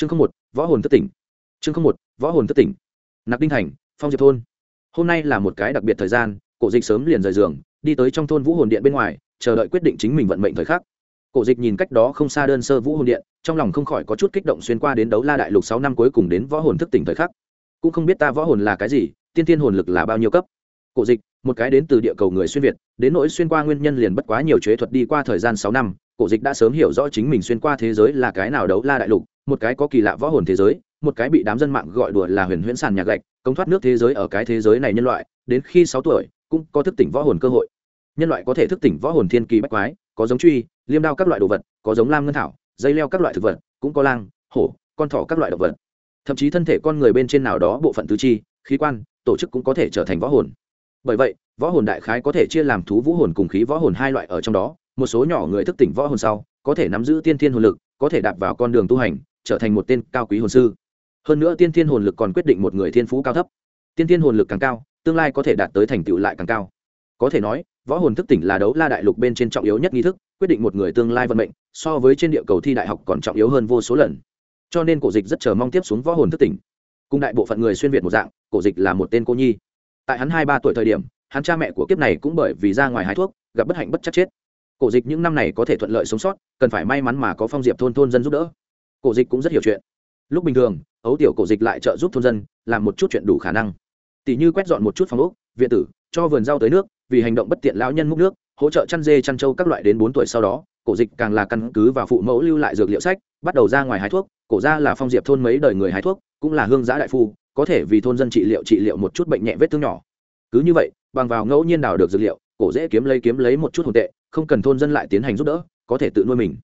chương không một, võ hồn thất tỉnh. Chương không một, võ hồn thất tỉnh. Nặc đinh thành, phong diệp thôn. Hôm nay là một cái đặc biệt thời gian, cổ dịch sớm liền rời giường, đi tới trong thôn vũ hồn điện bên ngoài, chờ đợi quyết định chính mình vận mệnh thời khắc. Cổ dịch nhìn cách đó không xa đơn sơ vũ hồn điện, trong lòng không khỏi có chút kích động xuyên qua đến đấu la đại lục sáu năm cuối cùng đến võ hồn thức tỉnh thời khắc. Cũng không biết ta võ hồn là cái gì, tiên tiên hồn lực là bao nhiêu cấp. Cổ dịch, một cái đến từ địa cầu người xuyên việt, đến nỗi xuyên qua nguyên nhân liền bất quá nhiều chế thuật đi qua thời gian sáu năm cổ dịch đã sớm hiểu rõ chính mình xuyên qua thế giới là cái nào đấu la đại lục, một cái có kỳ lạ võ hồn thế giới, một cái bị đám dân mạng gọi đùa là huyền huyễn sàn nhạc gạch công thoát nước thế giới ở cái thế giới này nhân loại, đến khi sáu tuổi, cũng có thức tỉnh võ hồn cơ hội. Nhân loại có thể thức tỉnh võ hồn thiên kỳ bách quái, có giống truy, liêm đao các loại đồ vật, có giống lam ngân thảo, dây leo các loại thực vật, cũng có lang, hổ, con thỏ các loại động vật. Thậm chí thân thể con người bên trên nào đó bộ phận tứ chi, khí quan, tổ chức cũng có thể trở thành võ hồn. Bởi vậy, võ hồn đại khái có thể chia làm thú vũ hồn cùng khí võ hồn hai loại ở trong đó một số nhỏ người thức tỉnh võ hồn sau, có thể nắm giữ tiên thiên hồn lực, có thể đạp vào con đường tu hành, trở thành một tên cao quý hồn sư. Hơn nữa tiên thiên hồn lực còn quyết định một người thiên phú cao thấp. Tiên thiên hồn lực càng cao, tương lai có thể đạt tới thành tựu lại càng cao. Có thể nói, võ hồn thức tỉnh là đấu la đại lục bên trên trọng yếu nhất nghi thức, quyết định một người tương lai vận mệnh, so với trên địa cầu thi đại học còn trọng yếu hơn vô số lần. Cho nên cổ dịch rất chờ mong tiếp xuống võ hồn thức tỉnh. Cùng đại bộ phận người xuyên việt một dạng, cổ dịch là một tên cô nhi. Tại hắn hai ba tuổi thời điểm, hắn cha mẹ của kiếp này cũng bởi vì ra ngoài hái thuốc, gặp bất hạnh bất chắc chết cổ dịch những năm này có thể thuận lợi sống sót, cần phải may mắn mà có phong diệp thôn thôn dân giúp đỡ. Cổ dịch cũng rất hiểu chuyện. Lúc bình thường, ấu tiểu cổ dịch lại trợ giúp thôn dân, làm một chút chuyện đủ khả năng. Tỷ như quét dọn một chút phòng ốc, viện tử, cho vườn rau tới nước, vì hành động bất tiện lão nhân múc nước, hỗ trợ chăn dê chăn trâu các loại đến bốn tuổi sau đó, cổ dịch càng là căn cứ và phụ mẫu lưu lại dược liệu sách, bắt đầu ra ngoài hái thuốc. Cổ ra là phong diệp thôn mấy đời người hái thuốc, cũng là hương giã đại phu, có thể vì thôn dân trị liệu trị liệu một chút bệnh nhẹ vết thương nhỏ. Cứ như vậy, bằng vào ngẫu nhiên đào được dược liệu, cổ dễ kiếm lấy kiếm lấy một chút hồn tệ không cần thôn dân lại tiến hành giúp đỡ, có thể tự nuôi mình.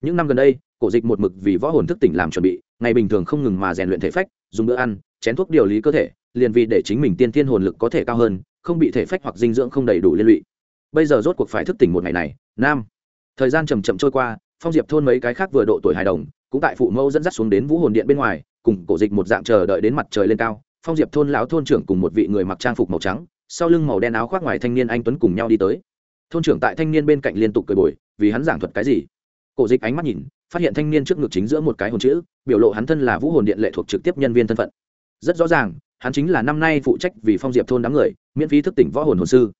Những năm gần đây, cổ dịch một mực vì võ hồn thức tỉnh làm chuẩn bị, ngày bình thường không ngừng mà rèn luyện thể phách, dùng bữa ăn, chén thuốc điều lý cơ thể, liền vì để chính mình tiên tiên hồn lực có thể cao hơn, không bị thể phách hoặc dinh dưỡng không đầy đủ liên lụy. Bây giờ rốt cuộc phải thức tỉnh một ngày này, nam. Thời gian chầm chậm trôi qua, phong diệp thôn mấy cái khác vừa độ tuổi hài đồng, cũng tại phụ mẫu dẫn dắt xuống đến vũ hồn điện bên ngoài, cùng cổ dịch một dạng chờ đợi đến mặt trời lên cao. Phong diệp thôn lão thôn trưởng cùng một vị người mặc trang phục màu trắng, sau lưng màu đen áo khoác ngoài thanh niên anh tuấn cùng nhau đi tới thôn trưởng tại thanh niên bên cạnh liên tục cười bồi, vì hắn giảng thuật cái gì? Cổ dịch ánh mắt nhìn, phát hiện thanh niên trước ngực chính giữa một cái hồn chữ, biểu lộ hắn thân là vũ hồn điện lệ thuộc trực tiếp nhân viên thân phận. Rất rõ ràng, hắn chính là năm nay phụ trách vì phong diệp thôn đám người, miễn phí thức tỉnh võ hồn hồn sư.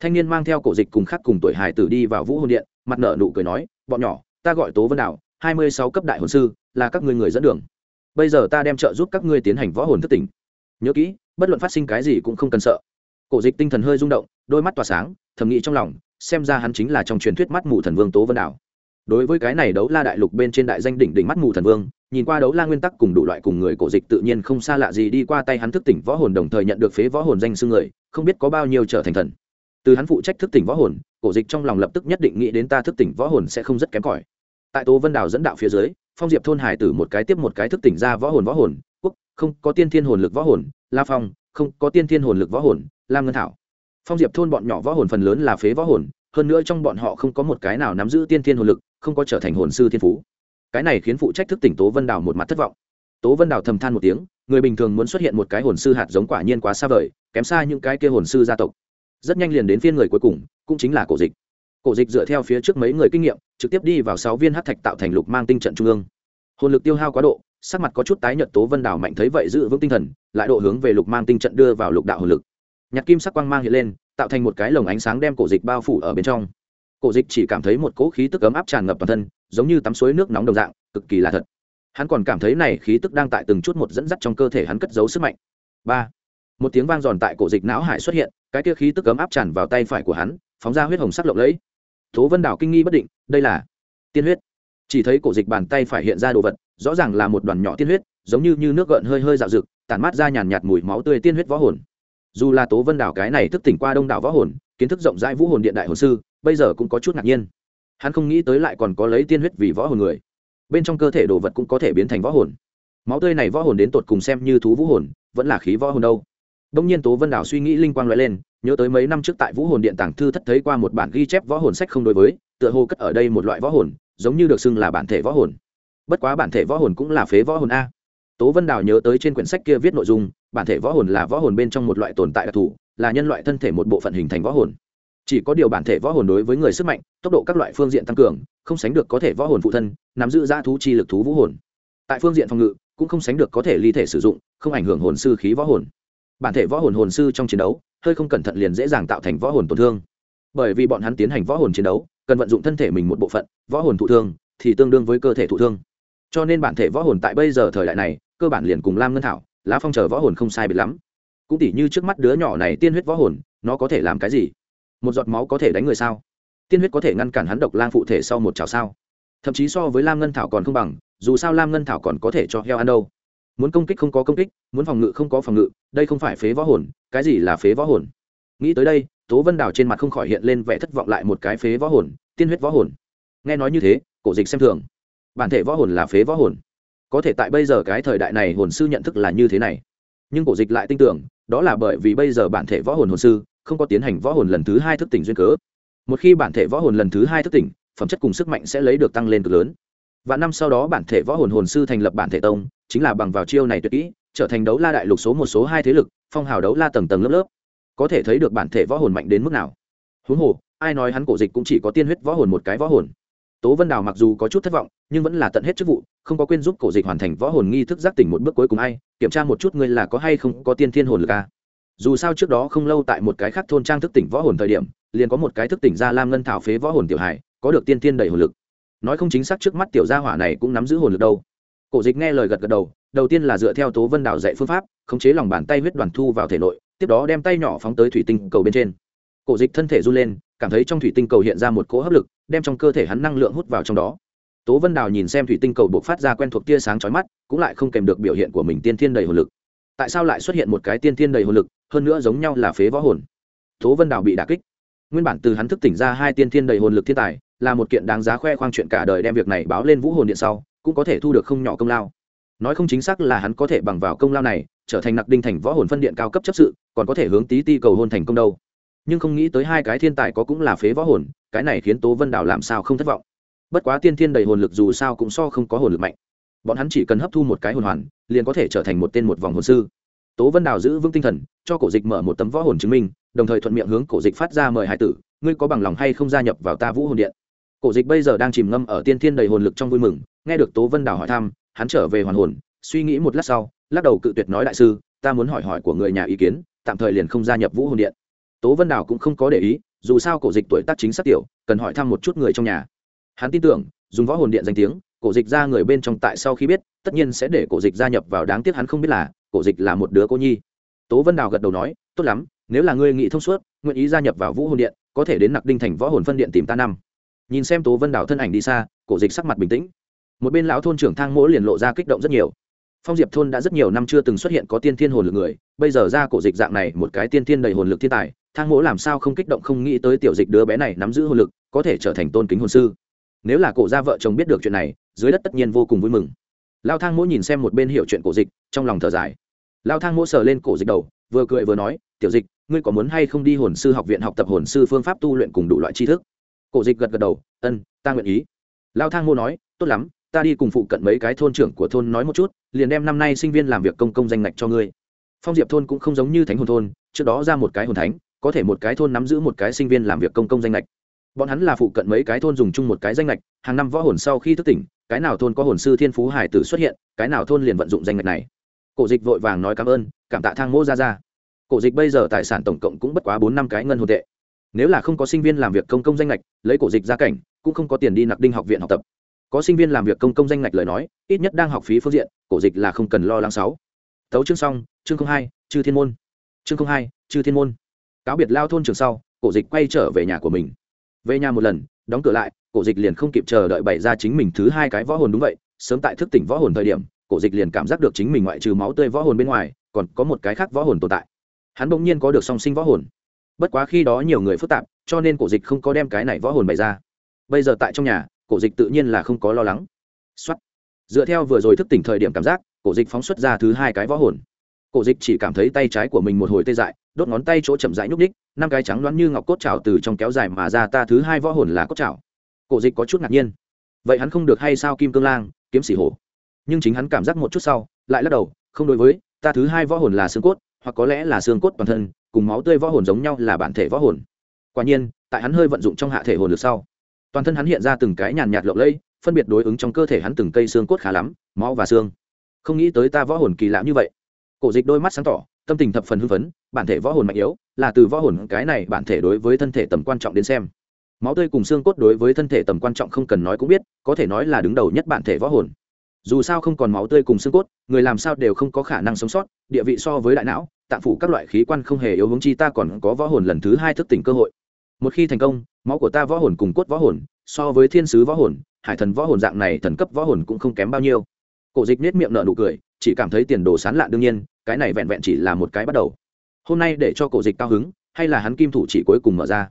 Thanh niên mang theo cổ dịch cùng khác cùng tuổi hải tử đi vào vũ hồn điện, mặt nở nụ cười nói, bọn nhỏ, ta gọi tố vân đạo hai mươi sáu cấp đại hồn sư, là các ngươi người dẫn đường. Bây giờ ta đem trợ giúp các ngươi tiến hành võ hồn thức tỉnh. Nhớ kỹ, bất luận phát sinh cái gì cũng không cần sợ. Cổ dịch tinh thần hơi rung động, đôi mắt tỏa sáng, thầm nghĩ trong lòng xem ra hắn chính là trong truyền thuyết mắt mù thần vương tố vân đảo. Đối với cái này đấu la đại lục bên trên đại danh đỉnh đỉnh mắt mù thần vương, nhìn qua đấu la nguyên tắc cùng đủ loại cùng người cổ dịch tự nhiên không xa lạ gì đi qua tay hắn thức tỉnh võ hồn đồng thời nhận được phế võ hồn danh xưng người, không biết có bao nhiêu trở thành thần. Từ hắn phụ trách thức tỉnh võ hồn, cổ dịch trong lòng lập tức nhất định nghĩ đến ta thức tỉnh võ hồn sẽ không rất kém cỏi. Tại tố vân đảo dẫn đạo phía dưới, phong diệp thôn hải tử một cái tiếp một cái thức tỉnh ra võ hồn võ hồn, quốc, không, có tiên thiên hồn lực võ hồn, la phong, không, có tiên thiên hồn lực võ hồn, lam ngân thảo phong diệp thôn bọn nhỏ võ hồn phần lớn là phế võ hồn, hơn nữa trong bọn họ không có một cái nào nắm giữ tiên thiên hồn lực, không có trở thành hồn sư thiên phú. Cái này khiến phụ trách thức tỉnh tố vân đào một mặt thất vọng. Tố vân đào thầm than một tiếng, người bình thường muốn xuất hiện một cái hồn sư hạt giống quả nhiên quá xa vời, kém xa những cái kia hồn sư gia tộc. Rất nhanh liền đến phiên người cuối cùng, cũng chính là cổ dịch. Cổ dịch dựa theo phía trước mấy người kinh nghiệm, trực tiếp đi vào sáu viên hát thạch tạo thành lục mang tinh trận trung ương. Hồn lực tiêu hao quá độ, sắc mặt có chút tái nhợt tố vân đào mạnh thấy vậy giữ vững tinh thần, lại độ hướng về lục mang tinh trận đưa vào lục đạo hồn lực nhạc kim sắc quang mang hiện lên tạo thành một cái lồng ánh sáng đem cổ dịch bao phủ ở bên trong. Cổ dịch chỉ cảm thấy một cỗ khí tức ấm áp tràn ngập toàn thân giống như tắm suối nước nóng đồng dạng cực kỳ là thật. Hắn còn cảm thấy này khí tức đang tại từng chút một dẫn dắt trong cơ thể hắn cất giấu sức mạnh. Ba một tiếng vang giòn tại cổ dịch não hải xuất hiện cái kia khí tức ấm áp tràn vào tay phải của hắn phóng ra huyết hồng sắc lộng lẫy. Tố vân đảo kinh nghi bất định đây là tiên huyết. Chỉ thấy cổ dịch bàn tay phải hiện ra đồ vật rõ ràng là một đoàn nhỏ tiên huyết giống như, như nước gợn hơi hơi dạo rực tản mát ra nhàn nhạt mùi máu tươi tiên huyết võ hồn dù là tố vân đảo cái này thức tỉnh qua đông đảo võ hồn, kiến thức rộng rãi vũ hồn điện đại hồn sư, bây giờ cũng có chút ngạc nhiên. Hắn không nghĩ tới lại còn có lấy tiên huyết vì võ hồn người. Bên trong cơ thể đồ vật cũng có thể biến thành võ hồn. Máu tươi này võ hồn đến tột cùng xem như thú vũ hồn, vẫn là khí võ hồn đâu. Đông nhiên tố vân đảo suy nghĩ linh quang loại lên, nhớ tới mấy năm trước tại vũ hồn điện tàng thư thất thấy qua một bản ghi chép võ hồn sách không đối với, tựa hồ cất ở đây một loại võ hồn, giống như được xưng là bản thể võ hồn. Bất quá bản thể võ hồn cũng là phế võ hồn a tố vân đào nhớ tới trên quyển sách kia viết nội dung, bản thể võ hồn là võ hồn bên trong một loại tồn tại đặc thù, là nhân loại thân thể một bộ phận hình thành võ hồn. Chỉ có điều bản thể võ hồn đối với người sức mạnh, tốc độ các loại phương diện tăng cường, không sánh được có thể võ hồn phụ thân, nắm giữ ra thú chi lực thú vũ hồn. Tại phương diện phòng ngự, cũng không sánh được có thể ly thể sử dụng, không ảnh hưởng hồn sư khí võ hồn. Bản thể võ hồn hồn sư trong chiến đấu, hơi không cẩn thận liền dễ dàng tạo thành võ hồn tổn thương. Bởi vì bọn hắn tiến hành võ hồn chiến đấu, cần vận dụng thân thể mình một bộ phận, võ hồn thụ thương, thì tương đương với cơ thể thụ thương. Cho nên bản thể võ hồn tại bây giờ thời đại này cơ bản liền cùng lam ngân thảo, lá phong chờ võ hồn không sai biệt lắm. Cũng tỉ như trước mắt đứa nhỏ này tiên huyết võ hồn, nó có thể làm cái gì? Một giọt máu có thể đánh người sao? Tiên huyết có thể ngăn cản hắn độc lang phụ thể sau một chảo sao? Thậm chí so với lam ngân thảo còn không bằng, dù sao lam ngân thảo còn có thể cho heo ăn đâu. Muốn công kích không có công kích, muốn phòng ngự không có phòng ngự, đây không phải phế võ hồn, cái gì là phế võ hồn? Nghĩ tới đây, tố vân đào trên mặt không khỏi hiện lên vẻ thất vọng lại một cái phế võ hồn, tiên huyết võ hồn. Nghe nói như thế, cổ dịch xem thường. Bản thể võ hồn là phế võ hồn có thể tại bây giờ cái thời đại này hồn sư nhận thức là như thế này. Nhưng cổ dịch lại tin tưởng, đó là bởi vì bây giờ bản thể võ hồn hồn sư không có tiến hành võ hồn lần thứ hai thức tỉnh duyên cớ. Một khi bản thể võ hồn lần thứ hai thức tỉnh, phẩm chất cùng sức mạnh sẽ lấy được tăng lên cực lớn. Và năm sau đó bản thể võ hồn hồn sư thành lập bản thể tông, chính là bằng vào chiêu này tuyệt kỹ, trở thành đấu la đại lục số một số hai thế lực, phong hào đấu la tầng tầng lớp lớp. Có thể thấy được bản thể võ hồn mạnh đến mức nào. Huống hồ, ai nói hắn cổ dịch cũng chỉ có tiên huyết võ hồn một cái võ hồn. Tố vân đào mặc dù có chút thất vọng nhưng vẫn là tận hết chức vụ, không có quên giúp cổ dịch hoàn thành võ hồn nghi thức giác tỉnh một bước cuối cùng ai, kiểm tra một chút ngươi là có hay không có tiên thiên hồn lực a. À? dù sao trước đó không lâu tại một cái khác thôn trang thức tỉnh võ hồn thời điểm, liền có một cái thức tỉnh ra lam ngân thảo phế võ hồn tiểu hải có được tiên thiên đầy hồn lực. Nói không chính xác trước mắt tiểu gia hỏa này cũng nắm giữ hồn lực đâu. Cổ dịch nghe lời gật gật đầu đầu tiên là dựa theo tố vân đảo dạy phương pháp, khống chế lòng bàn tay huyết đoàn thu vào thể nội, tiếp đó đem tay nhỏ phóng tới thủy tinh cầu bên trên. Cổ dịch thân thể run lên, cảm thấy trong thủy tinh cầu hiện ra một cỗ hấp lực, đem trong cơ thể hắn năng lượng hút vào trong đó tố vân đào nhìn xem thủy tinh cầu buộc phát ra quen thuộc tia sáng chói mắt, cũng lại không kèm được biểu hiện của mình tiên thiên đầy hồn lực. Tại sao lại xuất hiện một cái tiên thiên đầy hồn lực, hơn nữa giống nhau là phế võ hồn? Tố vân đào bị đà kích. Nguyên bản từ hắn thức tỉnh ra hai tiên thiên đầy hồn lực thiên tài, là một kiện đáng giá khoe khoang chuyện cả đời đem việc này báo lên vũ hồn điện sau, cũng có thể thu được không nhỏ công lao. Nói không chính xác là hắn có thể bằng vào công lao này, trở thành nặc đinh thành võ hồn phân điện cao cấp chấp sự, còn có thể hướng tí ti cầu hôn thành công đâu. Nhưng không nghĩ tới hai cái thiên tài có cũng là phế võ hồn, cái này khiến tố vân đào làm sao không thất vọng bất quá tiên thiên đầy hồn lực dù sao cũng so không có hồn lực mạnh. Bọn hắn chỉ cần hấp thu một cái hồn hoàn, liền có thể trở thành một tên một vòng hồn sư. Tố vân đào giữ vững tinh thần, cho cổ dịch mở một tấm võ hồn chứng minh, đồng thời thuận miệng hướng cổ dịch phát ra mời hải tử, ngươi có bằng lòng hay không gia nhập vào ta vũ hồn điện? Cổ dịch bây giờ đang chìm ngâm ở tiên thiên đầy hồn lực trong vui mừng, nghe được tố vân đào hỏi thăm, hắn trở về hoàn hồn, suy nghĩ một lát sau, lắc đầu cự tuyệt nói đại sư, ta muốn hỏi hỏi của người nhà ý kiến, tạm thời liền không gia nhập vũ hồn điện. Tố vân đào cũng không có để ý, dù sao cổ dịch tuổi tác chính xác tiểu, cần hỏi thăm một chút người trong nhà hắn tin tưởng, dùng võ hồn điện danh tiếng, cổ dịch ra người bên trong tại sau khi biết, tất nhiên sẽ để cổ dịch gia nhập vào đáng tiếc hắn không biết là, cổ dịch là một đứa cô nhi. Tố vân đào gật đầu nói, tốt lắm, nếu là ngươi nghị thông suốt, nguyện ý gia nhập vào vũ hồn điện, có thể đến nặc đinh thành võ hồn phân điện tìm ta năm. Nhìn xem tố vân đào thân ảnh đi xa, cổ dịch sắc mặt bình tĩnh. Một bên lão thôn trưởng thang mỗ liền lộ ra kích động rất nhiều. Phong diệp thôn đã rất nhiều năm chưa từng xuất hiện có tiên thiên hồn lực người, bây giờ ra cổ dịch dạng này một cái tiên thiên đầy hồn lực thiên tài, thang mỗ làm sao không kích động không nghĩ tới tiểu dịch đứa bé này nắm giữ hồn lực, có thể trở thành tôn kính hồn sư nếu là cổ gia vợ chồng biết được chuyện này, dưới đất tất nhiên vô cùng vui mừng. Lao thang mỗ nhìn xem một bên hiểu chuyện cổ dịch, trong lòng thở dài. Lao thang mỗ sờ lên cổ dịch đầu, vừa cười vừa nói, tiểu dịch, ngươi có muốn hay không đi hồn sư học viện học tập hồn sư phương pháp tu luyện cùng đủ loại tri thức? Cổ dịch gật gật đầu, ân, ta nguyện ý. Lao thang mô nói, tốt lắm, ta đi cùng phụ cận mấy cái thôn trưởng của thôn nói một chút, liền đem năm nay sinh viên làm việc công công danh ngạch cho ngươi. Phong diệp thôn cũng không giống như thánh hồn thôn, trước đó ra một cái hồn thánh, có thể một cái thôn nắm giữ một cái sinh viên làm việc công công danh lệch bọn hắn là phụ cận mấy cái thôn dùng chung một cái danh lệch hàng năm võ hồn sau khi thức tỉnh, cái nào thôn có hồn sư thiên phú hải tử xuất hiện, cái nào thôn liền vận dụng danh lệch này. Cổ dịch vội vàng nói cảm ơn, cảm tạ thang mô ra ra cổ dịch bây giờ tài sản tổng cộng cũng bất quá bốn năm cái ngân hồn tệ. Nếu là không có sinh viên làm việc công công danh lệch lấy cổ dịch ra cảnh, cũng không có tiền đi nặc đinh học viện học tập. Có sinh viên làm việc công công danh lệch lời nói, ít nhất đang học phí phương diện, cổ dịch là không cần lo lắng sáu. Tấu chương xong, chương không hai, chư thiên môn. Chương không hai, chư thiên môn. Cáo biệt lao thôn trường sau, cổ dịch quay trở về nhà của mình về nhà một lần, đóng cửa lại, cổ dịch liền không kịp chờ đợi bày ra chính mình thứ hai cái võ hồn đúng vậy, sớm tại thức tỉnh võ hồn thời điểm, cổ dịch liền cảm giác được chính mình ngoại trừ máu tươi võ hồn bên ngoài, còn có một cái khác võ hồn tồn tại. Hắn bỗng nhiên có được song sinh võ hồn. Bất quá khi đó nhiều người phức tạp, cho nên cổ dịch không có đem cái này võ hồn bày ra. Bây giờ tại trong nhà, cổ dịch tự nhiên là không có lo lắng. Xuất dựa theo vừa rồi thức tỉnh thời điểm cảm giác, cổ dịch phóng xuất ra thứ hai cái võ hồn. Cổ dịch chỉ cảm thấy tay trái của mình một hồi tê dại đốt ngón tay chỗ chậm rãi nhúc ních năm cái trắng đoán như ngọc cốt trào từ trong kéo dài mà ra, ta thứ hai võ hồn là cốt trào cổ dịch có chút ngạc nhiên. Vậy hắn không được hay sao kim cương lang, kiếm sĩ hổ? Nhưng chính hắn cảm giác một chút sau, lại lắc đầu, không đối với, ta thứ hai võ hồn là xương cốt, hoặc có lẽ là xương cốt toàn thân, cùng máu tươi võ hồn giống nhau là bản thể võ hồn. Quả nhiên, tại hắn hơi vận dụng trong hạ thể hồn được sau, toàn thân hắn hiện ra từng cái nhàn nhạt lộng lẫy, phân biệt đối ứng trong cơ thể hắn từng cây xương cốt khá lắm, máu và xương. Không nghĩ tới ta võ hồn kỳ lạ như vậy. Cổ dịch đôi mắt sáng tỏ tâm tình thập phần hưng phấn, bản thể võ hồn mạnh yếu, là từ võ hồn cái này bản thể đối với thân thể tầm quan trọng đến xem. Máu tươi cùng xương cốt đối với thân thể tầm quan trọng không cần nói cũng biết, có thể nói là đứng đầu nhất bản thể võ hồn. Dù sao không còn máu tươi cùng xương cốt, người làm sao đều không có khả năng sống sót, địa vị so với đại não, tạng phủ các loại khí quan không hề yếu hướng chi ta còn có võ hồn lần thứ hai thức tỉnh cơ hội. Một khi thành công, máu của ta võ hồn cùng cốt võ hồn, so với thiên sứ võ hồn, hải thần võ hồn dạng này thần cấp võ hồn cũng không kém bao nhiêu. Cổ dịch nết miệng nợ nụ cười chỉ cảm thấy tiền đồ sán lạ đương nhiên, cái này vẹn vẹn chỉ là một cái bắt đầu. Hôm nay để cho cổ dịch cao hứng, hay là hắn kim thủ chỉ cuối cùng mở ra?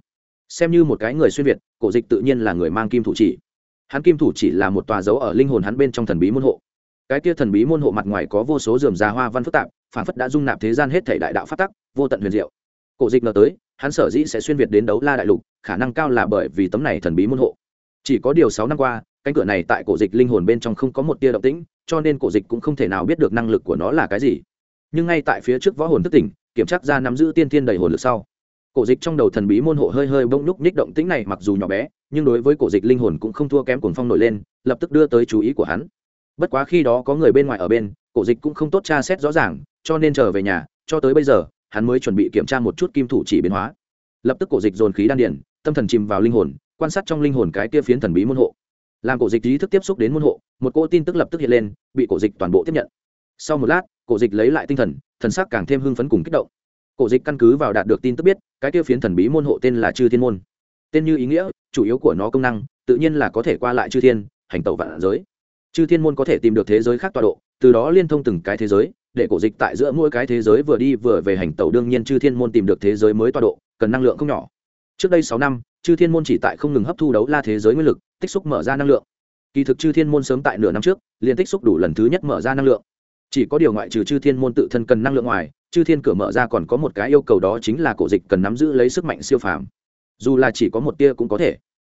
Xem như một cái người xuyên việt, cổ dịch tự nhiên là người mang kim thủ chỉ. Hắn kim thủ chỉ là một tòa dấu ở linh hồn hắn bên trong thần bí môn hộ. Cái kia thần bí môn hộ mặt ngoài có vô số dườm già hoa văn phức tạp phản phất đã dung nạp thế gian hết thể đại đạo phát tắc, vô tận huyền diệu. Cổ dịch ngờ tới, hắn sở dĩ sẽ xuyên việt đến đấu la đại lục, khả năng cao là bởi vì tấm này thần bí môn hộ. Chỉ có điều sáu năm qua cánh cửa này tại cổ dịch linh hồn bên trong không có một tia động tĩnh, cho nên cổ dịch cũng không thể nào biết được năng lực của nó là cái gì. Nhưng ngay tại phía trước võ hồn thức tỉnh, kiểm tra ra nắm giữ tiên thiên đầy hồn lực sau, cổ dịch trong đầu thần bí môn hộ hơi hơi bông nhúc nhích động tĩnh này mặc dù nhỏ bé, nhưng đối với cổ dịch linh hồn cũng không thua kém cuồng phong nổi lên, lập tức đưa tới chú ý của hắn. Bất quá khi đó có người bên ngoài ở bên, cổ dịch cũng không tốt tra xét rõ ràng, cho nên trở về nhà, cho tới bây giờ, hắn mới chuẩn bị kiểm tra một chút kim thủ chỉ biến hóa. Lập tức cổ dịch dồn khí đan điển tâm thần chìm vào linh hồn, quan sát trong linh hồn cái kia phiến thần bí môn hộ làm cổ dịch ý thức tiếp xúc đến môn hộ, một cô tin tức lập tức hiện lên, bị cổ dịch toàn bộ tiếp nhận. Sau một lát, cổ dịch lấy lại tinh thần thần sắc càng thêm hưng phấn cùng kích động. Cổ dịch căn cứ vào đạt được tin tức biết, cái tiêu phiến thần bí môn hộ tên là chư thiên môn. Tên như ý nghĩa, chủ yếu của nó công năng, tự nhiên là có thể qua lại chư thiên, hành tẩu vạn giới. Chư thiên môn có thể tìm được thế giới khác tọa độ, từ đó liên thông từng cái thế giới, để cổ dịch tại giữa mỗi cái thế giới vừa đi vừa về hành tẩu đương nhiên chư thiên môn tìm được thế giới mới tọa độ, cần năng lượng không nhỏ. Trước đây sáu năm chư thiên môn chỉ tại không ngừng hấp thu đấu la thế giới nguyên lực, tích xúc mở ra năng lượng. Kỳ thực chư thiên môn sớm tại nửa năm trước, liền tích xúc đủ lần thứ nhất mở ra năng lượng. Chỉ có điều ngoại trừ chư thiên môn tự thân cần năng lượng ngoài, chư thiên cửa mở ra còn có một cái yêu cầu đó chính là cổ dịch cần nắm giữ lấy sức mạnh siêu phàm. Dù là chỉ có một tia cũng có thể.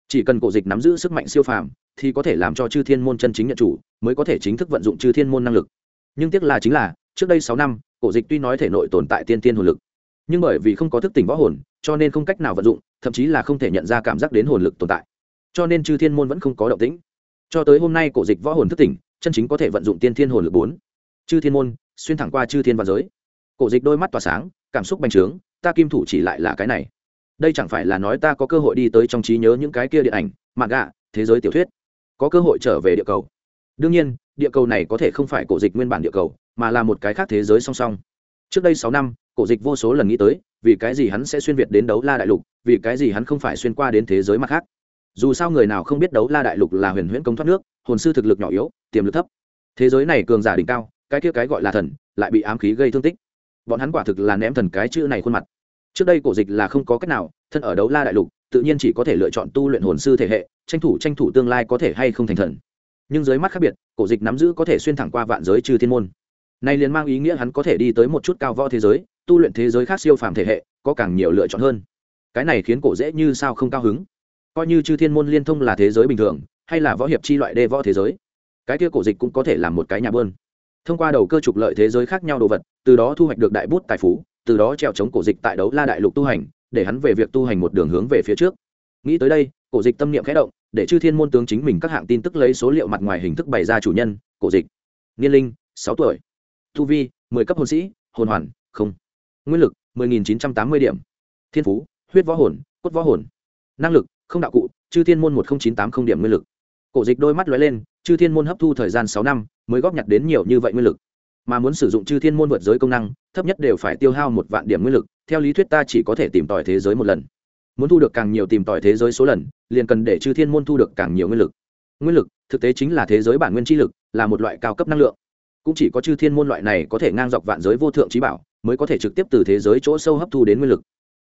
Chỉ cần cổ dịch nắm giữ sức mạnh siêu phàm, thì có thể làm cho chư thiên môn chân chính nhận chủ, mới có thể chính thức vận dụng chư thiên môn năng lực. Nhưng tiếc là chính là, trước đây sáu năm, cổ dịch tuy nói thể nội tồn tại tiên tiên hồn lực, nhưng bởi vì không có thức tỉnh võ hồn, cho nên không cách nào vận dụng thậm chí là không thể nhận ra cảm giác đến hồn lực tồn tại. Cho nên chư thiên môn vẫn không có động tĩnh. Cho tới hôm nay cổ dịch võ hồn thức tỉnh, chân chính có thể vận dụng tiên thiên hồn lực bốn. Chư thiên môn, xuyên thẳng qua chư thiên văn giới. Cổ dịch đôi mắt tỏa sáng, cảm xúc bành trướng, ta kim thủ chỉ lại là cái này. Đây chẳng phải là nói ta có cơ hội đi tới trong trí nhớ những cái kia điện ảnh mạng gạ, thế giới tiểu thuyết. Có cơ hội trở về địa cầu. Đương nhiên, địa cầu này có thể không phải cổ dịch nguyên bản địa cầu, mà là một cái khác thế giới song song. Trước đây sáu năm, cổ dịch vô số lần nghĩ tới vì cái gì hắn sẽ xuyên việt đến đấu la đại lục, vì cái gì hắn không phải xuyên qua đến thế giới mặt khác? Dù sao người nào không biết đấu la đại lục là huyền huyễn công thoát nước, hồn sư thực lực nhỏ yếu, tiềm lực thấp. Thế giới này cường giả đỉnh cao, cái kia cái gọi là thần, lại bị ám khí gây thương tích. Bọn hắn quả thực là ném thần cái chữ này khuôn mặt. Trước đây cổ dịch là không có cách nào, thân ở đấu la đại lục, tự nhiên chỉ có thể lựa chọn tu luyện hồn sư thể hệ, tranh thủ tranh thủ tương lai có thể hay không thành thần. Nhưng dưới mắt khác biệt, cổ dịch nắm giữ có thể xuyên thẳng qua vạn giới trừ thiên môn. Nay liền mang ý nghĩa hắn có thể đi tới một chút cao võ thế giới tu luyện thế giới khác siêu phàm thể hệ, có càng nhiều lựa chọn hơn. Cái này khiến cổ dễ như sao không cao hứng. Coi như chư thiên môn liên thông là thế giới bình thường, hay là võ hiệp chi loại đê võ thế giới, cái kia cổ dịch cũng có thể làm một cái nhà bơn. Thông qua đầu cơ trục lợi thế giới khác nhau đồ vật, từ đó thu hoạch được đại bút tài phú, từ đó treo chống cổ dịch tại đấu la đại lục tu hành, để hắn về việc tu hành một đường hướng về phía trước. Nghĩ tới đây, cổ dịch tâm niệm khẽ động, để chư thiên môn tướng chính mình các hạng tin tức lấy số liệu mặt ngoài hình thức bày ra chủ nhân, cổ dịch. Niên linh, sáu tuổi. Tu vi, mười cấp hồn sĩ, hồn hoàn, không nguyên lực, mười nghìn chín trăm tám mươi điểm. Thiên phú, huyết võ hồn, cốt võ hồn. Năng lực, không đạo cụ, chư thiên môn một nghìn chín tám không điểm nguyên lực. Cổ dịch đôi mắt lóe lên, chư thiên môn hấp thu thời gian sáu năm, mới góp nhặt đến nhiều như vậy nguyên lực. Mà muốn sử dụng chư thiên môn vượt giới công năng, thấp nhất đều phải tiêu hao một vạn điểm nguyên lực, theo lý thuyết ta chỉ có thể tìm tòi thế giới một lần. Muốn thu được càng nhiều tìm tòi thế giới số lần, liền cần để chư thiên môn thu được càng nhiều nguyên lực. Nguyên lực, thực tế chính là thế giới bản nguyên chi lực, là một loại cao cấp năng lượng. Cũng chỉ có chư thiên môn loại này có thể ngang dọc vạn giới vô thượng trí bảo mới có thể trực tiếp từ thế giới chỗ sâu hấp thu đến nguyên lực.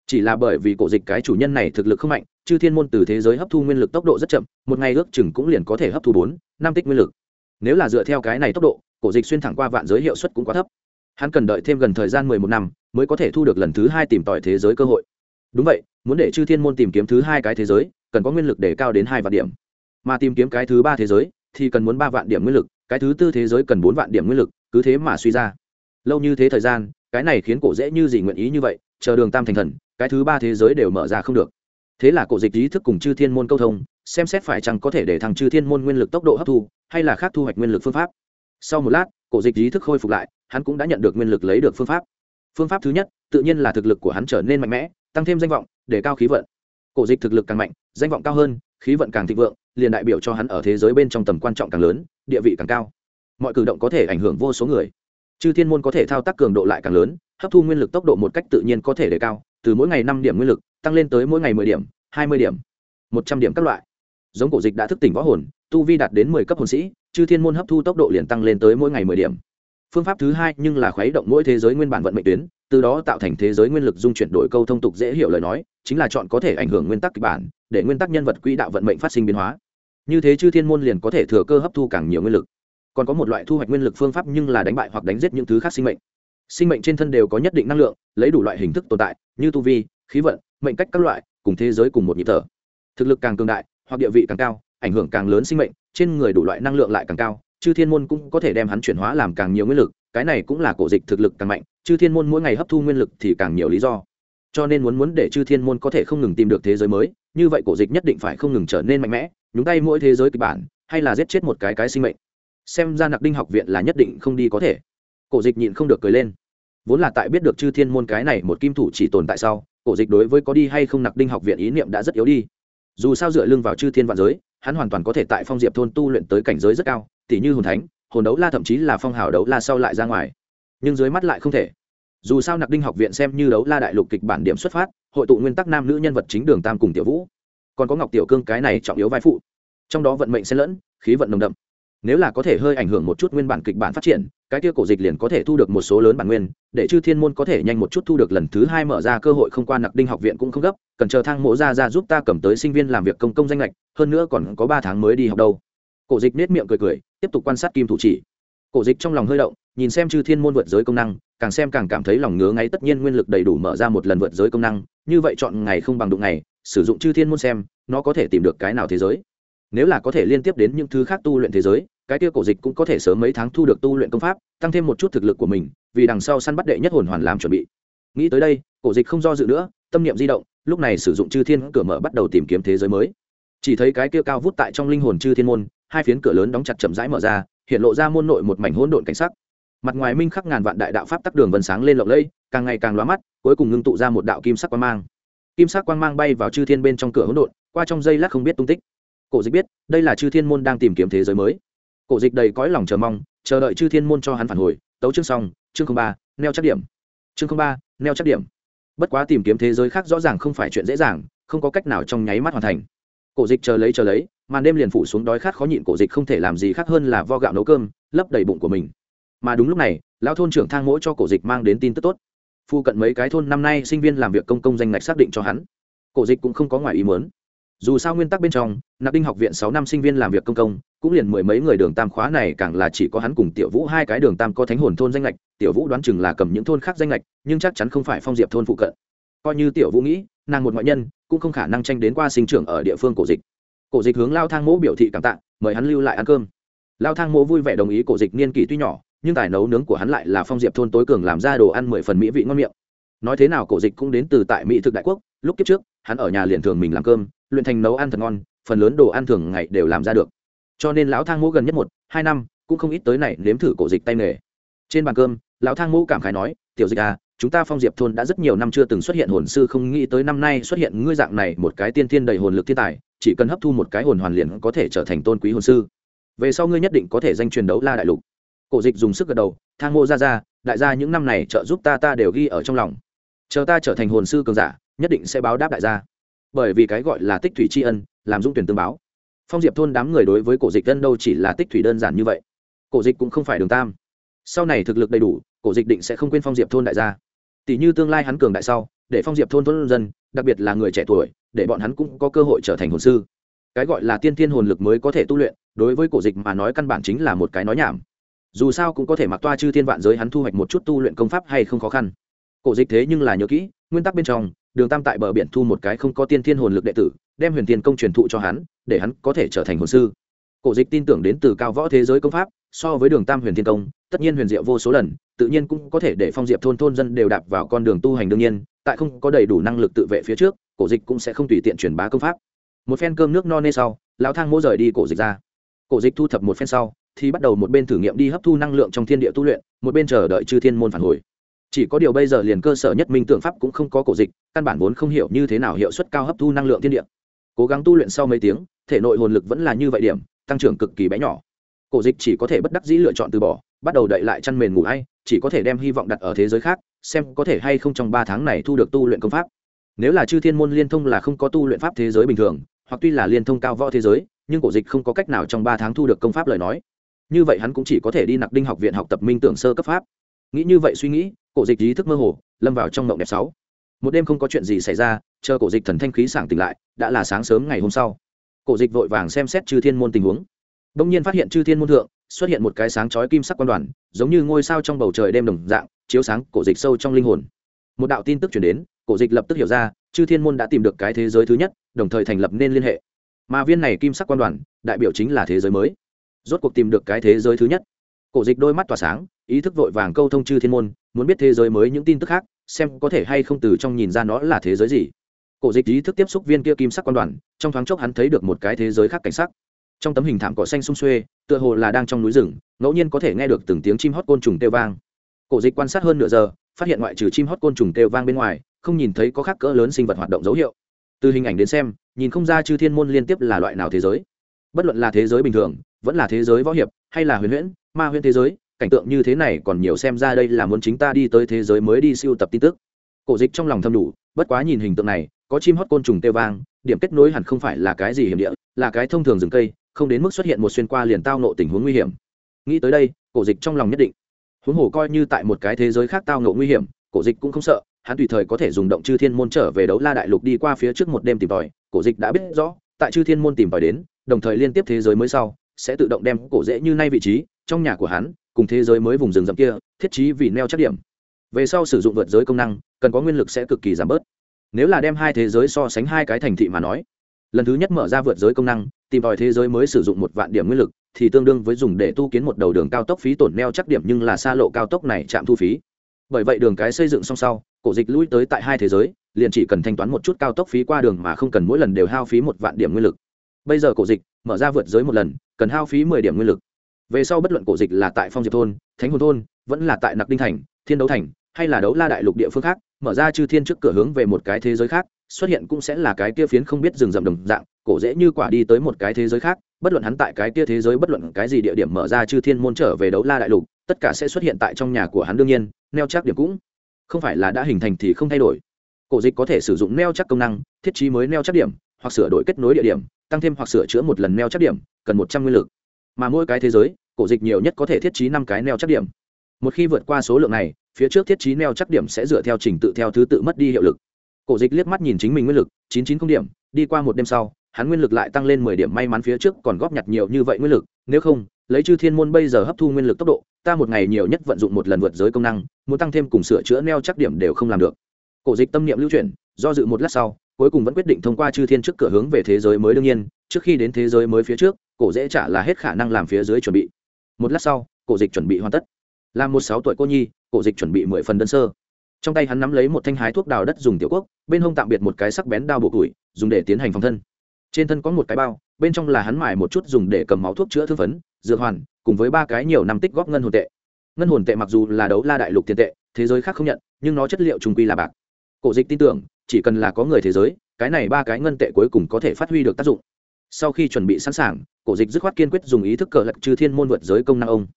Chỉ là bởi vì cổ dịch cái chủ nhân này thực lực không mạnh, chư thiên môn từ thế giới hấp thu nguyên lực tốc độ rất chậm, một ngày ước chừng cũng liền có thể hấp thu bốn, năm tích nguyên lực. Nếu là dựa theo cái này tốc độ, cổ dịch xuyên thẳng qua vạn giới hiệu suất cũng quá thấp. Hắn cần đợi thêm gần thời gian mười một năm mới có thể thu được lần thứ hai tìm tòi thế giới cơ hội. Đúng vậy, muốn để chư thiên môn tìm kiếm thứ hai cái thế giới, cần có nguyên lực để cao đến hai vạn điểm. Mà tìm kiếm cái thứ ba thế giới, thì cần muốn ba vạn điểm nguyên lực, cái thứ tư thế giới cần bốn vạn điểm nguyên lực, cứ thế mà suy ra. Lâu như thế thời gian cái này khiến cổ dễ như gì nguyện ý như vậy, chờ đường tam thành thần, cái thứ ba thế giới đều mở ra không được. Thế là cổ dịch ý thức cùng chư thiên môn câu thông, xem xét phải chăng có thể để thằng chư thiên môn nguyên lực tốc độ hấp thu, hay là khác thu hoạch nguyên lực phương pháp. Sau một lát, cổ dịch ý thức khôi phục lại, hắn cũng đã nhận được nguyên lực lấy được phương pháp. Phương pháp thứ nhất, tự nhiên là thực lực của hắn trở nên mạnh mẽ, tăng thêm danh vọng, để cao khí vận. Cổ dịch thực lực càng mạnh, danh vọng cao hơn, khí vận càng thịnh vượng, liền đại biểu cho hắn ở thế giới bên trong tầm quan trọng càng lớn, địa vị càng cao. Mọi cử động có thể ảnh hưởng vô số người chư thiên môn có thể thao tác cường độ lại càng lớn, hấp thu nguyên lực tốc độ một cách tự nhiên có thể đề cao, từ mỗi ngày năm điểm nguyên lực, tăng lên tới mỗi ngày mười điểm, hai mươi điểm, một trăm điểm các loại. Giống cổ dịch đã thức tỉnh võ hồn, tu vi đạt đến mười cấp hồn sĩ, chư thiên môn hấp thu tốc độ liền tăng lên tới mỗi ngày mười điểm. Phương pháp thứ hai nhưng là khuấy động mỗi thế giới nguyên bản vận mệnh tuyến, từ đó tạo thành thế giới nguyên lực dung chuyển đổi câu thông tục dễ hiểu lời nói, chính là chọn có thể ảnh hưởng nguyên tắc kịch bản, để nguyên tắc nhân vật quỹ đạo vận mệnh phát sinh biến hóa. Như thế chư thiên môn liền có thể thừa cơ hấp thu càng nhiều nguyên lực còn có một loại thu hoạch nguyên lực phương pháp nhưng là đánh bại hoặc đánh giết những thứ khác sinh mệnh. Sinh mệnh trên thân đều có nhất định năng lượng, lấy đủ loại hình thức tồn tại, như tu vi, khí vận, mệnh cách các loại, cùng thế giới cùng một nhịp thở. Thực lực càng cường đại, hoặc địa vị càng cao, ảnh hưởng càng lớn sinh mệnh, trên người đủ loại năng lượng lại càng cao, chư thiên môn cũng có thể đem hắn chuyển hóa làm càng nhiều nguyên lực, cái này cũng là cổ dịch thực lực càng mạnh, chư thiên môn mỗi ngày hấp thu nguyên lực thì càng nhiều lý do. Cho nên muốn muốn để chư thiên môn có thể không ngừng tìm được thế giới mới, như vậy cổ dịch nhất định phải không ngừng trở nên mạnh mẽ, nhúng tay mỗi thế giới kịch bản, hay là giết chết một cái cái sinh mệnh xem ra nặc đinh học viện là nhất định không đi có thể. Cổ dịch nhịn không được cười lên. Vốn là tại biết được chư thiên môn cái này một kim thủ chỉ tồn tại sau, cổ dịch đối với có đi hay không nặc đinh học viện ý niệm đã rất yếu đi. Dù sao dựa lưng vào chư thiên vạn giới, hắn hoàn toàn có thể tại phong diệp thôn tu luyện tới cảnh giới rất cao tỷ như hồn thánh, hồn đấu la thậm chí là phong hào đấu la sau lại ra ngoài. Nhưng dưới mắt lại không thể. Dù sao nặc đinh học viện xem như đấu la đại lục kịch bản điểm xuất phát, hội tụ nguyên tắc nam nữ nhân vật chính đường tam cùng tiểu vũ. Còn có ngọc tiểu cương cái này trọng yếu vai phụ. Trong đó vận mệnh xen lẫn, khí vận nồng đậm nếu là có thể hơi ảnh hưởng một chút nguyên bản kịch bản phát triển, cái kia cổ dịch liền có thể thu được một số lớn bản nguyên, để chư thiên môn có thể nhanh một chút thu được lần thứ hai mở ra cơ hội không qua nặc đinh học viện cũng không gấp, cần chờ thang mộ ra ra giúp ta cầm tới sinh viên làm việc công công danh lệch, hơn nữa còn có ba tháng mới đi học đâu. Cổ dịch nết miệng cười cười, tiếp tục quan sát kim thủ chỉ. Cổ dịch trong lòng hơi động, nhìn xem chư thiên môn vượt giới công năng, càng xem càng cảm thấy lòng ngứa ngáy tất nhiên nguyên lực đầy đủ mở ra một lần vượt giới công năng, như vậy chọn ngày không bằng đụng ngày, sử dụng chư thiên môn xem, nó có thể tìm được cái nào thế giới nếu là có thể liên tiếp đến những thứ khác tu luyện thế giới, cái kia cổ dịch cũng có thể sớm mấy tháng thu được tu luyện công pháp, tăng thêm một chút thực lực của mình, vì đằng sau săn bắt đệ nhất hồn hoàn làm chuẩn bị. Nghĩ tới đây, cổ dịch không do dự nữa, tâm niệm di động, lúc này sử dụng chư thiên cửa mở bắt đầu tìm kiếm thế giới mới. Chỉ thấy cái kia cao vút tại trong linh hồn chư thiên môn, hai phiến cửa lớn đóng chặt chậm rãi mở ra, hiện lộ ra môn nội một mảnh hỗn độn cảnh sắc. Mặt ngoài minh khắc ngàn vạn đại đạo pháp tắc đường vân sáng lên lộng lẫy, càng ngày càng lóa mắt, cuối cùng ngưng tụ ra một đạo kim sắc quang mang. Kim sắc quang mang bay vào chư thiên bên trong cửa hỗn độn, qua trong dây lát không biết tung tích cổ dịch biết, đây là chư thiên môn đang tìm kiếm thế giới mới. Cổ dịch đầy cõi lòng chờ mong, chờ đợi chư thiên môn cho hắn phản hồi. Tấu chương xong, chương ba, neo chắc điểm. Chương ba, neo chắc điểm. Bất quá tìm kiếm thế giới khác rõ ràng không phải chuyện dễ dàng, không có cách nào trong nháy mắt hoàn thành. Cổ dịch chờ lấy chờ lấy, màn đêm liền phủ xuống đói khát khó nhịn cổ dịch không thể làm gì khác hơn là vo gạo nấu cơm, lấp đầy bụng của mình. Mà đúng lúc này, lão thôn trưởng thang mỗi cho cổ dịch mang đến tin tức tốt. Phu cận mấy cái thôn năm nay sinh viên làm việc công công danh ngạch xác định cho hắn. Cổ dịch cũng không có ngoài ý muốn dù sao nguyên tắc bên trong, nạp đinh học viện sáu năm sinh viên làm việc công công, cũng liền mười mấy người đường tam khóa này càng là chỉ có hắn cùng tiểu vũ hai cái đường tam có thánh hồn thôn danh lệch, tiểu vũ đoán chừng là cầm những thôn khác danh lệch, nhưng chắc chắn không phải phong diệp thôn phụ cận. Coi như tiểu vũ nghĩ, nàng một ngoại nhân, cũng không khả năng tranh đến qua sinh trưởng ở địa phương cổ dịch. Cổ dịch hướng lao thang mỗ biểu thị cảm tạ, mời hắn lưu lại ăn cơm. Lao thang mỗ vui vẻ đồng ý cổ dịch niên kỷ tuy nhỏ, nhưng tài nấu nướng của hắn lại là phong diệp thôn tối cường làm ra đồ ăn mười phần mỹ vị ngon miệng. Nói thế nào cổ dịch cũng đến từ tại mỹ thực đại quốc, lúc kiếp trước hắn ở nhà liền thường mình làm cơm, luyện thành nấu ăn thật ngon, phần lớn đồ ăn thường ngày đều làm ra được. Cho nên lão thang Mũ gần nhất một, hai năm, cũng không ít tới này nếm thử cổ dịch tay nghề. Trên bàn cơm, lão thang Mũ cảm khái nói, tiểu dịch à chúng ta phong diệp thôn đã rất nhiều năm chưa từng xuất hiện hồn sư, không nghĩ tới năm nay xuất hiện ngươi dạng này một cái tiên thiên đầy hồn lực thiên tài, chỉ cần hấp thu một cái hồn hoàn liền có thể trở thành tôn quý hồn sư. Về sau ngươi nhất định có thể danh truyền đấu la đại lục. Cổ dịch dùng sức gật đầu, thang mô ra ra, đại gia những năm này trợ giúp ta ta đều ghi ở trong lòng. Chờ ta trở thành hồn sư cường giả nhất định sẽ báo đáp đại gia. Bởi vì cái gọi là tích thủy tri ân, làm dung tuyển tương báo. Phong diệp thôn đám người đối với cổ dịch dân đâu chỉ là tích thủy đơn giản như vậy. Cổ dịch cũng không phải đường tam. Sau này thực lực đầy đủ, cổ dịch định sẽ không quên phong diệp thôn đại gia. Tỷ như tương lai hắn cường đại sau, để phong diệp thôn thôn dân, đặc biệt là người trẻ tuổi, để bọn hắn cũng có cơ hội trở thành hồn sư. Cái gọi là tiên thiên hồn lực mới có thể tu luyện, đối với cổ dịch mà nói căn bản chính là một cái nói nhảm. Dù sao cũng có thể mặc toa chư thiên vạn giới hắn thu hoạch một chút tu luyện công pháp hay không khó khăn. Cổ dịch thế nhưng là nhớ kỹ, nguyên tắc bên trong đường tam tại bờ biển thu một cái không có tiên thiên hồn lực đệ tử, đem huyền thiên công truyền thụ cho hắn, để hắn có thể trở thành hồn sư. Cổ dịch tin tưởng đến từ cao võ thế giới công pháp, so với đường tam huyền thiên công, tất nhiên huyền diệu vô số lần, tự nhiên cũng có thể để phong diệp thôn thôn dân đều đạp vào con đường tu hành đương nhiên, tại không có đầy đủ năng lực tự vệ phía trước, cổ dịch cũng sẽ không tùy tiện truyền bá công pháp. Một phen cơm nước no nê sau, lão thang mỗ rời đi cổ dịch ra. Cổ dịch thu thập một phen sau, thì bắt đầu một bên thử nghiệm đi hấp thu năng lượng trong thiên địa tu luyện, một bên chờ đợi chư thiên môn phản hồi chỉ có điều bây giờ liền cơ sở nhất minh tượng pháp cũng không có cổ dịch, căn bản vốn không hiểu như thế nào hiệu suất cao hấp thu năng lượng thiên địa. Cố gắng tu luyện sau mấy tiếng, thể nội hồn lực vẫn là như vậy điểm, tăng trưởng cực kỳ bé nhỏ. Cổ dịch chỉ có thể bất đắc dĩ lựa chọn từ bỏ, bắt đầu đậy lại chăn mền ngủ hay chỉ có thể đem hy vọng đặt ở thế giới khác, xem có thể hay không trong ba tháng này thu được tu luyện công pháp. Nếu là chư thiên môn liên thông là không có tu luyện pháp thế giới bình thường, hoặc tuy là liên thông cao võ thế giới, nhưng cổ dịch không có cách nào trong ba tháng thu được công pháp lời nói. Như vậy hắn cũng chỉ có thể đi nặc đinh học viện học tập minh tưởng sơ cấp pháp nghĩ như vậy suy nghĩ, cổ dịch ý thức mơ hồ, lâm vào trong mộng đẹp sáu. Một đêm không có chuyện gì xảy ra, chờ cổ dịch thần thanh khí sảng tỉnh lại, đã là sáng sớm ngày hôm sau. Cổ dịch vội vàng xem xét chư thiên môn tình huống. Đông nhiên phát hiện chư thiên môn thượng, xuất hiện một cái sáng chói kim sắc quan đoàn, giống như ngôi sao trong bầu trời đêm đồng dạng, chiếu sáng cổ dịch sâu trong linh hồn. Một đạo tin tức chuyển đến, cổ dịch lập tức hiểu ra, chư thiên môn đã tìm được cái thế giới thứ nhất, đồng thời thành lập nên liên hệ. Mà viên này kim sắc quan đoàn, đại biểu chính là thế giới mới. Rốt cuộc tìm được cái thế giới thứ nhất. Cổ dịch đôi mắt tỏa sáng ý thức vội vàng câu thông chư thiên môn, muốn biết thế giới mới những tin tức khác, xem có thể hay không từ trong nhìn ra nó là thế giới gì. Cổ dịch ý thức tiếp xúc viên kia kim sắc quan đoàn, trong thoáng chốc hắn thấy được một cái thế giới khác cảnh sắc. Trong tấm hình thảm cỏ xanh sung xuê, tựa hồ là đang trong núi rừng, ngẫu nhiên có thể nghe được từng tiếng chim hót côn trùng kêu vang. Cổ dịch quan sát hơn nửa giờ, phát hiện ngoại trừ chim hót côn trùng kêu vang bên ngoài, không nhìn thấy có khác cỡ lớn sinh vật hoạt động dấu hiệu. Từ hình ảnh đến xem, nhìn không ra chư thiên môn liên tiếp là loại nào thế giới. Bất luận là thế giới bình thường, vẫn là thế giới võ hiệp, hay là huyền huyễn, ma huyễn thế giới cảnh tượng như thế này còn nhiều xem ra đây là muốn chính ta đi tới thế giới mới đi siêu tập tin tức. Cổ dịch trong lòng thâm đủ, bất quá nhìn hình tượng này, có chim hót côn trùng tê vang, điểm kết nối hẳn không phải là cái gì hiểm địa, là cái thông thường rừng cây, không đến mức xuất hiện một xuyên qua liền tao nộ tình huống nguy hiểm. Nghĩ tới đây, cổ dịch trong lòng nhất định. Huống hồ coi như tại một cái thế giới khác tao nộ nguy hiểm, cổ dịch cũng không sợ, hắn tùy thời có thể dùng động chư thiên môn trở về đấu la đại lục đi qua phía trước một đêm tìm tòi, cổ dịch đã biết rõ, tại chư thiên môn tìm tòi đến, đồng thời liên tiếp thế giới mới sau, sẽ tự động đem cổ dễ như nay vị trí, trong nhà của hắn cùng thế giới mới vùng rừng rậm kia, thiết trí vì neo chắc điểm. Về sau sử dụng vượt giới công năng, cần có nguyên lực sẽ cực kỳ giảm bớt. Nếu là đem hai thế giới so sánh hai cái thành thị mà nói, lần thứ nhất mở ra vượt giới công năng, tìm tòi thế giới mới sử dụng một vạn điểm nguyên lực, thì tương đương với dùng để tu kiến một đầu đường cao tốc phí tổn neo chắc điểm nhưng là xa lộ cao tốc này chạm thu phí. Bởi vậy đường cái xây dựng song sau, cổ dịch lui tới tại hai thế giới, liền chỉ cần thanh toán một chút cao tốc phí qua đường mà không cần mỗi lần đều hao phí một vạn điểm nguyên lực. Bây giờ cổ dịch mở ra vượt giới một lần, cần hao phí mười điểm nguyên lực về sau bất luận cổ dịch là tại phong diệp thôn, thánh hồn thôn, vẫn là tại nặc đinh thành, thiên đấu thành, hay là đấu la đại lục địa phương khác, mở ra chư thiên trước cửa hướng về một cái thế giới khác, xuất hiện cũng sẽ là cái kia phiến không biết rừng rậm đồng dạng, cổ dễ như quả đi tới một cái thế giới khác, bất luận hắn tại cái kia thế giới bất luận cái gì địa điểm mở ra chư thiên môn trở về đấu la đại lục, tất cả sẽ xuất hiện tại trong nhà của hắn đương nhiên, neo chắc điểm cũng không phải là đã hình thành thì không thay đổi. Cổ dịch có thể sử dụng neo chắc công năng, thiết trí mới neo chắc điểm, hoặc sửa đổi kết nối địa điểm, tăng thêm hoặc sửa chữa một lần neo chắc điểm, cần một trăm nguyên lực. Mà mỗi cái thế giới cổ dịch nhiều nhất có thể thiết trí năm cái neo chắc điểm. Một khi vượt qua số lượng này, phía trước thiết trí neo chắc điểm sẽ dựa theo trình tự theo thứ tự mất đi hiệu lực. Cổ dịch liếc mắt nhìn chính mình nguyên lực, chín chín không điểm, đi qua một đêm sau, hắn nguyên lực lại tăng lên mười điểm may mắn phía trước còn góp nhặt nhiều như vậy nguyên lực, nếu không, lấy chư thiên môn bây giờ hấp thu nguyên lực tốc độ, ta một ngày nhiều nhất vận dụng một lần vượt giới công năng, muốn tăng thêm cùng sửa chữa neo chắc điểm đều không làm được. Cổ dịch tâm niệm lưu chuyển, do dự một lát sau, cuối cùng vẫn quyết định thông qua chư thiên trước cửa hướng về thế giới mới đương nhiên, trước khi đến thế giới mới phía trước, cổ dễ trả là hết khả năng làm phía dưới chuẩn bị một lát sau, cổ dịch chuẩn bị hoàn tất. Làm một sáu tuổi cô nhi, cổ dịch chuẩn bị mười phần đơn sơ. Trong tay hắn nắm lấy một thanh hái thuốc đào đất dùng tiểu quốc, bên hông tạm biệt một cái sắc bén đao bộ củi, dùng để tiến hành phòng thân. Trên thân có một cái bao, bên trong là hắn mải một chút dùng để cầm máu thuốc chữa thương phấn, dược hoàn, cùng với ba cái nhiều năm tích góp ngân hồn tệ. Ngân hồn tệ mặc dù là đấu la đại lục tiền tệ, thế giới khác không nhận, nhưng nó chất liệu trung quy là bạc. Cổ dịch tin tưởng, chỉ cần là có người thế giới, cái này ba cái ngân tệ cuối cùng có thể phát huy được tác dụng sau khi chuẩn bị sẵn sàng cổ dịch dứt khoát kiên quyết dùng ý thức cờ lật trừ thiên môn vượt giới công năng ông.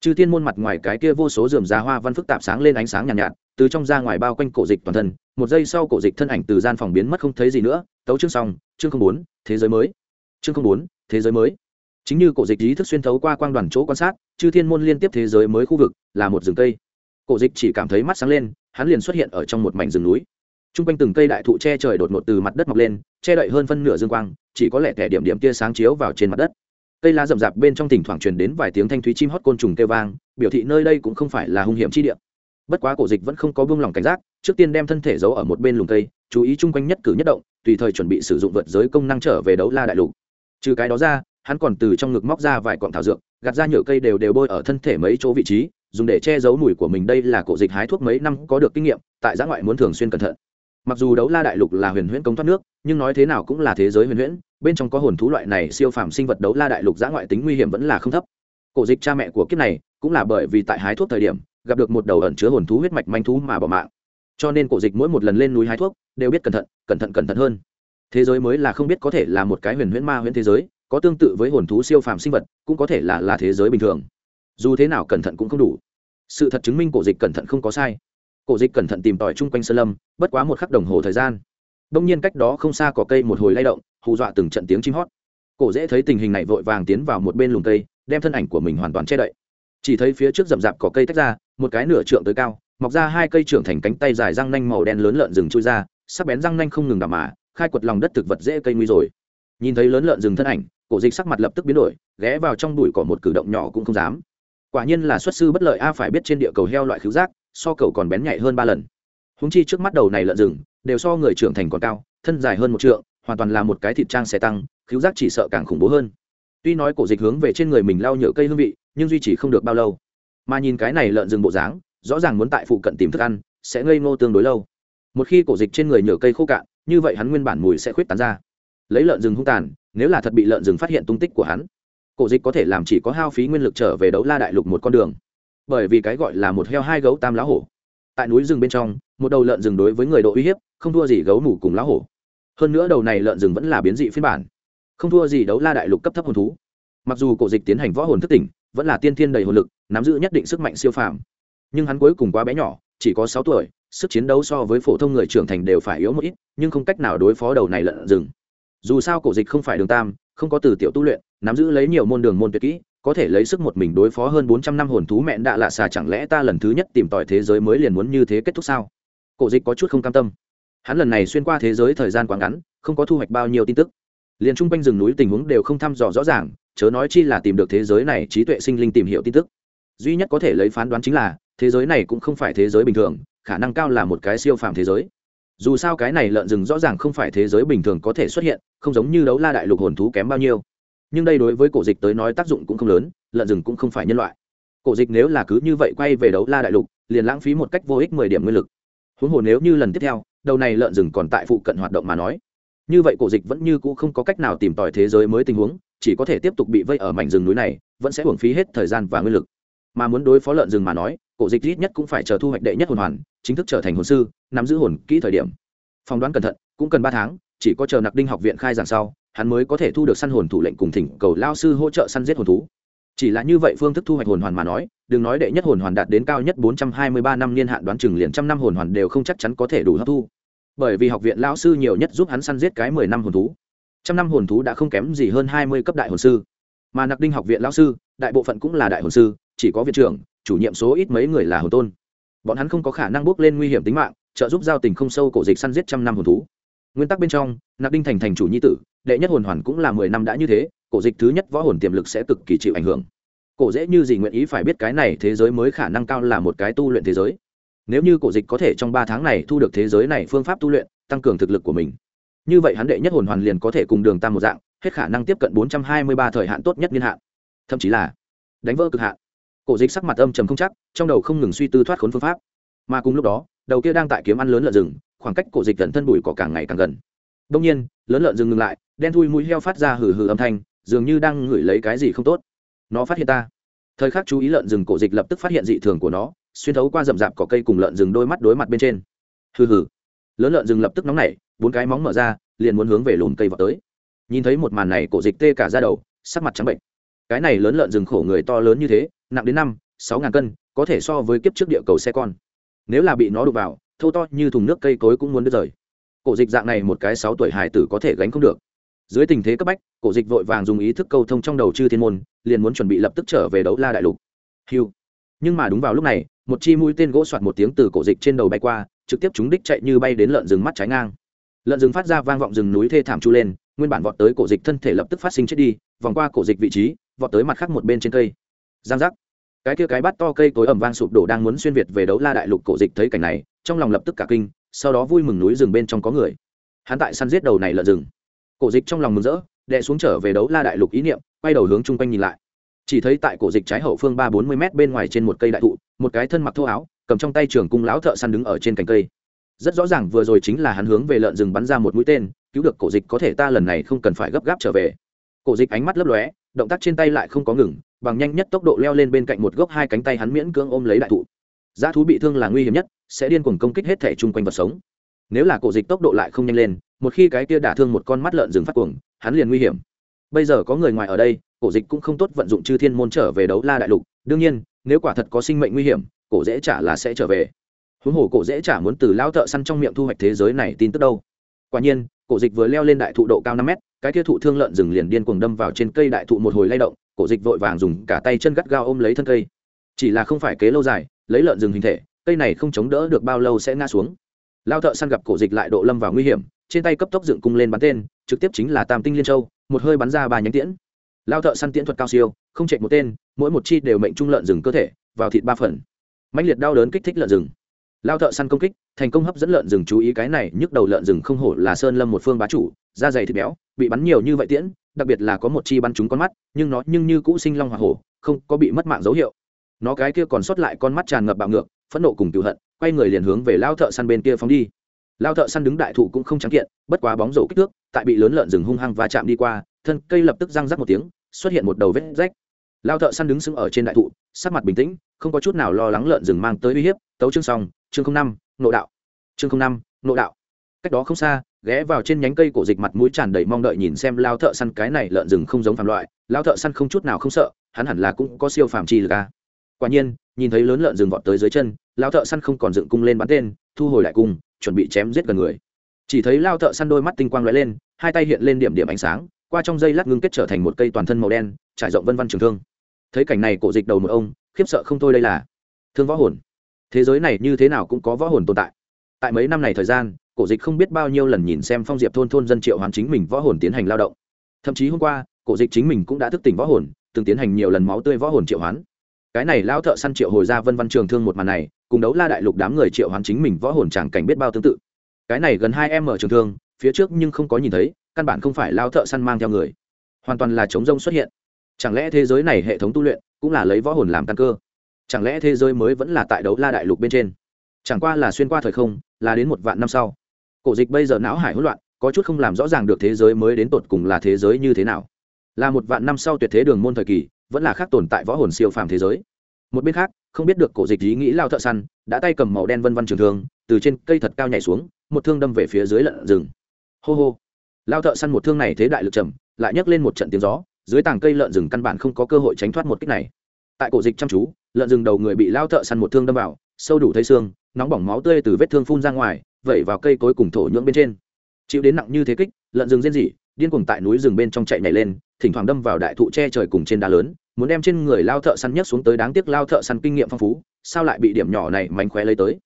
Trừ thiên môn mặt ngoài cái kia vô số dườm giá hoa văn phức tạp sáng lên ánh sáng nhàn nhạt, nhạt từ trong ra ngoài bao quanh cổ dịch toàn thân một giây sau cổ dịch thân ảnh từ gian phòng biến mất không thấy gì nữa tấu chương xong chương không bốn thế giới mới. Chương không bốn thế giới mới. Chính như cổ dịch ý thức xuyên thấu qua quang đoàn chỗ quan sát chư thiên môn liên tiếp thế giới mới khu vực là một rừng cây. Cổ dịch chỉ cảm thấy mắt sáng lên hắn liền xuất hiện ở trong một mảnh rừng núi. T r u n g quanh từng cây đại thụ che trời đột ngột từ mặt đất mọc lên che đậy hơn phân nửa dương quang chỉ có lẽ thẻ điểm điểm tia sáng chiếu vào trên mặt đất. Cây lá rậm rạp bên trong thỉnh thoảng truyền đến vài tiếng thanh thúy chim hót côn trùng kêu vang, biểu thị nơi đây cũng không phải là hung hiểm chi địa. Bất quá cổ dịch vẫn không có buông lỏng cảnh giác, trước tiên đem thân thể giấu ở một bên lùng cây, chú ý chung quanh nhất cử nhất động, tùy thời chuẩn bị sử dụng vượt giới công năng trở về đấu la đại lục. Trừ cái đó ra, hắn còn từ trong ngực móc ra vài cọng thảo dược, gạt ra nhựa cây đều đều bôi ở thân thể mấy chỗ vị trí, dùng để che giấu mùi của mình. Đây là cổ dịch hái thuốc mấy năm có được kinh nghiệm, tại giã ngoại muốn thường xuyên cẩn thận mặc dù đấu la đại lục là huyền huyễn công thoát nước, nhưng nói thế nào cũng là thế giới huyền huyễn, bên trong có hồn thú loại này siêu phàm sinh vật đấu la đại lục giã ngoại tính nguy hiểm vẫn là không thấp. Cổ dịch cha mẹ của kiếp này cũng là bởi vì tại hái thuốc thời điểm, gặp được một đầu ẩn chứa hồn thú huyết mạch manh thú mà bỏ mạng. Cho nên cổ dịch mỗi một lần lên núi hái thuốc, đều biết cẩn thận cẩn thận cẩn thận hơn. Thế giới mới là không biết có thể là một cái huyền huyễn ma huyễn thế giới, có tương tự với hồn thú siêu phàm sinh vật, cũng có thể là là thế giới bình thường. Dù thế nào cẩn thận cũng không đủ. Sự thật chứng minh cổ dịch cẩn thận không có sai cổ dịch cẩn thận tìm tòi chung quanh sơn lâm, bất quá một khắc đồng hồ thời gian. Đông nhiên cách đó không xa có cây một hồi lay động, hù dọa từng trận tiếng chim hót. Cổ dễ thấy tình hình này vội vàng tiến vào một bên lùm cây, đem thân ảnh của mình hoàn toàn che đậy. Chỉ thấy phía trước rậm rạp có cây tách ra, một cái nửa trượng tới cao, mọc ra hai cây trưởng thành cánh tay dài răng nanh màu đen lớn lợn rừng chui ra, sắc bén răng nanh không ngừng đ mà, khai quật lòng đất thực vật dễ cây nguy rồi. Nhìn thấy lớn lợn rừng thân ảnh, cổ dịch sắc mặt lập tức biến đổi, ghé vào trong bụi cỏ một cử động nhỏ cũng không dám. Quả nhiên là xuất sư bất lợi a, phải biết trên địa cầu heo loại khứu giác so cậu còn bén nhạy hơn ba lần. Húng chi trước mắt đầu này lợn rừng, đều so người trưởng thành còn cao, thân dài hơn một trượng, hoàn toàn là một cái thịt trang xe tăng cứu giác chỉ sợ càng khủng bố hơn. Tuy nói cổ dịch hướng về trên người mình lau nhựa cây hương vị, nhưng duy trì không được bao lâu. Mà nhìn cái này lợn rừng bộ dáng, rõ ràng muốn tại phụ cận tìm thức ăn, sẽ ngây ngô tương đối lâu. Một khi cổ dịch trên người nhựa cây khô cạn, như vậy hắn nguyên bản mùi sẽ khuyết tán ra. Lấy lợn rừng hung tàn, nếu là thật bị lợn rừng phát hiện tung tích của hắn, cổ dịch có thể làm chỉ có hao phí nguyên lực trở về đấu la đại lục một con đường bởi vì cái gọi là một heo hai gấu tam lá hổ. Tại núi rừng bên trong, một đầu lợn rừng đối với người độ uy hiếp, không thua gì gấu mủ cùng lá hổ. Hơn nữa đầu này lợn rừng vẫn là biến dị phiên bản. Không thua gì đấu la đại lục cấp thấp hồn thú. Mặc dù cổ dịch tiến hành võ hồn thức tỉnh, vẫn là tiên thiên đầy hồn lực, nắm giữ nhất định sức mạnh siêu phàm. Nhưng hắn cuối cùng quá bé nhỏ, chỉ có sáu tuổi, sức chiến đấu so với phổ thông người trưởng thành đều phải yếu một ít, nhưng không cách nào đối phó đầu này lợn rừng. Dù sao cổ dịch không phải đường tam, không có từ tiểu tu luyện, nắm giữ lấy nhiều môn đường môn tuyệt kỹ có thể lấy sức một mình đối phó hơn bốn trăm năm hồn thú mẹn đạ lạ xà, chẳng lẽ ta lần thứ nhất tìm tòi thế giới mới liền muốn như thế kết thúc sao? Cổ dịch có chút không cam tâm. Hắn lần này xuyên qua thế giới thời gian quá ngắn, không có thu hoạch bao nhiêu tin tức. Liền chung quanh rừng núi tình huống đều không thăm dò rõ ràng, chớ nói chi là tìm được thế giới này, trí tuệ sinh linh tìm hiểu tin tức. Duy nhất có thể lấy phán đoán chính là, thế giới này cũng không phải thế giới bình thường, khả năng cao là một cái siêu phàm thế giới. Dù sao cái này lợn rừng rõ ràng không phải thế giới bình thường có thể xuất hiện, không giống như đấu la đại lục hồn thú kém bao nhiêu nhưng đây đối với cổ dịch tới nói tác dụng cũng không lớn, lợn rừng cũng không phải nhân loại. Cổ dịch nếu là cứ như vậy quay về đấu la đại lục, liền lãng phí một cách vô ích mười điểm nguyên lực. Huống hồ nếu như lần tiếp theo, đầu này lợn rừng còn tại phụ cận hoạt động mà nói, như vậy cổ dịch vẫn như cũ không có cách nào tìm tòi thế giới mới tình huống, chỉ có thể tiếp tục bị vây ở mảnh rừng núi này, vẫn sẽ hưởng phí hết thời gian và nguyên lực. Mà muốn đối phó lợn rừng mà nói, cổ dịch ít nhất cũng phải chờ thu hoạch đệ nhất hồn hoàn, chính thức trở thành hồn sư, nắm giữ hồn kỹ thời điểm. Phỏng đoán cẩn thận, cũng cần ba tháng chỉ có chờ nặc đinh học viện khai giảng sau, hắn mới có thể thu được săn hồn thủ lệnh cùng thỉnh cầu lao sư hỗ trợ săn giết hồn thú. Chỉ là như vậy phương thức thu hoạch hồn hoàn mà nói, đừng nói đệ nhất hồn hoàn đạt đến cao nhất bốn trăm hai mươi ba năm niên hạn đoán chừng liền trăm năm hồn hoàn đều không chắc chắn có thể đủ hấp thu. Bởi vì học viện lao sư nhiều nhất giúp hắn săn giết cái mười năm hồn thú. Trăm năm hồn thú đã không kém gì hơn hai mươi cấp đại hồn sư. Mà nặc đinh học viện lao sư, đại bộ phận cũng là đại hồn sư, chỉ có viện trưởng, chủ nhiệm số ít mấy người là hồn tôn. Bọn hắn không có khả năng bước lên nguy hiểm tính mạng, trợ giúp giao tình không sâu cổ dịch săn giết trăm năm hồn thú nguyên tắc bên trong, nạp đinh thành thành chủ nhi tử, đệ nhất hồn hoàn cũng là mười năm đã như thế, cổ dịch thứ nhất võ hồn tiềm lực sẽ cực kỳ chịu ảnh hưởng. Cổ dễ như gì nguyện ý phải biết cái này thế giới mới khả năng cao là một cái tu luyện thế giới. Nếu như cổ dịch có thể trong ba tháng này thu được thế giới này phương pháp tu luyện, tăng cường thực lực của mình. Như vậy hắn đệ nhất hồn hoàn liền có thể cùng đường tam một dạng, hết khả năng tiếp cận bốn trăm hai mươi ba thời hạn tốt nhất niên hạn. Thậm chí là đánh vỡ cực hạn. Cổ dịch sắc mặt âm trầm không chắc, trong đầu không ngừng suy tư thoát khốn phương pháp. Mà cùng lúc đó, đầu kia đang tại kiếm ăn lớn lợn rừng khoảng cách cổ dịch gần thân bụi cỏ càng ngày càng gần. Đông nhiên, lớn lợn dừng ngừng lại, đen thui mũi heo phát ra hừ hừ âm thanh, dường như đang ngửi lấy cái gì không tốt. Nó phát hiện ta. Thời khắc chú ý lợn rừng cổ dịch lập tức phát hiện dị thường của nó, xuyên thấu qua rậm rạp cỏ cây cùng lợn rừng đôi mắt đối mặt bên trên. Hừ hừ. Lớn lợn rừng lập tức nóng nảy, bốn cái móng mở ra, liền muốn hướng về lùm cây vào tới. Nhìn thấy một màn này, cổ dịch tê cả ra đầu, sắc mặt trắng bệnh cái này lớn lợn rừng khổ người to lớn như thế, nặng đến năm, sáu ngàn cân, có thể so với kiếp trước địa cầu xe con. Nếu là bị nó đụng vào thô to như thùng nước cây cối cũng muốn đứt rời. Cổ dịch dạng này một cái sáu tuổi hải tử có thể gánh không được. Dưới tình thế cấp bách, cổ dịch vội vàng dùng ý thức câu thông trong đầu chư thiên môn, liền muốn chuẩn bị lập tức trở về đấu la đại lục. Hiu nhưng mà đúng vào lúc này, một chi mũi tên gỗ soạt một tiếng từ cổ dịch trên đầu bay qua, trực tiếp chúng đích chạy như bay đến lợn rừng mắt trái ngang. Lợn rừng phát ra vang vọng rừng núi thê thảm chu lên, nguyên bản vọt tới cổ dịch thân thể lập tức phát sinh chết đi, vòng qua cổ dịch vị trí, vọt tới mặt khác một bên trên cây. Giang giác cái kia cái bắt to cây cối ẩm vang sụp đổ đang muốn xuyên việt về đấu la đại lục cổ dịch thấy cảnh này, trong lòng lập tức cả kinh, sau đó vui mừng núi rừng bên trong có người. Hắn tại săn giết đầu này lợn rừng. Cổ dịch trong lòng mừng rỡ đệ xuống trở về đấu la đại lục ý niệm, quay đầu hướng chung quanh nhìn lại. Chỉ thấy tại cổ dịch trái hậu phương ba bốn mươi m bên ngoài trên một cây đại thụ, một cái thân mặc thô áo, cầm trong tay trường cung lão thợ săn đứng ở trên cành cây. Rất rõ ràng vừa rồi chính là hắn hướng về lợn rừng bắn ra một mũi tên, cứu được cổ dịch có thể ta lần này không cần phải gấp gáp trở về. Cổ dịch ánh mắt lấp lóe, động tác trên tay lại không có ngừng bằng nhanh nhất tốc độ leo lên bên cạnh một gốc hai cánh tay hắn miễn cưỡng ôm lấy đại thụ. Giá thú bị thương là nguy hiểm nhất, sẽ điên cuồng công kích hết thể chung quanh vật sống. Nếu là cổ dịch tốc độ lại không nhanh lên, một khi cái kia đả thương một con mắt lợn rừng phát cuồng, hắn liền nguy hiểm. Bây giờ có người ngoài ở đây, cổ dịch cũng không tốt vận dụng chư thiên môn trở về đấu la đại lục. Đương nhiên, nếu quả thật có sinh mệnh nguy hiểm, cổ dễ trả là sẽ trở về. Huống hồ cổ dễ trả muốn từ lao thợ săn trong miệng thu hoạch thế giới này tin tức đâu. Quả nhiên, cổ dịch vừa leo lên đại thụ độ cao năm mét, cái kia thụ thương lợn rừng liền điên cuồng đâm vào trên cây đại thụ một hồi lay động cổ dịch vội vàng dùng cả tay chân gắt gao ôm lấy thân cây. Chỉ là không phải kế lâu dài, lấy lợn rừng hình thể, cây này không chống đỡ được bao lâu sẽ ngã xuống. Lao thợ săn gặp cổ dịch lại độ lâm vào nguy hiểm, trên tay cấp tốc dựng cung lên bắn tên, trực tiếp chính là tam tinh liên châu, một hơi bắn ra ba nhánh tiễn. Lao thợ săn tiễn thuật cao siêu, không chạy một tên, mỗi một chi đều mệnh trung lợn rừng cơ thể, vào thịt ba phần. Mạnh liệt đau đớn kích thích lợn rừng. Lao thợ săn công kích, thành công hấp dẫn lợn rừng chú ý cái này, nhức đầu lợn rừng không hổ là sơn lâm một phương bá chủ, da dày thịt béo, bị bắn nhiều như vậy tiễn đặc biệt là có một chi bắn trúng con mắt, nhưng nó nhưng như cũ sinh long hoa hổ, không có bị mất mạng dấu hiệu. Nó cái kia còn sót lại con mắt tràn ngập bạo ngược, phẫn nộ cùng cựu hận, quay người liền hướng về lao thợ săn bên kia phóng đi. Lao thợ săn đứng đại thụ cũng không trắng kiện, bất quá bóng rổ kích thước, tại bị lớn lợn rừng hung hăng và chạm đi qua, thân cây lập tức răng rắc một tiếng, xuất hiện một đầu vết rách. Lao thợ săn đứng sững ở trên đại thụ, sắc mặt bình tĩnh, không có chút nào lo lắng lợn rừng mang tới uy hiếp. Tấu chương xong, chương năm nộ đạo. Chương năm nộ đạo. Cách đó không xa ghé vào trên nhánh cây cổ dịch mặt mũi tràn đầy mong đợi nhìn xem lao thợ săn cái này lợn rừng không giống phàm loại. Lao thợ săn không chút nào không sợ, hắn hẳn là cũng có siêu phàm chi lực à. quả nhiên, nhìn thấy lớn lợn rừng vọt tới dưới chân, lao thợ săn không còn dựng cung lên bắn tên, thu hồi lại cung, chuẩn bị chém giết gần người. Chỉ thấy lao thợ săn đôi mắt tinh quang lóe lên, hai tay hiện lên điểm điểm ánh sáng, qua trong dây lát ngưng kết trở thành một cây toàn thân màu đen, trải rộng vân văn trường thương. Thấy cảnh này cổ dịch đầu một ông, khiếp sợ không thôi đây là. Thương võ hồn. Thế giới này như thế nào cũng có võ hồn tồn tại. Tại mấy năm này thời gian cổ dịch không biết bao nhiêu lần nhìn xem phong diệp thôn thôn dân triệu hoàn chính mình võ hồn tiến hành lao động. Thậm chí hôm qua, cổ dịch chính mình cũng đã thức tỉnh võ hồn, từng tiến hành nhiều lần máu tươi võ hồn triệu hoán. Cái này lao thợ săn triệu hồi ra vân văn trường thương một màn này, cùng đấu la đại lục đám người triệu hoán chính mình võ hồn chẳng cảnh biết bao tương tự. Cái này gần hai em mở trường thương, phía trước nhưng không có nhìn thấy, căn bản không phải lao thợ săn mang theo người. Hoàn toàn là chống rông xuất hiện. Chẳng lẽ thế giới này hệ thống tu luyện cũng là lấy võ hồn làm căn cơ? Chẳng lẽ thế giới mới vẫn là tại đấu la đại lục bên trên? Chẳng qua là xuyên qua thời không, là đến một vạn năm sau cổ dịch bây giờ não hải hỗn loạn, có chút không làm rõ ràng được thế giới mới đến tột cùng là thế giới như thế nào. Là một vạn năm sau tuyệt thế đường môn thời kỳ, vẫn là khác tồn tại võ hồn siêu phàm thế giới. Một bên khác, không biết được cổ dịch ý nghĩ lao thợ săn, đã tay cầm màu đen vân văn trường thương, từ trên cây thật cao nhảy xuống, một thương đâm về phía dưới lợn rừng. Hô hô. Lao thợ săn một thương này thế đại lực trầm, lại nhấc lên một trận tiếng gió, dưới tàng cây lợn rừng căn bản không có cơ hội tránh thoát một kích này. Tại cổ dịch chăm chú, lợn rừng đầu người bị lao thợ săn một thương đâm vào, sâu đủ thấy xương, nóng bỏng máu tươi từ vết thương phun ra ngoài vẩy vào cây cối cùng thổ nhưỡng bên trên. Chịu đến nặng như thế kích, lợn rừng rên rỉ, điên cuồng tại núi rừng bên trong chạy nhảy lên, thỉnh thoảng đâm vào đại thụ che trời cùng trên đá lớn, muốn đem trên người lao thợ săn nhất xuống tới đáng tiếc lao thợ săn kinh nghiệm phong phú, sao lại bị điểm nhỏ này mánh khóe lấy tới?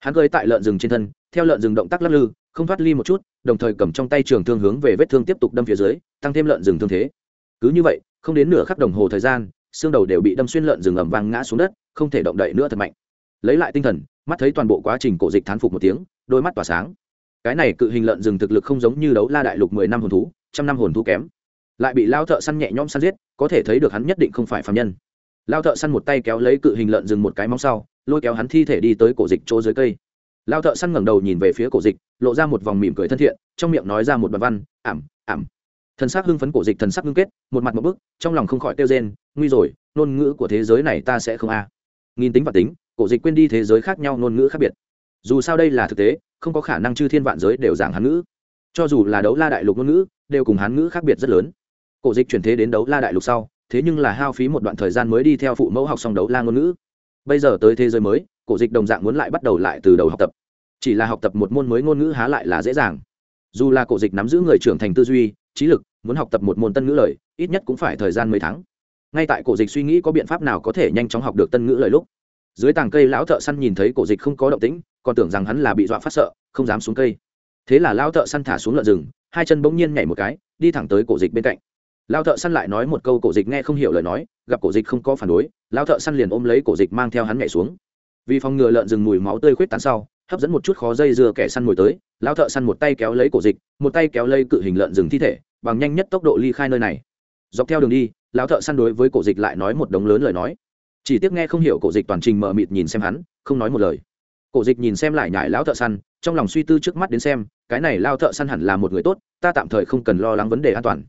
Hắn gơi tại lợn rừng trên thân, theo lợn rừng động tác lắc lư, không thoát ly một chút, đồng thời cầm trong tay trường thương hướng về vết thương tiếp tục đâm phía dưới, tăng thêm lợn rừng thương thế. Cứ như vậy, không đến nửa khắc đồng hồ thời gian, xương đầu đều bị đâm xuyên lợn rừng ầm vang ngã xuống đất, không thể động đậy nữa thật mạnh. Lấy lại tinh thần mắt thấy toàn bộ quá trình cổ dịch thán phục một tiếng, đôi mắt tỏa sáng. Cái này cự hình lợn rừng thực lực không giống như đấu la đại lục mười năm hồn thú, trăm năm hồn thú kém. Lại bị lao thợ săn nhẹ nhõm săn giết, có thể thấy được hắn nhất định không phải phạm nhân. Lao thợ săn một tay kéo lấy cự hình lợn rừng một cái móng sau, lôi kéo hắn thi thể đi tới cổ dịch chỗ dưới cây. Lao thợ săn ngẩng đầu nhìn về phía cổ dịch, lộ ra một vòng mỉm cười thân thiện, trong miệng nói ra một đoạn văn, ảm ảm. Thần sắc hưng phấn cổ dịch thần sắc ngưng kết, một mặt một bức, trong lòng không khỏi kêu rên, nguy rồi, ngôn ngữ của thế giới này ta sẽ không a. À. nghìn tính và tính cổ dịch quên đi thế giới khác nhau ngôn ngữ khác biệt. Dù sao đây là thực tế, không có khả năng chư thiên vạn giới đều giảng hán ngữ. Cho dù là đấu la đại lục ngôn ngữ, đều cùng hán ngữ khác biệt rất lớn. Cổ dịch chuyển thế đến đấu la đại lục sau, thế nhưng là hao phí một đoạn thời gian mới đi theo phụ mẫu học xong đấu la ngôn ngữ. Bây giờ tới thế giới mới, cổ dịch đồng dạng muốn lại bắt đầu lại từ đầu học tập. Chỉ là học tập một môn mới ngôn ngữ há lại là dễ dàng. Dù là cổ dịch nắm giữ người trưởng thành tư duy, trí lực, muốn học tập một môn tân ngữ lời, ít nhất cũng phải thời gian mấy tháng. Ngay tại cổ dịch suy nghĩ có biện pháp nào có thể nhanh chóng học được tân ngữ lời lúc dưới tàng cây lão thợ săn nhìn thấy cổ dịch không có động tĩnh, còn tưởng rằng hắn là bị dọa phát sợ, không dám xuống cây. Thế là lão thợ săn thả xuống lợn rừng, hai chân bỗng nhiên nhảy một cái, đi thẳng tới cổ dịch bên cạnh. Lão thợ săn lại nói một câu cổ dịch nghe không hiểu lời nói, gặp cổ dịch không có phản đối, lão thợ săn liền ôm lấy cổ dịch mang theo hắn nhảy xuống. Vì phòng ngừa lợn rừng mùi máu tươi khuyết tán sau, hấp dẫn một chút khó dây dưa kẻ săn mồi tới, lão thợ săn một tay kéo lấy cổ dịch, một tay kéo lấy cự hình lợn rừng thi thể, bằng nhanh nhất tốc độ ly khai nơi này. Dọc theo đường đi, lão thợ săn đối với cổ dịch lại nói một đống lớn lời nói chỉ tiếc nghe không hiểu cổ dịch toàn trình mờ mịt nhìn xem hắn, không nói một lời. Cổ dịch nhìn xem lại nhải lão thợ săn, trong lòng suy tư trước mắt đến xem, cái này lao thợ săn hẳn là một người tốt, ta tạm thời không cần lo lắng vấn đề an toàn.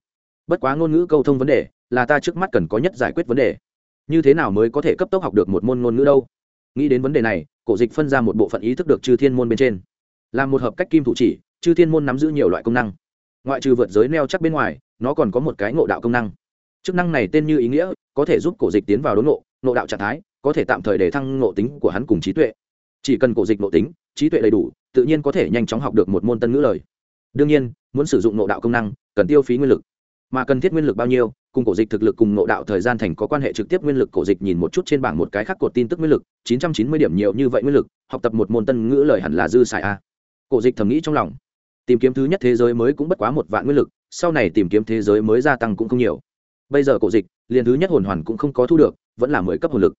Bất quá ngôn ngữ câu thông vấn đề, là ta trước mắt cần có nhất giải quyết vấn đề. Như thế nào mới có thể cấp tốc học được một môn ngôn ngữ đâu? Nghĩ đến vấn đề này, cổ dịch phân ra một bộ phận ý thức được chư thiên môn bên trên. Là một hợp cách kim thủ chỉ, chư thiên môn nắm giữ nhiều loại công năng. Ngoại trừ vượt giới neo chắc bên ngoài, nó còn có một cái ngộ đạo công năng. Chức năng này tên như ý nghĩa, có thể giúp cổ dịch tiến vào đốn ngộ ngộ đạo trạng thái, có thể tạm thời để thăng ngộ tính của hắn cùng trí tuệ. Chỉ cần cổ dịch ngộ tính, trí tuệ đầy đủ, tự nhiên có thể nhanh chóng học được một môn tân ngữ lời. Đương nhiên, muốn sử dụng ngộ đạo công năng, cần tiêu phí nguyên lực. Mà cần thiết nguyên lực bao nhiêu, cùng cổ dịch thực lực cùng ngộ đạo thời gian thành có quan hệ trực tiếp nguyên lực cổ dịch nhìn một chút trên bảng một cái khác cột tin tức nguyên lực, chín trăm chín mươi điểm nhiều như vậy nguyên lực, học tập một môn tân ngữ lời hẳn là dư xài a. Cổ dịch thầm nghĩ trong lòng. Tìm kiếm thứ nhất thế giới mới cũng bất quá một vạn nguyên lực, sau này tìm kiếm thế giới mới gia tăng cũng không nhiều bây giờ cổ dịch, liền thứ nhất hồn hoàn cũng không có thu được, vẫn là mười cấp hồn lực.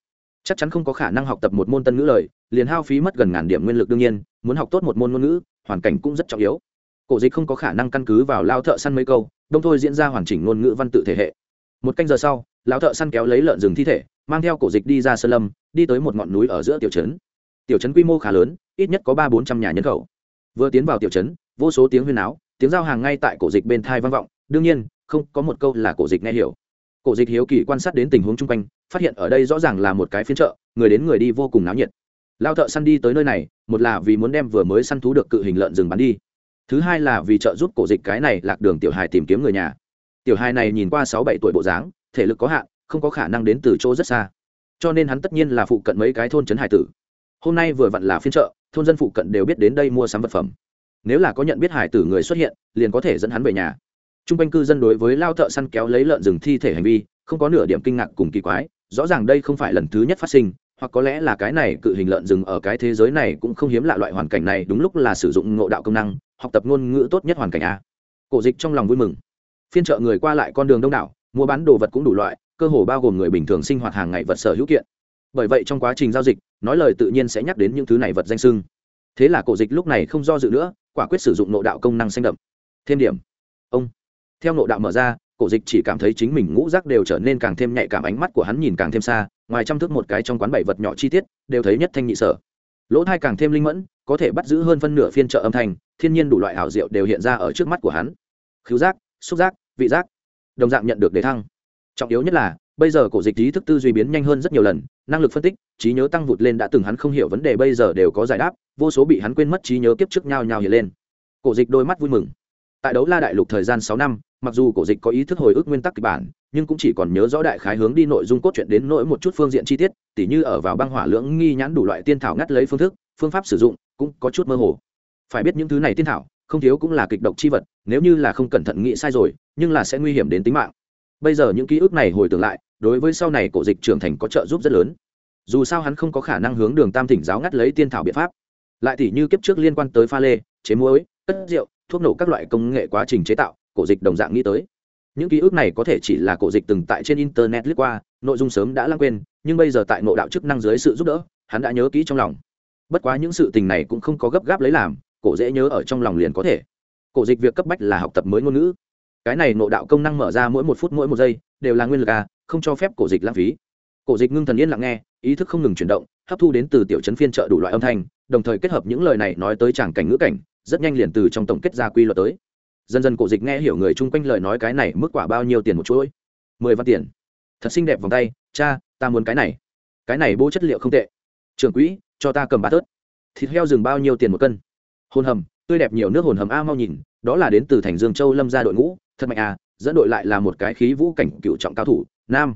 Chắc chắn không có khả năng học tập một môn tân ngữ lời, liền hao phí mất gần ngàn điểm nguyên lực đương nhiên, muốn học tốt một môn ngôn ngữ, hoàn cảnh cũng rất trọng yếu. Cổ dịch không có khả năng căn cứ vào lao thợ săn mấy câu, đông thôi diễn ra hoàn chỉnh ngôn ngữ văn tự thể hệ. Một canh giờ sau, lão thợ săn kéo lấy lợn rừng thi thể, mang theo cổ dịch đi ra sơn lâm, đi tới một ngọn núi ở giữa tiểu trấn. Tiểu trấn quy mô khá lớn, ít nhất có ba bốn trăm nhà nhân khẩu. Vừa tiến vào tiểu trấn, vô số tiếng huyên áo tiếng giao hàng ngay tại cổ dịch bên thai vang vọng. Đương nhiên không có một câu là cổ dịch nghe hiểu. Cổ dịch hiếu kỳ quan sát đến tình huống chung quanh, phát hiện ở đây rõ ràng là một cái phiên chợ, người đến người đi vô cùng náo nhiệt. Lao thợ săn đi tới nơi này, một là vì muốn đem vừa mới săn thú được cự hình lợn rừng bắn đi. Thứ hai là vì trợ giúp cổ dịch cái này lạc đường tiểu hài tìm kiếm người nhà. Tiểu hài này nhìn qua sáu bảy tuổi bộ dáng, thể lực có hạn, không có khả năng đến từ chỗ rất xa. Cho nên hắn tất nhiên là phụ cận mấy cái thôn trấn hải tử. Hôm nay vừa vặn là phiên chợ, thôn dân phụ cận đều biết đến đây mua sắm vật phẩm. Nếu là có nhận biết hải tử người xuất hiện, liền có thể dẫn hắn về nhà t r u n g quanh cư dân đối với lao thợ săn kéo lấy lợn rừng thi thể hành vi, không có nửa điểm kinh ngạc cùng kỳ quái, rõ ràng đây không phải lần thứ nhất phát sinh, hoặc có lẽ là cái này cự hình lợn rừng ở cái thế giới này cũng không hiếm lạ loại hoàn cảnh này, đúng lúc là sử dụng ngộ đạo công năng, học tập ngôn ngữ tốt nhất hoàn cảnh a. Cổ dịch trong lòng vui mừng. Phiên chợ người qua lại con đường đông đảo, mua bán đồ vật cũng đủ loại, cơ hồ bao gồm người bình thường sinh hoạt hàng ngày vật sở hữu kiện. Bởi vậy trong quá trình giao dịch, nói lời tự nhiên sẽ nhắc đến những thứ này vật danh sưng thế là cổ dịch lúc này không do dự nữa, quả quyết sử dụng nộ đạo công năng xanh đậm. Thêm điểm. Ông theo nội đạo mở ra, cổ dịch chỉ cảm thấy chính mình ngũ rác đều trở nên càng thêm nhạy cảm, ánh mắt của hắn nhìn càng thêm xa, ngoài chăm thức một cái trong quán bảy vật nhỏ chi tiết, đều thấy nhất thanh nhị sở. Lỗ thai càng thêm linh mẫn, có thể bắt giữ hơn phân nửa phiên trợ âm thanh, thiên nhiên đủ loại ảo diệu đều hiện ra ở trước mắt của hắn. Khứu giác, xúc giác, vị giác, đồng dạng nhận được đề thăng. Trọng yếu nhất là, bây giờ cổ dịch trí thức tư duy biến nhanh hơn rất nhiều lần, năng lực phân tích, trí nhớ tăng vụt lên đã từng hắn không hiểu vấn đề bây giờ đều có giải đáp, vô số bị hắn quên mất trí nhớ kiếp trước nhau nhau hiện lên. Cổ dịch đôi mắt vui mừng tại đấu la đại lục thời gian sáu năm, mặc dù cổ dịch có ý thức hồi ức nguyên tắc kịch bản, nhưng cũng chỉ còn nhớ rõ đại khái hướng đi nội dung cốt truyện đến nỗi một chút phương diện chi tiết, tỉ như ở vào băng hỏa lưỡng nghi nhãn đủ loại tiên thảo ngắt lấy phương thức, phương pháp sử dụng cũng có chút mơ hồ. Phải biết những thứ này tiên thảo không thiếu cũng là kịch độc chi vật, nếu như là không cẩn thận nghĩ sai rồi, nhưng là sẽ nguy hiểm đến tính mạng. Bây giờ những ký ức này hồi tưởng lại, đối với sau này cổ dịch trưởng thành có trợ giúp rất lớn. Dù sao hắn không có khả năng hướng đường tam thỉnh giáo ngắt lấy tiên thảo biện pháp. Lại thì như kiếp trước liên quan tới pha lê, chế muối, cất rượu thuốc nổ các loại công nghệ quá trình chế tạo, cổ dịch đồng dạng nghĩ tới. Những ký ức này có thể chỉ là cổ dịch từng tại trên internet lướt qua, nội dung sớm đã lãng quên, nhưng bây giờ tại nội đạo chức năng dưới sự giúp đỡ, hắn đã nhớ kỹ trong lòng. Bất quá những sự tình này cũng không có gấp gáp lấy làm, cổ dễ nhớ ở trong lòng liền có thể. Cổ dịch việc cấp bách là học tập mới ngôn ngữ. Cái này nội đạo công năng mở ra mỗi một phút mỗi một giây, đều là nguyên lực à không cho phép cổ dịch lãng phí. Cổ dịch ngưng thần yên lặng nghe, ý thức không ngừng chuyển động, hấp thu đến từ tiểu chấn phiên trợ đủ loại âm thanh, đồng thời kết hợp những lời này nói tới tràng cảnh ngữ cảnh rất nhanh liền từ trong tổng kết ra quy luật tới. Dần dần cổ dịch nghe hiểu người chung quanh lời nói cái này mức quả bao nhiêu tiền một chuỗi? Mười văn tiền. Thật xinh đẹp vòng tay, cha, ta muốn cái này. Cái này bố chất liệu không tệ. Trưởng quỹ, cho ta cầm ba tớt. Thịt heo rừng bao nhiêu tiền một cân? Hồn hầm, tươi đẹp nhiều nước hồn hầm a mau nhìn, đó là đến từ thành dương châu lâm ra đội ngũ, thật mạnh à dẫn đội lại là một cái khí vũ cảnh cựu trọng cao thủ, nam.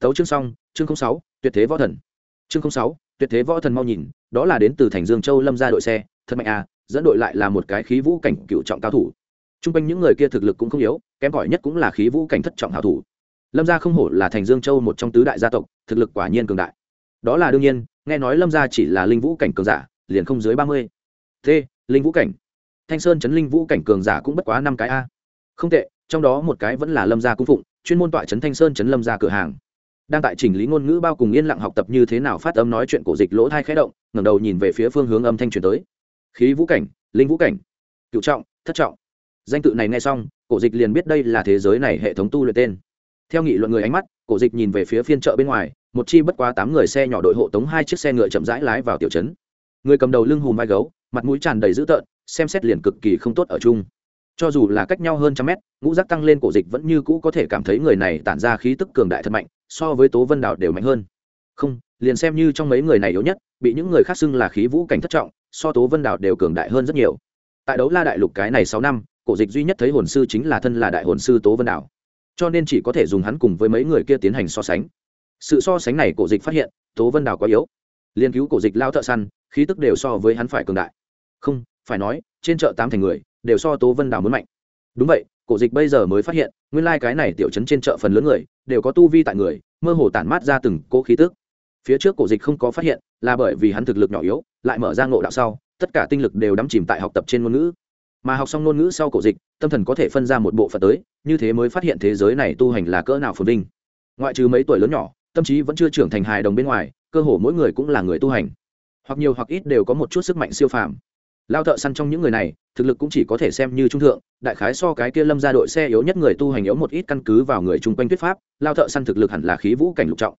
Tấu chương xong, chương sáu, tuyệt thế võ thần. Chương sáu, tuyệt thế võ thần mau nhìn, đó là đến từ thành dương châu lâm ra đội xe, thật mạnh à dẫn đội lại là một cái khí vũ cảnh cựu trọng cao thủ. T r u n g quanh những người kia thực lực cũng không yếu, kém cỏi nhất cũng là khí vũ cảnh thất trọng hảo thủ. Lâm gia không hổ là thành dương châu một trong tứ đại gia tộc, thực lực quả nhiên cường đại. Đó là đương nhiên, nghe nói lâm gia chỉ là linh vũ cảnh cường giả, liền không dưới ba mươi. T, linh vũ cảnh. Thanh sơn chấn linh vũ cảnh cường giả cũng bất quá năm cái a. Không tệ, trong đó một cái vẫn là lâm gia cung phụng, chuyên môn tọa chấn thanh sơn chấn lâm gia cửa hàng. Đang tại chỉnh lý ngôn ngữ bao cùng yên lặng học tập như thế nào phát âm nói chuyện cổ dịch lỗ thai khẽ động, ngẩng đầu nhìn về phía phương hướng âm thanh truyền tới khí vũ cảnh, linh vũ cảnh. Cựu trọng, thất trọng. Danh tự này nghe xong, cổ dịch liền biết đây là thế giới này hệ thống tu luyện tên. Theo nghị luận người ánh mắt, cổ dịch nhìn về phía phiên chợ bên ngoài, một chi bất quá tám người xe nhỏ đội hộ tống hai chiếc xe ngựa chậm rãi lái vào tiểu trấn. Người cầm đầu lưng hùm vai gấu, mặt mũi tràn đầy dữ tợn, xem xét liền cực kỳ không tốt ở chung. Cho dù là cách nhau hơn trăm mét, ngũ giác tăng lên cổ dịch vẫn như cũ có thể cảm thấy người này tản ra khí tức cường đại thật mạnh, so với tố vân đảo đều mạnh hơn. Không, liền xem như trong mấy người này yếu nhất, bị những người khác xưng là khí vũ cảnh thất trọng so tố vân đảo đều cường đại hơn rất nhiều. Tại đấu la đại lục cái này sáu năm, cổ dịch duy nhất thấy hồn sư chính là thân là đại hồn sư tố vân đảo. Cho nên chỉ có thể dùng hắn cùng với mấy người kia tiến hành so sánh. Sự so sánh này cổ dịch phát hiện, tố vân đảo quá yếu. Liên cứu cổ dịch lao thợ săn, khí tức đều so với hắn phải cường đại. Không, phải nói, trên chợ tám thành người, đều so tố vân đảo muốn mạnh. Đúng vậy, cổ dịch bây giờ mới phát hiện, nguyên lai、like、cái này tiểu chấn trên chợ phần lớn người, đều có tu vi tại người, mơ hồ tản mát ra từng cỗ khí tức. Phía trước cổ dịch không có phát hiện, là bởi vì hắn thực lực nhỏ yếu lại mở ra ngộ đạo sau, tất cả tinh lực đều đắm chìm tại học tập trên ngôn ngữ. Mà học xong ngôn ngữ sau cổ dịch, tâm thần có thể phân ra một bộ phận tới, như thế mới phát hiện thế giới này tu hành là cỡ nào phồn vinh. Ngoại trừ mấy tuổi lớn nhỏ, tâm trí vẫn chưa trưởng thành hài đồng bên ngoài, cơ hồ mỗi người cũng là người tu hành. Hoặc nhiều hoặc ít đều có một chút sức mạnh siêu phàm. Lao thợ săn trong những người này, thực lực cũng chỉ có thể xem như trung thượng, đại khái so cái kia lâm ra đội xe yếu nhất người tu hành yếu một ít căn cứ vào người chung quanh thuyết pháp, lao thợ săn thực lực hẳn là khí vũ cảnh lục trọng.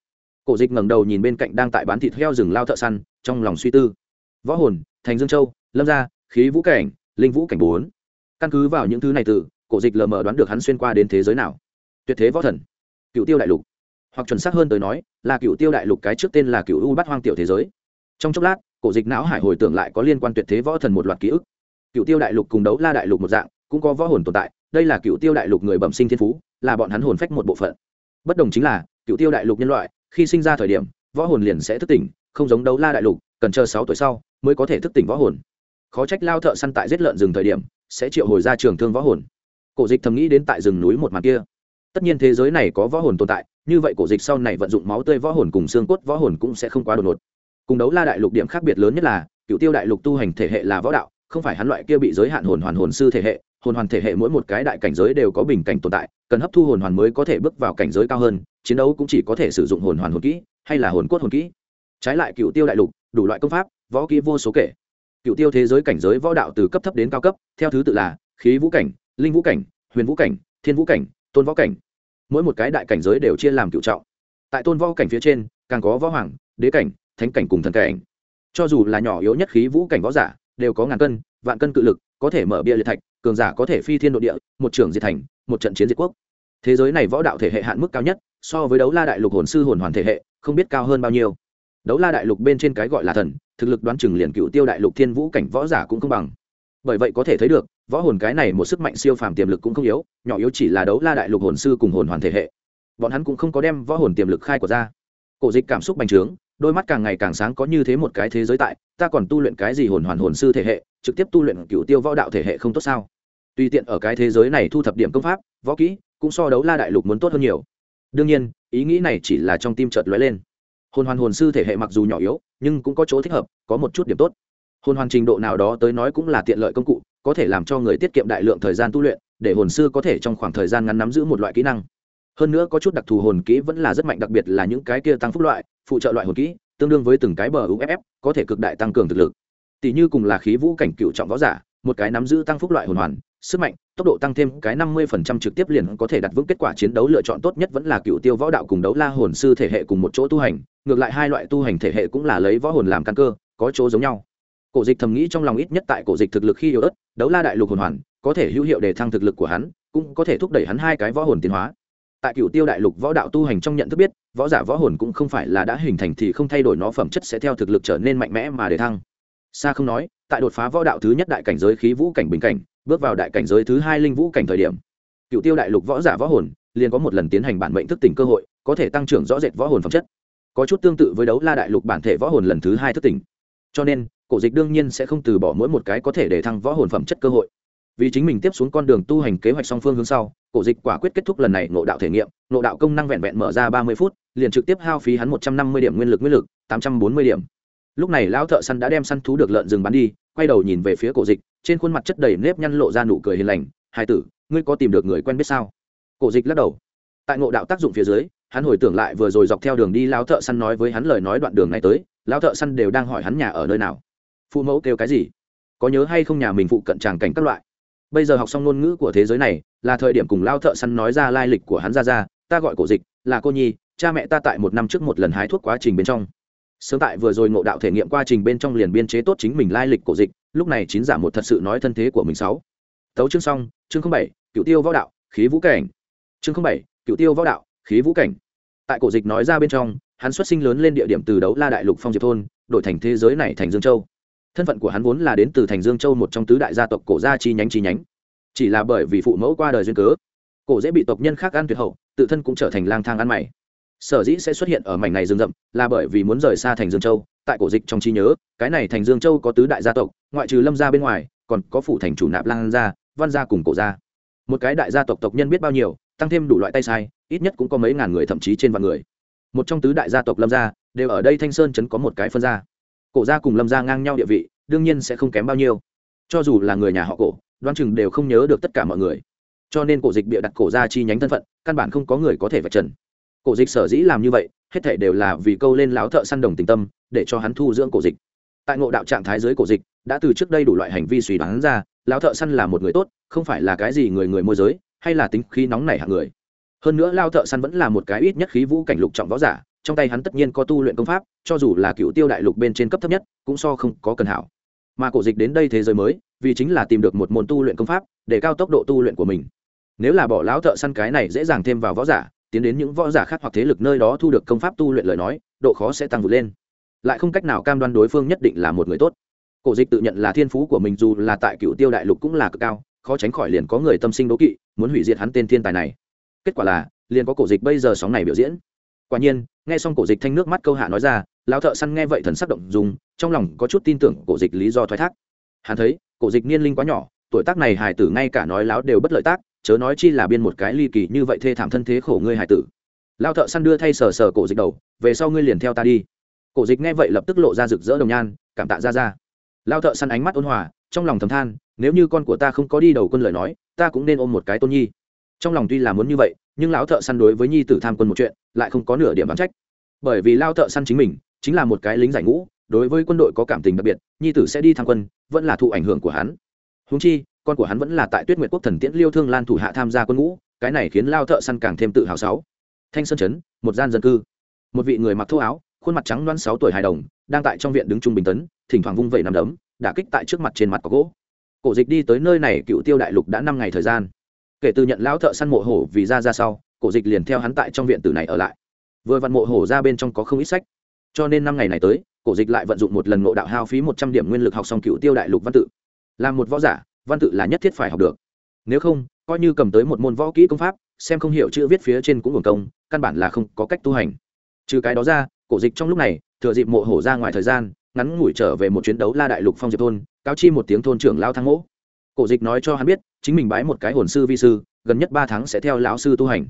Cổ dịch ngẩng đầu nhìn bên cạnh đang tại bán thịt heo rừng lao thợ săn, trong lòng suy tư võ hồn, thành dương châu, lâm gia, khí vũ cảnh, linh vũ cảnh bốn. Căn cứ vào những thứ này từ, cổ dịch lờ mờ đoán được hắn xuyên qua đến thế giới nào. Tuyệt thế võ thần. Cựu tiêu đại lục. Hoặc chuẩn xác hơn tới nói, là cựu tiêu đại lục cái trước tên là cựu u bắt hoang tiểu thế giới. Trong chốc lát, cổ dịch não hải hồi tưởng lại có liên quan tuyệt thế võ thần một loạt ký ức. Cựu tiêu đại lục cùng đấu la đại lục một dạng, cũng có võ hồn tồn tại, đây là cựu tiêu đại lục người bẩm sinh thiên phú, là bọn hắn hồn phách một bộ phận. Bất đồng chính là, cựu tiêu đại lục nhân loại, khi sinh ra thời điểm, võ hồn liền sẽ thức tỉnh, không giống đấu la đại lục, cần chờ sáu tuổi sau mới có thể thức tỉnh võ hồn. Khó trách lao thợ săn tại giết lợn rừng thời điểm, sẽ triệu hồi ra trường thương võ hồn. Cổ dịch thầm nghĩ đến tại rừng núi một mặt kia. Tất nhiên thế giới này có võ hồn tồn tại, như vậy cổ dịch sau này vận dụng máu tươi võ hồn cùng xương cốt võ hồn cũng sẽ không quá đột ngột. Cùng đấu la đại lục điểm khác biệt lớn nhất là, cựu tiêu đại lục tu hành thể hệ là võ đạo, không phải hắn loại kia bị giới hạn hồn hoàn hồn sư thể hệ. Hồn hoàn thể hệ mỗi một cái đại cảnh giới đều có bình cảnh tồn tại, cần hấp thu hồn hoàn mới có thể bước vào cảnh giới cao hơn, chiến đấu cũng chỉ có thể sử dụng hồn hoàn hồn kỹ, hay là hồn cốt hồn kỹ. Trái lại cựu tiêu đại lục, đủ loại công pháp võ kỹ vô số kể. Cựu tiêu thế giới cảnh giới võ đạo từ cấp thấp đến cao cấp, theo thứ tự là khí vũ cảnh, linh vũ cảnh, huyền vũ cảnh, thiên vũ cảnh, tôn võ cảnh. Mỗi một cái đại cảnh giới đều chia làm cựu trọng. Tại tôn võ cảnh phía trên, càng có võ hoàng, đế cảnh, thánh cảnh cùng thần cảnh. Cho dù là nhỏ yếu nhất khí vũ cảnh võ giả, đều có ngàn cân, vạn cân cự lực, có thể mở bia liệt thạch, cường giả có thể phi thiên nội địa, một trưởng diệt thành, một trận chiến diệt quốc. Thế giới này võ đạo thể hệ hạn mức cao nhất, so với đấu la đại lục hồn sư hồn hoàn thể hệ, không biết cao hơn bao nhiêu đấu la đại lục bên trên cái gọi là thần, thực lực đoán chừng liền cựu tiêu đại lục thiên vũ cảnh võ giả cũng không bằng. Bởi vậy có thể thấy được, võ hồn cái này một sức mạnh siêu phàm tiềm lực cũng không yếu, nhỏ yếu chỉ là đấu la đại lục hồn sư cùng hồn hoàn thể hệ. Bọn hắn cũng không có đem võ hồn tiềm lực khai của ra. Cổ dịch cảm xúc bành trướng, đôi mắt càng ngày càng sáng có như thế một cái thế giới tại, ta còn tu luyện cái gì hồn hoàn hồn sư thể hệ, trực tiếp tu luyện cựu tiêu võ đạo thể hệ không tốt sao? Tùy tiện ở cái thế giới này thu thập điểm công pháp, võ kỹ, cũng so đấu la đại lục muốn tốt hơn nhiều. Đương nhiên, ý nghĩ này chỉ là trong tim chợt lóe lên hồn hoàn hồn sư thể hệ mặc dù nhỏ yếu, nhưng cũng có chỗ thích hợp, có một chút điểm tốt. Hồn hoàn trình độ nào đó tới nói cũng là tiện lợi công cụ, có thể làm cho người tiết kiệm đại lượng thời gian tu luyện, để hồn sư có thể trong khoảng thời gian ngắn nắm giữ một loại kỹ năng. Hơn nữa có chút đặc thù hồn kỹ vẫn là rất mạnh, đặc biệt là những cái kia tăng phúc loại, phụ trợ loại hồn kỹ, tương đương với từng cái bờ uff có thể cực đại tăng cường thực lực. Tỷ như cùng là khí vũ cảnh cựu trọng võ giả, một cái nắm giữ tăng phúc loại hồn hoàn sức mạnh, tốc độ tăng thêm cái năm mươi phần trăm trực tiếp liền có thể đặt vững kết quả chiến đấu lựa chọn tốt nhất vẫn là cựu tiêu võ đạo cùng đấu la hồn sư thể hệ cùng một chỗ tu hành, ngược lại hai loại tu hành thể hệ cũng là lấy võ hồn làm căn cơ, có chỗ giống nhau. Cổ dịch thầm nghĩ trong lòng ít nhất tại cổ dịch thực lực khi yếu ớt, đấu la đại lục hồn hoàn, có thể hữu hiệu để thăng thực lực của hắn, cũng có thể thúc đẩy hắn hai cái võ hồn tiến hóa. Tại cựu tiêu đại lục võ đạo tu hành trong nhận thức biết, võ giả võ hồn cũng không phải là đã hình thành thì không thay đổi nó phẩm chất sẽ theo thực lực trở nên mạnh mẽ mà để thăng. Xa không nói, tại đột phá võ đạo thứ nhất đại cảnh giới khí vũ cảnh bình cảnh bước vào đại cảnh giới thứ hai linh vũ cảnh thời điểm, cựu tiêu đại lục võ giả võ hồn liền có một lần tiến hành bản mệnh thức tỉnh cơ hội, có thể tăng trưởng rõ rệt võ hồn phẩm chất. Có chút tương tự với đấu la đại lục bản thể võ hồn lần thứ hai thức tỉnh. Cho nên, cổ dịch đương nhiên sẽ không từ bỏ mỗi một cái có thể để thăng võ hồn phẩm chất cơ hội. Vì chính mình tiếp xuống con đường tu hành kế hoạch song phương hướng sau, cổ dịch quả quyết kết thúc lần này nộ đạo thể nghiệm nộ đạo công năng vẹn vẹn mở ra ba mươi phút, liền trực tiếp hao phí hắn một trăm năm mươi điểm nguyên lực nguyên lực, tám trăm bốn mươi điểm. Lúc này lão thợ săn đã đem săn thú được lợn rừng bắn đi, quay đầu nhìn về phía cổ dịch trên khuôn mặt chất đầy nếp nhăn lộ ra nụ cười hiền lành hai tử, ngươi có tìm được người quen biết sao? Cổ dịch lắc đầu. Tại ngộ đạo tác dụng phía dưới, hắn hồi tưởng lại vừa rồi dọc theo đường đi lão thợ săn nói với hắn lời nói đoạn đường này tới, lão thợ săn đều đang hỏi hắn nhà ở nơi nào. Phụ mẫu kêu cái gì? Có nhớ hay không nhà mình phụ cận tràng cảnh các loại? Bây giờ học xong ngôn ngữ của thế giới này, là thời điểm cùng lao thợ săn nói ra lai lịch của hắn ra ra, ta gọi cổ dịch, là cô nhi, cha mẹ ta tại một năm trước một lần hái thuốc quá trình bên trong. Sớm tại vừa rồi ngộ đạo thể nghiệm quá trình bên trong liền biên chế tốt chính mình lai lịch cổ dịch lúc này chín giả một thật sự nói thân thế của mình sáu. Tấu chương xong, chương không bảy, cựu tiêu võ đạo, khí vũ cảnh. Chương không bảy, cựu tiêu võ đạo, khí vũ cảnh. Tại cổ dịch nói ra bên trong, hắn xuất sinh lớn lên địa điểm từ đấu la đại lục phong diệp thôn, đổi thành thế giới này thành dương châu. Thân phận của hắn vốn là đến từ thành dương châu một trong tứ đại gia tộc cổ gia chi nhánh chi nhánh. Chỉ là bởi vì phụ mẫu qua đời duyên cớ, cổ dễ bị tộc nhân khác ăn tuyệt hậu, tự thân cũng trở thành lang thang ăn mày. Sở dĩ sẽ xuất hiện ở mảnh này rừng rậm, là bởi vì muốn rời xa thành dương châu tại cổ dịch trong trí nhớ, cái này thành dương châu có tứ đại gia tộc, ngoại trừ lâm gia bên ngoài, còn có phủ thành chủ nạp lang gia, văn gia cùng cổ gia. Một cái đại gia tộc tộc nhân biết bao nhiêu, tăng thêm đủ loại tay sai, ít nhất cũng có mấy ngàn người thậm chí trên vạn người. Một trong tứ đại gia tộc lâm gia, đều ở đây thanh sơn chấn có một cái phân gia. Cổ gia cùng lâm gia ngang nhau địa vị, đương nhiên sẽ không kém bao nhiêu. Cho dù là người nhà họ cổ, đoán chừng đều không nhớ được tất cả mọi người. Cho nên cổ dịch bịa đặt cổ gia chi nhánh thân phận, căn bản không có người có thể vạch trần cổ dịch sở dĩ làm như vậy, hết thể đều là vì câu lên láo thợ săn đồng tình tâm, để cho hắn thu dưỡng cổ dịch. Tại ngộ đạo trạng thái dưới cổ dịch, đã từ trước đây đủ loại hành vi suy đoán ra, lão thợ săn là một người tốt, không phải là cái gì người người môi giới, hay là tính khí nóng nảy hạng người. Hơn nữa lao thợ săn vẫn là một cái ít nhất khí vũ cảnh lục trọng võ giả, trong tay hắn tất nhiên có tu luyện công pháp, cho dù là cựu tiêu đại lục bên trên cấp thấp nhất, cũng so không có cần hảo. Mà cổ dịch đến đây thế giới mới, vì chính là tìm được một môn tu luyện công pháp, để cao tốc độ tu luyện của mình. Nếu là bỏ lão thợ săn cái này dễ dàng thêm vào võ giả tiến đến những võ giả khác hoặc thế lực nơi đó thu được công pháp tu luyện lời nói, độ khó sẽ tăng vượt lên. Lại không cách nào cam đoan đối phương nhất định là một người tốt. Cổ dịch tự nhận là thiên phú của mình dù là tại cựu tiêu đại lục cũng là cực cao, khó tránh khỏi liền có người tâm sinh đố kỵ, muốn hủy diệt hắn tên thiên tài này. Kết quả là, liền có cổ dịch bây giờ sóng này biểu diễn. Quả nhiên, nghe xong cổ dịch thanh nước mắt câu hạ nói ra, lão thợ săn nghe vậy thần sắc động dùng trong lòng có chút tin tưởng cổ dịch lý do thoái thác. Hắn thấy, cổ dịch niên linh quá nhỏ, tuổi tác này hài tử ngay cả nói láo đều bất lợi tác chớ nói chi là biên một cái ly kỳ như vậy thê thảm thân thế khổ ngươi hải tử. Lao thợ săn đưa thay sờ sờ cổ dịch đầu, về sau ngươi liền theo ta đi. Cổ dịch nghe vậy lập tức lộ ra rực rỡ đồng nhan, cảm tạ ra ra. Lao thợ săn ánh mắt ôn hòa, trong lòng thầm than, nếu như con của ta không có đi đầu quân lời nói, ta cũng nên ôm một cái tôn nhi. Trong lòng tuy là muốn như vậy, nhưng lão thợ săn đối với nhi tử tham quân một chuyện, lại không có nửa điểm bán trách. Bởi vì lao thợ săn chính mình, chính là một cái lính giải ngũ, đối với quân đội có cảm tình đặc biệt, nhi tử sẽ đi tham quân, vẫn là thụ ảnh hưởng của hắn. Húng chi con của hắn vẫn là tại tuyết nguyệt quốc thần tiễn liêu thương lan thủ hạ tham gia quân ngũ, cái này khiến lao thợ săn càng thêm tự hào sáu. Thanh sơn chấn, một gian dân cư. Một vị người mặc thô áo, khuôn mặt trắng loan sáu tuổi hài đồng, đang tại trong viện đứng trung bình tấn, thỉnh thoảng vung vẩy nằm đấm đã kích tại trước mặt trên mặt có gỗ. Cổ dịch đi tới nơi này cựu tiêu đại lục đã năm ngày thời gian. Kể từ nhận lão thợ săn mộ hổ vì ra ra sau, cổ dịch liền theo hắn tại trong viện tử này ở lại. Vừa vặn mộ hổ ra bên trong có không ít sách. Cho nên năm ngày này tới, cổ dịch lại vận dụng một lần ngộ đạo hao phí một trăm điểm nguyên lực học xong cựu tiêu đại lục văn tự. Làm một võ giả văn tự là nhất thiết phải học được. Nếu không, coi như cầm tới một môn võ kỹ công pháp, xem không hiểu chữ viết phía trên cũng hưởng công, căn bản là không có cách tu hành. Trừ cái đó ra, cổ dịch trong lúc này, thừa dịp mộ hổ ra ngoài thời gian, ngắn ngủi trở về một chuyến đấu la đại lục phong diệp thôn, cáo chi một tiếng thôn trưởng lao thang mỗ. Cổ dịch nói cho hắn biết, chính mình bái một cái hồn sư vi sư, gần nhất ba tháng sẽ theo lão sư tu hành.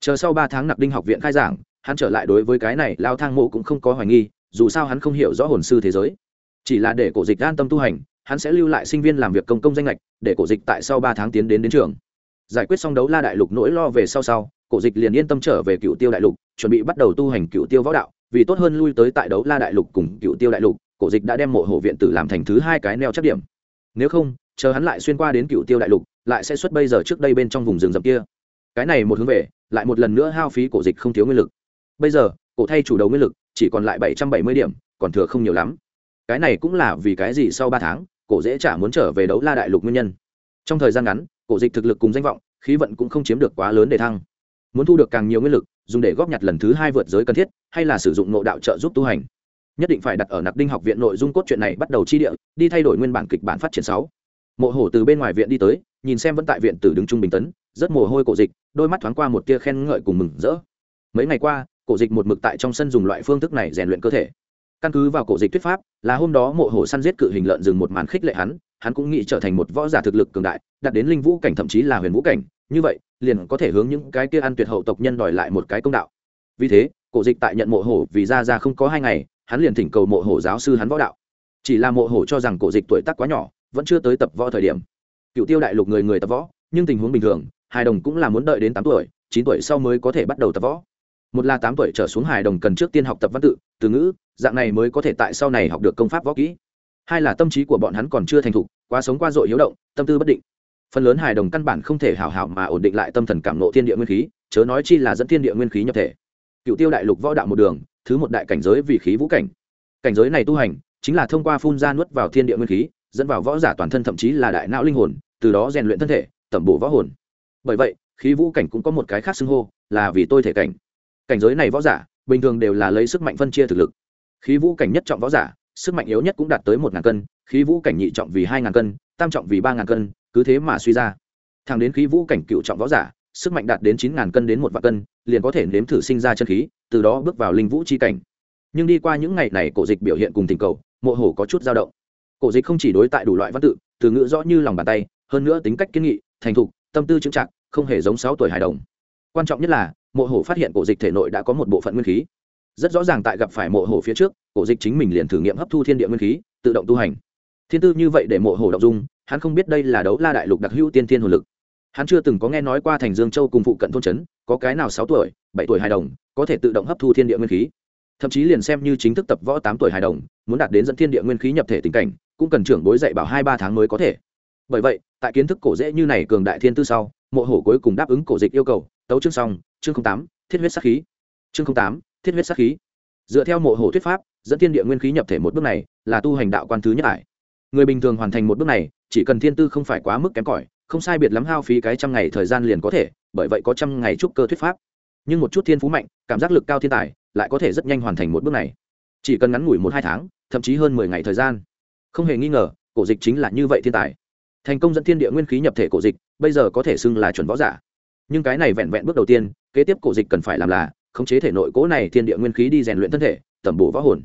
Chờ sau ba tháng nặc đinh học viện khai giảng, hắn trở lại đối với cái này, lao thang mộ cũng không có hoài nghi, dù sao hắn không hiểu rõ hồn sư thế giới. Chỉ là để cổ dịch an tâm tu hành hắn sẽ lưu lại sinh viên làm việc công công danh lệch để cổ dịch tại sau ba tháng tiến đến đến trường. Giải quyết xong đấu la đại lục nỗi lo về sau sau, cổ dịch liền yên tâm trở về cựu tiêu đại lục, chuẩn bị bắt đầu tu hành cựu tiêu võ đạo. Vì tốt hơn lui tới tại đấu la đại lục cùng cựu tiêu đại lục, cổ dịch đã đem mộ hộ viện tử làm thành thứ hai cái neo chắc điểm. Nếu không, chờ hắn lại xuyên qua đến cựu tiêu đại lục, lại sẽ xuất bây giờ trước đây bên trong vùng rừng rậm kia. Cái này một hướng về, lại một lần nữa hao phí cổ dịch không thiếu nguyên lực. Bây giờ, cổ thay chủ đầu nguyên lực, chỉ còn lại bảy trăm bảy mươi điểm, còn thừa không nhiều lắm. Cái này cũng là vì cái gì sau ba tháng cổ dễ chả muốn trở về đấu la đại lục nguyên nhân. Trong thời gian ngắn, cổ dịch thực lực cùng danh vọng, khí vận cũng không chiếm được quá lớn để thăng. Muốn thu được càng nhiều nguyên lực, dùng để góp nhặt lần thứ hai vượt giới cần thiết, hay là sử dụng nội đạo trợ giúp tu hành. Nhất định phải đặt ở nặc đinh học viện nội dung cốt truyện này bắt đầu chi địa, đi thay đổi nguyên bản kịch bản phát triển sáu. Mộ hổ từ bên ngoài viện đi tới, nhìn xem vẫn tại viện tử đứng trung bình tấn, rất mồ hôi cổ dịch, đôi mắt thoáng qua một tia khen ngợi cùng mừng rỡ. Mấy ngày qua, cổ dịch một mực tại trong sân dùng loại phương thức này rèn luyện cơ thể căn cứ vào cổ dịch thuyết pháp, là hôm đó mộ hổ săn giết cự hình lợn rừng một màn khích lệ hắn hắn cũng nghĩ trở thành một võ giả thực lực cường đại, đạt đến linh vũ cảnh thậm chí là huyền vũ cảnh. Như vậy, liền có thể hướng những cái kia ăn tuyệt hậu tộc nhân đòi lại một cái công đạo. Vì thế, cổ dịch tại nhận mộ hổ vì ra ra không có hai ngày, hắn liền thỉnh cầu mộ hổ giáo sư hắn võ đạo. Chỉ là mộ hổ cho rằng cổ dịch tuổi tác quá nhỏ, vẫn chưa tới tập võ thời điểm. Cựu tiêu đại lục người người tập võ, nhưng tình huống bình thường hài đồng cũng là muốn đợi đến tám tuổi, chín tuổi sau mới có thể bắt đầu tập võ. Một là tám tuổi trở xuống hài đồng cần trước tiên học tập văn tự, từ ngữ dạng này mới có thể tại sau này học được công pháp võ kỹ. Hai là tâm trí của bọn hắn còn chưa thành thục, quá sống qua dội hiếu động, tâm tư bất định. Phần lớn hài đồng căn bản không thể hảo hảo mà ổn định lại tâm thần cảm nộ thiên địa nguyên khí, chớ nói chi là dẫn thiên địa nguyên khí nhập thể. Cựu tiêu đại lục võ đạo một đường, thứ một đại cảnh giới vì khí vũ cảnh. Cảnh giới này tu hành, chính là thông qua phun ra nuốt vào thiên địa nguyên khí, dẫn vào võ giả toàn thân thậm chí là đại não linh hồn, từ đó rèn luyện thân thể, tẩm bổ võ hồn. Bởi vậy, khí vũ cảnh cũng có một cái khác xưng hô, là vì tôi thể cảnh. Cảnh giới này võ giả, bình thường đều là lấy sức mạnh phân chia thực lực khí vũ cảnh nhất trọng võ giả, sức mạnh yếu nhất cũng đạt tới một ngàn cân, khí vũ cảnh nhị trọng vì hai ngàn cân, tam trọng vì ba ngàn cân, cứ thế mà suy ra. Thẳng đến khí vũ cảnh cựu trọng võ giả, sức mạnh đạt đến chín ngàn cân đến một vạn cân, liền có thể nếm thử sinh ra chân khí, từ đó bước vào linh vũ c h i cảnh. Nhưng đi qua những ngày này cổ dịch biểu hiện cùng tình cầu, mộ hồ có chút dao động. Cổ dịch không chỉ đối tại đủ loại văn tự, từ ngữ rõ như lòng bàn tay, hơn nữa tính cách kiên nghị, thành thục, tâm tư chững chạc, không hề giống sáu tuổi hài đồng. Quan trọng nhất là, mộ hồ phát hiện cổ dịch thể nội đã có một bộ phận nguyên khí rất rõ ràng tại gặp phải mộ hổ phía trước, cổ dịch chính mình liền thử nghiệm hấp thu thiên địa nguyên khí, tự động tu hành. Thiên tư như vậy để mộ hổ động dung, hắn không biết đây là đấu la đại lục đặc hữu tiên thiên hồn lực. Hắn chưa từng có nghe nói qua thành dương châu cùng phụ cận thôn trấn, có cái nào sáu tuổi, bảy tuổi hài đồng, có thể tự động hấp thu thiên địa nguyên khí. Thậm chí liền xem như chính thức tập võ tám tuổi hài đồng, muốn đạt đến dẫn thiên địa nguyên khí nhập thể tình cảnh, cũng cần trưởng bối dạy bảo hai ba tháng mới có thể. Bởi vậy, tại kiến thức cổ dễ như này cường đại thiên tư sau, mộ hổ cuối cùng đáp ứng cổ dịch yêu cầu, tấu chương xong, chương tám, thiết huyết sắc khí. Chương tám thiết huyết sát khí. Dựa theo mộ hổ thuyết pháp, dẫn thiên địa nguyên khí nhập thể một bước này là tu hành đạo quan thứ nhất ải. Người bình thường hoàn thành một bước này, chỉ cần thiên tư không phải quá mức kém cỏi, không sai biệt lắm hao phí cái trăm ngày thời gian liền có thể, bởi vậy có trăm ngày trúc cơ thuyết pháp. Nhưng một chút thiên phú mạnh, cảm giác lực cao thiên tài, lại có thể rất nhanh hoàn thành một bước này. Chỉ cần ngắn ngủi một hai tháng, thậm chí hơn mười ngày thời gian. Không hề nghi ngờ, cổ dịch chính là như vậy thiên tài. Thành công dẫn thiên địa nguyên khí nhập thể cổ dịch, bây giờ có thể xưng là chuẩn võ giả. Nhưng cái này vẹn vẹn bước đầu tiên, kế tiếp cổ dịch cần phải làm là khống chế thể nội cố này thiên địa nguyên khí đi rèn luyện thân thể, tẩm bổ võ hồn.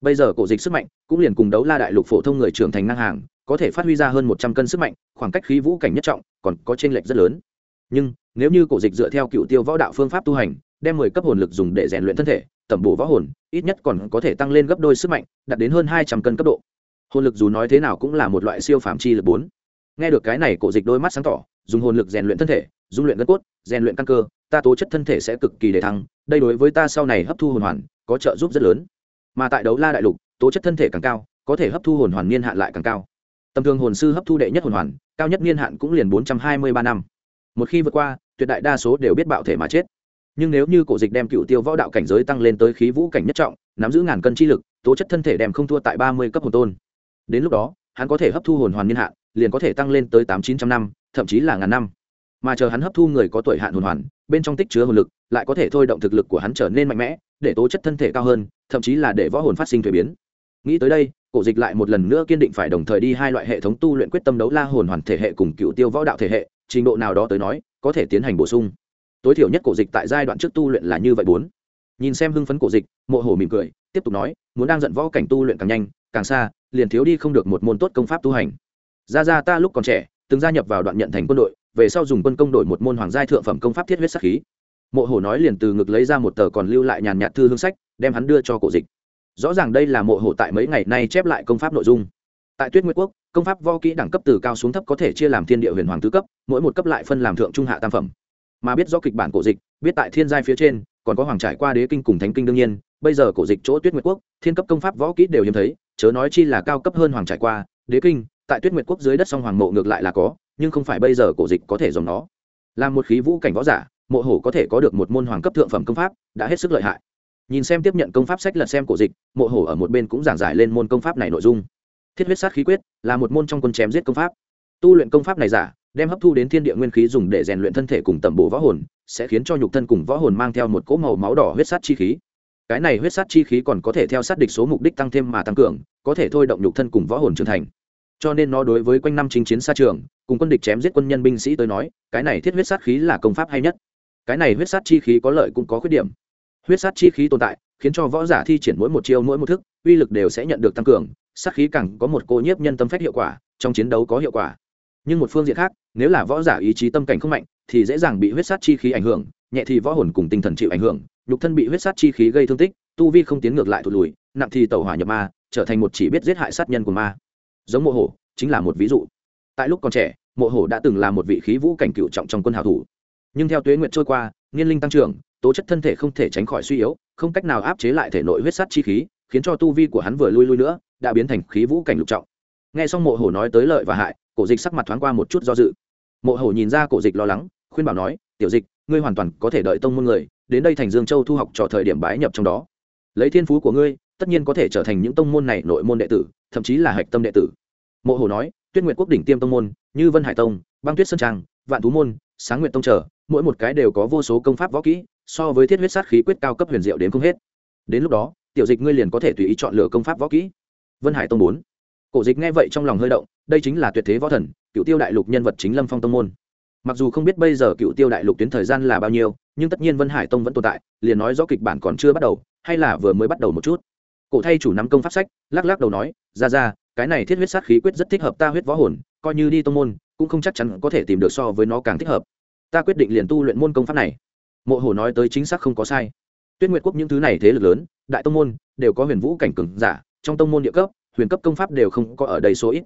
Bây giờ cổ dịch sức mạnh cũng liền cùng đấu la đại lục phổ thông người trưởng thành ngang hàng, có thể phát huy ra hơn một trăm cân sức mạnh, khoảng cách khí vũ cảnh nhất trọng còn có t r ê n lệch rất lớn. Nhưng, nếu như cổ dịch dựa theo cựu tiêu võ đạo phương pháp tu hành, đem mười cấp hồn lực dùng để rèn luyện thân thể, tẩm bổ võ hồn, ít nhất còn có thể tăng lên gấp đôi sức mạnh, đạt đến hơn hai trăm cân cấp độ. Hồn lực dù nói thế nào cũng là một loại siêu phạm chi lực bốn. Nghe được cái này, cổ dịch đôi mắt sáng tỏ, dùng hồn lực rèn luyện thân thể dung luyện gân cốt, rèn luyện căn cơ, ta tố chất thân thể sẽ cực kỳ đề thăng, đây đối với ta sau này hấp thu hồn hoàn, có trợ giúp rất lớn. Mà tại đấu la đại lục, tố chất thân thể càng cao, có thể hấp thu hồn hoàn niên hạn lại càng cao. Tầm thường hồn sư hấp thu đệ nhất hồn hoàn, cao nhất niên hạn cũng liền bốn trăm hai mươi ba năm. Một khi vượt qua, tuyệt đại đa số đều biết bạo thể mà chết. Nhưng nếu như cổ dịch đem cựu tiêu võ đạo cảnh giới tăng lên tới khí vũ cảnh nhất trọng, nắm giữ ngàn cân chi lực, tố chất thân thể đem không thua tại ba mươi cấp hồn tôn. Đến lúc đó, hắn có thể hấp thu hồn hoàn niên hạn, liền có thể tăng lên tới tám chín trăm năm, thậm chí là ngàn năm mà chờ hắn hấp thu người có tuổi hạn hồn hoàn, bên trong tích chứa hồn lực, lại có thể thôi động thực lực của hắn trở nên mạnh mẽ, để tố chất thân thể cao hơn, thậm chí là để võ hồn phát sinh thuế biến. Nghĩ tới đây, cổ dịch lại một lần nữa kiên định phải đồng thời đi hai loại hệ thống tu luyện quyết tâm đấu la hồn hoàn thể hệ cùng cựu tiêu võ đạo thể hệ, trình độ nào đó tới nói, có thể tiến hành bổ sung. Tối thiểu nhất cổ dịch tại giai đoạn trước tu luyện là như vậy bốn. Nhìn xem hưng phấn cổ dịch, mộ hổ mỉm cười, tiếp tục nói, muốn đang giận võ cảnh tu luyện càng nhanh, càng xa, liền thiếu đi không được một môn tốt công pháp tu hành. Ra ra ta lúc còn trẻ, từng gia nhập vào đoạn nhận thành quân đội về sau dùng quân công đổi một môn hoàng giai thượng phẩm công pháp thiết huyết sắc khí. Mộ Hổ nói liền từ ngực lấy ra một tờ còn lưu lại nhàn nhạt thư hương sách, đem hắn đưa cho cổ dịch. Rõ ràng đây là mộ Hổ tại mấy ngày nay chép lại công pháp nội dung. Tại tuyết nguyệt quốc, công pháp vo kỹ đẳng cấp từ cao xuống thấp có thể chia làm thiên địa huyền hoàng tứ cấp, mỗi một cấp lại phân làm thượng trung hạ tam phẩm. Mà biết do kịch bản cổ dịch, biết tại thiên giai phía trên, còn có hoàng trải qua đế kinh cùng thánh kinh đương nhiên, bây giờ cổ dịch chỗ tuyết nguyệt quốc, thiên cấp công pháp võ kỹ đều hiếm thấy, chớ nói chi là cao cấp hơn hoàng trải qua, đế kinh, tại tuyết nguyệt quốc dưới đất song hoàng mộ ngược lại là có nhưng không phải bây giờ cổ dịch có thể dùng nó. Làm một khí vũ cảnh võ giả, mộ hổ có thể có được một môn hoàng cấp thượng phẩm công pháp, đã hết sức lợi hại. Nhìn xem tiếp nhận công pháp sách lật xem cổ dịch, mộ hổ ở một bên cũng giảng giải lên môn công pháp này nội dung. Thiết huyết sát khí quyết là một môn trong quân chém giết công pháp. Tu luyện công pháp này giả, đem hấp thu đến thiên địa nguyên khí dùng để rèn luyện thân thể cùng tẩm bổ võ hồn, sẽ khiến cho nhục thân cùng võ hồn mang theo một cỗ màu máu đỏ huyết sát chi khí. Cái này huyết sát chi khí còn có thể theo sát địch số mục đích tăng thêm mà tăng cường, có thể thôi động nhục thân cùng võ hồn trưởng thành cho nên nó đối với quanh năm chinh chiến xa trường, cùng quân địch chém giết quân nhân binh sĩ tới nói, cái này thiết huyết sát khí là công pháp hay nhất. Cái này huyết sát chi khí có lợi cũng có khuyết điểm. Huyết sát chi khí tồn tại, khiến cho võ giả thi triển mỗi một chiêu mỗi một thức, uy lực đều sẽ nhận được tăng cường, sát khí càng có một cô nhiếp nhân tâm phách hiệu quả, trong chiến đấu có hiệu quả. Nhưng một phương diện khác, nếu là võ giả ý chí tâm cảnh không mạnh, thì dễ dàng bị huyết sát chi khí ảnh hưởng, nhẹ thì võ hồn cùng tinh thần chịu ảnh hưởng, nhục thân bị huyết sát chi khí gây thương tích, tu vi không tiến ngược lại thụt lùi, nặng thì tẩu hỏa nhập ma, trở thành một chỉ biết giết hại sát nhân của ma giống mộ hổ, chính là một ví dụ. Tại lúc còn trẻ, mộ hổ đã từng là một vị khí vũ cảnh cựu trọng trong quân hào thủ. Nhưng theo tuế nguyệt trôi qua, niên linh tăng trưởng, tố chất thân thể không thể tránh khỏi suy yếu, không cách nào áp chế lại thể nội huyết sắt chi khí, khiến cho tu vi của hắn vừa lui lui nữa, đã biến thành khí vũ cảnh lục trọng. Nghe xong mộ hổ nói tới lợi và hại, cổ dịch sắc mặt thoáng qua một chút do dự. Mộ hổ nhìn ra cổ dịch lo lắng, khuyên bảo nói, tiểu dịch, ngươi hoàn toàn có thể đợi tông môn người, đến đây thành dương châu thu học trò thời điểm bái nhập trong đó. Lấy thiên phú của ngươi, tất nhiên có thể trở thành những tông môn này nội môn đệ tử, thậm chí là hạch tâm đệ tử mộ hồ nói, tuyết nguyệt quốc đỉnh tiêm tông môn, như vân hải tông, băng tuyết sơn trang, vạn thú môn, sáng nguyện tông trở mỗi một cái đều có vô số công pháp võ kỹ, so với thiết huyết sát khí quyết cao cấp huyền diệu đến không hết. Đến lúc đó, tiểu dịch ngươi liền có thể tùy ý chọn lựa công pháp võ kỹ. Vân hải tông bốn. Cổ dịch nghe vậy trong lòng hơi động, đây chính là tuyệt thế võ thần cựu tiêu đại lục nhân vật chính lâm phong tông môn. Mặc dù không biết bây giờ cựu tiêu đại lục tuyến thời gian là bao nhiêu, nhưng tất nhiên vân hải tông vẫn tồn tại, liền nói rõ kịch bản còn chưa bắt đầu, hay là vừa mới bắt đầu một chút. Cổ thay chủ nắm công pháp sách, lắc lắc đầu nói, ra ra cái này thiết huyết sát khí quyết rất thích hợp ta huyết võ hồn, coi như đi tông môn, cũng không chắc chắn có thể tìm được so với nó càng thích hợp. Ta quyết định liền tu luyện môn công pháp này. Mộ hồ nói tới chính xác không có sai. Tuyết nguyệt quốc những thứ này thế lực lớn, đại tông môn, đều có huyền vũ cảnh cường giả, trong tông môn địa cấp, huyền cấp công pháp đều không có ở đây số ít.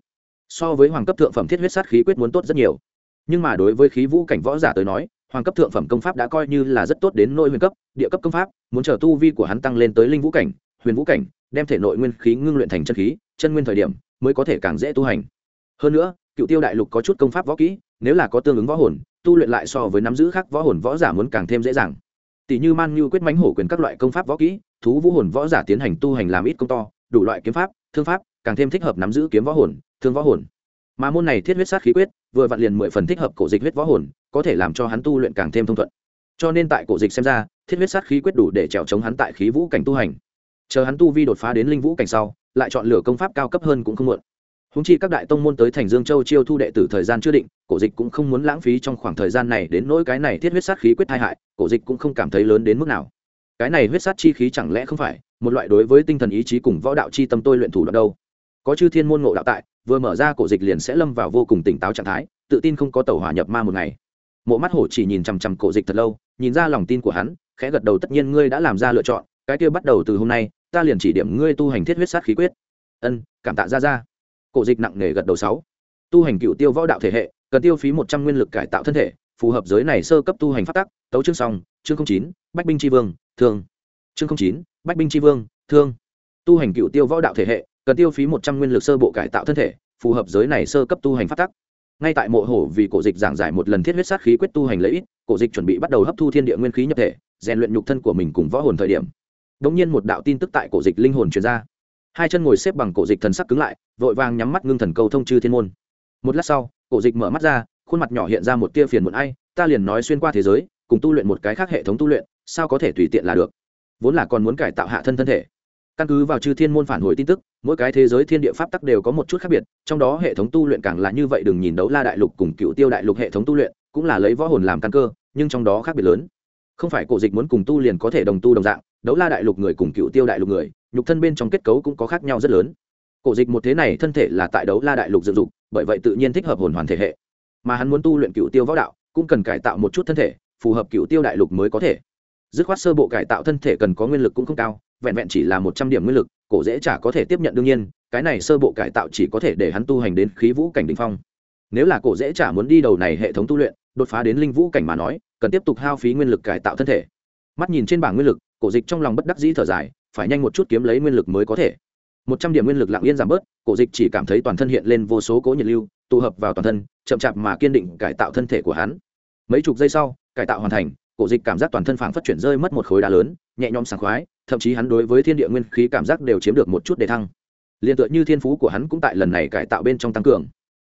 So với hoàng cấp thượng phẩm thiết huyết sát khí quyết muốn tốt rất nhiều. Nhưng mà đối với khí vũ cảnh võ giả tới nói, hoàng cấp thượng phẩm công pháp đã coi như là rất tốt đến nội huyền cấp, địa cấp công pháp, muốn chờ tu vi của hắn tăng lên tới linh vũ cảnh, huyền vũ cảnh, đem thể nội nguyên khí ngưng luyện thành chân khí chân nguyên thời điểm mới có thể càng dễ tu hành. Hơn nữa, cựu tiêu đại lục có chút công pháp võ kỹ, nếu là có tương ứng võ hồn, tu luyện lại so với nắm giữ khác võ hồn võ giả muốn càng thêm dễ dàng. Tỷ như man như quyết mánh hổ quyền các loại công pháp võ kỹ, thú vũ hồn võ giả tiến hành tu hành làm ít công to, đủ loại kiếm pháp, thương pháp, càng thêm thích hợp nắm giữ kiếm võ hồn, thương võ hồn. Mà môn này thiết huyết sát khí quyết, vừa vặn liền mười phần thích hợp cổ dịch huyết võ hồn, có thể làm cho hắn tu luyện càng thêm thông thuận. Cho nên tại cổ dịch xem ra, thiết huyết sát khí quyết đủ để trèo chống hắn tại khí vũ cảnh tu hành. Chờ hắn tu vi đột phá đến linh vũ cảnh sau lại chọn lựa công pháp cao cấp hơn cũng không muộn. Húng chi các đại tông môn tới thành dương châu chiêu thu đệ tử thời gian chưa định, cổ dịch cũng không muốn lãng phí trong khoảng thời gian này đến nỗi cái này thiết huyết sát khí quyết tai hại, cổ dịch cũng không cảm thấy lớn đến mức nào. Cái này huyết sát chi khí chẳng lẽ không phải một loại đối với tinh thần ý chí cùng võ đạo chi tâm tôi luyện thủ đoạn đâu? Có chư thiên môn ngộ đạo tại, vừa mở ra cổ dịch liền sẽ lâm vào vô cùng tỉnh táo trạng thái, tự tin không có tàu hỏa nhập ma một ngày. Mộ mắt hổ chỉ nhìn chằm chằm cổ dịch thật lâu, nhìn ra lòng tin của hắn, khẽ gật đầu, tất nhiên ngươi đã làm ra lựa chọn, cái kia bắt đầu từ hôm nay ta liền chỉ điểm ngươi tu hành thiết huyết sát khí quyết. Ân, cảm tạ ra ra cổ dịch nặng nề gật đầu sáu. Tu hành cựu tiêu võ đạo thể hệ, cần tiêu phí một trăm nguyên lực cải tạo thân thể, phù hợp giới này sơ cấp tu hành phát tắc, tấu chương song chương chín, bách binh tri vương, thương. Chương chín, bách binh tri vương, thương. Tu hành cựu tiêu võ đạo thể hệ, cần tiêu phí một trăm nguyên lực sơ bộ cải tạo thân thể, phù hợp giới này sơ cấp tu hành phát tắc. Ngay tại mộ hổ vì cổ dịch giảng giải một lần thiết huyết sát khí quyết tu hành lấy ít cổ dịch chuẩn bị bắt đầu hấp thu thiên địa nguyên khí nhập thể, rèn luyện nhục thân của mình cùng võ hồn thời điểm. Đống nhiên một đạo tin tức tại cổ dịch linh hồn truyền ra. Hai chân ngồi xếp bằng cổ dịch thần sắc cứng lại, vội vàng nhắm mắt ngưng thần cầu thông chư thiên môn. Một lát sau, cổ dịch mở mắt ra, khuôn mặt nhỏ hiện ra một tia phiền muộn ai, ta liền nói xuyên qua thế giới, cùng tu luyện một cái khác hệ thống tu luyện, sao có thể tùy tiện là được? Vốn là còn muốn cải tạo hạ thân thân thể. Căn cứ vào chư thiên môn phản hồi tin tức, mỗi cái thế giới thiên địa pháp tắc đều có một chút khác biệt, trong đó hệ thống tu luyện càng là như vậy đừng nhìn đấu la đại lục cùng cựu tiêu đại lục hệ thống tu luyện, cũng là lấy võ hồn làm căn cơ, nhưng trong đó khác biệt lớn. Không phải cổ dịch muốn cùng tu liền có thể đồng tu đồng dạng đấu la đại lục người cùng cựu tiêu đại lục người, nhục thân bên trong kết cấu cũng có khác nhau rất lớn. Cổ dịch một thế này thân thể là tại đấu la đại lục dựng dục, bởi vậy tự nhiên thích hợp hồn hoàn thể hệ. Mà hắn muốn tu luyện cựu tiêu võ đạo, cũng cần cải tạo một chút thân thể, phù hợp cựu tiêu đại lục mới có thể. Dứt khoát sơ bộ cải tạo thân thể cần có nguyên lực cũng không cao, vẹn vẹn chỉ là một trăm điểm nguyên lực, cổ dễ chả có thể tiếp nhận đương nhiên, cái này sơ bộ cải tạo chỉ có thể để hắn tu hành đến khí vũ cảnh đình phong. Nếu là cổ dễ chả muốn đi đầu này hệ thống tu luyện, đột phá đến linh vũ cảnh mà nói, cần tiếp tục hao phí nguyên lực cải tạo thân thể. Mắt nhìn trên bảng nguyên lực cổ dịch trong lòng bất đắc dĩ thở dài, phải nhanh một chút kiếm lấy nguyên lực mới có thể. Một trăm điểm nguyên lực lặng yên giảm bớt, cổ dịch chỉ cảm thấy toàn thân hiện lên vô số cố nhiệt lưu, tụ hợp vào toàn thân, chậm chạp mà kiên định cải tạo thân thể của hắn. Mấy chục giây sau, cải tạo hoàn thành, cổ dịch cảm giác toàn thân phảng phất chuyển rơi mất một khối đá lớn, nhẹ nhõm sảng khoái, thậm chí hắn đối với thiên địa nguyên khí cảm giác đều chiếm được một chút đề thăng. Liền tựa như thiên phú của hắn cũng tại lần này cải tạo bên trong tăng cường.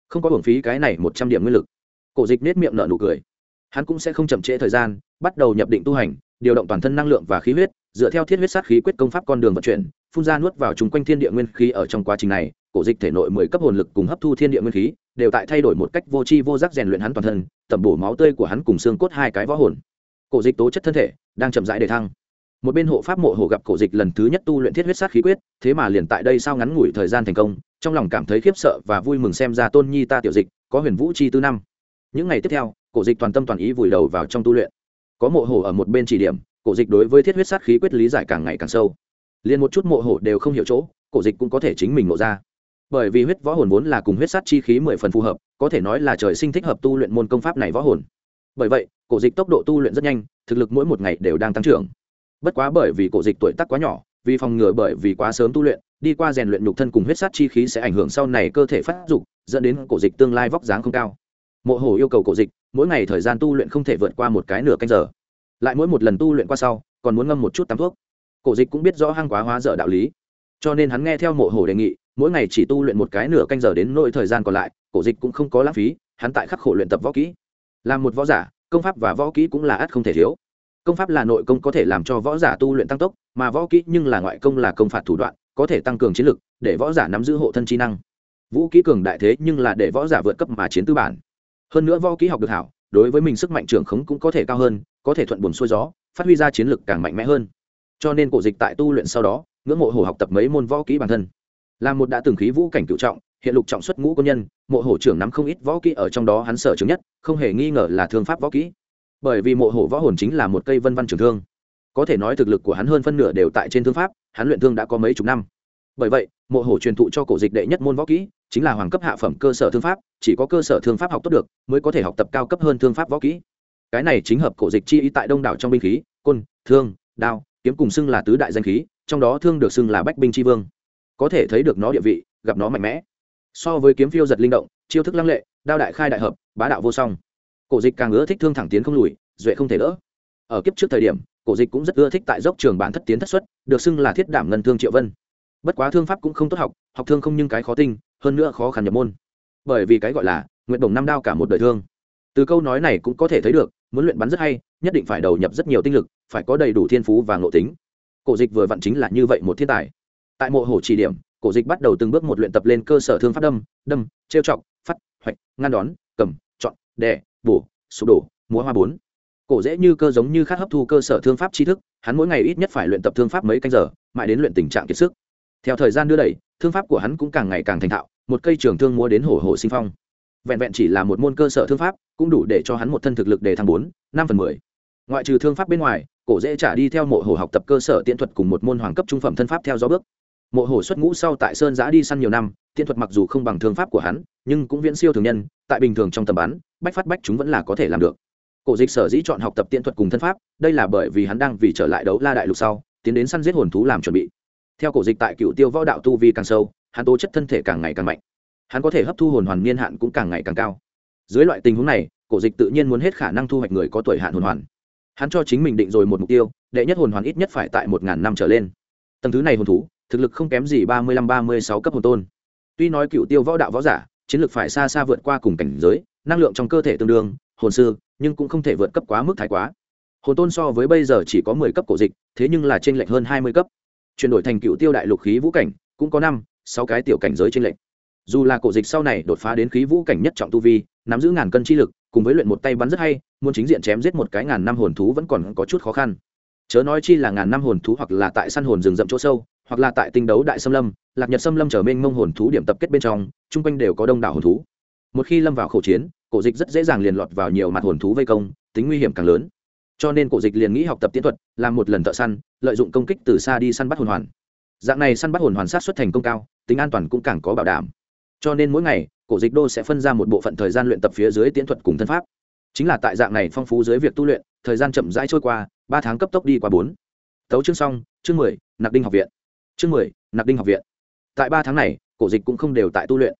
Không có hưởng phí cái này một trăm điểm nguyên lực. Cổ dịch nết miệng nở nụ cười. Hắn cũng sẽ không chậm trễ thời gian, bắt đầu nhập định tu hành điều động toàn thân năng lượng và khí huyết, dựa theo thiết huyết sát khí quyết công pháp con đường vận chuyển, phun ra nuốt vào chung quanh thiên địa nguyên khí ở trong quá trình này, cổ dịch thể nội mười cấp hồn lực cùng hấp thu thiên địa nguyên khí, đều tại thay đổi một cách vô tri vô giác rèn luyện hắn toàn thân, tẩm bổ máu tươi của hắn cùng xương cốt hai cái võ hồn. Cổ dịch tố chất thân thể đang chậm rãi đề thăng. Một bên hộ pháp mộ hồ gặp cổ dịch lần thứ nhất tu luyện thiết huyết sát khí quyết, thế mà liền tại đây sao ngắn ngủi thời gian thành công, trong lòng cảm thấy khiếp sợ và vui mừng xem ra tôn nhi ta tiểu dịch, có huyền vũ chi tư năm. Những ngày tiếp theo, cổ dịch toàn tâm toàn ý vùi đầu vào trong tu luyện có mộ hổ ở một bên chỉ điểm, cổ dịch đối với thiết huyết sát khí quyết lý giải càng ngày càng sâu. Liền một chút mộ hổ đều không hiểu chỗ, cổ dịch cũng có thể chính mình ngộ ra. Bởi vì huyết võ hồn vốn là cùng huyết sát chi khí mười phần phù hợp, có thể nói là trời sinh thích hợp tu luyện môn công pháp này võ hồn. Bởi vậy, cổ dịch tốc độ tu luyện rất nhanh, thực lực mỗi một ngày đều đang tăng trưởng. Bất quá bởi vì cổ dịch tuổi tác quá nhỏ, vì phòng ngừa bởi vì quá sớm tu luyện, đi qua rèn luyện nhục thân cùng huyết sát chi khí sẽ ảnh hưởng sau này cơ thể phát dục, dẫn đến cổ dịch tương lai vóc dáng không cao. Mộ hổ yêu cầu cổ dịch mỗi ngày thời gian tu luyện không thể vượt qua một cái nửa canh giờ. Lại mỗi một lần tu luyện qua sau, còn muốn ngâm một chút tắm thuốc. Cổ dịch cũng biết rõ hăng quá hóa dở đạo lý. Cho nên hắn nghe theo mộ Hổ đề nghị, mỗi ngày chỉ tu luyện một cái nửa canh giờ đến nỗi thời gian còn lại, cổ dịch cũng không có lãng phí, hắn tại khắc khổ luyện tập võ kỹ. Làm một võ giả, công pháp và võ kỹ cũng là ắt không thể thiếu. Công pháp là nội công có thể làm cho võ giả tu luyện tăng tốc, mà võ kỹ nhưng là ngoại công là công phạt thủ đoạn, có thể tăng cường chiến lực, để võ giả nắm giữ hộ thân trí năng. Vũ kỹ cường đại thế nhưng là để võ giả vượt cấp mà chiến tư bản hơn nữa võ kỹ học được hảo, đối với mình sức mạnh trưởng khống cũng có thể cao hơn, có thể thuận buồn xuôi gió, phát huy ra chiến lực càng mạnh mẽ hơn. Cho nên cổ dịch tại tu luyện sau đó, ngưỡng mộ hồ học tập mấy môn võ kỹ bản thân. Là một đã từng khí vũ cảnh cựu trọng, hiện lục trọng xuất ngũ quân nhân, mộ hổ trưởng nắm không ít võ kỹ ở trong đó hắn sở chứng nhất, không hề nghi ngờ là thương pháp võ kỹ. Bởi vì mộ hổ võ hồn chính là một cây vân văn trường thương. Có thể nói thực lực của hắn hơn phân nửa đều tại trên thương pháp, hắn luyện thương đã có mấy chục năm bởi vậy, mộ hổ truyền thụ cho cổ dịch đệ nhất môn võ kỹ chính là hoàng cấp hạ phẩm cơ sở thương pháp, chỉ có cơ sở thương pháp học tốt được, mới có thể học tập cao cấp hơn thương pháp võ kỹ. Cái này chính hợp cổ dịch chi ý tại đông đảo trong binh khí, côn, thương, đao, kiếm cùng xưng là tứ đại danh khí, trong đó thương được xưng là bách binh tri vương. Có thể thấy được nó địa vị, gặp nó mạnh mẽ. So với kiếm phiêu giật linh động, chiêu thức lăng lệ, đao đại khai đại hợp, bá đạo vô song. Cổ dịch càng ưa thích thương thẳng tiến không lùi, duệ không thể đỡ. Ở kiếp trước thời điểm, cổ dịch cũng rất ưa thích tại dốc trường bản thất tiến thất xuất, được xưng là thiết đảm ngân thương triệu vân bất quá thương pháp cũng không tốt học học thương không nhưng cái khó tinh, hơn nữa khó khăn nhập môn. Bởi vì cái gọi là nguyện đồng năm đao cả một đời thương. Từ câu nói này cũng có thể thấy được, muốn luyện bắn rất hay, nhất định phải đầu nhập rất nhiều tinh lực, phải có đầy đủ thiên phú và ngộ tính. Cổ dịch vừa vặn chính là như vậy một thiên tài. Tại mộ hồ chỉ điểm, cổ dịch bắt đầu từng bước một luyện tập lên cơ sở thương pháp đâm đâm, trêu chọc phát hoạch, ngăn đón, cầm, chọn, đè, bổ, sụp đổ, múa hoa bốn. Cổ dễ như cơ giống như khát hấp thu cơ sở thương pháp tri thức, hắn mỗi ngày ít nhất phải luyện tập thương pháp mấy canh giờ, mãi đến luyện tình trạng kiệt sức theo thời gian đưa đẩy, thương pháp của hắn cũng càng ngày càng thành thạo, một cây trường thương múa đến hổ hổ sinh phong. Vẹn vẹn chỉ là một môn cơ sở thương pháp, cũng đủ để cho hắn một thân thực lực để thăng bốn, năm phần mười. Ngoại trừ thương pháp bên ngoài, cổ dễ trả đi theo mộ hổ học tập cơ sở tiện thuật cùng một môn hoàng cấp trung phẩm thân pháp theo gió bước. Mộ hổ xuất ngũ sau tại sơn giã đi săn nhiều năm tiện thuật mặc dù không bằng thương pháp của hắn, nhưng cũng viễn siêu thường nhân, tại bình thường trong tầm bắn, bách phát bách chúng vẫn là có thể làm được. Cổ dịch sở dĩ chọn học tập tiện thuật cùng thân pháp, đây là bởi vì hắn đang vì trở lại đấu la đại lục sau, tiến đến săn giết hồn thú làm chuẩn bị theo cổ dịch tại cựu tiêu võ đạo tu vi càng sâu, hắn tố chất thân thể càng ngày càng mạnh. Hắn có thể hấp thu hồn hoàn niên hạn cũng càng ngày càng cao. Dưới loại tình huống này, cổ dịch tự nhiên muốn hết khả năng thu hoạch người có tuổi hạn hồn hoàn. Hắn cho chính mình định rồi một mục tiêu, đệ nhất hồn hoàn ít nhất phải tại một ngàn năm trở lên. Tầng thứ này hồn thú, thực lực không kém gì ba mươi lăm ba mươi sáu cấp hồn tôn. Tuy nói cựu tiêu võ đạo võ giả, chiến lược phải xa xa vượt qua cùng cảnh giới, năng lượng trong cơ thể tương đương, hồn sư, nhưng cũng không thể vượt cấp quá mức thái quá. Hồn tôn so với bây giờ chỉ có mười cấp cổ dịch, thế nhưng là t r ê n lệch hơn hai mươi cấp chuyển đổi thành cựu tiêu đại lục khí vũ cảnh, cũng có năm, sáu cái tiểu cảnh giới trên lệnh. dù là cổ dịch sau này đột phá đến khí vũ cảnh nhất trọng tu vi, nắm giữ ngàn cân chi lực, cùng với luyện một tay bắn rất hay, muốn chính diện chém giết một cái ngàn năm hồn thú vẫn còn có chút khó khăn. Chớ nói chi là ngàn năm hồn thú hoặc là tại săn hồn rừng rậm chỗ sâu, hoặc là tại tinh đấu đại xâm lâm, lạc nhật xâm lâm trở mênh mông hồn thú điểm tập kết bên trong, chung quanh đều có đông đảo hồn thú. Một khi lâm vào khẩu chiến, cổ dịch rất dễ dàng liền lọt vào nhiều mặt hồn thú vây công, tính nguy hiểm càng lớn cho nên cổ dịch liền nghĩ học tập tiến thuật, làm một lần thợ săn, lợi dụng công kích từ xa đi săn bắt hồn hoàn. Dạng này săn bắt hồn hoàn sát xuất thành công cao, tính an toàn cũng càng có bảo đảm. Cho nên mỗi ngày, cổ dịch đô sẽ phân ra một bộ phận thời gian luyện tập phía dưới tiến thuật cùng thân pháp. Chính là tại dạng này phong phú dưới việc tu luyện, thời gian chậm rãi trôi qua, ba tháng cấp tốc đi qua bốn. Tấu chương xong, chương mười nạp đinh học viện. Chương mười nạp đinh học viện. Tại ba tháng này, cổ dịch cũng không đều tại tu luyện.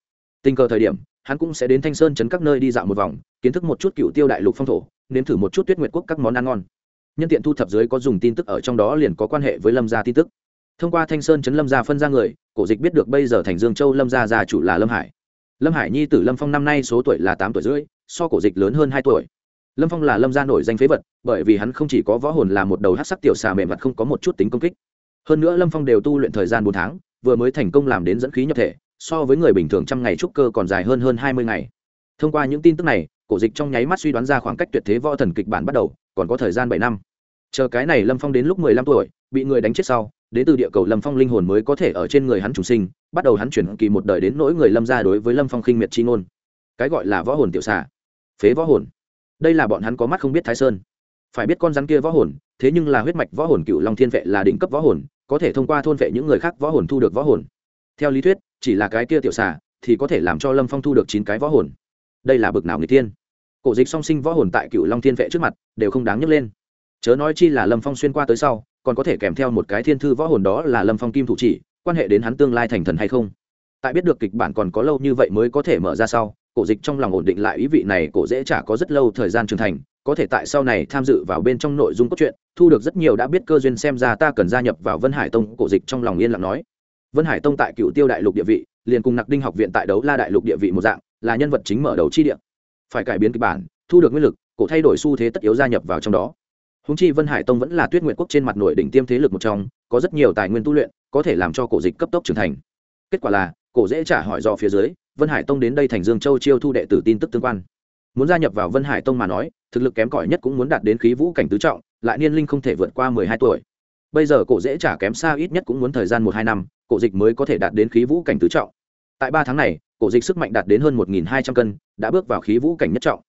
Tình cờ thời điểm, hắn cũng sẽ đến thanh sơn chấn các nơi đi dạo một vòng, kiến thức một chút cựu tiêu đại lục phong thổ nếm thử một chút tuyết nguyệt quốc các món ăn ngon. Nhân tiện thu thập dưới có dùng tin tức ở trong đó liền có quan hệ với lâm gia tin tức. Thông qua thanh sơn chấn lâm gia phân ra người, cổ dịch biết được bây giờ thành dương châu lâm gia gia chủ là lâm hải. Lâm hải nhi tử lâm phong năm nay số tuổi là tám tuổi rưỡi, so cổ dịch lớn hơn hai tuổi. Lâm phong là lâm gia nổi danh phế vật, bởi vì hắn không chỉ có võ hồn là một đầu hát sắc tiểu xà mềm mặt không có một chút tính công kích. Hơn nữa lâm phong đều tu luyện thời gian bốn tháng, vừa mới thành công làm đến dẫn khí nhập thể, so với người bình thường trăm ngày trúc cơ còn dài hơn hơn hai mươi ngày thông qua những tin tức này, cổ dịch trong nháy mắt suy đoán ra khoảng cách tuyệt thế võ thần kịch bản bắt đầu, còn có thời gian bảy năm. Chờ cái này lâm phong đến lúc mười lăm tuổi, bị người đánh chết sau đến từ địa cầu lâm phong linh hồn mới có thể ở trên người hắn trùng sinh, bắt đầu hắn chuyển kỳ một đời đến nỗi người lâm ra đối với lâm phong khinh miệt chi ngôn. Cái gọi là võ hồn tiểu xà. Phế võ hồn. Đây là bọn hắn có mắt không biết thái sơn. Phải biết con rắn kia võ hồn, thế nhưng là huyết mạch võ hồn cựu long thiên vệ là đỉnh cấp võ hồn, có thể thông qua thôn vệ những người khác võ hồn thu được võ hồn. Theo lý thuyết, chỉ là cái kia tiểu xà, thì có thể làm cho lâm phong thu được chín cái võ hồn đây là bực nào người tiên cổ dịch song sinh võ hồn tại cựu long thiên vệ trước mặt, đều không đáng nhấc lên. Chớ nói chi là lâm phong xuyên qua tới sau, còn có thể kèm theo một cái thiên thư võ hồn đó là lâm phong kim thủ chỉ, quan hệ đến hắn tương lai thành thần hay không? Tại biết được kịch bản còn có lâu như vậy mới có thể mở ra sau, cổ dịch trong lòng ổn định lại ý vị này cổ dễ chả có rất lâu thời gian trưởng thành, có thể tại sau này tham dự vào bên trong nội dung cốt truyện, thu được rất nhiều đã biết cơ duyên xem ra ta cần gia nhập vào vân hải tông, cổ dịch trong lòng yên lặng nói. Vân hải tông tại cựu tiêu đại lục địa vị, liền cùng nặc đinh học viện tại đấu la đại lục địa vị một dạng là nhân vật chính mở đầu chi địa. Phải cải biến kịch bản, thu được nguyên lực, cổ thay đổi xu thế tất yếu gia nhập vào trong đó. Húng chi vân hải tông vẫn là tuyết nguyện quốc trên mặt nội đỉnh tiêm thế lực một trong, có rất nhiều tài nguyên tu luyện, có thể làm cho cổ dịch cấp tốc trưởng thành. Kết quả là, cổ dễ trả hỏi do phía dưới, vân hải tông đến đây thành dương châu chiêu thu đệ tử tin tức tương quan. Muốn gia nhập vào vân hải tông mà nói, thực lực kém cỏi nhất cũng muốn đạt đến khí vũ cảnh tứ trọng, lại niên linh không thể vượt qua mười hai tuổi. Bây giờ cổ dễ trả kém xa ít nhất cũng muốn thời gian một hai năm, cổ dịch mới có thể đạt đến khí vũ cảnh tứ trọng. Tại ba tháng này cổ dịch sức mạnh đạt đến hơn một hai trăm cân, đã bước vào khí vũ cảnh nhất trọng.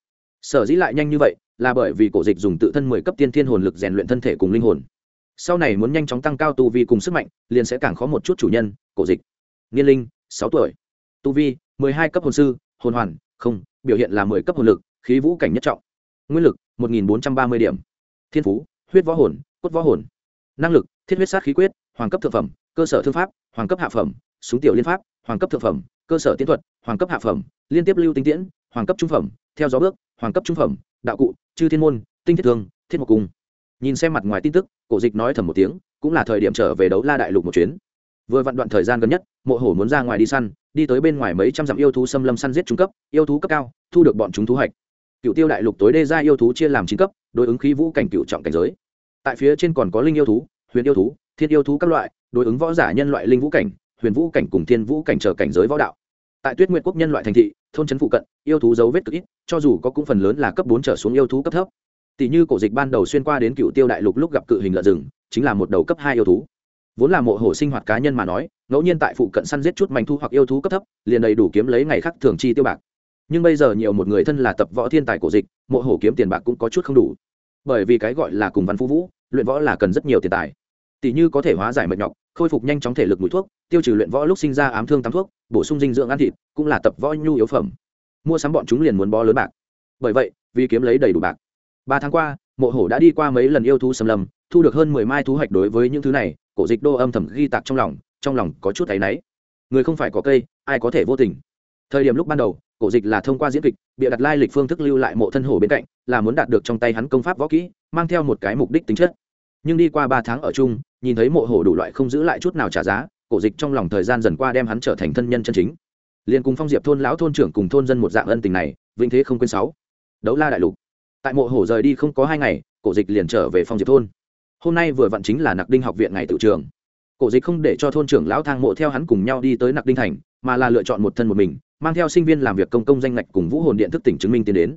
Sở dĩ lại nhanh như vậy là bởi vì cổ dịch dùng tự thân mười cấp tiên thiên hồn lực rèn luyện thân thể cùng linh hồn. Sau này muốn nhanh chóng tăng cao tu vi cùng sức mạnh, liền sẽ càng khó một chút chủ nhân, cổ dịch. Nghiên linh, sáu tuổi. Tu vi, mười hai cấp hồn sư, hồn hoàn, không, biểu hiện là mười cấp hồn lực, khí vũ cảnh nhất trọng. Nguyên lực, một nghìn bốn trăm ba mươi điểm. Thiên phú, huyết võ hồn, cốt võ hồn. Năng lực, thiết huyết sát khí quyết, hoàng cấp thượng phẩm, cơ sở thương pháp, hoàng cấp hạ phẩm, súng tiểu liên pháp, hoàng cấp thượng phẩm cơ sở tiến thuật, hoàng cấp hạ phẩm, liên tiếp lưu tinh tiễn, hoàng cấp trung phẩm, theo gió bước, hoàng cấp trung phẩm, đạo cụ, chư thiên môn, tinh thiết thương, thiết mộc cung. Nhìn xem mặt ngoài tin tức, cổ dịch nói thầm một tiếng, cũng là thời điểm trở về đấu la đại lục một chuyến. Vừa vặn đoạn thời gian gần nhất, mộ hổ muốn ra ngoài đi săn, đi tới bên ngoài mấy trăm dặm yêu thú xâm lâm săn giết trung cấp, yêu thú cấp cao, thu được bọn chúng thu hoạch. Cựu tiêu đại lục tối đê ra yêu thú chia làm chín cấp, đối ứng khí vũ cảnh cựu trọng cảnh giới. Tại phía trên còn có linh yêu thú, huyền yêu thú thiên yêu thú các loại, đối ứng võ giả nhân loại linh vũ cảnh huyền vũ cảnh cùng thiên vũ cảnh trở cảnh giới võ đạo. Tại tuyết nguyện quốc nhân loại thành thị, thôn trấn phụ cận, yêu thú dấu vết cực ít, cho dù có cũng phần lớn là cấp bốn trở xuống yêu thú cấp thấp. Tỷ như cổ dịch ban đầu xuyên qua đến cựu tiêu đại lục lúc gặp cự hình lợn rừng, chính là một đầu cấp hai yêu thú. Vốn là mộ hồ sinh hoạt cá nhân mà nói, ngẫu nhiên tại phụ cận săn giết chút manh thu hoặc yêu thú cấp thấp, liền đầy đủ kiếm lấy ngày khác thường chi tiêu bạc. Nhưng bây giờ nhiều một người thân là tập võ thiên tài cổ dịch, mộ hồ kiếm tiền bạc cũng có chút không đủ. Bởi vì cái gọi là cùng văn phú vũ, luyện võ là cần rất nhiều tiền tài. Tỷ như có thể hóa giải mệt nhọc khôi phục nhanh chóng thể lực mũi thuốc, tiêu trừ luyện võ lúc sinh ra ám thương tắm thuốc, bổ sung dinh dưỡng ăn thịt, cũng là tập võ nhu yếu phẩm. Mua sắm bọn chúng liền muốn bó lớn bạc. Bởi vậy, vì kiếm lấy đầy đủ bạc. Ba tháng qua, mộ hổ đã đi qua mấy lần yêu thú xâm lầm thu được hơn mười mai thu hoạch đối với những thứ này, cổ dịch đô âm thầm ghi tạc trong lòng trong lòng có chút áy náy. Người không phải có cây, ai có thể vô tình. Thời điểm lúc ban đầu, cổ dịch là thông qua diễn kịch, bịa đặt lai lịch phương thức lưu lại mộ thân hổ bên cạnh, là muốn đạt được trong tay hắn công pháp võ kỹ, mang theo một cái mục đích tính chất nhưng đi qua ba tháng ở chung, nhìn thấy mộ hổ đủ loại không giữ lại chút nào trả giá, cổ dịch trong lòng thời gian dần qua đem hắn trở thành thân nhân chân chính. Liền cùng phong diệp thôn lão thôn trưởng cùng thôn dân một dạng ân tình này, vĩnh thế không quên sáu. Đấu la đại lục. Tại mộ hổ rời đi không có hai ngày, cổ dịch liền trở về phong diệp thôn. Hôm nay vừa vặn chính là nặc đinh học viện ngày tự trường. Cổ dịch không để cho thôn trưởng lão thang mộ theo hắn cùng nhau đi tới nặc đinh thành, mà là lựa chọn một thân một mình, mang theo sinh viên làm việc công công danh ngạch cùng vũ hồn điện thức tỉnh chứng minh tiến đến.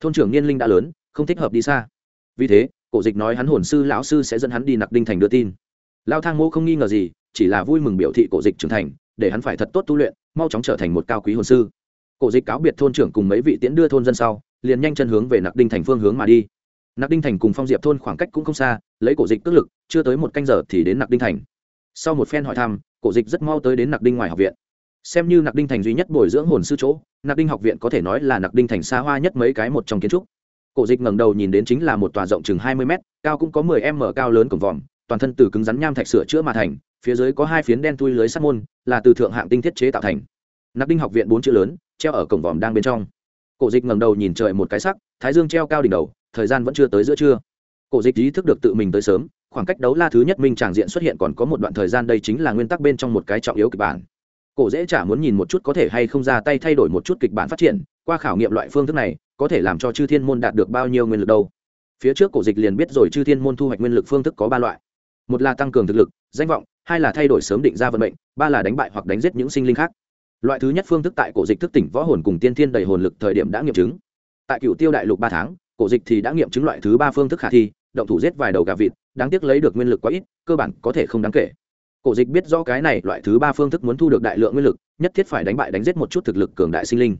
Thôn trưởng niên linh đã lớn, không thích hợp đi xa. Vì thế cổ dịch nói hắn hồn sư lão sư sẽ dẫn hắn đi nặc đinh thành đưa tin. Lao thang mô không nghi ngờ gì, chỉ là vui mừng biểu thị cổ dịch trưởng thành, để hắn phải thật tốt tu luyện, mau chóng trở thành một cao quý hồn sư. Cổ dịch cáo biệt thôn trưởng cùng mấy vị tiễn đưa thôn dân sau, liền nhanh chân hướng về nặc đinh thành phương hướng mà đi. Nặc đinh thành cùng phong diệp thôn khoảng cách cũng không xa, lấy cổ dịch tức lực, chưa tới một canh giờ thì đến nặc đinh thành. Sau một phen hỏi thăm, cổ dịch rất mau tới đến nặc đinh ngoài học viện. Xem như nặc đinh thành duy nhất bồi dưỡng hồn sư chỗ, nặc đinh học viện có thể nói là nặc đinh thành xa hoa nhất mấy cái một trong kiến trúc cổ dịch ngẩng đầu nhìn đến chính là một tòa rộng chừng hai mươi m cao cũng có mười m cao lớn cổng vòm, toàn thân từ cứng rắn nham thạch sửa chữa mà thành, phía dưới có hai phiến đen thui lưới sắt môn, là từ thượng hạng tinh thiết chế tạo thành. Nặc đinh học viện bốn chữ lớn, treo ở cổng vòm đang bên trong. Cổ dịch ngẩng đầu nhìn trời một cái sắc, thái dương treo cao đỉnh đầu, thời gian vẫn chưa tới giữa trưa. Cổ dịch ý thức được tự mình tới sớm, khoảng cách đấu la thứ nhất minh tràng diện xuất hiện còn có một đoạn thời gian đây chính là nguyên tắc bên trong một cái trọng yếu kịch bản. Cổ dễ chả muốn nhìn một chút có thể hay không ra tay thay đổi một chút kịch bản phát triển qua khảo nghiệm loại phương thức này, có thể làm cho chư thiên môn đạt được bao nhiêu nguyên lực đâu? Phía trước cổ dịch liền biết rồi chư thiên môn thu hoạch nguyên lực phương thức có ba loại. Một là tăng cường thực lực, danh vọng, hai là thay đổi sớm định ra vận mệnh, ba là đánh bại hoặc đánh giết những sinh linh khác. Loại thứ nhất phương thức tại cổ dịch thức tỉnh võ hồn cùng tiên thiên đầy hồn lực thời điểm đã nghiệm chứng. Tại cựu tiêu đại lục ba tháng, cổ dịch thì đã nghiệm chứng loại thứ ba phương thức khả thi, động thủ giết vài đầu gà vịt, đáng tiếc lấy được nguyên lực quá ít, cơ bản có thể không đáng kể. Cổ dịch biết rõ cái này loại thứ ba phương thức muốn thu được đại lượng nguyên lực, nhất thiết phải đánh bại đánh giết một chút thực lực cường đại sinh linh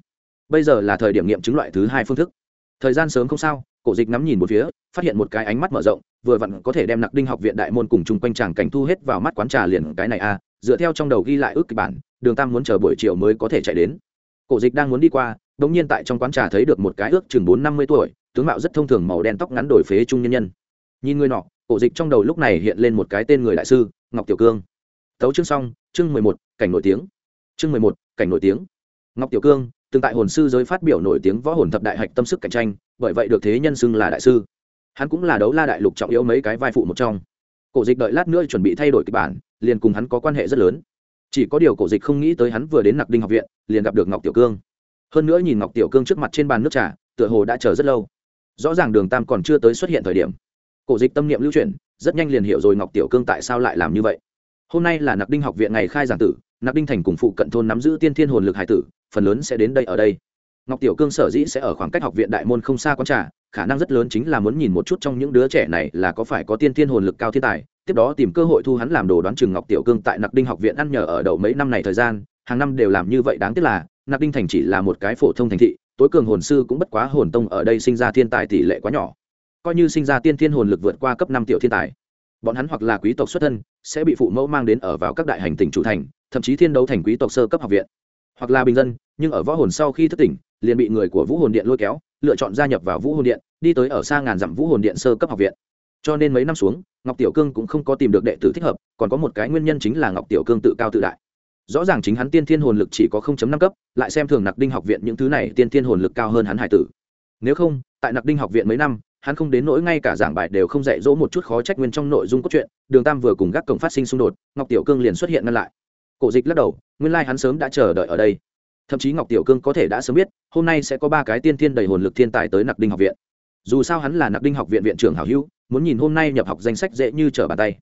bây giờ là thời điểm nghiệm chứng loại thứ hai phương thức. Thời gian sớm không sao, cổ dịch ngắm nhìn một phía, phát hiện một cái ánh mắt mở rộng, vừa vặn có thể đem nặc đinh học viện đại môn cùng chung quanh tràng cảnh thu hết vào mắt quán trà liền cái này a dựa theo trong đầu ghi lại ước kịch bản, đường tam muốn chờ buổi chiều mới có thể chạy đến. Cổ dịch đang muốn đi qua đ ỗ n g nhiên tại trong quán trà thấy được một cái ước chừng bốn năm mươi tuổi, tướng mạo rất thông thường màu đen tóc ngắn đổi phế trung nhân nhân. Nhìn người nọ, cổ dịch trong đầu lúc này hiện lên một cái tên người đại sư, ngọc tiểu cương. Tấu chương xong, chương mười một, cảnh nổi tiếng. Chương mười một, cảnh nổi tiếng. Ngọc tiểu cương từng tại hồn sư giới phát biểu nổi tiếng võ hồn thập đại hạch tâm sức cạnh tranh, bởi vậy được thế nhân xưng là đại sư. Hắn cũng là đấu la đại lục trọng yếu mấy cái vai phụ một trong. Cổ dịch đợi lát nữa chuẩn bị thay đổi kịch bản, liền cùng hắn có quan hệ rất lớn. Chỉ có điều cổ dịch không nghĩ tới hắn vừa đến nặc đinh học viện, liền gặp được ngọc tiểu cương. Hơn nữa nhìn ngọc tiểu cương trước mặt trên bàn nước trà, tựa hồ đã chờ rất lâu. Rõ ràng đường tam còn chưa tới xuất hiện thời điểm. Cổ dịch tâm niệm lưu chuyển, rất nhanh liền hiểu rồi ngọc tiểu cương tại sao lại làm như vậy. Hôm nay là nặc đinh học viện ngày khai giảng tử, nặc đinh thành cùng phụ cận thôn nắm giữ tiên thiên hồn lực hải tử phần lớn sẽ đến đây ở đây. Ngọc tiểu cương sở dĩ sẽ ở khoảng cách học viện đại môn không xa quán trà, khả năng rất lớn chính là muốn nhìn một chút trong những đứa trẻ này là có phải có tiên thiên hồn lực cao thiên tài. Tiếp đó tìm cơ hội thu hắn làm đồ đoán chừng ngọc tiểu cương tại nặc đinh học viện ăn nhờ ở đậu mấy năm này thời gian, hàng năm đều làm như vậy đáng tiếc là, nặc đinh thành chỉ là một cái phổ thông thành thị, tối cường hồn sư cũng bất quá hồn tông ở đây sinh ra thiên tài tỷ lệ quá nhỏ. Coi như sinh ra tiên thiên hồn lực vượt qua cấp năm tiểu thiên tài, bọn hắn hoặc là quý tộc xuất thân, sẽ bị phụ mẫu mang đến ở vào các đại hành tỉnh chủ thành, thậm chí thiên đấu thành quý tộc sơ cấp học viện hoặc là bình dân, nhưng ở võ hồn sau khi thất tỉnh, liền bị người của vũ hồn điện lôi kéo, lựa chọn gia nhập vào vũ hồn điện, đi tới ở xa ngàn dặm vũ hồn điện sơ cấp học viện. Cho nên mấy năm xuống, ngọc tiểu cương cũng không có tìm được đệ tử thích hợp, còn có một cái nguyên nhân chính là ngọc tiểu cương tự cao tự đại. Rõ ràng chính hắn tiên thiên hồn lực chỉ có 0.5 cấp, lại xem thường nặc đinh học viện những thứ này tiên thiên hồn lực cao hơn hắn hải tử. Nếu không, tại nặc đinh học viện mấy năm, hắn không đến nỗi ngay cả giảng bài đều không dạy dỗ một chút khó trách nguyên trong nội dung cốt truyện, đường tam vừa cùng gác cổng phát sinh xung đột, ngọc tiểu cương liền xuất hiện ngăn lại cổ dịch lắc đầu, nguyên lai hắn sớm đã chờ đợi ở đây. Thậm chí ngọc tiểu cương có thể đã sớm biết, hôm nay sẽ có ba cái tiên thiên đầy hồn lực thiên tài tới nặc đinh học viện. Dù sao hắn là nặc đinh học viện viện trưởng hảo hữu, muốn nhìn hôm nay nhập học danh sách dễ như trở bàn tay.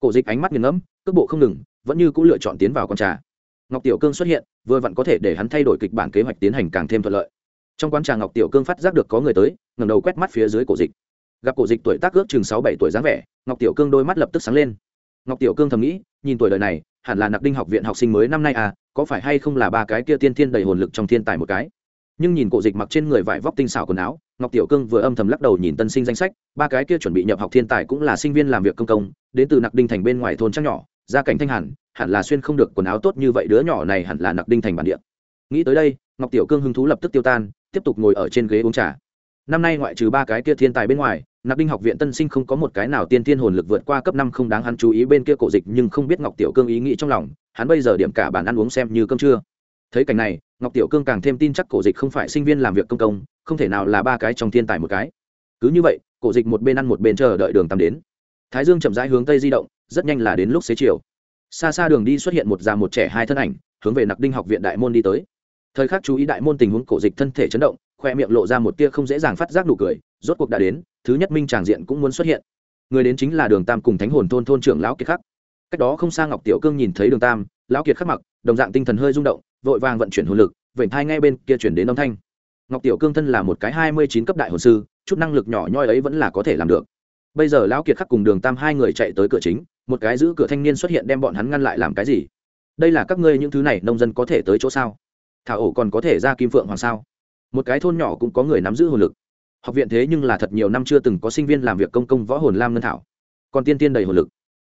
Cổ dịch ánh mắt nghiền ngẫm, cước bộ không ngừng, vẫn như cũng lựa chọn tiến vào con trà. Ngọc tiểu cương xuất hiện, vừa vặn có thể để hắn thay đổi kịch bản kế hoạch tiến hành càng thêm thuận lợi. Trong quán trà ngọc tiểu cương phát giác được có người tới, ngẩng đầu quét mắt phía dưới cổ dịch. Gặp cổ dịch tuổi tác ước chừng sáu bảy tuổi dáng vẻ, ngọc tiểu cương đôi mắt lập tức sáng lên. Ngọc tiểu cương thầm nghĩ, nhìn tuổi đời này hẳn là nặc đinh học viện học sinh mới năm nay à có phải hay không là ba cái kia tiên thiên đầy hồn lực trong thiên tài một cái? Nhưng nhìn cổ dịch mặc trên người vải vóc tinh xảo quần áo, ngọc tiểu cương vừa âm thầm lắc đầu nhìn tân sinh danh sách, ba cái kia chuẩn bị nhập học thiên tài cũng là sinh viên làm việc công công, đến từ nặc đinh thành bên ngoài thôn trăng nhỏ, gia cảnh thanh hẳn hẳn là xuyên không được quần áo tốt như vậy đứa nhỏ này hẳn là nặc đinh thành bản địa. Nghĩ tới đây, ngọc tiểu cương hứng thú lập tức tiêu tan, tiếp tục ngồi ở trên ghế uống trà. Năm nay ngoại trừ ba cái kia thiên tài bên ngoài nạp đinh học viện tân sinh không có một cái nào tiên tiên hồn lực vượt qua cấp năm không đáng hắn chú ý bên kia cổ dịch nhưng không biết ngọc tiểu cương ý nghĩ trong lòng, hắn bây giờ điểm cả bàn ăn uống xem như cơm trưa. Thấy cảnh này, ngọc tiểu cương càng thêm tin chắc cổ dịch không phải sinh viên làm việc công công, không thể nào là ba cái trong thiên tài một cái. Cứ như vậy, cổ dịch một bên ăn một bên chờ đợi đường tắm đến. Thái dương chậm rãi hướng tây di động, rất nhanh là đến lúc xế chiều. Xa xa đường đi xuất hiện một già một trẻ hai thân ảnh, hướng về nặc đinh học viện đại môn đi tới thời khắc chú ý đại môn tình huống cổ dịch thân thể chấn động, khoe miệng lộ ra một tia không dễ dàng phát giác nụ cười, rốt cuộc đã đến, thứ nhất minh tràng diện cũng muốn xuất hiện. Người đến chính là đường tam cùng thánh hồn thôn thôn trưởng lão kiệt khắc. Cách đó không xa ngọc tiểu cương nhìn thấy đường tam, lão kiệt khắc mặc, đồng dạng tinh thần hơi rung động, vội vàng vận chuyển hồn lực, vểnh thai ngay bên kia chuyển đến âm thanh. Ngọc tiểu cương thân là một cái hai mươi chín cấp đại hồn sư, chút năng lực nhỏ nhoi ấy vẫn là có thể làm được. Bây giờ lão kiệt khắc cùng đường tam hai người chạy tới cửa chính, một cái giữ cửa thanh niên xuất hiện đem bọn hắn ngăn lại làm cái gì? Đây là các ngươi những thứ này nông dân có thể tới chỗ sao? Thảo ổ còn có thể ra kim phượng hoàng sao? Một cái thôn nhỏ cũng có người nắm giữ hồn lực. Học viện thế nhưng là thật nhiều năm chưa từng có sinh viên làm việc công công võ hồn lam ngân thảo. Còn tiên tiên đầy hồn lực.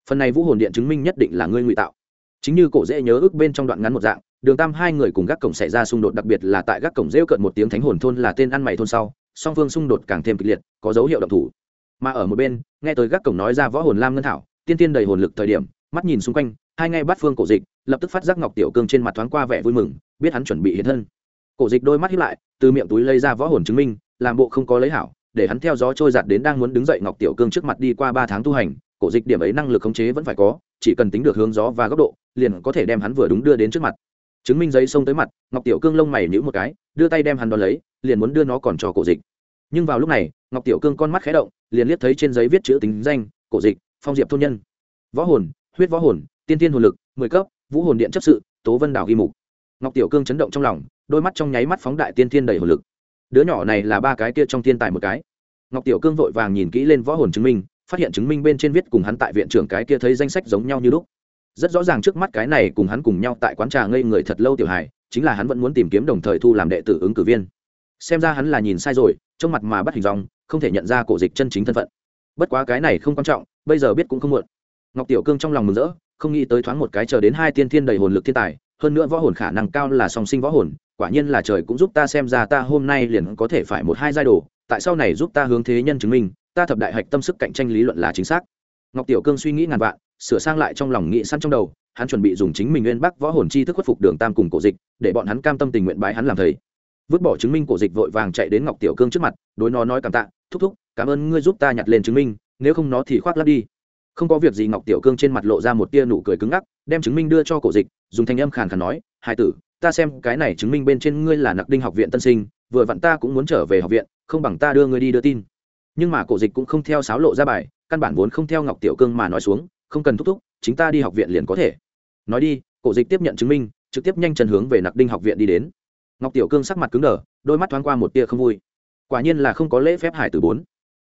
Phần này vũ hồn điện chứng minh nhất định là ngươi ngụy tạo. Chính như cổ dễ nhớ ước bên trong đoạn ngắn một dạng, đường tam hai người cùng gác cổng xảy ra xung đột đặc biệt là tại gác cổng rêu cận một tiếng thánh hồn thôn là tên ăn mày thôn sau, song phương xung đột càng thêm kịch liệt, có dấu hiệu động thủ. Mà ở một bên, nghe tới gác cổng nói ra võ hồn lam ngân thảo, tiên tiên đầy hồn lực thời điểm, mắt nhìn xung quanh hai ngay bắt phương cổ dịch, lập tức phát giác ngọc tiểu cương trên mặt thoáng qua vẻ vui mừng, biết hắn chuẩn bị hiện thân. Cổ dịch đôi mắt hiếp lại, từ miệng túi lấy ra võ hồn chứng minh, làm bộ không có lấy hảo, để hắn theo gió trôi giặt đến đang muốn đứng dậy ngọc tiểu cương trước mặt đi qua ba tháng tu hành, cổ dịch điểm ấy năng lực khống chế vẫn phải có, chỉ cần tính được hướng gió và góc độ, liền có thể đem hắn vừa đúng đưa đến trước mặt. Chứng minh giấy xông tới mặt, ngọc tiểu cương lông mày nhữ một cái, đưa tay đem hắn đón lấy, liền muốn đưa nó còn cho cổ dịch. Nhưng vào lúc này, ngọc tiểu cương con mắt khé động, liền liếc thấy trên giấy viết chữ tính danh, cổ dịch, phong diệp thôn nhân. Võ hồn, huyết võ hồn tiên tiên hồn lực, mười cấp, vũ hồn điện chấp sự, tố vân đảo ghi mục. Ngọc tiểu cương chấn động trong lòng, đôi mắt trong nháy mắt phóng đại tiên tiên đầy hồn lực. Đứa nhỏ này là ba cái kia trong thiên tài một cái. Ngọc tiểu cương vội vàng nhìn kỹ lên võ hồn chứng minh, phát hiện chứng minh bên trên viết cùng hắn tại viện trưởng cái kia thấy danh sách giống nhau như lúc. Rất rõ ràng trước mắt cái này cùng hắn cùng nhau tại quán trà ngây người thật lâu tiểu hài, chính là hắn vẫn muốn tìm kiếm đồng thời thu làm đệ tử ứng cử viên. Xem ra hắn là nhìn sai rồi, trong mặt mà bắt hình dòng không thể nhận ra cổ dịch chân chính thân phận. Bất quá cái này không quan trọng, bây giờ biết cũng không muộn. Ngọc tiểu cương trong lòng mừng rỡ không nghĩ tới thoáng một cái chờ đến hai tiên thiên đầy hồn lực thiên tài, hơn nữa võ hồn khả năng cao là song sinh võ hồn, quả nhiên là trời cũng giúp ta xem ra ta hôm nay liền có thể phải một hai giai đồ, tại sau này giúp ta hướng thế nhân chứng minh, ta thập đại hạch tâm sức cạnh tranh lý luận là chính xác. Ngọc tiểu cương suy nghĩ ngàn vạn, sửa sang lại trong lòng nghĩ săn trong đầu, hắn chuẩn bị dùng chính mình nguyên bắc võ hồn chi thức khuất phục đường tam cùng cổ dịch, để bọn hắn cam tâm tình nguyện bái hắn làm thầy. Vứt bỏ chứng minh cổ dịch vội vàng chạy đến ngọc tiểu cương trước mặt, đối nó nói cảm tạ, thúc thúc, cảm ơn ngươi giúp ta nhặt lên chứng minh, nếu không nó thì khoác lắp đi không có việc gì, ngọc tiểu cương trên mặt lộ ra một tia nụ cười cứng ngắc, đem chứng minh đưa cho cổ dịch, dùng thanh âm khàn khàn nói hai tử, ta xem cái này chứng minh bên trên ngươi là nặc đinh học viện tân sinh, vừa vặn ta cũng muốn trở về học viện, không bằng ta đưa ngươi đi đưa tin. Nhưng mà cổ dịch cũng không theo sáo lộ ra bài, căn bản vốn không theo ngọc tiểu cương mà nói xuống, không cần thúc thúc, chính ta đi học viện liền có thể. Nói đi, cổ dịch tiếp nhận chứng minh, trực tiếp nhanh chân hướng về nặc đinh học viện đi đến. Ngọc tiểu cương sắc mặt cứng đờ, đôi mắt thoáng qua một tia không vui. Quả nhiên là không có lễ phép hải Tử bốn.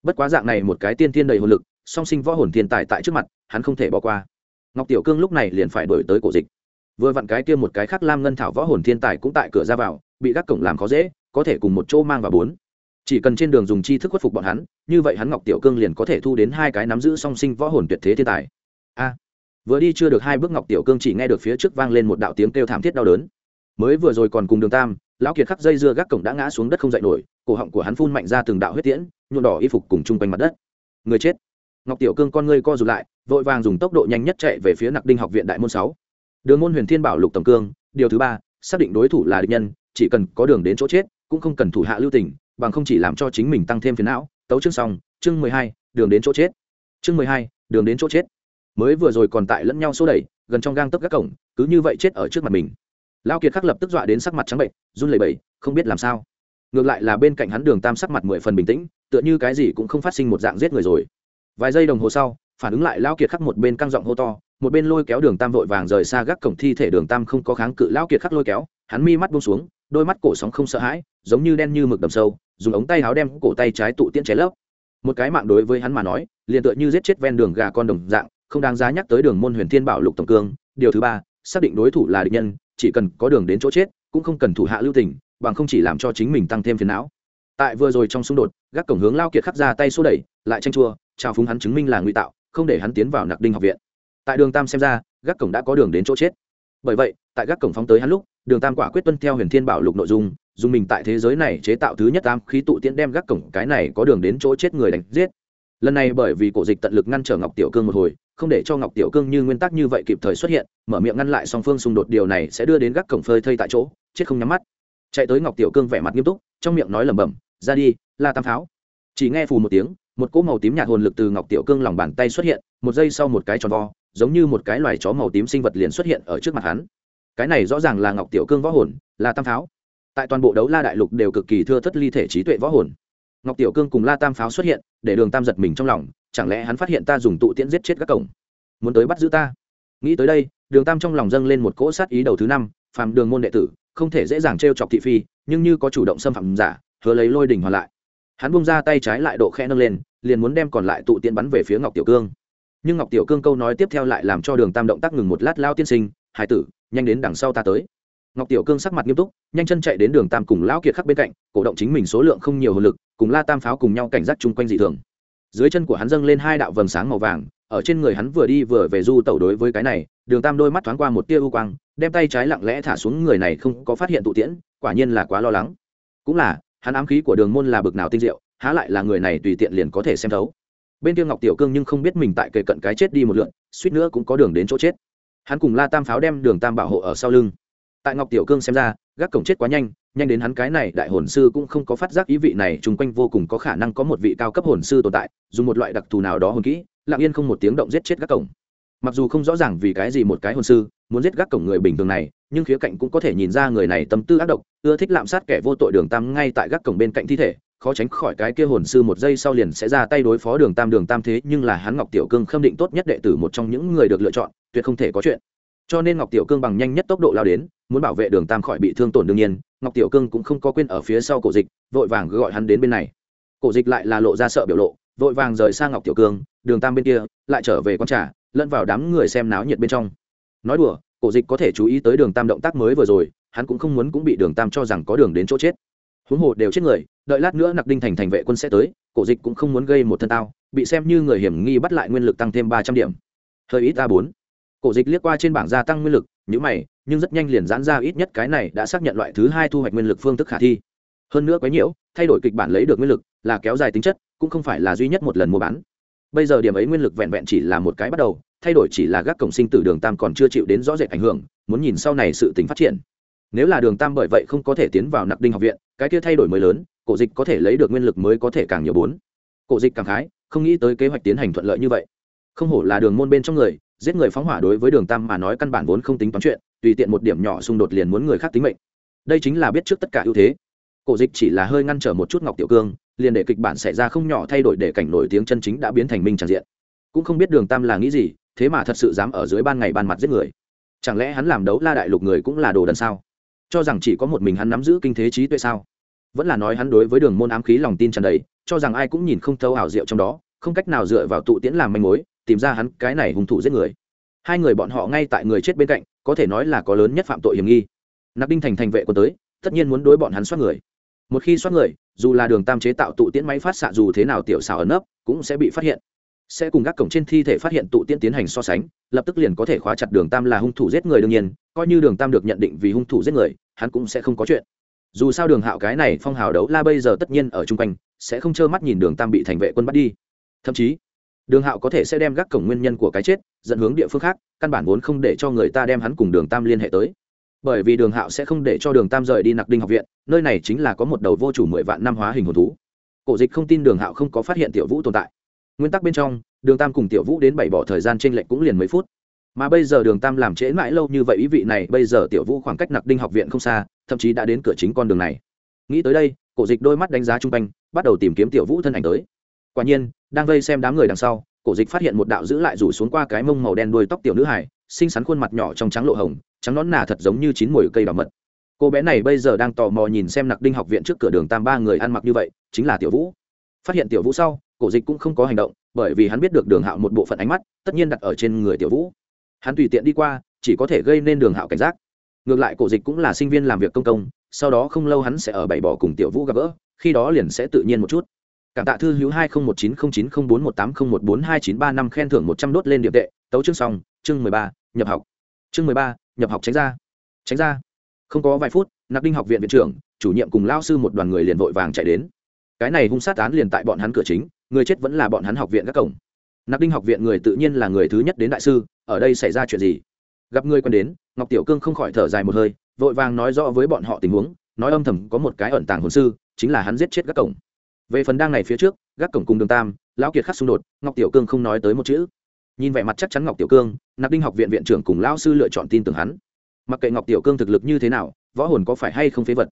Bất quá dạng này một cái tiên thiên đầy hồn lực song sinh võ hồn thiên tài tại trước mặt, hắn không thể bỏ qua. Ngọc tiểu cương lúc này liền phải đổi tới cổ dịch. Vừa vặn cái kia một cái khác lam ngân thảo võ hồn thiên tài cũng tại cửa ra vào, bị gác cổng làm khó dễ, có thể cùng một chỗ mang vào bốn. Chỉ cần trên đường dùng chi thức khuất phục bọn hắn, như vậy hắn ngọc tiểu cương liền có thể thu đến hai cái nắm giữ song sinh võ hồn tuyệt thế thiên tài. A! Vừa đi chưa được hai bước, ngọc tiểu cương chỉ nghe được phía trước vang lên một đạo tiếng kêu thảm thiết đau đớn. Mới vừa rồi còn cùng đường tam, lão kiệt khắc dây dưa gác cổng đã ngã xuống đất không dậy nổi, cổ họng của hắn phun mạnh ra từng đạo huyết tiễn, nhuộm đỏ y phục cùng chung quanh mặt đất. Người chết! Ngọc tiểu cương con ngươi co rụt lại, vội vàng dùng tốc độ nhanh nhất chạy về phía nặc đinh học viện đại môn sáu. Đường môn huyền thiên bảo lục tổng cương, điều thứ ba, xác định đối thủ là địch nhân, chỉ cần có đường đến chỗ chết, cũng không cần thủ hạ lưu tình, bằng không chỉ làm cho chính mình tăng thêm phiền não. Tấu chương xong, chương mười hai, đường đến chỗ chết. Chương mười hai, đường đến chỗ chết. Mới vừa rồi còn tại lẫn nhau xô đẩy, gần trong gang tấp các cổng, cứ như vậy chết ở trước mặt mình. Lao kiệt khắc lập tức dọa đến sắc mặt trắng bệnh run lẩy bẩy, không biết làm sao. Ngược lại là bên cạnh hắn đường tam sắc mặt mười phần bình tĩnh, tựa như cái gì cũng không phát sinh một dạng giết người rồi vài giây đồng hồ sau, phản ứng lại lao kiệt khắc một bên căng giọng hô to, một bên lôi kéo đường tam vội vàng rời xa gác cổng thi thể đường tam không có kháng cự. Lao kiệt khắc lôi kéo, hắn mi mắt buông xuống, đôi mắt cổ sóng không sợ hãi, giống như đen như mực đầm sâu, dùng ống tay áo đem cổ tay trái tụ tiễn cháy lấp. Một cái mạng đối với hắn mà nói, liền tựa như giết chết ven đường gà con đồng dạng, không đáng giá nhắc tới đường môn huyền thiên bảo lục tổng cương. Điều thứ ba, xác định đối thủ là địch nhân, chỉ cần có đường đến chỗ chết, cũng không cần thủ hạ lưu tình, bằng không chỉ làm cho chính mình tăng thêm phiền não. Tại vừa rồi trong xung đột, gác cổng hướng lao kiệt khắc ra tay xô đẩy, lại tranh chua trao phúng hắn chứng minh là ngụy tạo, không để hắn tiến vào nặc đinh học viện. Tại đường tam xem ra, gác cổng đã có đường đến chỗ chết. Bởi vậy, tại gác cổng phóng tới hắn lúc, đường tam quả quyết tuân theo huyền thiên bảo lục nội dung, dùng mình tại thế giới này chế tạo thứ nhất tam khí tụ tiễn đem gác cổng cái này có đường đến chỗ chết người đánh giết. Lần này bởi vì cổ dịch tận lực ngăn trở ngọc tiểu cương một hồi, không để cho ngọc tiểu cương như nguyên tắc như vậy kịp thời xuất hiện, mở miệng ngăn lại song phương xung đột, điều này sẽ đưa đến gác cổng phơi thây tại chỗ, chết không nhắm mắt. Chạy tới ngọc tiểu cương vẻ mặt nghiêm túc, trong miệng nói lẩm bẩm, ra đi, la tam pháo chỉ nghe phù một tiếng một cỗ màu tím nhạt hồn lực từ ngọc tiểu cương lòng bàn tay xuất hiện, một giây sau một cái tròn vo, giống như một cái loài chó màu tím sinh vật liền xuất hiện ở trước mặt hắn. Cái này rõ ràng là ngọc tiểu cương võ hồn, là tam pháo. Tại toàn bộ đấu la đại lục đều cực kỳ thưa thất ly thể trí tuệ võ hồn. Ngọc tiểu cương cùng la tam pháo xuất hiện, để đường tam giật mình trong lòng, chẳng lẽ hắn phát hiện ta dùng tụ tiễn giết chết các cổng? Muốn tới bắt giữ ta? Nghĩ tới đây, đường tam trong lòng dâng lên một cỗ sát ý đầu thứ năm, phàm đường môn đệ tử, không thể dễ dàng t r e o chọc thị phi, nhưng như có chủ động xâm phạm giả, hứa lấy lôi đình hoàn lại hắn bung ra tay trái lại độ khe nâng lên, liền muốn đem còn lại tụ tiễn bắn về phía ngọc tiểu cương. Nhưng ngọc tiểu cương câu nói tiếp theo lại làm cho đường tam động tác ngừng một lát lao tiên sinh, hải tử, nhanh đến đằng sau ta tới. Ngọc tiểu cương sắc mặt nghiêm túc, nhanh chân chạy đến đường tam cùng lão kiệt khắc bên cạnh, cổ động chính mình số lượng không nhiều hồ lực, cùng la tam pháo cùng nhau cảnh giác chung quanh dị thường. Dưới chân của hắn dâng lên hai đạo vầng sáng màu vàng, ở trên người hắn vừa đi vừa về du tẩu đối với cái này, đường tam đôi mắt thoáng qua một tia u quang, đem tay trái lặng lẽ thả xuống người này không có phát hiện tụ tiễn, quả nhiên là quá lo lắng. Cũng là hắn ám khí của đường môn là bực nào tinh diệu, há lại là người này tùy tiện liền có thể xem thấu. Bên kia ngọc tiểu cương nhưng không biết mình tại kề cận cái chết đi một lượn, suýt nữa cũng có đường đến chỗ chết. Hắn cùng la tam pháo đem đường tam bảo hộ ở sau lưng. Tại ngọc tiểu cương xem ra, gác cổng chết quá nhanh nhanh đến hắn cái này đại hồn sư cũng không có phát giác ý vị này, chung quanh vô cùng có khả năng có một vị cao cấp hồn sư tồn tại, dùng một loại đặc thù nào đó hồn kỹ, lặng yên không một tiếng động giết chết gác cổng. Mặc dù không rõ ràng vì cái gì một cái hồn sư muốn giết gác cổng người bình thường này nhưng khía cạnh cũng có thể nhìn ra người này tâm tư ác độc, ưa thích lạm sát kẻ vô tội đường tam ngay tại gác cổng bên cạnh thi thể, khó tránh khỏi cái kia hồn sư một giây sau liền sẽ ra tay đối phó đường tam đường tam thế nhưng là hắn ngọc tiểu cương khâm định tốt nhất đệ tử một trong những người được lựa chọn, tuyệt không thể có chuyện. Cho nên ngọc tiểu cương bằng nhanh nhất tốc độ lao đến, muốn bảo vệ đường tam khỏi bị thương tổn đương nhiên, ngọc tiểu cương cũng không có quên ở phía sau cổ dịch, vội vàng gọi hắn đến bên này. Cổ dịch lại là lộ ra sợ biểu lộ, vội vàng rời sang ngọc tiểu cương, đường tam bên kia, lại trở về con trà, lẫn vào đám người xem náo nhiệt bên trong. Nói đùa cổ dịch có thể chú ý tới đường tam động tác mới vừa rồi, hắn cũng không muốn cũng bị đường tam cho rằng có đường đến chỗ chết. Huống hồ đều chết người, đợi lát nữa nặc đinh thành thành vệ quân sẽ tới, cổ dịch cũng không muốn gây một thân tao, bị xem như người hiểm nghi bắt lại nguyên lực tăng thêm ba trăm điểm. Hơi ít a bốn. Cổ dịch liếc qua trên bảng gia tăng nguyên lực nhữ mày, nhưng rất nhanh liền giãn ra ít nhất cái này đã xác nhận loại thứ hai thu hoạch nguyên lực phương thức khả thi. Hơn nữa quấy nhiễu, thay đổi kịch bản lấy được nguyên lực, là kéo dài tính chất, cũng không phải là duy nhất một lần mua bán. Bây giờ điểm ấy nguyên lực vẹn vẹn chỉ là một cái bắt đầu thay đổi chỉ là gác cổng sinh tử đường tam còn chưa chịu đến rõ rệt ảnh hưởng, muốn nhìn sau này sự tính phát triển. Nếu là đường tam bởi vậy không có thể tiến vào nặc đinh học viện, cái kia thay đổi mới lớn, cổ dịch có thể lấy được nguyên lực mới có thể càng nhiều bốn. Cổ dịch càng khái, không nghĩ tới kế hoạch tiến hành thuận lợi như vậy. Không hổ là đường môn bên trong người, giết người phóng hỏa đối với đường tam mà nói căn bản vốn không tính toán chuyện, tùy tiện một điểm nhỏ xung đột liền muốn người khác tính mệnh. Đây chính là biết trước tất cả ưu thế. Cổ dịch chỉ là hơi ngăn trở một chút ngọc tiểu cương, liền để kịch bản xảy ra không nhỏ thay đổi để cảnh nổi tiếng chân chính đã biến thành minh tràn diện. Cũng không biết đường tam là nghĩ gì thế mà thật sự dám ở dưới ban ngày ban mặt giết người. Chẳng lẽ hắn làm đấu la đại lục người cũng là đồ đần sao? Cho rằng chỉ có một mình hắn nắm giữ kinh thế trí tuệ sao? Vẫn là nói hắn đối với đường môn ám khí lòng tin tràn đầy, cho rằng ai cũng nhìn không thấu ảo diệu trong đó, không cách nào dựa vào tụ tiễn làm manh mối, tìm ra hắn cái này hung thủ giết người. Hai người bọn họ ngay tại người chết bên cạnh, có thể nói là có lớn nhất phạm tội hiểm nghi. Nạp đinh thành thành vệ quân tới, tất nhiên muốn đối bọn hắn soát người. Một khi soát người, dù là đường tam chế tạo tụ tiễn máy phát xạ dù thế nào tiểu xảo ẩn nấp, cũng sẽ bị phát hiện sẽ cùng các cổng trên thi thể phát hiện tụ tiễn tiến hành so sánh, lập tức liền có thể khóa chặt đường tam là hung thủ giết người đương nhiên, coi như đường tam được nhận định vì hung thủ giết người, hắn cũng sẽ không có chuyện. Dù sao đường hạo cái này phong hào đấu la bây giờ tất nhiên ở chung quanh, sẽ không trơ mắt nhìn đường tam bị thành vệ quân bắt đi. Thậm chí, đường hạo có thể sẽ đem gác cổng nguyên nhân của cái chết, dẫn hướng địa phương khác, căn bản vốn không để cho người ta đem hắn cùng đường tam liên hệ tới. Bởi vì đường hạo sẽ không để cho đường tam rời đi nặc đinh học viện, nơi này chính là có một đầu vô chủ mười vạn năm hóa hình hồn thú. Cổ dịch không tin đường hạo không có phát hiện tiểu vũ tồn tại nguyên tắc bên trong, đường tam cùng tiểu vũ đến bảy bỏ thời gian t r ê n lệch cũng liền mấy phút. Mà bây giờ đường tam làm trễ mãi lâu như vậy ý vị này, bây giờ tiểu vũ khoảng cách nặc đinh học viện không xa, thậm chí đã đến cửa chính con đường này. Nghĩ tới đây, cổ dịch đôi mắt đánh giá chung quanh, bắt đầu tìm kiếm tiểu vũ thân ảnh tới. Quả nhiên, đang vây xem đám người đằng sau, cổ dịch phát hiện một đạo giữ lại rủ xuống qua cái mông màu đen đuôi tóc tiểu nữ hải xinh xắn khuôn mặt nhỏ trong trắng lộ hồng, trắng nón nà thật giống như chín mùi cây đỏ mật. Cô bé này bây giờ đang tò mò nhìn xem nặc đinh học viện trước cửa đường tam ba người ăn mặc như vậy, chính là tiểu vũ. Phát hiện tiểu vũ sau cổ dịch cũng không có hành động, bởi vì hắn biết được đường hạo một bộ phận ánh mắt, tất nhiên đặt ở trên người tiểu vũ. Hắn tùy tiện đi qua, chỉ có thể gây nên đường hạo cảnh giác. Ngược lại cổ dịch cũng là sinh viên làm việc công công, sau đó không lâu hắn sẽ ở bảy bỏ cùng tiểu vũ gặp gỡ, khi đó liền sẽ tự nhiên một chút. Cảm tạ thư hữu hai nghìn một chín không chín không bốn một tám không một bốn hai chín ba năm, khen thưởng một trăm đốt lên địa tệ tấu chương xong, chương mười ba, nhập học. Chương mười ba, nhập học tránh ra. Tránh ra. Không có vài phút nạp đinh học viện viện trưởng, chủ nhiệm cùng lao sư một đoàn người liền vội vàng chạy đến. Cái này hung sát án liền tại bọn hắn cửa chính người chết vẫn là bọn hắn học viện các cổng. Nạp đinh học viện người tự nhiên là người thứ nhất đến đại sư, ở đây xảy ra chuyện gì? Gặp người quen đến, ngọc tiểu cương không khỏi thở dài một hơi, vội vàng nói rõ với bọn họ tình huống, nói âm thầm có một cái ẩn tàng hồn sư, chính là hắn giết chết các cổng. Về phần đang này phía trước gác cổng cùng đường tam, lão kiệt khắc xung đột, ngọc tiểu cương không nói tới một chữ. Nhìn vẻ mặt chắc chắn ngọc tiểu cương, nạp đinh học viện viện trưởng cùng lão sư lựa chọn tin tưởng hắn. Mặc kệ ngọc tiểu cương thực lực như thế nào, võ hồn có phải hay không phế vật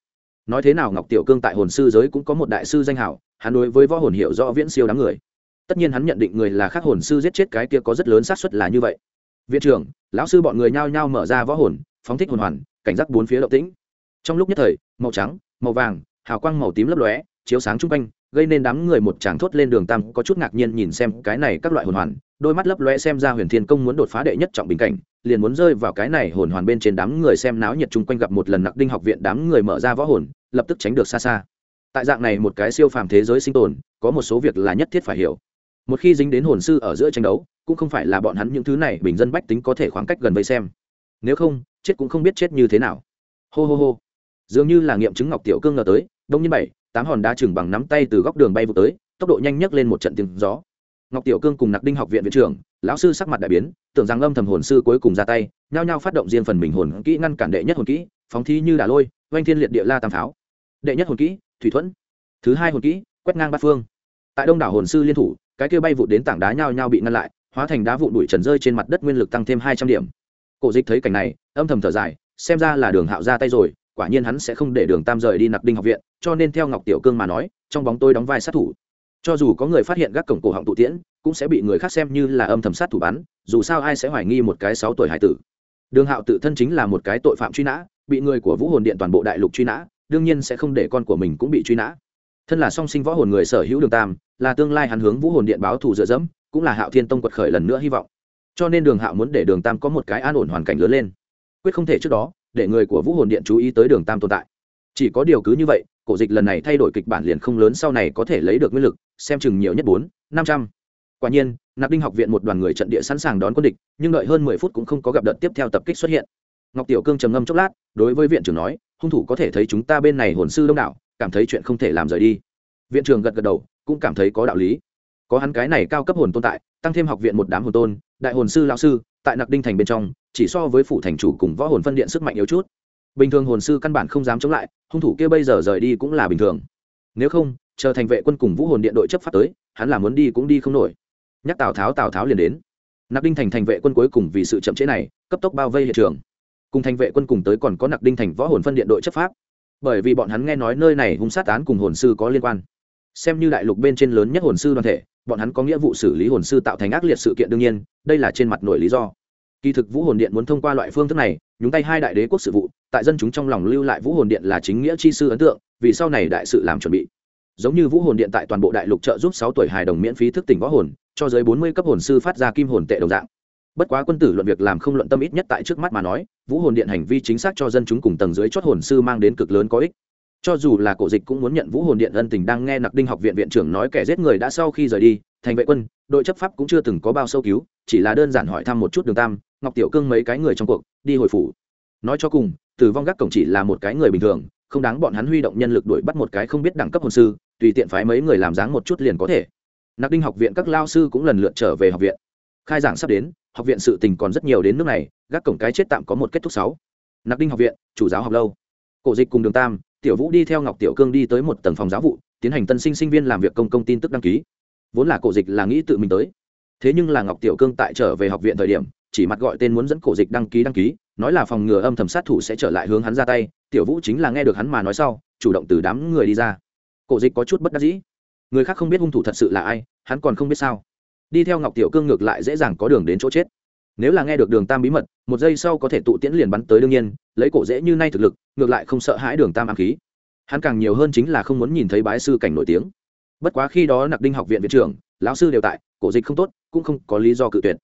nói thế nào ngọc tiểu cương tại hồn sư giới cũng có một đại sư danh hảo, hắn đối với võ hồn hiệu rõ viễn siêu đám người. Tất nhiên hắn nhận định người là khác hồn sư giết chết cái kia có rất lớn xác suất là như vậy. Viện trưởng, lão sư bọn người nhao nhao mở ra võ hồn, phóng thích hồn hoàn, cảnh giác bốn phía động tĩnh. Trong lúc nhất thời, màu trắng, màu vàng, hào quang màu tím lấp lóe, chiếu sáng chung quanh, gây nên đám người một tràng thốt lên đường tam có chút ngạc nhiên nhìn xem cái này các loại hồn hoàn, đôi mắt lấp lóe xem ra huyền thiên công muốn đột phá đệ nhất trọng bình cảnh liền muốn rơi vào cái này hồn hoàn bên trên đám người xem náo nhiệt chung quanh gặp một lần nặc đinh học viện đám người mở ra võ hồn, lập tức tránh được xa xa. Tại dạng này một cái siêu phàm thế giới sinh tồn, có một số việc là nhất thiết phải hiểu. Một khi dính đến hồn sư ở giữa tranh đấu, cũng không phải là bọn hắn những thứ này bình dân bách tính có thể khoảng cách gần vây xem. Nếu không, chết cũng không biết chết như thế nào. Hô hô hô. Dường như là nghiệm chứng ngọc tiểu cương ngờ tới, đông nhiên bảy, tám hòn đá chừng bằng nắm tay từ góc đường bay vụ tới, tốc độ nhanh nhất lên một trận tiếng gió. Ngọc tiểu cương cùng nặc đinh học viện viện trưởng lão sư sắc mặt đại biến, tưởng rằng âm thầm hồn sư cuối cùng ra tay, nhao nhao phát động riêng phần mình hồn kỹ ngăn cản đệ nhất hồn kỹ, phóng thi như đà lôi, oanh thiên liệt địa la tam pháo. Đệ nhất hồn kỹ, thủy thuẫn. Thứ hai hồn kỹ, quét ngang bát phương. Tại đông đảo hồn sư liên thủ, cái kia bay vụt đến tảng đá nhao nhao bị ngăn lại, hóa thành đá vụn bụi trần rơi trên mặt đất nguyên lực tăng thêm hai trăm điểm. Cổ dịch thấy cảnh này, âm thầm thở dài, xem ra là đường hạo ra tay rồi, quả nhiên hắn sẽ không để đường tam rời đi nặc đinh học viện, cho nên theo ngọc tiểu cương mà nói, trong bóng tôi đóng vai sát thủ. Cho dù có người phát hiện gác cổng cổ họng tụ tiễn cũng sẽ bị người khác xem như là âm thầm sát thủ bắn, dù sao ai sẽ hoài nghi một cái sáu tuổi hải tử. Đường hạo tự thân chính là một cái tội phạm truy nã, bị người của vũ hồn điện toàn bộ đại lục truy nã, đương nhiên sẽ không để con của mình cũng bị truy nã. Thân là song sinh võ hồn người sở hữu đường tam, là tương lai hắn hướng vũ hồn điện báo thù dựa dẫm, cũng là hạo thiên tông quật khởi lần nữa hy vọng. Cho nên đường hạo muốn để đường tam có một cái an ổn hoàn cảnh lớn lên. Quyết không thể trước đó, để người của vũ hồn điện chú ý tới đường tam tồn tại. Chỉ có điều cứ như vậy, cổ dịch lần này thay đổi kịch bản liền không lớn sau này có thể lấy được nguyên lực, xem chừng nhiều nhất bốn, năm trăm quả nhiên, nạp đinh học viện một đoàn người trận địa sẵn sàng đón quân địch, nhưng đợi hơn mười phút cũng không có gặp đợt tiếp theo tập kích xuất hiện. Ngọc tiểu cương trầm ngâm chốc lát, đối với viện trưởng nói, hung thủ có thể thấy chúng ta bên này hồn sư đông đảo, cảm thấy chuyện không thể làm rời đi. Viện trưởng gật gật đầu, cũng cảm thấy có đạo lý. Có hắn cái này cao cấp hồn tồn tại, tăng thêm học viện một đám hồn tôn, đại hồn sư lão sư, tại nặc đinh thành bên trong, chỉ so với phủ thành chủ cùng võ hồn phân điện sức mạnh yếu chút. Bình thường hồn sư căn bản không dám chống lại, hung thủ kia bây giờ rời đi cũng là bình thường. Nếu không, chờ thành vệ quân cùng vũ hồn điện đội chấp pháp tới, hắn là muốn đi cũng đi không nổi nhắc tào tháo tào tháo liền đến nặc đinh thành thành vệ quân cuối cùng vì sự chậm chế này cấp tốc bao vây hiện trường cùng thành vệ quân cùng tới còn có nặc đinh thành võ hồn phân điện đội chấp pháp bởi vì bọn hắn nghe nói nơi này hung sát án cùng hồn sư có liên quan xem như đại lục bên trên lớn nhất hồn sư đoàn thể bọn hắn có nghĩa vụ xử lý hồn sư tạo thành ác liệt sự kiện đương nhiên đây là trên mặt nổi lý do kỳ thực vũ hồn điện muốn thông qua loại phương thức này nhúng tay hai đại đế quốc sự vụ tại dân chúng trong lòng lưu lại vũ hồn điện là chính nghĩa chi sư ấn tượng vì sau này đại sự làm chuẩn bị giống như vũ hồn điện tại toàn bộ đại lục trợ giúp sáu tuổi hài đồng miễn phí thức tỉnh võ hồn cho dưới bốn mươi cấp hồn sư phát ra kim hồn tệ đồng dạng. Bất quá quân tử luận việc làm không luận tâm ít nhất tại trước mắt mà nói, vũ hồn điện hành vi chính xác cho dân chúng cùng tầng dưới chót hồn sư mang đến cực lớn có ích. Cho dù là cổ dịch cũng muốn nhận vũ hồn điện ân tình đang nghe nặc đinh học viện viện trưởng nói kẻ giết người đã sau khi rời đi, thành vệ quân, đội chấp pháp cũng chưa từng có bao sâu cứu, chỉ là đơn giản hỏi thăm một chút đường tam, ngọc tiểu cương mấy cái người trong cuộc, đi hồi phủ. Nói cho cùng, tử vong gác cổng chỉ là một cái người bình thường, không đáng bọn hắn huy động nhân lực đuổi bắt một cái không biết đẳng cấp hồn sư, tùy tiện phái mấy người làm dáng một chút liền có thể nặc đinh học viện các lao sư cũng lần lượt trở về học viện. Khai giảng sắp đến, học viện sự tình còn rất nhiều đến nước này, gác cổng cái chết tạm có một kết thúc sáu. Nặc đinh học viện, chủ giáo học lâu. Cổ dịch cùng đường tam, tiểu vũ đi theo ngọc tiểu cương đi tới một tầng phòng giáo vụ, tiến hành tân sinh sinh viên làm việc công công tin tức đăng ký. Vốn là cổ dịch là nghĩ tự mình tới. Thế nhưng là ngọc tiểu cương tại trở về học viện thời điểm, chỉ mặt gọi tên muốn dẫn cổ dịch đăng ký đăng ký, nói là phòng ngừa âm thầm sát thủ sẽ trở lại hướng hắn ra tay. Tiểu vũ chính là nghe được hắn mà nói sau, chủ động từ đám người đi ra. Cổ dịch có chút bất đắc dĩ người khác không biết hung thủ thật sự là ai, hắn còn không biết sao. Đi theo ngọc tiểu cương ngược lại dễ dàng có đường đến chỗ chết. Nếu là nghe được đường tam bí mật, một giây sau có thể tụ tiễn liền bắn tới đương nhiên, lấy cổ dễ như nay thực lực, ngược lại không sợ hãi đường tam ám khí. Hắn càng nhiều hơn chính là không muốn nhìn thấy bái sư cảnh nổi tiếng. Bất quá khi đó nặc đinh học viện viện trưởng, lão sư đều tại, cổ dịch không tốt, cũng không có lý do cự tuyệt.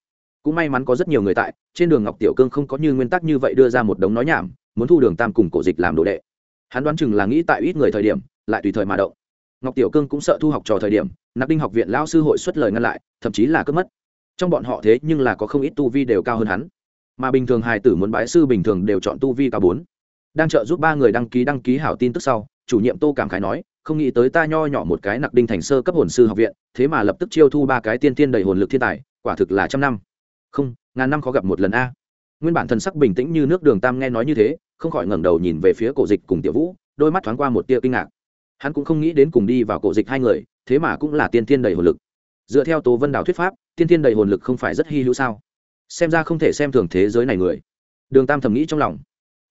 Cũng may mắn có rất nhiều người tại, trên đường ngọc tiểu cương không có như nguyên tắc như vậy đưa ra một đống nói nhảm, muốn thu đường tam cùng cổ dịch làm đồ đệ. Hắn đoán chừng là nghĩ tại ít người thời điểm, lại tùy thời mà động ngọc tiểu cương cũng sợ thu học trò thời điểm nạp đinh học viện lão sư hội xuất lời ngăn lại, thậm chí là cướp mất. Trong bọn họ thế nhưng là có không ít tu vi đều cao hơn hắn. Mà bình thường hài tử muốn bái sư bình thường đều chọn tu vi cao bốn. Đang trợ giúp ba người đăng ký đăng ký hảo tin tức sau, chủ nhiệm tô cảm khái nói, không nghĩ tới ta nho nhỏ một cái nặc đinh thành sơ cấp hồn sư học viện, thế mà lập tức chiêu thu ba cái tiên tiên đầy hồn lực thiên tài, quả thực là trăm năm. Không, ngàn năm khó gặp một lần a. Nguyên bản thần sắc bình tĩnh như nước đường tam nghe nói như thế, không khỏi ngẩng đầu nhìn về phía cổ dịch cùng tiểu vũ, đôi mắt thoáng qua một tia kinh ngạc hắn cũng không nghĩ đến cùng đi vào cổ dịch hai người, thế mà cũng là tiên tiên đầy hồn lực. Dựa theo tố vân đào thuyết pháp, tiên tiên đầy hồn lực không phải rất hy hữu sao? Xem ra không thể xem thường thế giới này người. Đường tam thầm nghĩ trong lòng.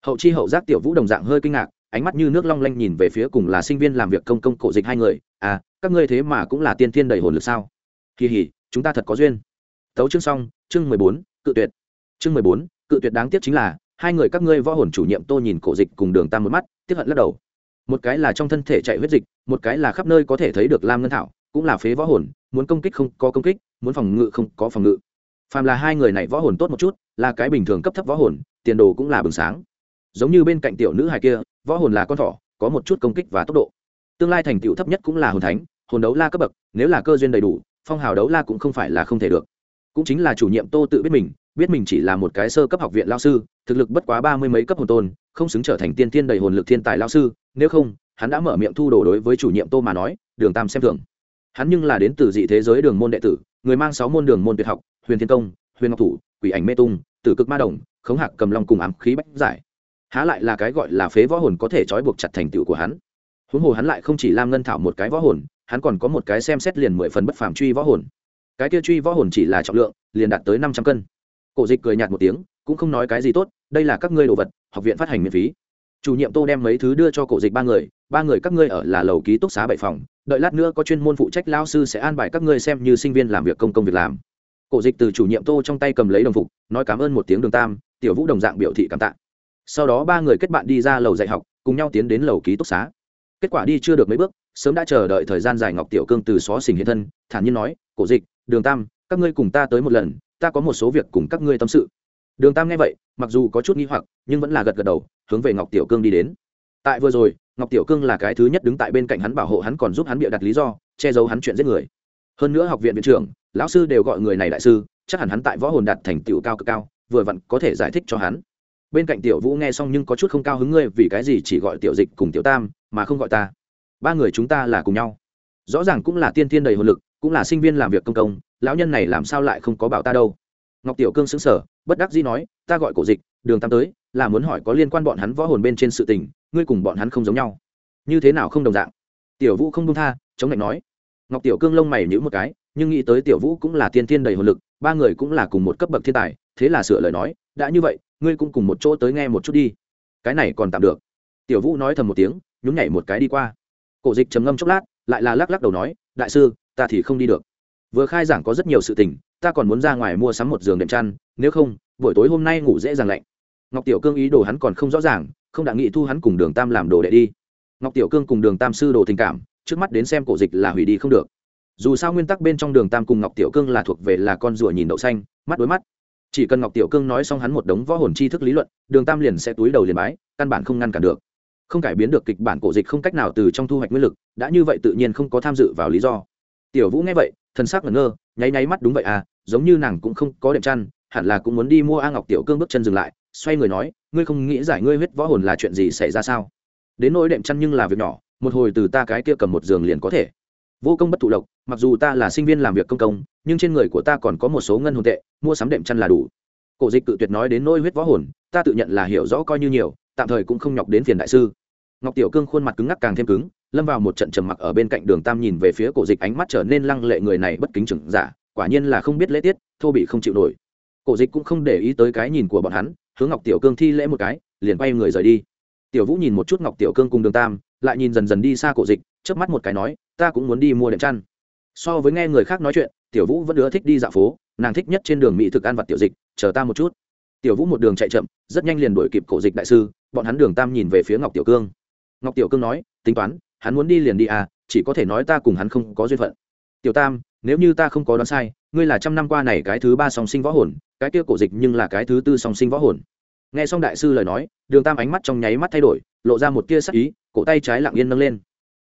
Hậu chi hậu giác tiểu vũ đồng dạng hơi kinh ngạc, ánh mắt như nước long lanh nhìn về phía cùng là sinh viên làm việc công công cổ dịch hai người. À các ngươi thế mà cũng là tiên tiên đầy hồn lực sao? Kỳ hỉ, chúng ta thật có duyên. Tấu chương xong, chương mười bốn, cự tuyệt. Chương mười bốn, cự tuyệt đáng tiếc chính là, hai người các ngươi võ hồn chủ nhiệm tô nhìn cổ dịch cùng đường tam một mắt, tiếp hận lắc đầu một cái là trong thân thể chạy huyết dịch, một cái là khắp nơi có thể thấy được lam ngân thảo, cũng là phế võ hồn, muốn công kích không có công kích, muốn phòng ngự không có phòng ngự. Phàm là hai người này võ hồn tốt một chút, là cái bình thường cấp thấp võ hồn, tiền đồ cũng là bừng sáng. Giống như bên cạnh tiểu nữ hài kia, võ hồn là con thỏ, có một chút công kích và tốc độ. Tương lai thành tựu thấp nhất cũng là hồn thánh, hồn đấu la cấp bậc, nếu là cơ duyên đầy đủ, phong hào đấu la cũng không phải là không thể được. Cũng chính là chủ nhiệm tô tự biết mình biết mình chỉ là một cái sơ cấp học viện lao sư, thực lực bất quá ba mươi mấy cấp hồn tôn, không xứng trở thành tiên tiên đầy hồn lực thiên tài lao sư nếu không, hắn đã mở miệng thu đồ đối với chủ nhiệm tô mà nói, đường tam xem thường. Hắn nhưng là đến từ dị thế giới đường môn đệ tử, người mang sáu môn đường môn tuyệt học, huyền thiên công, huyền ngọc thủ, quỷ ảnh mê tung, tử cực ma đồng, khống hạc cầm long cùng ám khí bách giải. Há lại là cái gọi là phế võ hồn có thể trói buộc chặt thành tựu của hắn. Huống hồ hắn lại không chỉ lam ngân thảo một cái võ hồn, hắn còn có một cái xem xét liền mười phần bất phàm truy võ hồn. Cái kia truy võ hồn chỉ là trọng lượng, liền đạt tới năm trăm cân. Cổ dịch cười nhạt một tiếng, cũng không nói cái gì tốt, đây là các ngươi đồ vật, học viện phát hành miễn phí chủ nhiệm tô đem mấy thứ đưa cho cổ dịch ba người ba người các ngươi ở là lầu ký túc xá bảy phòng, đợi lát nữa có chuyên môn phụ trách lao sư sẽ an bài các ngươi xem như sinh viên làm việc công công việc làm. Cổ dịch từ chủ nhiệm tô trong tay cầm lấy đồng phục, nói cảm ơn một tiếng đường tam, tiểu vũ đồng dạng biểu thị cảm tạ. Sau đó ba người kết bạn đi ra lầu dạy học, cùng nhau tiến đến lầu ký túc xá. Kết quả đi chưa được mấy bước, sớm đã chờ đợi thời gian dài ngọc tiểu cương từ xó xỉnh hiện thân, thản nhiên nói, cổ dịch, đường tam, các ngươi cùng ta tới một lần, ta có một số việc cùng các ngươi tâm sự đường tam nghe vậy, mặc dù có chút nghi hoặc, nhưng vẫn là gật gật đầu, hướng về ngọc tiểu cương đi đến. Tại vừa rồi, ngọc tiểu cương là cái thứ nhất đứng tại bên cạnh hắn bảo hộ hắn còn giúp hắn bịa đặt lý do, che giấu hắn chuyện giết người. Hơn nữa học viện viện trưởng, lão sư đều gọi người này đại sư, chắc hẳn hắn tại võ hồn đạt thành tựu cao cực cao, vừa vặn có thể giải thích cho hắn. Bên cạnh tiểu vũ nghe xong nhưng có chút không cao hứng ngươi, vì cái gì chỉ gọi tiểu dịch cùng tiểu tam, mà không gọi ta? Ba người chúng ta là cùng nhau. Rõ ràng cũng là tiên tiên đầy hồn lực, cũng là sinh viên làm việc công công, lão nhân này làm sao lại không có bảo ta đâu? Ngọc tiểu cương xứng sở bất đắc dĩ nói, ta gọi cổ dịch, đường tam tới, là muốn hỏi có liên quan bọn hắn võ hồn bên trên sự tình, ngươi cùng bọn hắn không giống nhau. Như thế nào không đồng dạng? Tiểu vũ không đông tha, chống lạnh nói. Ngọc tiểu cương lông mày nhữ một cái, nhưng nghĩ tới tiểu vũ cũng là tiên tiên đầy hồn lực, ba người cũng là cùng một cấp bậc thiên tài, thế là sửa lời nói, đã như vậy, ngươi cũng cùng một chỗ tới nghe một chút đi. Cái này còn tạm được. Tiểu vũ nói thầm một tiếng, nhún nhảy một cái đi qua. Cổ dịch trầm ngâm chốc lát, lại là lắc lắc đầu nói, đại sư, ta thì không đi được vừa khai giảng có rất nhiều sự tình, ta còn muốn ra ngoài mua sắm một giường đệm chăn, nếu không, buổi tối hôm nay ngủ dễ dàng lạnh. Ngọc tiểu cương ý đồ hắn còn không rõ ràng, không đã nghĩ thu hắn cùng đường tam làm đồ đệ đi. Ngọc tiểu cương cùng đường tam sư đồ tình cảm, trước mắt đến xem cổ dịch là hủy đi không được. Dù sao nguyên tắc bên trong đường tam cùng ngọc tiểu cương là thuộc về là con rùa nhìn đậu xanh, mắt đối mắt. Chỉ cần ngọc tiểu cương nói xong hắn một đống võ hồn tri thức lý luận, đường tam liền sẽ túi đầu liền bái, căn bản không ngăn cản được. Không cải biến được kịch bản cổ dịch không cách nào từ trong thu hoạch nguyên lực, đã như vậy tự nhiên không có tham dự vào lý do. Tiểu vũ nghe vậy thân xác ngẩn ngơ, nháy nháy mắt đúng vậy à giống như nàng cũng không có đệm chăn, hẳn là cũng muốn đi mua a ngọc tiểu cương bước chân dừng lại, xoay người nói, ngươi không nghĩ giải ngươi huyết võ hồn là chuyện gì xảy ra sao? Đến nỗi đệm chăn nhưng là việc nhỏ, một hồi từ ta cái kia cầm một giường liền có thể. Vô công bất thụ lộc, mặc dù ta là sinh viên làm việc công công, nhưng trên người của ta còn có một số ngân hồn tệ, mua sắm đệm chăn là đủ. Cổ dịch cự tuyệt nói đến nỗi huyết võ hồn, ta tự nhận là hiểu rõ coi như nhiều, tạm thời cũng không nhọc đến phiền đại sư. Ngọc tiểu cương khuôn mặt cứng ngắc càng thêm cứng lâm vào một trận trầm mặc ở bên cạnh đường tam nhìn về phía cổ dịch ánh mắt trở nên lăng lệ người này bất kính chừng giả, quả nhiên là không biết lễ tiết, thô bị không chịu nổi. Cổ dịch cũng không để ý tới cái nhìn của bọn hắn, hướng ngọc tiểu cương thi lễ một cái, liền quay người rời đi. Tiểu vũ nhìn một chút ngọc tiểu cương cùng đường tam, lại nhìn dần dần đi xa cổ dịch trước mắt một cái nói, ta cũng muốn đi mua đệm chăn. So với nghe người khác nói chuyện, tiểu vũ vẫn ưa thích đi dạo phố, nàng thích nhất trên đường mỹ thực ăn vặt tiểu dịch, chờ ta một chút. Tiểu vũ một đường chạy chậm, rất nhanh liền đuổi kịp cổ dịch đại sư, bọn hắn đường tam nhìn về phía ngọc tiểu cương. Ngọc tiểu cương nói, tính toán hắn muốn đi liền đi à chỉ có thể nói ta cùng hắn không có duyên phận. Tiểu tam, nếu như ta không có đoán sai, ngươi là trăm năm qua này cái thứ ba song sinh võ hồn, cái kia cổ dịch nhưng là cái thứ tư song sinh võ hồn. Nghe xong đại sư lời nói, đường tam ánh mắt trong nháy mắt thay đổi, lộ ra một tia sắc ý, cổ tay trái lặng yên nâng lên.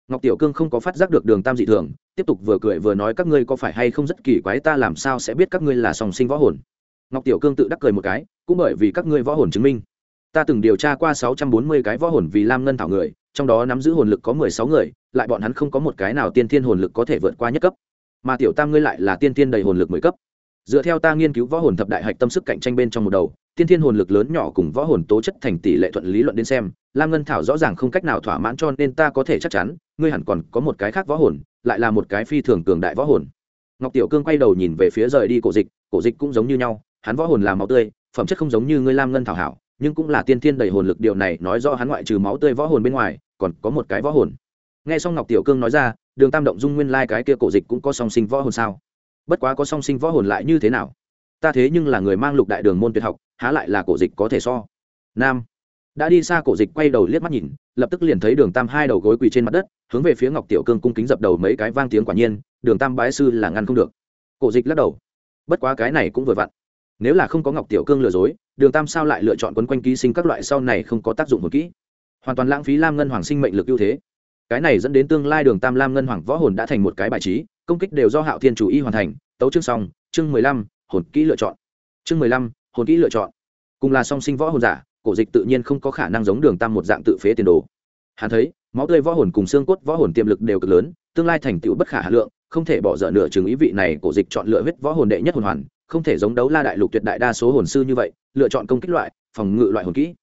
Ngọc tiểu cương không có phát giác được đường tam dị thường, tiếp tục vừa cười vừa nói các ngươi có phải hay không rất kỳ quái, ta làm sao sẽ biết các ngươi là song sinh võ hồn? Ngọc tiểu cương tự đắc cười một cái, cũng bởi vì các ngươi võ hồn chứng minh. Ta từng điều tra qua sáu trăm bốn mươi cái võ hồn vì lam ngân thảo người trong đó nắm giữ hồn lực có mười sáu người, lại bọn hắn không có một cái nào tiên thiên hồn lực có thể vượt qua nhất cấp. Mà tiểu tam ngươi lại là tiên thiên đầy hồn lực mười cấp. Dựa theo ta nghiên cứu võ hồn thập đại hạch tâm sức cạnh tranh bên trong một đầu, tiên thiên hồn lực lớn nhỏ cùng võ hồn tố chất thành tỷ lệ thuận lý luận đến xem, lam ngân thảo rõ ràng không cách nào thỏa mãn cho nên ta có thể chắc chắn, ngươi hẳn còn có một cái khác võ hồn, lại là một cái phi thường cường đại võ hồn. Ngọc tiểu cương quay đầu nhìn về phía rời đi cổ dịch cổ dịch cũng giống như nhau, hắn võ hồn là máu tươi, phẩm chất không giống như ngươi lam ngân thảo hảo nhưng cũng là tiên thiên đầy hồn lực, điều này nói rõ hắn ngoại trừ máu tươi võ hồn bên ngoài, còn có một cái võ hồn. Nghe xong ngọc tiểu cương nói ra, đường tam động dung nguyên lai cái kia cổ dịch cũng có song sinh võ hồn sao? Bất quá có song sinh võ hồn lại như thế nào? Ta thế nhưng là người mang lục đại đường môn tuyệt học, há lại là cổ dịch có thể so? Nam. Đã đi xa cổ dịch quay đầu liếc mắt nhìn, lập tức liền thấy đường tam hai đầu gối quỳ trên mặt đất, hướng về phía ngọc tiểu cương cung kính dập đầu mấy cái vang tiếng quả nhiên, đường tam bái sư là ngăn không được. Cổ dịch lắc đầu. Bất quá cái này cũng vừa vặn nếu là không có ngọc tiểu cương lừa dối, đường tam sao lại lựa chọn quấn quanh ký sinh các loại sau này không có tác dụng một kỹ? Hoàn toàn lãng phí lam ngân hoàng sinh mệnh lực ưu thế. Cái này dẫn đến tương lai đường tam lam ngân hoàng võ hồn đã thành một cái bài trí, công kích đều do hạo thiên chủ y hoàn thành. Tấu chương xong, chương mười lăm, hồn kỹ lựa chọn. Chương mười lăm, hồn kỹ lựa chọn. Cùng là song sinh võ hồn giả, cổ dịch tự nhiên không có khả năng giống đường tam một dạng tự phế tiền đồ. Hắn thấy, máu tươi võ hồn cùng xương cốt võ hồn tiềm lực đều cực lớn, tương lai thành tựu bất khả hà lượng, không thể bỏ dở nửa chừng ý vị này, cổ dịch chọn lựa huyết võ hồn đệ nhất hồn hoàn không thể giống đấu la đại lục tuyệt đại đa số hồn sư như vậy, lựa chọn công kích loại, phòng ngự loại hồn kỹ.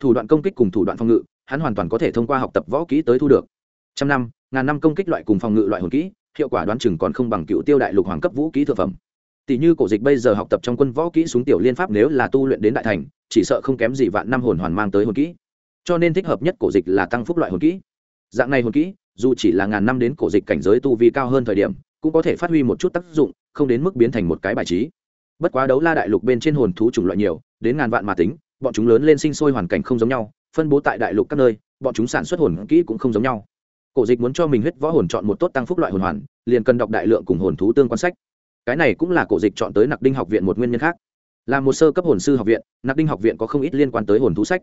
Thủ đoạn công kích cùng thủ đoạn phòng ngự, hắn hoàn toàn có thể thông qua học tập võ kỹ tới thu được. Trăm năm, ngàn năm công kích loại cùng phòng ngự loại hồn kỹ, hiệu quả đoán chừng còn không bằng cựu tiêu đại lục hoàng cấp vũ kỹ thực phẩm. Tỷ như cổ dịch bây giờ học tập trong quân võ kỹ súng tiểu liên pháp nếu là tu luyện đến đại thành, chỉ sợ không kém gì vạn năm hồn hoàn mang tới hồn kỹ. Cho nên thích hợp nhất cổ dịch là tăng phúc loại hồn kỹ. Dạng này hồn kỹ, dù chỉ là ngàn năm đến cổ dịch cảnh giới tu vi cao hơn thời điểm, cũng có thể phát huy một chút tác dụng, không đến mức biến thành một cái bài trí bất quá đấu la đại lục bên trên hồn thú chủng loại nhiều, đến ngàn vạn mà tính, bọn chúng lớn lên sinh sôi hoàn cảnh không giống nhau, phân bố tại đại lục các nơi, bọn chúng sản xuất hồn kỹ cũng không giống nhau. Cổ dịch muốn cho mình huyết võ hồn chọn một tốt tăng phúc loại hồn hoàn, liền cần đọc đại lượng cùng hồn thú tương quan sách. Cái này cũng là cổ dịch chọn tới nặc đinh học viện một nguyên nhân khác. Là một sơ cấp hồn sư học viện, nặc đinh học viện có không ít liên quan tới hồn thú sách.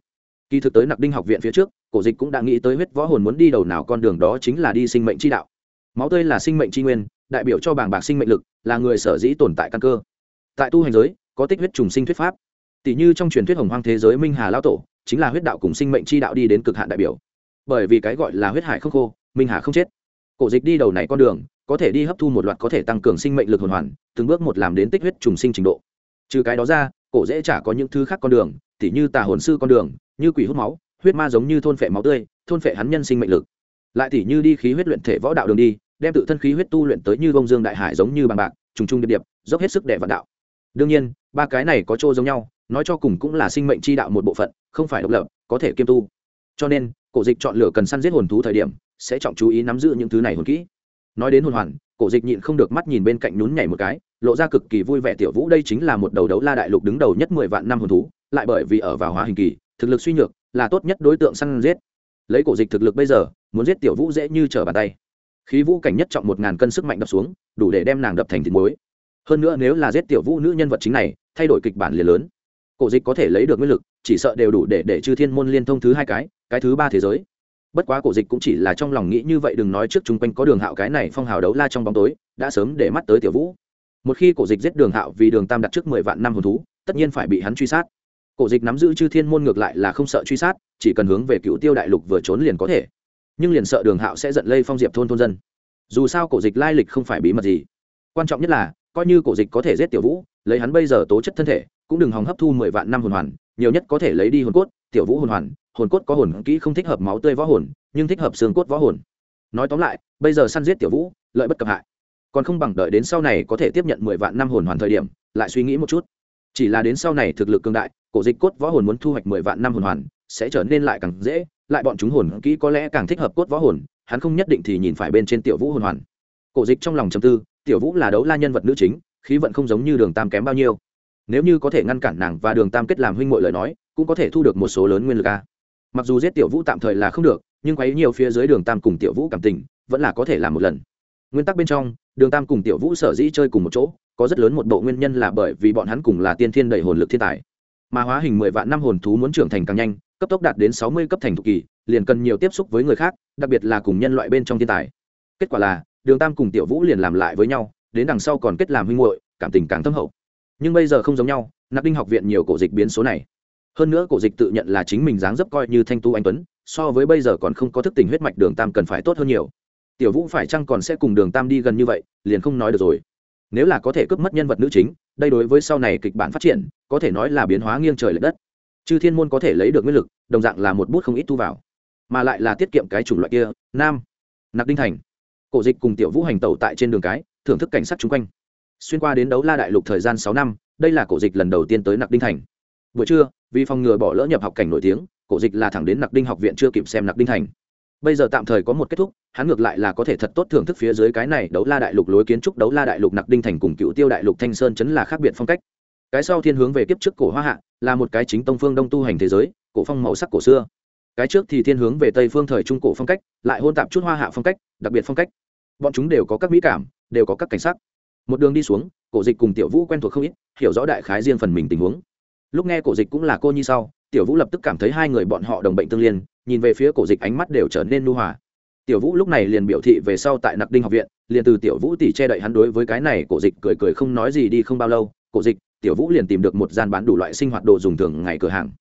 Kỳ thực tới nặc đinh học viện phía trước, cổ dịch cũng đã nghĩ tới huyết võ hồn muốn đi đầu nào con đường đó chính là đi sinh mệnh chi đạo. Máu tươi là sinh mệnh chi nguyên, đại biểu cho bảng bạc sinh mệnh lực, là người sở dĩ tồn tại căn cơ tại tu hành giới, có tích huyết trùng sinh thuyết pháp. Tỷ như trong truyền thuyết hồng hoang thế giới minh hà lao tổ, chính là huyết đạo cùng sinh mệnh chi đạo đi đến cực hạn đại biểu. Bởi vì cái gọi là huyết hải không khô, minh hà không chết. Cổ dịch đi đầu này con đường, có thể đi hấp thu một loạt có thể tăng cường sinh mệnh lực hồn hoàn, từng bước một làm đến tích huyết trùng sinh trình độ. Trừ cái đó ra, cổ dễ chả có những thứ khác con đường, tỉ như tà hồn sư con đường, như quỷ hút máu, huyết ma giống như thôn phệ máu tươi, thôn phệ hắn nhân sinh mệnh lực. Lại tỉ như đi khí huyết luyện thể võ đạo đường đi, đem tự thân khí huyết tu luyện tới như bông dương đại hải giống như bằng bạc, trùng trùng điệp điệp, dốc hết sức để vạn đạo đương nhiên, ba cái này có chỗ giống nhau, nói cho cùng cũng là sinh mệnh chi đạo một bộ phận, không phải độc lập, có thể kiêm tu. Cho nên, cổ dịch chọn lựa cần săn giết hồn thú thời điểm, sẽ trọng chú ý nắm giữ những thứ này hồn kỹ. Nói đến hồn hoàn, cổ dịch nhịn không được mắt nhìn bên cạnh nhún nhảy một cái, lộ ra cực kỳ vui vẻ tiểu vũ đây chính là một đầu đấu la đại lục đứng đầu nhất mười vạn năm hồn thú, lại bởi vì ở vào hóa hình kỳ, thực lực suy nhược, là tốt nhất đối tượng săn giết. Lấy cổ dịch thực lực bây giờ, muốn giết tiểu vũ dễ như trở bàn tay. Khí vũ cảnh nhất trọng một ngàn cân sức mạnh đập xuống, đủ để đem nàng đập thành thịt muối hơn nữa nếu là giết tiểu vũ nữ nhân vật chính này, thay đổi kịch bản liền lớn. Cổ dịch có thể lấy được nguyên lực, chỉ sợ đều đủ để để chư thiên môn liên thông thứ hai cái cái thứ ba thế giới. Bất quá cổ dịch cũng chỉ là trong lòng nghĩ như vậy, đừng nói trước chung quanh có đường hạo cái này phong hào đấu la trong bóng tối, đã sớm để mắt tới tiểu vũ. Một khi cổ dịch giết đường hạo vì đường tam đặt trước mười vạn năm hồn thú, tất nhiên phải bị hắn truy sát. Cổ dịch nắm giữ chư thiên môn ngược lại là không sợ truy sát, chỉ cần hướng về cựu tiêu đại lục vừa trốn liền có thể. Nhưng liền sợ đường hạo sẽ giận lây phong diệp thôn thôn dân. Dù sao cổ dịch lai lịch không phải bí mật gì. Quan trọng nhất là coi như cổ dịch có thể giết tiểu vũ, lấy hắn bây giờ tố chất thân thể, cũng đừng hòng hấp thu mười vạn năm hồn hoàn, nhiều nhất có thể lấy đi hồn cốt, tiểu vũ hồn hoàn, hồn cốt có hồn kỹ không thích hợp máu tươi võ hồn, nhưng thích hợp xương cốt võ hồn. Nói tóm lại, bây giờ săn giết tiểu vũ, lợi bất cập hại. Còn không bằng đợi đến sau này có thể tiếp nhận mười vạn năm hồn hoàn thời điểm, lại suy nghĩ một chút. Chỉ là đến sau này thực lực cường đại, cổ dịch cốt võ hồn muốn thu hoạch mười vạn năm hồn hoàn, sẽ trở nên lại càng dễ, lại bọn chúng hồn kỹ có lẽ càng thích hợp cốt võ hồn, hắn không nhất định thì nhìn phải bên trên tiểu vũ hồn hoàn. Cổ dịch trong lòng chầm tư tiểu vũ là đấu la nhân vật nữ chính, khí vận không giống như đường tam kém bao nhiêu. Nếu như có thể ngăn cản nàng và đường tam kết làm huynh mội lời nói, cũng có thể thu được một số lớn nguyên lực a. Mặc dù giết tiểu vũ tạm thời là không được, nhưng quấy nhiều phía dưới đường tam cùng tiểu vũ cảm tình, vẫn là có thể làm một lần. Nguyên tắc bên trong, đường tam cùng tiểu vũ sở dĩ chơi cùng một chỗ, có rất lớn một bộ nguyên nhân là bởi vì bọn hắn cùng là tiên thiên đầy hồn lực thiên tài. Mà hóa hình mười vạn năm hồn thú muốn trưởng thành càng nhanh, cấp tốc đạt đến sáu mươi cấp thành thục kỳ, liền cần nhiều tiếp xúc với người khác, đặc biệt là cùng nhân loại bên trong thiên tài. Kết quả là đường tam cùng tiểu vũ liền làm lại với nhau, đến đằng sau còn kết làm huynh muội, cảm tình càng thâm hậu. Nhưng bây giờ không giống nhau, nạp đinh học viện nhiều cổ dịch biến số này. Hơn nữa cổ dịch tự nhận là chính mình dáng dấp coi như thanh tu anh tuấn, so với bây giờ còn không có thức tình huyết mạch đường tam cần phải tốt hơn nhiều. Tiểu vũ phải chăng còn sẽ cùng đường tam đi gần như vậy, liền không nói được rồi. Nếu là có thể cướp mất nhân vật nữ chính, đây đối với sau này kịch bản phát triển, có thể nói là biến hóa nghiêng trời l ệ đất. Chư thiên môn có thể lấy được nguyên lực, đồng dạng là một bút không ít thu vào. Mà lại là tiết kiệm cái chủng loại kia, nam. Nặc đinh thành cổ dịch cùng tiểu vũ hành tẩu tại trên đường cái, thưởng thức cảnh sát chung quanh. Xuyên qua đến đấu la đại lục thời gian sáu năm, đây là cổ dịch lần đầu tiên tới nặc đinh thành. Buổi trưa, vì phòng ngừa bỏ lỡ nhập học cảnh nổi tiếng, cổ dịch là thẳng đến nặc đinh học viện chưa kịp xem nặc đinh thành. Bây giờ tạm thời có một kết thúc, hắn ngược lại là có thể thật tốt thưởng thức phía dưới cái này đấu la đại lục lối kiến trúc đấu la đại lục nặc đinh thành cùng cựu tiêu đại lục thanh sơn chấn là khác biệt phong cách. Cái sau thiên hướng về kiếp trước cổ hoa hạ, là một cái chính tông phương đông tu hành thế giới, cổ phong màu sắc cổ xưa cái trước thì thiên hướng về tây phương thời trung cổ phong cách, lại hôn tạp chút hoa hạ phong cách, đặc biệt phong cách. Bọn chúng đều có các mỹ cảm, đều có các cảnh sắc. Một đường đi xuống, cổ dịch cùng tiểu vũ quen thuộc không ít, hiểu rõ đại khái riêng phần mình tình huống. Lúc nghe cổ dịch cũng là cô nhi sau, tiểu vũ lập tức cảm thấy hai người bọn họ đồng bệnh tương liên, nhìn về phía cổ dịch ánh mắt đều trở nên nu hòa. Tiểu vũ lúc này liền biểu thị về sau tại nặc đinh học viện, liền từ tiểu vũ tỉ che đậy hắn đối với cái này, cổ dịch cười cười không nói gì đi không bao lâu, cổ dịch, tiểu vũ liền tìm được một gian bán đủ loại sinh hoạt đồ dùng thường ngày cửa hàng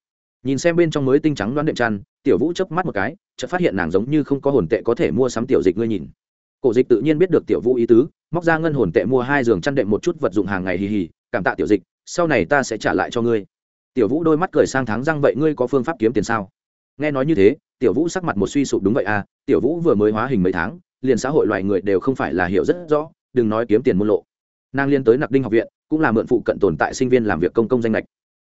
nhìn xem bên trong mới tinh trắng đoán đệm chăn, tiểu vũ chớp mắt một cái, chợt phát hiện nàng giống như không có hồn tệ có thể mua sắm tiểu dịch ngươi nhìn. Cổ dịch tự nhiên biết được tiểu vũ ý tứ, móc ra ngân hồn tệ mua hai giường chăn đệm một chút vật dụng hàng ngày hì hì, cảm tạ tiểu dịch, sau này ta sẽ trả lại cho ngươi. Tiểu vũ đôi mắt cười sang tháng răng, vậy ngươi có phương pháp kiếm tiền sao? Nghe nói như thế, tiểu vũ sắc mặt một suy sụp đúng vậy à tiểu vũ vừa mới hóa hình mấy tháng, liền xã hội loài người đều không phải là hiểu rất rõ, đừng nói kiếm tiền môn lộ. Nàng liên tới nặc đinh học viện, cũng là mượn phụ cận tồn tại sinh viên làm việc công công danh lệch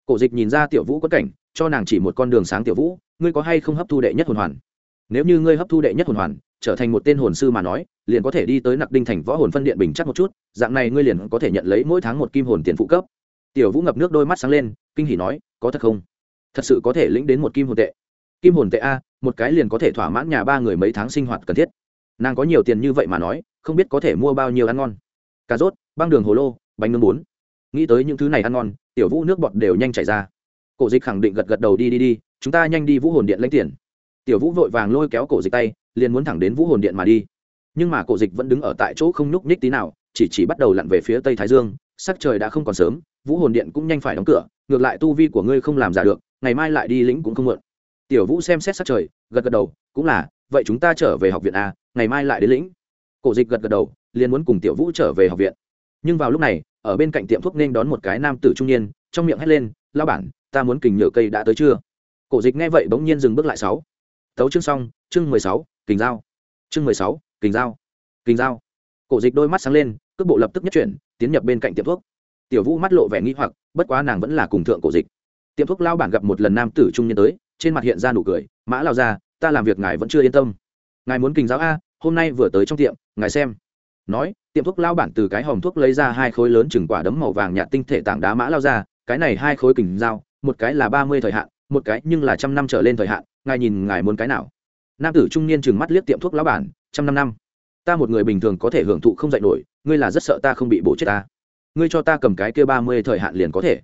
cổ dịch nhìn ra tiểu vũ có cảnh, cho nàng chỉ một con đường sáng tiểu vũ, ngươi có hay không hấp thu đệ nhất hồn hoàn? Nếu như ngươi hấp thu đệ nhất hồn hoàn, trở thành một tên hồn sư mà nói, liền có thể đi tới nặc đinh thành võ hồn phân điện bình chắc một chút, dạng này ngươi liền có thể nhận lấy mỗi tháng một kim hồn tiền phụ cấp. Tiểu vũ ngập nước đôi mắt sáng lên, kinh hỉ nói, có thật không? Thật sự có thể lĩnh đến một kim hồn tệ. Kim hồn tệ a, một cái liền có thể thỏa mãn nhà ba người mấy tháng sinh hoạt cần thiết. Nàng có nhiều tiền như vậy mà nói, không biết có thể mua bao nhiêu ăn ngon. Cà rốt, băng đường hồ lô, bánh nướng bốn nghĩ tới những thứ này ăn ngon, tiểu vũ nước bọt đều nhanh chảy ra. Cổ dịch khẳng định gật gật đầu đi đi đi, chúng ta nhanh đi vũ hồn điện lấy tiền. Tiểu vũ vội vàng lôi kéo cổ dịch tay, liền muốn thẳng đến vũ hồn điện mà đi. Nhưng mà cổ dịch vẫn đứng ở tại chỗ không nhúc nhích tí nào, chỉ chỉ bắt đầu lặn về phía tây thái dương. Sắc trời đã không còn sớm, vũ hồn điện cũng nhanh phải đóng cửa, ngược lại tu vi của ngươi không làm giả được, ngày mai lại đi lĩnh cũng không mượn tiểu vũ xem xét sắc trời, gật gật đầu, cũng là, vậy chúng ta trở về học viện a, ngày mai lại đến lĩnh. Cổ dịch gật gật đầu, liền muốn cùng tiểu vũ trở về học viện. Nhưng vào lúc này ở bên cạnh tiệm thuốc nên đón một cái nam tử trung niên, trong miệng hét lên lao bản, ta muốn kình nhựa cây đã tới chưa? Cổ dịch nghe vậy bỗng nhiên dừng bước lại sáu. Tấu chương xong, chương mười sáu, kình dao. Chương mười sáu, kình dao kình dao. Cổ dịch đôi mắt sáng lên, cước bộ lập tức nhất chuyển, tiến nhập bên cạnh tiệm thuốc. Tiểu vũ mắt lộ vẻ nghi hoặc, bất quá nàng vẫn là cùng thượng cổ dịch. Tiệm thuốc lao bản gặp một lần nam tử trung niên tới, trên mặt hiện ra nụ cười, mã lao ra ta làm việc ngài vẫn chưa yên tâm. Ngài muốn kình giáo a, hôm nay vừa tới trong tiệm, ngài xem nói, tiệm thuốc lao bản từ cái hòm thuốc lấy ra hai khối lớn chừng quả đấm màu vàng nhạt tinh thể tảng đá mã lao ra, cái này hai khối kình dao, một cái là ba mươi thời hạn, một cái nhưng là trăm năm trở lên thời hạn, ngài nhìn ngài muốn cái nào? Nam tử trung niên chừng mắt liếc tiệm thuốc lão bản, trăm năm năm. Ta một người bình thường có thể hưởng thụ không dạy nổi, ngươi là rất sợ ta không bị bổ chết ta. Ngươi cho ta cầm cái kia ba mươi thời hạn liền có thể.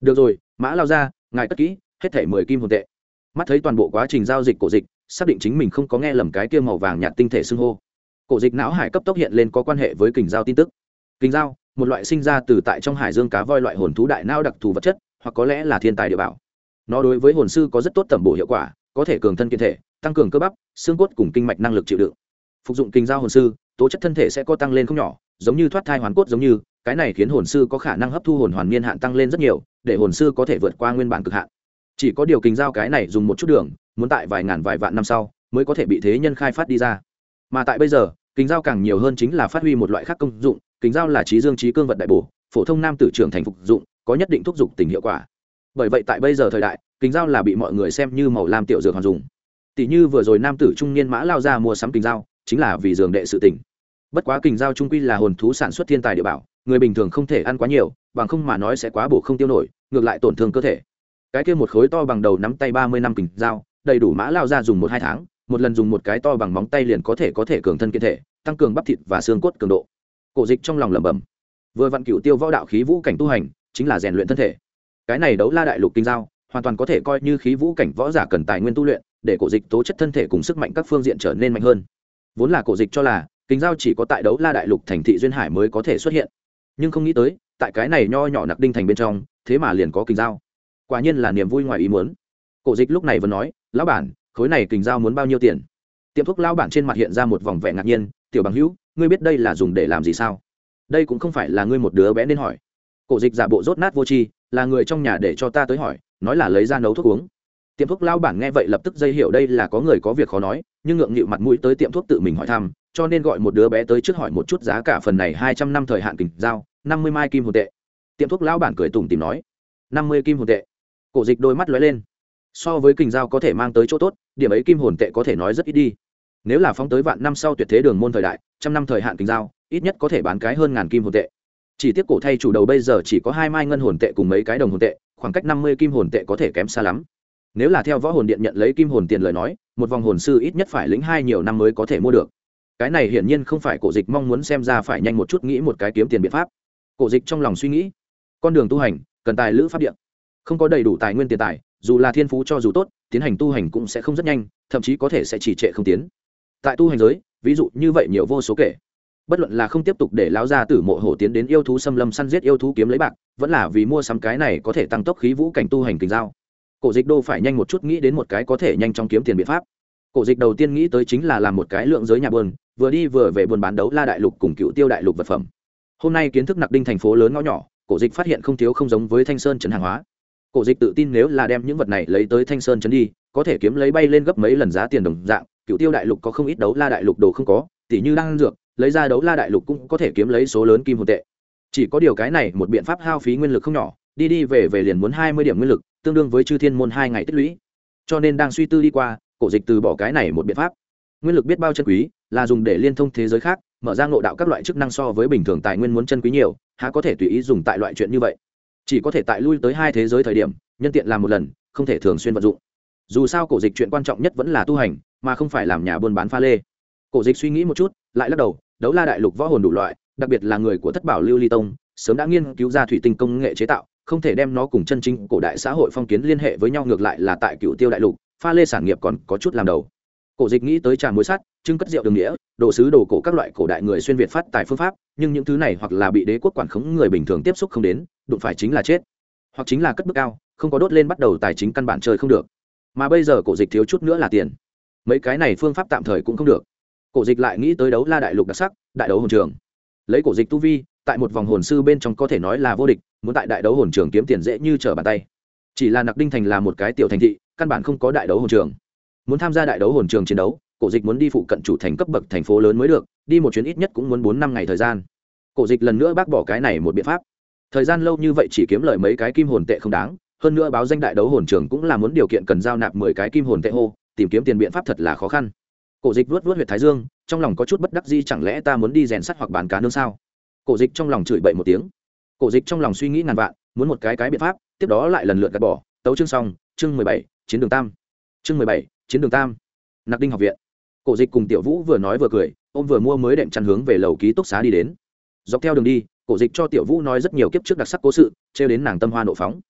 Được rồi, mã lao ra, ngài cất kỹ, hết thể mười kim hồn tệ. Mắt thấy toàn bộ quá trình giao dịch cổ dịch, xác định chính mình không có nghe lầm cái kia màu vàng nhạt tinh thể xưng hô cổ dịch não hải cấp tốc hiện lên có quan hệ với kình giao tin tức. Kình giao, một loại sinh ra từ tại trong hải dương cá voi loại hồn thú đại não đặc thù vật chất, hoặc có lẽ là thiên tài địa bảo. Nó đối với hồn sư có rất tốt tẩm bổ hiệu quả, có thể cường thân kiên thể, tăng cường cơ bắp, xương cốt cùng kinh mạch năng lực chịu đựng. Phục dụng kinh giao hồn sư, tố chất thân thể sẽ có tăng lên không nhỏ, giống như thoát thai hoàn cốt giống như, cái này khiến hồn sư có khả năng hấp thu hồn hoàn niên hạn tăng lên rất nhiều, để hồn sư có thể vượt qua nguyên bản cực hạn. Chỉ có điều kinh giao cái này dùng một chút đường, muốn tại vài ngàn vài vạn năm sau, mới có thể bị thế nhân khai phát đi ra mà tại bây giờ, kính giao càng nhiều hơn chính là phát huy một loại khác công dụng, kính giao là trí dương trí cương vật đại bổ, phổ thông nam tử trưởng thành phục dụng, có nhất định thúc giục tình hiệu quả. Bởi vậy tại bây giờ thời đại, kính giao là bị mọi người xem như màu lam tiểu dược hoàn dùng. Tỷ như vừa rồi nam tử trung niên mã lao ra mua sắm kính giao chính là vì giường đệ sự tỉnh bất quá kính giao trung quy là hồn thú sản xuất thiên tài địa bảo, người bình thường không thể ăn quá nhiều, bằng không mà nói sẽ quá bổ không tiêu nổi, ngược lại tổn thương cơ thể. Cái kia một khối to bằng đầu nắm tay ba mươi năm kính giao đầy đủ mã lao ra dùng một hai tháng một lần dùng một cái to bằng móng tay liền có thể có thể cường thân kiên thể, tăng cường bắp thịt và xương cốt cường độ. Cổ dịch trong lòng lẩm bẩm. Vừa vặn cựu tiêu võ đạo khí vũ cảnh tu hành, chính là rèn luyện thân thể. Cái này đấu la đại lục kinh giao, hoàn toàn có thể coi như khí vũ cảnh võ giả cần tài nguyên tu luyện, để cổ dịch tố chất thân thể cùng sức mạnh các phương diện trở nên mạnh hơn. Vốn là cổ dịch cho là, kinh giao chỉ có tại đấu la đại lục thành thị duyên hải mới có thể xuất hiện. Nhưng không nghĩ tới, tại cái này nho nhỏ nặc đinh thành bên trong, thế mà liền có kinh giao. Quả nhiên là niềm vui ngoài ý muốn. Cổ dịch lúc này vẫn nói, lão bản khối này kình giao muốn bao nhiêu tiền? Tiệm thuốc lão bản trên mặt hiện ra một vòng vẻ ngạc nhiên, tiểu bằng hữu, ngươi biết đây là dùng để làm gì sao? Đây cũng không phải là ngươi một đứa bé nên hỏi. Cổ dịch giả bộ rốt nát vô tri, là người trong nhà để cho ta tới hỏi, nói là lấy ra nấu thuốc uống. Tiệm thuốc lao bản nghe vậy lập tức dây hiểu đây là có người có việc khó nói, nhưng ngượng nghịu mặt mũi tới tiệm thuốc tự mình hỏi thăm, cho nên gọi một đứa bé tới trước hỏi một chút giá cả phần này hai trăm năm thời hạn kình giao, năm mươi mai kim hồn tệ. Tiệm thuốc lao bản cười tùng tìm nói, năm mươi kim hồn tệ. Cổ dịch đôi mắt lóe lên so với kình giao có thể mang tới chỗ tốt, điểm ấy kim hồn tệ có thể nói rất ít đi. Nếu là phóng tới vạn năm sau tuyệt thế đường môn thời đại, trăm năm thời hạn kình giao, ít nhất có thể bán cái hơn ngàn kim hồn tệ. Chỉ tiếc cổ thay chủ đầu bây giờ chỉ có hai mai ngân hồn tệ cùng mấy cái đồng hồn tệ, khoảng cách năm mươi kim hồn tệ có thể kém xa lắm. Nếu là theo võ hồn điện nhận lấy kim hồn tiền lời nói, một vòng hồn sư ít nhất phải lĩnh hai nhiều năm mới có thể mua được. Cái này hiển nhiên không phải cổ dịch mong muốn xem ra phải nhanh một chút nghĩ một cái kiếm tiền biện pháp. Cổ dịch trong lòng suy nghĩ, con đường tu hành, cần tài lữ pháp điện không có đầy đủ tài nguyên tiền tài, dù là thiên phú cho dù tốt, tiến hành tu hành cũng sẽ không rất nhanh, thậm chí có thể sẽ chỉ trệ không tiến. Tại tu hành giới, ví dụ như vậy nhiều vô số kể. Bất luận là không tiếp tục để lão gia tử mộ hổ tiến đến yêu thú xâm lâm săn giết yêu thú kiếm lấy bạc, vẫn là vì mua sắm cái này có thể tăng tốc khí vũ cảnh tu hành kình giao. Cổ dịch đô phải nhanh một chút nghĩ đến một cái có thể nhanh chóng kiếm tiền biện pháp. Cổ dịch đầu tiên nghĩ tới chính là làm một cái lượng giới nhà buôn, vừa đi vừa về buôn bán đấu la đại lục cùng cựu tiêu đại lục vật phẩm. Hôm nay kiến thức nặc đinh thành phố lớn ngõ nhỏ, cổ dịch phát hiện không thiếu không giống với thanh sơn trấn hàng hóa cổ dịch tự tin nếu là đem những vật này lấy tới thanh sơn trấn đi, có thể kiếm lấy bay lên gấp mấy lần giá tiền đồng dạng cựu tiêu đại lục có không ít đấu la đại lục đồ không có, tỉ như đang dược, lấy ra đấu la đại lục cũng có thể kiếm lấy số lớn kim hồn tệ. Chỉ có điều cái này một biện pháp hao phí nguyên lực không nhỏ, đi đi về về liền muốn hai mươi điểm nguyên lực, tương đương với chư thiên môn hai ngày tích lũy. Cho nên đang suy tư đi qua, cổ dịch từ bỏ cái này một biện pháp. Nguyên lực biết bao chân quý, là dùng để liên thông thế giới khác, mở ra ngộ đạo các loại chức năng so với bình thường tài nguyên muốn chân quý nhiều, há có thể tùy ý dùng tại loại chuyện như vậy chỉ có thể tại lui tới hai thế giới thời điểm, nhân tiện làm một lần, không thể thường xuyên vận dụng. Dù sao cổ dịch chuyện quan trọng nhất vẫn là tu hành, mà không phải làm nhà buôn bán pha lê. Cổ dịch suy nghĩ một chút, lại lắc đầu, đấu la đại lục võ hồn đủ loại, đặc biệt là người của thất bảo lưu ly tông, sớm đã nghiên cứu ra thủy tinh công nghệ chế tạo, không thể đem nó cùng chân chính cổ đại xã hội phong kiến liên hệ với nhau, ngược lại là tại cựu tiêu đại lục, pha lê sản nghiệp còn có chút làm đầu cổ dịch nghĩ tới trà muối sắt, trưng cất rượu đường nghĩa, đồ sứ đồ cổ các loại cổ đại người xuyên việt phát tài phương pháp, nhưng những thứ này hoặc là bị đế quốc quản khống người bình thường tiếp xúc không đến, đụng phải chính là chết. Hoặc chính là cất bước cao, không có đốt lên bắt đầu tài chính căn bản chơi không được. Mà bây giờ cổ dịch thiếu chút nữa là tiền. Mấy cái này phương pháp tạm thời cũng không được. Cổ dịch lại nghĩ tới đấu la đại lục đặc sắc, đại đấu hồn trường. Lấy cổ dịch tu vi, tại một vòng hồn sư bên trong có thể nói là vô địch, muốn tại đại đấu hồn trường kiếm tiền dễ như trở bàn tay. Chỉ là nặc đinh thành là một cái tiểu thành thị, căn bản không có đại đấu hồn trường muốn tham gia đại đấu hồn trường chiến đấu, cổ dịch muốn đi phụ cận chủ thành cấp bậc thành phố lớn mới được, đi một chuyến ít nhất cũng muốn bốn năm ngày thời gian. Cổ dịch lần nữa bác bỏ cái này một biện pháp. Thời gian lâu như vậy chỉ kiếm lời mấy cái kim hồn tệ không đáng, hơn nữa báo danh đại đấu hồn trường cũng là muốn điều kiện cần giao nạp mười cái kim hồn tệ hô, tìm kiếm tiền biện pháp thật là khó khăn. Cổ dịch vuốt vuốt huyệt thái dương, trong lòng có chút bất đắc di chẳng lẽ ta muốn đi rèn sắt hoặc bàn cá nương sao? Cổ dịch trong lòng chửi bậy một tiếng. Cổ dịch trong lòng suy nghĩ ngàn vạn, muốn một cái cái biện pháp, tiếp đó lại lần lượt gạt bỏ. Tấu chương xong, chương mười bảy, chiến đường tam. Chương mười bảy chiến đường tam, nặc đinh học viện. Cổ dịch cùng tiểu vũ vừa nói vừa cười ông vừa mua mới đệm chăn hướng về lầu ký túc xá đi đến. Dọc theo đường đi, cổ dịch cho tiểu vũ nói rất nhiều kiếp trước đặc sắc cố sự, trêu đến nàng tâm hoa nộ phóng.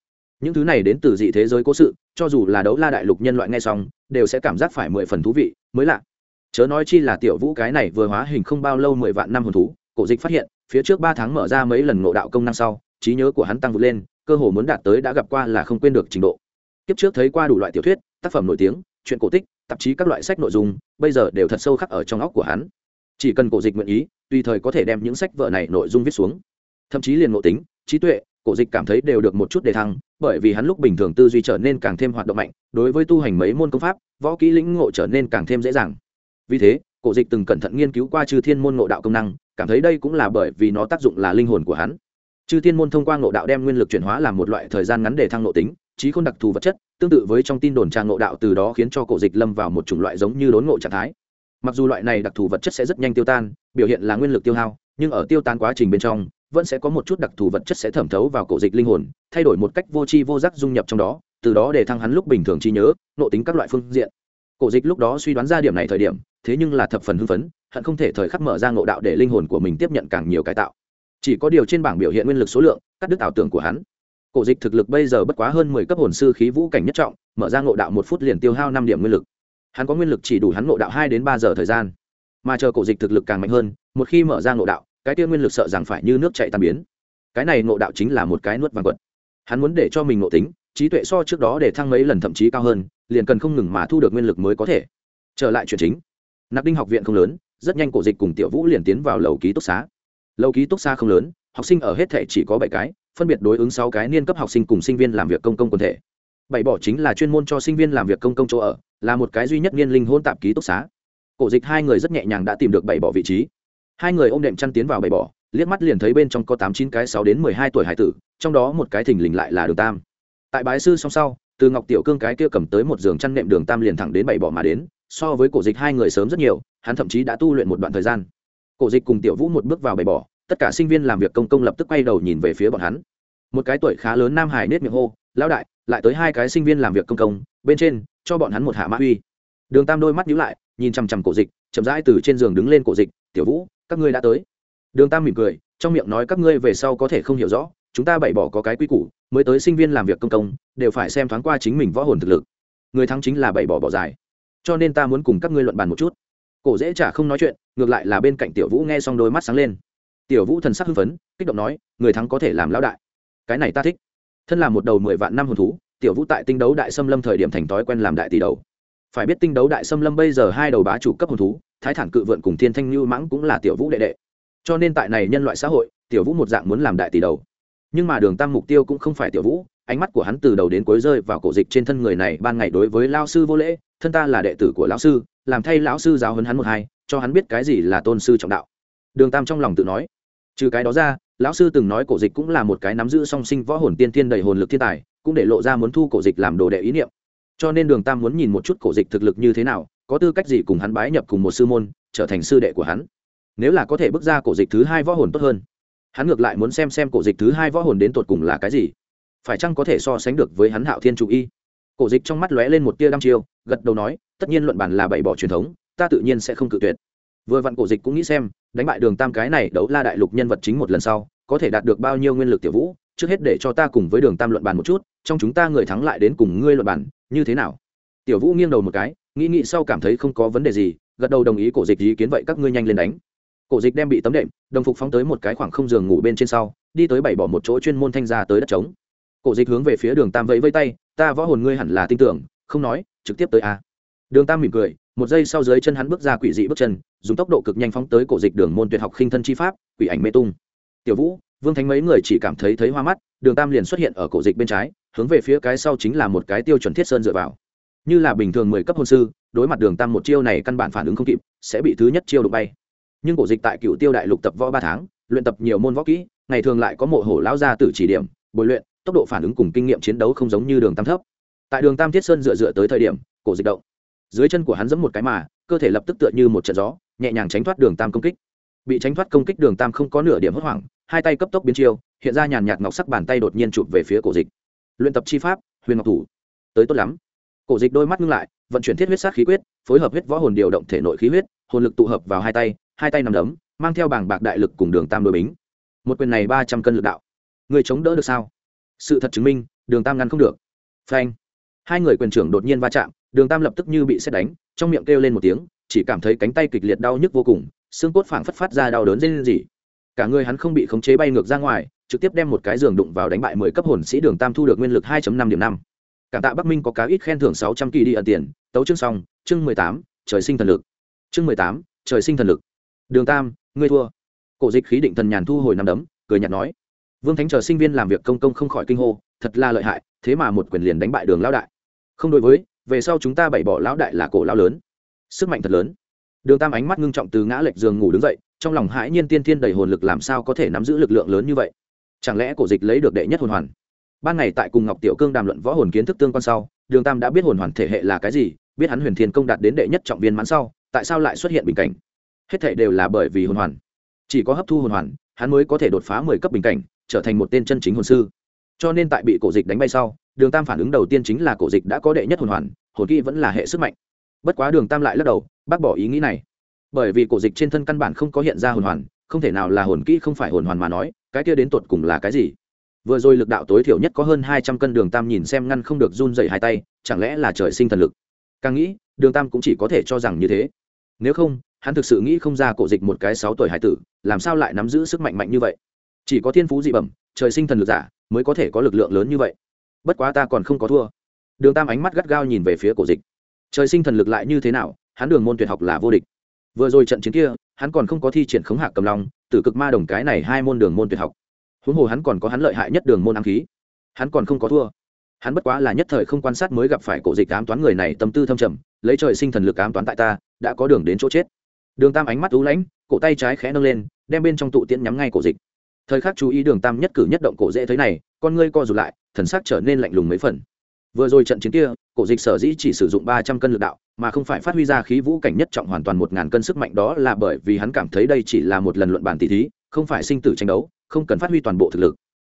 Những thứ này đến từ dị thế giới cố sự, cho dù là đấu la đại lục nhân loại ngay xong, đều sẽ cảm giác phải mười phần thú vị, mới lạ. Chớ nói chi là tiểu vũ cái này vừa hóa hình không bao lâu mười vạn năm hồn thú, cổ dịch phát hiện, phía trước ba tháng mở ra mấy lần ngộ đạo công năng sau, trí nhớ của hắn tăng vượt lên, cơ hồ muốn đạt tới đã gặp qua là không quên được trình độ. Kiếp trước thấy qua đủ loại tiểu thuyết, tác phẩm nổi tiếng chuyện cổ tích, tạp chí các loại sách nội dung, bây giờ đều thật sâu khắc ở trong óc của hắn. Chỉ cần cổ dịch nguyện ý, tùy thời có thể đem những sách vở này nội dung viết xuống. Thậm chí liền ngộ tính, trí tuệ, cổ dịch cảm thấy đều được một chút đề thăng, bởi vì hắn lúc bình thường tư duy trở nên càng thêm hoạt động mạnh, đối với tu hành mấy môn công pháp, võ kỹ lĩnh ngộ trở nên càng thêm dễ dàng. Vì thế, cổ dịch từng cẩn thận nghiên cứu qua chư thiên môn ngộ đạo công năng, cảm thấy đây cũng là bởi vì nó tác dụng là linh hồn của hắn. Chư thiên môn thông qua ngộ đạo đem nguyên lực chuyển hóa làm một loại thời gian ngắn để thăng ngộ tính trí khôn đặc thù vật chất, tương tự với trong tin đồn trang ngộ đạo từ đó khiến cho cổ dịch lâm vào một chủng loại giống như đốn ngộ trạng thái. Mặc dù loại này đặc thù vật chất sẽ rất nhanh tiêu tan, biểu hiện là nguyên lực tiêu hao, nhưng ở tiêu tan quá trình bên trong, vẫn sẽ có một chút đặc thù vật chất sẽ thẩm thấu vào cổ dịch linh hồn, thay đổi một cách vô tri vô giác dung nhập trong đó, từ đó để thăng hắn lúc bình thường trí nhớ nộ tính các loại phương diện. Cổ dịch lúc đó suy đoán ra điểm này thời điểm, thế nhưng là thập phần hưng phấn, hận không thể thời khắc mở ra ngộ đạo để linh hồn của mình tiếp nhận càng nhiều cải tạo. Chỉ có điều trên bảng biểu hiện nguyên lực số lượng, cắt đứt ảo tưởng của hắn cổ dịch thực lực bây giờ bất quá hơn mười cấp hồn sư khí vũ cảnh nhất trọng, mở ra ngộ đạo một phút liền tiêu hao năm điểm nguyên lực. Hắn có nguyên lực chỉ đủ hắn ngộ đạo hai đến ba giờ thời gian. Mà chờ cổ dịch thực lực càng mạnh hơn, một khi mở ra ngộ đạo, cái tiêu nguyên lực sợ rằng phải như nước chạy tàn biến. Cái này ngộ đạo chính là một cái nuốt vàng quật. Hắn muốn để cho mình ngộ tính, trí tuệ so trước đó để thăng mấy lần thậm chí cao hơn, liền cần không ngừng mà thu được nguyên lực mới có thể. Trở lại chuyện chính. Nạp đinh học viện không lớn, rất nhanh cổ dịch cùng tiểu vũ liền tiến vào lầu ký túc xá. Lầu ký túc xá không lớn, học sinh ở hết thể chỉ có bảy cái phân biệt đối ứng sáu cái niên cấp học sinh cùng sinh viên làm việc công công quần thể. Bảy bỏ chính là chuyên môn cho sinh viên làm việc công công chỗ ở, là một cái duy nhất niên linh hôn tạp ký túc xá. Cổ dịch hai người rất nhẹ nhàng đã tìm được bảy bỏ vị trí. Hai người ôm đệm chăn tiến vào bảy bỏ, liếc mắt liền thấy bên trong có tám chín cái sáu đến mười hai tuổi hải tử, trong đó một cái thình lình lại là đường tam. Tại bái sư song sau, từ ngọc tiểu cương cái kia cầm tới một giường chăn nệm đường tam liền thẳng đến bảy bỏ mà đến, so với cổ dịch hai người sớm rất nhiều, hắn thậm chí đã tu luyện một đoạn thời gian. Cổ dịch cùng tiểu vũ một bước vào bảy bỏ tất cả sinh viên làm việc công công lập tức quay đầu nhìn về phía bọn hắn. Một cái tuổi khá lớn nam hải nết miệng hô, lão đại, lại tới hai cái sinh viên làm việc công công, bên trên, cho bọn hắn một hạ mã uy. Đường tam đôi mắt nhíu lại, nhìn chằm chằm cổ dịch, chậm rãi từ trên giường đứng lên cổ dịch, tiểu vũ, các ngươi đã tới. Đường tam mỉm cười, trong miệng nói, các ngươi về sau có thể không hiểu rõ, chúng ta bảy bỏ có cái quy củ, mới tới sinh viên làm việc công công, đều phải xem thoáng qua chính mình võ hồn thực lực. Người thắng chính là bảy bỏ bỏ dài. Cho nên ta muốn cùng các ngươi luận bàn một chút. Cổ dễ chả không nói chuyện, ngược lại là bên cạnh tiểu vũ nghe xong đôi mắt sáng lên tiểu vũ thần sắc hưng phấn, kích động nói, người thắng có thể làm lão đại. Cái này ta thích. Thân là một đầu mười vạn năm hồn thú, tiểu vũ tại tinh đấu đại xâm lâm thời điểm thành thói quen làm đại tỷ đầu. Phải biết tinh đấu đại xâm lâm bây giờ hai đầu bá chủ cấp hồn thú, thái thản cự vượn cùng thiên thanh như mãng cũng là tiểu vũ đệ đệ. Cho nên tại này nhân loại xã hội, tiểu vũ một dạng muốn làm đại tỷ đầu. Nhưng mà đường tam mục tiêu cũng không phải tiểu vũ, ánh mắt của hắn từ đầu đến cuối rơi vào cổ dịch trên thân người này ban ngày đối với lao sư vô lễ, thân ta là đệ tử của lão sư, làm thay lão sư giáo hấn hắn một hai, cho hắn biết cái gì là tôn sư trọng đạo. Đường tam trong lòng tự nói trừ cái đó ra, lão sư từng nói cổ dịch cũng là một cái nắm giữ song sinh võ hồn tiên tiên đầy hồn lực thiên tài, cũng để lộ ra muốn thu cổ dịch làm đồ đệ ý niệm. Cho nên đường tam muốn nhìn một chút cổ dịch thực lực như thế nào, có tư cách gì cùng hắn bái nhập cùng một sư môn, trở thành sư đệ của hắn. Nếu là có thể bước ra cổ dịch thứ hai võ hồn tốt hơn, hắn ngược lại muốn xem xem cổ dịch thứ hai võ hồn đến tột cùng là cái gì. Phải chăng có thể so sánh được với hắn hạo thiên chủ y? Cổ dịch trong mắt lóe lên một tia đăm chiêu, gật đầu nói, tất nhiên luận bản là bảy bỏ truyền thống, ta tự nhiên sẽ không cự tuyệt vừa vặn cổ dịch cũng nghĩ xem, đánh bại đường tam cái này đấu la đại lục nhân vật chính một lần sau, có thể đạt được bao nhiêu nguyên lực tiểu vũ, trước hết để cho ta cùng với đường tam luận bàn một chút, trong chúng ta người thắng lại đến cùng ngươi luận bàn, như thế nào? Tiểu vũ nghiêng đầu một cái, nghĩ nghĩ sau cảm thấy không có vấn đề gì, gật đầu đồng ý cổ dịch ý kiến vậy các ngươi nhanh lên đánh. Cổ dịch đem bị tấm đệm, đồng phục phóng tới một cái khoảng không giường ngủ bên trên sau, đi tới bảy bỏ một chỗ chuyên môn thanh ra tới đất trống. Cổ dịch hướng về phía đường tam vẫy vây tay, ta võ hồn ngươi hẳn là tin tưởng, không nói, trực tiếp tới a. Đường tam mỉm cười một giây sau dưới chân hắn bước ra quỷ dị bước chân, dùng tốc độ cực nhanh phóng tới cổ dịch đường môn tuyệt học khinh thân chi pháp, quỷ ảnh mê tung. Tiểu vũ. Vương thánh mấy người chỉ cảm thấy thấy hoa mắt, đường tam liền xuất hiện ở cổ dịch bên trái, hướng về phía cái sau chính là một cái tiêu chuẩn thiết sơn dựa vào. Như là bình thường mười cấp hôn sư, đối mặt đường tam một chiêu này căn bản phản ứng không kịp, sẽ bị thứ nhất chiêu đụng bay. Nhưng cổ dịch tại cựu tiêu đại lục tập võ ba tháng, luyện tập nhiều môn võ kỹ, ngày thường lại có mộ hổ lão gia tử chỉ điểm, bồi luyện, tốc độ phản ứng cùng kinh nghiệm chiến đấu không giống như đường tam thấp. Tại đường tam thiết sơn dựa dựa tới thời điểm, cổ dịch động dưới chân của hắn giẫm một cái mà, cơ thể lập tức tựa như một trận gió, nhẹ nhàng tránh thoát đường tam công kích. Bị tránh thoát công kích đường tam không có nửa điểm hốt hoảng, hai tay cấp tốc biến chiêu, hiện ra nhàn nhạt ngọc sắc bàn tay đột nhiên chụp về phía cổ dịch. Luyện tập chi pháp, huyền ngọc thủ. Tới tốt lắm. Cổ dịch đôi mắt ngưng lại, vận chuyển thiết huyết sát khí quyết, phối hợp huyết võ hồn điều động thể nội khí huyết, hồn lực tụ hợp vào hai tay hai tay nằm đấm, mang theo bảng bạc đại lực cùng đường tam đôi bính. Một quyền này ba trăm cân lực đạo. Người chống đỡ được sao? Sự thật chứng minh, đường tam ngăn không được. Phanh. Hai người quyền trưởng đột nhiên va chạm đường tam lập tức như bị xét đánh, trong miệng kêu lên một tiếng, chỉ cảm thấy cánh tay kịch liệt đau nhức vô cùng, xương cốt phảng phất phát ra đau đớn dây lên gì cả người hắn không bị khống chế bay ngược ra ngoài, trực tiếp đem một cái giường đụng vào đánh bại mười cấp hồn sĩ đường tam thu được nguyên lực hai năm điểm năm. Cảm tạ bắc minh có cá ít khen thưởng sáu trăm kỳ đi ẩn tiền, tấu chương xong, chương mười tám, trời sinh thần lực. Chương mười tám, trời sinh thần lực. Đường tam, ngươi thua. Cổ dịch khí định thần nhàn thu hồi năm đấm, cười nhạt nói. Vương thánh chờ sinh viên làm việc công công không khỏi kinh hô, thật là lợi hại, thế mà một quyền liền đánh bại đường lão đại. Không đối với về sau chúng ta bảy bỏ lão đại là cổ lão lớn. Sức mạnh thật lớn. Đường tam ánh mắt ngưng trọng từ ngã lệch giường ngủ đứng dậy, trong lòng hãi nhiên tiên thiên đầy hồn lực làm sao có thể nắm giữ lực lượng lớn như vậy? Chẳng lẽ cổ dịch lấy được đệ nhất hồn hoàn? Ban ngày tại cùng ngọc tiểu cương đàm luận võ hồn kiến thức tương quan sau, đường tam đã biết hồn hoàn thể hệ là cái gì, biết hắn huyền thiên công đạt đến đệ nhất trọng viên mãn sau, tại sao lại xuất hiện bình cảnh? Hết thể đều là bởi vì hồn hoàn. Chỉ có hấp thu hồn hoàn, hắn mới có thể đột phá mười cấp bình cảnh, trở thành một tên chân chính hồn sư. Cho nên tại bị cổ dịch đánh bay sau đường tam phản ứng đầu tiên chính là cổ dịch đã có đệ nhất hồn hoàn, hồn kỹ vẫn là hệ sức mạnh. Bất quá đường tam lại lắc đầu, bác bỏ ý nghĩ này. Bởi vì cổ dịch trên thân căn bản không có hiện ra hồn hoàn, không thể nào là hồn kỹ không phải hồn hoàn mà nói, cái kia đến tột cùng là cái gì? Vừa rồi lực đạo tối thiểu nhất có hơn hai trăm cân, đường tam nhìn xem ngăn không được run dậy hai tay, chẳng lẽ là trời sinh thần lực? Càng nghĩ, đường tam cũng chỉ có thể cho rằng như thế. Nếu không, hắn thực sự nghĩ không ra cổ dịch một cái sáu tuổi hải tử, làm sao lại nắm giữ sức mạnh mạnh như vậy? Chỉ có thiên phú dị bẩm, trời sinh thần lực giả, mới có thể có lực lượng lớn như vậy bất quá ta còn không có thua. Đường tam ánh mắt gắt gao nhìn về phía cổ dịch. Trời sinh thần lực lại như thế nào, hắn đường môn tuyệt học là vô địch. Vừa rồi trận chiến kia, hắn còn không có thi triển khống hạc cầm lòng tử cực ma đồng cái này hai môn đường môn tuyệt học. Huống hồ hắn còn có hắn lợi hại nhất đường môn ám khí. Hắn còn không có thua. Hắn bất quá là nhất thời không quan sát mới gặp phải cổ dịch ám toán người này tâm tư thâm trầm, lấy trời sinh thần lực ám toán tại ta, đã có đường đến chỗ chết. Đường tam ánh mắt ú lãnh, cổ tay trái khẽ nâng lên, đem bên trong tụ tiễn nhắm ngay cổ dịch thời khắc chú ý đường tam nhất cử nhất động cổ dễ thấy này, con ngươi co rụt lại, thần sắc trở nên lạnh lùng mấy phần. Vừa rồi trận chiến kia, cổ dịch sở dĩ chỉ sử dụng ba trăm cân lực đạo, mà không phải phát huy ra khí vũ cảnh nhất trọng hoàn toàn một ngàn cân sức mạnh đó là bởi vì hắn cảm thấy đây chỉ là một lần luận bàn tỷ thí, không phải sinh tử tranh đấu, không cần phát huy toàn bộ thực lực.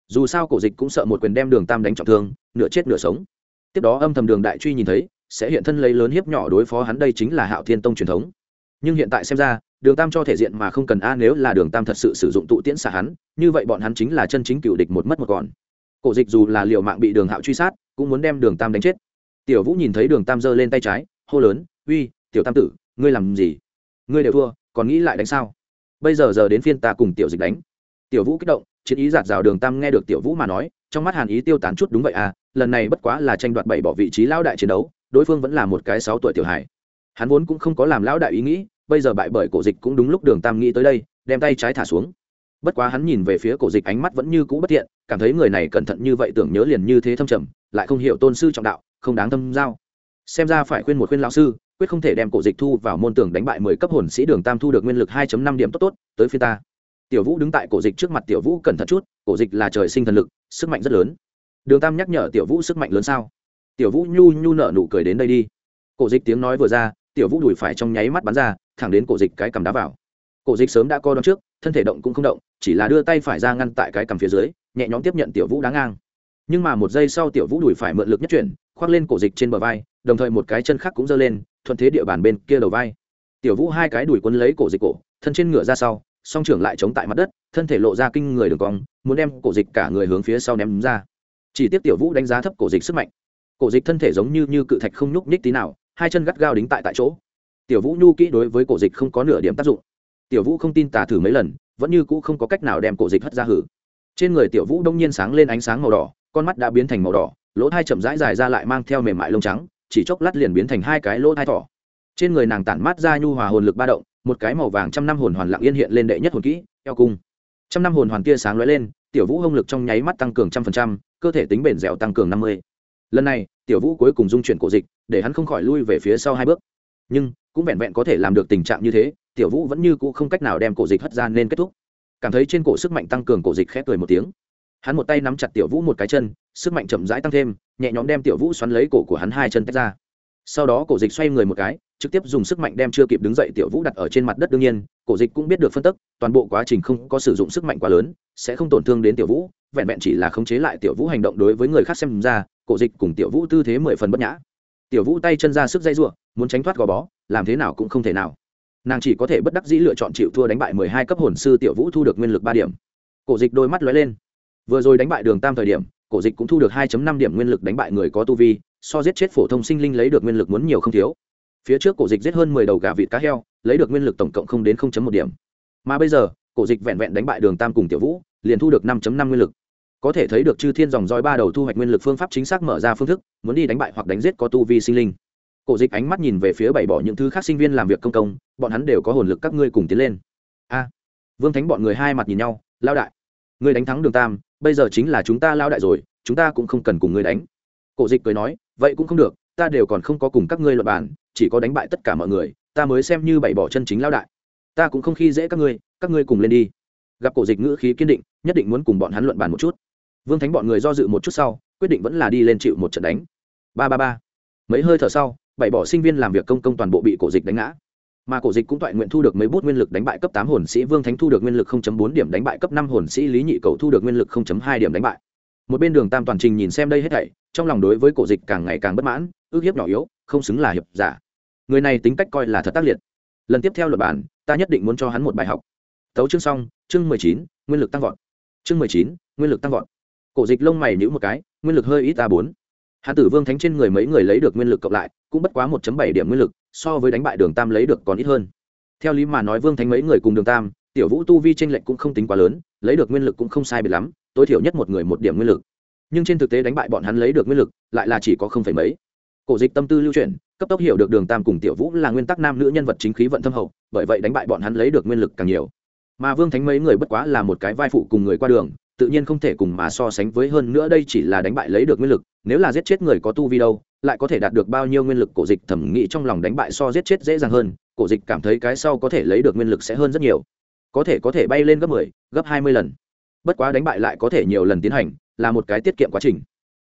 Dù sao cổ dịch cũng sợ một quyền đem đường tam đánh trọng thương, nửa chết nửa sống. Tiếp đó âm thầm đường đại truy nhìn thấy, sẽ hiện thân lấy lớn hiếp nhỏ đối phó hắn đây chính là hạo thiên tông truyền thống. Nhưng hiện tại xem ra đường tam cho thể diện mà không cần a, nếu là đường tam thật sự sử dụng tụ tiễn xả hắn, như vậy bọn hắn chính là chân chính cựu địch một mất một còn. Cổ dịch dù là liệu mạng bị đường hạo truy sát, cũng muốn đem đường tam đánh chết. Tiểu vũ nhìn thấy đường tam giơ lên tay trái, hô lớn, uy, tiểu tam tử, ngươi làm gì? Ngươi đều thua, còn nghĩ lại đánh sao? Bây giờ giờ đến phiên ta cùng tiểu dịch đánh. Tiểu vũ kích động, chiến ý giạt rào đường tam nghe được tiểu vũ mà nói, trong mắt hàn ý tiêu tán chút đúng vậy à lần này bất quá là tranh đoạt bảy bỏ vị trí lão đại chiến đấu, đối phương vẫn là một cái sáu tuổi tiểu hải hắn vốn cũng không có làm lão đại ý nghĩ bây giờ bại bởi cổ dịch cũng đúng lúc đường tam nghĩ tới đây, đem tay trái thả xuống. Bất quá hắn nhìn về phía cổ dịch ánh mắt vẫn như cũ bất thiện, cảm thấy người này cẩn thận như vậy tưởng nhớ liền như thế thâm trầm, lại không hiểu tôn sư trọng đạo, không đáng thâm giao. Xem ra phải khuyên một khuyên lão sư, quyết không thể đem cổ dịch thu vào môn tưởng đánh bại mười cấp hồn sĩ đường tam thu được nguyên lực hai năm điểm tốt tốt, tới phía ta. Tiểu vũ đứng tại cổ dịch trước mặt tiểu vũ cẩn thận chút, cổ dịch là trời sinh thần lực, sức mạnh rất lớn. Đường tam nhắc nhở tiểu vũ sức mạnh lớn sao? Tiểu vũ nhu nhu nợ nụ cười đến đây đi. Cổ dịch tiếng nói vừa ra, tiểu vũ đùi phải trong nháy mắt bắn ra thẳng đến cổ dịch cái cầm đá vào. Cổ dịch sớm đã co đón trước, thân thể động cũng không động, chỉ là đưa tay phải ra ngăn tại cái cầm phía dưới, nhẹ nhõm tiếp nhận tiểu vũ đá ngang. Nhưng mà một giây sau tiểu vũ đùi phải mượn lực nhất chuyển, khoác lên cổ dịch trên bờ vai, đồng thời một cái chân khác cũng giơ lên, thuận thế địa bàn bên kia đầu vai. Tiểu vũ hai cái đùi quấn lấy cổ dịch cổ, thân trên ngựa ra sau, song trưởng lại chống tại mặt đất, thân thể lộ ra kinh người đường cong, muốn đem cổ dịch cả người hướng phía sau ném ra. Chỉ tiếp tiểu vũ đánh giá thấp cổ dịch sức mạnh. Cổ dịch thân thể giống như như cự thạch không nhúc nhích tí nào, hai chân gắt gao đính tại tại chỗ tiểu vũ nhu kỹ đối với cổ dịch không có nửa điểm tác dụng. Tiểu vũ không tin tà thử mấy lần, vẫn như cũ không có cách nào đem cổ dịch hất ra hử. Trên người tiểu vũ đông nhiên sáng lên ánh sáng màu đỏ, con mắt đã biến thành màu đỏ, lỗ thai chậm rãi dài ra lại mang theo mềm mại lông trắng, chỉ chốc lát liền biến thành hai cái lỗ thai thỏ. Trên người nàng tản mát ra nhu hòa hồn lực ba động, một cái màu vàng trăm năm hồn hoàn lặng yên hiện lên đệ nhất hồn kỹ, eo cung. Trăm năm hồn hoàn tia sáng lóe lên, tiểu vũ hông lực trong nháy mắt tăng cường trăm phần trăm, cơ thể tính bền dẻo tăng cường năm mươi. Lần này, tiểu vũ cuối cùng dung chuyển cổ dịch, để hắn không khỏi lui về phía sau hai bước nhưng cũng vẹn vẹn có thể làm được tình trạng như thế, tiểu vũ vẫn như cũ không cách nào đem cổ dịch hất ra nên kết thúc. Cảm thấy trên cổ sức mạnh tăng cường cổ dịch khép cười một tiếng. Hắn một tay nắm chặt tiểu vũ một cái chân, sức mạnh chậm rãi tăng thêm, nhẹ nhõm đem tiểu vũ xoắn lấy cổ của hắn hai chân tách ra. Sau đó cổ dịch xoay người một cái, trực tiếp dùng sức mạnh đem chưa kịp đứng dậy tiểu vũ đặt ở trên mặt đất đương nhiên, cổ dịch cũng biết được phân tức, toàn bộ quá trình không có sử dụng sức mạnh quá lớn, sẽ không tổn thương đến tiểu vũ, vẹn vẹn chỉ là khống chế lại tiểu vũ hành động đối với người khác xem ra, cổ dịch cùng tiểu vũ tư thế mười phần bất nhã. Tiểu vũ tay chân ra sức dây ruộng muốn tránh thoát gò bó, làm thế nào cũng không thể nào. Nàng chỉ có thể bất đắc dĩ lựa chọn chịu thua đánh bại mười hai cấp hồn sư tiểu vũ thu được nguyên lực ba điểm. Cổ dịch đôi mắt lóe lên. Vừa rồi đánh bại đường tam thời điểm, cổ dịch cũng thu được hai năm điểm nguyên lực đánh bại người có tu vi, so giết chết phổ thông sinh linh lấy được nguyên lực muốn nhiều không thiếu. Phía trước cổ dịch giết hơn mười đầu gà vịt cá heo, lấy được nguyên lực tổng cộng không đến 0 một điểm. Mà bây giờ, cổ dịch vẹn vẹn đánh bại đường tam cùng tiểu vũ, liền thu được năm năm nguyên lực. Có thể thấy được chư thiên dòng roi ba đầu thu hoạch nguyên lực phương pháp chính xác mở ra phương thức, muốn đi đánh bại hoặc đánh giết có tu vi sinh linh cổ dịch ánh mắt nhìn về phía bảy bỏ những thứ khác sinh viên làm việc công công, bọn hắn đều có hồn lực các ngươi cùng tiến lên. A. Vương thánh bọn người hai mặt nhìn nhau lao đại, ngươi đánh thắng đường tam, bây giờ chính là chúng ta lao đại rồi, chúng ta cũng không cần cùng ngươi đánh. Cổ dịch cười nói, vậy cũng không được, ta đều còn không có cùng các ngươi luật bản chỉ có đánh bại tất cả mọi người, ta mới xem như bảy bỏ chân chính lao đại. Ta cũng không khi dễ các ngươi các ngươi cùng lên đi. Gặp cổ dịch ngữ khí kiên định, nhất định muốn cùng bọn hắn luận bàn một chút. Vương thánh bọn người do dự một chút sau, quyết định vẫn là đi lên chịu một trận đánh. Ba ba ba. Mấy hơi thở sau bảy bỏ sinh viên làm việc công công toàn bộ bị cổ dịch đánh ngã. Mà cổ dịch cũng toại nguyện thu được mấy bút nguyên lực đánh bại cấp tám hồn sĩ vương thánh thu được nguyên lực 0.4 điểm đánh bại cấp năm hồn sĩ lý nhị cầu thu được nguyên lực 0.2 điểm đánh bại. Một bên đường tam toàn trình nhìn xem đây hết thảy, trong lòng đối với cổ dịch càng ngày càng bất mãn, ước hiếp nhỏ yếu, không xứng là hiệp giả. Người này tính cách coi là thật tác liệt. Lần tiếp theo luật bản, ta nhất định muốn cho hắn một bài học. Tấu chương xong, chương mười chín, nguyên lực tăng vọt. Chương mười chín, nguyên lực tăng vọt. Cổ dịch lông mày nhữ một cái, nguyên lực hơi ít a bốn. Hạ tử vương thánh trên người mấy người lấy được nguyên lực cộng lại cũng bất quá một bảy điểm nguyên lực, so với đánh bại đường tam lấy được còn ít hơn. Theo lý mà nói vương thánh mấy người cùng đường tam, tiểu vũ tu vi chênh lệch cũng không tính quá lớn, lấy được nguyên lực cũng không sai biệt lắm, tối thiểu nhất một người một điểm nguyên lực. Nhưng trên thực tế đánh bại bọn hắn lấy được nguyên lực, lại là chỉ có không phải mấy. Cổ dịch tâm tư lưu chuyển, cấp tốc hiểu được đường tam cùng tiểu vũ là nguyên tắc nam nữ nhân vật chính khí vận thâm hậu, bởi vậy đánh bại bọn hắn lấy được nguyên lực càng nhiều. Mà vương thánh mấy người bất quá là một cái vai phụ cùng người qua đường, tự nhiên không thể cùng mà so sánh với hơn nữa đây chỉ là đánh bại lấy được nguyên lực, nếu là giết chết người có tu vi đâu lại có thể đạt được bao nhiêu nguyên lực cổ dịch thẩm nghĩ trong lòng đánh bại so giết chết dễ dàng hơn cổ dịch cảm thấy cái sau có thể lấy được nguyên lực sẽ hơn rất nhiều. Có thể có thể bay lên gấp 10, gấp 20 lần. Bất quá đánh bại lại có thể nhiều lần tiến hành là một cái tiết kiệm quá trình.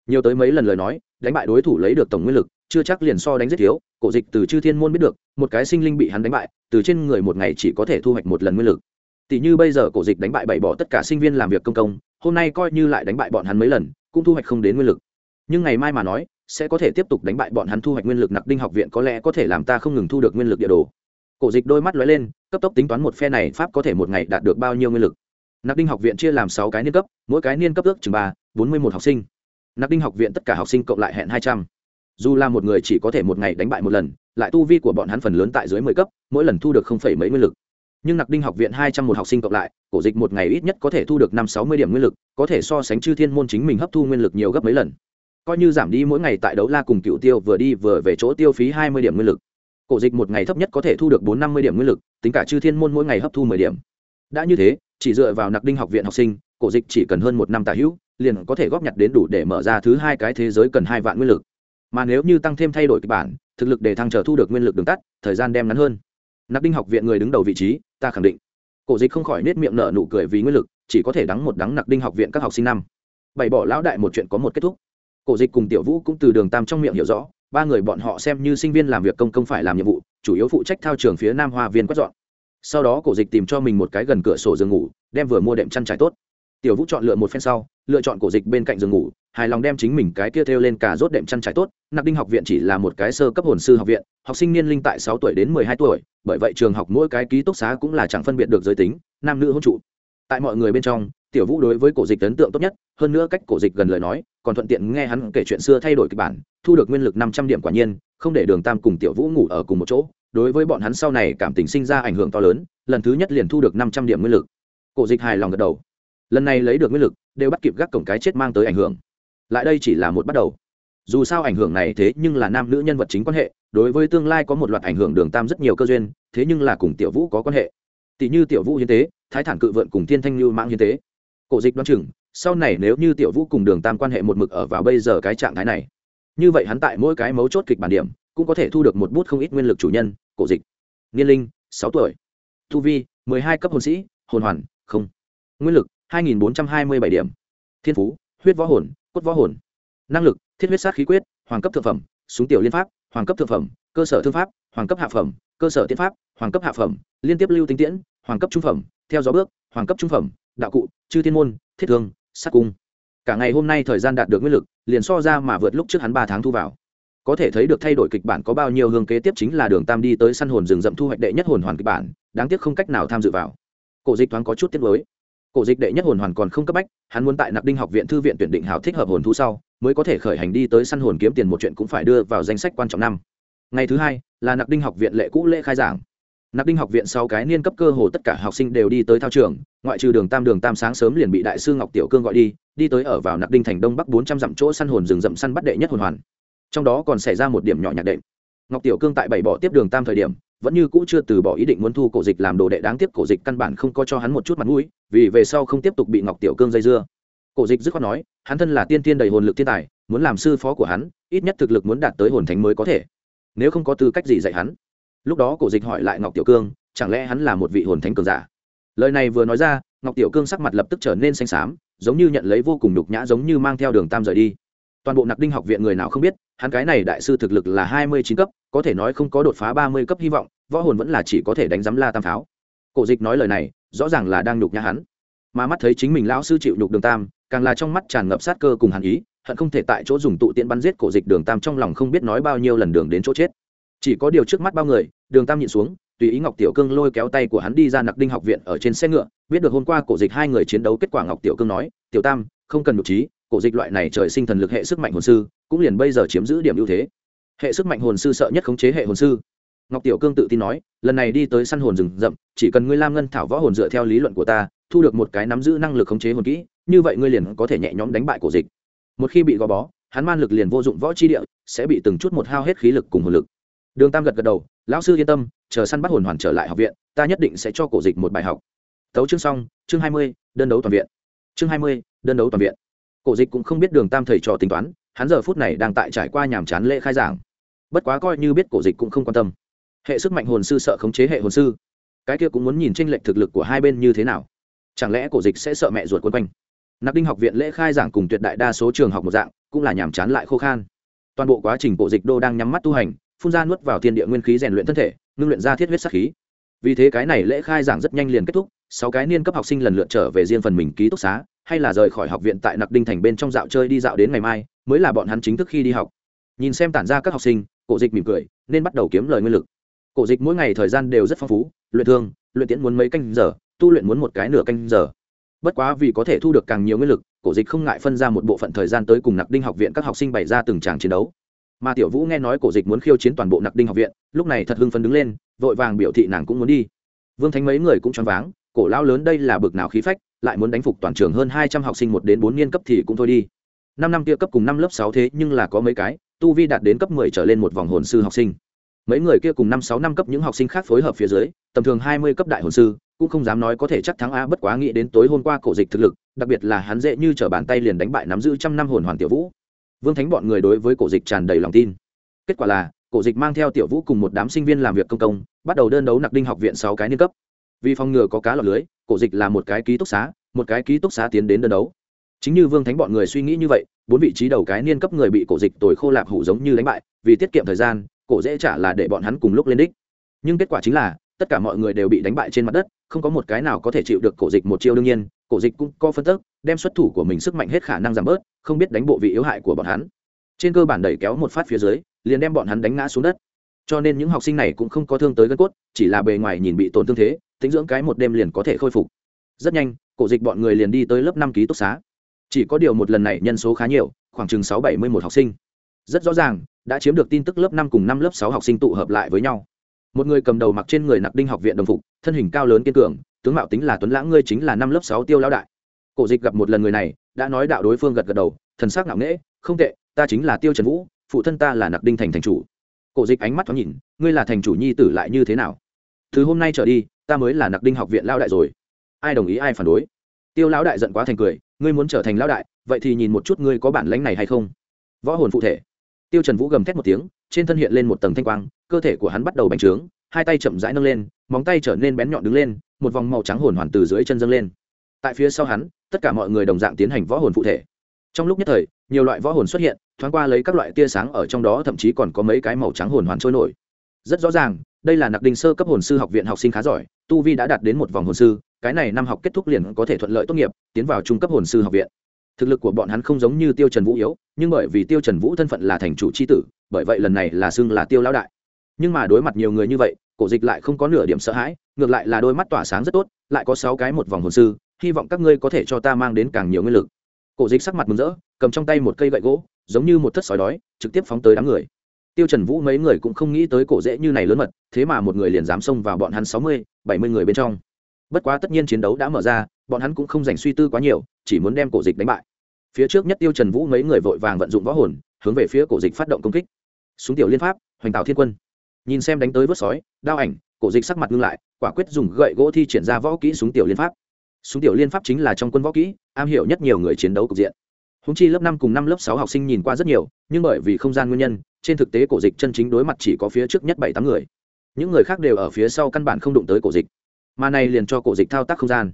Nhiều tới mấy lần lời nói đánh bại đối thủ lấy được tổng nguyên lực chưa chắc liền so đánh giết thiếu cổ dịch từ chư thiên môn biết được một cái sinh linh bị hắn đánh bại từ trên người một ngày chỉ có thể thu hoạch một lần nguyên lực. Tỷ như bây giờ cổ dịch đánh bại bảy bỏ tất cả sinh viên làm việc công công hôm nay coi như lại đánh bại bọn hắn mấy lần cũng thu hoạch không đến nguyên lực. Nhưng ngày mai mà nói sẽ có thể tiếp tục đánh bại bọn hắn thu hoạch nguyên lực nặc đinh học viện, có lẽ có thể làm ta không ngừng thu được nguyên lực địa đồ. Cổ dịch đôi mắt lóe lên, cấp tốc tính toán một phe này pháp có thể một ngày đạt được bao nhiêu nguyên lực. Nặc đinh học viện chia làm sáu cái niên cấp, mỗi cái niên cấp ước chừng ba, bốn mươi một học sinh. Nặc đinh học viện tất cả học sinh cộng lại hẹn hai trăm. Dù là một người chỉ có thể một ngày đánh bại một lần, lại tu vi của bọn hắn phần lớn tại dưới mười cấp, mỗi lần thu được không phẩy mấy nguyên lực. Nhưng nặc đinh học viện hai trăm một học sinh cộng lại, cổ dịch một ngày ít nhất có thể thu được năm sáu mươi điểm nguyên lực, có thể so sánh chư thiên môn chính mình hấp thu nguyên lực nhiều gấp mấy lần coi như giảm đi mỗi ngày tại đấu la cùng cựu tiêu vừa đi vừa về chỗ tiêu phí hai mươi điểm nguyên lực. Cổ dịch một ngày thấp nhất có thể thu được bốn năm mươi điểm nguyên lực, tính cả chư thiên môn mỗi ngày hấp thu mười điểm. Đã như thế, chỉ dựa vào nặc đinh học viện học sinh, cổ dịch chỉ cần hơn một năm tả hữu, liền có thể góp nhặt đến đủ để mở ra thứ hai cái thế giới cần hai vạn nguyên lực. Mà nếu như tăng thêm thay đổi kịch bản, thực lực để thăng trở thu được nguyên lực đường tắt, thời gian đem ngắn hơn. Nặc đinh học viện người đứng đầu vị trí, ta khẳng định. Cổ dịch không khỏi nết miệng nở nụ cười vì nguyên lực, chỉ có thể đắng một đắng nặc đinh học viện các học sinh năm. Bảy bỏ lão đại một chuyện có một kết thúc cổ dịch cùng tiểu vũ cũng từ đường tam trong miệng hiểu rõ, ba người bọn họ xem như sinh viên làm việc công công phải làm nhiệm vụ, chủ yếu phụ trách thao trường phía nam hoa viên quét dọn. Sau đó cổ dịch tìm cho mình một cái gần cửa sổ giường ngủ, đem vừa mua đệm chăn trải tốt. Tiểu vũ chọn lựa một phen sau, lựa chọn cổ dịch bên cạnh giường ngủ, hài lòng đem chính mình cái kia theo lên cả rốt đệm chăn trải tốt. Nặc đinh học viện chỉ là một cái sơ cấp hồn sư học viện, học sinh niên linh tại sáu tuổi đến mười hai tuổi, bởi vậy trường học mỗi cái ký túc xá cũng là chẳng phân biệt được giới tính, nam nữ hôn trụ. Tại mọi người bên trong tiểu vũ đối với cổ dịch ấn tượng tốt nhất, hơn nữa cách cổ dịch gần lời nói, còn thuận tiện nghe hắn kể chuyện xưa thay đổi kịch bản, thu được nguyên lực năm trăm điểm quả nhiên, không để đường tam cùng tiểu vũ ngủ ở cùng một chỗ. Đối với bọn hắn sau này cảm tình sinh ra ảnh hưởng to lớn, lần thứ nhất liền thu được năm trăm điểm nguyên lực. Cổ dịch hài lòng gật đầu. Lần này lấy được nguyên lực, đều bắt kịp gác cổng cái chết mang tới ảnh hưởng. Lại đây chỉ là một bắt đầu. Dù sao ảnh hưởng này thế nhưng là nam nữ nhân vật chính quan hệ, đối với tương lai có một loạt ảnh hưởng đường tam rất nhiều cơ duyên, thế nhưng là cùng tiểu vũ có quan hệ. Tỷ như tiểu vũ hiến tế, thái thản cự vượn cùng thiên thanh lưu mạng hiến tế cổ dịch đoán chừng, sau này nếu như tiểu vũ cùng đường tam quan hệ một mực ở vào bây giờ cái trạng thái này, như vậy hắn tại mỗi cái mấu chốt kịch bản điểm, cũng có thể thu được một bút không ít nguyên lực chủ nhân, cổ dịch. Niên linh, sáu tuổi. Thu vi, mười hai cấp hồn sĩ, hồn hoàn, không. Nguyên lực, hai nghìn bốn trăm hai mươi bảy điểm. Thiên phú, huyết võ hồn, cốt võ hồn. Năng lực, thiết huyết sát khí quyết, hoàng cấp thượng phẩm, súng tiểu liên pháp, hoàng cấp thượng phẩm, cơ sở thương pháp, hoàng cấp hạ phẩm, cơ sở tiên pháp, hoàng cấp hạ phẩm, liên tiếp lưu tinh tiễn, hoàng cấp trung phẩm, theo gió bước, hoàng cấp trung phẩm đạo cụ, chư thiên môn, thiết thương, sát cung. Cả ngày hôm nay thời gian đạt được nguyên lực, liền so ra mà vượt lúc trước hắn ba tháng thu vào. Có thể thấy được thay đổi kịch bản có bao nhiêu hương kế tiếp chính là đường tam đi tới săn hồn rừng rậm thu hoạch đệ nhất hồn hoàn kịch bản, đáng tiếc không cách nào tham dự vào. Cổ dịch thoáng có chút tiết mới cổ dịch đệ nhất hồn hoàn còn không cấp bách, hắn muốn tại nặc đinh học viện thư viện tuyển định hào thích hợp hồn thú sau, mới có thể khởi hành đi tới săn hồn kiếm tiền một chuyện cũng phải đưa vào danh sách quan trọng năm. Ngày thứ hai, là nặc đinh học viện lệ cũ lễ khai giảng. Nặc đinh học viện sau cái niên cấp cơ hồ tất cả học sinh đều đi tới thao trường ngoại trừ đường tam đường tam sáng sớm liền bị đại sư ngọc tiểu cương gọi đi đi tới ở vào nặc đinh thành đông bắc bốn trăm dặm chỗ săn hồn rừng rậm săn bắt đệ nhất hồn hoàn. Trong đó còn xảy ra một điểm nhỏ nhạc đệm. Ngọc tiểu cương tại bảy bỏ tiếp đường tam thời điểm, vẫn như cũ chưa từ bỏ ý định muốn thu cổ dịch làm đồ đệ đáng tiếc, cổ dịch căn bản không có cho hắn một chút mặt mũi, vì về sau không tiếp tục bị ngọc tiểu cương dây dưa. Cổ dịch dứt khoát nói, hắn thân là tiên tiên đầy hồn lực thiên tài, muốn làm sư phó của hắn, ít nhất thực lực muốn đạt tới hồn thánh mới có thể. Nếu không có tư cách gì dạy hắn? Lúc đó cổ dịch hỏi lại ngọc tiểu cương, chẳng lẽ hắn là một vị hồn thánh cường giả? Lời này vừa nói ra, ngọc tiểu cương sắc mặt lập tức trở nên xanh xám, giống như nhận lấy vô cùng nhục nhã, giống như mang theo đường tam rời đi. Toàn bộ nặc đinh học viện người nào không biết, hắn cái này đại sư thực lực là hai mươi chín cấp, có thể nói không có đột phá ba mươi cấp hy vọng, võ hồn vẫn là chỉ có thể đánh giám la tam pháo. Cổ dịch nói lời này, rõ ràng là đang nhục nhã hắn. Mà mắt thấy chính mình lão sư chịu nhục đường tam, càng là trong mắt tràn ngập sát cơ cùng hàn ý, hận không thể tại chỗ dùng tụ tiện bắn giết cổ dịch đường tam trong lòng không biết nói bao nhiêu lần đường đến chỗ chết. Chỉ có điều trước mắt bao người, đường tam nhịn xuống tùy ý ngọc tiểu cương lôi kéo tay của hắn đi ra nặc đinh học viện ở trên xe ngựa, biết được hôm qua cổ dịch hai người chiến đấu kết quả ngọc tiểu cương nói, tiểu tam, không cần nhục trí, cổ dịch loại này trời sinh thần lực hệ sức mạnh hồn sư, cũng liền bây giờ chiếm giữ điểm ưu thế. Hệ sức mạnh hồn sư sợ nhất khống chế hệ hồn sư. Ngọc tiểu cương tự tin nói, lần này đi tới săn hồn rừng rậm, chỉ cần ngươi lam ngân thảo võ hồn dựa theo lý luận của ta, thu được một cái nắm giữ năng lực khống chế hồn kỹ, như vậy ngươi liền có thể nhẹ nhõm đánh bại cổ dịch. Một khi bị gò bó, hắn man lực liền vô dụng võ chi địa, sẽ bị từng chút một hao hết khí lực cùng hồn lực. Đường tam gật gật đầu, lão sư yên tâm chờ săn bắt hồn hoàn trở lại học viện, ta nhất định sẽ cho cổ dịch một bài học. Tấu chương xong, chương hai mươi, đơn đấu toàn viện. Chương hai mươi, đơn đấu toàn viện. Cổ dịch cũng không biết đường tam thầy trò tính toán, hắn giờ phút này đang tại trải qua nhàm chán lễ khai giảng. Bất quá coi như biết cổ dịch cũng không quan tâm. Hệ sức mạnh hồn sư sợ khống chế hệ hồn sư. Cái kia cũng muốn nhìn tranh lệch thực lực của hai bên như thế nào. Chẳng lẽ cổ dịch sẽ sợ mẹ ruột quân quanh? Nạp đinh học viện lễ khai giảng cùng tuyệt đại đa số trường học một dạng, cũng là nhàm chán lại khô khan. Toàn bộ quá trình cổ dịch đô đang nhắm mắt tu hành, phun ra nuốt vào thiên địa nguyên khí rèn luyện thân thể ngưng luyện ra thiết huyết sát khí. Vì thế cái này lễ khai giảng rất nhanh liền kết thúc, sáu cái niên cấp học sinh lần lượt trở về riêng phần mình ký túc xá, hay là rời khỏi học viện tại nặc đinh thành bên trong dạo chơi đi dạo đến ngày mai, mới là bọn hắn chính thức khi đi học. Nhìn xem tản ra các học sinh, cổ dịch mỉm cười, nên bắt đầu kiếm lời nguyên lực. Cổ dịch mỗi ngày thời gian đều rất phong phú, luyện thương, luyện tiễn muốn mấy canh giờ, tu luyện muốn một cái nửa canh giờ. Bất quá vì có thể thu được càng nhiều nguyên lực, cổ dịch không ngại phân ra một bộ phận thời gian tới cùng nặc đinh học viện các học sinh bày ra từng tràng chiến đấu mà tiểu vũ nghe nói cổ dịch muốn khiêu chiến toàn bộ nặc đinh học viện, lúc này thật hưng phấn đứng lên, vội vàng biểu thị nàng cũng muốn đi. Vương thánh mấy người cũng choáng váng, cổ lao lớn đây là bực nào khí phách, lại muốn đánh phục toàn trường hơn hai trăm học sinh một đến bốn niên cấp thì cũng thôi đi. Năm năm kia cấp cùng năm lớp sáu thế nhưng là có mấy cái, tu vi đạt đến cấp mười trở lên một vòng hồn sư học sinh. Mấy người kia cùng năm sáu năm cấp những học sinh khác phối hợp phía dưới, tầm thường hai mươi cấp đại hồn sư, cũng không dám nói có thể chắc thắng a bất quá nghĩ đến tối hôm qua cổ dịch thực lực, đặc biệt là hắn dễ như t r ở bàn tay liền đánh bại nắm giữ trăm năm hồn hoàn tiểu vũ vương thánh bọn người đối với cổ dịch tràn đầy lòng tin. Kết quả là, cổ dịch mang theo tiểu vũ cùng một đám sinh viên làm việc công công, bắt đầu đơn đấu nặc đinh học viện sáu cái niên cấp. Vì phòng ngừa có cá lọc lưới, cổ dịch là một cái ký túc xá, một cái ký túc xá tiến đến đơn đấu. Chính như vương thánh bọn người suy nghĩ như vậy, bốn vị trí đầu cái niên cấp người bị cổ dịch tồi khô lạp hủ giống như đánh bại, vì tiết kiệm thời gian, cổ dễ trả là để bọn hắn cùng lúc lên đích. Nhưng kết quả chính là, tất cả mọi người đều bị đánh bại trên mặt đất, không có một cái nào có thể chịu được cổ dịch một chiêu đương nhiên cổ dịch cũng có phân tức, đem xuất thủ của mình sức mạnh hết khả năng giảm bớt, không biết đánh bộ vị yếu hại của bọn hắn. Trên cơ bản đẩy kéo một phát phía dưới, liền đem bọn hắn đánh ngã xuống đất. Cho nên những học sinh này cũng không có thương tới gân cốt, chỉ là bề ngoài nhìn bị tổn thương thế, tính dưỡng cái một đêm liền có thể khôi phục. Rất nhanh, cổ dịch bọn người liền đi tới lớp năm ký túc xá. Chỉ có điều một lần này nhân số khá nhiều, khoảng chừng sáu bảy mươi một học sinh. Rất rõ ràng, đã chiếm được tin tức lớp năm cùng năm lớp sáu học sinh tụ hợp lại với nhau. Một người cầm đầu mặc trên người nặc đinh học viện đồng phục, thân hình cao lớn kiên cường tướng mạo tính là tuấn lãng, ngươi chính là năm lớp sáu tiêu lão đại. Cổ dịch gặp một lần người này, đã nói đạo đối phương gật gật đầu, thần sắc ngạo nghễ, không tệ, ta chính là tiêu trần vũ, phụ thân ta là nặc đinh thành thành chủ. Cổ dịch ánh mắt thoáng nhìn, ngươi là thành chủ nhi tử lại như thế nào? Từ hôm nay trở đi, ta mới là nặc đinh học viện lao đại rồi. Ai đồng ý, ai phản đối? Tiêu lão đại giận quá thành cười, ngươi muốn trở thành lão đại, vậy thì nhìn một chút ngươi có bản lĩnh này hay không? Võ hồn phụ thể. Tiêu trần vũ gầm thét một tiếng, trên thân hiện lên một tầng thanh quang, cơ thể của hắn bắt đầu bành trướng, hai tay chậm rãi nâng lên, móng tay trở nên bén nhọn đứng lên một vòng màu trắng hồn hoàn từ dưới chân dâng lên. Tại phía sau hắn, tất cả mọi người đồng dạng tiến hành võ hồn phụ thể. Trong lúc nhất thời, nhiều loại võ hồn xuất hiện, thoáng qua lấy các loại tia sáng ở trong đó, thậm chí còn có mấy cái màu trắng hồn hoàn trôi nổi. Rất rõ ràng, đây là nặc đinh sơ cấp hồn sư học viện học sinh khá giỏi, tu vi đã đạt đến một vòng hồn sư, cái này năm học kết thúc liền có thể thuận lợi tốt nghiệp, tiến vào trung cấp hồn sư học viện. Thực lực của bọn hắn không giống như tiêu trần vũ yếu, nhưng bởi vì tiêu trần vũ thân phận là thành chủ c h i tử, bởi vậy lần này là xưng là tiêu lão đại. Nhưng mà đối mặt nhiều người như vậy cổ dịch lại không có nửa điểm sợ hãi, ngược lại là đôi mắt tỏa sáng rất tốt, lại có sáu cái một vòng hồn sư, hy vọng các ngươi có thể cho ta mang đến càng nhiều nguyên lực. Cổ dịch sắc mặt mừng rỡ, cầm trong tay một cây gậy gỗ, giống như một thất sói đói, trực tiếp phóng tới đám người. Tiêu trần vũ mấy người cũng không nghĩ tới cổ dễ như này lớn mật, thế mà một người liền dám xông vào bọn hắn sáu mươi, bảy mươi người bên trong. Bất quá tất nhiên chiến đấu đã mở ra, bọn hắn cũng không dành suy tư quá nhiều, chỉ muốn đem cổ dịch đánh bại. Phía trước nhất tiêu trần vũ mấy người vội vàng vận dụng võ hồn, hướng về phía cổ dịch phát động công kích. Súng tiểu liên pháp, hoành tạo thiên quân nhìn xem đánh tới vớt sói, đao ảnh, cổ dịch sắc mặt ngưng lại, quả quyết dùng gậy gỗ thi triển ra võ kỹ súng tiểu liên pháp. Súng tiểu liên pháp chính là trong quân võ kỹ, am hiểu nhất nhiều người chiến đấu cục diện. Húng chi lớp năm cùng năm lớp sáu học sinh nhìn qua rất nhiều, nhưng bởi vì không gian nguyên nhân, trên thực tế cổ dịch chân chính đối mặt chỉ có phía trước nhất bảy tám người. Những người khác đều ở phía sau căn bản không đụng tới cổ dịch. Mà này liền cho cổ dịch thao tác không gian.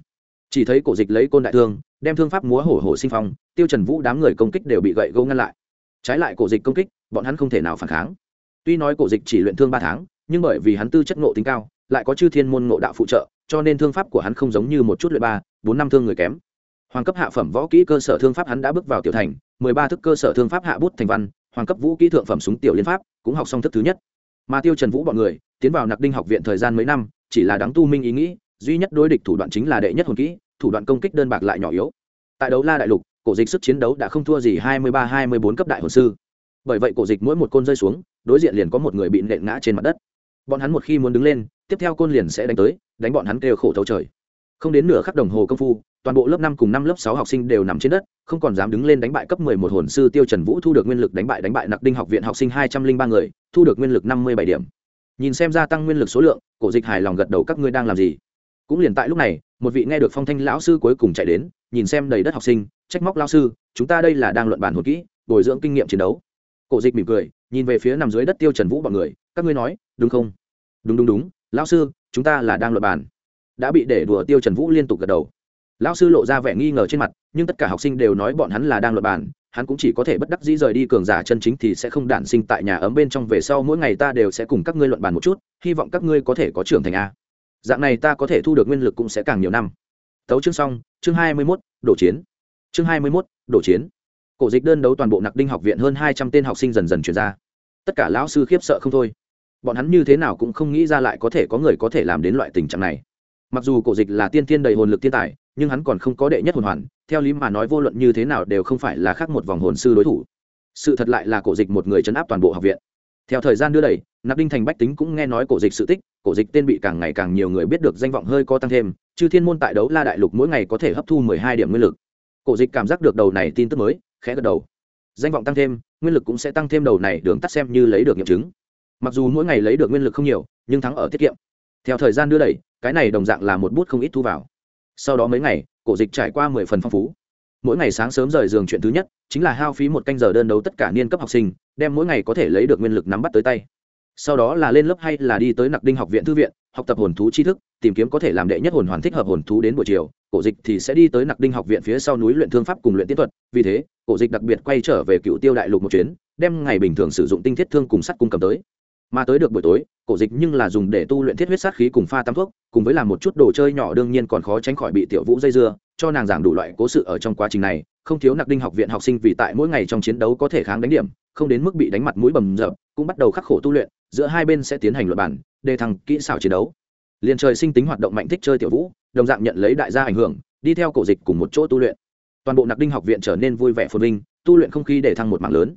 Chỉ thấy cổ dịch lấy côn đại thương, đem thương pháp múa hổ hổ sinh phong, tiêu trần vũ đám người công kích đều bị gậy gỗ ngăn lại. Trái lại cổ dịch công kích, bọn hắn không thể nào phản kháng tuy nói cổ dịch chỉ luyện thương ba tháng, nhưng bởi vì hắn tư chất ngộ tính cao, lại có chư thiên môn ngộ đạo phụ trợ, cho nên thương pháp của hắn không giống như một chút luyện ba, bốn năm thương người kém. Hoàng cấp hạ phẩm võ kỹ cơ sở thương pháp hắn đã bước vào tiểu thành, mười ba thức cơ sở thương pháp hạ bút thành văn, hoàng cấp vũ kỹ thượng phẩm súng tiểu liên pháp, cũng học xong thức thứ nhất. Mà tiêu trần vũ bọn người, tiến vào nặc đinh học viện thời gian mấy năm, chỉ là đáng tu minh ý nghĩ, duy nhất đối địch thủ đoạn chính là đệ nhất hồn kỹ, thủ đoạn công kích đơn bạc lại nhỏ yếu. Tại đấu la đại lục, cổ dịch sức chiến đấu đã không thua gì hai mươi ba, hai mươi bốn cấp đại hồn sư bởi vậy cổ dịch mỗi một côn rơi xuống, đối diện liền có một người bị nện ngã trên mặt đất. Bọn hắn một khi muốn đứng lên, tiếp theo côn liền sẽ đánh tới, đánh bọn hắn kêu khổ thấu trời. Không đến nửa khắc đồng hồ công phu, toàn bộ lớp năm cùng năm lớp sáu học sinh đều nằm trên đất, không còn dám đứng lên đánh bại cấp mười một hồn sư tiêu trần vũ thu được nguyên lực đánh bại đánh bại nặc đinh học viện học sinh hai trăm linh ba người, thu được nguyên lực năm mươi bảy điểm. Nhìn xem gia tăng nguyên lực số lượng, cổ dịch hài lòng gật đầu, các ngươi đang làm gì? Cũng liền tại lúc này, một vị nghe được phong thanh lão sư cuối cùng chạy đến, nhìn xem đầy đất học sinh, trách móc lão sư, chúng ta đây là đang luận bàn hồn kỹ, bồi dưỡng kinh nghiệm chiến đấu cổ dịch mỉm cười nhìn về phía nằm dưới đất tiêu trần vũ bọn người các ngươi nói đúng không? Đúng đúng đúng lão sư chúng ta là đang luận bàn. Đã bị để đùa tiêu trần vũ liên tục gật đầu. Lão sư lộ ra vẻ nghi ngờ trên mặt nhưng tất cả học sinh đều nói bọn hắn là đang luận bàn hắn cũng chỉ có thể bất đắc dĩ rời đi cường giả chân chính thì sẽ không đản sinh tại nhà ấm bên trong về sau mỗi ngày ta đều sẽ cùng các ngươi luận bàn một chút hy vọng các ngươi có thể có trưởng thành a. Dạng này ta có thể thu được nguyên lực cũng sẽ càng nhiều năm. Tấu chương xong chương hai mươi 21, đổ chiến. Chương hai mươi 21, đổ chiến cổ dịch đơn đấu toàn bộ nặc đinh học viện hơn hai trăm tên học sinh dần dần chuyển ra. Tất cả lão sư khiếp sợ không thôi. Bọn hắn như thế nào cũng không nghĩ ra lại có thể có người có thể làm đến loại tình trạng này. Mặc dù cổ dịch là tiên Thiên đầy hồn lực thiên tài, nhưng hắn còn không có đệ nhất hồn hoàn, theo lý mà nói vô luận như thế nào đều không phải là khác một vòng hồn sư đối thủ. Sự thật lại là cổ dịch một người chấn áp toàn bộ học viện. Theo thời gian đưa đẩy nạp đinh thành bách tính cũng nghe nói cổ dịch sự tích, cổ dịch tên bị càng ngày càng nhiều người biết được danh vọng hơi có tăng thêm chứ thiên môn tại đấu la đại lục mỗi ngày có thể hấp thu mười hai điểm nguyên lực. Cổ dịch cảm giác được đầu này tin tức mới khẽ gật đầu. Danh vọng tăng thêm, nguyên lực cũng sẽ tăng thêm đầu này đường tắt xem như lấy được nghiệm chứng. Mặc dù mỗi ngày lấy được nguyên lực không nhiều, nhưng thắng ở tiết kiệm. Theo thời gian đưa đẩy, cái này đồng dạng là một bút không ít thu vào. Sau đó mấy ngày, cổ dịch trải qua mười phần phong phú. Mỗi ngày sáng sớm rời giường chuyện thứ nhất, chính là hao phí một canh giờ đơn đấu tất cả niên cấp học sinh, đem mỗi ngày có thể lấy được nguyên lực nắm bắt tới tay. Sau đó là lên lớp hay là đi tới nặc đinh học viện thư viện, học tập hồn thú tri thức, tìm kiếm có thể làm đệ nhất hồn hoàn thích hợp hồn thú đến buổi chiều cổ dịch thì sẽ đi tới nặc đinh học viện phía sau núi luyện thương pháp cùng luyện tiến thuật. Vì thế, cổ dịch đặc biệt quay trở về cựu tiêu đại lục một chuyến, đem ngày bình thường sử dụng tinh thiết thương cùng sắt cung cầm tới. Mà tới được buổi tối, cổ dịch nhưng là dùng để tu luyện thiết huyết sát khí cùng pha tam thuốc, cùng với làm một chút đồ chơi nhỏ đương nhiên còn khó tránh khỏi bị tiểu vũ dây dưa, cho nàng giảng đủ loại cố sự ở trong quá trình này, không thiếu nặc đinh học viện học sinh vì tại mỗi ngày trong chiến đấu có thể kháng đánh điểm, không đến mức bị đánh mặt mũi bầm rợp cũng bắt đầu khắc khổ tu luyện, giữa hai bên sẽ tiến hành luật bản đề thăng kỹ xảo chiến đấu liền trời sinh tính hoạt động mạnh thích chơi tiểu vũ, đồng dạng nhận lấy đại gia ảnh hưởng, đi theo cổ dịch cùng một chỗ tu luyện. Toàn bộ nặc đinh học viện trở nên vui vẻ phồn vinh, tu luyện không khí để thăng một mạng lớn.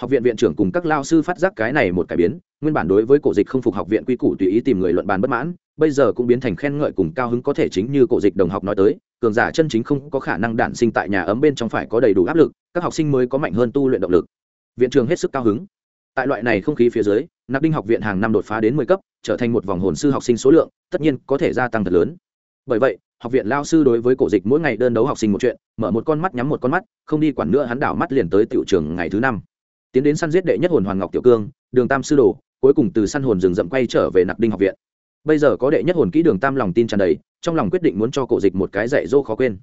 Học viện viện trưởng cùng các lao sư phát giác cái này một cải biến, nguyên bản đối với cổ dịch không phục học viện quy củ tùy ý tìm người luận bàn bất mãn, bây giờ cũng biến thành khen ngợi cùng cao hứng có thể chính như cổ dịch đồng học nói tới, cường giả chân chính không có khả năng đản sinh tại nhà ấm bên trong phải có đầy đủ áp lực, các học sinh mới có mạnh hơn tu luyện động lực. Viện trường hết sức cao hứng. Tại loại này không khí phía dưới nạp đinh học viện hàng năm đột phá đến mười cấp, trở thành một vòng hồn sư học sinh số lượng, tất nhiên có thể gia tăng thật lớn. Bởi vậy, học viện lao sư đối với cổ dịch mỗi ngày đơn đấu học sinh một chuyện, mở một con mắt nhắm một con mắt, không đi quản nữa hắn đảo mắt liền tới tiểu trường ngày thứ năm. Tiến đến săn giết đệ nhất hồn hoàn ngọc tiểu cương, đường tam sư đồ, cuối cùng từ săn hồn rừng rậm quay trở về nặc đinh học viện. Bây giờ có đệ nhất hồn kỹ đường tam lòng tin tràn đầy, trong lòng quyết định muốn cho cổ dịch một cái dạy dỗ khó quên.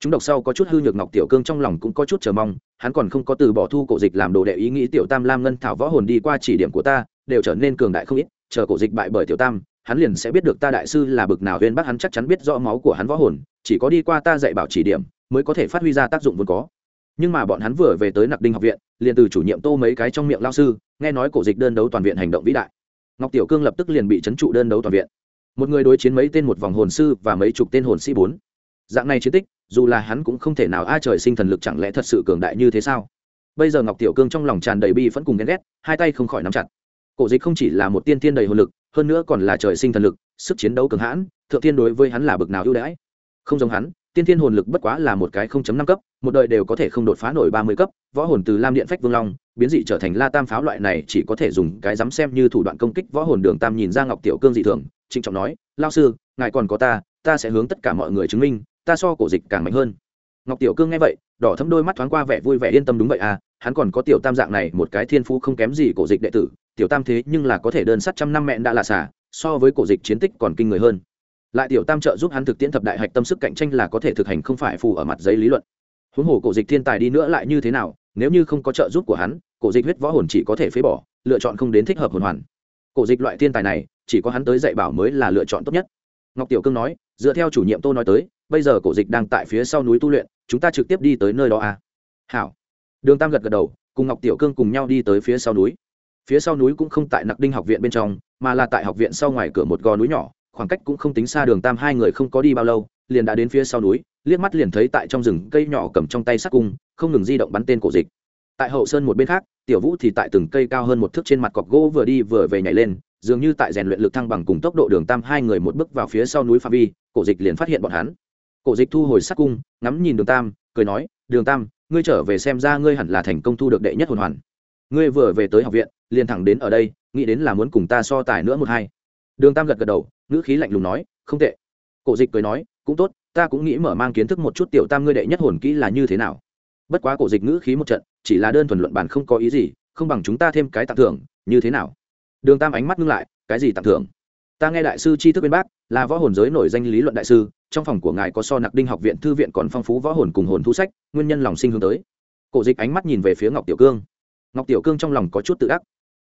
Chúng độc sau có chút hư nhược ngọc tiểu cương trong lòng cũng có chút chờ mong, hắn còn không có từ bỏ thu cổ dịch làm đồ đệ ý nghĩ tiểu tam lam ngân thảo võ hồn đi qua chỉ điểm của ta đều trở nên cường đại không ít, chờ cổ dịch bại bởi tiểu tam, hắn liền sẽ biết được ta đại sư là bực nào huyên bác hắn chắc chắn biết rõ máu của hắn võ hồn, chỉ có đi qua ta dạy bảo chỉ điểm, mới có thể phát huy ra tác dụng vốn có. Nhưng mà bọn hắn vừa về tới nặc đinh học viện, liền từ chủ nhiệm tô mấy cái trong miệng lao sư, nghe nói cổ dịch đơn đấu toàn viện hành động vĩ đại. Ngọc tiểu cương lập tức liền bị trấn trụ đơn đấu toàn viện. Một người đối chiến mấy tên một vòng hồn sư và mấy chục tên hồn sĩ bốn. Dạng này chiến tích, dù là hắn cũng không thể nào a trời sinh thần lực chẳng lẽ thật sự cường đại như thế sao? Bây giờ ngọc tiểu cương trong lòng tràn đầy bi vẫn cùng ghen ghét, hai tay không khỏi nắm chặt cổ dịch không chỉ là một tiên thiên đầy hồn lực, hơn nữa còn là trời sinh thần lực, sức chiến đấu cường hãn, thượng tiên đối với hắn là bực nào ưu đãi. Không giống hắn, tiên thiên hồn lực bất quá là một cái không chấm năm cấp, một đời đều có thể không đột phá nổi ba mươi cấp, võ hồn từ lam điện phách vương long, biến dị trở thành la tam pháo loại này chỉ có thể dùng cái dám xem như thủ đoạn công kích võ hồn đường tam nhìn ra ngọc tiểu cương dị thường, trịnh trọng nói lao sư, ngài còn có ta ta sẽ hướng tất cả mọi người chứng minh, ta so cổ dịch càng mạnh hơn. Ngọc tiểu cương nghe vậy, đỏ thấm đôi mắt thoáng qua vẻ vui vẻ yên tâm đúng vậy à hắn còn có tiểu tam dạng này, một cái thiên phú không kém gì cổ dịch đệ tử tiểu tam thế nhưng là có thể đơn sắt trăm năm mẹn đã là xả, so với cổ dịch chiến tích còn kinh người hơn. Lại tiểu tam trợ giúp hắn thực tiễn thập đại hạch tâm sức cạnh tranh là có thể thực hành không phải phù ở mặt giấy lý luận. Huống hồ cổ dịch thiên tài đi nữa lại như thế nào, nếu như không có trợ giúp của hắn, cổ dịch huyết võ hồn chỉ có thể phế bỏ, lựa chọn không đến thích hợp hồn hoàn. Cổ dịch loại thiên tài này, chỉ có hắn tới dạy bảo mới là lựa chọn tốt nhất. Ngọc tiểu cương nói, dựa theo chủ nhiệm tô nói tới, bây giờ cổ dịch đang tại phía sau núi tu luyện, chúng ta trực tiếp đi tới nơi đó à? Hảo. Đường tam gật gật đầu, cùng ngọc tiểu cương cùng nhau đi tới phía sau núi phía sau núi cũng không tại nặc đinh học viện bên trong, mà là tại học viện sau ngoài cửa một gò núi nhỏ, khoảng cách cũng không tính xa đường tam hai người không có đi bao lâu, liền đã đến phía sau núi, liếc mắt liền thấy tại trong rừng cây nhỏ cầm trong tay sắc cung, không ngừng di động bắn tên cổ dịch. Tại hậu sơn một bên khác, tiểu vũ thì tại từng cây cao hơn một thước trên mặt cọc gỗ vừa đi vừa về nhảy lên, dường như tại rèn luyện lực thăng bằng cùng tốc độ đường tam hai người một bước vào phía sau núi pha vi, cổ dịch liền phát hiện bọn hắn. Cổ dịch thu hồi sắc cung, ngắm nhìn đường tam, cười nói, đường tam, ngươi trở về xem ra ngươi hẳn là thành công thu được đệ nhất hồn hoàn ngươi vừa về tới học viện, liền thẳng đến ở đây, nghĩ đến là muốn cùng ta so tài nữa một hai. Đường tam gật gật đầu, ngữ khí lạnh lùng nói, không tệ. Cổ dịch cười nói, cũng tốt, ta cũng nghĩ mở mang kiến thức một chút tiểu tam ngươi đệ nhất hồn kỹ là như thế nào. Bất quá cổ dịch ngữ khí một trận, chỉ là đơn thuần luận bản không có ý gì, không bằng chúng ta thêm cái tặng thưởng, như thế nào? Đường tam ánh mắt ngưng lại, cái gì tặng thưởng? Ta nghe đại sư tri thức bên bác, là võ hồn giới nổi danh lý luận đại sư, trong phòng của ngài có so nặc đinh học viện thư viện còn phong phú võ hồn cùng hồn thu sách, nguyên nhân lòng sinh hướng tới. Cổ dịch ánh mắt nhìn về phía ngọc tiểu cương ngọc tiểu cương trong lòng có chút tự ác.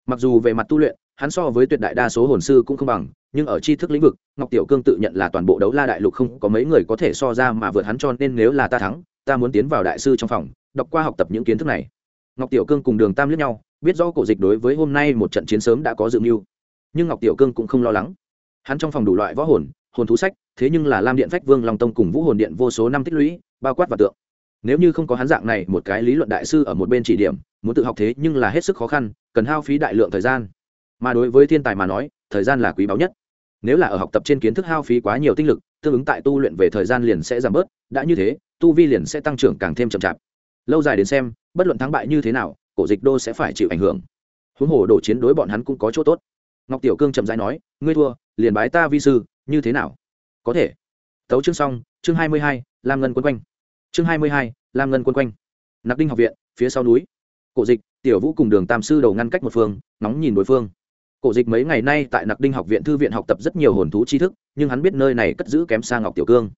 Mặc dù về mặt tu luyện, hắn so với tuyệt đại đa số hồn sư cũng không bằng, nhưng ở tri thức lĩnh vực, ngọc tiểu cương tự nhận là toàn bộ đấu la đại lục không có mấy người có thể so ra mà vượt hắn cho nên nếu là ta thắng, ta muốn tiến vào đại sư trong phòng, đọc qua học tập những kiến thức này. Ngọc tiểu cương cùng đường tam lướt nhau, biết rõ cổ dịch đối với hôm nay một trận chiến sớm đã có dự mưu. Nhưng ngọc tiểu cương cũng không lo lắng. Hắn trong phòng đủ loại võ hồn hồn thú sách, thế nhưng là lam điện phách vương long tông cùng vũ hồn điện vô số năm tích lũy, bao quát và tượng nếu như không có hắn dạng này, một cái lý luận đại sư ở một bên chỉ điểm, muốn tự học thế nhưng là hết sức khó khăn, cần hao phí đại lượng thời gian. Mà đối với thiên tài mà nói, thời gian là quý báu nhất. Nếu là ở học tập trên kiến thức hao phí quá nhiều tinh lực, tương ứng tại tu luyện về thời gian liền sẽ giảm bớt, đã như thế, tu vi liền sẽ tăng trưởng càng thêm chậm chạp. Lâu dài đến xem, bất luận thắng bại như thế nào, cổ dịch đô sẽ phải chịu ảnh hưởng. Huống hồ đổ chiến đối bọn hắn cũng có chỗ tốt. Ngọc tiểu cương chậm rãi nói, ngươi thua, liền bái ta vi sư, như thế nào? Có thể. Tấu chương xong, chương hai mươi hai, lam ngân quân quanh chương hai mươi hai, lam ngân quân quanh. Nặc đinh học viện, phía sau núi. Cổ dịch, tiểu vũ cùng đường tam sư đầu ngăn cách một phương nóng nhìn đối phương. Cổ dịch mấy ngày nay tại nặc đinh học viện thư viện học tập rất nhiều hồn thú tri thức, nhưng hắn biết nơi này cất giữ kém xa ngọc tiểu cương.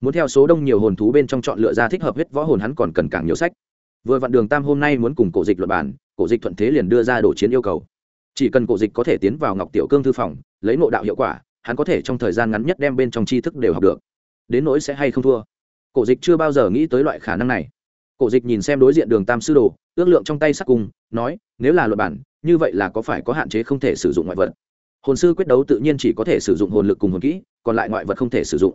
Muốn theo số đông nhiều hồn thú bên trong chọn lựa ra thích hợp huyết võ hồn hắn còn cần càng nhiều sách. Vừa vặn đường tam hôm nay muốn cùng cổ dịch luật bản cổ dịch thuận thế liền đưa ra đổ chiến yêu cầu. Chỉ cần cổ dịch có thể tiến vào ngọc tiểu cương thư phòng, lấy nội đạo hiệu quả, hắn có thể trong thời gian ngắn nhất đem bên trong tri thức đều học được. Đến nỗi sẽ hay không thua cổ dịch chưa bao giờ nghĩ tới loại khả năng này. Cổ dịch nhìn xem đối diện đường tam sư đồ, ước lượng trong tay sắc cùng, nói, nếu là luật bản, như vậy là có phải có hạn chế không thể sử dụng ngoại vật? Hồn sư quyết đấu tự nhiên chỉ có thể sử dụng hồn lực cùng hồn kỹ, còn lại ngoại vật không thể sử dụng.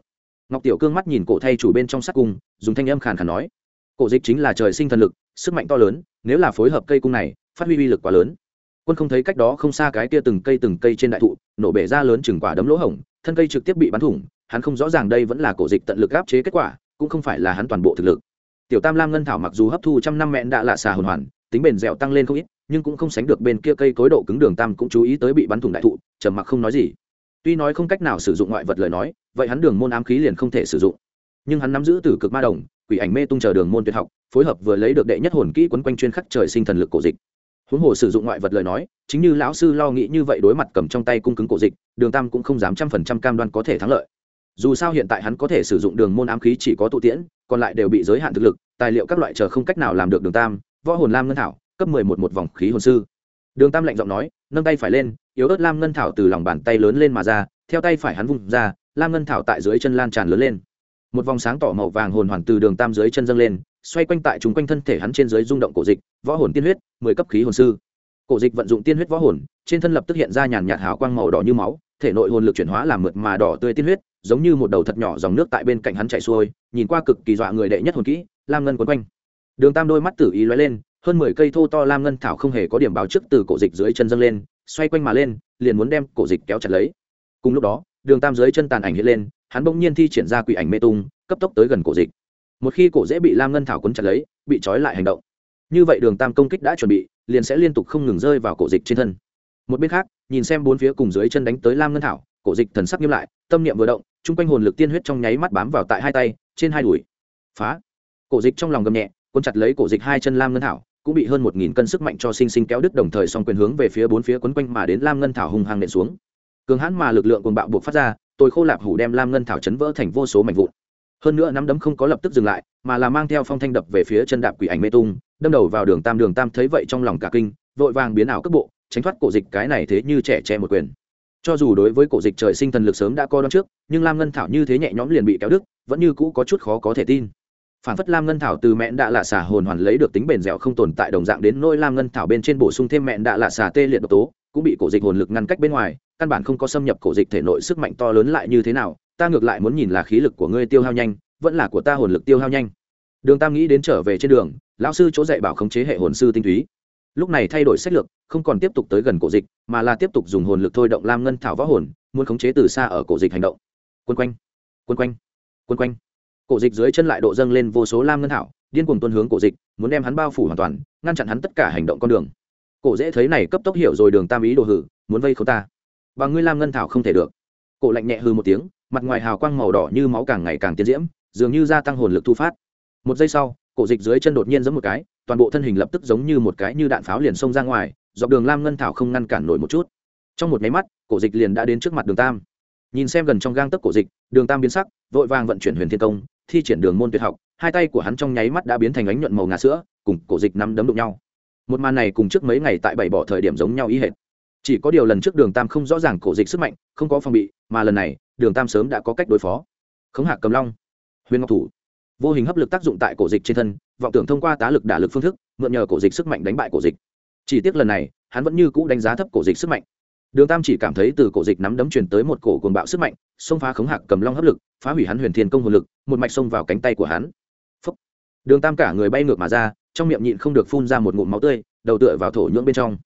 Ngọc tiểu cương mắt nhìn cổ thay chủ bên trong sắc cung dùng thanh âm khàn khàn nói, cổ dịch chính là trời sinh thần lực, sức mạnh to lớn, nếu là phối hợp cây cung này, phát huy uy lực quá lớn. Quân không thấy cách đó không xa cái kia từng cây từng cây trên đại thụ, nổ bể ra lớn chừng quả đấm lỗ hổng, thân cây trực tiếp bị bắn thủng, hắn không rõ ràng đây vẫn là cổ dịch tận lực áp chế kết quả cũng không phải là hắn toàn bộ thực lực. Tiểu tam lam ngân thảo mặc dù hấp thu trăm năm mẹn đã lạ xà hồn hoàn, tính bền dẻo tăng lên không ít, nhưng cũng không sánh được bên kia cây cối độ cứng đường tam cũng chú ý tới bị bắn thủng đại thụ, trầm mặc không nói gì. Tuy nói không cách nào sử dụng ngoại vật lời nói, vậy hắn đường môn ám khí liền không thể sử dụng. Nhưng hắn nắm giữ từ cực ma đồng, quỷ ảnh mê tung chờ đường môn tuyệt học, phối hợp vừa lấy được đệ nhất hồn kỹ quấn quanh chuyên khắc trời sinh thần lực cổ dịch. Huống hồ sử dụng ngoại vật lời nói, chính như lão sư lo nghĩ như vậy đối mặt cầm trong tay cung cứng cổ dịch, đường tam cũng không dám trăm phần trăm cam đoan có thể thắng lợi dù sao hiện tại hắn có thể sử dụng đường môn ám khí chỉ có tụ tiễn, còn lại đều bị giới hạn thực lực, tài liệu các loại chờ không cách nào làm được đường tam, võ hồn lam ngân thảo, cấp mười một một vòng khí hồn sư. Đường tam lạnh giọng nói, nâng tay phải lên, yếu ớt lam ngân thảo từ lòng bàn tay lớn lên mà ra, theo tay phải hắn vùng ra, lam ngân thảo tại dưới chân lan tràn lớn lên. Một vòng sáng tỏ màu vàng hồn hoàn từ đường tam dưới chân dâng lên, xoay quanh tại chúng quanh thân thể hắn trên dưới rung động cổ dịch, võ hồn tiên huyết, mười cấp khí hồn sư. Cổ dịch vận dụng tiên huyết võ hồn, trên thân lập tức hiện ra nhàn nhạt hào quang màu đỏ như máu thể nội hồn lực chuyển hóa làm mượt mà đỏ tươi tiên huyết, giống như một đầu thật nhỏ dòng nước tại bên cạnh hắn chạy xuôi, nhìn qua cực kỳ dọa người đệ nhất hồn kỹ, lam ngân quấn quanh. Đường tam đôi mắt tử ý lóe lên, hơn mười cây thô to lam ngân thảo không hề có điểm báo trước từ cổ dịch dưới chân dâng lên, xoay quanh mà lên, liền muốn đem cổ dịch kéo chặt lấy. Cùng lúc đó, đường tam dưới chân tàn ảnh hiện lên, hắn bỗng nhiên thi triển ra quỷ ảnh mê tung, cấp tốc tới gần cổ dịch. Một khi cổ dễ bị lam ngân thảo quấn chặt lấy, bị trói lại hành động. Như vậy đường tam công kích đã chuẩn bị, liền sẽ liên tục không ngừng rơi vào cổ dịch trên thân một bên khác, nhìn xem bốn phía cùng dưới chân đánh tới lam ngân thảo, cổ dịch thần sắc nghiêm lại, tâm niệm vừa động, chung quanh hồn lực tiên huyết trong nháy mắt bám vào tại hai tay, trên hai đùi. Phá. Cổ dịch trong lòng gầm nhẹ, cuốn chặt lấy cổ dịch hai chân lam ngân thảo, cũng bị hơn một nghìn cân sức mạnh cho sinh sinh kéo đứt đồng thời song quyền hướng về phía bốn phía quấn quanh mà đến lam ngân thảo hung hăng nện xuống. Cường hãn mà lực lượng cùng bạo buộc phát ra, tôi khô lạp hủ đem lam ngân thảo chấn vỡ thành vô số mảnh vụn. Hơn nữa nắm đấm không có lập tức dừng lại, mà là mang theo phong thanh đập về phía chân đạp quỷ ảnh mê tung, đâm đầu vào đường tam đường tam thấy vậy trong lòng cả kinh, vội vàng biến ảo cấp bộ tránh thoát cổ dịch cái này thế như trẻ che một quyền. Cho dù đối với cổ dịch trời sinh thần lực sớm đã coi đón trước, nhưng lam ngân thảo như thế nhẹ nhõm liền bị kéo đứt, vẫn như cũ có chút khó có thể tin. Phản phất lam ngân thảo từ mẹn đạ lạ xả hồn hoàn lấy được tính bền dẻo không tồn tại đồng dạng đến nỗi lam ngân thảo bên trên bổ sung thêm mẹn đạ lạ xả tê liệt độc tố, cũng bị cổ dịch hồn lực ngăn cách bên ngoài, căn bản không có xâm nhập cổ dịch thể nội sức mạnh to lớn lại như thế nào, ta ngược lại muốn nhìn là khí lực của ngươi tiêu hao nhanh, vẫn là của ta hồn lực tiêu hao nhanh. Đường tam nghĩ đến trở về trên đường, lão sư chỗ dạy bảo khống chế hệ hồn sư tinh túy lúc này thay đổi sách lược, không còn tiếp tục tới gần cổ dịch, mà là tiếp tục dùng hồn lực thôi động lam ngân thảo võ hồn, muốn khống chế từ xa ở cổ dịch hành động. Quân quanh quân quanh quân quanh. Cổ dịch dưới chân lại độ dâng lên vô số lam ngân thảo, điên cuồng tuân hướng cổ dịch, muốn đem hắn bao phủ hoàn toàn, ngăn chặn hắn tất cả hành động con đường. Cổ dễ thấy này cấp tốc hiểu rồi đường tam ý đồ hử, muốn vây k ta. Và ngươi lam ngân thảo không thể được. Cổ lạnh nhẹ hư một tiếng, mặt ngoài hào quang màu đỏ như máu càng ngày càng tiến diễm, dường như gia tăng hồn lực thu phát. Một giây sau cổ dịch dưới chân đột nhiên giống một cái, toàn bộ thân hình lập tức giống như một cái như đạn pháo liền xông ra ngoài, dọc đường lam ngân thảo không ngăn cản nổi một chút. Trong một máy mắt, cổ dịch liền đã đến trước mặt đường tam. Nhìn xem gần trong gang tấc cổ dịch, đường tam biến sắc, vội vàng vận chuyển huyền thiên công, thi triển đường môn tuyệt học, hai tay của hắn trong nháy mắt đã biến thành ánh nhuận màu ngà sữa, cùng cổ dịch nắm đấm đụng nhau. Một màn này cùng trước mấy ngày tại bảy bỏ thời điểm giống nhau ý hệt. Chỉ có điều lần trước đường tam không rõ ràng cổ dịch sức mạnh, không có phòng bị, mà lần này, đường tam sớm đã có cách đối phó. Khống hạc cầm long, huyền ngọc thủ vô hình hấp lực tác dụng tại cổ dịch trên thân, vọng tưởng thông qua tá lực đả lực phương thức, mượn nhờ cổ dịch sức mạnh đánh bại cổ dịch. Chỉ tiếc lần này, hắn vẫn như cũ đánh giá thấp cổ dịch sức mạnh. Đường tam chỉ cảm thấy từ cổ dịch nắm đấm truyền tới một cổ cuồng bạo sức mạnh, xông phá khống hạc cầm long hấp lực, phá hủy hắn huyền thiên công hồn lực, một mạch xông vào cánh tay của hắn. Phúc. đường tam cả người bay ngược mà ra, trong miệng nhịn không được phun ra một ngụm máu tươi, đầu tựa vào thổ nhưỡng bên trong.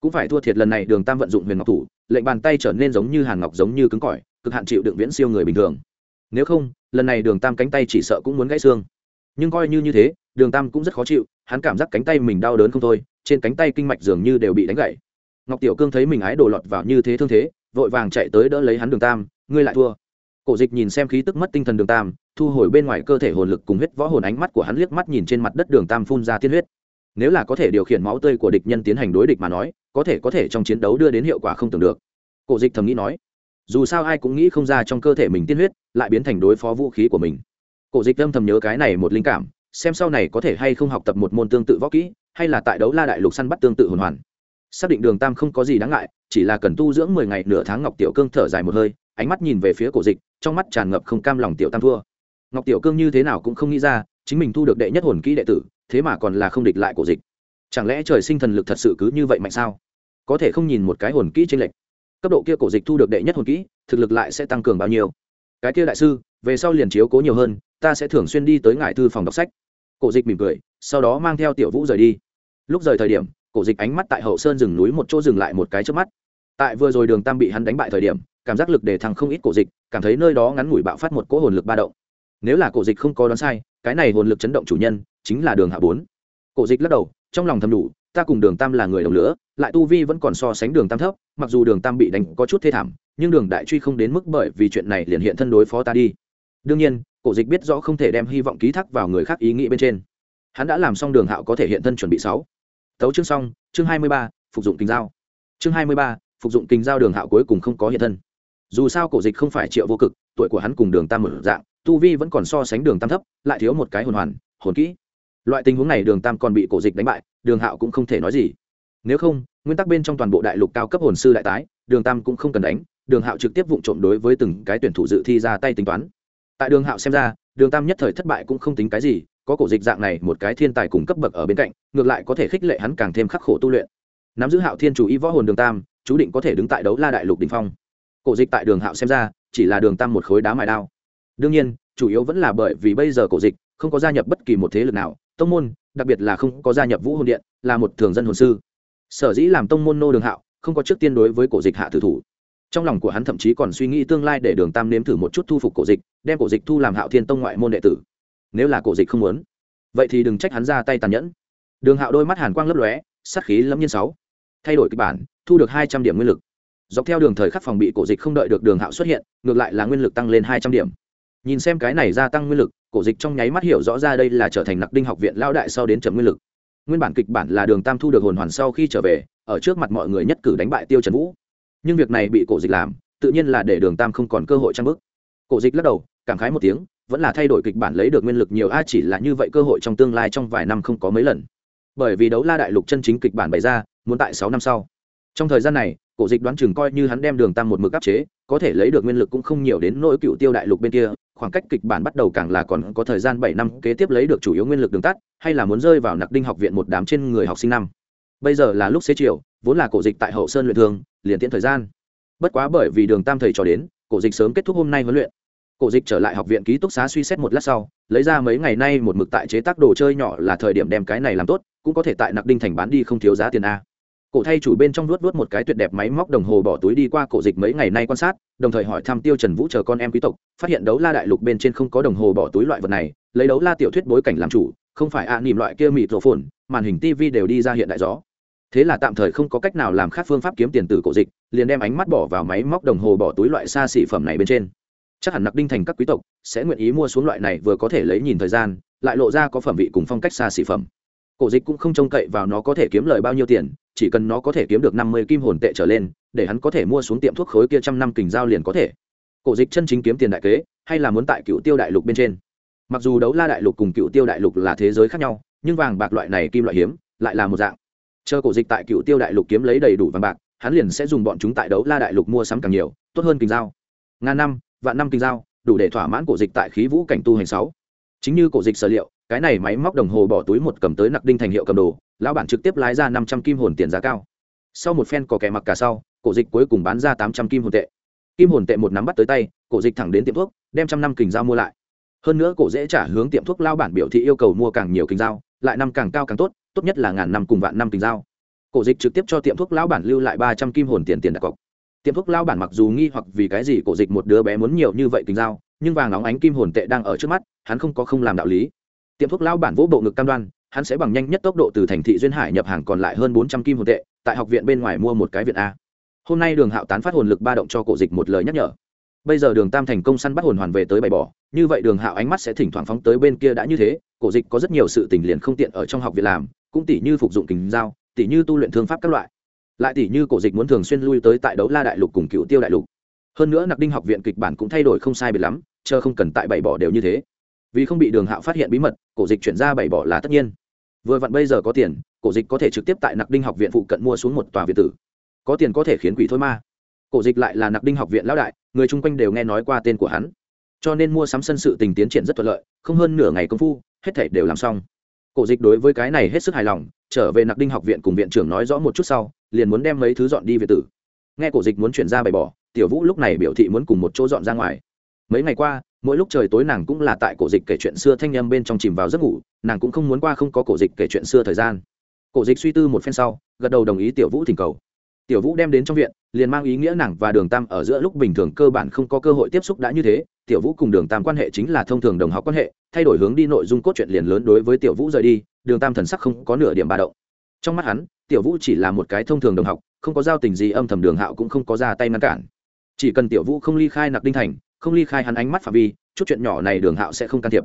Cũng phải thua thiệt lần này, đường tam vận dụng huyền ngọc thủ, lệnh bàn tay trở nên giống như hàn ngọc giống như cứng cỏi, cực hạn chịu đựng viễn siêu người bình thường. Nếu không lần này đường tam cánh tay chỉ sợ cũng muốn gãy xương. Nhưng coi như như thế, đường tam cũng rất khó chịu, hắn cảm giác cánh tay mình đau đớn không thôi, trên cánh tay kinh mạch dường như đều bị đánh gãy. Ngọc tiểu cương thấy mình ái đổ lọt vào như thế thương thế, vội vàng chạy tới đỡ lấy hắn đường tam, ngươi lại thua. Cổ dịch nhìn xem khí tức mất tinh thần đường tam, thu hồi bên ngoài cơ thể hồn lực cùng huyết võ hồn ánh mắt của hắn liếc mắt nhìn trên mặt đất đường tam phun ra tiên huyết. Nếu là có thể điều khiển máu tươi của địch nhân tiến hành đối địch mà nói, có thể có thể trong chiến đấu đưa đến hiệu quả không tưởng được. Cổ dịch thầm nghĩ nói dù sao ai cũng nghĩ không ra trong cơ thể mình tiên huyết lại biến thành đối phó vũ khí của mình. Cổ dịch âm thầm nhớ cái này một linh cảm, xem sau này có thể hay không học tập một môn tương tự võ kỹ, hay là tại đấu la đại lục săn bắt tương tự hồn hoàn. Xác định đường tam không có gì đáng ngại, chỉ là cần tu dưỡng mười ngày nửa tháng ngọc tiểu cương thở dài một hơi, ánh mắt nhìn về phía cổ dịch, trong mắt tràn ngập không cam lòng tiểu tam thua. Ngọc tiểu cương như thế nào cũng không nghĩ ra, chính mình thu được đệ nhất hồn kỹ đệ tử, thế mà còn là không địch lại cổ dịch. Chẳng lẽ trời sinh thần lực thật sự cứ như vậy mạnh sao? Có thể không nhìn một cái hồn kỹ trên lệch cấp độ kia cổ dịch thu được đệ nhất hồn kỹ, thực lực lại sẽ tăng cường bao nhiêu? Cái kia đại sư, về sau liền chiếu cố nhiều hơn, ta sẽ thường xuyên đi tới ngại thư phòng đọc sách. Cổ dịch mỉm cười, sau đó mang theo tiểu vũ rời đi. Lúc rời thời điểm, cổ dịch ánh mắt tại hậu sơn rừng núi một chỗ dừng lại một cái trước mắt. Tại vừa rồi đường tam bị hắn đánh bại thời điểm, cảm giác lực để thằng không ít cổ dịch, cảm thấy nơi đó ngắn ngủi bạo phát một cỗ hồn lực ba động. Nếu là cổ dịch không có đoán sai, cái này hồn lực chấn động chủ nhân, chính là đường hạ bốn. Cổ dịch lắc đầu, trong lòng thầm đủ ta cùng đường tam là người đồng lửa, lại tu vi vẫn còn so sánh đường tam thấp, mặc dù đường tam bị đánh có chút thê thảm, nhưng đường đại truy không đến mức bởi vì chuyện này liền hiện thân đối phó ta đi. Đương nhiên, cổ dịch biết rõ không thể đem hy vọng ký thác vào người khác ý nghĩ bên trên. Hắn đã làm xong đường hạo có thể hiện thân chuẩn bị sáu. Tấu chương xong, chương hai mươi ba, phục dụng kinh giao. Chương hai mươi ba, phục dụng kinh giao đường hạo cuối cùng không có hiện thân. Dù sao cổ dịch không phải triệu vô cực, tuổi của hắn cùng đường tam mở dạng, tu vi vẫn còn so sánh đường tam thấp, lại thiếu một cái hồn hoàn, hồn kỹ loại tình huống này đường tam còn bị cổ dịch đánh bại, đường hạo cũng không thể nói gì. Nếu không, nguyên tắc bên trong toàn bộ đại lục cao cấp hồn sư đại tái, đường tam cũng không cần đánh, đường hạo trực tiếp vụng trộm đối với từng cái tuyển thủ dự thi ra tay tính toán. Tại đường hạo xem ra, đường tam nhất thời thất bại cũng không tính cái gì, có cổ dịch dạng này một cái thiên tài cùng cấp bậc ở bên cạnh, ngược lại có thể khích lệ hắn càng thêm khắc khổ tu luyện. Nắm giữ hạo thiên chủ y võ hồn đường tam, chú định có thể đứng tại đấu la đại lục đình phong. Cổ dịch tại đường hạo xem ra, chỉ là đường tam một khối đá mài đao. Đương nhiên, chủ yếu vẫn là bởi vì bây giờ cổ dịch không có gia nhập bất kỳ một thế lực nào tông môn, đặc biệt là không có gia nhập vũ hồn điện, là một thường dân hồn sư. Sở dĩ làm tông môn nô đường hạo, không có trước tiên đối với cổ dịch hạ tử thủ. Trong lòng của hắn thậm chí còn suy nghĩ tương lai để đường tam nếm thử một chút thu phục cổ dịch, đem cổ dịch thu làm hạo thiên tông ngoại môn đệ tử. Nếu là cổ dịch không muốn, vậy thì đừng trách hắn ra tay tàn nhẫn. Đường hạo đôi mắt hàn quang lấp lóe sắt khí lâm nhiên sáu. Thay đổi kịch bản, thu được hai trăm điểm nguyên lực. Dọc theo đường thời khắc phòng bị cổ dịch không đợi được đường hạo xuất hiện, ngược lại là nguyên lực tăng lên hai trăm điểm nhìn xem cái này gia tăng nguyên lực, cổ dịch trong nháy mắt hiểu rõ ra đây là trở thành nặc đinh học viện lao đại sau đến chậm nguyên lực. Nguyên bản kịch bản là đường tam thu được hồn hoàn sau khi trở về, ở trước mặt mọi người nhất cử đánh bại tiêu trần vũ. Nhưng việc này bị cổ dịch làm, tự nhiên là để đường tam không còn cơ hội trang bức cổ dịch lắc đầu, cảm khái một tiếng, vẫn là thay đổi kịch bản lấy được nguyên lực nhiều a, chỉ là như vậy cơ hội trong tương lai trong vài năm không có mấy lần. Bởi vì đấu la đại lục chân chính kịch bản bày ra, muốn tại sáu năm sau. Trong thời gian này, cổ dịch đoán chừng coi như hắn đem đường tam một mực áp chế, có thể lấy được nguyên lực cũng không nhiều đến nỗi cựu tiêu đại lục bên kia khoảng cách kịch bản bắt đầu càng là còn có thời gian bảy năm kế tiếp lấy được chủ yếu nguyên lực đường tắt, hay là muốn rơi vào nặc đinh học viện một đám trên người học sinh năm. Bây giờ là lúc xế chiều, vốn là cổ dịch tại hậu sơn luyện thường, liền tiễn thời gian. Bất quá bởi vì đường tam thầy trò đến, cổ dịch sớm kết thúc hôm nay huấn luyện. Cổ dịch trở lại học viện ký túc xá suy xét một lát sau, lấy ra mấy ngày nay một mực tại chế tác đồ chơi nhỏ là thời điểm đem cái này làm tốt, cũng có thể tại nặc đinh thành bán đi không thiếu giá tiền a cổ thay chủ bên trong nuốt nuốt một cái tuyệt đẹp máy móc đồng hồ bỏ túi đi qua cổ dịch mấy ngày nay quan sát đồng thời hỏi thăm tiêu trần vũ chờ con em quý tộc phát hiện đấu la đại lục bên trên không có đồng hồ bỏ túi loại vật này lấy đấu la tiểu thuyết bối cảnh làm chủ không phải ạ à, nỉm loại kia mịt rổ phồn màn hình tivi đều đi ra hiện đại gió thế là tạm thời không có cách nào làm khác phương pháp kiếm tiền từ cổ dịch liền đem ánh mắt bỏ vào máy móc đồng hồ bỏ túi loại xa xỉ phẩm này bên trên. Chắc hẳn nặc đinh thành các quý tộc sẽ nguyện ý mua xuống loại này vừa có thể lấy nhìn thời gian lại lộ ra có phẩm vị cùng phong cách xa xỉ phẩm cổ dịch cũng không trông cậy vào nó có thể kiếm lời bao nhiêu tiền, chỉ cần nó có thể kiếm được năm mươi kim hồn tệ trở lên, để hắn có thể mua xuống tiệm thuốc khối kia trăm năm kình giao liền có thể. Cổ dịch chân chính kiếm tiền đại kế, hay là muốn tại cựu tiêu đại lục bên trên. Mặc dù đấu la đại lục cùng cựu tiêu đại lục là thế giới khác nhau, nhưng vàng bạc loại này kim loại hiếm, lại là một dạng. Chờ cổ dịch tại cựu tiêu đại lục kiếm lấy đầy đủ vàng bạc, hắn liền sẽ dùng bọn chúng tại đấu la đại lục mua sắm càng nhiều, tốt hơn kình giao. Ngàn năm, vạn năm kình giao, đủ để thỏa mãn cổ dịch tại khí vũ cảnh tu hành sáu. Chính như cổ dịch sở liệu cái này máy móc đồng hồ bỏ túi một cầm tới nặc đinh thành hiệu cầm đồ, lão bản trực tiếp lái ra năm trăm kim hồn tiền giá cao. Sau một phen có kẻ mặc cả sau, cổ dịch cuối cùng bán ra tám trăm kim hồn tệ. Kim hồn tệ một nắm bắt tới tay, cổ dịch thẳng đến tiệm thuốc, đem trăm năm kình dao mua lại. Hơn nữa cổ dễ trả hướng tiệm thuốc lao bản biểu thị yêu cầu mua càng nhiều kình dao, lại năm càng cao càng tốt tốt nhất là ngàn năm cùng vạn năm kình dao. Cổ dịch trực tiếp cho tiệm thuốc lao bản lưu lại ba trăm kim hồn tiền tiền đặt cọc. Tiệm thuốc lao bản mặc dù nghi hoặc vì cái gì cổ dịch một đứa bé muốn nhiều như vậy kình dao, nhưng vàng óng ánh kim hồn tệ đang ở trước mắt, hắn không có không làm đạo lý tiệm thuốc lao bản vỗ bộ ngực cam đoan, hắn sẽ bằng nhanh nhất tốc độ từ thành thị duyên hải nhập hàng còn lại hơn bốn trăm kim hồn tệ, tại học viện bên ngoài mua một cái viện a. Hôm nay đường hạo tán phát hồn lực ba động cho cổ dịch một lời nhắc nhở. Bây giờ đường tam thành công săn bắt hồn hoàn về tới bày bỏ, như vậy đường hạo ánh mắt sẽ thỉnh thoảng phóng tới bên kia đã như thế, cổ dịch có rất nhiều sự tình liền không tiện ở trong học viện làm, cũng tỷ như phục dụng kính dao tỷ như tu luyện thương pháp các loại. Lại tỷ như cổ dịch muốn thường xuyên lui tới tại đấu la đại lục cùng cựu tiêu đại lục. Hơn nữa nặc đinh học viện kịch bản cũng thay đổi không sai biệt lắm, chờ không cần tại bày bỏ đều như thế vì không bị đường hạo phát hiện bí mật, cổ dịch chuyển ra bảy bỏ là tất nhiên. Vừa vặn bây giờ có tiền, cổ dịch có thể trực tiếp tại nặc đinh học viện phụ cận mua xuống một tòa việt tử. Có tiền có thể khiến quỷ thôi ma cổ dịch lại là nặc đinh học viện lão đại, người chung quanh đều nghe nói qua tên của hắn. Cho nên mua sắm sân sự tình tiến triển rất thuận lợi, không hơn nửa ngày công phu, hết thể đều làm xong. Cổ dịch đối với cái này hết sức hài lòng, trở về nặc đinh học viện cùng viện trưởng nói rõ một chút sau, liền muốn đem mấy thứ dọn đi viện tử. Nghe cổ dịch muốn chuyển ra bày bỏ, tiểu vũ lúc này biểu thị muốn cùng một chỗ dọn ra ngoài. Mấy ngày qua mỗi lúc trời tối nàng cũng là tại cổ dịch kể chuyện xưa thanh â m bên trong chìm vào giấc ngủ, nàng cũng không muốn qua không có cổ dịch kể chuyện xưa thời gian. Cổ dịch suy tư một phen sau, gật đầu đồng ý tiểu vũ thỉnh cầu. Tiểu vũ đem đến trong viện, liền mang ý nghĩa nàng và đường tam ở giữa lúc bình thường cơ bản không có cơ hội tiếp xúc đã như thế, tiểu vũ cùng đường tam quan hệ chính là thông thường đồng học quan hệ, thay đổi hướng đi nội dung cốt truyện liền lớn đối với tiểu vũ rời đi, đường tam thần sắc không có nửa điểm ba động. Trong mắt hắn, tiểu vũ chỉ là một cái thông thường đồng học, không có giao tình gì âm thầm đường hạo cũng không có ra tay ngăn cản. Chỉ cần tiểu vũ không ly khai nặc đinh thành không ly khai hắn ánh mắt phạm vi, chút chuyện nhỏ này đường hạo sẽ không can thiệp.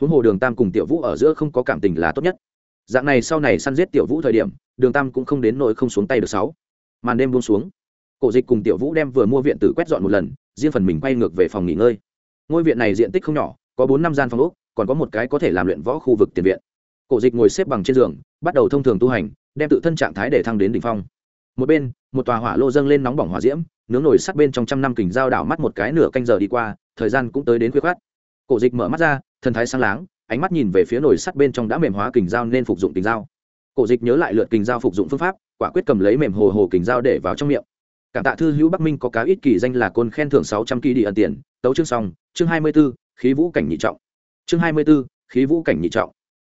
Huống hồ đường tam cùng tiểu vũ ở giữa không có cảm tình là tốt nhất. Dạng này sau này săn giết tiểu vũ thời điểm, đường tam cũng không đến nỗi không xuống tay được sáu. Màn đêm buông xuống. Cổ dịch cùng tiểu vũ đem vừa mua viện tử quét dọn một lần, riêng phần mình quay ngược về phòng nghỉ ngơi. Ngôi viện này diện tích không nhỏ, có bốn năm gian phòng úc còn có một cái có thể làm luyện võ khu vực tiền viện. Cổ dịch ngồi xếp bằng trên giường, bắt đầu thông thường tu hành, đem tự thân trạng thái để thăng đến đỉnh phong. Một bên, một tòa hỏa lô dâng lên nóng bỏng hỏa diễm nướng nổi sắt bên trong trăm năm kình dao đảo mắt một cái nửa canh giờ đi qua, thời gian cũng tới đến khuya khát cổ dịch mở mắt ra, thần thái sáng láng, ánh mắt nhìn về phía nồi sắt bên trong đã mềm hóa kình dao nên phục dụng kình dao cổ dịch nhớ lại lượt kình dao phục dụng phương pháp, quả quyết cầm lấy mềm hồ hồ kình dao để vào trong miệng. Cảm tạ thư hữu bắc minh có cá ít kỳ danh là côn khen thưởng sáu trăm kỳ đi ẩn tiền, tấu chương xong, chương hai mươi b ố khí vũ cảnh nhị trọng. Chương hai mươi b ố khí vũ cảnh nhị trọng.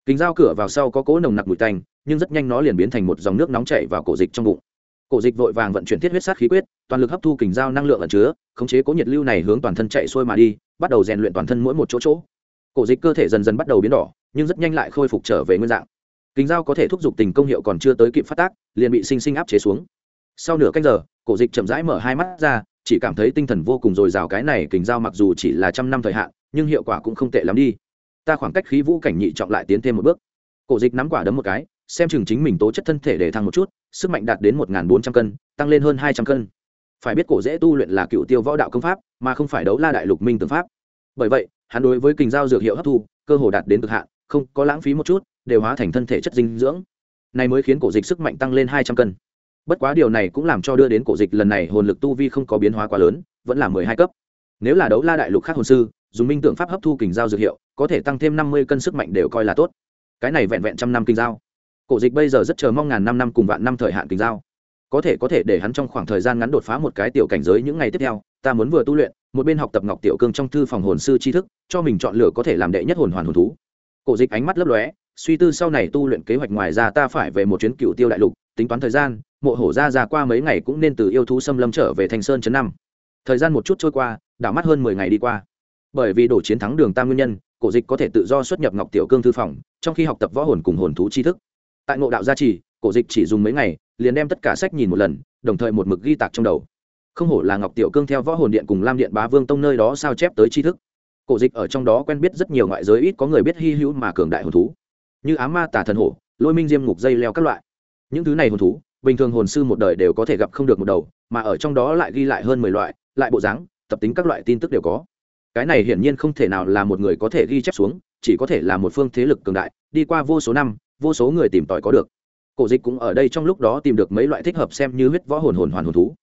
Kính dao cửa vào sau có cỗ nồng nặc mùi tanh, nhưng rất nhanh nó liền biến thành một dòng nước nóng chảy vào cổ dịch trong bụng cổ dịch vội vàng vận chuyển thiết huyết sát khí quyết, toàn lực hấp thu kình giao năng lượng ẩn chứa, khống chế cố nhiệt lưu này hướng toàn thân chạy xuôi mà đi, bắt đầu rèn luyện toàn thân mỗi một chỗ chỗ. Cổ dịch cơ thể dần dần bắt đầu biến đỏ, nhưng rất nhanh lại khôi phục trở về nguyên dạng. Kính dao có thể thúc giục tình công hiệu còn chưa tới kịp phát tác, liền bị sinh sinh áp chế xuống. Sau nửa canh giờ, cổ dịch chậm rãi mở hai mắt ra, chỉ cảm thấy tinh thần vô cùng dồi dào cái này kính dao mặc dù chỉ là trăm năm thời hạn, nhưng hiệu quả cũng không tệ lắm đi. Ta khoảng cách khí vũ cảnh nhị trọng lại tiến thêm một bước. Cổ dịch nắm quả đấm một cái, xem chừng chính mình tố chất thân thể để thăng một chút sức mạnh đạt đến một bốn trăm cân, tăng lên hơn hai trăm cân. Phải biết cổ dễ tu luyện là cựu tiêu võ đạo công pháp, mà không phải đấu la đại lục minh tương pháp. Bởi vậy, hắn đối với kình giao dược hiệu hấp thu, cơ hồ đạt đến cực hạn, không có lãng phí một chút, đều hóa thành thân thể chất dinh dưỡng. Này mới khiến cổ dịch sức mạnh tăng lên hai trăm cân. Bất quá điều này cũng làm cho đưa đến cổ dịch lần này hồn lực tu vi không có biến hóa quá lớn, vẫn là mười hai cấp. Nếu là đấu la đại lục khác hồn sư, dùng minh tượng pháp hấp thu kình giao dược hiệu, có thể tăng thêm năm mươi cân sức mạnh đều coi là tốt. Cái này vẹn vẹn trăm năm kinh giao cổ dịch bây giờ rất chờ mong ngàn năm năm cùng vạn năm thời hạn kính giao. Có thể có thể để hắn trong khoảng thời gian ngắn đột phá một cái tiểu cảnh giới những ngày tiếp theo, ta muốn vừa tu luyện, một bên học tập ngọc tiểu cương trong thư phòng hồn sư tri thức, cho mình chọn lựa có thể làm đệ nhất hồn hoàn hồn thú. Cổ dịch ánh mắt lấp lóe, suy tư sau này tu luyện kế hoạch ngoài ra ta phải về một chuyến cựu tiêu đại lục, tính toán thời gian, mộ hổ ra ra qua mấy ngày cũng nên từ yêu thú xâm lâm trở về thành sơn chấn năm. Thời gian một chút trôi qua, đảo mắt hơn mười ngày đi qua. Bởi vì đổ chiến thắng đường tam nguyên nhân, cổ dịch có thể tự do xuất nhập ngọc tiểu cương thư phòng, trong khi học tập võ hồn cùng hồn thú tri thức tại ngộ đạo gia trì, cổ dịch chỉ dùng mấy ngày, liền đem tất cả sách nhìn một lần, đồng thời một mực ghi tạc trong đầu. Không hổ là ngọc tiểu cương theo võ hồn điện cùng lam điện bá vương tông nơi đó sao chép tới tri thức. Cổ dịch ở trong đó quen biết rất nhiều ngoại giới ít có người biết hy hữu mà cường đại hồn thú. Như á ma tả thần hổ, lôi minh diêm ngục dây leo các loại. Những thứ này hồn thú, bình thường hồn sư một đời đều có thể gặp không được một đầu, mà ở trong đó lại ghi lại hơn mười loại, lại bộ dáng, tập tính các loại tin tức đều có. Cái này hiển nhiên không thể nào là một người có thể ghi chép xuống, chỉ có thể là một phương thế lực cường đại, đi qua vô số năm vô số người tìm tòi có được. Cổ dịch cũng ở đây trong lúc đó tìm được mấy loại thích hợp xem như huyết võ hồn hồn hoàn hồn thú.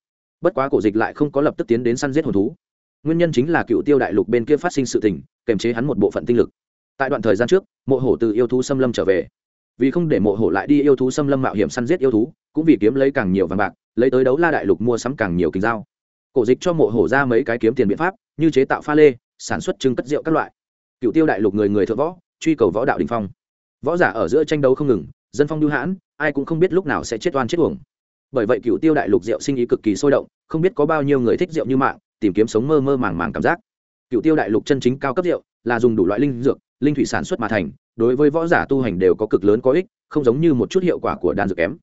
Bất quá cổ dịch lại không có lập tức tiến đến săn giết hồn thú. Nguyên nhân chính là cựu tiêu đại lục bên kia phát sinh sự tình kèm chế hắn một bộ phận tinh lực. Tại đoạn thời gian trước, mộ hổ từ yêu thú xâm lâm trở về. Vì không để mộ hổ lại đi yêu thú xâm lâm mạo hiểm săn giết yêu thú, cũng vì kiếm lấy càng nhiều vàng bạc, lấy tới đấu la đại lục mua sắm càng nhiều kính dao cổ dịch cho mộ hổ ra mấy cái kiếm tiền biện pháp, như chế tạo pha lê, sản xuất trưng cất rượu các loại. Cựu tiêu đại lục người người thợ võ, truy cầu võ đạo đình phong võ giả ở giữa tranh đấu không ngừng, dân phong lưu hãn, ai cũng không biết lúc nào sẽ chết oan chết uổng. Bởi vậy cựu tiêu đại lục rượu sinh ý cực kỳ sôi động, không biết có bao nhiêu người thích rượu như mạng, tìm kiếm sống mơ mơ màng màng cảm giác. Cựu tiêu đại lục chân chính cao cấp rượu là dùng đủ loại linh dược, linh thủy sản xuất mà thành, đối với võ giả tu hành đều có cực lớn có ích, không giống như một chút hiệu quả của đan dược kém.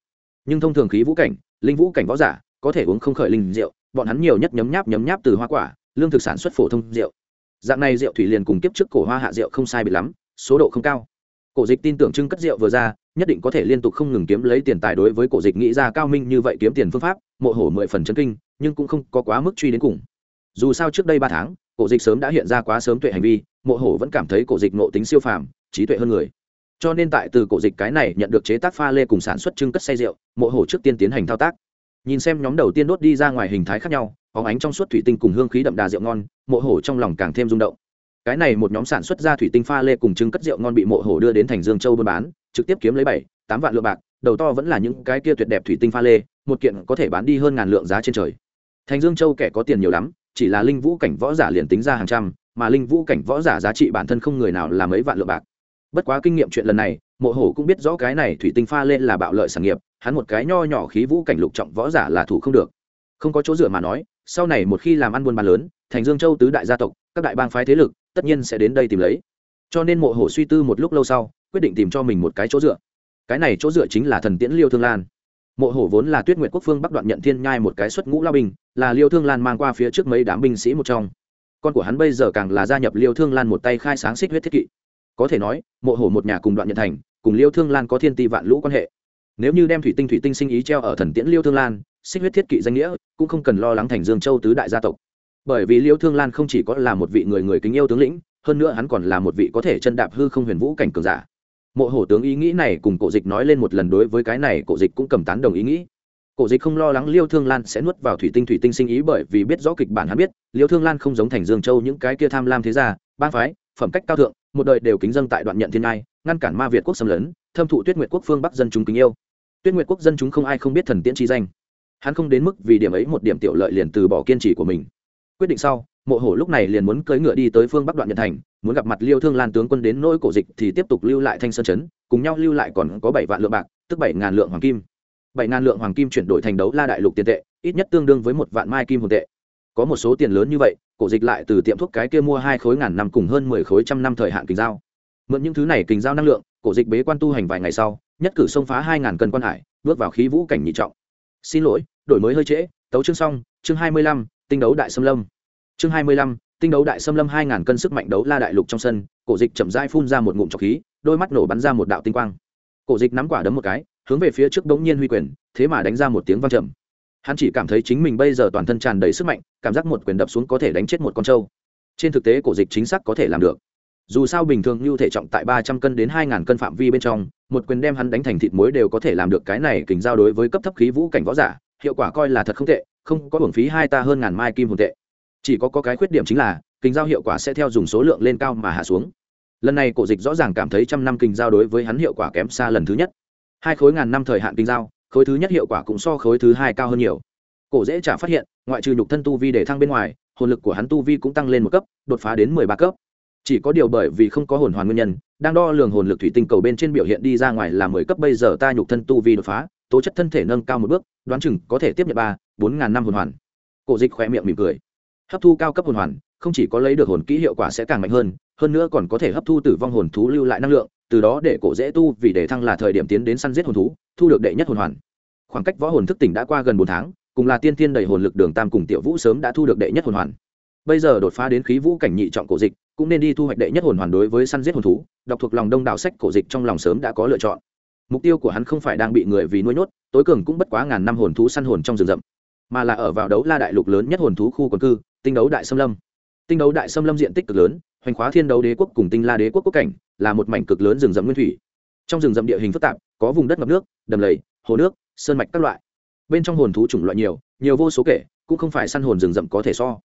Nhưng thông thường khí vũ cảnh, linh vũ cảnh võ giả có thể uống không khởi linh rượu, bọn hắn nhiều nhất nhấm nháp nhấm nháp từ hoa quả, lương thực sản xuất phổ thông rượu. Dạng này rượu thủy liền cùng kiếp trước cổ hoa hạ rượu không sai biệt lắm, số độ không cao cổ dịch tin tưởng trưng cất rượu vừa ra, nhất định có thể liên tục không ngừng kiếm lấy tiền tài đối với cổ dịch nghĩ ra cao minh như vậy kiếm tiền phương pháp, mộ hổ mười phần chân kinh, nhưng cũng không có quá mức truy đến cùng. Dù sao trước đây ba tháng, cổ dịch sớm đã hiện ra quá sớm tuệ hành vi, mộ hổ vẫn cảm thấy cổ dịch nộ tính siêu phàm, trí tuệ hơn người. Cho nên tại từ cổ dịch cái này nhận được chế tác pha lê cùng sản xuất trưng cất say rượu, mộ hổ trước tiên tiến hành thao tác. Nhìn xem nhóm đầu tiên đốt đi ra ngoài hình thái khác nhau có ánh trong suốt thủy tinh cùng hương khí đậm đà rượu ngon, mộ hổ trong lòng càng thêm rung động cái này một nhóm sản xuất ra thủy tinh pha lê cùng trưng cất rượu ngon bị mộ hổ đưa đến thành dương châu buôn bán, trực tiếp kiếm lấy bảy, tám vạn lượng bạc, đầu to vẫn là những cái kia tuyệt đẹp thủy tinh pha lê, một kiện có thể bán đi hơn ngàn lượng giá trên trời. Thành dương châu kẻ có tiền nhiều lắm, chỉ là linh vũ cảnh võ giả liền tính ra hàng trăm, mà linh vũ cảnh võ giả giá trị bản thân không người nào là mấy vạn lượng bạc. Bất quá kinh nghiệm chuyện lần này, mộ hổ cũng biết rõ cái này thủy tinh pha lên là bạo lợi sản nghiệp, hắn một cái nho nhỏ khí vũ cảnh lục trọng võ giả là thủ không được. Không có chỗ dựa mà nói, sau này một khi làm ăn buôn bán lớn, thành dương châu tứ đại gia tộc, các đại bang phái thế lực tất nhiên sẽ đến đây tìm lấy. Cho nên mộ hổ suy tư một lúc lâu sau, quyết định tìm cho mình một cái chỗ dựa. Cái này chỗ dựa chính là thần tiễn liêu thương lan. Mộ hổ vốn là tuyết nguyệt quốc phương bắc đoạn nhận thiên nhai một cái xuất ngũ lao binh, là liêu thương lan mang qua phía trước mấy đám binh sĩ một trong. Con của hắn bây giờ càng là gia nhập liêu thương lan một tay khai sáng xích huyết thiết kỵ. Có thể nói, mộ hổ một nhà cùng đoạn nhận thành, cùng liêu thương lan có thiên ti vạn lũ quan hệ. Nếu như đem thủy tinh thủy tinh sinh ý treo ở thần tiễn liêu thương lan, xích huyết thiết kỵ danh nghĩa cũng không cần lo lắng thành dương châu tứ đại gia tộc bởi vì liêu thương lan không chỉ có là một vị người người kính yêu tướng lĩnh, hơn nữa hắn còn là một vị có thể chân đạp hư không huyền vũ cảnh cường giả. Mộ hổ tướng ý nghĩ này cùng cổ dịch nói lên một lần đối với cái này, cổ dịch cũng cầm tán đồng ý nghĩ. Cổ dịch không lo lắng liêu thương lan sẽ nuốt vào thủy tinh thủy tinh sinh ý bởi vì biết rõ kịch bản hắn biết, liêu thương lan không giống thành dương châu những cái kia tham lam thế gia, bang phái, phẩm cách cao thượng, một đời đều kính dâng tại đoạn nhận thiên ai ngăn cản ma việt quốc xâm lấn, thâm thụ tuyết nguyệt quốc phương bắc dân chúng kính yêu. Tuyết nguyệt quốc dân chúng không ai không biết thần tiễn chi danh. Hắn không đến mức vì điểm ấy một điểm tiểu lợi liền từ bỏ kiên trì của mình quyết định sau, mộ hổ lúc này liền muốn cưỡi ngựa đi tới phương bắc đoạn nhận thành, muốn gặp mặt liêu thương lan tướng quân đến nỗi cổ dịch thì tiếp tục lưu lại thanh sơn chấn cùng nhau lưu lại còn có bảy vạn lượng bạc, tức bảy ngàn lượng hoàng kim. Bảy ngàn lượng hoàng kim chuyển đổi thành đấu la đại lục tiền tệ, ít nhất tương đương với một vạn mai kim hồn tệ. Có một số tiền lớn như vậy, cổ dịch lại từ tiệm thuốc cái kia mua hai khối ngàn năm cùng hơn mười khối trăm năm thời hạn kình giao. Mượn những thứ này kình giao năng lượng, cổ dịch bế quan tu hành vài ngày sau, nhất cử xông phá hai ngàn cân quan hải, bước vào khí vũ cảnh nhị trọng. Xin lỗi, đổi mới hơi trễ, tấu chương xong, chương hai mươi lăm tinh đấu đại xâm lâm. Chương hai mươi lăm, tinh đấu đại xâm lâm hai ngàn cân sức mạnh đấu la đại lục trong sân, cổ dịch chậm rãi phun ra một ngụm trọc khí, đôi mắt nổ bắn ra một đạo tinh quang. Cổ dịch nắm quả đấm một cái, hướng về phía trước bỗng nhiên huy quyền, thế mà đánh ra một tiếng vang trầm. Hắn chỉ cảm thấy chính mình bây giờ toàn thân tràn đầy sức mạnh, cảm giác một quyền đập xuống có thể đánh chết một con trâu. Trên thực tế cổ dịch chính xác có thể làm được. Dù sao bình thường như thể trọng tại ba trăm cân đến hai ngàn cân phạm vi bên trong, một quyền đem hắn đánh thành thịt muối đều có thể làm được cái này kình giao đối với cấp thấp khí vũ cảnh võ giả, hiệu quả coi là thật không tệ không có hưởng phí hai ta hơn ngàn mai kim hồn tệ. Chỉ có, có cái khuyết điểm chính là kinh giao hiệu quả sẽ theo dùng số lượng lên cao mà hạ xuống. Lần này cổ dịch rõ ràng cảm thấy trăm năm kinh giao đối với hắn hiệu quả kém xa lần thứ nhất. Hai khối ngàn năm thời hạn kinh giao khối thứ nhất hiệu quả cũng so khối thứ hai cao hơn nhiều. Cổ dễ trả phát hiện ngoại trừ nhục thân tu vi để thăng bên ngoài hồn lực của hắn tu vi cũng tăng lên một cấp đột phá đến mười ba cấp. Chỉ có điều bởi vì không có hồn hoàn nguyên nhân đang đo lường hồn lực thủy tinh cầu bên trên biểu hiện đi ra ngoài là mười cấp bây giờ ta nhục thân tu vi đột phá tố chất thân thể nâng cao một bước, đoán chừng có thể tiếp nhận ba, bốn ngàn năm hồn hoàn. Cổ dịch khỏe miệng mỉm cười. Hấp thu cao cấp hồn hoàn, không chỉ có lấy được hồn kỹ hiệu quả sẽ càng mạnh hơn hơn nữa còn có thể hấp thu tử vong hồn thú lưu lại năng lượng, từ đó để cổ dễ tu vì để thăng là thời điểm tiến đến săn giết hồn thú, thu được đệ nhất hồn hoàn. Khoảng cách võ hồn thức tỉnh đã qua gần bốn tháng, cùng là tiên tiên đầy hồn lực đường tam cùng tiểu vũ sớm đã thu được đệ nhất hồn hoàn. Bây giờ đột phá đến khí vũ cảnh nhị trọng cổ dịch, cũng nên đi thu hoạch đệ nhất hồn hoàn đối với săn giết hồn thú, đọc thuộc lòng đông đảo sách cổ dịch trong lòng sớm đã có lựa chọn mục tiêu của hắn không phải đang bị người vì nuôi nhốt, tối cường cũng bất quá ngàn năm hồn thú săn hồn trong rừng rậm, mà là ở vào đấu la đại lục lớn nhất hồn thú khu quần cư, tinh đấu đại xâm lâm. Tinh đấu đại xâm lâm diện tích cực lớn, hoành khóa thiên đấu đế quốc cùng tinh la đế quốc quốc cảnh, là một mảnh cực lớn rừng rậm nguyên thủy. Trong rừng rậm địa hình phức tạp, có vùng đất ngập nước, đầm lầy, hồ nước, sơn mạch các loại. Bên trong hồn thú chủng loại nhiều nhiều vô số kể, cũng không phải săn hồn rừng rậm có thể so.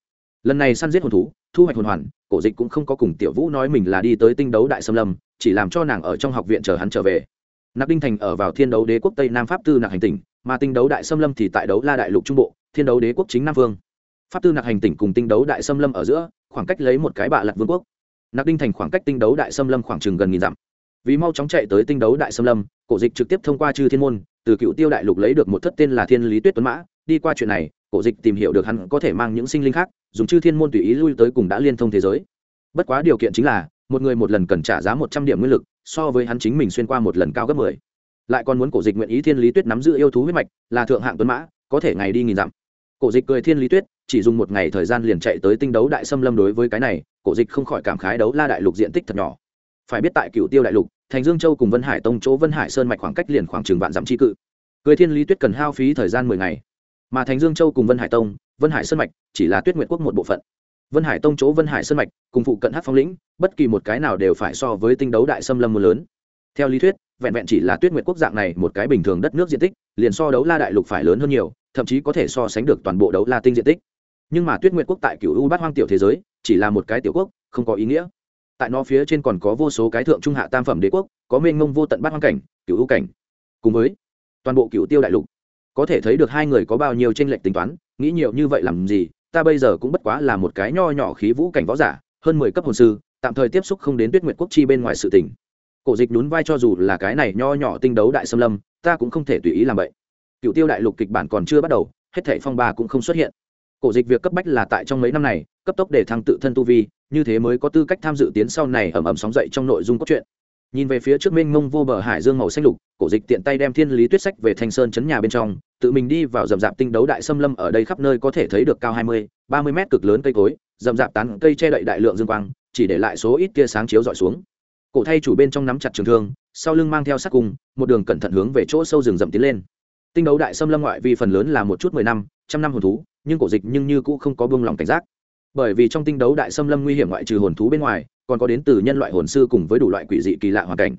Lần này săn giết hồn thú, thu hoạch hồn hoàn, cổ dịch cũng không có cùng tiểu vũ nói mình là đi tới tinh đấu đại xâm lâm, chỉ làm cho nàng ở trong học viện chờ hắn trở về nạp đinh thành ở vào thiên đấu đế quốc tây nam pháp tư nạc hành tỉnh, mà tinh đấu đại xâm lâm thì tại đấu la đại lục trung bộ, thiên đấu đế quốc chính nam vương. Pháp tư nạc hành tỉnh cùng tinh đấu đại xâm lâm ở giữa, khoảng cách lấy một cái bạ lặt vương quốc. Nạp đinh thành khoảng cách tinh đấu đại xâm lâm khoảng chừng gần nghìn dặm. Vì mau chóng chạy tới tinh đấu đại xâm lâm, cổ dịch trực tiếp thông qua chư thiên môn, từ cựu tiêu đại lục lấy được một thất tên là thiên lý tuyết tuấn mã. Đi qua chuyện này, cổ dịch tìm hiểu được hắn có thể mang những sinh linh khác, dùng chư thiên môn tùy ý lui tới cùng đã liên thông thế giới. Bất quá điều kiện chính là một người một lần cần trả giá một trăm điểm nguyên lực, so với hắn chính mình xuyên qua một lần cao gấp mười. Lại còn muốn cổ dịch nguyện ý thiên lý tuyết nắm giữ yêu thú huyết mạch, là thượng hạng tuấn mã, có thể ngày đi nghìn dặm. Cổ dịch cười thiên lý tuyết, chỉ dùng một ngày thời gian liền chạy tới tinh đấu đại xâm lâm đối với cái này, cổ dịch không khỏi cảm khái đấu la đại lục diện tích thật nhỏ. Phải biết tại cựu tiêu đại lục, thành dương châu cùng vân hải tông chỗ vân hải sơn mạch khoảng cách liền khoảng chừng vạn dặm tri cự. Cười thiên lý tuyết cần hao phí thời gian mười ngày. Mà thành dương châu cùng vân hải tông, vân hải sơn mạch chỉ là tuyết nguyện quốc một bộ phận. Vân hải tông chỗ vân hải sơn mạch, cùng phụ cận hát phong lĩnh bất kỳ một cái nào đều phải so với tinh đấu đại xâm lâm mưa lớn. Theo lý thuyết, vẹn vẹn chỉ là tuyết nguyệt quốc dạng này một cái bình thường đất nước diện tích, liền so đấu la đại lục phải lớn hơn nhiều, thậm chí có thể so sánh được toàn bộ đấu la tinh diện tích. Nhưng mà tuyết nguyệt quốc tại cựu u bát hoang tiểu thế giới, chỉ là một cái tiểu quốc, không có ý nghĩa. Tại nó phía trên còn có vô số cái thượng trung hạ tam phẩm đế quốc, có mênh mông vô tận bát hoang cảnh cựu u cảnh. Cùng với toàn bộ cựu tiêu đại lục, có thể thấy được hai người có bao nhiêu tranh lệch tính toán, nghĩ nhiều như vậy làm gì, ta bây giờ cũng bất quá là một cái nho nhỏ khí vũ cảnh võ giả, hơn mười cấp hồn sư tạm thời tiếp xúc không đến tuyết nguyệt quốc chi bên ngoài sự tỉnh cổ dịch nhún vai cho dù là cái này nho nhỏ tinh đấu đại xâm lâm, ta cũng không thể tùy ý làm vậy. Cựu tiêu đại lục kịch bản còn chưa bắt đầu, hết thảy phong ba cũng không xuất hiện. Cổ dịch việc cấp bách là tại trong mấy năm này, cấp tốc để thăng tự thân tu vi, như thế mới có tư cách tham dự tiến sau này ẩm ẩm sóng dậy trong nội dung cốt truyện. Nhìn về phía trước mênh mông vô bờ hải dương màu xanh lục, cổ dịch tiện tay đem thiên lý tuyết sách về thanh sơn chấn nhà bên trong, tự mình đi vào rậm rạp tinh đấu đại xâm lâm ở đây khắp nơi có thể thấy được cao hai mươi, ba mươi mét cực lớn cây cối rậm rạp tán cây che đậy đại lượng dương quang, chỉ để lại số ít tia sáng chiếu dọi xuống. Cổ thay chủ bên trong nắm chặt trường thương, sau lưng mang theo sát cung, một đường cẩn thận hướng về chỗ sâu rừng rậm tiến lên. Tinh đấu đại xâm lâm ngoại vi phần lớn là một chút mười năm, trăm năm hồn thú, nhưng cổ dịch nhưng như cũng không có buông lòng cảnh giác. Bởi vì trong tinh đấu đại xâm lâm nguy hiểm ngoại trừ hồn thú bên ngoài, còn có đến từ nhân loại hồn sư cùng với đủ loại quỷ dị kỳ lạ hoàn cảnh.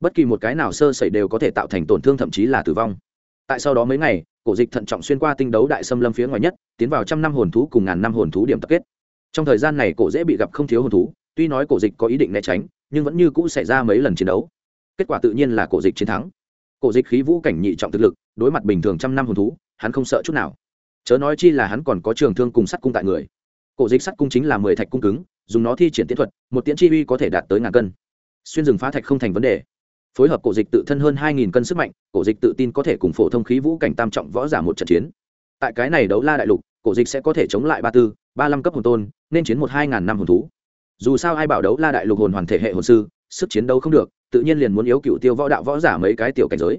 Bất kỳ một cái nào sơ sẩy đều có thể tạo thành tổn thương thậm chí là tử vong. Tại sau đó mấy ngày, cổ dịch thận trọng xuyên qua tinh đấu đại xâm lâm phía ngoài nhất, tiến vào trăm năm hồn thú cùng ngàn năm hồn thú điểm tập kết trong thời gian này cổ dễ bị gặp không thiếu hồn thú, tuy nói cổ dịch có ý định né tránh, nhưng vẫn như cũ xảy ra mấy lần chiến đấu. Kết quả tự nhiên là cổ dịch chiến thắng. Cổ dịch khí vũ cảnh nhị trọng thực lực, đối mặt bình thường trăm năm hồn thú, hắn không sợ chút nào. Chớ nói chi là hắn còn có trường thương cùng sắt cung tại người. Cổ dịch sắt cung chính là mười thạch cung cứng, dùng nó thi triển tiến thuật, một tiễn chi uy có thể đạt tới ngàn cân. Xuyên rừng phá thạch không thành vấn đề. Phối hợp cổ dịch tự thân hơn hai nghìn cân sức mạnh, cổ dịch tự tin có thể cùng phổ thông khí vũ cảnh tam trọng võ giả một trận chiến. Tại cái này đấu la đại lục, cổ dịch sẽ có thể chống lại ba tư ba năm cấp hồn tôn, nên chiến một hai ngàn năm hồn thú. Dù sao ai bảo đấu la đại lục hồn hoàn thể hệ hồn sư, sức chiến đấu không được, tự nhiên liền muốn yếu cựu tiêu võ đạo võ giả mấy cái tiểu cảnh giới.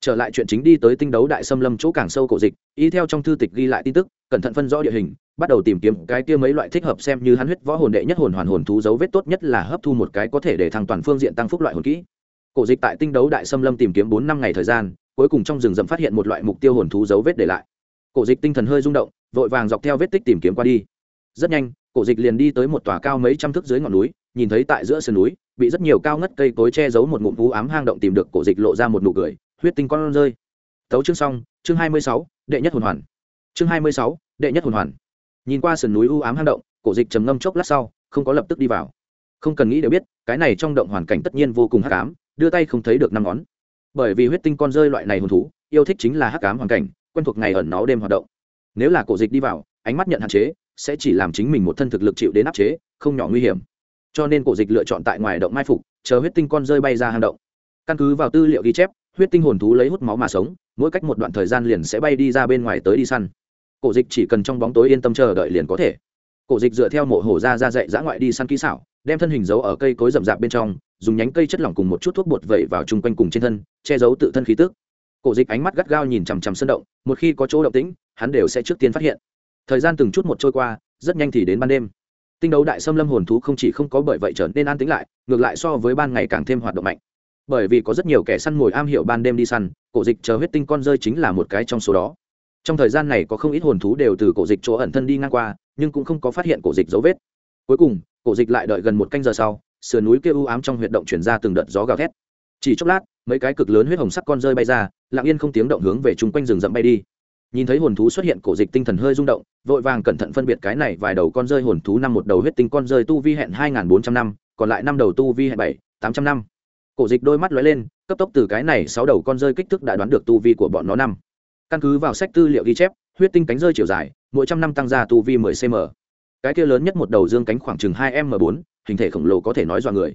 Trở lại chuyện chính đi tới tinh đấu đại xâm lâm chỗ càng sâu cổ dịch, y theo trong thư tịch ghi lại tin tức, cẩn thận phân rõ địa hình, bắt đầu tìm kiếm cái kia mấy loại thích hợp xem như hắn huyết võ hồn đệ nhất hồn hoàn hồn thú dấu vết tốt nhất là hấp thu một cái có thể để thăng toàn phương diện tăng phúc loại hồn kỹ. Cổ dịch tại tinh đấu đại xâm lâm tìm kiếm bốn năm ngày thời gian, cuối cùng trong rừng rậm phát hiện một loại mục tiêu hồn thú dấu vết để lại. Cổ dịch tinh thần hơi rung động, vội vàng dọc theo vết tích tìm kiếm qua đi rất nhanh, cổ dịch liền đi tới một tòa cao mấy trăm thước dưới ngọn núi, nhìn thấy tại giữa sườn núi, bị rất nhiều cao ngất cây cối che giấu một ngụm vũ ám hang động tìm được cổ dịch lộ ra một nụ cười, huyết tinh con rơi. Tấu chương xong, chương hai mươi sáu, đệ nhất hồn hoàn. Chương hai mươi sáu, đệ nhất hồn hoàn. Nhìn qua sườn núi u ám hang động, cổ dịch trầm ngâm chốc lát sau, không có lập tức đi vào. Không cần nghĩ đều biết, cái này trong động hoàn cảnh tất nhiên vô cùng hắc ám, đưa tay không thấy được năm ngón. Bởi vì huyết tinh con rơi loại này hồn thú, yêu thích chính là hắc ám hoàn cảnh, quen thuộc ngày ẩn nó đêm hoạt động. Nếu là cổ dịch đi vào, ánh mắt nhận hạn chế sẽ chỉ làm chính mình một thân thực lực chịu đến áp chế, không nhỏ nguy hiểm. Cho nên cổ dịch lựa chọn tại ngoài động mai phục, chờ huyết tinh con rơi bay ra hang động. Căn cứ vào tư liệu ghi chép, huyết tinh hồn thú lấy hút máu mà sống, mỗi cách một đoạn thời gian liền sẽ bay đi ra bên ngoài tới đi săn. Cổ dịch chỉ cần trong bóng tối yên tâm chờ đợi liền có thể. Cổ dịch dựa theo mộ hổ ra ra dạy dã ngoại đi săn kỹ xảo, đem thân hình giấu ở cây cối rậm rạp bên trong, dùng nhánh cây chất lỏng cùng một chút thuốc bột vẩy vào chung quanh cùng trên thân, che giấu tự thân khí tức. Cổ dịch ánh mắt gắt gao nhìn chằm chằm sân động, một khi có chỗ động tĩnh, hắn đều sẽ trước tiên phát hiện thời gian từng chút một trôi qua, rất nhanh thì đến ban đêm. Tinh đấu đại xâm lâm hồn thú không chỉ không có bởi vậy trở nên an tĩnh lại, ngược lại so với ban ngày càng thêm hoạt động mạnh. Bởi vì có rất nhiều kẻ săn mồi am hiểu ban đêm đi săn, cổ dịch chờ huyết tinh con rơi chính là một cái trong số đó. Trong thời gian này có không ít hồn thú đều từ cổ dịch chỗ ẩn thân đi ngang qua, nhưng cũng không có phát hiện cổ dịch dấu vết. Cuối cùng, cổ dịch lại đợi gần một canh giờ sau, sườn núi kia u ám trong huyệt động chuyển ra từng đợt gió gào thét. Chỉ chốc lát, mấy cái cực lớn huyết hồng sắc con rơi bay ra, lặng yên không tiếng động hướng về chung quanh rừng rậm bay đi nhìn thấy hồn thú xuất hiện, cổ dịch tinh thần hơi rung động, vội vàng cẩn thận phân biệt cái này vài đầu con rơi hồn thú năm một đầu huyết tinh con rơi tu vi hẹn hai bốn trăm năm, còn lại năm đầu tu vi hẹn bảy tám trăm năm. Cổ dịch đôi mắt lóe lên, cấp tốc từ cái này sáu đầu con rơi kích thước đã đoán được tu vi của bọn nó năm. Căn cứ vào sách tư liệu ghi chép, huyết tinh cánh rơi chiều dài, mỗi trăm năm tăng ra tu vi 10 cm cái kia lớn nhất một đầu dương cánh khoảng chừng hai m bốn, hình thể khổng lồ có thể nói dọa người.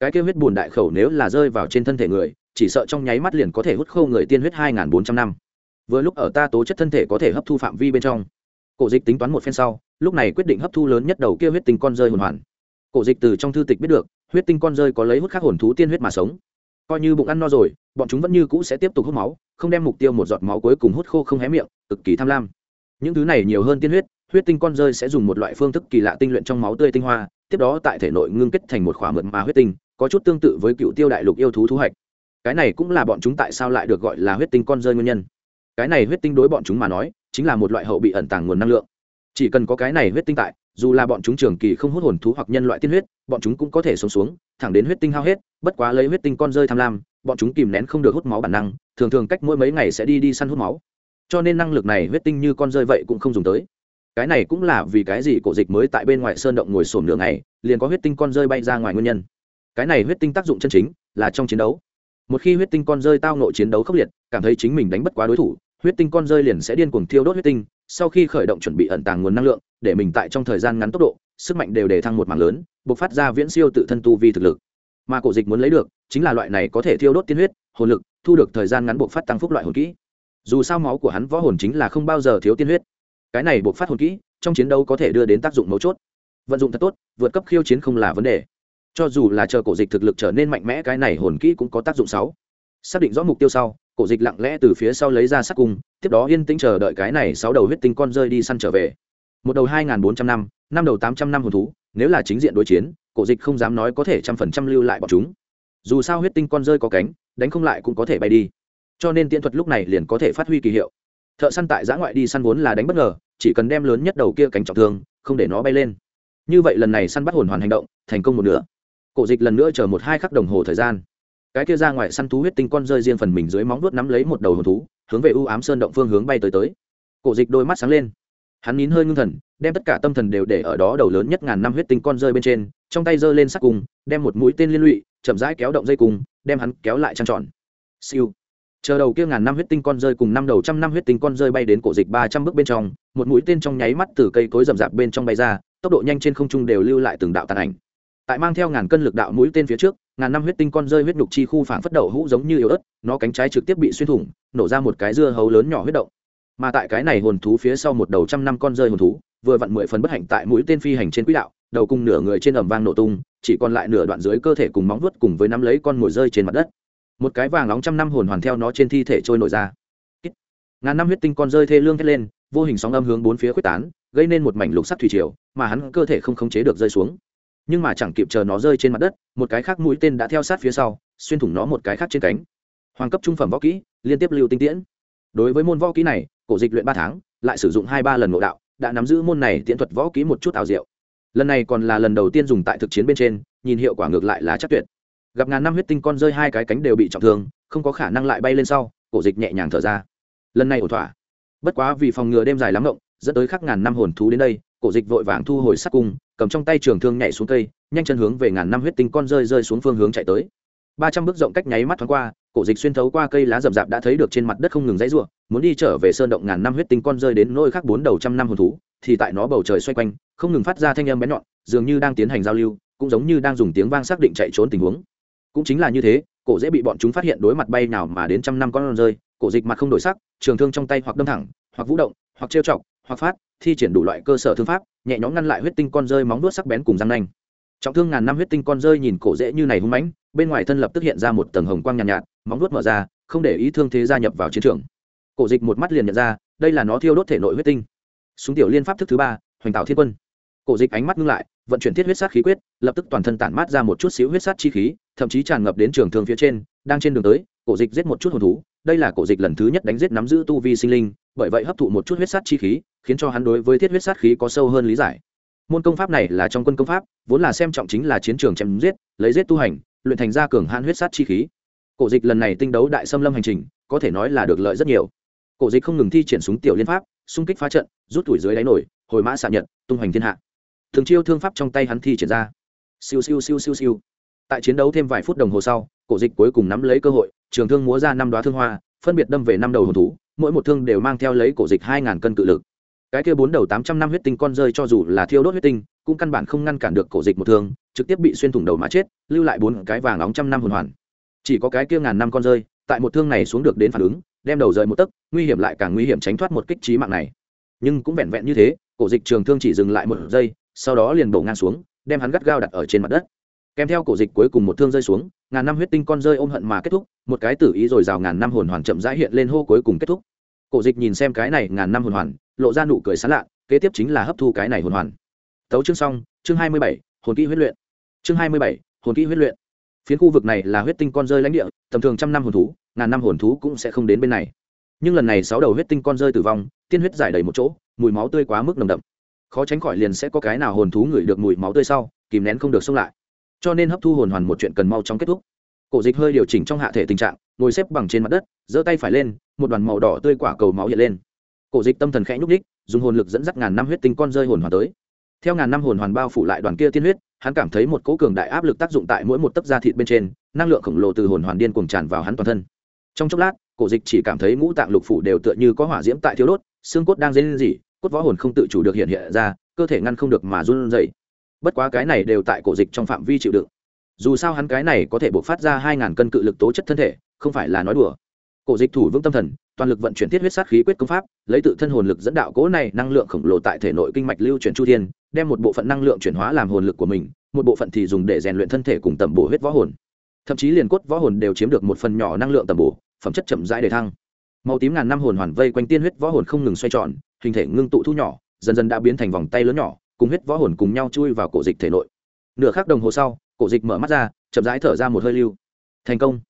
Cái kia huyết bùn đại khẩu nếu là rơi vào trên thân thể người, chỉ sợ trong nháy mắt liền có thể hút khô người tiên huyết hai bốn trăm năm vừa lúc ở ta tố chất thân thể có thể hấp thu phạm vi bên trong. Cổ dịch tính toán một phen sau, lúc này quyết định hấp thu lớn nhất đầu kia huyết tinh con rơi hồn hoàn. Cổ dịch từ trong thư tịch biết được, huyết tinh con rơi có lấy hút khắc hồn thú tiên huyết mà sống. Coi như bụng ăn no rồi, bọn chúng vẫn như cũ sẽ tiếp tục hút máu, không đem mục tiêu một giọt máu cuối cùng hút khô không hé miệng, cực kỳ tham lam. Những thứ này nhiều hơn tiên huyết huyết tinh con rơi sẽ dùng một loại phương thức kỳ lạ tinh luyện trong máu tươi tinh hoa, tiếp đó tại thể nội ngưng kết thành một khỏa mượt mà huyết tinh, có chút tương tự với cựu tiêu đại lục yêu thú thu hoạch. Cái này cũng là bọn chúng tại sao lại được gọi là huyết tinh con rơi nguyên nhân cái này huyết tinh đối bọn chúng mà nói, chính là một loại hậu bị ẩn tàng nguồn năng lượng. Chỉ cần có cái này huyết tinh tại, dù là bọn chúng trường kỳ không hút hồn thú hoặc nhân loại tiên huyết, bọn chúng cũng có thể sống xuống, thẳng đến huyết tinh hao hết, bất quá lấy huyết tinh con rơi tham lam, bọn chúng kìm nén không được hút máu bản năng, thường thường cách mỗi mấy ngày sẽ đi đi săn hút máu. Cho nên năng lực này huyết tinh như con rơi vậy cũng không dùng tới. Cái này cũng là vì cái gì cổ dịch mới tại bên ngoài sơn động ngồi sổm nửa ngày, liền có huyết tinh con rơi bay ra ngoài nguyên nhân. Cái này huyết tinh tác dụng chân chính là trong chiến đấu. Một khi huyết tinh con rơi tao nộ chiến đấu khốc liệt, cảm thấy chính mình đánh bất quá đối thủ huyết tinh con rơi liền sẽ điên cuồng thiêu đốt huyết tinh, sau khi khởi động chuẩn bị ẩn tàng nguồn năng lượng, để mình tại trong thời gian ngắn tốc độ, sức mạnh đều để thăng một mảng lớn buộc phát ra viễn siêu tự thân tu vi thực lực. Mà cổ dịch muốn lấy được, chính là loại này có thể thiêu đốt tiên huyết, hồn lực, thu được thời gian ngắn buộc phát tăng phúc loại hồn kỹ. Dù sao máu của hắn võ hồn chính là không bao giờ thiếu tiên huyết. Cái này buộc phát hồn kỹ, trong chiến đấu có thể đưa đến tác dụng mấu chốt. Vận dụng thật tốt, vượt cấp khiêu chiến không là vấn đề. Cho dù là chờ cổ dịch thực lực trở nên mạnh mẽ, cái này hồn kỹ cũng có tác dụng sáu xác định rõ mục tiêu sau cổ dịch lặng lẽ từ phía sau lấy ra sắc cung, tiếp đó yên tĩnh chờ đợi cái này sáu đầu huyết tinh con rơi đi săn trở về. Một đầu hai bốn trăm năm năm đầu tám trăm năm hồn thú, nếu là chính diện đối chiến, cổ dịch không dám nói có thể trăm phần trăm lưu lại bọn chúng. Dù sao huyết tinh con rơi có cánh, đánh không lại cũng có thể bay đi. Cho nên tiễn thuật lúc này liền có thể phát huy kỳ hiệu. Thợ săn tại giã ngoại đi săn vốn là đánh bất ngờ, chỉ cần đem lớn nhất đầu kia cánh trọng thương, không để nó bay lên. Như vậy lần này săn bắt hồn hoàn hành động, thành công một nửa. Cổ dịch lần nữa chờ một hai khắc đồng hồ thời gian cái kia ra ngoài săn thú huyết tinh con rơi riêng phần mình dưới móng vuốt nắm lấy một đầu hồn thú, hướng về u ám sơn động phương hướng bay tới tới. Cổ dịch đôi mắt sáng lên. Hắn nín hơi ngưng thần, đem tất cả tâm thần đều để ở đó đầu lớn nhất ngàn năm huyết tinh con rơi bên trên, trong tay giơ lên sắc cùng, đem một mũi tên liên lụy, chậm rãi kéo động dây cùng, đem hắn kéo lại trăng tròn. Siêu. Chờ đầu kia ngàn năm huyết tinh con rơi cùng năm đầu trăm năm huyết tinh con rơi bay đến cổ dịch ba trăm bước bên trong, một mũi tên trong nháy mắt từ cây cối rậm rạp bên trong bay ra, tốc độ nhanh trên không trung đều lưu lại từng đạo tàn ảnh tại mang theo ngàn cân lực đạo mũi tên phía trước, ngàn năm huyết tinh con rơi huyết nhục chi khu phản phất đầu hũ giống như yếu ớt, nó cánh trái trực tiếp bị xuyên thủng, nổ ra một cái dưa hấu lớn nhỏ huyết động. Mà tại cái này hồn thú phía sau một đầu trăm năm con rơi hồn thú, vừa vặn mười phần bất hạnh tại mũi tên phi hành trên quỹ đạo, đầu cùng nửa người trên ẩm vang nổ tung, chỉ còn lại nửa đoạn dưới cơ thể cùng móng vuốt cùng với nắm lấy con mồi rơi trên mặt đất. Một cái vàng nóng trăm năm hồn hoàn theo nó trên thi thể trôi nổi ra. Ngàn năm huyết tinh con rơi thê lương thét lên, vô hình sóng âm hướng bốn phía quyết tán, gây nên một mảnh lục sắc thủy triều, mà hắn cơ thể không khống chế được rơi xuống nhưng mà chẳng kịp chờ nó rơi trên mặt đất, một cái khác mũi tên đã theo sát phía sau, xuyên thủng nó một cái khác trên cánh. Hoàng cấp trung phẩm võ kỹ, liên tiếp lưu tinh tiễn. Đối với môn võ kỹ này, cổ dịch luyện ba tháng, lại sử dụng hai ba lần ngộ đạo, đã nắm giữ môn này tiễn thuật võ kỹ một chút ảo diệu. Lần này còn là lần đầu tiên dùng tại thực chiến bên trên, nhìn hiệu quả ngược lại là chắc tuyệt. Gặp ngàn năm huyết tinh con rơi hai cái cánh đều bị trọng thương, không có khả năng lại bay lên sau, cổ dịch nhẹ nhàng thở ra. Lần này ổn thỏa. Bất quá vì phòng ngừa đêm dài lắm rộng dẫn tới khắc ngàn năm hồn thú đến đây cổ dịch vội vàng thu hồi sắc cung, cầm trong tay trường thương nhảy xuống cây, nhanh chân hướng về ngàn năm huyết tinh con rơi rơi xuống phương hướng chạy tới. Ba trăm bước rộng cách nháy mắt thoáng qua, cổ dịch xuyên thấu qua cây lá rậm rạp đã thấy được trên mặt đất không ngừng dãy r u ộ muốn đi trở về sơn động ngàn năm huyết tinh con rơi đến nôi khắc bốn đầu trăm năm hồn thú, thì tại nó bầu trời xoay quanh, không ngừng phát ra thanh âm bén nhọn, dường như đang tiến hành giao lưu, cũng giống như đang dùng tiếng vang xác định chạy trốn tình huống. Cũng chính là như thế, cổ dễ bị bọn chúng phát hiện đối mặt bay nào mà đến trăm năm con rơi, cổ dịch mặt không đổi sắc, trường thương trong tay hoặc đâm thẳng, hoặc vũ động, hoặc trêu chọc, hoặc phát thi triển đủ loại cơ sở thương pháp nhẹ nhõm ngăn lại huyết tinh con rơi móng đuốt sắc bén cùng răng nanh. Trọng thương ngàn năm huyết tinh con rơi nhìn cổ dễ như này hung mãnh bên ngoài thân lập tức hiện ra một tầng hồng quang nhàn nhạt, nhạt móng đuốt mở ra không để ý thương thế gia nhập vào chiến trường. Cổ dịch một mắt liền nhận ra đây là nó thiêu đốt thể nội huyết tinh. Súng tiểu liên pháp thức thứ ba hoành tạo thiên quân. Cổ dịch ánh mắt ngưng lại vận chuyển thiết huyết sát khí quyết lập tức toàn thân tản mát ra một chút xíu huyết sát chi khí thậm chí tràn ngập đến trường thương phía trên đang trên đường tới cổ dịch giết một chút hồn thú. Đây là cổ dịch lần thứ nhất đánh giết nắm giữ tu vi sinh linh bởi vậy hấp thụ một chút huyết sát chi khí khiến cho hắn đối với thiết huyết sát khí có sâu hơn lý giải. Môn công pháp này là trong quân công pháp, vốn là xem trọng chính là chiến trường chém giết, lấy giết tu hành, luyện thành ra cường hãn huyết sát chi khí. Cổ dịch lần này tinh đấu đại xâm lâm hành trình, có thể nói là được lợi rất nhiều. Cổ dịch không ngừng thi triển súng tiểu liên pháp, xung kích phá trận, rút tuổi dưới đáy nổi, hồi mã xạ nhật, tung hoành thiên hạ. Thường chiêu thương pháp trong tay hắn thi triển ra. Siêu siêu siêu siêu siêu. Tại chiến đấu thêm vài phút đồng hồ sau, cổ dịch cuối cùng nắm lấy cơ hội, trường thương múa ra năm đoá thương hoa, phân biệt đâm về năm đầu hồn thú, mỗi một thương đều mang theo lấy cổ dịch hai ngàn cân cự lực cái kia bốn đầu tám trăm năm huyết tinh con rơi cho dù là thiêu đốt huyết tinh, cũng căn bản không ngăn cản được cổ dịch một thương, trực tiếp bị xuyên thủng đầu mà chết, lưu lại bốn cái vàng óng trăm năm hồn hoàn. Chỉ có cái kia ngàn năm con rơi, tại một thương này xuống được đến phản ứng, đem đầu rời một tấc, nguy hiểm lại càng nguy hiểm tránh thoát một kích trí mạng này. Nhưng cũng vẹn vẹn như thế, cổ dịch trường thương chỉ dừng lại một giây, sau đó liền đổ ngang xuống, đem hắn gắt gao đặt ở trên mặt đất. Kèm theo cổ dịch cuối cùng một thương rơi xuống, ngàn năm huyết tinh con rơi ôm hận mà kết thúc, một cái tử ý rồi rào ngàn năm hồn hoàn chậm rãi hiện lên hô cuối cùng kết thúc cổ dịch nhìn xem cái này ngàn năm hồn hoàn, lộ ra nụ cười sán lạ, kế tiếp chính là hấp thu cái này hồn hoàn. Tấu chương xong, chương hai mươi bảy, hồn kỹ huyết luyện. Chương hai mươi bảy, hồn kỹ huyết luyện. Phiến khu vực này là huyết tinh con rơi lãnh địa, tầm thường trăm năm hồn thú, ngàn năm hồn thú cũng sẽ không đến bên này. Nhưng lần này sáu đầu huyết tinh con rơi tử vong, tiên huyết giải đầy một chỗ, mùi máu tươi quá mức nồng đậm. Khó tránh khỏi liền sẽ có cái nào hồn thú ngửi được mùi máu tươi sau, kìm nén không được xông lại. Cho nên hấp thu hồn hoàn một chuyện cần mau chóng kết thúc cổ dịch hơi điều chỉnh trong hạ thể tình trạng, ngồi xếp bằng trên mặt đất, giơ tay phải lên, một đoàn màu đỏ tươi quả cầu máu hiện lên. Cổ dịch tâm thần khẽ nhúc ních dùng hồn lực dẫn dắt ngàn năm huyết tinh con rơi hồn hoàn tới. Theo ngàn năm hồn hoàn bao phủ lại đoàn kia tiên huyết, hắn cảm thấy một cỗ cường đại áp lực tác dụng tại mỗi một tấc da thịt bên trên, năng lượng khổng lồ từ hồn hoàn điên cuồng tràn vào hắn toàn thân. Trong chốc lát, cổ dịch chỉ cảm thấy ngũ tạng lục phủ đều tựa như có hỏa diễm tại thiếu đốt, xương cốt đang dây lên gì cốt võ hồn không tự chủ được hiện hiện ra, cơ thể ngăn không được mà run rẩy. Bất quá cái này đều tại cổ dịch trong phạm vi chịu đựng dù sao hắn cái này có thể buộc phát ra hai ngàn cân cự lực tố chất thân thể, không phải là nói đùa. Cổ dịch thủ vững tâm thần, toàn lực vận chuyển thiết huyết sát khí quyết công pháp, lấy tự thân hồn lực dẫn đạo cố này năng lượng khổng lồ tại thể nội kinh mạch lưu chuyển chu thiên, đem một bộ phận năng lượng chuyển hóa làm hồn lực của mình, một bộ phận thì dùng để rèn luyện thân thể cùng tầm bổ huyết võ hồn. Thậm chí liền cốt võ hồn đều chiếm được một phần nhỏ năng lượng tầm bổ, phẩm chất chậm rãi để thăng. Màu tím ngàn năm hồn hoàn vây quanh tiên huyết võ hồn không ngừng xoay tròn, hình thể ngưng tụ thu nhỏ, dần dần đã biến thành vòng tay lớn nhỏ, cùng huyết võ hồn cùng nhau chui vào cổ dịch thể nội. Nửa khắc đồng hồ sau cổ dịch mở mắt ra, chậm rãi thở ra một hơi lưu. Thành công.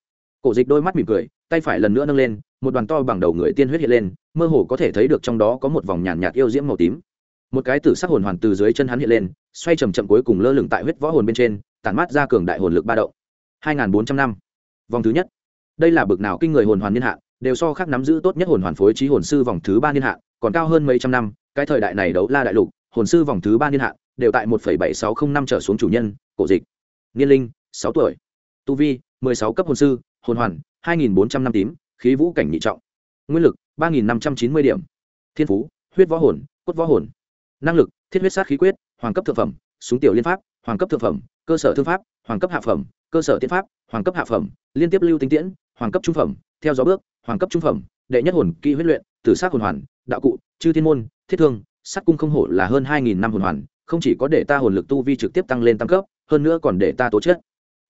Cổ dịch đôi mắt mỉm cười, tay phải lần nữa nâng lên, một đoàn to bằng đầu người tiên huyết hiện lên, mơ hồ có thể thấy được trong đó có một vòng nhàn nhạt yêu diễm màu tím. Một cái tử sắc hồn hoàn từ dưới chân hắn hiện lên, xoay chầm chậm cuối cùng lơ lửng tại huyết võ hồn bên trên, tản mát ra cường đại hồn lực ba đậu hai bốn trăm năm. Vòng thứ nhất. Đây là bực nào kinh người hồn hoàn niên hạn, đều so khác nắm giữ tốt nhất hồn hoàn phối trí hồn sư vòng thứ ba niên hạn, còn cao hơn mấy trăm năm, cái thời đại này đấu la đại lục, hồn sư vòng thứ ba niên hạn, đều tại một bảy sáu không năm trở xuống chủ nhân, cổ dịch niên linh, sáu tuổi. Tu vi, mười sáu cấp hồn sư, hồn hoàn, hai nghìn bốn trăm năm tím, khí vũ cảnh nhị trọng. Nguyên lực, ba nghìn năm trăm chín mươi điểm. Thiên phú, huyết võ hồn, cốt võ hồn. Năng lực, thiết huyết sát khí quyết, hoàng cấp thượng phẩm, súng tiểu liên pháp, hoàng cấp thượng phẩm, cơ sở thương pháp, hoàng cấp hạ phẩm, cơ sở tiên pháp, hoàng cấp hạ phẩm, liên tiếp lưu tinh tiễn, hoàng cấp trung phẩm, theo gió bước, hoàng cấp trung phẩm, đệ nhất hồn kỹ huyết luyện, tử sát hồn hoàn, đạo cụ, chư thiên môn, thiết thương, sát cung không hổ là hơn hai nghìn năm hồn hoàn, không chỉ có để ta hồn lực tu vi trực tiếp tăng lên tăng cấp hơn nữa còn để ta tố chất.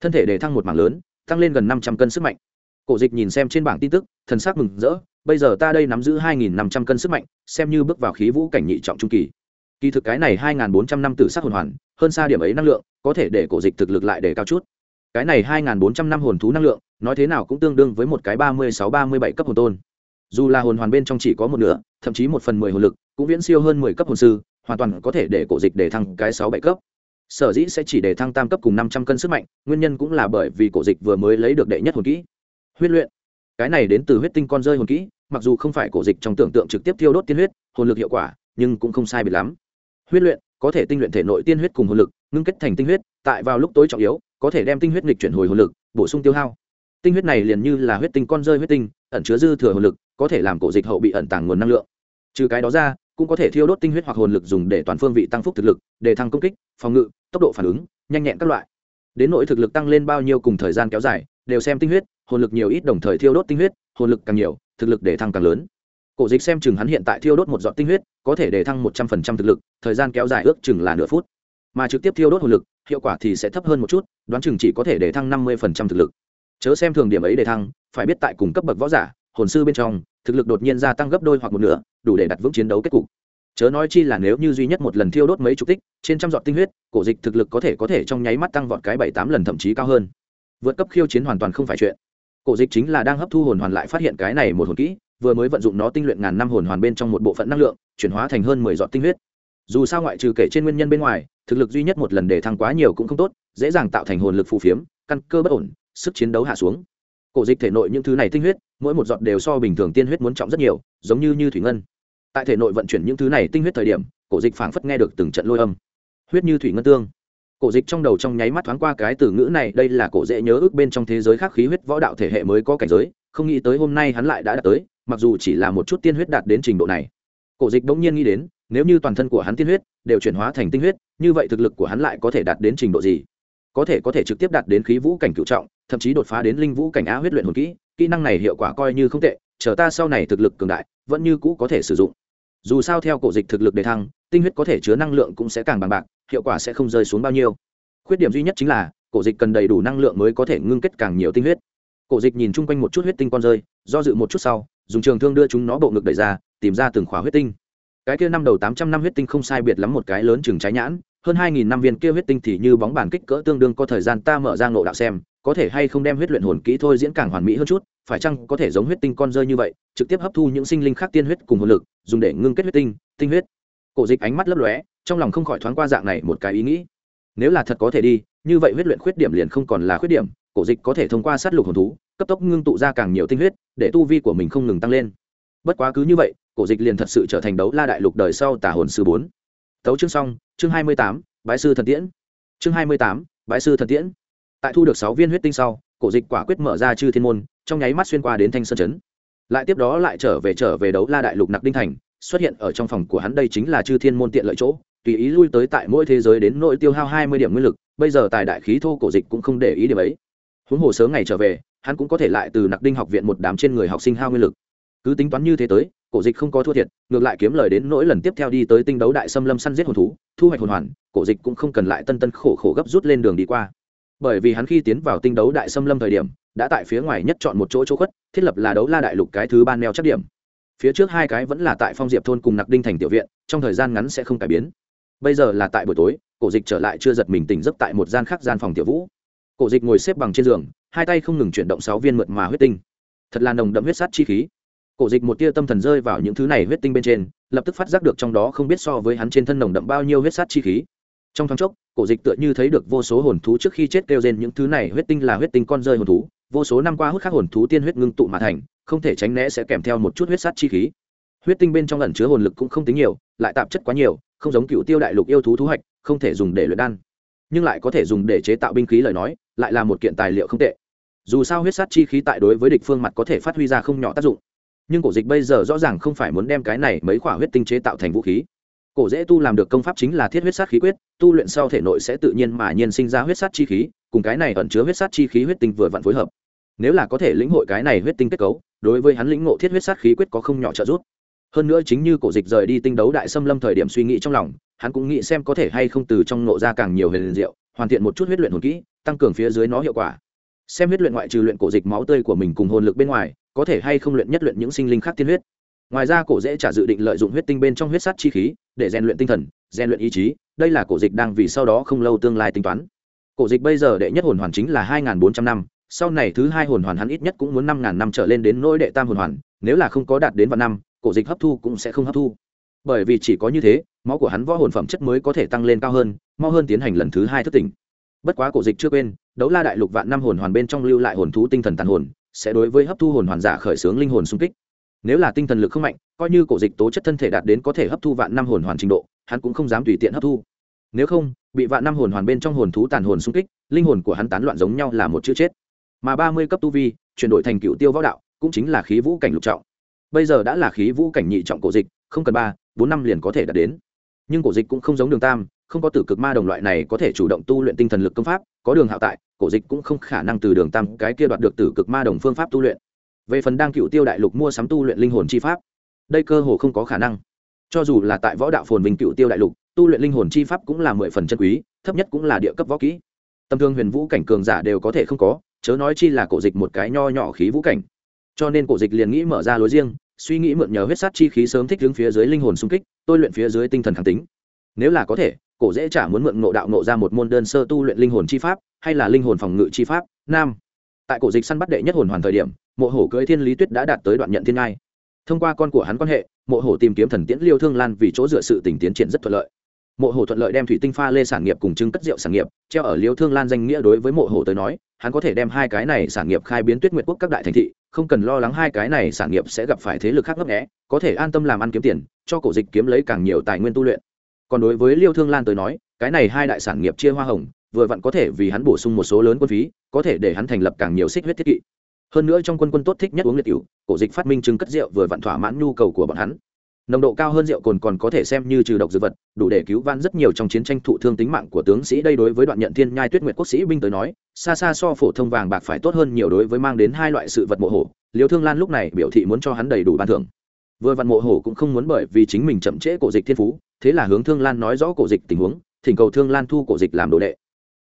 Thân thể để thăng một mảng lớn, tăng lên gần năm trăm cân sức mạnh. Cổ dịch nhìn xem trên bảng tin tức, thần sắc mừng rỡ, bây giờ ta đây nắm giữ hai nghìn năm trăm cân sức mạnh, xem như bước vào khí vũ cảnh nhị trọng trung kỳ. Kỳ thực cái này hai nghìn bốn trăm năm tử sắc hồn hoàn, hơn xa điểm ấy năng lượng, có thể để cổ dịch thực lực lại để cao chút. Cái này hai nghìn bốn trăm năm hồn thú năng lượng, nói thế nào cũng tương đương với một cái ba mươi sáu ba mươi bảy cấp hồn tôn. Dù là hồn hoàn bên trong chỉ có một nửa, thậm chí một phần mười hồn lực, cũng viễn siêu hơn mười cấp hồn sư, hoàn toàn có thể để cổ dịch để thăng cái sáu bảy cấp sở dĩ sẽ chỉ để thăng tam cấp cùng năm trăm cân sức mạnh, nguyên nhân cũng là bởi vì cổ dịch vừa mới lấy được đệ nhất hồn kỹ. Huyết luyện. Cái này đến từ huyết tinh con rơi hồn kỹ, mặc dù không phải cổ dịch trong tưởng tượng trực tiếp thiêu đốt tiên huyết, hồn lực hiệu quả, nhưng cũng không sai biệt lắm. Huyết luyện, có thể tinh luyện thể nội tiên huyết cùng hồn lực, ngưng kết thành tinh huyết, tại vào lúc tối trọng yếu, có thể đem tinh huyết nghịch chuyển hồi hồn lực, bổ sung tiêu hao. Tinh huyết này liền như là huyết tinh con rơi huyết tinh, ẩn chứa dư thừa hồn lực, có thể làm cổ dịch hậu bị ẩn tàng nguồn năng lượng. Trừ cái đó ra cũng có thể thiêu đốt tinh huyết hoặc hồn lực dùng để toàn phương vị tăng phúc thực lực, để thăng công kích, phòng ngự, tốc độ phản ứng, nhanh nhẹn các loại. Đến nội thực lực tăng lên bao nhiêu cùng thời gian kéo dài, đều xem tinh huyết, hồn lực nhiều ít đồng thời thiêu đốt tinh huyết, hồn lực càng nhiều, thực lực để thăng càng lớn. Cổ dịch xem chừng hắn hiện tại thiêu đốt một giọt tinh huyết, có thể để thăng một trăm phần trăm thực lực, thời gian kéo dài ước chừng là nửa phút. Mà trực tiếp thiêu đốt hồn lực, hiệu quả thì sẽ thấp hơn một chút, đoán chừng chỉ có thể để thăng năm mươi phần trăm thực lực. Chớ xem thường điểm ấy để thăng, phải biết tại cùng cấp bậc võ giả, hồn sư bên trong, thực lực đột nhiên gia tăng gấp đôi hoặc một nửa đủ để đặt vững chiến đấu kết cục. Chớ nói chi là nếu như duy nhất một lần thiêu đốt mấy chục tích, trên trăm giọt tinh huyết, cổ dịch thực lực có thể có thể trong nháy mắt tăng vọt cái bảy tám lần thậm chí cao hơn. Vượt cấp khiêu chiến hoàn toàn không phải chuyện. Cổ dịch chính là đang hấp thu hồn hoàn lại phát hiện cái này một hồn kỹ, vừa mới vận dụng nó tinh luyện ngàn năm hồn hoàn bên trong một bộ phận năng lượng, chuyển hóa thành hơn mười giọt tinh huyết. Dù sao ngoại trừ kể trên nguyên nhân bên ngoài, thực lực duy nhất một lần để thăng quá nhiều cũng không tốt, dễ dàng tạo thành hồn lực phù phiếm, căn cơ bất ổn, sức chiến đấu hạ xuống cổ dịch thể nội những thứ này tinh huyết, mỗi một giọt đều so bình thường tiên huyết muốn trọng rất nhiều, giống như như thủy ngân. Tại thể nội vận chuyển những thứ này tinh huyết thời điểm, cổ dịch phảng phất nghe được từng trận lôi âm. Huyết như thủy ngân tương. Cổ dịch trong đầu trong nháy mắt thoáng qua cái từ ngữ này, đây là cổ dễ nhớ ước bên trong thế giới khác khí huyết võ đạo thể hệ mới có cảnh giới, không nghĩ tới hôm nay hắn lại đã đạt tới, mặc dù chỉ là một chút tiên huyết đạt đến trình độ này. Cổ dịch bỗng nhiên nghĩ đến, nếu như toàn thân của hắn tiên huyết đều chuyển hóa thành tinh huyết, như vậy thực lực của hắn lại có thể đạt đến trình độ gì? Có thể có thể trực tiếp đạt đến khí vũ cảnh cựu trọng, thậm chí đột phá đến linh vũ cảnh á huyết luyện hồn kỹ kỹ năng này hiệu quả coi như không tệ, chờ ta sau này thực lực cường đại, vẫn như cũ có thể sử dụng. Dù sao theo cổ dịch thực lực đề thăng, tinh huyết có thể chứa năng lượng cũng sẽ càng bằng bạc, hiệu quả sẽ không rơi xuống bao nhiêu. Khuyết điểm duy nhất chính là, cổ dịch cần đầy đủ năng lượng mới có thể ngưng kết càng nhiều tinh huyết. Cổ dịch nhìn chung quanh một chút huyết tinh con rơi, do dự một chút sau, dùng trường thương đưa chúng nó bộ ngực đẩy ra, tìm ra từng khóa huyết tinh. Cái kia năm đầu tám trăm năm huyết tinh không sai biệt lắm một cái lớn chừng trái nhãn hơn hai nghìn năm viên kia huyết tinh thì như bóng bàn kích cỡ tương đương có thời gian ta mở ra ngộ đạo xem, có thể hay không đem huyết luyện hồn kỹ thôi diễn càng hoàn mỹ hơn chút, phải chăng có thể giống huyết tinh con rơi như vậy, trực tiếp hấp thu những sinh linh khác tiên huyết cùng hồn lực, dùng để ngưng kết huyết tinh tinh huyết. Cổ dịch ánh mắt lấp lóe, trong lòng không khỏi thoáng qua dạng này một cái ý nghĩ. Nếu là thật có thể đi, như vậy huyết luyện khuyết điểm liền không còn là khuyết điểm, cổ dịch có thể thông qua sát lục hồn thú, cấp tốc ngưng tụ ra càng nhiều tinh huyết, để tu vi của mình không ngừng tăng lên. Bất quá cứ như vậy, cổ dịch liền thật sự trở thành đấu la đại lục đời sau tà hồn sư bốn tấu chương xong, chương hai mươi tám, bái sư thần tiễn. Chương hai mươi tám, bái sư thần tiễn. Tại thu được sáu viên huyết tinh sau, cổ dịch quả quyết mở ra chư thiên môn, trong nháy mắt xuyên qua đến thanh sơn chấn. Lại tiếp đó lại trở về trở về đấu la đại lục nặc đinh thành, xuất hiện ở trong phòng của hắn đây chính là chư thiên môn tiện lợi chỗ, tùy ý lui tới tại mỗi thế giới đến nội tiêu hao hai mươi điểm nguyên lực, bây giờ tài đại khí thô cổ dịch cũng không để ý điểm ấy. Huống hồ sớm ngày trở về, hắn cũng có thể lại từ nặc đinh học viện một đám trên người học sinh hao nguyên lực. Cứ tính toán như thế tới cổ dịch không có thua thiệt, ngược lại kiếm lời đến nỗi lần tiếp theo đi tới tinh đấu đại xâm lâm săn giết hồn thú, thu hoạch hồn hoàn, cổ dịch cũng không cần lại tân tân khổ khổ gấp rút lên đường đi qua. Bởi vì hắn khi tiến vào tinh đấu đại xâm lâm thời điểm, đã tại phía ngoài nhất chọn một chỗ chỗ khuất, thiết lập là đấu la đại lục cái thứ ban neo chắc điểm. Phía trước hai cái vẫn là tại phong diệp thôn cùng nặc đinh thành tiểu viện, trong thời gian ngắn sẽ không cải biến. Bây giờ là tại buổi tối, cổ dịch trở lại chưa giật mình tỉnh giấc tại một gian khác gian phòng tiểu vũ. Cổ dịch ngồi xếp bằng trên giường, hai tay không ngừng chuyển động sáu viên mượt mà huyết tinh. Thật là nồng đậm huyết sát chi khí cổ dịch một tia tâm thần rơi vào những thứ này huyết tinh bên trên, lập tức phát giác được trong đó không biết so với hắn trên thân nồng đậm bao nhiêu huyết sát chi khí. Trong thoáng chốc, cổ dịch tựa như thấy được vô số hồn thú trước khi chết kêu trên những thứ này huyết tinh là huyết tinh con rơi hồn thú, vô số năm qua hút khắc hồn thú tiên huyết ngưng tụ mà thành, không thể tránh né sẽ kèm theo một chút huyết sát chi khí. Huyết tinh bên trong ẩn chứa hồn lực cũng không tính nhiều, lại tạp chất quá nhiều, không giống cựu tiêu đại lục yêu thú thú hạch không thể dùng để luyện đan. Nhưng lại có thể dùng để chế tạo binh khí lời nói, lại là một kiện tài liệu không tệ. Dù sao huyết sát chi khí tại đối với địch phương mặt có thể phát huy ra không nhỏ tác dụng nhưng cổ dịch bây giờ rõ ràng không phải muốn đem cái này mấy khỏa huyết tinh chế tạo thành vũ khí. Cổ dễ tu làm được công pháp chính là thiết huyết sát khí quyết, tu luyện sau thể nội sẽ tự nhiên mà nhiên sinh ra huyết sát chi khí, cùng cái này ẩn chứa huyết sát chi khí huyết tinh vừa vặn phối hợp. Nếu là có thể lĩnh hội cái này huyết tinh kết cấu, đối với hắn lĩnh ngộ thiết huyết sát khí quyết có không nhỏ trợ giúp. Hơn nữa chính như cổ dịch rời đi tinh đấu đại xâm lâm thời điểm suy nghĩ trong lòng, hắn cũng nghĩ xem có thể hay không từ trong nộ ra càng nhiều huyền diệu, hoàn thiện một chút huyết luyện hồn kỹ, tăng cường phía dưới nó hiệu quả. Xem huyết luyện ngoại trừ luyện cổ dịch máu tươi của mình cùng hồn lực bên ngoài có thể hay không luyện nhất luyện những sinh linh khác tiên huyết. Ngoài ra, cổ dễ trả dự định lợi dụng huyết tinh bên trong huyết sắt chi khí để rèn luyện tinh thần, rèn luyện ý chí, đây là cổ dịch đang vì sau đó không lâu tương lai tính toán. Cổ dịch bây giờ đệ nhất hồn hoàn chính là hai bốn trăm năm, sau này thứ hai hồn hoàn hắn ít nhất cũng muốn năm ngàn năm trở lên đến nỗi đệ tam hồn hoàn, nếu là không có đạt đến vạn năm, cổ dịch hấp thu cũng sẽ không hấp thu. Bởi vì chỉ có như thế, máu của hắn võ hồn phẩm chất mới có thể tăng lên cao hơn, mau hơn tiến hành lần thứ hai thất tỉnh. Bất quá cổ dịch chưa quên, đấu la đại lục vạn năm hồn hoàn bên trong lưu lại hồn thú tinh thần tàn hồn sẽ đối với hấp thu hồn hoàn giả khởi xướng linh hồn xung kích. Nếu là tinh thần lực không mạnh, coi như cổ dịch tố chất thân thể đạt đến có thể hấp thu vạn năm hồn hoàn trình độ, hắn cũng không dám tùy tiện hấp thu. Nếu không, bị vạn năm hồn hoàn bên trong hồn thú tàn hồn xung kích, linh hồn của hắn tán loạn giống nhau là một chữ chết. Mà ba mươi cấp tu vi, chuyển đổi thành cựu tiêu võ đạo, cũng chính là khí vũ cảnh lục trọng. Bây giờ đã là khí vũ cảnh nhị trọng cổ dịch, không cần ba, bốn năm liền có thể đạt đến. Nhưng cổ dịch cũng không giống đường tam không có tử cực ma đồng loại này có thể chủ động tu luyện tinh thần lực công pháp, có đường hạo tại, cổ dịch cũng không khả năng từ đường tam cái kia đoạt được tử cực ma đồng phương pháp tu luyện. Về phần đang cựu tiêu đại lục mua sắm tu luyện linh hồn chi pháp, đây cơ hồ không có khả năng. Cho dù là tại võ đạo phồn vinh cựu tiêu đại lục, tu luyện linh hồn chi pháp cũng là mười phần chân quý, thấp nhất cũng là địa cấp võ kỹ. Tầm thương huyền vũ cảnh cường giả đều có thể không có, chớ nói chi là cổ dịch một cái nho nhỏ khí vũ cảnh. Cho nên cổ dịch liền nghĩ mở ra lối riêng, suy nghĩ mượn nhờ huyết sát chi khí sớm thích đứng phía dưới linh hồn xung kích, tôi luyện phía dưới tinh thần kháng tính. Nếu là có thể cổ dễ trả muốn mượn ngộ đạo ngộ ra một môn đơn sơ tu luyện linh hồn chi pháp, hay là linh hồn phòng ngự chi pháp, nam. Tại cổ dịch săn bắt đệ nhất hồn hoàn thời điểm, mộ hổ cưỡi thiên lý tuyết đã đạt tới đoạn nhận thiên ngai. Thông qua con của hắn quan hệ, mộ hổ tìm kiếm thần tiễn liêu thương lan vì chỗ dựa sự tình tiến triển rất thuận lợi. Mộ hổ thuận lợi đem thủy tinh pha lê sản nghiệp cùng trưng cất rượu sản nghiệp treo ở liêu thương lan danh nghĩa đối với mộ hổ tới nói, hắn có thể đem hai cái này sản nghiệp khai biến tuyết nguyệt quốc các đại thành thị, không cần lo lắng hai cái này sản nghiệp sẽ gặp phải thế lực khác ngấp nghẽ có thể an tâm làm ăn kiếm tiền, cho cổ dịch kiếm lấy càng nhiều tài nguyên tu luyện còn đối với liêu thương lan tới nói, cái này hai đại sản nghiệp chia hoa hồng, vừa vặn có thể vì hắn bổ sung một số lớn quân phí, có thể để hắn thành lập càng nhiều xích huyết thiết kỵ. Hơn nữa trong quân quân tốt thích nhất uống liệt cựu cổ dịch phát minh chứng cất rượu vừa vặn thỏa mãn nhu cầu của bọn hắn. Nồng độ cao hơn rượu cồn còn có thể xem như trừ độc dược vật, đủ để cứu van rất nhiều trong chiến tranh thụ thương tính mạng của tướng sĩ. Đây đối với đoạn nhận thiên nhai tuyết nguyệt quốc sĩ binh tới nói, xa xa so phổ thông vàng bạc phải tốt hơn nhiều đối với mang đến hai loại sự vật mộ hổ liêu thương lan lúc này biểu thị muốn cho hắn đầy đủ ban thưởng vừa vặn mộ hổ cũng không muốn bởi vì chính mình chậm trễ cổ dịch thiên phú, thế là hướng thương lan nói rõ cổ dịch tình huống, thỉnh cầu thương lan thu cổ dịch làm đồ đệ.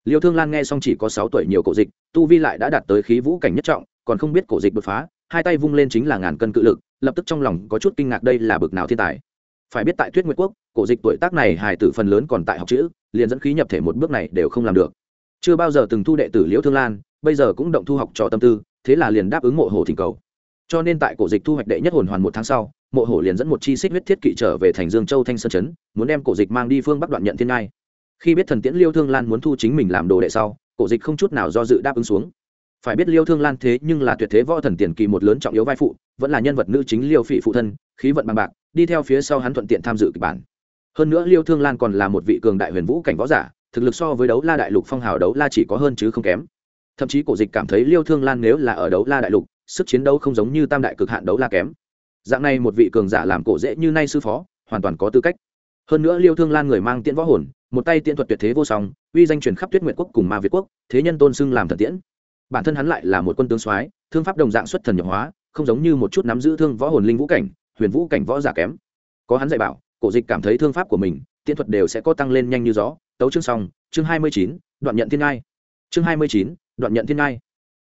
Liêu thương lan nghe xong chỉ có sáu tuổi nhiều cổ dịch, tu vi lại đã đạt tới khí vũ cảnh nhất trọng, còn không biết cổ dịch đột phá, hai tay vung lên chính là ngàn cân cự lực, lập tức trong lòng có chút kinh ngạc đây là bực nào thiên tài. Phải biết tại tuyết nguyệt quốc, cổ dịch tuổi tác này hài tử phần lớn còn tại học chữ, liền dẫn khí nhập thể một bước này đều không làm được. Chưa bao giờ từng thu đệ tử liễu thương lan, bây giờ cũng động thu học trò tâm tư, thế là liền đáp ứng mộ hồ thỉnh cầu cho nên tại cổ dịch thu hoạch đệ nhất hồn hoàn một tháng sau, mộ hổ liền dẫn một chi xích huyết thiết kỵ trở về thành dương châu thanh sơn chấn muốn đem cổ dịch mang đi phương bắc đoạn nhận thiên ngai. Khi biết thần tiễn liêu thương lan muốn thu chính mình làm đồ đệ sau, cổ dịch không chút nào do dự đáp ứng xuống. Phải biết liêu thương lan thế nhưng là tuyệt thế võ thần tiền kỳ một lớn trọng yếu vai phụ, vẫn là nhân vật nữ chính liêu phỉ phụ thân, khí vận bằng bạc, đi theo phía sau hắn thuận tiện tham dự kịch bản. Hơn nữa liêu thương lan còn là một vị cường đại huyền vũ cảnh võ giả, thực lực so với đấu la đại lục phong hào đấu la chỉ có hơn chứ không kém. Thậm chí cổ dịch cảm thấy liêu thương lan nếu là ở đấu la đại lục sức chiến đấu không giống như tam đại cực hạn đấu la kém. Dạng này một vị cường giả làm cổ dễ như nay sư phó, hoàn toàn có tư cách. Hơn nữa liêu thương lan người mang tiễn võ hồn, một tay tiễn thuật tuyệt thế vô song, uy danh truyền khắp tuyết nguyệt quốc cùng ma việt quốc, thế nhân tôn xưng làm thần tiễn. Bản thân hắn lại là một quân tướng soái, thương pháp đồng dạng xuất thần nhập hóa, không giống như một chút nắm giữ thương võ hồn linh vũ cảnh, huyền vũ cảnh võ giả kém. Có hắn dạy bảo, cổ dịch cảm thấy thương pháp của mình, tiễn thuật đều sẽ có tăng lên nhanh như gió. Tấu chương xong, chương hai mươi chín, đoạn nhận thiên ngai. Chương hai mươi chín, đoạn nhận thiên ngai.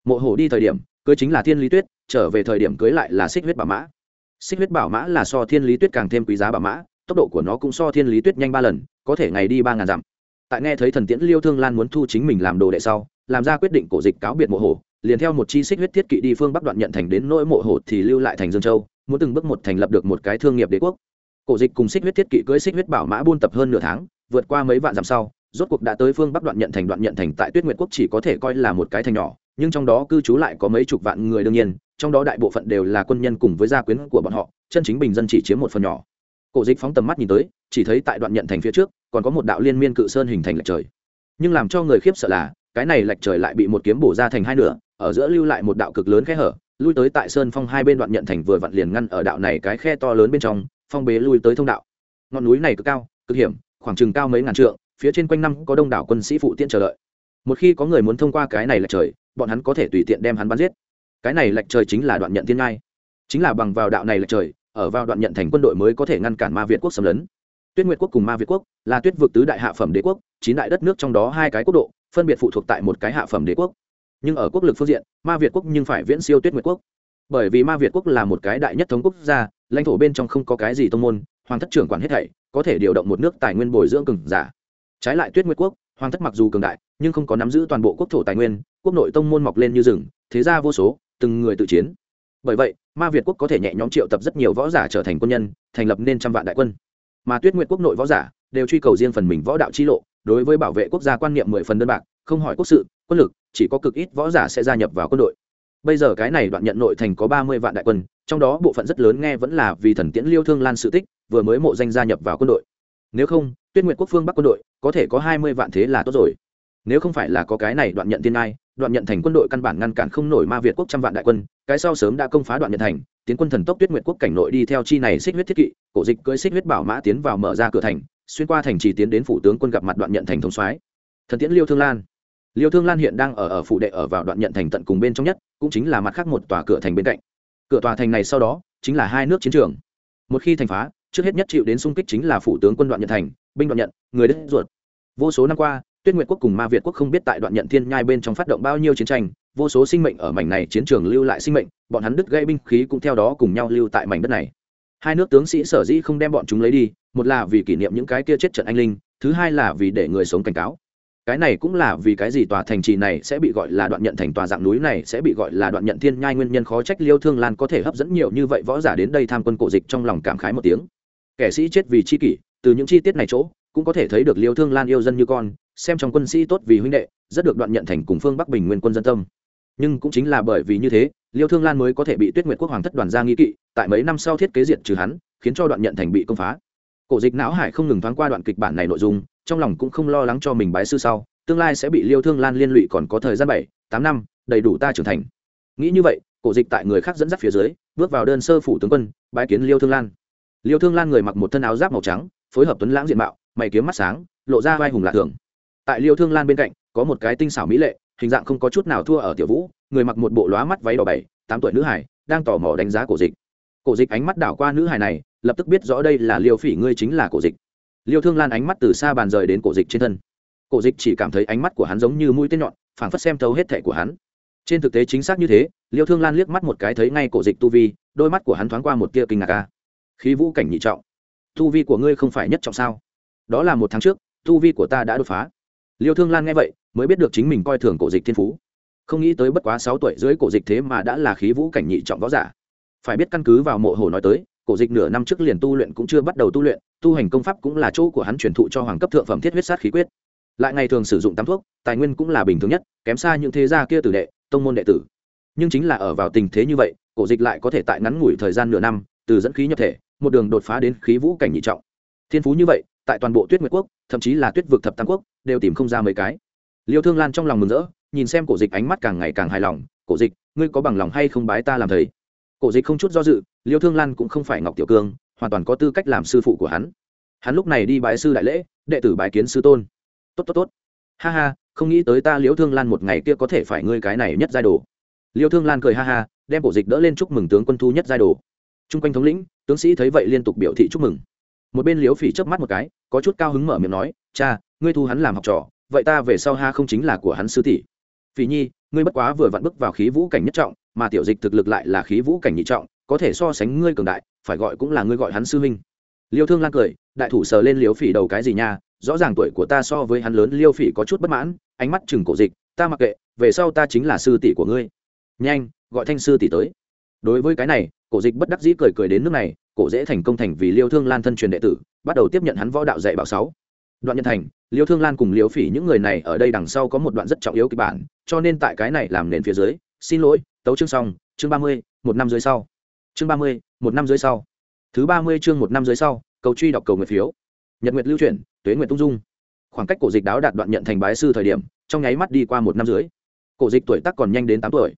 Mộ hổ đi thời điểm cưới chính là thiên lý tuyết, trở về thời điểm cưới lại là xích huyết bảo mã. Xích huyết bảo mã là so thiên lý tuyết càng thêm quý giá bảo mã, tốc độ của nó cũng so thiên lý tuyết nhanh ba lần, có thể ngày đi ba ngàn dặm. Tại nghe thấy thần tiễn liêu thương lan muốn thu chính mình làm đồ đệ sau, làm ra quyết định cổ dịch cáo biệt mộ hồ liền theo một chi xích huyết thiết kỵ đi phương bắc đoạn nhận thành đến nỗi mộ hồ thì lưu lại thành dương châu, muốn từng bước một thành lập được một cái thương nghiệp đế quốc. Cổ dịch cùng xích huyết thiết kỵ cưới xích huyết bảo mã buôn tập hơn nửa tháng, vượt qua mấy vạn dặm sau, rốt cuộc đã tới phương bắc đoạn nhận thành đoạn nhận thành tại tuyết nguyệt quốc chỉ có thể coi là một cái thành nhỏ nhưng trong đó cư trú lại có mấy chục vạn người đương nhiên, trong đó đại bộ phận đều là quân nhân cùng với gia quyến của bọn họ, chân chính bình dân chỉ chiếm một phần nhỏ. Cổ dịch phóng tầm mắt nhìn tới, chỉ thấy tại đoạn nhận thành phía trước, còn có một đạo liên miên cự sơn hình thành lệch trời. Nhưng làm cho người khiếp sợ là, cái này lệch trời lại bị một kiếm bổ ra thành hai nửa, ở giữa lưu lại một đạo cực lớn khe hở, lui tới tại sơn phong hai bên đoạn nhận thành vừa vặn liền ngăn ở đạo này cái khe to lớn bên trong, phong bế lui tới thông đạo. Ngọn núi này cực cao, cực hiểm, khoảng chừng cao mấy ngàn trượng, phía trên quanh năm có đông đảo quân sĩ phụ tiện chờ đợi. Một khi có người muốn thông qua cái này lệch trời bọn hắn có thể tùy tiện đem hắn bắn giết. Cái này lệch trời chính là đoạn nhận thiên ngai. Chính là bằng vào đạo này lệch trời, ở vào đoạn nhận thành quân đội mới có thể ngăn cản ma việt quốc xâm lấn. Tuyết nguyệt quốc cùng ma việt quốc là tuyết vực tứ đại hạ phẩm đế quốc, chín đại đất nước trong đó hai cái quốc độ, phân biệt phụ thuộc tại một cái hạ phẩm đế quốc. Nhưng ở quốc lực phương diện, ma việt quốc nhưng phải viễn siêu tuyết nguyệt quốc. Bởi vì ma việt quốc là một cái đại nhất thống quốc gia, lãnh thổ bên trong không có cái gì tông môn, hoàng thất trưởng quản hết thảy, có thể điều động một nước tài nguyên bồi dưỡng cường giả. Trái lại tuyết nguyệt quốc hoàng thất mặc dù cường đại, nhưng không có nắm giữ toàn bộ quốc thổ tài nguyên, quốc nội tông môn mọc lên như rừng, thế gia vô số, từng người tự chiến. Bởi vậy, ma việt quốc có thể nhẹ nhõm triệu tập rất nhiều võ giả trở thành quân nhân, thành lập nên trăm vạn đại quân. Mà tuyết nguyệt quốc nội võ giả đều truy cầu riêng phần mình võ đạo chi lộ, đối với bảo vệ quốc gia quan niệm mười phần đơn bạc, không hỏi quốc sự, quân lực, chỉ có cực ít võ giả sẽ gia nhập vào quân đội. Bây giờ cái này đoạn nhận nội thành có ba mươi vạn đại quân, trong đó bộ phận rất lớn nghe vẫn là vì thần tiễn liêu thương lan sự tích, vừa mới mộ danh gia nhập vào quân đội. Nếu không tuyết nguyệt quốc phương bắc quân đội, có thể có hai mươi vạn thế là tốt rồi. Nếu không phải là có cái này đoạn nhận tiên ai đoạn nhận thành quân đội căn bản ngăn cản không nổi ma việt quốc trăm vạn đại quân, cái sau sớm đã công phá đoạn nhận thành, tiến quân thần tốc tuyết nguyệt quốc cảnh nội đi theo chi này xích huyết thiết kỵ, cổ dịch cưỡi xích huyết bảo mã tiến vào mở ra cửa thành, xuyên qua thành trì tiến đến phủ tướng quân gặp mặt đoạn nhận thành thống soái. Thần tiễn liêu thương lan. Liêu thương lan hiện đang ở ở phủ đệ ở vào đoạn nhận thành tận cùng bên trong nhất, cũng chính là mặt khác một tòa cửa thành bên cạnh. Cửa tòa thành này sau đó chính là hai nước chiến trường. Một khi thành phá, trước hết nhất chịu đến xung kích chính là phủ tướng quân đoạn nhận thành binh đoạn nhận, người đất ruột. Vô số năm qua, tuyết nguyệt quốc cùng ma việt quốc không biết tại đoạn nhận thiên nhai bên trong phát động bao nhiêu chiến tranh, vô số sinh mệnh ở mảnh này chiến trường lưu lại sinh mệnh, bọn hắn đứt gây binh khí cũng theo đó cùng nhau lưu tại mảnh đất này. Hai nước tướng sĩ sở dĩ không đem bọn chúng lấy đi, một là vì kỷ niệm những cái kia chết trận anh linh, thứ hai là vì để người sống cảnh cáo. Cái này cũng là vì cái gì tòa thành trì này sẽ bị gọi là đoạn nhận thành tòa dạng núi này sẽ bị gọi là đoạn nhận thiên nhai nguyên nhân khó trách liêu thương lan có thể hấp dẫn nhiều như vậy võ giả đến đây tham quân cổ dịch trong lòng cảm khái một tiếng. Kẻ sĩ chết vì chi kỷ từ những chi tiết này chỗ, cũng có thể thấy được liêu thương lan yêu dân như con, xem trong quân sĩ tốt vì huynh đệ, rất được đoạn nhận thành cùng phương bắc bình nguyên quân dân tâm. Nhưng cũng chính là bởi vì như thế, liêu thương lan mới có thể bị tuyết nguyệt quốc hoàng thất đoàn gia nghi kỵ, tại mấy năm sau thiết kế diệt trừ hắn, khiến cho đoạn nhận thành bị công phá. Cổ dịch não hải không ngừng thoáng qua đoạn kịch bản này nội dung, trong lòng cũng không lo lắng cho mình bái sư sau, tương lai sẽ bị liêu thương lan liên lụy còn có thời gian bảy, tám năm, đầy đủ ta trưởng thành. Nghĩ như vậy, cổ dịch tại người khác dẫn dắt phía dưới, bước vào đơn sơ phủ tướng quân, bái kiến liêu thương lan. Liêu thương lan người mặc một thân áo giáp màu trắng phối hợp tuấn lãng diện mạo, mày kiếm mắt sáng, lộ ra vai hùng lạ thường. Tại liêu thương lan bên cạnh, có một cái tinh xảo mỹ lệ, hình dạng không có chút nào thua ở tiểu vũ, người mặc một bộ lóa mắt váy đỏ bảy, tám tuổi nữ hải, đang tò mò đánh giá cổ dịch. Cổ dịch ánh mắt đảo qua nữ hải này, lập tức biết rõ đây là liêu phỉ, ngươi chính là cổ dịch. Liêu thương lan ánh mắt từ xa bàn rời đến cổ dịch trên thân. Cổ dịch chỉ cảm thấy ánh mắt của hắn giống như mũi tên nhọn, phảng phất xem thấu hết thẻ của hắn. Trên thực tế chính xác như thế, liêu thương lan liếc mắt một cái thấy ngay cổ dịch tu vi, đôi mắt của hắn thoáng qua một tia kinh ngạc ca khí vũ cảnh nhị trọng tu vi của ngươi không phải nhất trọng sao? Đó là một tháng trước, tu vi của ta đã đột phá. Liêu thương lan nghe vậy, mới biết được chính mình coi thường cổ dịch thiên phú. Không nghĩ tới bất quá sáu tuổi dưới cổ dịch thế mà đã là khí vũ cảnh nhị trọng võ giả. Phải biết căn cứ vào mộ hồ nói tới, cổ dịch nửa năm trước liền tu luyện cũng chưa bắt đầu tu luyện, tu hành công pháp cũng là chỗ của hắn truyền thụ cho hoàng cấp thượng phẩm thiết huyết sát khí quyết. Lại ngày thường sử dụng tắm thuốc, tài nguyên cũng là bình thường nhất, kém xa những thế gia kia tử đệ, tông môn đệ tử. Nhưng chính là ở vào tình thế như vậy, cổ dịch lại có thể tại ngắn ngủi thời gian nửa năm, từ dẫn khí nhập thể một đường đột phá đến khí vũ cảnh nhị trọng. Thiên phú như vậy, tại toàn bộ tuyết nguyệt quốc, thậm chí là tuyết vực thập tam quốc, đều tìm không ra mấy cái. Liêu thương lan trong lòng mừng rỡ, nhìn xem cổ dịch ánh mắt càng ngày càng hài lòng, cổ dịch, ngươi có bằng lòng hay không bái ta làm thầy? Cổ dịch không chút do dự, liêu thương lan cũng không phải ngọc tiểu cương, hoàn toàn có tư cách làm sư phụ của hắn. Hắn lúc này đi bái sư đại lễ, đệ tử bái kiến sư tôn. Tốt tốt tốt. Ha ha, không nghĩ tới ta Liêu thương lan một ngày kia có thể phải ngươi cái này nhất giai đồ. Liêu thương lan cười ha ha, đem cổ dịch đỡ lên chúc mừng tướng quân thu nhất giai đồ. Trung quanh thống lĩnh, tướng sĩ thấy vậy liên tục biểu thị chúc mừng. Một bên liếu phỉ chớp mắt một cái, có chút cao hứng mở miệng nói, cha, ngươi thu hắn làm học trò, vậy ta về sau ha không chính là của hắn sư tỷ. Phỉ nhi, ngươi bất quá vừa vặn bước vào khí vũ cảnh nhất trọng, mà tiểu dịch thực lực lại là khí vũ cảnh nhị trọng, có thể so sánh ngươi cường đại, phải gọi cũng là ngươi gọi hắn sư huynh. Liêu thương lan cười, đại thủ sờ lên liếu phỉ đầu cái gì nha, rõ ràng tuổi của ta so với hắn lớn, liêu phỉ có chút bất mãn, ánh mắt chừng cổ dịch, ta mặc kệ, về sau ta chính là sư tỷ của ngươi. Nhanh, gọi thanh sư tỷ tới. Đối với cái này cổ dịch bất đắc dĩ cười cười đến nước này, cổ dễ thành công thành vì liêu thương lan thân truyền đệ tử, bắt đầu tiếp nhận hắn võ đạo dạy bảo sáu. Đoạn nhân thành, liêu thương lan cùng liêu phỉ những người này ở đây đằng sau có một đoạn rất trọng yếu kịch bản, cho nên tại cái này làm nền phía dưới, xin lỗi, tấu chương xong, chương ba mươi, một năm dưới sau. Chương ba mươi, một năm dưới sau. Thứ ba mươi chương một năm dưới sau, cầu truy đọc cầu nguyện phiếu. Nhật nguyệt lưu chuyển, tuế nguyệt tung dung. Khoảng cách cổ dịch đáo đạt đoạn nhận thành bái sư thời điểm, trong nháy mắt đi qua một năm dưới. Cổ dịch tuổi tác còn nhanh đến tám tuổi.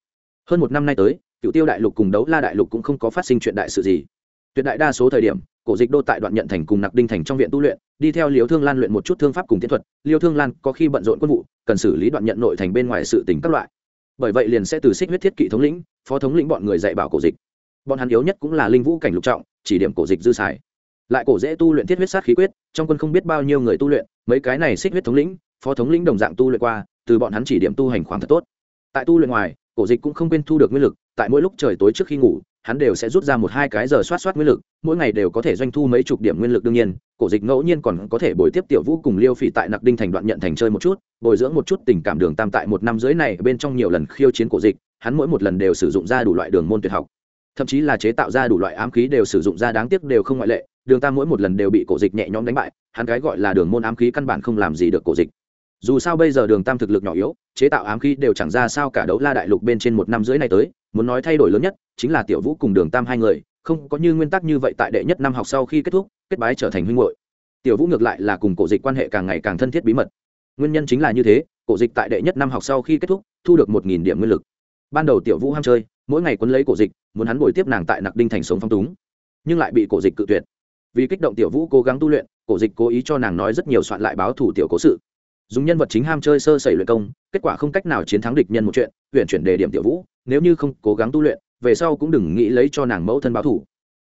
Hơn một năm nay tới cựu tiêu đại lục cùng đấu la đại lục cũng không có phát sinh chuyện đại sự gì. Tuyệt đại đa số thời điểm, cổ dịch đô tại đoạn nhận thành cùng nặc đinh thành trong viện tu luyện, đi theo liều thương lan luyện một chút thương pháp cùng tiến thuật. Liêu thương lan có khi bận rộn quân vụ, cần xử lý đoạn nhận nội thành bên ngoài sự tỉnh các loại. Bởi vậy liền sẽ từ xích huyết thiết kỵ thống lĩnh, phó thống lĩnh bọn người dạy bảo cổ dịch. Bọn hắn yếu nhất cũng là linh vũ cảnh lục trọng, chỉ điểm cổ dịch dư xài. Lại cổ dễ tu luyện thiết huyết sát khí quyết, trong quân không biết bao nhiêu người tu luyện, mấy cái này xích huyết thống lĩnh, phó thống lĩnh đồng dạng tu luyện qua, từ bọn hắn chỉ điểm tu hành khoáng thật tốt. Tại tu luyện ngoài cổ dịch cũng không quên thu được nguyên lực, tại mỗi lúc trời tối trước khi ngủ, hắn đều sẽ rút ra một hai cái giờ soát soát nguyên lực, mỗi ngày đều có thể doanh thu mấy chục điểm nguyên lực đương nhiên, cổ dịch ngẫu nhiên còn có thể bồi tiếp tiểu vũ cùng liêu phỉ tại nặc đinh thành đoạn nhận thành chơi một chút, bồi dưỡng một chút tình cảm đường tam tại một năm dưới này bên trong nhiều lần khiêu chiến cổ dịch, hắn mỗi một lần đều sử dụng ra đủ loại đường môn tuyệt học. Thậm chí là chế tạo ra đủ loại ám khí đều sử dụng ra đáng tiếc đều không ngoại lệ, đường tam mỗi một lần đều bị cổ dịch nhẹ nhõm đánh bại, hắn cái gọi là đường môn ám khí căn bản không làm gì được cổ dịch dù sao bây giờ đường tam thực lực nhỏ yếu, chế tạo ám khí đều chẳng ra sao cả đấu la đại lục bên trên một năm rưỡi này tới, muốn nói thay đổi lớn nhất, chính là tiểu vũ cùng đường tam hai người, không có như nguyên tắc như vậy tại đệ nhất năm học sau khi kết thúc, kết bái trở thành huynh hội tiểu vũ ngược lại là cùng cổ dịch quan hệ càng ngày càng thân thiết bí mật. Nguyên nhân chính là như thế, cổ dịch tại đệ nhất năm học sau khi kết thúc, thu được một nghìn điểm nguyên lực. Ban đầu tiểu vũ ham chơi, mỗi ngày quấn lấy cổ dịch, muốn hắn bồi tiếp nàng tại nặc đinh thành sống phong túng, nhưng lại bị cổ dịch cự tuyệt. Vì kích động tiểu vũ cố gắng tu luyện, cổ dịch cố ý cho nàng nói rất nhiều soạn lại báo thủ tiểu cố sự dùng nhân vật chính ham chơi sơ sẩy luyện công, kết quả không cách nào chiến thắng địch nhân một chuyện huyện chuyển đề điểm tiểu vũ, nếu như không cố gắng tu luyện, về sau cũng đừng nghĩ lấy cho nàng mẫu thân báo thủ.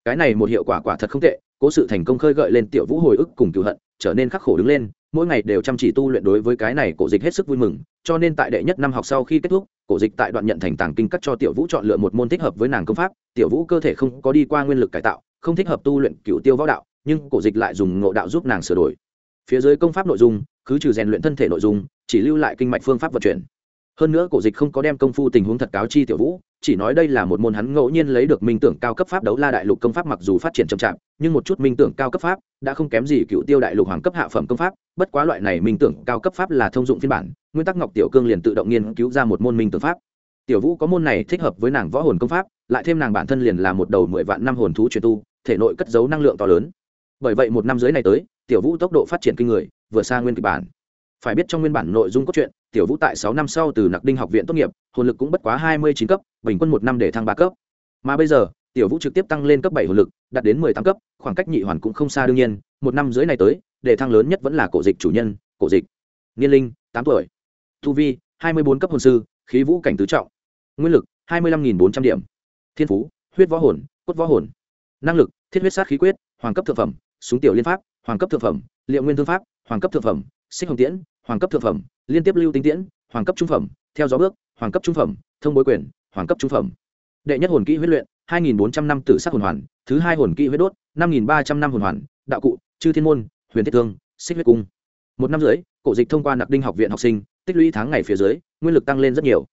Cái này một hiệu quả quả thật không tệ, cố sự thành công khơi gợi lên tiểu vũ hồi ức cùng cựu hận, trở nên khắc khổ đứng lên, mỗi ngày đều chăm chỉ tu luyện đối với cái này cổ dịch hết sức vui mừng, cho nên tại đệ nhất năm học sau khi kết thúc, cổ dịch tại đoạn nhận thành tàng kinh cắt cho tiểu vũ chọn lựa một môn thích hợp với nàng công pháp, tiểu vũ cơ thể không có đi qua nguyên lực cải tạo, không thích hợp tu luyện cựu tiêu võ đạo, nhưng cổ dịch lại dùng ngộ đạo giúp nàng sửa đổi. Phía dưới công pháp nội dung cứ trừ rèn luyện thân thể nội dung, chỉ lưu lại kinh mạch phương pháp vận chuyển. Hơn nữa cổ dịch không có đem công phu tình huống thật cáo chi tiểu vũ, chỉ nói đây là một môn hắn ngẫu nhiên lấy được minh tưởng cao cấp pháp đấu la đại lục công pháp mặc dù phát triển chậm chạp, nhưng một chút minh tưởng cao cấp pháp đã không kém gì cựu tiêu đại lục hoàng cấp hạ phẩm công pháp, bất quá loại này minh tưởng cao cấp pháp là thông dụng phiên bản, nguyên tắc ngọc tiểu cương liền tự động nghiên cứu ra một môn minh tưởng pháp. Tiểu vũ có môn này thích hợp với nàng võ hồn công pháp, lại thêm nàng bản thân liền là một đầu mười vạn năm hồn thú truyền tu, thể nội cất giấu năng lượng to lớn. Bởi vậy một năm dưới này tới, tiểu vũ tốc độ phát triển kinh người vừa xa nguyên kịch bản. Phải biết trong nguyên bản nội dung cốt truyện, tiểu vũ tại sáu năm sau từ nặc đinh học viện tốt nghiệp, hồn lực cũng bất quá hai mươi chín cấp, bình quân một năm để thăng ba cấp. Mà bây giờ, tiểu vũ trực tiếp tăng lên cấp bảy hồn lực, đạt đến mười tám cấp, khoảng cách nhị hoàn cũng không xa đương nhiên, một năm dưới này tới, để thăng lớn nhất vẫn là cổ dịch chủ nhân, cổ dịch. Niên linh, tám tuổi. Thu vi, hai mươi bốn cấp hồn sư, khí vũ cảnh tứ trọng. Nguyên lực, hai mươi năm bốn trăm điểm. Thiên phú, huyết võ hồn, cốt võ hồn. Năng lực, thiết huyết sát khí quyết, hoàng cấp thượng phẩm, súng tiểu liên pháp, hoàng cấp thượng phẩm, liệu nguyên thương pháp hoàng cấp thượng phẩm, xích hồng tiễn, hoàng cấp thượng phẩm, liên tiếp lưu tinh tiễn, hoàng cấp trung phẩm, theo gió bước, hoàng cấp trung phẩm, thông bối quyền, hoàng cấp trung phẩm. Đệ nhất hồn kỹ huyết luyện, hai nghìn bốn trăm năm tử sắc hồn hoàn, thứ hai hồn kỹ huyết đốt, năm nghìn ba trăm năm hồn hoàn, đạo cụ, chư thiên môn, huyền thiết thương, xích huyết cung. Một năm rưỡi, cổ dịch thông qua nặc đinh học viện học sinh, tích lũy tháng ngày phía dưới, nguyên lực tăng lên rất nhiều.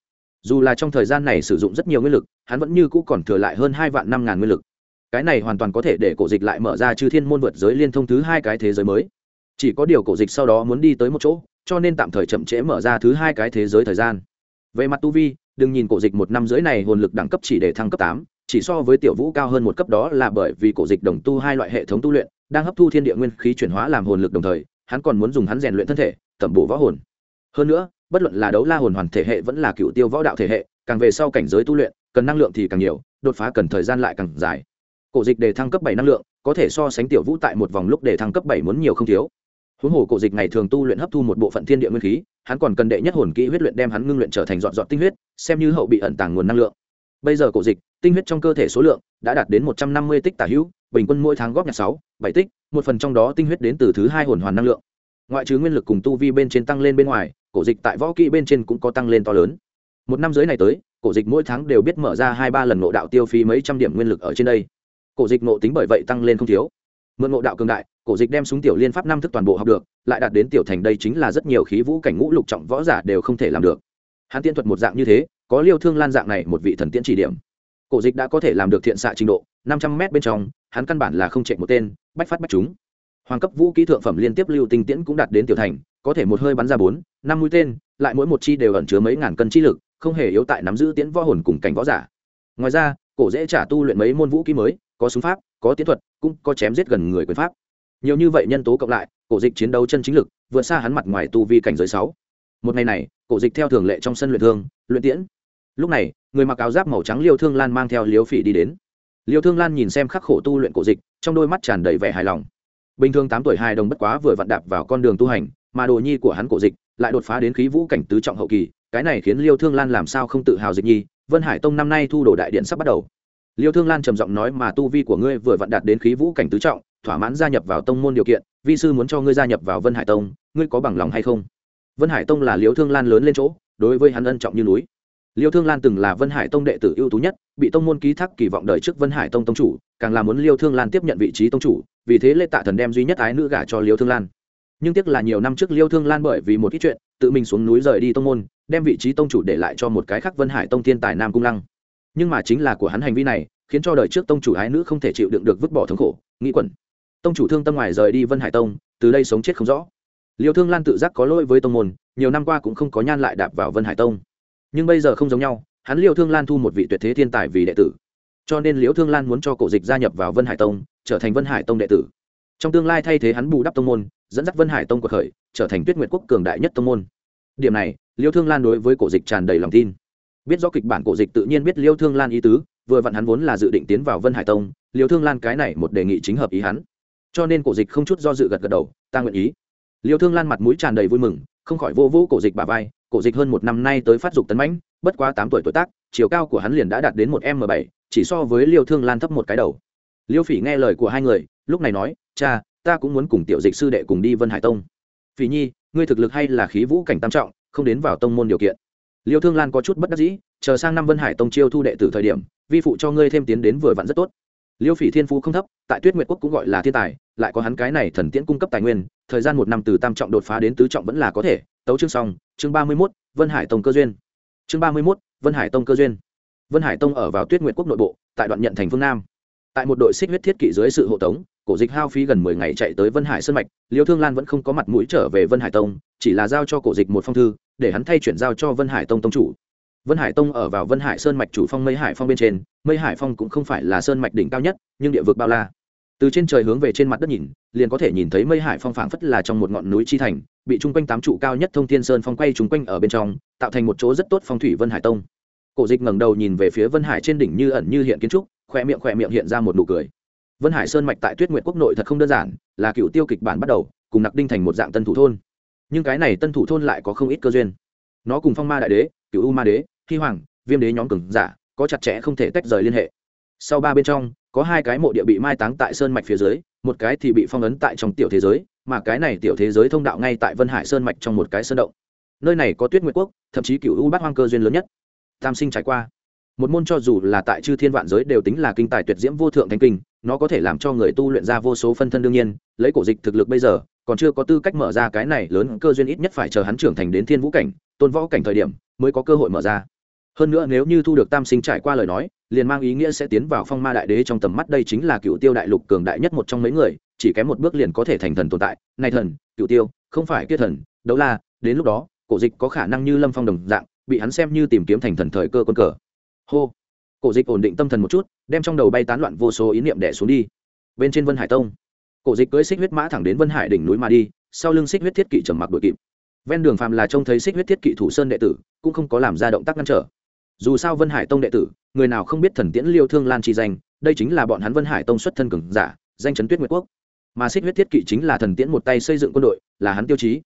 Dù là trong thời gian này sử dụng rất nhiều nguyên lực, hắn vẫn như cũ còn thừa lại hơn hai vạn năm ngàn nguyên lực. Cái này hoàn toàn có thể để cổ dịch lại mở ra chư thiên môn vượt giới liên thông thứ hai cái thế giới mới chỉ có điều cổ dịch sau đó muốn đi tới một chỗ, cho nên tạm thời chậm trễ mở ra thứ hai cái thế giới thời gian. Về mặt tu vi, đừng nhìn cổ dịch một năm rưỡi này hồn lực đẳng cấp chỉ để thăng cấp tám, chỉ so với tiểu vũ cao hơn một cấp đó là bởi vì cổ dịch đồng tu hai loại hệ thống tu luyện, đang hấp thu thiên địa nguyên khí chuyển hóa làm hồn lực đồng thời, hắn còn muốn dùng hắn rèn luyện thân thể, tẩm bổ võ hồn. Hơn nữa, bất luận là đấu la hồn hoàn thể hệ vẫn là cựu tiêu võ đạo thể hệ, càng về sau cảnh giới tu luyện, cần năng lượng thì càng nhiều, đột phá cần thời gian lại càng dài. Cổ dịch để thăng cấp bảy năng lượng, có thể so sánh tiểu vũ tại một vòng lúc để thăng cấp bảy muốn nhiều không thiếu huống hồ cổ dịch ngày thường tu luyện hấp thu một bộ phận thiên địa nguyên khí, hắn còn cần đệ nhất hồn kỹ huyết luyện đem hắn ngưng luyện trở thành dọn dọn tinh huyết, xem như hậu bị ẩn tàng nguồn năng lượng. Bây giờ cổ dịch, tinh huyết trong cơ thể số lượng đã đạt đến một trăm năm mươi tích tả hữu, bình quân mỗi tháng góp nhặt sáu, bảy tích, một phần trong đó tinh huyết đến từ thứ hai hồn hoàn năng lượng. Ngoại trừ nguyên lực cùng tu vi bên trên tăng lên bên ngoài, cổ dịch tại võ kỹ bên trên cũng có tăng lên to lớn. Một năm dưới này tới, cổ dịch mỗi tháng đều biết mở ra hai ba lần ngộ đạo tiêu phí mấy trăm điểm nguyên lực ở trên đây. Cổ dịch ngộ tính bởi vậy tăng lên không thiếu. Mượn ngộ đạo cường đại cổ dịch đem súng tiểu liên pháp năm thức toàn bộ học được, lại đạt đến tiểu thành đây chính là rất nhiều khí vũ cảnh ngũ lục trọng võ giả đều không thể làm được. Hắn tiên thuật một dạng như thế, có liêu thương lan dạng này một vị thần tiên chỉ điểm. Cổ dịch đã có thể làm được thiện xạ trình độ, năm trăm m bên trong, hắn căn bản là không chạy một tên, bách phát bách chúng. Hoàng cấp vũ kỹ thượng phẩm liên tiếp lưu tinh tiễn cũng đạt đến tiểu thành, có thể một hơi bắn ra bốn, năm mũi tên, lại mỗi một chi đều ẩn chứa mấy ngàn cân chi lực, không hề yếu tại nắm giữ tiễn võ hồn cùng cảnh võ giả. Ngoài ra, cổ dễ trả tu luyện mấy môn vũ kỹ mới, có súng pháp, có tiến thuật, cũng có chém giết gần người quyền pháp nhiều như vậy nhân tố cộng lại, cổ dịch chiến đấu chân chính lực, vượt xa hắn mặt ngoài tu vi cảnh giới sáu. Một ngày này, cổ dịch theo thường lệ trong sân luyện thương, luyện tiễn. Lúc này, người mặc áo giáp màu trắng liêu thương lan mang theo liêu phỉ đi đến. Liêu thương lan nhìn xem khắc khổ tu luyện cổ dịch, trong đôi mắt tràn đầy vẻ hài lòng. Bình thường tám tuổi hai đồng bất quá vừa vặn đạp vào con đường tu hành, mà đồ nhi của hắn cổ dịch lại đột phá đến khí vũ cảnh tứ trọng hậu kỳ, cái này khiến liêu thương lan làm sao không tự hào dịch nhi, vân hải tông năm nay thu đồ đại điện sắp bắt đầu. Liêu thương lan trầm giọng nói mà tu vi của ngươi vừa vặn đạt đến khí vũ cảnh tứ trọng thỏa mãn gia nhập vào tông môn điều kiện, vi sư muốn cho ngươi gia nhập vào vân hải tông, ngươi có bằng lòng hay không? Vân hải tông là liêu thương lan lớn lên chỗ, đối với hắn ân trọng như núi. Liêu thương lan từng là vân hải tông đệ tử ưu tú nhất, bị tông môn ký thác kỳ vọng đời trước vân hải tông tông chủ, càng là muốn liêu thương lan tiếp nhận vị trí tông chủ, vì thế lê tạ thần đem duy nhất ái nữ gả cho liêu thương lan. Nhưng tiếc là nhiều năm trước liêu thương lan bởi vì một ít chuyện, tự mình xuống núi rời đi tông môn, đem vị trí tông chủ để lại cho một cái khác vân hải tông thiên tài nam cung lăng. Nhưng mà chính là của hắn hành vi này, khiến cho đời trước tông chủ ái nữ không thể chịu đựng được vứt bỏ thống khổ, nghĩ quẩn tông chủ thương tâm ngoài rời đi vân hải tông từ đây sống chết không rõ liêu thương lan tự giác có lỗi với tông môn nhiều năm qua cũng không có nhan lại đạp vào vân hải tông nhưng bây giờ không giống nhau hắn liêu thương lan thu một vị tuyệt thế thiên tài vì đệ tử cho nên Liêu thương lan muốn cho cổ dịch gia nhập vào vân hải tông trở thành vân hải tông đệ tử trong tương lai thay thế hắn bù đắp tông môn dẫn dắt vân hải tông cuộc khởi trở thành tuyết nguyệt quốc cường đại nhất tông môn điểm này liêu thương lan đối với cổ dịch tràn đầy lòng tin biết rõ kịch bản cổ dịch tự nhiên biết liêu thương lan ý tứ vừa vặn hắn vốn là dự định tiến vào vân hải tông liêu thương lan cái này một đề nghị chính hợp ý hắn cho nên cổ dịch không chút do dự gật gật đầu, ta nguyện ý. Liêu thương lan mặt mũi tràn đầy vui mừng, không khỏi vô vũ cổ dịch bà vai, cổ dịch hơn một năm nay tới phát dục tấn mãnh, bất quá tám tuổi tuổi tác, chiều cao của hắn liền đã đạt đến một m bảy, chỉ so với liêu thương lan thấp một cái đầu. Liêu phỉ nghe lời của hai người, lúc này nói, cha, ta cũng muốn cùng tiểu dịch sư đệ cùng đi vân hải tông. Phỉ nhi, ngươi thực lực hay là khí vũ cảnh tam trọng, không đến vào tông môn điều kiện. Liêu thương lan có chút bất đắc dĩ, chờ sang năm vân hải tông chiêu thu đệ tử thời điểm, vi phụ cho ngươi thêm tiến đến vừa vặn rất tốt liêu phỉ thiên phú không thấp, tại tuyết nguyệt quốc cũng gọi là thiên tài, lại có hắn cái này thần tiễn cung cấp tài nguyên, thời gian một năm từ tam trọng đột phá đến tứ trọng vẫn là có thể. Tấu chương xong, chương ba mươi mốt, vân hải tông cơ duyên. Chương ba mươi mốt, vân hải tông cơ duyên. Vân hải tông ở vào tuyết nguyệt quốc nội bộ, tại đoạn nhận thành phương nam. Tại một đội xích huyết thiết kỵ dưới sự hộ tống, cổ dịch hao phí gần mười ngày chạy tới vân hải sơn mạch, liêu thương lan vẫn không có mặt mũi trở về vân hải tông, chỉ là giao cho cổ dịch một phong thư, để hắn thay chuyển giao cho vân hải tông tông chủ vân hải tông ở vào vân hải sơn mạch chủ phong mây hải phong bên trên, mây hải phong cũng không phải là sơn mạch đỉnh cao nhất, nhưng địa vực bao la. Từ trên trời hướng về trên mặt đất nhìn, liền có thể nhìn thấy mây hải phong phảng phất là trong một ngọn núi chi thành, bị trung quanh tám trụ cao nhất thông thiên sơn phong quay chung quanh ở bên trong, tạo thành một chỗ rất tốt phong thủy vân hải tông. Cổ dịch ngẩng đầu nhìn về phía vân hải trên đỉnh như ẩn như hiện kiến trúc khoe miệng khoe miệng hiện ra một nụ cười. Vân hải sơn mạch tại tuyết nguyệt quốc nội thật không đơn giản, là cựu tiêu kịch bản bắt đầu, cùng nặc đinh thành một dạng tân thủ thôn. Nhưng cái này tân thủ thôn lại có không ít cơ duyên. Nó cùng phong ma đại đế cửu u ma đế hy hoàng, viêm đế nhóm cường giả, có chặt chẽ không thể tách rời liên hệ. Sau ba bên trong, có hai cái mộ địa bị mai táng tại sơn mạch phía dưới, một cái thì bị phong ấn tại trong tiểu thế giới, mà cái này tiểu thế giới thông đạo ngay tại vân hải sơn mạch trong một cái sơn động. Nơi này có tuyết nguyệt quốc, thậm chí cựu u bát hoang cơ duyên lớn nhất. Tam sinh trải qua. Một môn cho dù là tại chư thiên vạn giới đều tính là kinh tài tuyệt diễm vô thượng thánh kinh, nó có thể làm cho người tu luyện ra vô số phân thân đương nhiên, lấy cổ dịch thực lực bây giờ, còn chưa có tư cách mở ra cái này lớn cơ duyên ít nhất phải chờ hắn trưởng thành đến thiên vũ cảnh, tôn võ cảnh thời điểm mới có cơ hội mở ra hơn nữa nếu như thu được tam sinh trải qua lời nói, liền mang ý nghĩa sẽ tiến vào phong ma đại đế trong tầm mắt đây chính là cựu tiêu đại lục cường đại nhất một trong mấy người, chỉ kém một bước liền có thể thành thần tồn tại. Này thần, cựu tiêu, không phải kia thần, đấu la, đến lúc đó, cổ dịch có khả năng như lâm phong đồng dạng, bị hắn xem như tìm kiếm thành thần thời cơ quân cờ. Hô, cổ dịch ổn định tâm thần một chút, đem trong đầu bay tán loạn vô số ý niệm đẻ xuống đi. Bên trên vân hải tông, cổ dịch cưới xích huyết mã thẳng đến vân hải đỉnh núi mà đi, sau lưng xích huyết thiết kỵ trầm mặc đội kịp. Ven đường phàm là trông thấy xích huyết thiết kỵ thủ sơn đệ tử, cũng không có làm ra động tác ngăn trở dù sao vân hải tông đệ tử, người nào không biết thần tiễn liêu thương lan chi danh, đây chính là bọn hắn vân hải tông xuất thân cường giả, danh chấn tuyết nguyệt quốc. Mà xích huyết thiết kỵ chính là thần tiễn một tay xây dựng quân đội, là hắn tiêu chí.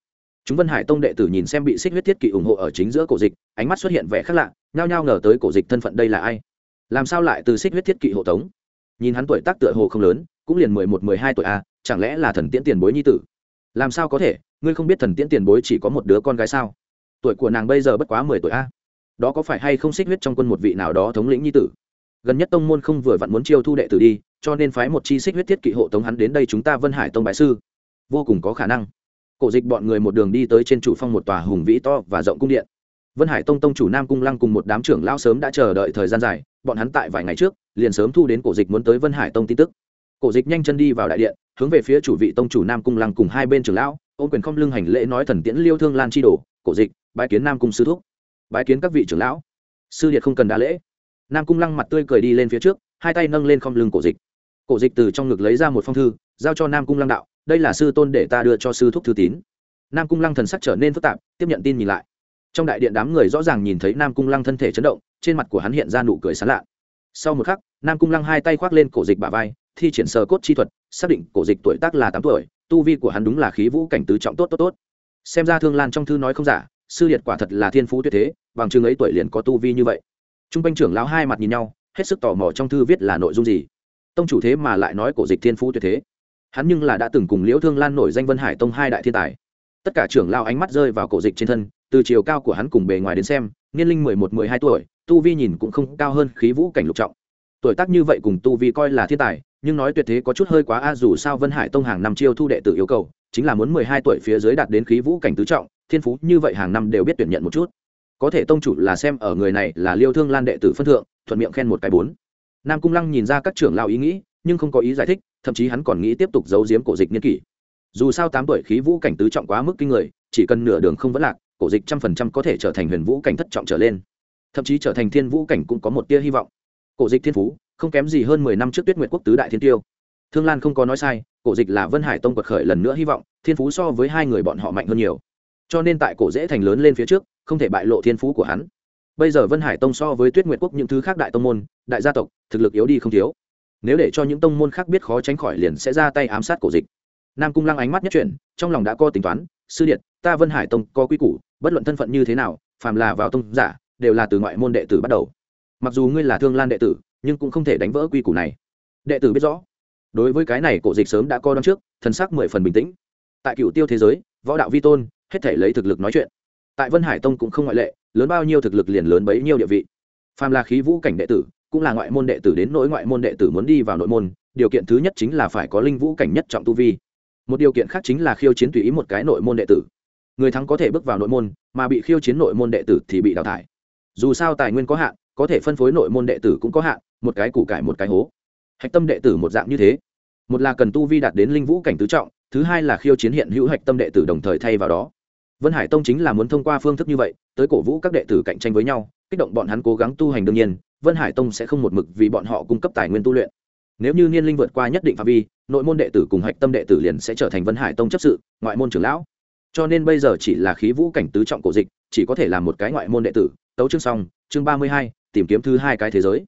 Chúng vân hải tông đệ tử nhìn xem bị xích huyết thiết kỵ ủng hộ ở chính giữa cổ dịch, ánh mắt xuất hiện vẻ khác lạ, nhao nhao ngờ tới cổ dịch thân phận đây là ai. Làm sao lại từ xích huyết thiết kỵ hộ tống? Nhìn hắn tuổi tác tựa hồ không lớn, cũng liền mười một, mười hai tuổi a chẳng lẽ là thần tiễn tiền bối nhi tử? Làm sao có thể, ngươi không biết thần tiễn tiền bối chỉ có một đứa con gái sao? Tuổi của nàng bây giờ bất quá mười tuổi a đó có phải hay không xích huyết trong quân một vị nào đó thống lĩnh nhi tử? Gần nhất tông môn không vừa vặn muốn chiêu thu đệ tử đi, cho nên phái một chi xích huyết thiết kỵ hộ tống hắn đến đây chúng ta vân hải tông bại sư. Vô cùng có khả năng. Cổ dịch bọn người một đường đi tới trên chủ phong một tòa hùng vĩ to và rộng cung điện. Vân hải tông tông chủ nam cung lăng cùng một đám trưởng lao sớm đã chờ đợi thời gian dài, bọn hắn tại vài ngày trước, liền sớm thu đến cổ dịch muốn tới vân hải tông tin tức. Cổ dịch nhanh chân đi vào đại điện, hướng về phía chủ vị tông chủ nam cung lăng cùng hai bên trưởng lão, ôm quyền không lưng hành lễ nói thần tiễn liêu thương lan chi đồ, cổ dịch bãi kiến nam cung sư thúc bái kiến các vị trưởng lão. Sư điệt không cần đa lễ. Nam cung lăng mặt tươi cười đi lên phía trước, hai tay nâng lên không lưng cổ dịch. Cổ dịch từ trong ngực lấy ra một phong thư, giao cho nam cung lăng đạo, đây là sư tôn để ta đưa cho sư thúc thư tín. Nam cung lăng thần sắc trở nên phức tạp, tiếp nhận tin nhìn lại. Trong đại điện đám người rõ ràng nhìn thấy nam cung lăng thân thể chấn động, trên mặt của hắn hiện ra nụ cười sán lạ. Sau một khắc, nam cung lăng hai tay khoác lên cổ dịch bả vai, thi triển sờ cốt chi thuật, xác định cổ dịch tuổi tác là tám tuổi, tu vi của hắn đúng là khí vũ cảnh tứ trọng tốt tốt tốt. Xem ra thương lan trong thư nói không giả sư liệt quả thật là thiên phú tuyệt thế, bằng chừng ấy tuổi liền có tu vi như vậy. T r u n g quanh trưởng lão hai mặt nhìn nhau, hết sức tò mò trong thư viết là nội dung gì. Tông chủ thế mà lại nói cổ dịch thiên phú tuyệt thế. Hắn nhưng là đã từng cùng liễu thương lan nổi danh vân hải tông hai đại thiên tài. Tất cả trưởng lao ánh mắt rơi vào cổ dịch trên thân, từ chiều cao của hắn cùng bề ngoài đến xem, niên linh mười một, mười hai tuổi, tu vi nhìn cũng không cao hơn khí vũ cảnh lục trọng. Tuổi tác như vậy cùng tu vi coi là thiên tài, nhưng nói tuyệt thế có chút hơi quá a, dù sao vân hải tông hàng năm chiêu thu đệ tử yêu cầu, chính là muốn mười hai tuổi phía dưới đạt đến khí vũ cảnh tứ trọng thiên phú như vậy hàng năm đều biết tuyển nhận một chút. Có thể tông chủ là xem ở người này là liêu thương lan đệ tử phân thượng, thuận miệng khen một cái bốn. Nam cung lăng nhìn ra các trưởng lao ý nghĩ, nhưng không có ý giải thích, thậm chí hắn còn nghĩ tiếp tục giấu giếm cổ dịch niên kỷ. Dù sao tám tuổi khí vũ cảnh tứ trọng quá mức kinh người, chỉ cần nửa đường không vẫn lạc, cổ dịch trăm phần trăm có thể trở thành huyền vũ cảnh thất trọng trở lên. Thậm chí trở thành thiên vũ cảnh cũng có một tia hy vọng. Cổ dịch thiên phú, không kém gì hơn mười năm trước tuyết nguyệt quốc tứ đại thiên tiêu. Thương lan không có nói sai, cổ dịch là vân hải tông quật khởi lần nữa hy vọng, thiên phú so với hai người bọn họ mạnh hơn nhiều cho nên tại cổ dễ thành lớn lên phía trước, không thể bại lộ thiên phú của hắn. Bây giờ vân hải tông so với tuyết nguyệt quốc những thứ khác đại tông môn, đại gia tộc, thực lực yếu đi không thiếu. Nếu để cho những tông môn khác biết khó tránh khỏi liền sẽ ra tay ám sát cổ dịch. Nam cung lăng ánh mắt nhất chuyển, trong lòng đã có tính toán, sư điện ta vân hải tông có quy củ, bất luận thân phận như thế nào, phàm là vào tông giả, đều là từ ngoại môn đệ tử bắt đầu. Mặc dù ngươi là thương lan đệ tử, nhưng cũng không thể đánh vỡ quy củ này. Đệ tử biết rõ. Đối với cái này, cổ dịch sớm đã coi đón trước, thần sắc mười phần bình tĩnh. Tại cựu tiêu thế giới, võ đạo vi tôn hết thể lấy thực lực nói chuyện. Tại vân hải tông cũng không ngoại lệ, lớn bao nhiêu thực lực liền lớn bấy nhiêu địa vị. Phàm là khí vũ cảnh đệ tử, cũng là ngoại môn đệ tử đến nỗi ngoại môn đệ tử muốn đi vào nội môn, điều kiện thứ nhất chính là phải có linh vũ cảnh nhất trọng tu vi. Một điều kiện khác chính là khiêu chiến tùy ý một cái nội môn đệ tử. Người thắng có thể bước vào nội môn, mà bị khiêu chiến nội môn đệ tử thì bị đào thải. Dù sao tài nguyên có hạn, có thể phân phối nội môn đệ tử cũng có hạn, một cái củ cải một cái hố. Hạch tâm đệ tử một dạng như thế. Một là cần tu vi đạt đến linh vũ cảnh tứ trọng, thứ hai là khiêu chiến hiện hữu hạch tâm đệ tử đồng thời thay vào đó vân hải tông chính là muốn thông qua phương thức như vậy, tới cổ vũ các đệ tử cạnh tranh với nhau, kích động bọn hắn cố gắng tu hành đương nhiên, vân hải tông sẽ không một mực vì bọn họ cung cấp tài nguyên tu luyện. Nếu như niên linh vượt qua nhất định phạm vi, nội môn đệ tử cùng hạch tâm đệ tử liền sẽ trở thành vân hải tông chấp sự, ngoại môn trưởng lão. Cho nên bây giờ chỉ là khí vũ cảnh tứ trọng cổ dịch, chỉ có thể là một cái ngoại môn đệ tử. Tấu chương xong, chương ba mươi hai, tìm kiếm thứ hai cái thế giới.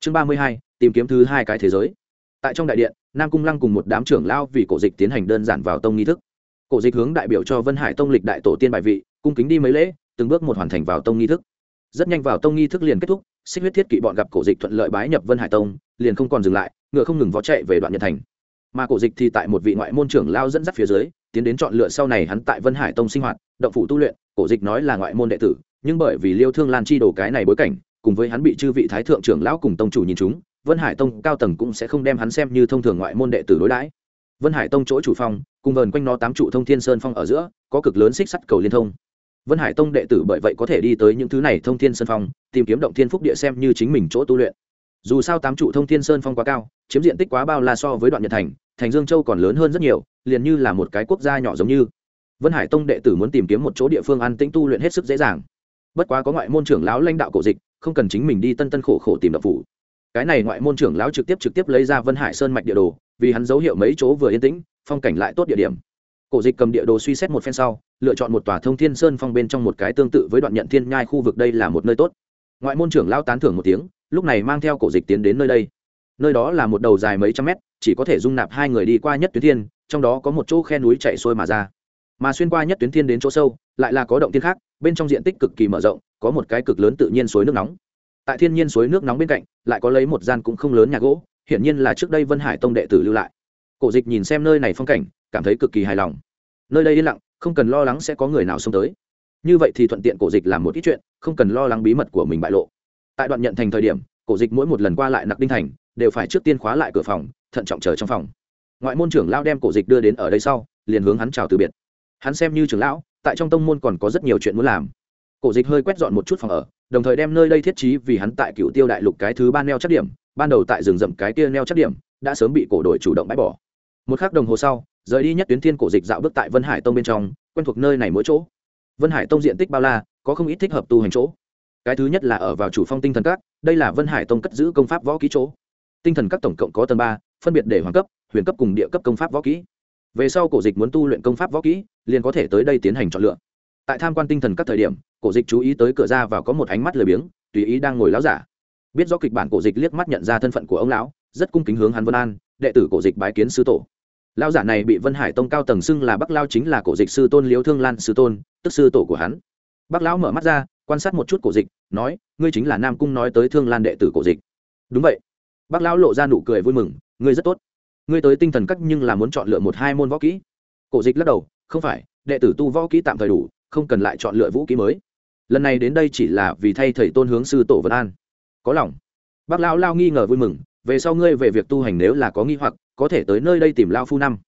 Chương ba mươi hai, tìm kiếm thứ hai cái thế giới. Tại trong đại điện, nam cung lăng cùng một đám trưởng lão vì cổ dịch tiến hành đơn giản vào tông nghi thức cổ dịch hướng đại biểu cho vân hải tông lịch đại tổ tiên bài vị, cung kính đi mấy lễ, từng bước một hoàn thành vào tông nghi thức. Rất nhanh vào tông nghi thức liền kết thúc, xích huyết thiết kỵ bọn gặp cổ dịch thuận lợi bái nhập vân hải tông, liền không còn dừng lại, ngựa không ngừng vó chạy về đoạn nhật thành. Mà cổ dịch thì tại một vị ngoại môn trưởng lao dẫn dắt phía dưới, tiến đến chọn lựa sau này hắn tại vân hải tông sinh hoạt, động phủ tu luyện, cổ dịch nói là ngoại môn đệ tử, nhưng bởi vì liêu thương lan chi đồ cái này bối cảnh, cùng với hắn bị chư vị thái thượng trưởng lão cùng tông chủ nhìn chúng, vân hải tông cao tầng cũng sẽ không đem hắn xem như thông thường ngoại môn đệ tử đối đãi. Vân hải tông chỗ chủ phong cùng vờn quanh nó tám trụ thông thiên sơn phong ở giữa, có cực lớn xích sắt cầu liên thông. Vân hải tông đệ tử bởi vậy có thể đi tới những thứ này thông thiên sơn phong, tìm kiếm động thiên phúc địa xem như chính mình chỗ tu luyện. Dù sao tám trụ thông thiên sơn phong quá cao, chiếm diện tích quá bao la so với đoạn nhật thành thành dương châu còn lớn hơn rất nhiều, liền như là một cái quốc gia nhỏ giống như. Vân hải tông đệ tử muốn tìm kiếm một chỗ địa phương an tĩnh tu luyện hết sức dễ dàng. Bất quá có ngoại môn trưởng lão lãnh đạo cổ dịch, không cần chính mình đi tân tân khổ khổ tìm đậu phủ. Cái này ngoại môn trưởng lão trực tiếp trực tiếp lấy ra vân hải sơn mạch địa đồ, vì hắn dấu hiệu mấy chỗ vừa yên tĩnh phong cảnh lại tốt địa điểm. Cổ dịch cầm địa đồ suy xét một phen sau, lựa chọn một tòa thông thiên sơn phong bên trong một cái tương tự với đoạn nhận thiên nhai khu vực đây là một nơi tốt. Ngoại môn trưởng lao tán thưởng một tiếng, lúc này mang theo cổ dịch tiến đến nơi đây. Nơi đó là một đầu dài mấy trăm mét, chỉ có thể dung nạp hai người đi qua nhất tuyến thiên, trong đó có một chỗ khe núi chạy xuôi mà ra. Mà xuyên qua nhất tuyến thiên đến chỗ sâu, lại là có động thiên khác, bên trong diện tích cực kỳ mở rộng, có một cái cực lớn tự nhiên suối nước nóng. Tại thiên nhiên suối nước nóng bên cạnh, lại có lấy một gian cũng không lớn nhà gỗ, hiển nhiên là trước đây vân hải tông đệ tử lưu lại cổ dịch nhìn xem nơi này phong cảnh, cảm thấy cực kỳ hài lòng. Nơi đây yên lặng, không cần lo lắng sẽ có người nào xông tới. Như vậy thì thuận tiện cổ dịch làm một ít chuyện, không cần lo lắng bí mật của mình bại lộ. Tại đoạn nhận thành thời điểm, cổ dịch mỗi một lần qua lại nặc đinh thành, đều phải trước tiên khóa lại cửa phòng, thận trọng chờ trong phòng. Ngoại môn trưởng lao đem cổ dịch đưa đến ở đây sau, liền hướng hắn chào từ biệt. Hắn xem như trưởng lão, tại trong tông môn còn có rất nhiều chuyện muốn làm. Cổ dịch hơi quét dọn một chút phòng ở, đồng thời đem nơi đây thiết trí vì hắn tại cựu tiêu đại lục cái thứ ba neo chắc điểm, ban đầu tại rừng rậm cái kia neo chắc điểm, đã sớm bị cổ đội chủ động bãi bỏ một k h ắ c đồng hồ sau, rời đi nhất tuyến thiên cổ dịch dạo bước tại vân hải tông bên trong, quen thuộc nơi này mỗi chỗ. Vân hải tông diện tích bao la, có không ít thích hợp tu hành chỗ. Cái thứ nhất là ở vào chủ phong tinh thần các, đây là vân hải tông cất giữ công pháp võ kỹ chỗ. Tinh thần các tổng cộng có tầng ba, phân biệt để hoàng cấp, huyền cấp cùng địa cấp công pháp võ kỹ. Về sau cổ dịch muốn tu luyện công pháp võ kỹ, liền có thể tới đây tiến hành chọn lựa. Tại tham quan tinh thần các thời điểm, cổ dịch chú ý tới cửa ra và có một ánh mắt lười biếng, tùy ý đang ngồi láo giả. Biết do kịch bản cổ dịch liếc mắt nhận ra thân phận của ông lão, rất cung kính hướng hắn vân an, đệ tử cổ dịch bái kiến sư tổ lão giả này bị vân hải tông cao tầng xưng là bắc lao chính là cổ dịch sư tôn liếu thương lan sư tôn, tức sư tổ của hắn. Bắc lão mở mắt ra, quan sát một chút cổ dịch, nói, ngươi chính là nam cung nói tới thương lan đệ tử cổ dịch. Đúng vậy. Bác lão lộ ra nụ cười vui mừng, ngươi rất tốt. Ngươi tới tinh thần cắt nhưng là muốn chọn lựa một hai môn võ kỹ. Cổ dịch lắc đầu, không phải, đệ tử tu võ kỹ tạm thời đủ, không cần lại chọn lựa vũ kỹ mới. Lần này đến đây chỉ là vì thay thầy tôn hướng sư tổ vân an. Có lòng. Bác lão lao nghi ngờ vui mừng về sau ngươi về việc tu hành nếu là có nghi hoặc, có thể tới nơi đây tìm lao phu năm.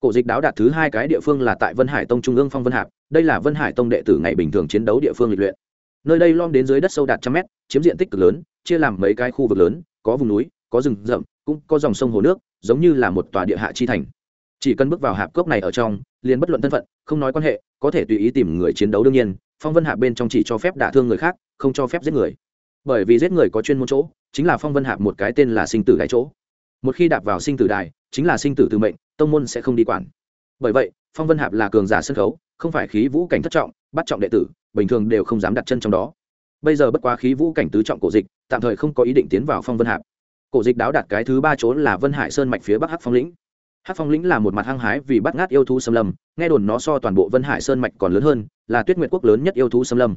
Cổ dịch đáo đạt thứ hai cái địa phương là tại vân hải tông trung ương phong vân hạp, đây là vân hải tông đệ tử ngày bình thường chiến đấu địa phương lịch luyện. Nơi đây lom đến dưới đất sâu đạt trăm mét, chiếm diện tích cực lớn, chia làm mấy cái khu vực lớn, có vùng núi, có rừng rậm, cũng có dòng sông hồ nước, giống như là một tòa địa hạ chi thành. Chỉ cần bước vào hạp cốc này ở trong, liền bất luận thân phận, không nói quan hệ, có thể tùy ý tìm người chiến đấu đương nhiên, phong vân hạp bên trong chỉ cho phép đả thương người khác, không cho phép giết người. Bởi vì giết người có chuyên môn chỗ chính là phong vân hạp một cái tên là sinh tử cái chỗ. Một khi đạp vào sinh tử đài, chính là sinh tử từ mệnh, tông môn sẽ không đi quản. Bởi vậy, phong vân hạp là cường giả sân khấu, không phải khí vũ cảnh thất trọng, bắt trọng đệ tử, bình thường đều không dám đặt chân trong đó. Bây giờ bất quá khí vũ cảnh tứ trọng cổ dịch, tạm thời không có ý định tiến vào phong vân hạp. Cổ dịch đáo đặt cái thứ ba chỗ là vân hải sơn mạch phía bắc hắc phong lĩnh. Hắc phong lĩnh là một mặt hăng hái vì bắt ngát yêu thú xâm lâm, nghe đồn nó so toàn bộ vân hải sơn mạch còn lớn hơn, là tuyết nguyệt quốc lớn nhất yêu thú xâm lâm.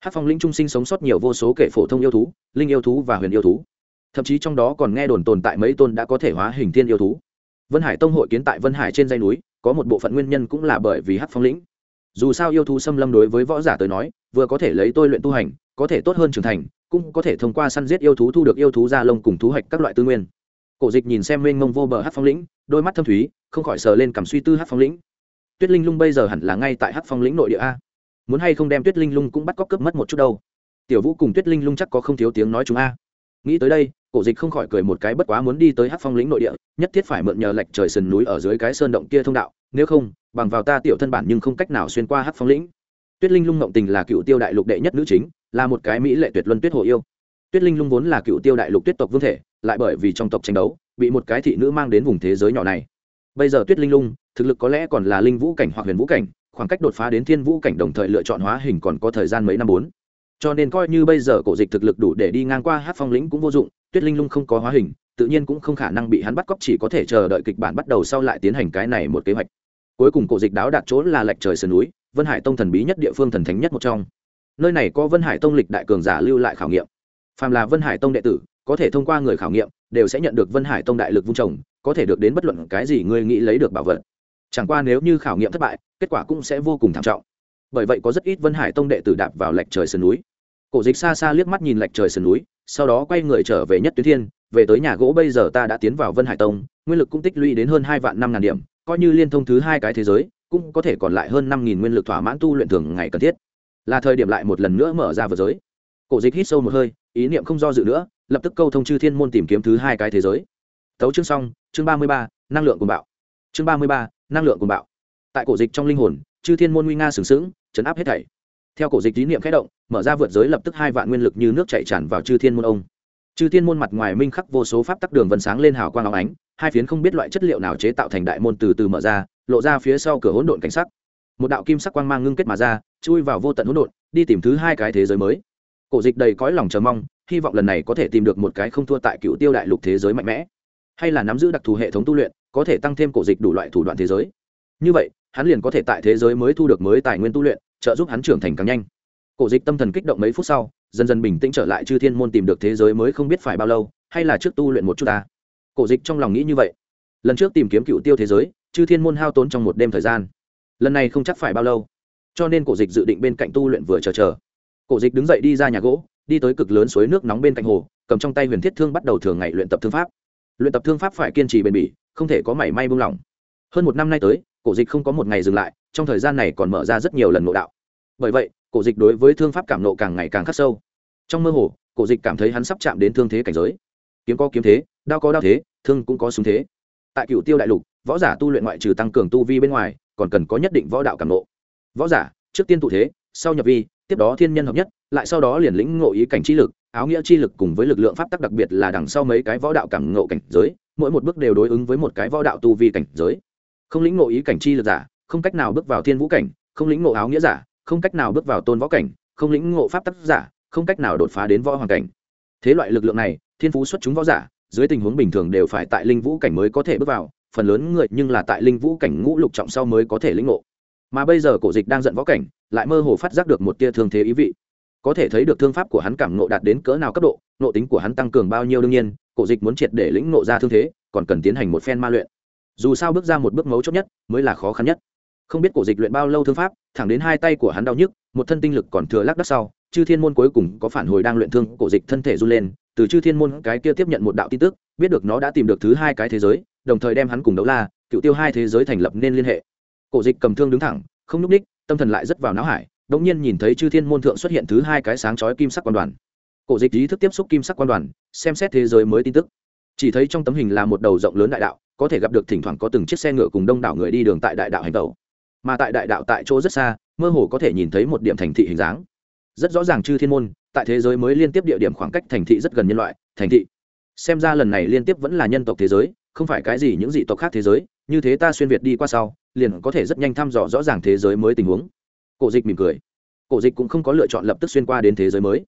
Hát phong Linh trung sinh sống sót nhiều vô số kể phổ thông yêu thú, linh yêu thú và huyền yêu thú. Thậm chí trong đó còn nghe đồn tồn tại mấy tôn đã có thể hóa hình thiên yêu thú. Vân hải tông hội kiến tại vân hải trên dây núi, có một bộ phận nguyên nhân cũng là bởi vì Hát phong lĩnh. Dù sao yêu thú xâm lâm đối với võ giả tới nói, vừa có thể lấy tôi luyện tu hành, có thể tốt hơn trưởng thành, cũng có thể thông qua săn giết yêu thú thu được yêu thú da lông cùng thú hoạch các loại tư nguyên. Cổ dịch nhìn xem mênh mông vô bờ hát phong lĩnh, đôi mắt thâm thúy, không khỏi sờ lên cảm suy tư hát phong lĩnh. Tuyết linh lung bây giờ hẳn là ngay tại hát phong lĩnh nội địa a muốn hay không đem tuyết linh lung cũng bắt cóc cướp mất một chút đâu. Tiểu vũ cùng tuyết linh lung chắc có không thiếu tiếng nói chúng a. Nghĩ tới đây, cổ dịch không khỏi cười một cái bất quá muốn đi tới hát phong lĩnh nội địa, nhất thiết phải mượn nhờ lệch trời sườn núi ở dưới cái sơn động kia thông đạo, nếu không, bằng vào ta tiểu thân bản nhưng không cách nào xuyên qua hát phong lĩnh. Tuyết linh lung ngộng tình là cựu tiêu đại lục đệ nhất nữ chính, là một cái mỹ lệ tuyệt luân tuyết hồ yêu. Tuyết linh lung vốn là cựu tiêu đại lục tuyết tộc vương thể, lại bởi vì trong tộc tranh đấu, bị một cái thị nữ mang đến vùng thế giới nhỏ này. Bây giờ tuyết linh lung, thực lực có lẽ còn là linh vũ cảnh hoặc huyền vũ cảnh khoảng cách đột phá đến thiên vũ cảnh đồng thời lựa chọn hóa hình còn có thời gian mấy năm bốn. Cho nên coi như bây giờ cổ dịch thực lực đủ để đi ngang qua hát phong lĩnh cũng vô dụng, tuyết linh lung không có hóa hình, tự nhiên cũng không khả năng bị hắn bắt cóc, chỉ có thể chờ đợi kịch bản bắt đầu sau lại tiến hành cái này một kế hoạch. Cuối cùng cổ dịch đáo đạt chỗ là lệch trời sườn núi, vân hải tông thần bí nhất địa phương thần thánh nhất một trong. Nơi này có vân hải tông lịch đại cường giả lưu lại khảo nghiệm. Phàm là vân hải tông đệ tử, có thể thông qua người khảo nghiệm, đều sẽ nhận được vân hải tông đại lực vung trồng, có thể được đến bất luận cái gì ngươi nghĩ lấy được bảo vật chẳng qua nếu như khảo nghiệm thất bại, kết quả cũng sẽ vô cùng thảm trọng. Bởi vậy có rất ít vân hải tông đệ tử đạp vào lệch trời sườn núi. Cổ dịch xa xa liếc mắt nhìn lệch trời sườn núi, sau đó quay người trở về nhất tuyến thiên, về tới nhà gỗ bây giờ ta đã tiến vào vân hải tông, nguyên lực cũng tích lũy đến hơn hai vạn năm ngàn điểm, coi như liên thông thứ hai cái thế giới, cũng có thể còn lại hơn năm nghìn nguyên lực thỏa mãn tu luyện thường ngày cần thiết. Là thời điểm lại một lần nữa mở ra vượt giới. Cổ dịch hít sâu một hơi, ý niệm không do dự nữa, lập tức câu thông chư thiên môn tìm kiếm thứ hai cái thế giới. Tấu chương xong, chương ba mươi ba, năng lượng cùng bạo. Chương ba mươi ba năng lượng cùng bạo. Tại cổ dịch trong linh hồn, chư thiên môn nguy nga sừng sững, chấn áp hết thảy. Theo cổ dịch tín niệm khẽ động, mở ra vượt giới lập tức hai vạn nguyên lực như nước chảy tràn vào chư thiên môn ông. Chư thiên môn mặt ngoài minh khắc vô số pháp tắc đường vân sáng lên hào quang óng ánh, hai phiến không biết loại chất liệu nào chế tạo thành đại môn từ từ mở ra, lộ ra phía sau cửa hỗn độn cảnh sắc. Một đạo kim sắc quang mang ngưng kết mà ra, chui vào vô tận hỗn độn, đi tìm thứ hai cái thế giới mới. Cổ dịch đầy cõi lòng chờ mong, hy vọng lần này có thể tìm được một cái không thua tại cựu tiêu đại lục thế giới mạnh mẽ hay là nắm giữ đặc thù hệ thống tu luyện, có thể tăng thêm cổ dịch đủ loại thủ đoạn thế giới. Như vậy, hắn liền có thể tại thế giới mới thu được mới tài nguyên tu luyện, trợ giúp hắn trưởng thành càng nhanh. Cổ dịch tâm thần kích động mấy phút sau, dần dần bình tĩnh trở lại chư thiên môn tìm được thế giới mới không biết phải bao lâu, hay là trước tu luyện một chút ta. Cổ dịch trong lòng nghĩ như vậy. Lần trước tìm kiếm cựu tiêu thế giới, chư thiên môn hao tốn trong một đêm thời gian. Lần này không chắc phải bao lâu. Cho nên cổ dịch dự định bên cạnh tu luyện vừa chờ chờ. Cổ dịch đứng dậy đi ra nhà gỗ, đi tới cực lớn suối nước nóng bên cạnh hồ, cầm trong tay huyền thiết thương bắt đầu thường ngày luyện tập thương pháp luyện tập thương pháp phải kiên trì bền bỉ, không thể có mảy may buông lỏng. Hơn một năm nay tới, cổ dịch không có một ngày dừng lại, trong thời gian này còn mở ra rất nhiều lần ngộ đạo. Bởi vậy, cổ dịch đối với thương pháp cảm nộ càng ngày càng khắc sâu. Trong mơ hồ, cổ dịch cảm thấy hắn sắp chạm đến thương thế cảnh giới. Kiếm có kiếm thế, đao có đao thế, thương cũng có súng thế. Tại cựu tiêu đại lục, võ giả tu luyện ngoại trừ tăng cường tu vi bên ngoài, còn cần có nhất định võ đạo cảm nộ. Võ giả, trước tiên tụ thế, sau nhập vi tiếp đó thiên nhân hợp nhất, lại sau đó liền lĩnh ngộ ý cảnh chi lực, áo nghĩa chi lực cùng với lực lượng pháp tắc đặc biệt là đằng sau mấy cái võ đạo cảm ngộ cảnh giới, mỗi một bước đều đối ứng với một cái võ đạo tu vi cảnh giới. Không lĩnh ngộ ý cảnh chi lực giả, không cách nào bước vào thiên vũ cảnh, không lĩnh ngộ áo nghĩa giả, không cách nào bước vào tôn võ cảnh, không lĩnh ngộ pháp tắc giả, không cách nào đột phá đến võ hoàng cảnh. Thế loại lực lượng này, thiên phú xuất chúng võ giả, dưới tình huống bình thường đều phải tại linh vũ cảnh mới có thể bước vào, phần lớn người nhưng là tại linh vũ cảnh ngũ lục trọng sau mới có thể lĩnh ngộ mà bây giờ cổ dịch đang giận võ cảnh, lại mơ hồ phát giác được một tia thương thế ý vị. Có thể thấy được thương pháp của hắn cảm nộ đạt đến cỡ nào cấp độ nộ tính của hắn tăng cường bao nhiêu đương nhiên, cổ dịch muốn triệt để lĩnh nộ ra thương thế, còn cần tiến hành một phen ma luyện. Dù sao bước ra một bước mấu chốt nhất mới là khó khăn nhất. Không biết cổ dịch luyện bao lâu thương pháp, thẳng đến hai tay của hắn đau nhức, một thân tinh lực còn thừa lác đắc sau, chư thiên môn cuối cùng có phản hồi đang luyện thương cổ dịch thân thể run lên, từ chư thiên môn cái kia tiếp nhận một đạo tin tức, biết được nó đã tìm được thứ hai cái thế giới, đồng thời đem hắn cùng đấu la, cựu tiêu hai thế giới thành lập nên liên hệ cổ dịch cầm thương đứng thẳng, không núp ních, tâm thần lại rất vào não hải, đột nhiên nhìn thấy chư thiên môn thượng xuất hiện thứ hai cái sáng chói kim sắc quan đoàn. Cổ dịch ý thức tiếp xúc kim sắc quan đoàn, xem xét thế giới mới tin tức. Chỉ thấy trong tấm hình là một đầu rộng lớn đại đạo, có thể gặp được thỉnh thoảng có từng chiếc xe ngựa cùng đông đảo người đi đường tại đại đạo hành tàu mà tại đại đạo tại chỗ rất xa, mơ hồ có thể nhìn thấy một điểm thành thị hình dáng. Rất rõ ràng chư thiên môn, tại thế giới mới liên tiếp địa điểm khoảng cách thành thị rất gần nhân loại, thành thị. Xem ra lần này liên tiếp vẫn là nhân tộc thế giới, không phải cái gì những dị tộc khác thế giới, như thế ta xuyên việt đi qua sau liền có thể rất nhanh thăm dò rõ ràng thế giới mới tình huống. Cổ dịch mỉm cười. Cổ dịch cũng không có lựa chọn lập tức xuyên qua đến thế giới mới.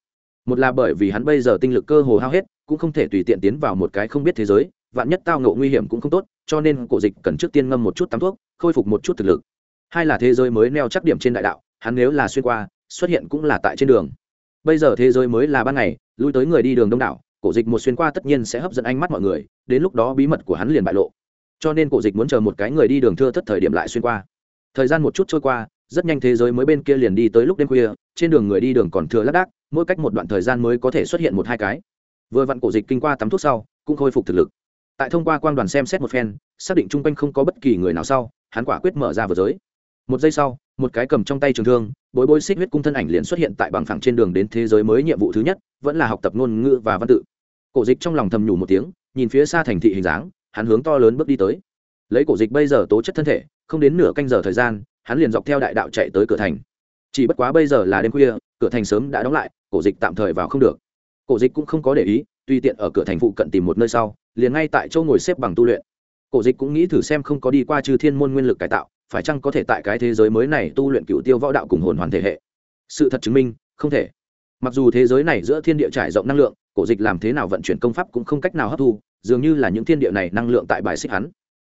Một là bởi vì hắn bây giờ tinh lực cơ hồ hao hết, cũng không thể tùy tiện tiến vào một cái không biết thế giới, vạn nhất tao ngộ nguy hiểm cũng không tốt, cho nên cổ dịch cần trước tiên ngâm một chút tắm thuốc, khôi phục một chút thực lực. Hai là thế giới mới neo chắc điểm trên đại đạo, hắn nếu là xuyên qua, xuất hiện cũng là tại trên đường. Bây giờ thế giới mới là ban ngày, lui tới người đi đường đông đảo, cổ dịch một xuyên qua tất nhiên sẽ hấp dẫn ánh mắt mọi người, đến lúc đó bí mật của hắn liền bại lộ cho nên cổ dịch muốn chờ một cái người đi đường thưa thất thời điểm lại xuyên qua. Thời gian một chút trôi qua, rất nhanh thế giới mới bên kia liền đi tới lúc đêm khuya, trên đường người đi đường còn thừa lác đác, mỗi cách một đoạn thời gian mới có thể xuất hiện một hai cái. Vừa vặn cổ dịch kinh qua tắm thuốc sau, cũng khôi phục thực lực. Tại thông qua quang đoàn xem xét một phen, xác định chung quanh không có bất kỳ người nào sau, hắn quả quyết mở ra vừa giới. Một giây sau, một cái cầm trong tay trường thương, bối bối xích huyết cung thân ảnh liền xuất hiện tại bằng phẳng trên đường đến thế giới mới nhiệm vụ thứ nhất, vẫn là học tập ngôn ngữ và văn tự. Cổ dịch trong lòng thầm nhủ một tiếng, nhìn phía xa thành thị hình dáng hắn hướng to lớn bước đi tới. Lấy cổ dịch bây giờ tố chất thân thể, không đến nửa canh giờ thời gian, hắn liền dọc theo đại đạo chạy tới cửa thành. Chỉ bất quá bây giờ là đêm khuya, cửa thành sớm đã đóng lại, cổ dịch tạm thời vào không được. Cổ dịch cũng không có để ý, tùy tiện ở cửa thành phụ cận tìm một nơi sau, liền ngay tại chỗ ngồi xếp bằng tu luyện. Cổ dịch cũng nghĩ thử xem không có đi qua chư thiên môn nguyên lực cải tạo, phải chăng có thể tại cái thế giới mới này tu luyện cựu tiêu võ đạo cùng hồn hoàn thể hệ. Sự thật chứng minh, không thể. Mặc dù thế giới này giữa thiên địa trải rộng năng lượng, cổ dịch làm thế nào vận chuyển công pháp cũng không cách nào hấp thu dường như là những thiên địa này năng lượng tại bài xích hắn.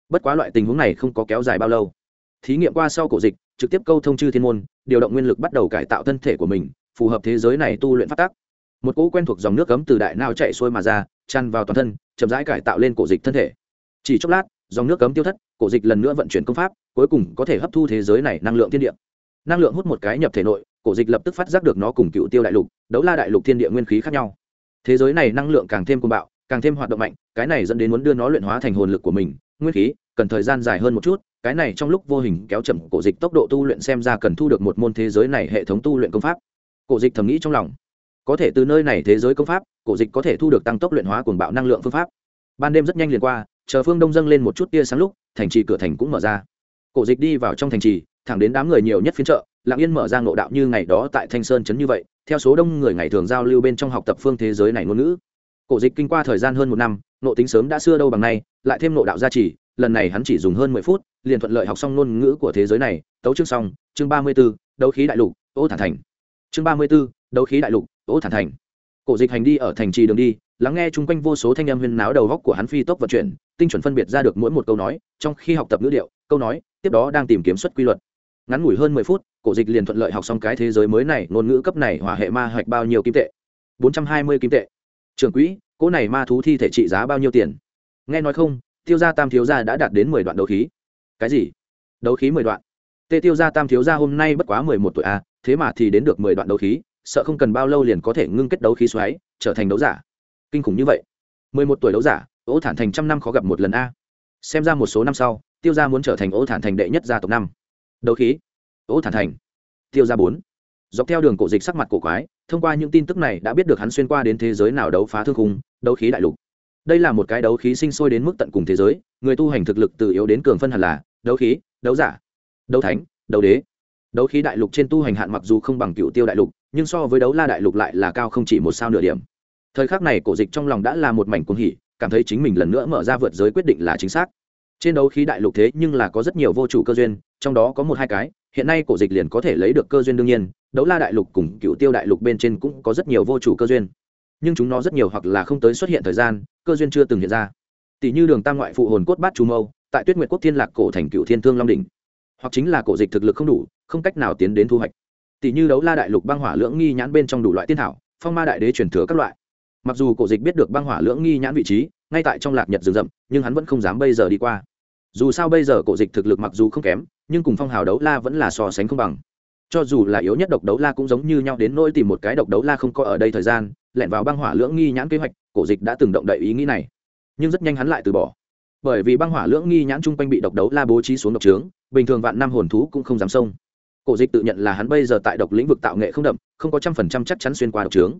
Bất quá loại tình huống này không có kéo dài bao lâu. Thí nghiệm qua sau cổ dịch, trực tiếp câu thông chư thiên môn, điều động nguyên lực bắt đầu cải tạo thân thể của mình, phù hợp thế giới này tu luyện phát tác. Một cỗ quen thuộc dòng nước cấm từ đại nào chạy xuôi mà ra chăn vào toàn thân, chậm rãi cải tạo lên cổ dịch thân thể. Chỉ chốc lát, dòng nước cấm tiêu thất, cổ dịch lần nữa vận chuyển công pháp, cuối cùng có thể hấp thu thế giới này năng lượng thiên địa. Năng lượng hút một cái nhập thể nội, cổ dịch lập tức phát giác được nó cùng cựu tiêu đại lục, đấu la đại lục thiên địa nguyên khí khác nhau. Thế giới này năng lượng càng thêm côn bạo càng thêm hoạt động mạnh, cái này dẫn đến muốn đưa nó luyện hóa thành hồn lực của mình. Nguyên khí, cần thời gian dài hơn một chút, cái này trong lúc vô hình kéo chậm cổ dịch tốc độ tu luyện xem ra cần thu được một môn thế giới này hệ thống tu luyện công pháp. Cổ dịch thầm nghĩ trong lòng. Có thể từ nơi này thế giới công pháp, cổ dịch có thể thu được tăng tốc luyện hóa cuồng bạo năng lượng phương pháp. Ban đêm rất nhanh liền qua, chờ phương đông dâng lên một chút tia sáng lúc, thành trì cửa thành cũng mở ra. Cổ dịch đi vào trong thành trì, thẳng đến đám người nhiều nhất phiên chợ, lặng yên mở ra ngộ đạo như ngày đó tại thanh sơn trấn như vậy, theo số đông người ngày thường giao lưu bên trong học tập phương thế giới này ngôn ngữ cổ dịch kinh qua thời gian hơn một năm, nộ tính sớm đã xưa đâu bằng nay, lại thêm nộ đạo gia trì, lần này hắn chỉ dùng hơn mười phút, liền thuận lợi học xong ngôn ngữ của thế giới này. Tấu chương xong, chương ba mươi b ố đấu khí đại lục, ô thản thành. Chương ba mươi b ố đấu khí đại lục, ô thản thành. Cổ dịch hành đi ở thành trì đường đi, lắng nghe chung quanh vô số thanh âm huyên náo đầu góc của hắn phi tốc vận chuyển, tinh chuẩn phân biệt ra được mỗi một câu nói, trong khi học tập ngữ điệu, câu nói, tiếp đó đang tìm kiếm xuất quy luật. Ngắn ngủi hơn mười phút, cổ dịch liền thuận lợi học xong cái thế giới mới này, ngôn ngữ cấp này, hỏa hệ ma hạch bao nhiêu kim tệ? Bốn trăm hai mươi kim tệ trường quỹ cỗ này ma thú thi thể trị giá bao nhiêu tiền? Nghe nói không tiêu gia tam thiếu gia đã đạt đến mười đoạn đấu khí. Cái gì? Đấu khí mười đoạn? Tê tiêu gia tam thiếu gia hôm nay bất quá mười một tuổi a à, thế mà thì đến được mười đoạn đấu khí sợ không cần bao lâu liền có thể ngưng kết đấu khí xoáy trở thành đấu giả. Kinh khủng như vậy. mười một tuổi đấu giả ô thản thành trăm năm khó gặp một lần a. Xem ra một số năm sau tiêu gia muốn trở thành ô thản thành đệ nhất gia tộc năm. Đấu khí. Ô thản thành. Tiêu gia bốn dọc theo đường cổ dịch sắc mặt cổ quái, thông qua những tin tức này đã biết được hắn xuyên qua đến thế giới nào đấu phá thương khung, đấu khí đại lục. Đây là một cái đấu khí sinh sôi đến mức tận cùng thế giới, người tu hành thực lực từ yếu đến cường phân hẳn là, đấu khí, đấu giả, đấu thánh, đấu đế. Đấu khí đại lục trên tu hành hạn mặc dù không bằng cựu tiêu đại lục, nhưng so với đấu la đại lục lại là cao không chỉ một sao nửa điểm. Thời khắc này cổ dịch trong lòng đã là một mảnh cuồng hỉ, cảm thấy chính mình lần nữa mở ra vượt giới quyết định là chính xác. Trên đấu khí đại lục thế nhưng là có rất nhiều vô chủ cơ duyên, trong đó có một hai cái, hiện nay cổ dịch liền có thể lấy được cơ duyên đương nhiên đấu la đại lục cùng cựu tiêu đại lục bên trên cũng có rất nhiều vô chủ cơ duyên. Nhưng chúng nó rất nhiều hoặc là không tới xuất hiện thời gian, cơ duyên chưa từng hiện ra. Tỷ như đường tam ngoại phụ hồn cốt bát chú mâu, tại tuyết nguyệt quốc thiên lạc cổ thành cựu thiên thương long đỉnh. Hoặc chính là cổ dịch thực lực không đủ, không cách nào tiến đến thu hoạch. Tỷ như đấu la đại lục băng hỏa lưỡng nghi nhãn bên trong đủ loại tiên thảo, phong ma đại đế truyền thừa các loại. Mặc dù cổ dịch biết được băng hỏa lưỡng nghi nhãn vị trí, ngay tại trong lạc nhật rừng rậm, nhưng hắn vẫn không dám bây giờ đi qua. Dù sao bây giờ cổ dịch thực lực mặc dù không kém, nhưng cùng phong hào đấu la vẫn là so sánh không bằng cho dù là yếu nhất độc đấu la cũng giống như nhau đến nỗi tìm một cái độc đấu la không có ở đây thời gian, lẻn vào băng hỏa lưỡng nghi nhãn kế hoạch, cổ dịch đã từng động đậy ý nghĩ này. Nhưng rất nhanh hắn lại từ bỏ. Bởi vì băng hỏa lưỡng nghi nhãn chung quanh bị độc đấu la bố trí xuống độc trướng, bình thường vạn năm hồn thú cũng không dám xông. Cổ dịch tự nhận là hắn bây giờ tại độc lĩnh vực tạo nghệ không đậm, không có trăm phần trăm chắc chắn xuyên qua độc trướng.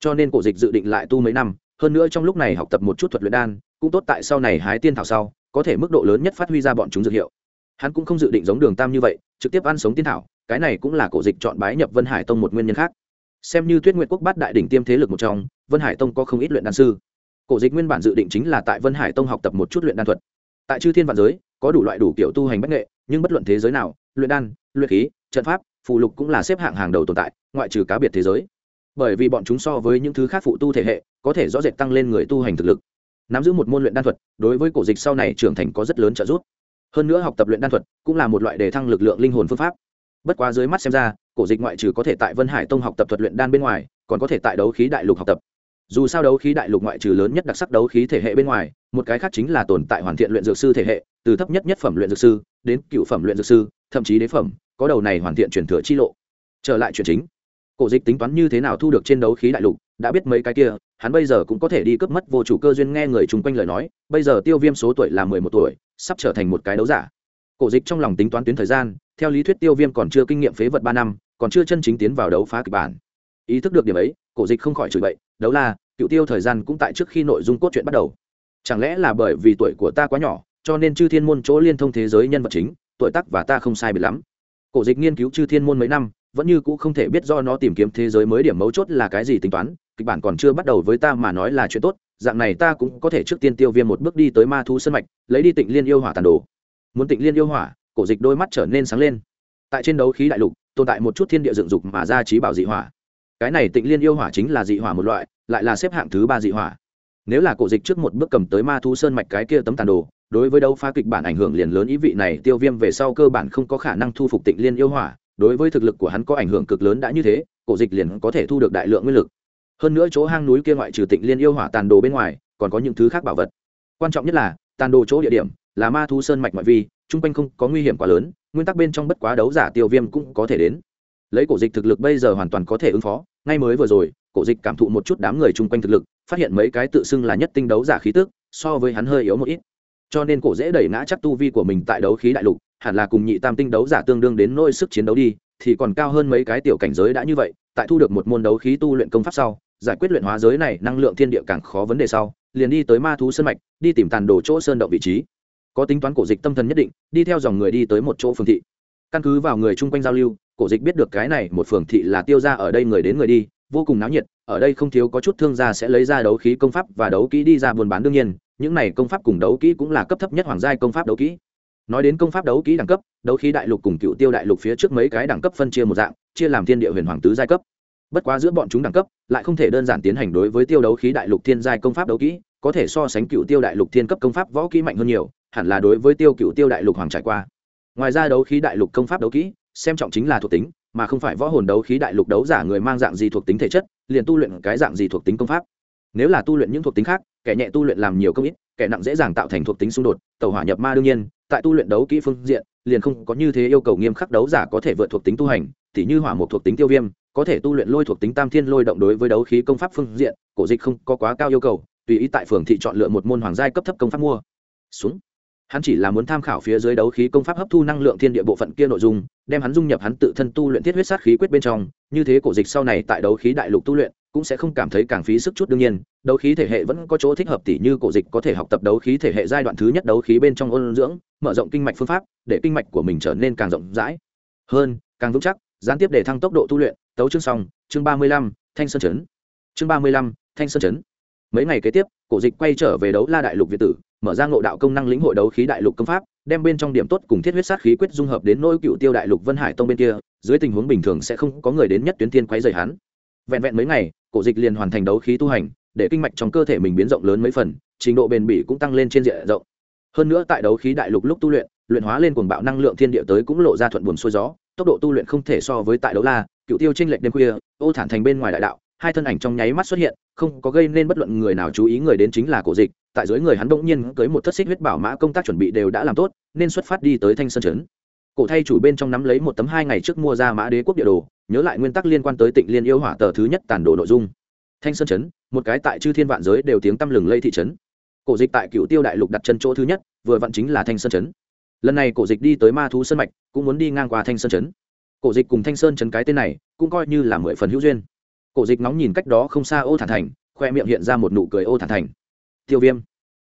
Cho nên cổ dịch dự định lại tu mấy năm, hơn nữa trong lúc này học tập một chút thuật luyện đan, cũng tốt tại sau này hái tiên thảo sau, có thể mức độ lớn nhất phát huy ra bọn chúng dược hiệu hắn cũng không dự định giống đường tam như vậy, trực tiếp ăn sống tiên thảo, cái này cũng là cổ dịch chọn bái nhập vân hải tông một nguyên nhân khác. Xem như tuyết nguyệt quốc bát đại đỉnh tiêm thế lực một trong, vân hải tông có không ít luyện đan sư. Cổ dịch nguyên bản dự định chính là tại vân hải tông học tập một chút luyện đan thuật. Tại chư thiên vạn giới, có đủ loại đủ kiểu tu hành bách nghệ, nhưng bất luận thế giới nào, luyện đan, luyện khí, trận pháp phụ lục cũng là xếp hạng hàng đầu tồn tại, ngoại trừ cá biệt thế giới. Bởi vì bọn chúng so với những thứ khác phụ tu thể hệ, có thể rõ rệt tăng lên người tu hành thực lực. Nắm giữ một môn luyện đan thuật, đối với cổ dịch sau này trưởng thành có rất lớn trợ giúp hơn nữa học tập luyện đan thuật cũng là một loại đề thăng lực lượng linh hồn phương pháp. Bất quá dưới mắt xem ra, cổ dịch ngoại trừ có thể tại vân hải tông học tập thuật luyện đan bên ngoài, còn có thể tại đấu khí đại lục học tập. Dù sao đấu khí đại lục ngoại trừ lớn nhất đặc sắc đấu khí thể hệ bên ngoài, một cái khác chính là tồn tại hoàn thiện luyện dược sư thể hệ, từ thấp nhất nhất phẩm luyện dược sư đến cựu phẩm luyện dược sư, thậm chí đế phẩm, có đầu này hoàn thiện truyền thừa chi lộ. Trở lại chuyện chính cổ dịch tính toán như thế nào thu được trên đấu khí đại lục, đã biết mấy cái kia, hắn bây giờ cũng có thể đi cướp mất vô chủ cơ duyên nghe người chung quanh lời nói, bây giờ tiêu viêm số tuổi là mười một tuổi, sắp trở thành một cái đấu giả. Cổ dịch trong lòng tính toán tuyến thời gian, theo lý thuyết tiêu viêm còn chưa kinh nghiệm phế vật ba năm, còn chưa chân chính tiến vào đấu phá kịch bản. Ý thức được điểm ấy, cổ dịch không khỏi chửi bậy, đấu la, cựu tiêu thời gian cũng tại trước khi nội dung cốt truyện bắt đầu. Chẳng lẽ là bởi vì tuổi của ta quá nhỏ, cho nên chư thiên môn chỗ liên thông thế giới nhân vật chính, tuổi tác và ta không sai biệt lắm. Cổ dịch nghiên cứu chư thiên môn mấy năm vẫn như cũ không thể biết do nó tìm kiếm thế giới mới điểm mấu chốt là cái gì tính toán, kịch bản còn chưa bắt đầu với ta mà nói là chuyện tốt, dạng này ta cũng có thể trước tiên tiêu viêm một bước đi tới ma thu sân mạch, lấy đi tịnh liên yêu hỏa tàn đồ. Muốn tịnh liên yêu hỏa, cổ dịch đôi mắt trở nên sáng lên. Tại trên đấu khí đại lục, tồn tại một chút thiên địa dựng dục mà ra trí bảo dị hỏa. Cái này tịnh liên yêu hỏa chính là dị hỏa một loại, lại là xếp hạng thứ ba dị hỏa. Nếu là cổ dịch trước một bước cầm tới ma thu sơn mạch cái kia tấm tàn đồ, đối với đấu phá kịch bản ảnh hưởng liền lớn ý vị này, tiêu viêm về sau cơ bản không có khả năng thu phục tịnh liên yêu hỏa đối với thực lực của hắn có ảnh hưởng cực lớn đã như thế, cổ dịch liền có thể thu được đại lượng nguyên lực. Hơn nữa chỗ hang núi kia ngoại trừ tịnh liên yêu hỏa tàn đồ bên ngoài, còn có những thứ khác bảo vật. Quan trọng nhất là, tàn đồ chỗ địa điểm, là ma thu sơn mạch ngoại vi, chung quanh không có nguy hiểm quá lớn, nguyên tắc bên trong bất quá đấu giả tiêu viêm cũng có thể đến. Lấy cổ dịch thực lực bây giờ hoàn toàn có thể ứng phó, ngay mới vừa rồi, cổ dịch cảm thụ một chút đám người chung quanh thực lực, phát hiện mấy cái tự xưng là nhất tinh đấu giả khí tức, so với hắn hơi yếu một ít. Cho nên cổ dễ đẩy ngã chắc tu vi của mình tại đấu khí đại lục hẳn là cùng nhị tam tinh đấu giả tương đương đến nỗi sức chiến đấu đi, thì còn cao hơn mấy cái tiểu cảnh giới đã như vậy, tại thu được một môn đấu khí tu luyện công pháp sau, giải quyết luyện hóa giới này, năng lượng thiên địa càng khó vấn đề sau, liền đi tới ma thú sơn mạch, đi tìm tàn đồ chỗ sơn động vị trí. Có tính toán cổ dịch tâm thần nhất định, đi theo dòng người đi tới một chỗ phường thị. Căn cứ vào người chung quanh giao lưu, cổ dịch biết được cái này một phường thị là tiêu ra ở đây người đến người đi, vô cùng náo nhiệt, ở đây không thiếu có chút thương gia sẽ lấy ra đấu khí công pháp và đấu kỹ đi ra buôn bán đương nhiên, những này công pháp cùng đấu kỹ cũng là cấp thấp nhất hoàng giai công pháp đấu kỹ nói đến công pháp đấu kỹ đẳng cấp, đấu khí đại lục cùng cựu tiêu đại lục phía trước mấy cái đẳng cấp phân chia một dạng, chia làm thiên địa huyền hoàng tứ giai cấp. Bất quá giữa bọn chúng đẳng cấp, lại không thể đơn giản tiến hành đối với tiêu đấu khí đại lục thiên giai công pháp đấu kỹ, có thể so sánh cựu tiêu đại lục thiên cấp công pháp võ kỹ mạnh hơn nhiều, hẳn là đối với tiêu cựu tiêu đại lục hoàng trải qua. Ngoài ra đấu khí đại lục công pháp đấu kỹ, xem trọng chính là thuộc tính, mà không phải võ hồn đấu khí đại lục đấu giả người mang dạng gì thuộc tính thể chất, liền tu luyện cái dạng gì thuộc tính công pháp. Nếu là tu luyện những thuộc tính khác, kẻ nhẹ tu luyện làm nhiều công ít, kẻ nặng dễ dàng tạo thành thuộc tính xung đột, tàu hỏa nhập ma đương nhiên tại tu luyện đấu kỹ phương diện, liền không có như thế yêu cầu nghiêm khắc đấu giả có thể vượt thuộc tính tu hành, tỉ như hỏa một thuộc tính tiêu viêm, có thể tu luyện lôi thuộc tính tam thiên lôi động đối với đấu khí công pháp phương diện, cổ dịch không có quá cao yêu cầu, tùy ý tại phường thị chọn lựa một môn hoàng giai cấp thấp công pháp mua. Xuống. Hắn chỉ là muốn tham khảo phía dưới đấu khí công pháp hấp thu năng lượng thiên địa bộ phận kia nội dung, đem hắn dung nhập hắn tự thân tu luyện thiết huyết sát khí quyết bên trong, như thế cổ dịch sau này tại đấu khí đại lục tu luyện cũng sẽ không cảm thấy càng phí sức chút đương nhiên, đấu khí thể hệ vẫn có chỗ thích hợp tỷ như cổ dịch có thể học tập đấu khí thể hệ giai đoạn thứ nhất đấu khí bên trong ôn dưỡng, mở rộng kinh mạch phương pháp, để kinh mạch của mình trở nên càng rộng rãi. Hơn, càng vững chắc, gián tiếp để thăng tốc độ tu luyện, tấu chương xong, chương ba mươi lăm, thanh sơn chấn. Chương ba mươi lăm, thanh sơn chấn. Mấy ngày kế tiếp, cổ dịch quay trở về đấu la đại lục việt tử, mở ra ngộ đạo công năng lĩnh hội đấu khí đại lục công pháp, đem bên trong điểm tốt cùng thiết huyết sát khí quyết dung hợp đến nỗi cựu tiêu đại lục vân hải tông bên kia, dưới tình huống bình thường sẽ không có người đến nhất tuyến tiên quấy rầy hắn. Vẹn vẹn mấy ngày cổ dịch liền hoàn thành đấu khí tu hành, để kinh mạch trong cơ thể mình biến rộng lớn mấy phần, trình độ bền bỉ cũng tăng lên trên diện rộng. Hơn nữa tại đấu khí đại lục lúc tu luyện luyện hóa lên cuồng bạo năng lượng thiên địa tới cũng lộ ra thuận buồm xuôi gió, tốc độ tu luyện không thể so với tại đấu la, cựu tiêu tranh lệch đêm khuya, ô thản thành bên ngoài đại đạo, hai thân ảnh trong nháy mắt xuất hiện, không có gây nên bất luận người nào chú ý người đến chính là cổ dịch, tại dưới người hắn bỗng nhiên cưới một thất xích huyết bảo mã công tác chuẩn bị đều đã làm tốt, nên xuất phát đi tới thanh sơn trấn. Cổ thay chủ bên trong nắm lấy một tấm hai ngày trước mua ra mã đế quốc địa đồ nhớ lại nguyên tắc liên quan tới tịnh liên yêu hỏa tờ thứ nhất tàn đồ nội dung. Thanh sơn chấn một cái tại chư thiên vạn giới đều tiếng tăm lừng lây thị trấn. Cổ dịch tại cựu tiêu đại lục đặt chân chỗ thứ nhất, vừa vặn chính là thanh sơn chấn lần này cổ dịch đi tới ma thú sơn mạch, cũng muốn đi ngang qua thanh sơn chấn cổ dịch cùng thanh sơn chấn cái tên này, cũng coi như là mười phần hữu duyên. Cổ dịch nóng nhìn cách đó không xa ô thản thành, khoe miệng hiện ra một nụ cười ô thản thành. Tiêu viêm,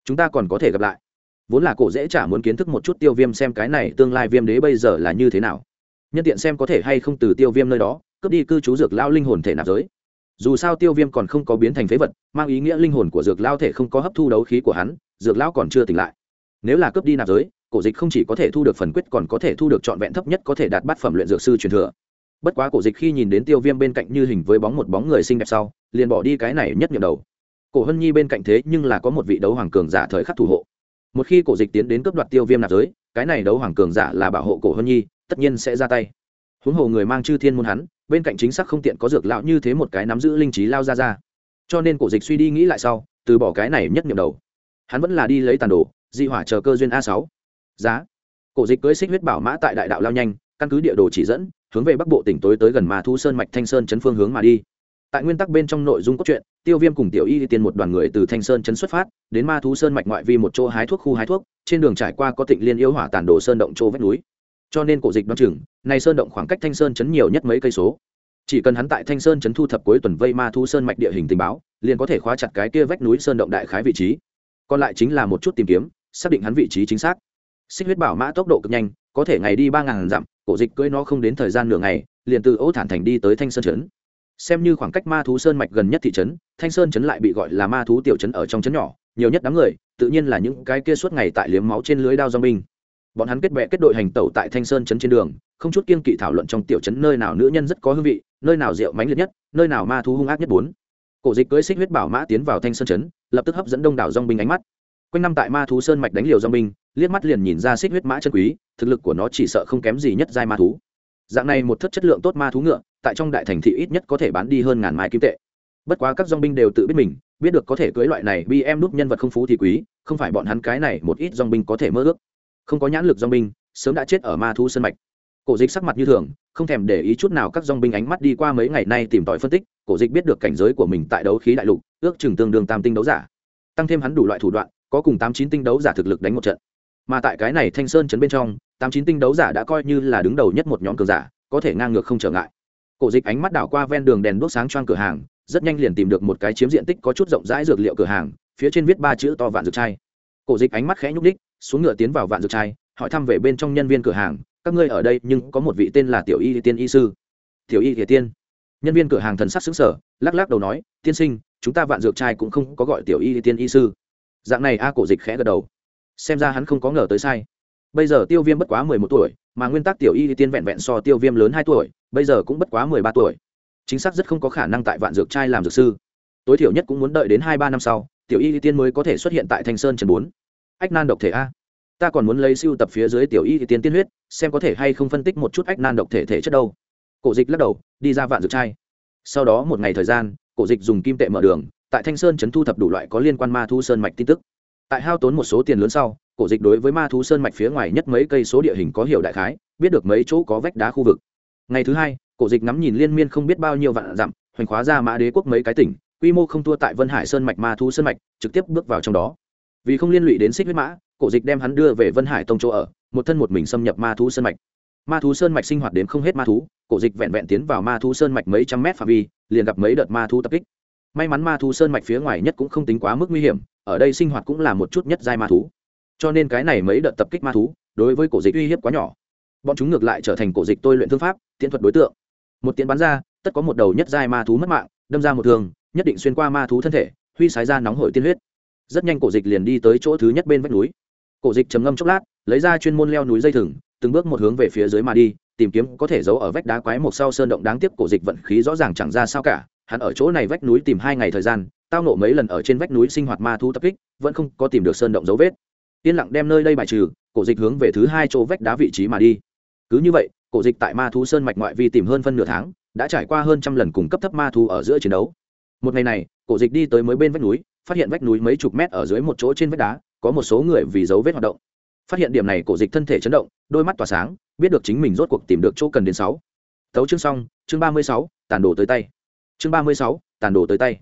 chúng ta còn có thể gặp lại. Vốn là cổ dễ chả muốn kiến thức một chút tiêu viêm xem cái này tương lai viêm đế bây giờ là như thế nào nhân tiện xem có thể hay không từ tiêu viêm nơi đó, cướp đi cư trú dược lao linh hồn thể nạp giới. Dù sao tiêu viêm còn không có biến thành phế vật, mang ý nghĩa linh hồn của dược lao thể không có hấp thu đấu khí của hắn, dược lao còn chưa tỉnh lại. Nếu là cướp đi nạp giới, cổ dịch không chỉ có thể thu được phần quyết còn có thể thu được trọn vẹn thấp nhất có thể đạt bát phẩm luyện dược sư truyền thừa. Bất quá cổ dịch khi nhìn đến tiêu viêm bên cạnh như hình với bóng một bóng người xinh đẹp sau, liền bỏ đi cái này nhất nhiệm đầu. Cổ hân nhi bên cạnh thế nhưng là có một vị đấu hoàng cường giả thời khắc thủ hộ. Một khi cổ dịch tiến đến cướp đoạt tiêu viêm nạp giới, cái này đấu hoàng cường giả là bảo hộ cổ hân nhi tất nhiên sẽ ra tay. Huống hồ người mang chư thiên môn hắn, bên cạnh chính xác không tiện có dược lão như thế một cái nắm giữ linh trí lao ra ra. Cho nên cổ dịch suy đi nghĩ lại sau, từ bỏ cái này nhất nhiệm đầu. Hắn vẫn là đi lấy tàn đồ, dị hỏa chờ cơ duyên a sáu. Giá. Cổ dịch cưỡi xích huyết bảo mã tại đại đạo lao nhanh, căn cứ địa đồ chỉ dẫn, hướng về bắc bộ tỉnh tối tới gần ma thu sơn mạch thanh sơn chấn phương hướng mà đi. Tại nguyên tắc bên trong nội dung cốt truyện, tiêu viêm cùng tiểu y tiên một đoàn người từ thanh sơn chấn xuất phát, đến ma thú sơn mạch ngoại vi một chỗ hái thuốc khu hái thuốc, trên đường trải qua có tịnh liên yêu hỏa tàn đồ sơn động chỗ vách núi cho nên cổ dịch đoán chừng này sơn động khoảng cách thanh sơn chấn nhiều nhất mấy cây số. Chỉ cần hắn tại thanh sơn chấn thu thập cuối tuần vây ma thú sơn mạch địa hình tình báo, liền có thể khóa chặt cái kia vách núi sơn động đại khái vị trí. Còn lại chính là một chút tìm kiếm, xác định hắn vị trí chính xác. Xích huyết bảo mã tốc độ cực nhanh, có thể ngày đi ba ngàn dặm, cổ dịch cưỡi nó không đến thời gian nửa ngày, liền từ ô thản thành đi tới thanh sơn trấn xem như khoảng cách ma thú sơn mạch gần nhất thị trấn, thanh sơn trấn lại bị gọi là ma thú tiểu trấn ở trong trấn nhỏ, nhiều nhất đám người, tự nhiên là những cái kia suốt ngày tại liếm máu trên lưới đao do binh bọn hắn kết bè kết đội hành tẩu tại thanh sơn trấn trên đường, không chút kiên kỵ thảo luận trong tiểu trấn nơi nào nữ nhân rất có hương vị, nơi nào rượu mánh liệt nhất, nơi nào ma thú hung ác nhất bốn. Cổ dịch cưới xích huyết bảo mã tiến vào thanh sơn trấn, lập tức hấp dẫn đông đảo dong binh ánh mắt. Quanh năm tại ma thú sơn mạch đánh liều dong binh, liếc mắt liền nhìn ra xích huyết mã chân quý, thực lực của nó chỉ sợ không kém gì nhất giai ma thú. Dạng này một thất chất lượng tốt ma thú ngựa, tại trong đại thành thị ít nhất có thể bán đi hơn ngàn mai kim tệ. Bất quá các dong binh đều tự biết mình, biết được có thể cưới loại này bi em núp nhân vật không phú thì quý, không phải bọn hắn cái này một ít dong binh có thể mơ ước không có nhãn lực dong binh, sớm đã chết ở ma thú sân mạch. Cổ dịch sắc mặt như thường, không thèm để ý chút nào các dong binh ánh mắt đi qua mấy ngày nay tìm tòi phân tích, cổ dịch biết được cảnh giới của mình tại đấu khí đại lục, ước chừng tương đương tam tinh đấu giả. Tăng thêm hắn đủ loại thủ đoạn, có cùng tám chín tinh đấu giả thực lực đánh một trận. Mà tại cái này thanh sơn chấn bên trong, tám chín tinh đấu giả đã coi như là đứng đầu nhất một nhóm cường giả, có thể ngang ngược không trở ngại. Cổ dịch ánh mắt đảo qua ven đường đèn đuốc sáng choang cửa hàng, rất nhanh liền tìm được một cái chiếm diện tích có chút rộng rãi dược liệu cửa hàng, phía trên viết ba chữ to vạn dược trai cổ dịch ánh mắt khẽ nhúc đích xuống ngựa tiến vào vạn dược trai hỏi thăm về bên trong nhân viên cửa hàng, các ngươi ở đây nhưng có một vị tên là tiểu y tiên y sư. Tiểu y thiệt tiên. Nhân viên cửa hàng thần sắc xứng sở lắc lắc đầu nói, tiên sinh, chúng ta vạn dược trai cũng không có gọi tiểu y tiên y sư. Dạng này a cổ dịch khẽ gật đầu. Xem ra hắn không có ngờ tới sai. Bây giờ tiêu viêm bất quá mười một tuổi, mà nguyên tắc tiểu y tiên vẹn vẹn so tiêu viêm lớn hai tuổi, bây giờ cũng bất quá mười ba tuổi. Chính xác rất không có khả năng tại vạn dược trai làm dược sư. Tối thiểu nhất cũng muốn đợi đến hai ba năm sau, tiểu y tiên mới có thể xuất hiện tại thanh sơn trần bốn ách nan độc thể a. Ta còn muốn lấy siêu tập phía dưới tiểu y tiên tiên huyết, xem có thể hay không phân tích một chút ách nan độc thể thể chất đâu. Cổ dịch lắc đầu, đi ra vạn dược trai sau đó một ngày thời gian, cổ dịch dùng kim tệ mở đường, tại thanh sơn chấn thu thập đủ loại có liên quan ma thu sơn mạch tin tức. Tại hao tốn một số tiền lớn sau, cổ dịch đối với ma thú sơn mạch phía ngoài nhất mấy cây số địa hình có hiểu đại khái, biết được mấy chỗ có vách đá khu vực. Ngày thứ hai, cổ dịch ngắm nhìn liên miên không biết bao nhiêu vạn dặm, hoành khóa ra mã đế quốc mấy cái tỉnh, quy mô không thua tại vân hải sơn mạch ma thú sơn mạch, trực tiếp bước vào trong đó vì không liên lụy đến xích huyết mã, cổ dịch đem hắn đưa về vân hải tông chỗ ở, một thân một mình xâm nhập ma thú sơn mạch. Ma thú sơn mạch sinh hoạt đến không hết ma thú, cổ dịch vẹn vẹn tiến vào ma thú sơn mạch mấy trăm mét phạm vi, liền gặp mấy đợt ma thú tập kích. May mắn ma thú sơn mạch phía ngoài nhất cũng không tính quá mức nguy hiểm, ở đây sinh hoạt cũng là một chút nhất giai ma thú. Cho nên cái này mấy đợt tập kích ma thú, đối với cổ dịch uy hiếp quá nhỏ. Bọn chúng ngược lại trở thành cổ dịch tôi luyện thương pháp, tiễn thuật đối tượng. Một tiễn bắn ra, tất có một đầu nhất giai ma thú mất mạng, đâm ra một thường nhất định xuyên qua ma thú thân thể, huy sái ra nóng hổi tiên huyết rất nhanh cổ dịch liền đi tới chỗ thứ nhất bên vách núi. Cổ dịch chấm ngâm chốc lát, lấy ra chuyên môn leo núi dây thừng, từng bước một hướng về phía dưới mà đi, tìm kiếm có thể giấu ở vách đá quái một sau sơn động đáng tiếc cổ dịch vận khí rõ ràng chẳng ra sao cả. Hắn ở chỗ này vách núi tìm hai ngày thời gian, tao nộ mấy lần ở trên vách núi sinh hoạt ma thú tập kích, vẫn không có tìm được sơn động dấu vết. Yên lặng đem nơi đây bài trừ, cổ dịch hướng về thứ hai chỗ vách đá vị trí mà đi. Cứ như vậy, cổ dịch tại ma thú sơn mạch ngoại vi tìm hơn phân nửa tháng, đã trải qua hơn trăm lần cùng cấp thấp ma thú ở giữa chiến đấu. Một ngày này, cổ dịch đi tới mới bên vách núi phát hiện vách núi mấy chục mét ở dưới một chỗ trên vách đá, có một số người vì dấu vết hoạt động. Phát hiện điểm này, cổ dịch thân thể chấn động, đôi mắt tỏa sáng, biết được chính mình rốt cuộc tìm được chỗ cần đến sáu. Tấu chương xong, chương ba mươi sáu, tàn đổ tới tay. Chương ba mươi sáu, tàn đổ tới tay.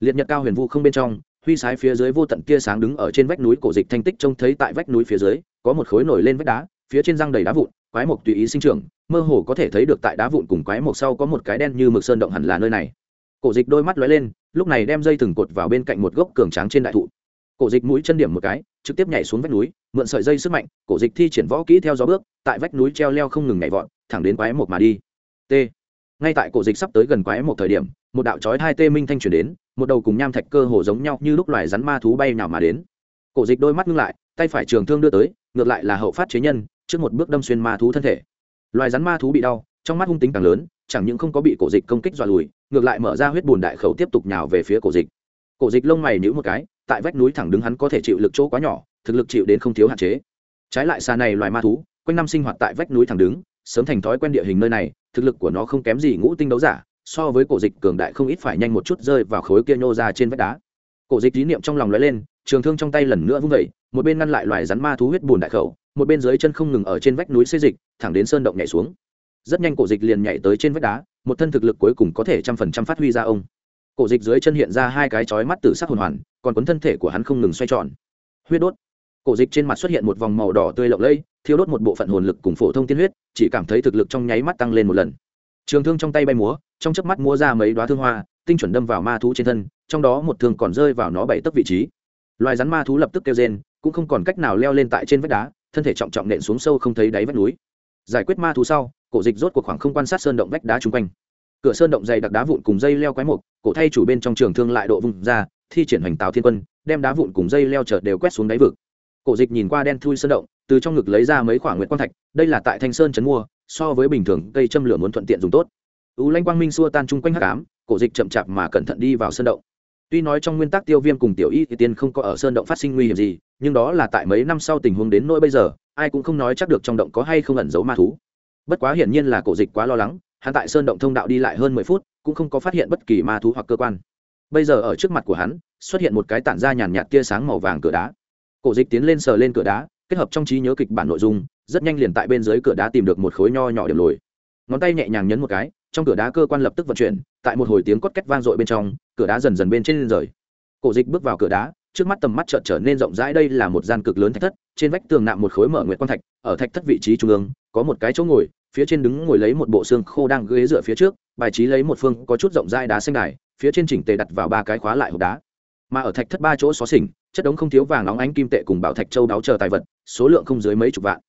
Liệt nhật cao huyền vu không bên trong, huy sái phía dưới vô tận kia sáng đứng ở trên vách núi, cổ dịch thanh tích trông thấy tại vách núi phía dưới, có một khối nổi lên vách đá, phía trên răng đầy đá vụn, quái mục tùy ý sinh trưởng, mơ hồ có thể thấy được tại đá vụn cùng quái mục sau có một cái đen như mực sơn động hẳn là nơi này. Cổ dịch đôi mắt lóe lên lúc này đem dây thừng cột vào bên cạnh một gốc cường tráng trên đại thụ. Cổ dịch mũi chân điểm một cái, trực tiếp nhảy xuống vách núi, mượn sợi dây sức mạnh, cổ dịch thi triển võ kỹ theo gió bước, tại vách núi treo leo không ngừng nhảy vọt, thẳng đến quái một mà đi. T. Ngay tại cổ dịch sắp tới gần quái một thời điểm, một đạo chói hai tê minh thanh chuyển đến, một đầu cùng nham thạch cơ hồ giống nhau như lúc loài rắn ma thú bay nào mà đến. Cổ dịch đôi mắt ngưng lại, tay phải trường thương đưa tới, ngược lại là hậu phát chế nhân, trước một bước đâm xuyên ma thú thân thể. Loài rắn ma thú bị đau, trong mắt hung tính càng lớn chẳng những không có bị cổ dịch công kích dọa lùi, ngược lại mở ra huyết bùn đại khẩu tiếp tục nhào về phía cổ dịch. Cổ dịch lông mày nhữ một cái, tại vách núi thẳng đứng hắn có thể chịu lực chỗ quá nhỏ, thực lực chịu đến không thiếu hạn chế. Trái lại xa này loài ma thú, quanh năm sinh hoạt tại vách núi thẳng đứng, sớm thành thói quen địa hình nơi này, thực lực của nó không kém gì ngũ tinh đấu giả, so với cổ dịch cường đại không ít phải nhanh một chút rơi vào khối kia nhô ra trên vách đá. Cổ dịch tín niệm trong lòng lóe lên, trường thương trong tay lần nữa vung vẩy một bên ngăn lại loài rắn ma thú huyết bùn đại khẩu, một bên dưới chân không ngừng ở trên vách núi xây dịch, thẳng đến sơn động nhảy xuống rất nhanh cổ dịch liền nhảy tới trên vách đá, một thân thực lực cuối cùng có thể trăm phần trăm phát huy ra ông. Cổ dịch dưới chân hiện ra hai cái chói mắt tử sắc hồn hoàn, còn cuốn thân thể của hắn không ngừng xoay tròn. Huyết đốt. Cổ dịch trên mặt xuất hiện một vòng màu đỏ tươi lộng lẫy, thiêu đốt một bộ phận hồn lực cùng phổ thông tiên huyết, chỉ cảm thấy thực lực trong nháy mắt tăng lên một lần. Trường thương trong tay bay múa, trong chớp mắt múa ra mấy đoá thương hoa, tinh chuẩn đâm vào ma thú trên thân, trong đó một thương còn rơi vào nó bảy tấc vị trí. Loài rắn ma thú lập tức kêu rên, cũng không còn cách nào leo lên tại trên vách đá, thân thể trọng trọng nện xuống sâu không thấy đáy vách núi. Giải quyết ma thú sau cổ dịch rốt cuộc khoảng không quan sát sơn động vách đá chung quanh. Cửa sơn động dày đặc đá vụn cùng dây leo quái mục, cổ thay chủ bên trong trường thương lại độ vùng ra, thi triển hoành táo thiên quân, đem đá vụn cùng dây leo chợt đều quét xuống đáy vực. Cổ dịch nhìn qua đen thui sơn động, từ trong ngực lấy ra mấy khoảng nguyện quang thạch, đây là tại thanh sơn trấn mua, so với bình thường, cây châm lửa muốn thuận tiện dùng tốt. U lanh quang minh xua tan chung quanh hắc ám, cổ dịch chậm chạp mà cẩn thận đi vào sơn động. Tuy nói trong nguyên tắc tiêu viêm cùng tiểu y thì tiên không có ở sơn động phát sinh nguy hiểm gì, nhưng đó là tại mấy năm sau tình huống đến nỗi bây giờ, ai cũng không nói chắc được trong động có hay không ẩn giấu ma thú bất quá hiển nhiên là cổ dịch quá lo lắng, hắn tại sơn động thông đạo đi lại hơn mười phút, cũng không có phát hiện bất kỳ ma thú hoặc cơ quan. Bây giờ ở trước mặt của hắn, xuất hiện một cái tản ra nhàn nhạt tia sáng màu vàng cửa đá. Cổ dịch tiến lên sờ lên cửa đá, kết hợp trong trí nhớ kịch bản nội dung, rất nhanh liền tại bên dưới cửa đá tìm được một khối nho nhỏ điểm lồi. Ngón tay nhẹ nhàng nhấn một cái, trong cửa đá cơ quan lập tức vận chuyển, tại một hồi tiếng cốt cách vang dội bên trong, cửa đá dần dần bên trên rời. Cổ dịch bước vào cửa đá, trước mắt tầm mắt chợt trở nên rộng rãi, đây là một gian cực lớn thạch thất, trên vách tường nạm một khối mở nguyệt quang thạch, ở thạch thất vị trí trung ương có một cái chỗ ngồi, phía trên đứng ngồi lấy một bộ xương khô đang ghế dựa phía trước, bài trí lấy một phương có chút rộng rãi đá xanh đài, phía trên chỉnh tề đặt vào ba cái khóa lại hộp đá. Mà ở thạch thất ba chỗ xó xỉnh, chất đống không thiếu vàng óng ánh kim tệ cùng bảo thạch châu đáo chờ tài vật, số lượng không dưới mấy chục vạn.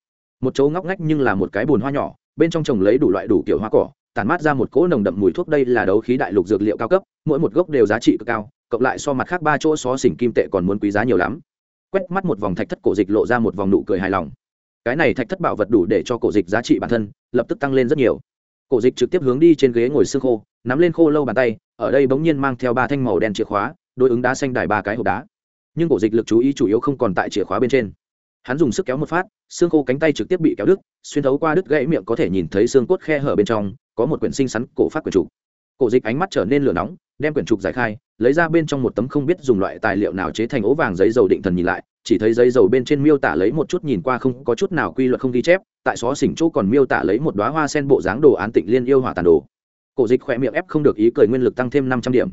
Một chỗ ngóc ngách nhưng là một cái bồn hoa nhỏ, bên trong trồng lấy đủ loại đủ kiểu hoa cỏ, tản mát ra một cỗ nồng đậm mùi thuốc đây là đấu khí đại lục dược liệu cao cấp, mỗi một gốc đều giá trị cực cao, cộng lại so mặt khác ba chỗ xó xỉnh kim tệ còn muốn quý giá nhiều lắm. Quét mắt một vòng thạch thất cổ dịch lộ ra một vòng nụ cười hài lòng cái này thạch thất bảo vật đủ để cho cổ dịch giá trị bản thân lập tức tăng lên rất nhiều. Cổ dịch trực tiếp hướng đi trên ghế ngồi xương khô, nắm lên khô lâu bàn tay, ở đây bỗng nhiên mang theo ba thanh màu đen chìa khóa, đối ứng đá xanh đài ba cái hộp đá. Nhưng cổ dịch lực chú ý chủ yếu không còn tại chìa khóa bên trên. Hắn dùng sức kéo một phát, xương khô cánh tay trực tiếp bị kéo đứt, xuyên thấu qua đứt gãy miệng có thể nhìn thấy xương cốt khe hở bên trong, có một quyển sinh sắn cổ phát quyển trục cổ dịch ánh mắt trở nên lửa nóng, đem quyển trục giải khai, lấy ra bên trong một tấm không biết dùng loại tài liệu nào chế thành ố vàng giấy dầu định thần nhìn lại, chỉ thấy giấy dầu bên trên miêu tả lấy một chút nhìn qua không, có chút nào quy luật không ghi chép, tại xó xỉnh chỗ còn miêu tả lấy một đoá hoa sen bộ dáng đồ án tịnh liên yêu hỏa tàn đồ. Cổ dịch khỏe miệng ép không được ý cười nguyên lực tăng thêm năm trăm điểm.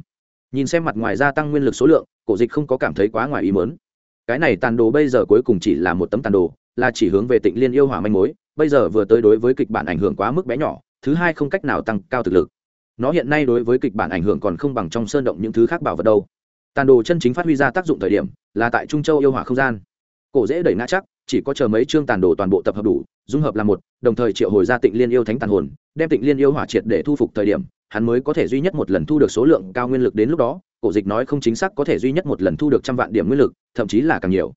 Nhìn xem mặt ngoài gia tăng nguyên lực số lượng, cổ dịch không có cảm thấy quá ngoài ý mớn cái này tàn đồ bây giờ cuối cùng chỉ là một tấm tàn đồ, là chỉ hướng về tịnh liên yêu hỏa manh mối, bây giờ vừa tới đối với kịch bản ảnh hưởng quá mức bé nhỏ, thứ hai không cách nào tăng cao thực lực nó hiện nay đối với kịch bản ảnh hưởng còn không bằng trong sơn động những thứ khác bảo vật đâu. Tàn đồ chân chính phát huy ra tác dụng thời điểm, là tại trung châu yêu hỏa không gian. Cổ dễ đẩy ngã chắc, chỉ có chờ mấy chương tàn đồ toàn bộ tập hợp đủ, dung hợp là một, đồng thời triệu hồi ra tịnh liên yêu thánh tàn hồn, đem tịnh liên yêu hỏa triệt để thu phục thời điểm, hắn mới có thể duy nhất một lần thu được số lượng cao nguyên lực đến lúc đó. Cổ dịch nói không chính xác có thể duy nhất một lần thu được trăm vạn điểm nguyên lực, thậm chí là càng nhiều.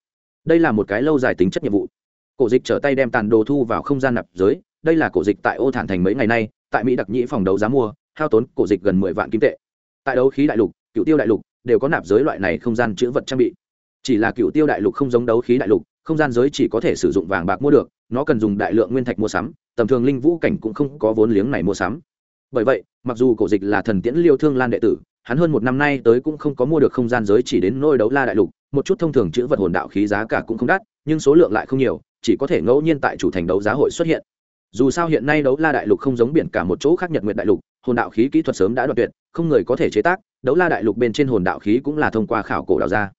Đây là một cái lâu dài tính chất nhiệm vụ. Cổ dịch trở tay đem tàn đồ thu vào không gian nạp giới, đây là cổ dịch tại ô thản thành mấy ngày nay, tại mỹ đặc nhĩ phòng đấu giá mua hao tốn cổ dịch gần mười vạn kim tệ. Tại đấu khí đại lục, cựu tiêu đại lục đều có nạp giới loại này không gian chữ vật trang bị. Chỉ là cựu tiêu đại lục không giống đấu khí đại lục, không gian giới chỉ có thể sử dụng vàng bạc mua được, nó cần dùng đại lượng nguyên thạch mua sắm, tầm thường linh vũ cảnh cũng không có vốn liếng này mua sắm. Bởi vậy, mặc dù cổ dịch là thần tiễn liêu thương lan đệ tử, hắn hơn một năm nay tới cũng không có mua được không gian giới chỉ đến nôi đấu la đại lục, một chút thông thường chữ vật hồn đạo khí giá cả cũng không đắt, nhưng số lượng lại không nhiều, chỉ có thể ngẫu nhiên tại chủ thành đấu giá hội xuất hiện dù sao hiện nay đấu la đại lục không giống biển cả một chỗ khác nhật nguyệt đại lục, hồn đạo khí kỹ thuật sớm đã đoạt tuyệt, không người có thể chế tác, đấu la đại lục bên trên hồn đạo khí cũng là thông qua khảo cổ đào ra.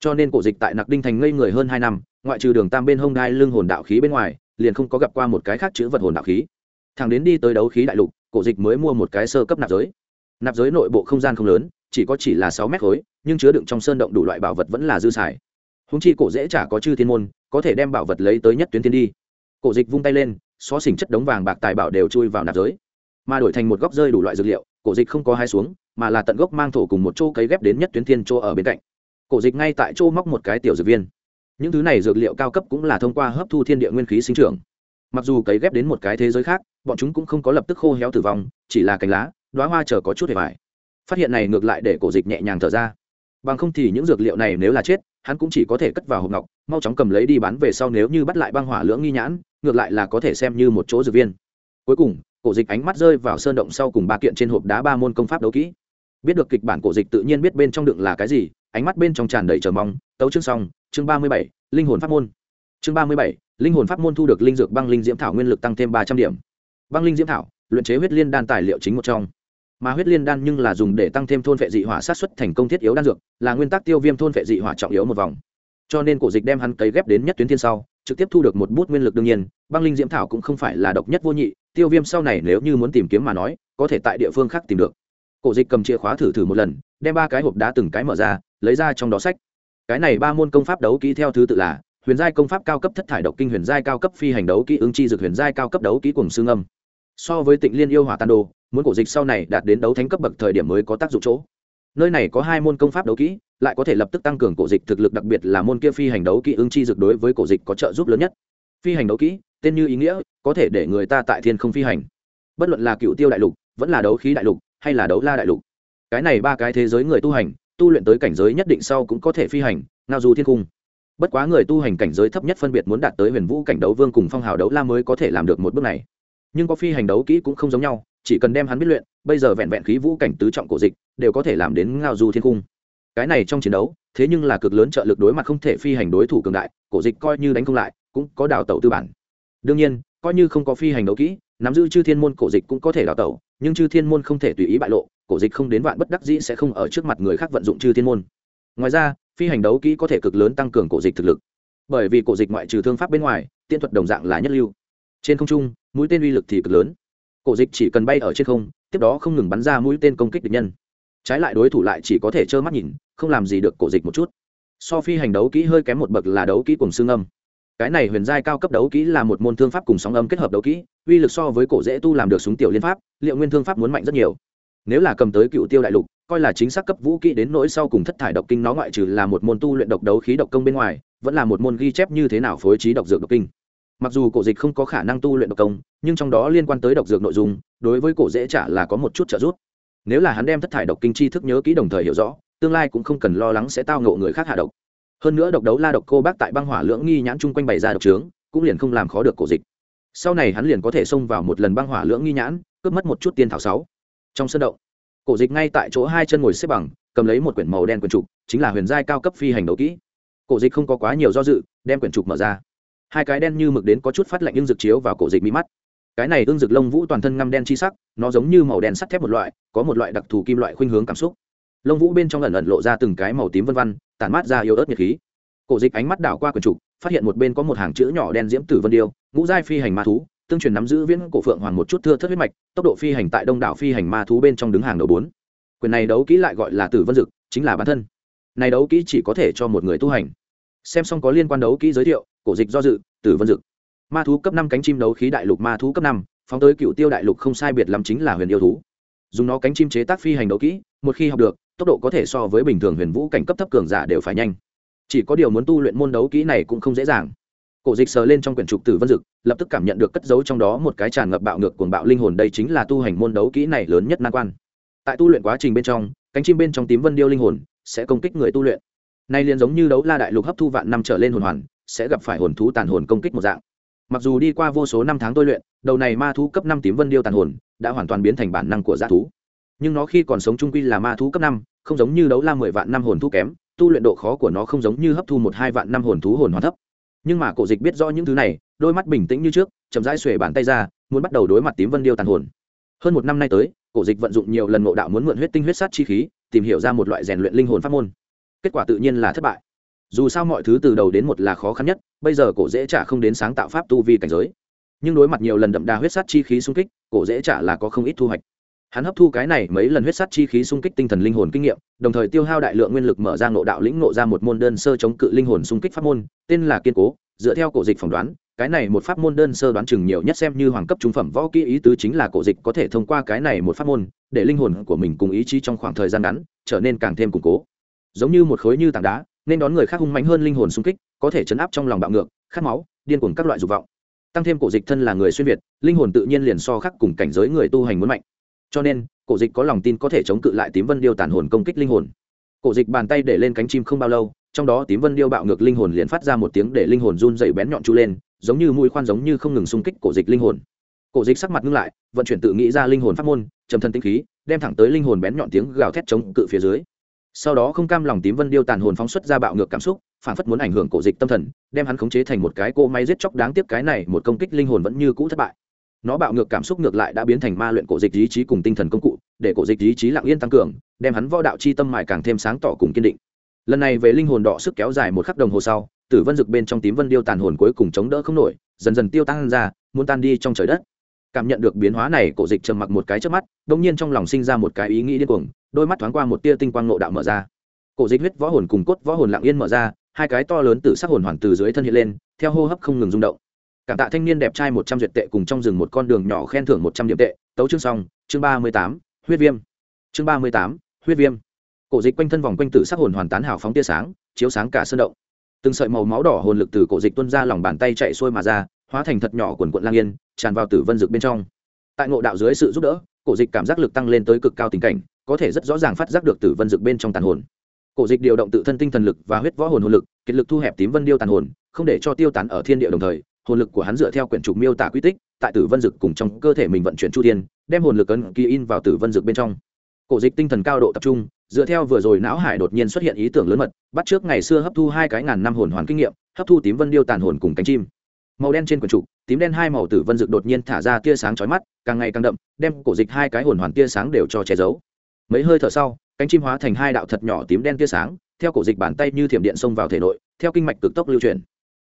Cho nên cổ dịch tại nặc đinh thành ngây người hơn hai năm, ngoại trừ đường tam bên hông đai lưng hồn đạo khí bên ngoài, liền không có gặp qua một cái khác chữ vật hồn đạo khí. Thằng đến đi tới đấu khí đại lục, cổ dịch mới mua một cái sơ cấp nạp giới. Nạp giới nội bộ không gian không lớn, chỉ có chỉ là sáu mét khối, nhưng chứa đựng trong sơn động đủ loại bảo vật vẫn là dư xài. Húng chi cổ dễ chả có chư thiên môn, có thể đem bảo vật lấy tới nhất tuyến thiên đi. Cổ dịch vung tay lên xó xỉnh chất đống vàng bạc tài bảo đều chui vào nạp giới. Mà đổi thành một góc rơi đủ loại dược liệu, cổ dịch không có hai xuống, mà là tận gốc mang thổ cùng một chỗ cấy ghép đến nhất tuyến thiên chỗ ở bên cạnh. Cổ dịch ngay tại chỗ móc một cái tiểu dược viên. Những thứ này dược liệu cao cấp cũng là thông qua hấp thu thiên địa nguyên khí sinh trưởng. Mặc dù cấy ghép đến một cái thế giới khác, bọn chúng cũng không có lập tức khô héo tử vong, chỉ là cành lá đoá hoa chờ có chút hề vải phát hiện này ngược lại để cổ dịch nhẹ nhàng thở ra bằng không thì những dược liệu này nếu là chết, hắn cũng chỉ có thể cất vào hộp ngọc, mau chóng cầm lấy đi bán về sau nếu như bắt lại băng hỏa lưỡng nghi nhãn, ngược lại là có thể xem như một chỗ dược viên. Cuối cùng, cổ dịch ánh mắt rơi vào sơn động sau cùng ba kiện trên hộp đá ba môn công pháp đấu kỹ. Biết được kịch bản cổ dịch tự nhiên biết bên trong đựng là cái gì, ánh mắt bên trong tràn đầy chờ mong, tấu chương xong, chương ba mươi bảy, linh hồn pháp môn. Chương ba mươi bảy, linh hồn pháp môn thu được linh dược băng linh diễm thảo nguyên lực tăng thêm ba trăm điểm. Băng linh diễm thảo, luyện chế huyết liên đan tài liệu chính một trong mà huyết liên đan nhưng là dùng để tăng thêm thôn vệ dị hỏa sát xuất thành công thiết yếu đan dược, là nguyên tắc tiêu viêm thôn vệ dị hỏa trọng yếu một vòng. Cho nên cổ dịch đem hắn cấy ghép đến nhất tuyến thiên sau, trực tiếp thu được một bút nguyên lực đương nhiên, băng linh diễm thảo cũng không phải là độc nhất vô nhị, tiêu viêm sau này nếu như muốn tìm kiếm mà nói, có thể tại địa phương khác tìm được. Cổ dịch cầm chìa khóa thử thử một lần, đem ba cái hộp đá từng cái mở ra, lấy ra trong đó sách. Cái này ba môn công pháp đấu kỹ theo thứ tự là, huyền giai công pháp cao cấp thất thải độc kinh huyền giai cao cấp phi hành đấu kỹ ứng chi dược huyền giai cao cấp đấu kỹ cùng xương âm so với tịnh liên yêu hỏa tàn đồ, muốn cổ dịch sau này đạt đến đấu thánh cấp bậc thời điểm mới có tác dụng chỗ. Nơi này có hai môn công pháp đấu kỹ, lại có thể lập tức tăng cường cổ dịch thực lực đặc biệt là môn kia phi hành đấu kỹ ứng chi dược đối với cổ dịch có trợ giúp lớn nhất. Phi hành đấu kỹ, tên như ý nghĩa, có thể để người ta tại thiên không phi hành. Bất luận là cựu tiêu đại lục, vẫn là đấu khí đại lục, hay là đấu la đại lục. Cái này ba cái thế giới người tu hành, tu luyện tới cảnh giới nhất định sau cũng có thể phi hành, ngao du thiên cung. Bất quá người tu hành cảnh giới thấp nhất phân biệt muốn đạt tới huyền vũ cảnh đấu vương cùng phong hào đấu la mới có thể làm được một bước này nhưng có phi hành đấu kỹ cũng không giống nhau, chỉ cần đem hắn biết luyện, bây giờ vẹn vẹn khí vũ cảnh tứ trọng cổ dịch đều có thể làm đến ngao du thiên cung. Cái này trong chiến đấu, thế nhưng là cực lớn trợ lực đối mặt không thể phi hành đối thủ cường đại, cổ dịch coi như đánh không lại, cũng có đào tẩu tư bản. Đương nhiên, coi như không có phi hành đấu kỹ, nắm giữ chư thiên môn cổ dịch cũng có thể đào tẩu, nhưng chư thiên môn không thể tùy ý bại lộ, cổ dịch không đến vạn bất đắc dĩ sẽ không ở trước mặt người khác vận dụng chư thiên môn. Ngoài ra, phi hành đấu kỹ có thể cực lớn tăng cường cổ dịch thực lực. Bởi vì cổ dịch ngoại trừ thương pháp bên ngoài, tiên thuật đồng dạng là nhất lưu. Trên không trung mũi tên uy lực thì cực lớn. Cổ dịch chỉ cần bay ở trên không, tiếp đó không ngừng bắn ra mũi tên công kích địch nhân. Trái lại đối thủ lại chỉ có thể trơ mắt nhìn, không làm gì được cổ dịch một chút. So phi hành đấu kỹ hơi kém một bậc là đấu kỹ cùng xương âm. Cái này huyền giai cao cấp đấu kỹ là một môn thương pháp cùng sóng âm kết hợp đấu kỹ, uy lực so với cổ dễ tu làm được súng tiểu liên pháp, liệu nguyên thương pháp muốn mạnh rất nhiều. Nếu là cầm tới cựu tiêu đại lục, coi là chính xác cấp vũ kỹ đến nỗi sau cùng thất thải độc kinh nó ngoại trừ là một môn tu luyện độc đấu khí độc công bên ngoài, vẫn là một môn ghi chép như thế nào phối trí độc dược độc kinh mặc dù cổ dịch không có khả năng tu luyện độc công, nhưng trong đó liên quan tới độc dược nội dung, đối với cổ dễ trả là có một chút trợ giúp. Nếu là hắn đem thất thải độc kinh chi thức nhớ kỹ đồng thời hiểu rõ, tương lai cũng không cần lo lắng sẽ tao ngộ người khác hạ độc. Hơn nữa độc đấu la độc cô bác tại băng hỏa lưỡng nghi nhãn chung quanh bày ra độc trướng, cũng liền không làm khó được cổ dịch. Sau này hắn liền có thể xông vào một lần băng hỏa lưỡng nghi nhãn, cướp mất một chút tiên thảo sáu. Trong sân động, cổ dịch ngay tại chỗ hai chân ngồi xếp bằng, cầm lấy một quyển màu đen quyển trục, chính là huyền giai cao cấp phi hành đấu kỹ. Cổ dịch không có quá nhiều do dự, đem quyển trục mở ra hai cái đen như mực đến có chút phát lạnh ưng rực chiếu vào cổ dịch mí mắt. Cái này ưng rực lông vũ toàn thân ngăm đen chi sắc, nó giống như màu đen sắt thép một loại, có một loại đặc thù kim loại khuynh hướng cảm xúc. Lông vũ bên trong ẩn ẩn lộ ra từng cái màu tím vân văn tản mát ra yếu ớt nhiệt khí. Cổ dịch ánh mắt đảo qua quyển trục phát hiện một bên có một hàng chữ nhỏ đen diễm tử vân điêu, ngũ giai phi hành ma thú, tương truyền nắm giữ viễn cổ phượng hoàng một chút thưa thất huyết mạch, tốc độ phi hành tại đông đảo phi hành ma thú bên trong đứng hàng đầu bốn. Quyền này đấu kỹ lại gọi là tử vân dực, chính là bản thân. Này đấu kỹ chỉ có thể cho một người tu hành. Xem xong có liên quan đấu kỹ giới thiệu cổ dịch do dự, tử vân dực. Ma thú cấp năm cánh chim đấu khí đại lục ma thú cấp năm, phóng tới cựu tiêu đại lục không sai biệt lắm chính là huyền yêu thú. Dùng nó cánh chim chế tác phi hành đấu kỹ, một khi học được, tốc độ có thể so với bình thường huyền vũ cảnh cấp thấp cường giả đều phải nhanh. Chỉ có điều muốn tu luyện môn đấu kỹ này cũng không dễ dàng. Cổ dịch sờ lên trong quyển trục tử vân dực, lập tức cảm nhận được cất giấu trong đó một cái tràn ngập bạo ngược cuồng bạo linh hồn đây chính là tu hành môn đấu kỹ này lớn nhất nan quan. Tại tu luyện quá trình bên trong, cánh chim bên trong tím vân điêu linh hồn sẽ công kích người tu luyện. Nay liền giống như đấu la đại lục hấp thu vạn năm trở lên hồn hoàn sẽ gặp phải hồn thú tàn hồn công kích một dạng. Mặc dù đi qua vô số năm tháng tôi luyện, đầu này ma thú cấp năm tím vân điêu tàn hồn đã hoàn toàn biến thành bản năng của g thú. Nhưng nó khi còn sống trung quy là ma thú cấp năm, không giống như đấu la mười vạn năm hồn thú kém, tu luyện độ khó của nó không giống như hấp thu một hai vạn năm hồn thú hồn hoàn thấp. Nhưng mà cổ dịch biết rõ những thứ này, đôi mắt bình tĩnh như trước, chậm rãi xuề bàn tay ra, muốn bắt đầu đối mặt tím vân điêu tàn hồn. Hơn một năm nay tới, cổ dịch vận dụng nhiều lần ngộ đạo muốn mượn huyết tinh huyết sát chi khí, tìm hiểu ra một loại rèn luyện linh hồn pháp môn. Kết quả tự nhiên là thất bại dù sao mọi thứ từ đầu đến một là khó khăn nhất, bây giờ cổ dễ trả không đến sáng tạo pháp tu vi cảnh giới. Nhưng đối mặt nhiều lần đậm đà huyết sát chi khí xung kích, cổ dễ trả là có không ít thu hoạch. Hắn hấp thu cái này mấy lần huyết sát chi khí xung kích tinh thần linh hồn kinh nghiệm, đồng thời tiêu hao đại lượng nguyên lực mở ra ngộ đạo lĩnh ngộ ra một môn đơn sơ chống cự linh hồn xung kích pháp môn, tên là kiên cố. Dựa theo cổ dịch phỏng đoán, cái này một pháp môn đơn sơ đoán chừng nhiều nhất xem như hoàng cấp trung phẩm võ kỹ ý tứ chính là cổ dịch có thể thông qua cái này một pháp môn, để linh hồn của mình cùng ý chí trong khoảng thời gian ngắn trở nên càng thêm củng cố. Giống như một khối như tảng đá nên đón người khác hung mạnh hơn linh hồn xung kích, có thể chấn áp trong lòng bạo ngược, khát máu, điên cuồng các loại dục vọng. Tăng thêm cổ dịch thân là người xuyên việt, linh hồn tự nhiên liền so khắc cùng cảnh giới người tu hành muốn mạnh. Cho nên, cổ dịch có lòng tin có thể chống cự lại tím vân điêu tàn hồn công kích linh hồn. Cổ dịch bàn tay để lên cánh chim không bao lâu, trong đó tím vân điêu bạo ngược linh hồn liền phát ra một tiếng để linh hồn run dày bén nhọn chu lên, giống như mũi khoan giống như không ngừng xung kích cổ dịch linh hồn. Cổ dịch sắc mặt ngưng lại, vận chuyển tự nghĩ ra linh hồn pháp môn, trầm thân tinh khí, đem thẳng tới linh hồn bén nhọn tiếng gào thét chống cự phía dưới sau đó không cam lòng tím vân điêu tàn hồn phóng xuất ra bạo ngược cảm xúc, phản phất muốn ảnh hưởng cổ dịch tâm thần, đem hắn khống chế thành một cái cỗ máy giết chóc đáng tiếc cái này, một công kích linh hồn vẫn như cũ thất bại. Nó bạo ngược cảm xúc ngược lại đã biến thành ma luyện cổ dịch ý chí cùng tinh thần công cụ, để cổ dịch ý chí lặng yên tăng cường, đem hắn võ đạo chi tâm mài càng thêm sáng tỏ cùng kiên định. Lần này về linh hồn đỏ sức kéo dài một khắc đồng hồ sau, tử vân rực bên trong tím vân điêu tàn hồn cuối cùng chống đỡ không nổi, dần dần tiêu tan ra, muốn tan đi trong trời đất cảm nhận được biến hóa này, cổ dịch trầm mặc một cái trước mắt đông nhiên trong lòng sinh ra một cái ý nghĩ điên cuồng, đôi mắt thoáng qua một tia tinh quang nộ đạo mở ra. Cổ dịch huyết võ hồn cùng cốt võ hồn lặng yên mở ra, hai cái to lớn từ sắc hồn hoàn từ dưới thân hiện lên, theo hô hấp không ngừng rung động. Cảm tạ thanh niên đẹp trai một trăm duyệt tệ cùng trong rừng một con đường nhỏ khen thưởng một trăm điểm tệ. Tấu chương xong, chương ba mươi tám, huyết viêm. Chương ba mươi tám, huyết viêm. Cổ dịch quanh thân vòng quanh tử sắc hồn hoàn tán hào phóng tia sáng, chiếu sáng cả sơn động. Từng sợi màu máu đỏ hồn lực từ cổ dịch tuân ra lòng bàn tay chạy xuôi mà ra hóa thành thật nhỏ quần quận lang yên, tràn vào tử vân dực bên trong. Tại ngộ đạo dưới sự giúp đỡ, cổ dịch cảm giác lực tăng lên tới cực cao tình cảnh, có thể rất rõ ràng phát giác được tử vân dực bên trong tàn hồn. Cổ dịch điều động tự thân tinh thần lực và huyết võ hồn hồn lực, kiệt lực thu hẹp tím vân điêu tàn hồn, không để cho tiêu tán ở thiên địa đồng thời, hồn lực của hắn dựa theo quyển trục miêu tả quy tích, tại tử vân dực cùng trong cơ thể mình vận chuyển chu thiên, đem hồn lực ấn kỳ in vào tử vân dực bên trong. Cổ dịch tinh thần cao độ tập trung, dựa theo vừa rồi não hải đột nhiên xuất hiện ý tưởng lớn mật, bắt trước ngày xưa hấp thu hai cái ngàn năm hồn hoàn kinh nghiệm, hấp thu tím vân điêu tàn hồn cùng cánh chim màu đen trên quần trục, tím đen hai màu tử vân dực đột nhiên thả ra tia sáng chói mắt, càng ngày càng đậm, đem cổ dịch hai cái hồn hoàn tia sáng đều cho che giấu. Mấy hơi thở sau, cánh chim hóa thành hai đạo thật nhỏ tím đen tia sáng, theo cổ dịch bàn tay như thiểm điện xông vào thể nội, theo kinh mạch cực tốc lưu chuyển.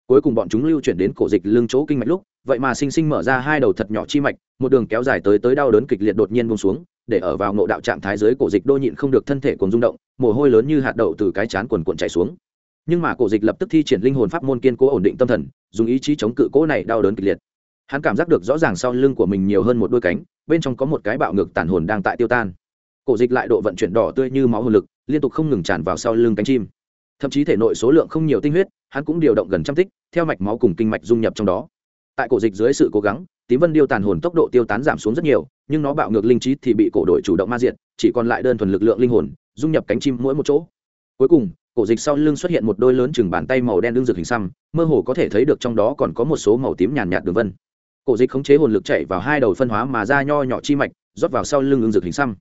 Cuối cùng bọn chúng lưu chuyển đến cổ dịch lưng chỗ kinh mạch lúc, vậy mà sinh sinh mở ra hai đầu thật nhỏ chi mạch, một đường kéo dài tới tới đau đớn kịch liệt đột nhiên bông xuống, để ở vào ngộ đạo trạng thái dưới cổ dịch đô nhịn không được thân thể còn rung động, mồ hôi lớn như hạt đậu từ cái chán quần cuộn chảy xuống nhưng mà cổ dịch lập tức thi triển linh hồn pháp môn kiên cố ổn định tâm thần, dùng ý chí chống cự cỗ này đau đớn kịch liệt. Hắn cảm giác được rõ ràng sau lưng của mình nhiều hơn một đôi cánh, bên trong có một cái bạo ngược tàn hồn đang tại tiêu tan. Cổ dịch lại độ vận chuyển đỏ tươi như máu hồn lực, liên tục không ngừng tràn vào sau lưng cánh chim. Thậm chí thể nội số lượng không nhiều tinh huyết, hắn cũng điều động gần trăm tích, theo mạch máu cùng kinh mạch dung nhập trong đó. Tại cổ dịch dưới sự cố gắng, tím vân điêu tàn hồn tốc độ tiêu tán giảm xuống rất nhiều, nhưng nó bạo ngược linh trí thì bị cổ đội chủ động ma diệt, chỉ còn lại đơn thuần lực lượng linh hồn, dung nhập cánh chim mỗi một chỗ. Cuối cùng cổ dịch sau lưng xuất hiện một đôi lớn chừng bàn tay màu đen đương rực hình xăm, mơ hồ có thể thấy được trong đó còn có một số màu tím nhàn nhạt đường vân. Cổ dịch khống chế hồn lực chạy vào hai đầu phân hóa mà ra nho nhỏ chi mạch, rót vào sau lưng ương rực hình xăm.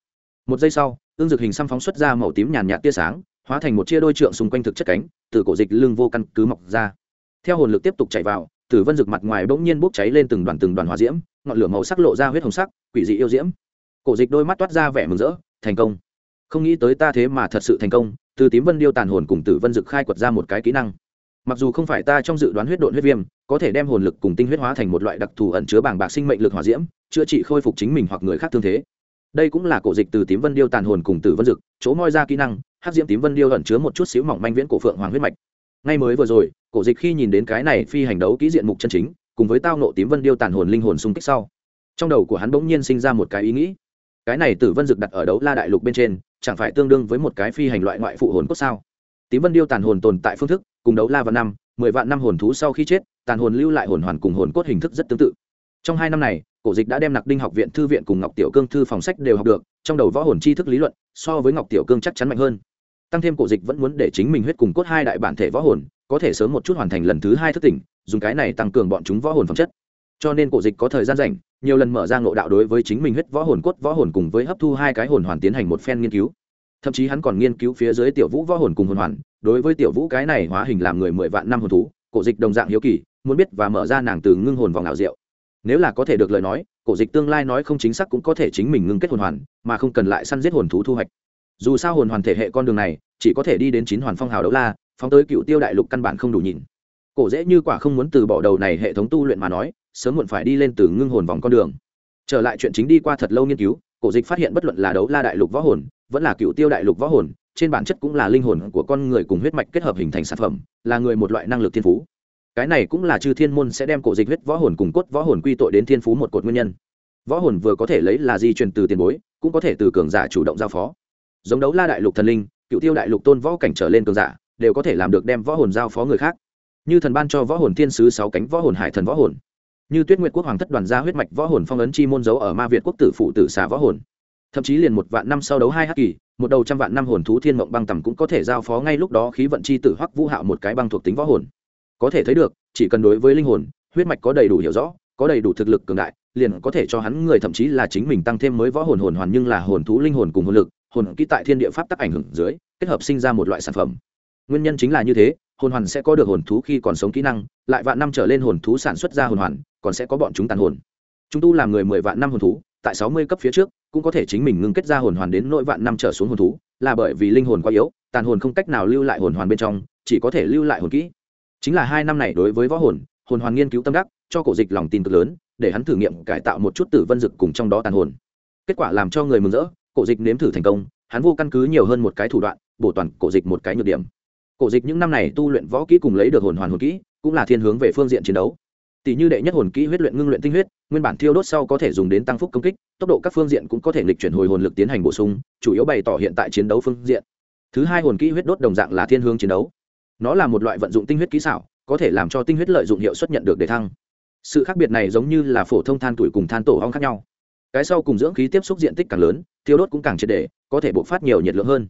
Một giây sau ương rực hình xăm phóng xuất ra màu tím nhàn nhạt tia sáng, hóa thành một chia đôi trượng xung quanh thực chất cánh, từ cổ dịch lưng vô căn cứ mọc ra. Theo hồn lực tiếp tục chạy vào, tử vân rực mặt ngoài bỗng nhiên bốc cháy lên từng đoàn từng đoàn hỏa diễm, ngọn lửa màu sắc lộ ra huyết hồng sắc, quỷ dị yêu diễm. Cổ dịch đôi mắt toát ra vẻ mừng rỡ, thành công không nghĩ tới ta thế mà thật sự thành công, từ tím vân điêu tàn hồn cùng tử vân dực khai quật ra một cái kỹ năng. Mặc dù không phải ta trong dự đoán huyết độn huyết viêm, có thể đem hồn lực cùng tinh huyết hóa thành một loại đặc thù ẩn chứa bảng bạc sinh mệnh lực hỏa diễm, chữa trị khôi phục chính mình hoặc người khác thương thế. Đây cũng là cổ dịch từ tím vân điêu tàn hồn cùng tử vân dực, chỗ moi ra kỹ năng hát diễm tím vân điêu ẩn chứa một chút xíu mỏng manh viễn cổ phượng hoàng huyết mạch. Ngay mới vừa rồi, cổ dịch khi nhìn đến cái này phi hành đấu kỹ diện mục chân chính, cùng với tao nộ tím vân điêu tàn hồn linh hồn xung kích sau, trong đầu của hắn bỗng nhiên sinh ra một cái ý nghĩ. Cái này tử vân dực đặt ở đấu la đại lục bên trên chẳng phải tương đương với một cái phi hành loại ngoại phụ hồn cốt sao? Tím vân điêu tàn hồn tồn tại phương thức, cùng đấu la vào năm, mười vạn năm hồn thú sau khi chết, tàn hồn lưu lại hồn hoàn cùng hồn cốt hình thức rất tương tự. Trong hai năm này, cổ dịch đã đem nặc đinh học viện thư viện cùng ngọc tiểu cương thư phòng sách đều học được, trong đầu võ hồn tri thức lý luận, so với ngọc tiểu cương chắc chắn mạnh hơn. Tăng thêm cổ dịch vẫn muốn để chính mình huyết cùng cốt hai đại bản thể võ hồn, có thể sớm một chút hoàn thành lần thứ hai thức tỉnh, dùng cái này tăng cường bọn chúng võ hồn phẩm chất cho nên cổ dịch có thời gian rảnh, nhiều lần mở ra ngộ đạo đối với chính mình huyết võ hồn cốt võ hồn cùng với hấp thu hai cái hồn hoàn tiến hành một phen nghiên cứu. Thậm chí hắn còn nghiên cứu phía dưới tiểu vũ võ hồn cùng hồn hoàn, đối với tiểu vũ cái này hóa hình làm người mười vạn năm hồn thú, cổ dịch đồng dạng hiếu kỳ, muốn biết và mở ra nàng từ ngưng hồn vòng ảo diệu. Nếu là có thể được lời nói, cổ dịch tương lai nói không chính xác cũng có thể chính mình ngưng kết hồn hoàn, mà không cần lại săn giết hồn thú thu hoạch. Dù sao hồn hoàn thể hệ con đường này, chỉ có thể đi đến chín hoàn phong hào đấu la, phóng tới cựu tiêu đại lục căn bản không đủ nhìn. Cổ dễ như quả không muốn từ bỏ đầu này hệ thống tu luyện mà nói sớm muộn phải đi lên từ ngưng hồn vòng con đường. Trở lại chuyện chính đi qua thật lâu nghiên cứu, cổ dịch phát hiện bất luận là đấu la đại lục võ hồn, vẫn là cựu tiêu đại lục võ hồn, trên bản chất cũng là linh hồn của con người cùng huyết mạch kết hợp hình thành sản phẩm, là người một loại năng lực thiên phú. Cái này cũng là chư thiên môn sẽ đem cổ dịch huyết võ hồn cùng cốt võ hồn quy tội đến thiên phú một cột nguyên nhân. Võ hồn vừa có thể lấy là di truyền từ tiền bối, cũng có thể từ cường giả chủ động giao phó. Giống đấu la đại lục thần linh, cựu tiêu đại lục tôn võ cảnh trở lên cường giả, đều có thể làm được đem võ hồn giao phó người khác. Như thần ban cho võ hồn thiên sứ sáu cánh võ hồn, hải thần võ hồn như tuyết nguyệt quốc hoàng thất đoàn gia huyết mạch võ hồn phong ấn chi môn dấu ở ma việt quốc tử phụ tử xà võ hồn. Thậm chí liền một vạn năm sau đấu hai hắc kỳ, một đầu trăm vạn năm hồn thú thiên mộng băng tầm cũng có thể giao phó ngay lúc đó khí vận chi tử hoắc vũ hạo một cái băng thuộc tính võ hồn. Có thể thấy được, chỉ cần đối với linh hồn, huyết mạch có đầy đủ hiểu rõ, có đầy đủ thực lực cường đại, liền có thể cho hắn người thậm chí là chính mình tăng thêm mới võ hồn hồn hoàn nhưng là hồn thú linh hồn cùng hồn lực, hồn kỹ tại thiên địa pháp tắc ảnh hưởng dưới, kết hợp sinh ra một loại sản phẩm. Nguyên nhân chính là như thế hồn hoàn sẽ có được hồn thú khi còn sống kỹ năng, lại vạn năm trở lên hồn thú sản xuất ra hồn hoàn, còn sẽ có bọn chúng tàn hồn. Chúng tu làm người mười vạn năm hồn thú, tại sáu mươi cấp phía trước, cũng có thể chính mình ngưng kết ra hồn hoàn đến nội vạn năm trở xuống hồn thú, là bởi vì linh hồn quá yếu, tàn hồn không cách nào lưu lại hồn hoàn bên trong, chỉ có thể lưu lại hồn kỹ. Chính là hai năm này đối với võ hồn hồn hoàn nghiên cứu tâm đắc, cho cổ dịch lòng tin cực lớn, để hắn thử nghiệm cải tạo một chút tử vân dực cùng trong đó tàn hồn. Kết quả làm cho người mừng rỡ, cổ dịch nếm thử thành công, hắn vô căn cứ nhiều hơn một cái thủ đoạn, bổ toàn cổ dịch một cái nhược điểm cổ dịch những năm này tu luyện võ kỹ cùng lấy được hồn hoàn hồn kỹ, cũng là thiên hướng về phương diện chiến đấu. Tỷ như đệ nhất hồn kỹ huyết luyện ngưng luyện tinh huyết, nguyên bản thiêu đốt sau có thể dùng đến tăng phúc công kích, tốc độ các phương diện cũng có thể lịch chuyển hồi hồn lực tiến hành bổ sung, chủ yếu bày tỏ hiện tại chiến đấu phương diện. Thứ hai hồn kỹ huyết đốt đồng dạng là thiên hướng chiến đấu. Nó là một loại vận dụng tinh huyết kỹ xảo, có thể làm cho tinh huyết lợi dụng hiệu suất nhận được để thăng. Sự khác biệt này giống như là phổ thông than tuổi cùng than tổ ong khác nhau. Cái sau cùng dưỡng khí tiếp xúc diện tích càng lớn, thiêu đốt cũng càng triệt đề có thể bộc phát nhiều nhiệt lượng hơn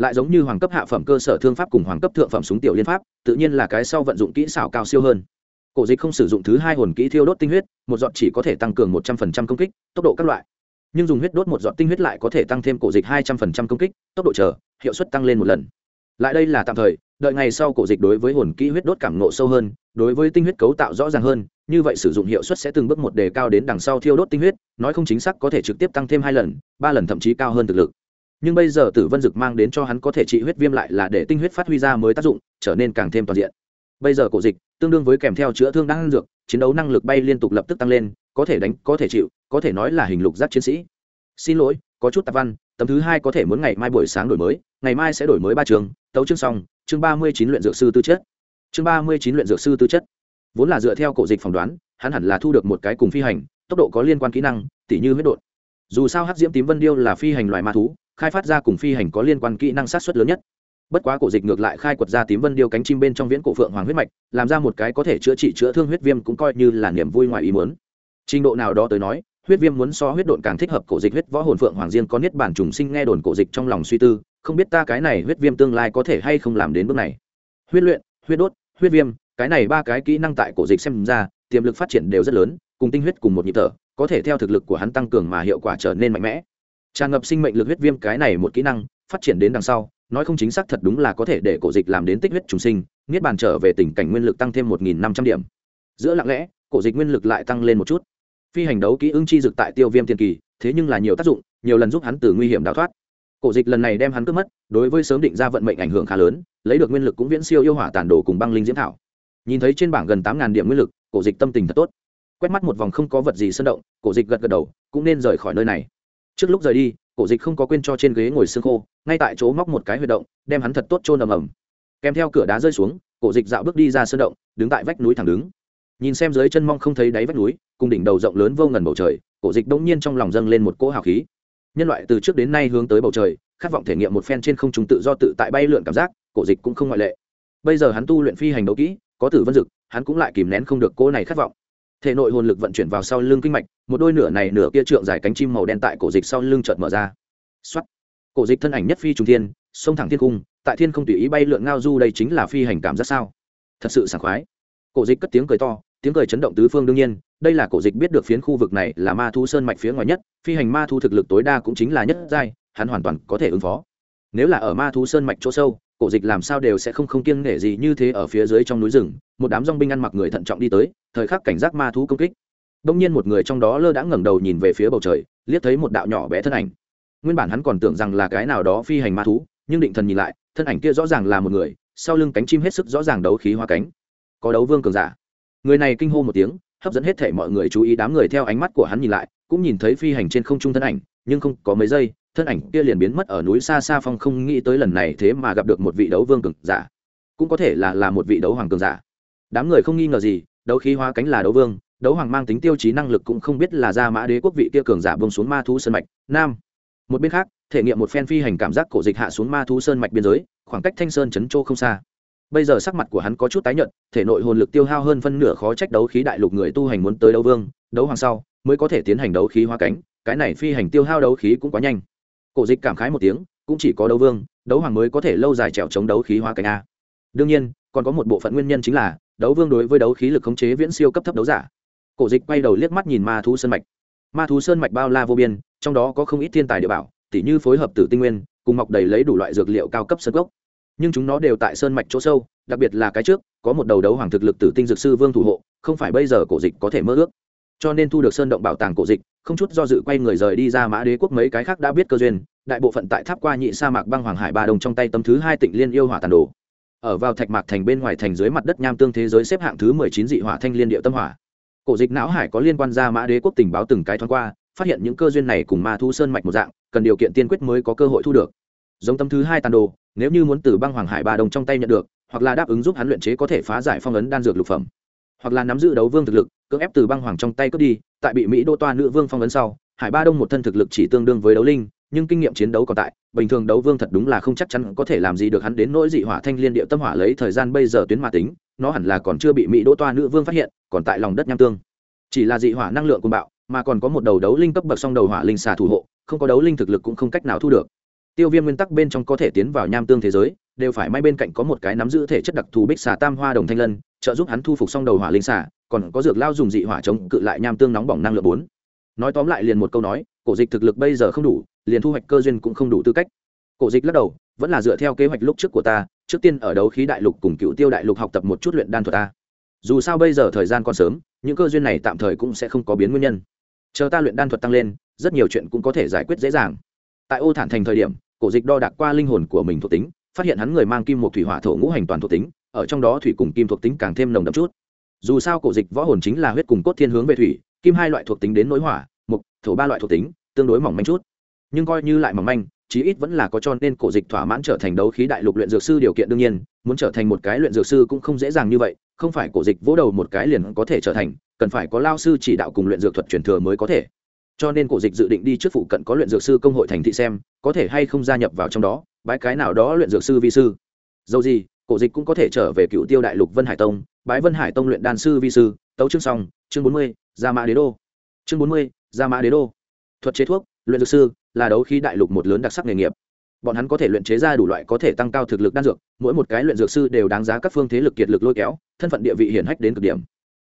lại giống như hoàng cấp hạ phẩm cơ sở thương pháp cùng hoàng cấp thượng phẩm súng tiểu liên pháp, tự nhiên là cái sau vận dụng kỹ xảo cao siêu hơn. Cổ dịch không sử dụng thứ hai hồn kỹ thiêu đốt tinh huyết, một giọt chỉ có thể tăng cường một trăm phần trăm công kích, tốc độ các loại. Nhưng dùng huyết đốt một giọt tinh huyết lại có thể tăng thêm cổ dịch hai trăm phần trăm công kích, tốc độ chờ, hiệu suất tăng lên một lần. Lại đây là tạm thời, đợi ngày sau cổ dịch đối với hồn kỹ huyết đốt cảm nộ sâu hơn, đối với tinh huyết cấu tạo rõ ràng hơn, như vậy sử dụng hiệu suất sẽ từng bước một đề cao đến đằng sau thiêu đốt tinh huyết, nói không chính xác có thể trực tiếp tăng thêm hai lần, ba lần thậm chí cao hơn thực lực nhưng bây giờ tử vân dực mang đến cho hắn có thể trị huyết viêm lại là để tinh huyết phát huy ra mới tác dụng, trở nên càng thêm toàn diện. Bây giờ cổ dịch, tương đương với kèm theo chữa thương đang dược, chiến đấu năng lực bay liên tục lập tức tăng lên, có thể đánh, có thể chịu, có thể nói là hình lục giác chiến sĩ. Xin lỗi, có chút tạp văn, tấm thứ hai có thể muốn ngày mai buổi sáng đổi mới, ngày mai sẽ đổi mới ba trường, tấu chương xong, chương ba mươi chín luyện dược sư tư chất. Chương ba mươi chín luyện dược sư tư chất. Vốn là dựa theo cổ dịch phỏng đoán, hắn hẳn là thu được một cái cùng phi hành, tốc độ có liên quan kỹ năng, tỉ như huyết đột. Dù sao hắc diễm tím vân điêu là phi hành loài ma thú khai phát ra cùng phi hành có liên quan kỹ năng sát xuất lớn nhất. Bất quá cổ dịch ngược lại khai quật ra tím vân điêu cánh chim bên trong viễn cổ phượng hoàng huyết mạch, làm ra một cái có thể chữa trị chữa thương huyết viêm cũng coi như là niềm vui ngoài ý muốn. Trình độ nào đó tới nói, huyết viêm muốn so huyết độn càng thích hợp cổ dịch huyết võ hồn phượng hoàng riêng có niết bản trùng sinh nghe đồn cổ dịch trong lòng suy tư, không biết ta cái này huyết viêm tương lai có thể hay không làm đến bước này. Huyết luyện, huyết đốt, huyết viêm, cái này ba cái kỹ năng tại cổ dịch xem ra, tiềm lực phát triển đều rất lớn, cùng tinh huyết cùng một nhịp thở, có thể theo thực lực của hắn tăng cường mà hiệu quả trở nên mạnh mẽ tràn ngập sinh mệnh lực huyết viêm cái này một kỹ năng, phát triển đến đằng sau, nói không chính xác thật đúng là có thể để cổ dịch làm đến tích huyết trùng sinh, niết bàn trở về tình cảnh nguyên lực tăng thêm một nghìn năm trăm điểm. Giữa lặng lẽ, cổ dịch nguyên lực lại tăng lên một chút. Phi hành đấu kỹ ưng chi dực tại tiêu viêm tiền kỳ, thế nhưng là nhiều tác dụng, nhiều lần giúp hắn từ nguy hiểm đào thoát. Cổ dịch lần này đem hắn cướp mất, đối với sớm định ra vận mệnh ảnh hưởng khá lớn, lấy được nguyên lực cũng viễn siêu yêu hỏa tản đồ cùng băng linh diễm thảo. Nhìn thấy trên bảng gần tám điểm nguyên lực, cổ dịch tâm tình thật tốt. Quét mắt một vòng không có vật gì sân động, cổ dịch gật gật đầu, cũng nên rời khỏi nơi này trước lúc rời đi, cổ dịch không có quên cho trên ghế ngồi xương khô, ngay tại chỗ móc một cái huy động, đem hắn thật tốt trôn ầm ầm. Kèm theo cửa đá rơi xuống, cổ dịch dạo bước đi ra sơn động, đứng tại vách núi thẳng đứng. Nhìn xem dưới chân mong không thấy đáy vách núi, cùng đỉnh đầu rộng lớn vô ngần bầu trời, cổ dịch đông nhiên trong lòng dâng lên một cỗ hào khí. Nhân loại từ trước đến nay hướng tới bầu trời, khát vọng thể nghiệm một phen trên không trung tự do tự tại bay lượn cảm giác, cổ dịch cũng không ngoại lệ. Bây giờ hắn tu luyện phi hành đấu kỹ, có tử vân dực, hắn cũng lại kìm nén không được cỗ này khát vọng thể nội hồn lực vận chuyển vào sau lưng kinh mạch, một đôi nửa này nửa kia trượng dài cánh chim màu đen tại cổ dịch sau lưng chợt mở ra. Xuất cổ dịch thân ảnh nhất phi trùng thiên, sông thẳng thiên cung, tại thiên không tùy ý bay lượn ngao du đây chính là phi hành cảm giác sao? Thật sự sảng khoái. Cổ dịch cất tiếng cười to, tiếng cười chấn động tứ phương đương nhiên, đây là cổ dịch biết được phiến khu vực này là ma thu sơn mạch phía ngoài nhất, phi hành ma thu thực lực tối đa cũng chính là nhất giai, hắn hoàn toàn có thể ứng phó. Nếu là ở ma thu sơn mạch chỗ sâu cổ dịch làm sao đều sẽ không không kiêng nể gì như thế ở phía dưới trong núi rừng, một đám dong binh ăn mặc người thận trọng đi tới, thời khắc cảnh giác ma thú công kích. Đông nhiên một người trong đó lơ đã ngẩng đầu nhìn về phía bầu trời, liếc thấy một đạo nhỏ bé thân ảnh. Nguyên bản hắn còn tưởng rằng là cái nào đó phi hành ma thú, nhưng định thần nhìn lại, thân ảnh kia rõ ràng là một người, sau lưng cánh chim hết sức rõ ràng đấu khí hoa cánh. Có đấu vương cường giả. Người này kinh hô một tiếng, hấp dẫn hết thể mọi người chú ý, đám người theo ánh mắt của hắn nhìn lại, cũng nhìn thấy phi hành trên không trung thân ảnh, nhưng không có mấy giây thân ảnh kia liền biến mất ở núi xa xa phong không nghĩ tới lần này thế mà gặp được một vị đấu vương cường giả. Cũng có thể là là một vị đấu hoàng cường giả. Đám người không nghi ngờ gì, đấu khí hóa cánh là đấu vương, đấu hoàng mang tính tiêu chí năng lực cũng không biết là ra mã đế quốc vị kia cường giả bông xuống ma thú sơn mạch, nam. Một bên khác, thể nghiệm một phen phi hành cảm giác cổ dịch hạ xuống ma thú sơn mạch biên giới, khoảng cách thanh sơn chấn châu không xa. Bây giờ sắc mặt của hắn có chút tái nhợt, thể nội hồn lực tiêu hao hơn phân nửa khó trách đấu khí đại lục người tu hành muốn tới đấu vương, đấu hoàng sau, mới có thể tiến hành đấu khí hóa cánh, cái này phi hành tiêu hao đấu khí cũng quá nhanh cổ dịch cảm khái một tiếng, cũng chỉ có đấu vương, đấu hoàng mới có thể lâu dài trèo chống đấu khí hóa cảnh a. Đương nhiên, còn có một bộ phận nguyên nhân chính là, đấu vương đối với đấu khí lực khống chế viễn siêu cấp thấp đấu giả. Cổ dịch quay đầu liếc mắt nhìn ma thú sơn mạch. Ma thú sơn mạch bao la vô biên, trong đó có không ít thiên tài địa bảo, tỉ như phối hợp tử tinh nguyên, cùng mọc đầy lấy đủ loại dược liệu cao cấp sơn gốc nhưng chúng nó đều tại sơn mạch chỗ sâu, đặc biệt là cái trước, có một đầu đấu hoàng thực lực tử tinh dược sư vương thủ hộ, không phải bây giờ cổ dịch có thể mơ ước. Cho nên thu được sơn động bảo tàng cổ dịch không chút do dự quay người rời đi ra mã đế quốc mấy cái khác đã biết cơ duyên, đại bộ phận tại tháp qua nhị sa mạc băng hoàng hải ba đồng trong tay tấm thứ hai tịnh liên yêu hỏa tàn đồ. Ở vào thạch mạc thành bên ngoài thành dưới mặt đất nham tương thế giới xếp hạng thứ mười chín dị hỏa thanh liên địa tâm hỏa. Cổ dịch não hải có liên quan ra mã đế quốc tình báo từng cái thoáng qua, phát hiện những cơ duyên này cùng ma thu sơn mạch một dạng, cần điều kiện tiên quyết mới có cơ hội thu được. Giống tấm thứ hai tàn đồ, nếu như muốn từ băng hoàng hải ba đồng trong tay nhận được, hoặc là đáp ứng giúp hắn luyện chế có thể phá giải phong ấn đan dược lục phẩm hoặc là nắm giữ đấu vương thực lực, cưỡng ép từ băng hoàng trong tay cướp đi, tại bị mỹ đô toa nữ vương phong ấn sau, hải ba đông một thân thực lực chỉ tương đương với đấu linh, nhưng kinh nghiệm chiến đấu còn tại, bình thường đấu vương thật đúng là không chắc chắn có thể làm gì được hắn đến nỗi dị hỏa thanh liên địa tâm hỏa lấy thời gian bây giờ tuyến mà tính, nó hẳn là còn chưa bị mỹ đỗ toa nữ vương phát hiện, còn tại lòng đất nham tương. Chỉ là dị hỏa năng lượng cùng bạo, mà còn có một đầu đấu linh cấp bậc song đầu hỏa linh xà thủ hộ, không có đấu linh thực lực cũng không cách nào thu được. Tiêu viêm nguyên tắc bên trong có thể tiến vào nham tương thế giới đều phải may bên cạnh có một cái nắm giữ thể chất đặc thù bích xà tam hoa đồng thanh lân, trợ giúp hắn thu phục xong đầu hỏa linh xà, còn có dược lao dùng dị hỏa chống cự lại nham tương nóng bỏng năng lượng bốn. Nói tóm lại liền một câu nói, cổ dịch thực lực bây giờ không đủ, liền thu hoạch cơ duyên cũng không đủ tư cách. Cổ dịch lắc đầu, vẫn là dựa theo kế hoạch lúc trước của ta, trước tiên ở đấu khí đại lục cùng cựu tiêu đại lục học tập một chút luyện đan thuật ta. Dù sao bây giờ thời gian còn sớm, những cơ duyên này tạm thời cũng sẽ không có biến nguyên nhân. Chờ ta luyện đan thuật tăng lên, rất nhiều chuyện cũng có thể giải quyết dễ dàng. Tại ô thản thành thời điểm, cổ dịch đo đạc qua linh hồn của mình thuộc tính phát hiện hắn người mang kim một thủy hỏa thổ ngũ hành toàn thuộc tính, ở trong đó thủy cùng kim thuộc tính càng thêm nồng đậm chút. Dù sao cổ dịch võ hồn chính là huyết cùng cốt thiên hướng về thủy, kim hai loại thuộc tính đến nỗi hỏa mục thổ ba loại thuộc tính, tương đối mỏng manh chút. Nhưng coi như lại mỏng manh, chí ít vẫn là có cho nên cổ dịch thỏa mãn trở thành đấu khí đại lục luyện dược sư điều kiện đương nhiên, muốn trở thành một cái luyện dược sư cũng không dễ dàng như vậy, không phải cổ dịch vỗ đầu một cái liền có thể trở thành, cần phải có lao sư chỉ đạo cùng luyện dược thuật truyền thừa mới có thể. Cho nên cổ dịch dự định đi trước phụ cận có luyện dược sư công hội thành thị xem, có thể hay không gia nhập vào trong đó bái cái nào đó luyện dược sư vi sư. Dầu gì, cổ dịch cũng có thể trở về cựu tiêu đại lục vân hải tông, bái vân hải tông luyện đan sư vi sư, tấu chương xong, chương bốn mươi, gia mã đế đô. Chương bốn mươi, gia mã đế đô. Thuật chế thuốc, luyện dược sư, là đấu khí đại lục một lớn đặc sắc nghề nghiệp. Bọn hắn có thể luyện chế ra đủ loại có thể tăng cao thực lực đan dược, mỗi một cái luyện dược sư đều đáng giá các phương thế lực kiệt lực lôi kéo, thân phận địa vị hiển hách đến cực điểm.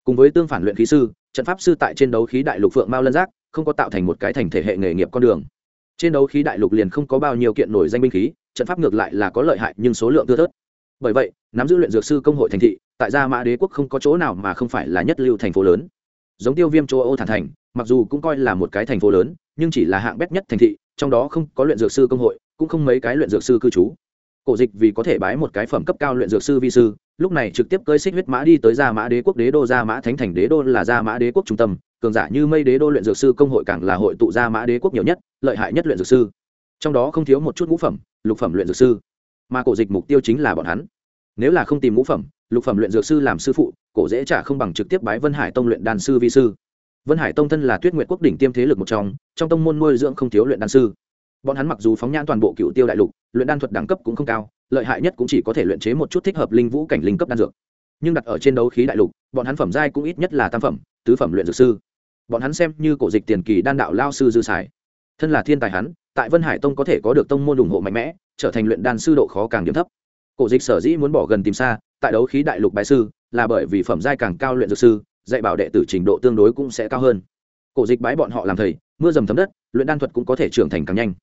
Cùng với tương phản luyện khí sư, trận pháp sư tại trên đấu khí đại lục phượng mao lân giác, không có tạo thành một cái thành thể hệ nghề nghiệp con đường. Trên đấu khí đại lục liền không có bao nhiêu kiện nổi danh binh khí trận pháp ngược lại là có lợi hại nhưng số lượng thưa thớt. Bởi vậy, nắm giữ luyện dược sư công hội thành thị, tại gia mã đế quốc không có chỗ nào mà không phải là nhất lưu thành phố lớn. Giống tiêu viêm châu âu thản thành, mặc dù cũng coi là một cái thành phố lớn, nhưng chỉ là hạng bét nhất thành thị, trong đó không có luyện dược sư công hội, cũng không mấy cái luyện dược sư cư trú. Cổ dịch vì có thể bái một cái phẩm cấp cao luyện dược sư vi sư, lúc này trực tiếp cơi xích huyết mã đi tới gia mã đế quốc đế đô. Gia mã thánh thành đế đô là gia mã đế quốc trung tâm, cường giả như mây đế đô luyện dược sư công hội càng là hội tụ gia mã đế quốc nhiều nhất, lợi hại nhất luyện dược sư trong đó không thiếu một chút ngũ phẩm, lục phẩm luyện dược sư. Mà cổ dịch mục tiêu chính là bọn hắn. Nếu là không tìm ngũ phẩm, lục phẩm luyện dược sư làm sư phụ, cổ dễ trả không bằng trực tiếp bái vân hải tông luyện đan sư vi sư. Vân hải tông thân là tuyết nguyệt quốc đỉnh tiêm thế lực một trong trong tông môn nuôi dưỡng không thiếu luyện đan sư. Bọn hắn mặc dù phóng nhãn toàn bộ cựu tiêu đại lục, luyện đan thuật đẳng cấp cũng không cao, lợi hại nhất cũng chỉ có thể luyện chế một chút thích hợp linh vũ cảnh linh cấp đan dược. Nhưng đặt ở trên đấu khí đại lục, bọn hắn phẩm giai cũng ít nhất là tam phẩm, tứ phẩm luyện dược sư. Bọn hắn xem như cổ dịch tiền kỳ đan đạo lao sư dư xài. Thân là thiên tài hắn tại vân hải tông có thể có được tông môn ủng hộ mạnh mẽ, trở thành luyện đan sư độ khó càng điểm thấp. Cổ dịch sở dĩ muốn bỏ gần tìm xa, tại đấu khí đại lục bài sư, là bởi vì phẩm giai càng cao luyện dược sư, dạy bảo đệ tử trình độ tương đối cũng sẽ cao hơn. Cổ dịch bái bọn họ làm thầy, mưa dầm thấm đất, luyện đan thuật cũng có thể trưởng thành càng nhanh.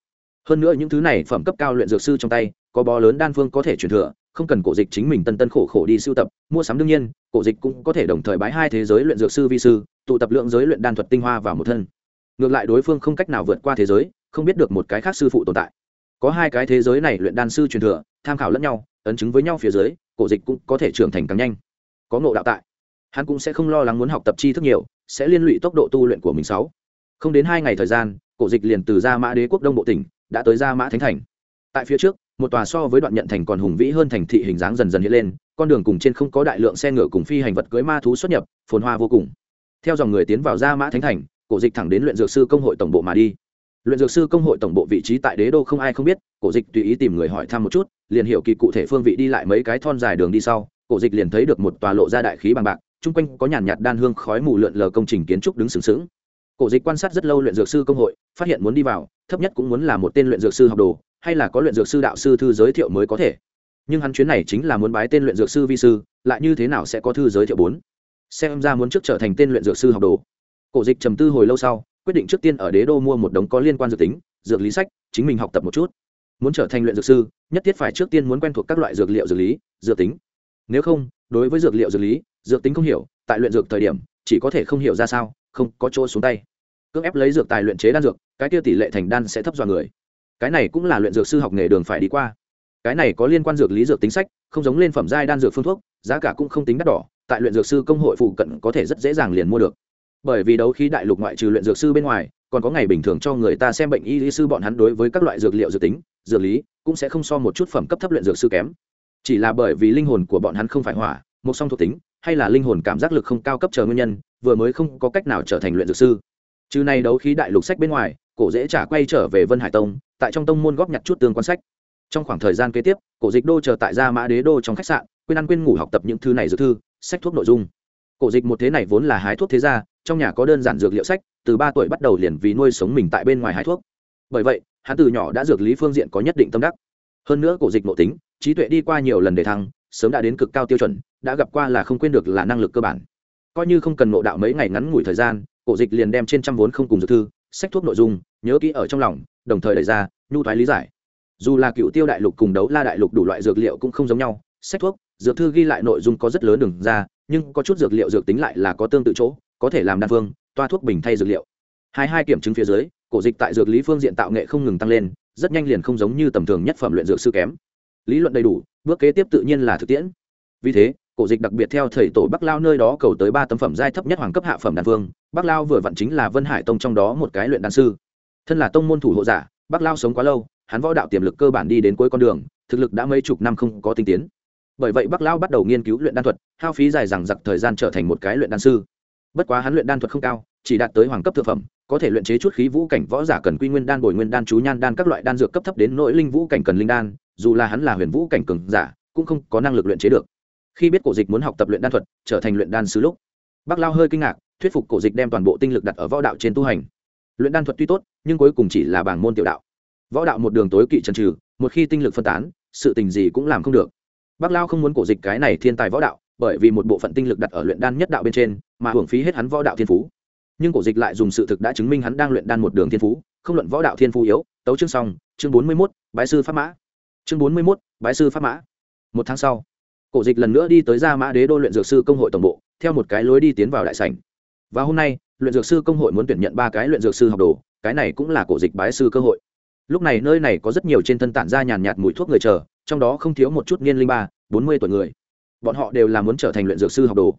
Hơn nữa những thứ này phẩm cấp cao luyện dược sư trong tay, có bó lớn đan phương có thể truyền thừa, không cần cổ dịch chính mình tân tân khổ khổ đi sưu tập, mua sắm đương nhiên, cổ dịch cũng có thể đồng thời bái hai thế giới luyện dược sư vi sư, tụ tập lượng giới luyện đan thuật tinh hoa vào một thân ngược lại đối phương không cách nào vượt qua thế giới, không biết được một cái khác sư phụ tồn tại. Có hai cái thế giới này luyện đan sư truyền thừa, tham khảo lẫn nhau, ấn chứng với nhau phía dưới, cổ dịch cũng có thể trưởng thành càng nhanh. Có ngộ đạo tại, hắn cũng sẽ không lo lắng muốn học tập chi thức nhiều, sẽ liên lụy tốc độ tu luyện của mình sáu. Không đến hai ngày thời gian, cổ dịch liền từ gia mã đế quốc đông bộ tỉnh, đã tới gia mã thánh thành. Tại phía trước, một tòa so với đoạn nhận thành còn hùng vĩ hơn thành thị hình dáng dần dần hiện lên, con đường cùng trên không có đại lượng xe ngựa cùng phi hành vật cưới ma thú xuất nhập, phồn hoa vô cùng. Theo dòng người tiến vào gia mã thánh thành cổ dịch thẳng đến luyện dược sư công hội tổng bộ mà đi. Luyện dược sư công hội tổng bộ vị trí tại đế đô không ai không biết, cổ dịch tùy ý tìm người hỏi thăm một chút, liền hiểu kỳ cụ thể phương vị đi lại mấy cái thon dài đường đi sau, cổ dịch liền thấy được một tòa lộ ra đại khí bằng bạc, chung quanh có nhàn nhạt đan hương khói mù lượn lờ công trình kiến trúc đứng sừng sững. Cổ dịch quan sát rất lâu luyện dược sư công hội, phát hiện muốn đi vào, thấp nhất cũng muốn là một tên luyện dược sư học đồ, hay là có luyện dược sư đạo sư thư giới thiệu mới có thể. Nhưng hắn chuyến này chính là muốn bái tên luyện dược sư vi sư, lại như thế nào sẽ có thư giới thiệu bốn? Xem ra muốn trước trở thành tên luyện dược sư học đồ cổ dịch trầm tư hồi lâu sau, quyết định trước tiên ở đế đô mua một đống có liên quan dược tính, dược lý sách, chính mình học tập một chút. Muốn trở thành luyện dược sư, nhất thiết phải trước tiên muốn quen thuộc các loại dược liệu dược lý, dược tính. Nếu không, đối với dược liệu dược lý, dược tính không hiểu, tại luyện dược thời điểm, chỉ có thể không hiểu ra sao, không có chỗ xuống tay. Cưỡng ép lấy dược tài luyện chế đan dược, cái tiêu tỷ lệ thành đan sẽ thấp dọa người. Cái này cũng là luyện dược sư học nghề đường phải đi qua. Cái này có liên quan dược lý dược tính sách, không giống lên phẩm giai đan dược phương thuốc, giá cả cũng không tính đắt đỏ, tại luyện dược sư công hội phụ cận có thể rất dễ dàng liền mua được bởi vì đấu khí đại lục ngoại trừ luyện dược sư bên ngoài, còn có ngày bình thường cho người ta xem bệnh y lý sư bọn hắn đối với các loại dược liệu dược tính, dược lý, cũng sẽ không so một chút phẩm cấp thấp luyện dược sư kém. Chỉ là bởi vì linh hồn của bọn hắn không phải hỏa, một song thuộc tính, hay là linh hồn cảm giác lực không cao cấp chờ nguyên nhân, vừa mới không có cách nào trở thành luyện dược sư. Trừ này đấu khí đại lục sách bên ngoài, cổ dễ trả quay trở về vân hải tông, tại trong tông môn góp nhặt chút tương quan sách. Trong khoảng thời gian kế tiếp, cổ dịch đô chờ tại gia mã đế đô trong khách sạn, quên ăn quên ngủ học tập những thứ này dược thư, sách thuốc nội dung. Cổ dịch một thế này vốn là hái thuốc thế gia trong nhà có đơn giản dược liệu sách, từ ba tuổi bắt đầu liền vì nuôi sống mình tại bên ngoài hái thuốc. Bởi vậy, hắn từ nhỏ đã dược lý phương diện có nhất định tâm đắc. Hơn nữa cổ dịch nội tính, trí tuệ đi qua nhiều lần để thăng, sớm đã đến cực cao tiêu chuẩn, đã gặp qua là không quên được là năng lực cơ bản. Coi như không cần nộ đạo mấy ngày ngắn ngủi thời gian, cổ dịch liền đem trên trăm vốn không cùng dược thư, sách thuốc nội dung, nhớ kỹ ở trong lòng, đồng thời đẩy ra, nhu thoái lý giải. Dù là cựu tiêu đại lục cùng đấu la đại lục đủ loại dược liệu cũng không giống nhau, sách thuốc, dược thư ghi lại nội dung có rất lớn đường ra, nhưng có chút dược liệu dược tính lại là có tương tự chỗ có thể làm đan phương, toa thuốc bình thay dược liệu. Hai hai kiểm chứng phía dưới, cổ dịch tại dược lý phương diện tạo nghệ không ngừng tăng lên, rất nhanh liền không giống như tầm thường nhất phẩm luyện dược sư kém. Lý luận đầy đủ, bước kế tiếp tự nhiên là thực tiễn. Vì thế, cổ dịch đặc biệt theo thầy tổ bắc lao nơi đó cầu tới ba tấm phẩm giai thấp nhất hoàng cấp hạ phẩm đan phương, bắc lao vừa vặn chính là vân hải tông trong đó một cái luyện đan sư. Thân là tông môn thủ hộ giả, bắc lao sống quá lâu, hắn võ đạo tiềm lực cơ bản đi đến cuối con đường, thực lực đã mấy chục năm không có tinh tiến. Bởi vậy bắc lao bắt đầu nghiên cứu luyện đan thuật, hao phí dài dằng dặc thời gian trở thành một cái luyện đan sư bất quá hắn luyện đan thuật không cao, chỉ đạt tới hoàng cấp thực phẩm, có thể luyện chế chút khí vũ cảnh võ giả cần quy nguyên đan, bồi nguyên đan, chú nhan đan, các loại đan dược cấp thấp đến nỗi linh vũ cảnh cần linh đan, dù là hắn là huyền vũ cảnh cường giả, cũng không có năng lực luyện chế được. Khi biết cổ dịch muốn học tập luyện đan thuật, trở thành luyện đan sứ lúc, bác lao hơi kinh ngạc, thuyết phục cổ dịch đem toàn bộ tinh lực đặt ở võ đạo trên tu hành. Luyện đan thuật tuy tốt, nhưng cuối cùng chỉ là bảng môn tiểu đạo. Võ đạo một đường tối kỵ trần trừ, một khi tinh lực phân tán, sự tình gì cũng làm không được. Bác lao không muốn cổ dịch cái này thiên tài võ đạo bởi vì một bộ phận tinh lực đặt ở luyện đan nhất đạo bên trên, mà hưởng phí hết hắn võ đạo thiên phú. Nhưng cổ dịch lại dùng sự thực đã chứng minh hắn đang luyện đan một đường thiên phú, không luận võ đạo thiên phú yếu, tấu chương xong, chương bốn mươi mốt, bái sư pháp mã. Chương bốn mươi mốt, bái sư pháp mã. Một tháng sau, cổ dịch lần nữa đi tới gia mã đế đô luyện dược sư công hội tổng bộ, theo một cái lối đi tiến vào đại sảnh. Và hôm nay, luyện dược sư công hội muốn tuyển nhận ba cái luyện dược sư học đồ, cái này cũng là cổ dịch bái sư cơ hội. Lúc này nơi này có rất nhiều trên thân tản ra nhàn nhạt mùi thuốc người chờ, trong đó không thiếu một chút niên linh ba, bốn mươi tuổi người bọn họ đều là muốn trở thành luyện dược sư học đồ.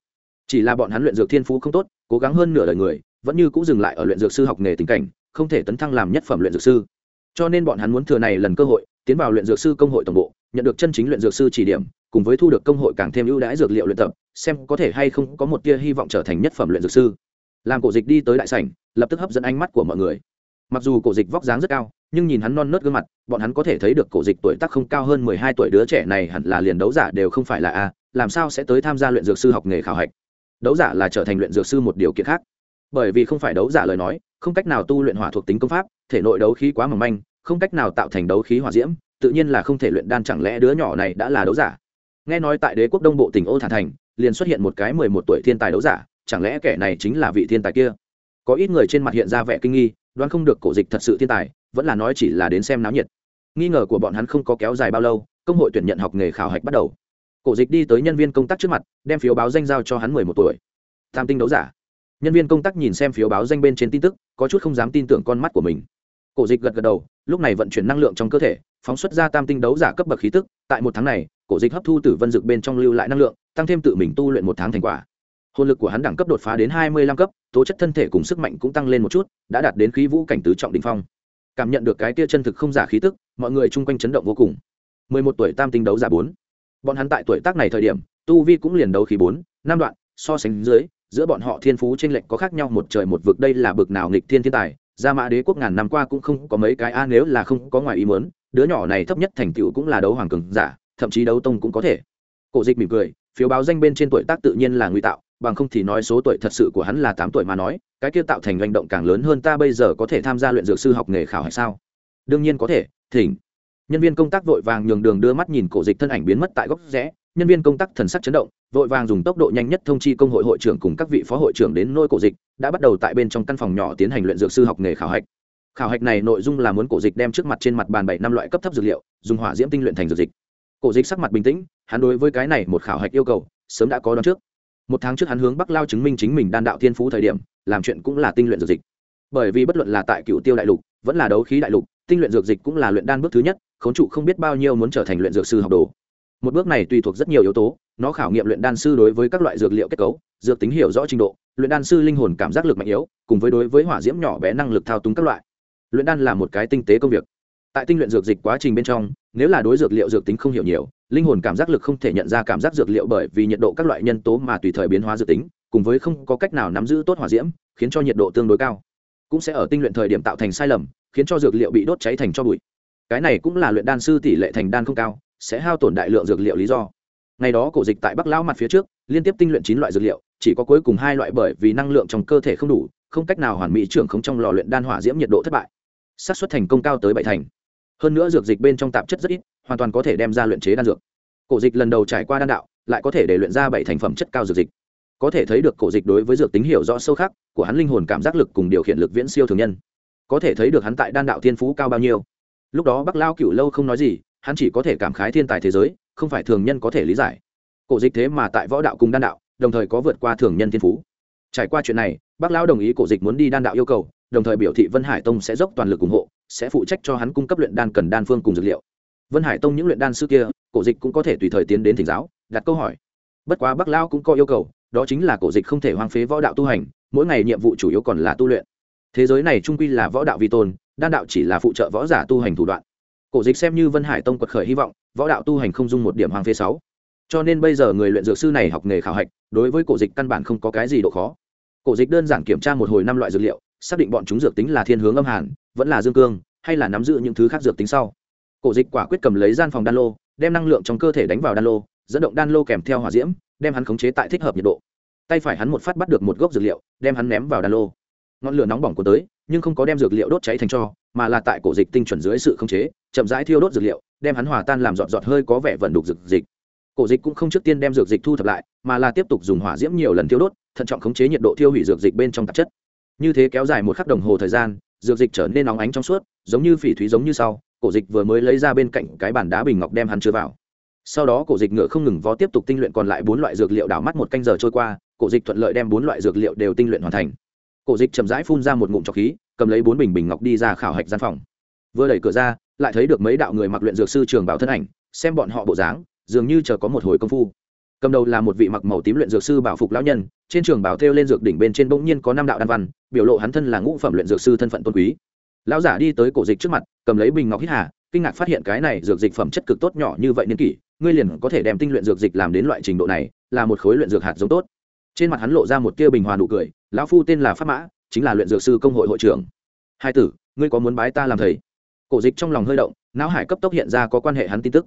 Chỉ là bọn hắn luyện dược thiên phú không tốt, cố gắng hơn nửa đời người, vẫn như cũng dừng lại ở luyện dược sư học nghề tình cảnh, không thể tấn thăng làm nhất phẩm luyện dược sư. Cho nên bọn hắn muốn thừa này lần cơ hội, tiến vào luyện dược sư công hội tổng bộ, nhận được chân chính luyện dược sư chỉ điểm, cùng với thu được công hội càng thêm ưu đãi dược liệu luyện tập, xem có thể hay không có một tia hy vọng trở thành nhất phẩm luyện dược sư. Làm cổ dịch đi tới đại sảnh, lập tức hấp dẫn ánh mắt của mọi người. Mặc dù cổ dịch vóc dáng rất cao, nhưng nhìn hắn non nớt gương mặt, bọn hắn có thể thấy được cổ dịch tuổi tác không cao hơn mười hai tuổi đứa trẻ này hẳn là liền đấu giả đều không phải là a làm sao sẽ tới tham gia luyện dược sư học nghề khảo hạch? Đấu giả là trở thành luyện dược sư một điều kiện khác. Bởi vì không phải đấu giả lời nói, không cách nào tu luyện hỏa thuộc tính công pháp, thể nội đấu khí quá mỏng manh, không cách nào tạo thành đấu khí hỏa diễm, tự nhiên là không thể luyện đan chẳng lẽ đứa nhỏ này đã là đấu giả? Nghe nói tại đế quốc đông bộ tỉnh ô thản thành, liền xuất hiện một cái mười một tuổi thiên tài đấu giả, chẳng lẽ kẻ này chính là vị thiên tài kia? Có ít người trên mặt hiện ra vẻ kinh nghi, đoán không được cổ dịch thật sự thiên tài, vẫn là nói chỉ là đến xem náo nhiệt. Nghi ngờ của bọn hắn không có kéo dài bao lâu, công hội tuyển nhận học nghề khảo hạch bắt đầu cổ dịch đi tới nhân viên công tác trước mặt, đem phiếu báo danh giao cho hắn mười một tuổi. Tam tinh đấu giả. Nhân viên công tác nhìn xem phiếu báo danh bên trên tin tức, có chút không dám tin tưởng con mắt của mình. Cổ dịch gật gật đầu, lúc này vận chuyển năng lượng trong cơ thể, phóng xuất ra tam tinh đấu giả cấp bậc khí tức. Tại một tháng này, cổ dịch hấp thu tử vân dực bên trong lưu lại năng lượng, tăng thêm tự mình tu luyện một tháng thành quả. Hồn lực của hắn đẳng cấp đột phá đến hai mươi lăm cấp, tố chất thân thể cùng sức mạnh cũng tăng lên một chút, đã đạt đến khí vũ cảnh tứ trọng đình phong. Cảm nhận được cái tia chân thực không giả khí tức, mọi người chung quanh chấn động vô cùng. mười một tuổi tam tinh đấu giả bốn bọn hắn tại tuổi tác này thời điểm, tu vi cũng liền đấu khí bốn, năm đoạn, so sánh dưới, giữa bọn họ thiên phú trên lệnh có khác nhau, một trời một vực đây là bực nào nghịch thiên thiên tài, gia mã đế quốc ngàn năm qua cũng không có mấy cái a, nếu là không có ngoài ý muốn, đứa nhỏ này thấp nhất thành tựu cũng là đấu hoàng cường giả, thậm chí đấu tông cũng có thể. Cổ dịch mỉm cười, phiếu báo danh bên trên tuổi tác tự nhiên là nguy tạo, bằng không thì nói số tuổi thật sự của hắn là tám tuổi mà nói, cái kia tạo thành hành động càng lớn hơn ta bây giờ có thể tham gia luyện dược sư học nghề khảo hay sao? Đương nhiên có thể, thỉnh nhân viên công tác vội vàng nhường đường đưa mắt nhìn cổ dịch thân ảnh biến mất tại góc rẽ. Nhân viên công tác thần sắc chấn động, vội vàng dùng tốc độ nhanh nhất thông chi công hội hội trưởng cùng các vị phó hội trưởng đến nôi cổ dịch, đã bắt đầu tại bên trong căn phòng nhỏ tiến hành luyện dược sư học nghề khảo hạch. Khảo hạch này nội dung là muốn cổ dịch đem trước mặt trên mặt bàn bảy năm loại cấp thấp dược liệu, dùng hỏa diễm tinh luyện thành dược dịch. Cổ dịch sắc mặt bình tĩnh, hắn đối với cái này một khảo hạch yêu cầu, sớm đã có đón trước. Một tháng trước hắn hướng bắc lao chứng minh chính mình đan đạo thiên phú thời điểm, làm chuyện cũng là tinh luyện dược dịch. Bởi vì bất luận là tại cựu tiêu đại lục, vẫn là đấu khí đại lục, tinh luyện dược dịch cũng là luyện đan bước thứ nhất khốn trụ không biết bao nhiêu muốn trở thành luyện dược sư học đồ. Một bước này tùy thuộc rất nhiều yếu tố, nó khảo nghiệm luyện đan sư đối với các loại dược liệu kết cấu, dược tính hiểu rõ trình độ, luyện đan sư linh hồn cảm giác lực mạnh yếu, cùng với đối với hỏa diễm nhỏ bé năng lực thao túng các loại. Luyện đan là một cái tinh tế công việc. Tại tinh luyện dược dịch quá trình bên trong, nếu là đối dược liệu dược tính không hiểu nhiều, linh hồn cảm giác lực không thể nhận ra cảm giác dược liệu bởi vì nhiệt độ các loại nhân tố mà tùy thời biến hóa dược tính, cùng với không có cách nào nắm giữ tốt hỏa diễm, khiến cho nhiệt độ tương đối cao. Cũng sẽ ở tinh luyện thời điểm tạo thành sai lầm, khiến cho dược liệu bị đốt cháy thành cho bụi cái này cũng là luyện đan sư tỷ lệ thành đan không cao, sẽ hao tổn đại lượng dược liệu lý do. Ngày đó cổ dịch tại bắc lão mặt phía trước, liên tiếp tinh luyện chín loại dược liệu, chỉ có cuối cùng hai loại bởi vì năng lượng trong cơ thể không đủ, không cách nào hoàn mỹ trưởng không trong lò luyện đan hỏa diễm nhiệt độ thất bại. Xác suất thành công cao tới bảy thành. Hơn nữa dược dịch bên trong tạp chất rất ít, hoàn toàn có thể đem ra luyện chế đan dược. Cổ dịch lần đầu trải qua đan đạo, lại có thể để luyện ra bảy thành phẩm chất cao dược dịch. Có thể thấy được cổ dịch đối với dược tính hiểu rõ sâu khác của hắn linh hồn cảm giác lực cùng điều khiển lực viễn siêu thường nhân. Có thể thấy được hắn tại đan đạo thiên phú cao bao nhiêu lúc đó bắc lao cựu lâu không nói gì, hắn chỉ có thể cảm khái thiên tài thế giới, không phải thường nhân có thể lý giải. Cổ dịch thế mà tại võ đạo cùng đan đạo, đồng thời có vượt qua thường nhân thiên phú. Trải qua chuyện này bác lao đồng ý cổ dịch muốn đi đan đạo yêu cầu, đồng thời biểu thị vân hải tông sẽ dốc toàn lực ủng hộ, sẽ phụ trách cho hắn cung cấp luyện đan cần đan phương cùng dược liệu. Vân hải tông những luyện đan sư kia, cổ dịch cũng có thể tùy thời tiến đến thỉnh giáo, đặt câu hỏi. Bất quá bác lao cũng có yêu cầu, đó chính là cổ dịch không thể hoang phế võ đạo tu hành, mỗi ngày nhiệm vụ chủ yếu còn là tu luyện. Thế giới này trung quy là võ đạo vi tôn đan đạo chỉ là phụ trợ võ giả tu hành thủ đoạn. Cổ dịch xem như vân hải tông quật khởi hy vọng, võ đạo tu hành không dung một điểm hoang phế sáu. Cho nên bây giờ người luyện dược sư này học nghề khảo hạch, đối với cổ dịch căn bản không có cái gì độ khó. Cổ dịch đơn giản kiểm tra một hồi năm loại dược liệu, xác định bọn chúng dược tính là thiên hướng âm hàn, vẫn là dương cương, hay là nắm giữ những thứ khác dược tính sau. Cổ dịch quả quyết cầm lấy gian phòng đan lô, đem năng lượng trong cơ thể đánh vào đan lô, dẫn động đan lô kèm theo hỏa diễm, đem hắn khống chế tại thích hợp nhiệt độ. Tay phải hắn một phát bắt được một gốc dược liệu, đem hắn ném vào đan lô ngọn lửa nóng bỏng của tới, nhưng không có đem dược liệu đốt cháy thành cho, mà là tại cổ dịch tinh chuẩn dưới sự khống chế, chậm rãi thiêu đốt dược liệu, đem hắn hòa tan làm giọt giọt hơi có vẻ vận đục dược dịch. Cổ dịch cũng không trước tiên đem dược dịch thu thập lại, mà là tiếp tục dùng hỏa diễm nhiều lần thiêu đốt, thận trọng khống chế nhiệt độ thiêu hủy dược dịch bên trong tạp chất. Như thế kéo dài một khắc đồng hồ thời gian, dược dịch trở nên nóng ánh trong suốt, giống như phỉ thúy giống như sau, cổ dịch vừa mới lấy ra bên cạnh cái bàn đá bình ngọc đem hắn chứa vào. Sau đó cổ dịch ngựa không ngừng vó tiếp tục tinh luyện còn lại bốn loại dược liệu đảo mắt một canh giờ trôi qua, cổ dịch thuận lợi đem bốn loại dược liệu đều tinh luyện hoàn thành cổ dịch chậm rãi phun ra một ngụm trọc khí, cầm lấy bốn bình bình ngọc đi ra khảo hạch gian phòng. Vừa đẩy cửa ra, lại thấy được mấy đạo người mặc luyện dược sư trường bảo thân ảnh, xem bọn họ bộ dáng, dường như chờ có một hồi công phu. Cầm đầu là một vị mặc màu tím luyện dược sư bảo phục lão nhân, trên trường bảo thêu lên dược đỉnh bên trên bỗng nhiên có năm đạo đan văn, biểu lộ hắn thân là ngũ phẩm luyện dược sư thân phận tôn quý. Lão giả đi tới cổ dịch trước mặt, cầm lấy bình ngọc hít hà, kinh ngạc phát hiện cái này dược dịch phẩm chất cực tốt nhỏ như vậy niên kỷ, ngươi liền có thể đem tinh luyện dược dịch làm đến loại trình độ này, là một khối luyện dược hạt giống tốt trên mặt hắn lộ ra một tia bình hòa nụ cười, lão phu tên là pháp mã, chính là luyện dược sư công hội hội trưởng. Hai tử, ngươi có muốn bái ta làm thầy? Cổ dịch trong lòng hơi động, não hải cấp tốc hiện ra có quan hệ hắn tin tức.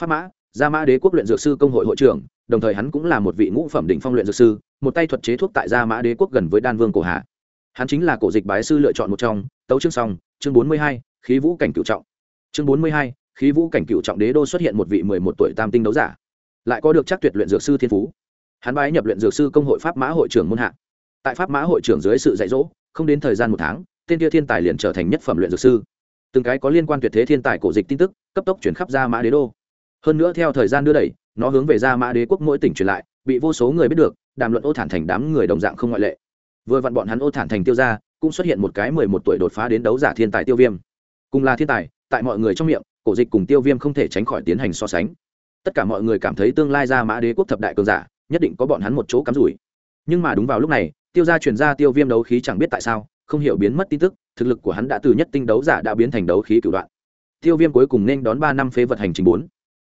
Pháp mã, gia mã đế quốc luyện dược sư công hội hội trưởng, đồng thời hắn cũng là một vị ngũ phẩm đỉnh phong luyện dược sư, một tay thuật chế thuốc tại gia mã đế quốc gần với đan vương cổ hạ. Hắn chính là cổ dịch bái sư lựa chọn một trong, tấu chương song chương bốn mươi hai, khí vũ cảnh cựu trọng. Chương bốn mươi hai, khí vũ cảnh cựu trọng đế đô xuất hiện một vị mười một tuổi tam tinh đấu giả. Lại có được chắc tuyệt luyện dược sư thiên phú hắn bái nhập luyện dược sư công hội pháp mã hội trưởng môn hạ. Tại pháp mã hội trưởng dưới sự dạy dỗ, không đến thời gian một tháng, tên kia thiên tài liền trở thành nhất phẩm luyện dược sư. Từng cái có liên quan tuyệt thế thiên tài cổ dịch tin tức, cấp tốc chuyển khắp ra mã đế đô. Hơn nữa theo thời gian đưa đẩy, nó hướng về ra mã đế quốc mỗi tỉnh truyền lại, bị vô số người biết được, đàm luận ô thản thành đám người đồng dạng không ngoại lệ. Vừa vặn bọn hắn ô thản thành tiêu ra cũng xuất hiện một cái mười một tuổi đột phá đến đấu giả thiên tài tiêu viêm. Cùng là thiên tài, tại mọi người trong miệng, cổ dịch cùng tiêu viêm không thể tránh khỏi tiến hành so sánh. Tất cả mọi người cảm thấy tương lai ra mã đế quốc thập đại cường giả nhất định có bọn hắn một chỗ cắm rủi. Nhưng mà đúng vào lúc này, tiêu gia truyền ra tiêu viêm đấu khí chẳng biết tại sao, không hiểu biến mất tin tức, thực lực của hắn đã từ nhất tinh đấu giả đã biến thành đấu khí cửu đoạn. Tiêu viêm cuối cùng nên đón ba năm phế vật hành trình bốn.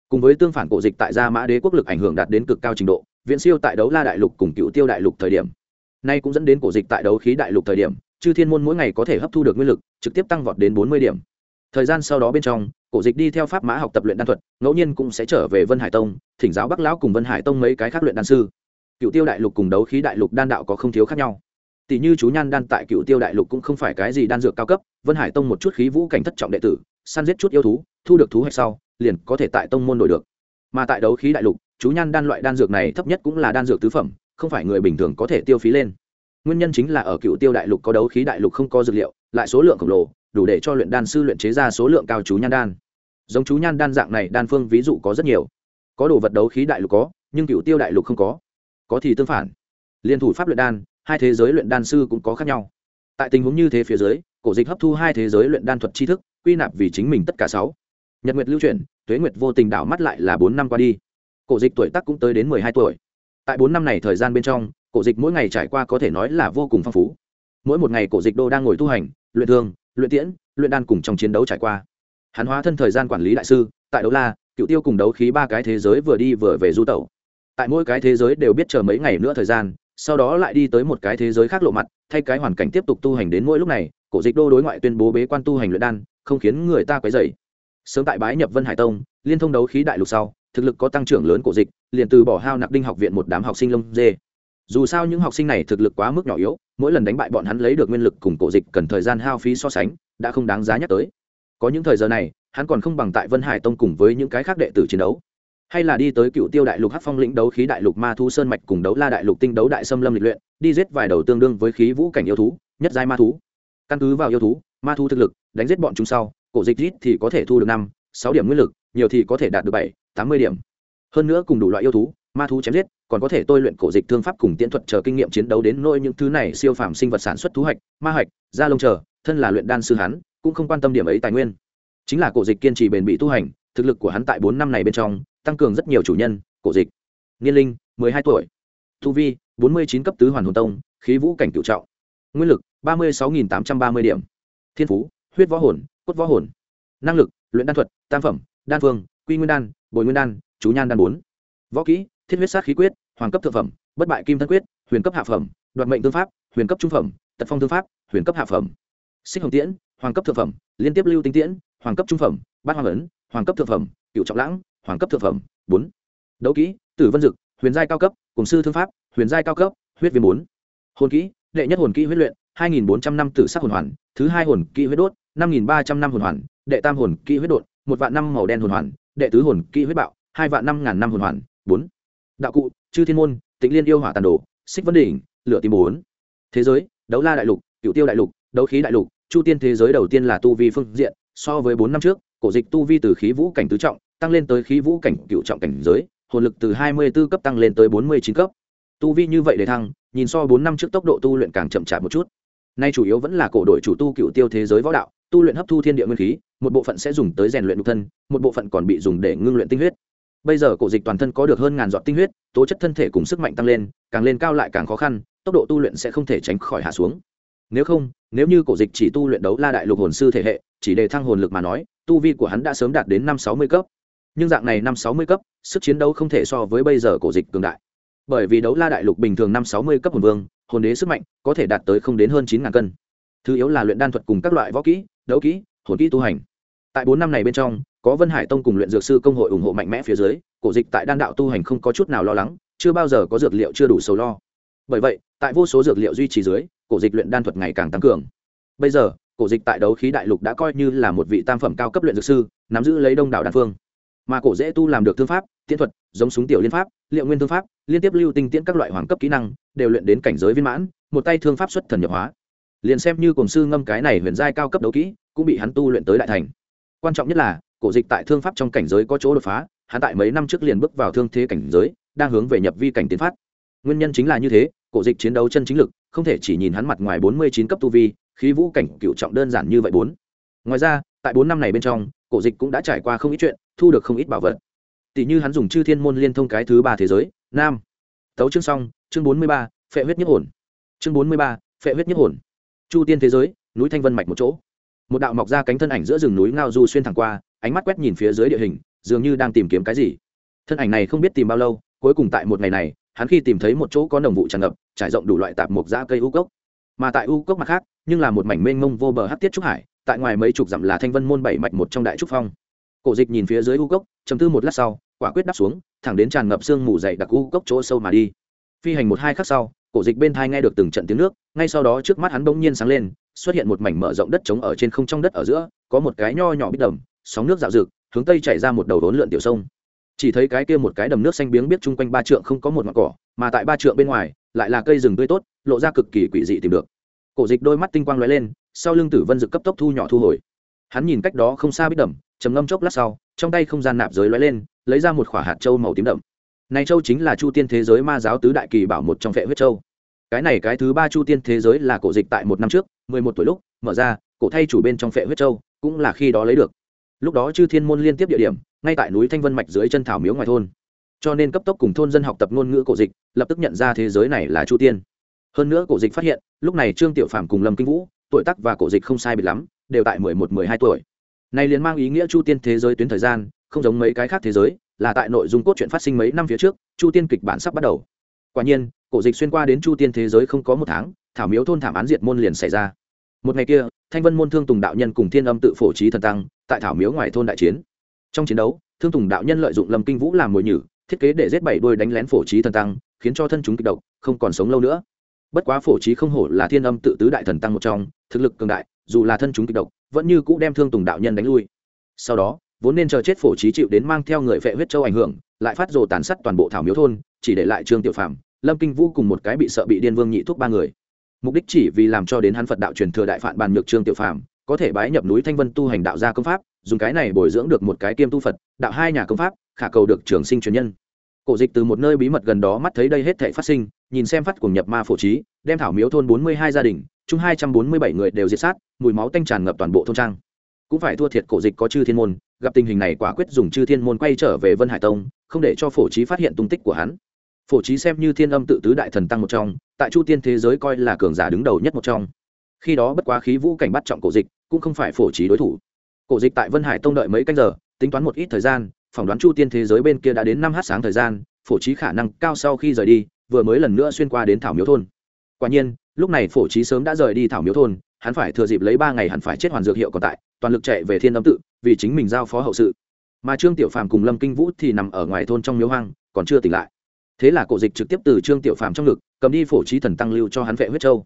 Cùng với tương phản cổ dịch tại gia mã đế quốc lực ảnh hưởng đạt đến cực cao trình độ, viễn siêu tại đấu la đại lục cùng cựu tiêu đại lục thời điểm. Nay cũng dẫn đến cổ dịch tại đấu khí đại lục thời điểm, chư thiên môn mỗi ngày có thể hấp thu được nguyên lực, trực tiếp tăng vọt đến bốn mươi điểm thời gian sau đó bên trong, cổ dịch đi theo pháp mã học tập luyện đan thuật, ngẫu nhiên cũng sẽ trở về vân hải tông, thỉnh giáo bắc lão cùng vân hải tông mấy cái khác luyện đan sư. Cựu tiêu đại lục cùng đấu khí đại lục đan đạo có không thiếu khác nhau. Tỷ như chú nhan đan tại cựu tiêu đại lục cũng không phải cái gì đan dược cao cấp, vân hải tông một chút khí vũ cảnh thất trọng đệ tử, săn giết chút yêu thú, thu được thú hạch sau, liền có thể tại tông môn đổi được. Mà tại đấu khí đại lục, chú nhan đan loại đan dược này thấp nhất cũng là đan dược tứ phẩm, không phải người bình thường có thể tiêu phí lên. Nguyên nhân chính là ở cựu tiêu đại lục có đấu khí đại lục không có dược liệu, lại số lượng khổng lồ đủ để cho luyện đan sư luyện chế ra số lượng cao chú nhan đan. Giống chú nhan đan dạng này, đan phương ví dụ có rất nhiều. Có đồ vật đấu khí đại lục có, nhưng cựu tiêu đại lục không có. Có thì tương phản. Liên thủ pháp luyện đan, hai thế giới luyện đan sư cũng có khác nhau. Tại tình huống như thế phía dưới, cổ dịch hấp thu hai thế giới luyện đan thuật tri thức, quy nạp vì chính mình tất cả sáu. Nhật nguyệt lưu chuyển, tuế nguyệt vô tình đảo mắt lại là bốn năm qua đi. Cổ dịch tuổi tác cũng tới đến mười hai tuổi. Tại bốn năm này thời gian bên trong, cổ dịch mỗi ngày trải qua có thể nói là vô cùng phong phú. Mỗi một ngày cổ dịch đô đang ngồi tu hành, luyện thương luyện tiễn, luyện đan cùng trong chiến đấu trải qua. Hắn hóa thân thời gian quản lý đại sư, tại đấu la, cựu tiêu cùng đấu khí ba cái thế giới vừa đi vừa về du tẩu. Tại mỗi cái thế giới đều biết chờ mấy ngày nữa thời gian, sau đó lại đi tới một cái thế giới khác lộ mặt, thay cái hoàn cảnh tiếp tục tu hành đến mỗi lúc này, cổ dịch đô đối ngoại tuyên bố bế quan tu hành luyện đan, không khiến người ta quấy dày sớm tại bái nhập vân hải tông, liên thông đấu khí đại lục sau, thực lực có tăng trưởng lớn cổ dịch, liền từ bỏ hao nặc đinh học viện một đám học sinh lông dê dù sao những học sinh này thực lực quá mức nhỏ yếu, mỗi lần đánh bại bọn hắn lấy được nguyên lực cùng cổ dịch cần thời gian hao phí so sánh, đã không đáng giá nhắc tới. Có những thời giờ này, hắn còn không bằng tại vân hải tông cùng với những cái khác đệ tử chiến đấu. Hay là đi tới cựu tiêu đại lục hát phong lĩnh đấu khí đại lục ma thu sơn mạch cùng đấu la đại lục tinh đấu đại xâm lâm lịch luyện, đi giết vài đầu tương đương với khí vũ cảnh yêu thú, nhất giai ma thú. Căn cứ vào yêu thú, ma thú thực lực, đánh giết bọn chúng sau, cổ dịch rít thì có thể thu được năm, sáu điểm nguyên lực, nhiều thì có thể đạt được bảy, tám mươi điểm. Hơn nữa cùng đủ loại yêu thú ma thú chém giết, còn có thể tôi luyện cổ dịch thương pháp cùng tiễn thuật chờ kinh nghiệm chiến đấu đến nỗi những thứ này siêu phàm sinh vật sản xuất thú hạch, ma hạch, da lông chờ, thân là luyện đan sư hắn, cũng không quan tâm điểm ấy tài nguyên. Chính là cổ dịch kiên trì bền bỉ tu hành, thực lực của hắn tại bốn năm này bên trong, tăng cường rất nhiều chủ nhân, cổ dịch. Niên linh, mười hai tuổi. Thu vi, bốn mươi chín cấp tứ hoàn hồn tông, khí vũ cảnh cựu trọng. Nguyên lực, ba mươi sáu nghìn tám trăm ba mươi điểm. Thiên phú, huyết võ hồn, cốt võ hồn. Năng lực, luyện đan thuật, tam phẩm, đan phương, quy nguyên đan, bồi nguyên đan, chú nhan đan bốn. Võ kỹ thiết huyết sát khí quyết, hoàng cấp thượng phẩm, bất bại kim thân quyết, huyền cấp hạ phẩm, đoạt mệnh tương pháp, huyền cấp trung phẩm, tật phong tương pháp, huyền cấp hạ phẩm. Xích hồng tiễn, hoàng cấp thượng phẩm, liên tiếp lưu tinh tiễn, hoàng cấp trung phẩm, bát hoàng ấn, hoàng cấp thượng phẩm cựu trọng lãng, hoàng cấp thượng phẩm. Bốn. Đấu kỹ, tử vân dực, huyền giai cao cấp, cùng sư thương pháp, huyền giai cao cấp, huyết viêm bốn. Hồn kỹ, đệ nhất hồn kỹ huyết luyện, hai nghìn bốn trăm năm tử sắc hồn hoàn, thứ hai hồn kỹ huyết đốt, năm nghìn ba trăm năm hồn hoàn, đệ tam hồn kỹ huyết đột, một vạn năm màu đen hồn hoàn, đệ tứ hồn kỹ huyết bạo, hai vạn năm ngàn năm hồn hoàn. Bốn đạo cụ, chư thiên môn, tịnh liên yêu hỏa tàn đồ, xích vấn đỉnh, lửa tìm bốn. Thế giới, đấu la đại lục cựu tiêu đại lục, đấu khí đại lục, chu tiên thế giới đầu tiên là tu vi phương diện, so với bốn năm trước, cổ dịch tu vi từ khí vũ cảnh tứ trọng, tăng lên tới khí vũ cảnh cựu trọng cảnh giới, hồn lực từ hai mươi 24 cấp tăng lên tới bốn mươi chín cấp. Tu vi như vậy để thăng, nhìn so bốn năm trước tốc độ tu luyện càng chậm chạp một chút. Nay chủ yếu vẫn là cổ đội chủ tu cựu tiêu thế giới võ đạo, tu luyện hấp thu thiên địa nguyên khí, một bộ phận sẽ dùng tới rèn luyện nhục thân, một bộ phận còn bị dùng để ngưng luyện tinh huyết bây giờ cổ dịch toàn thân có được hơn ngàn giọt tinh huyết, tố chất thân thể cùng sức mạnh tăng lên, càng lên cao lại càng khó khăn, tốc độ tu luyện sẽ không thể tránh khỏi hạ xuống. Nếu không, nếu như cổ dịch chỉ tu luyện đấu la đại lục hồn sư thể hệ, chỉ để thăng hồn lực mà nói, tu vi của hắn đã sớm đạt đến năm sáu mươi cấp. Nhưng dạng này năm sáu mươi cấp, sức chiến đấu không thể so với bây giờ cổ dịch cường đại. Bởi vì đấu la đại lục bình thường năm sáu mươi cấp hồn vương, hồn đế sức mạnh có thể đạt tới không đến hơn chín ngàn cân. Thứ yếu là luyện đan thuật cùng các loại võ kỹ, đấu kỹ, hồn kỹ tu hành tại bốn năm này bên trong, có vân hải tông cùng luyện dược sư công hội ủng hộ mạnh mẽ phía dưới, cổ dịch tại đan đạo tu hành không có chút nào lo lắng, chưa bao giờ có dược liệu chưa đủ sầu lo. Bởi vậy, tại vô số dược liệu duy trì dưới, cổ dịch luyện đan thuật ngày càng tăng cường. Bây giờ, cổ dịch tại đấu khí đại lục đã coi như là một vị tam phẩm cao cấp luyện dược sư, nắm giữ lấy đông đảo đan phương. Mà cổ dễ tu làm được thương pháp, tiễn thuật, giống súng tiểu liên pháp, liệu nguyên thương pháp, liên tiếp lưu tinh tiễn các loại hoàng cấp kỹ năng, đều luyện đến cảnh giới viên mãn, một tay thương pháp xuất thần nhập hóa. Liền xem như cổng sư ngâm cái này huyền giai cao cấp đấu kỹ, cũng bị hắn tu luyện tới đại thành quan trọng nhất là, cổ dịch tại thương pháp trong cảnh giới có chỗ đột phá, hắn tại mấy năm trước liền bước vào thương thế cảnh giới, đang hướng về nhập vi cảnh tiến phát. Nguyên nhân chính là như thế, cổ dịch chiến đấu chân chính lực, không thể chỉ nhìn hắn mặt ngoài bốn mươi chín cấp tu vi, khí vũ cảnh cựu trọng đơn giản như vậy bốn. Ngoài ra, tại bốn năm này bên trong, cổ dịch cũng đã trải qua không ít chuyện, thu được không ít bảo vật. Tỷ như hắn dùng chư thiên môn liên thông cái thứ ba thế giới, nam. Tấu chương xong, chương bốn mươi ba, phệ huyết nhất hồn. Chương bốn mươi ba, phệ huyết nhất hồn. Chu tiên thế giới, núi thanh vân mạch một chỗ một đạo mọc ra cánh thân ảnh giữa rừng núi ngao du xuyên thẳng qua, ánh mắt quét nhìn phía dưới địa hình, dường như đang tìm kiếm cái gì. Thân ảnh này không biết tìm bao lâu, cuối cùng tại một ngày này, hắn khi tìm thấy một chỗ có đồng vụ tràn ngập, trải rộng đủ loại tạp mộc da cây u cốc. Mà tại u cốc mặt khác, nhưng là một mảnh mênh mông vô bờ hát tiết trúc hải, tại ngoài mấy chục dặm là thanh vân môn bảy mạch một trong đại trúc phong. Cổ dịch nhìn phía dưới u cốc chầm tư một lát sau, quả quyết đáp xuống, thẳng đến tràn ngập sương mù dày đặc u cốc chỗ sâu mà đi. Phi hành một hai khắc sau, cổ dịch bên thai nghe được từng trận tiếng nước, ngay sau đó trước mắt hắn bỗng nhiên sáng lên xuất hiện một mảnh mở rộng đất trống ở trên không trong đất ở giữa, có một cái nho nhỏ bít đầm, sóng nước dạo rực, hướng tây chảy ra một đầu đốn lượn tiểu sông. Chỉ thấy cái kia một cái đầm nước xanh biếng biết chung quanh ba trượng không có một ngọn cỏ, mà tại ba trượng bên ngoài, lại là cây rừng tươi tốt, lộ ra cực kỳ quỷ dị tìm được. Cổ dịch đôi mắt tinh quang lóe lên, sau lưng tử vân dực cấp tốc thu nhỏ thu hồi. Hắn nhìn cách đó không xa bít đầm, trầm ngâm chốc lát sau, trong tay không gian nạp giới lóe lên, lấy ra một khỏa hạt châu màu tím đậm. Này châu chính là chu tiên thế giới ma giáo tứ đại kỳ bảo một trong vệ huyết châu cái này cái thứ ba chu tiên thế giới là cổ dịch tại một năm trước, mười một tuổi lúc, mở ra, cổ thay chủ bên trong phệ huyết châu, cũng là khi đó lấy được. Lúc đó chư thiên môn liên tiếp địa điểm, ngay tại núi thanh vân mạch dưới chân thảo miếu ngoài thôn. Cho nên cấp tốc cùng thôn dân học tập ngôn ngữ cổ dịch, lập tức nhận ra thế giới này là chu tiên. Hơn nữa cổ dịch phát hiện, lúc này trương tiểu phạm cùng lâm kinh vũ, tuổi tác và cổ dịch không sai biệt lắm, đều tại mười một, mười hai tuổi. Này liền mang ý nghĩa chu tiên thế giới tuyến thời gian, không giống mấy cái khác thế giới, là tại nội dung cốt truyện phát sinh mấy năm phía trước, chu tiên kịch bản sắp bắt đầu quả nhiên, cổ dịch xuyên qua đến chu tiên thế giới không có một tháng, thảo miếu thôn thảm án diệt môn liền xảy ra. Một ngày kia, thanh vân môn thương tùng đạo nhân cùng thiên âm tự phổ trí thần tăng, tại thảo miếu ngoài thôn đại chiến. Trong chiến đấu, thương tùng đạo nhân lợi dụng lâm kinh vũ làm mồi nhử, thiết kế để giết bảy đôi đánh lén phổ trí thần tăng, khiến cho thân chúng kịch độc, không còn sống lâu nữa. Bất quá phổ trí không hổ là thiên âm tự tứ đại thần tăng một trong, thực lực cường đại, dù là thân chúng kịch độc, vẫn như cũ đem thương tùng đạo nhân đánh lui. Sau đó, vốn nên chờ chết phổ trí chịu đến mang theo người phệ huyết châu ảnh hưởng lại phát rồ tàn sát toàn bộ thảo miếu thôn, chỉ để lại trương tiểu phạm lâm kinh vũ cùng một cái bị sợ bị điên vương nhị thuốc ba người. Mục đích chỉ vì làm cho đến hắn phật đạo truyền thừa đại phạn bàn nhược trương tiểu phạm có thể bái nhập núi thanh vân tu hành đạo gia công pháp, dùng cái này bồi dưỡng được một cái kiêm tu phật, đạo hai nhà công pháp, khả cầu được trường sinh truyền nhân. Cổ dịch từ một nơi bí mật gần đó mắt thấy đây hết thể phát sinh, nhìn xem phát cùng nhập ma phổ trí, đem thảo miếu thôn bốn mươi hai gia đình, chung hai trăm bốn mươi bảy người đều diệt sát, mùi máu tanh tràn ngập toàn bộ thôn trang cũng phải thua thiệt cổ dịch có chư thiên môn, gặp tình hình này quả quyết dùng chư thiên môn quay trở về vân hải tông, không để cho phổ trí phát hiện tung tích của hắn. Phổ trí xem như thiên âm tự tứ đại thần tăng một trong, tại chu tiên thế giới coi là cường giả đứng đầu nhất một trong. Khi đó bất quá khí vũ cảnh bắt trọng cổ dịch, cũng không phải phổ trí đối thủ. Cổ dịch tại vân hải tông đợi mấy canh giờ, tính toán một ít thời gian, phỏng đoán chu tiên thế giới bên kia đã đến năm h sáng thời gian, phổ trí khả năng cao sau khi rời đi, vừa mới lần nữa xuyên qua đến thảo miếu thôn. Quả nhiên, lúc này phổ trí sớm đã rời đi thảo miếu thôn, hắn phải thừa dịp lấy ba ngày hẳn phải chết hoàn dược hiệu còn tại toàn lực chạy về thiên âm tự, vì chính mình giao phó hậu sự. Mà trương tiểu phàm cùng lâm kinh vũ thì nằm ở ngoài thôn trong miếu hoang, còn chưa tỉnh lại. Thế là cổ dịch trực tiếp từ trương tiểu phàm trong ngực, cầm đi phổ trí thần tăng lưu cho hắn vệ huyết châu.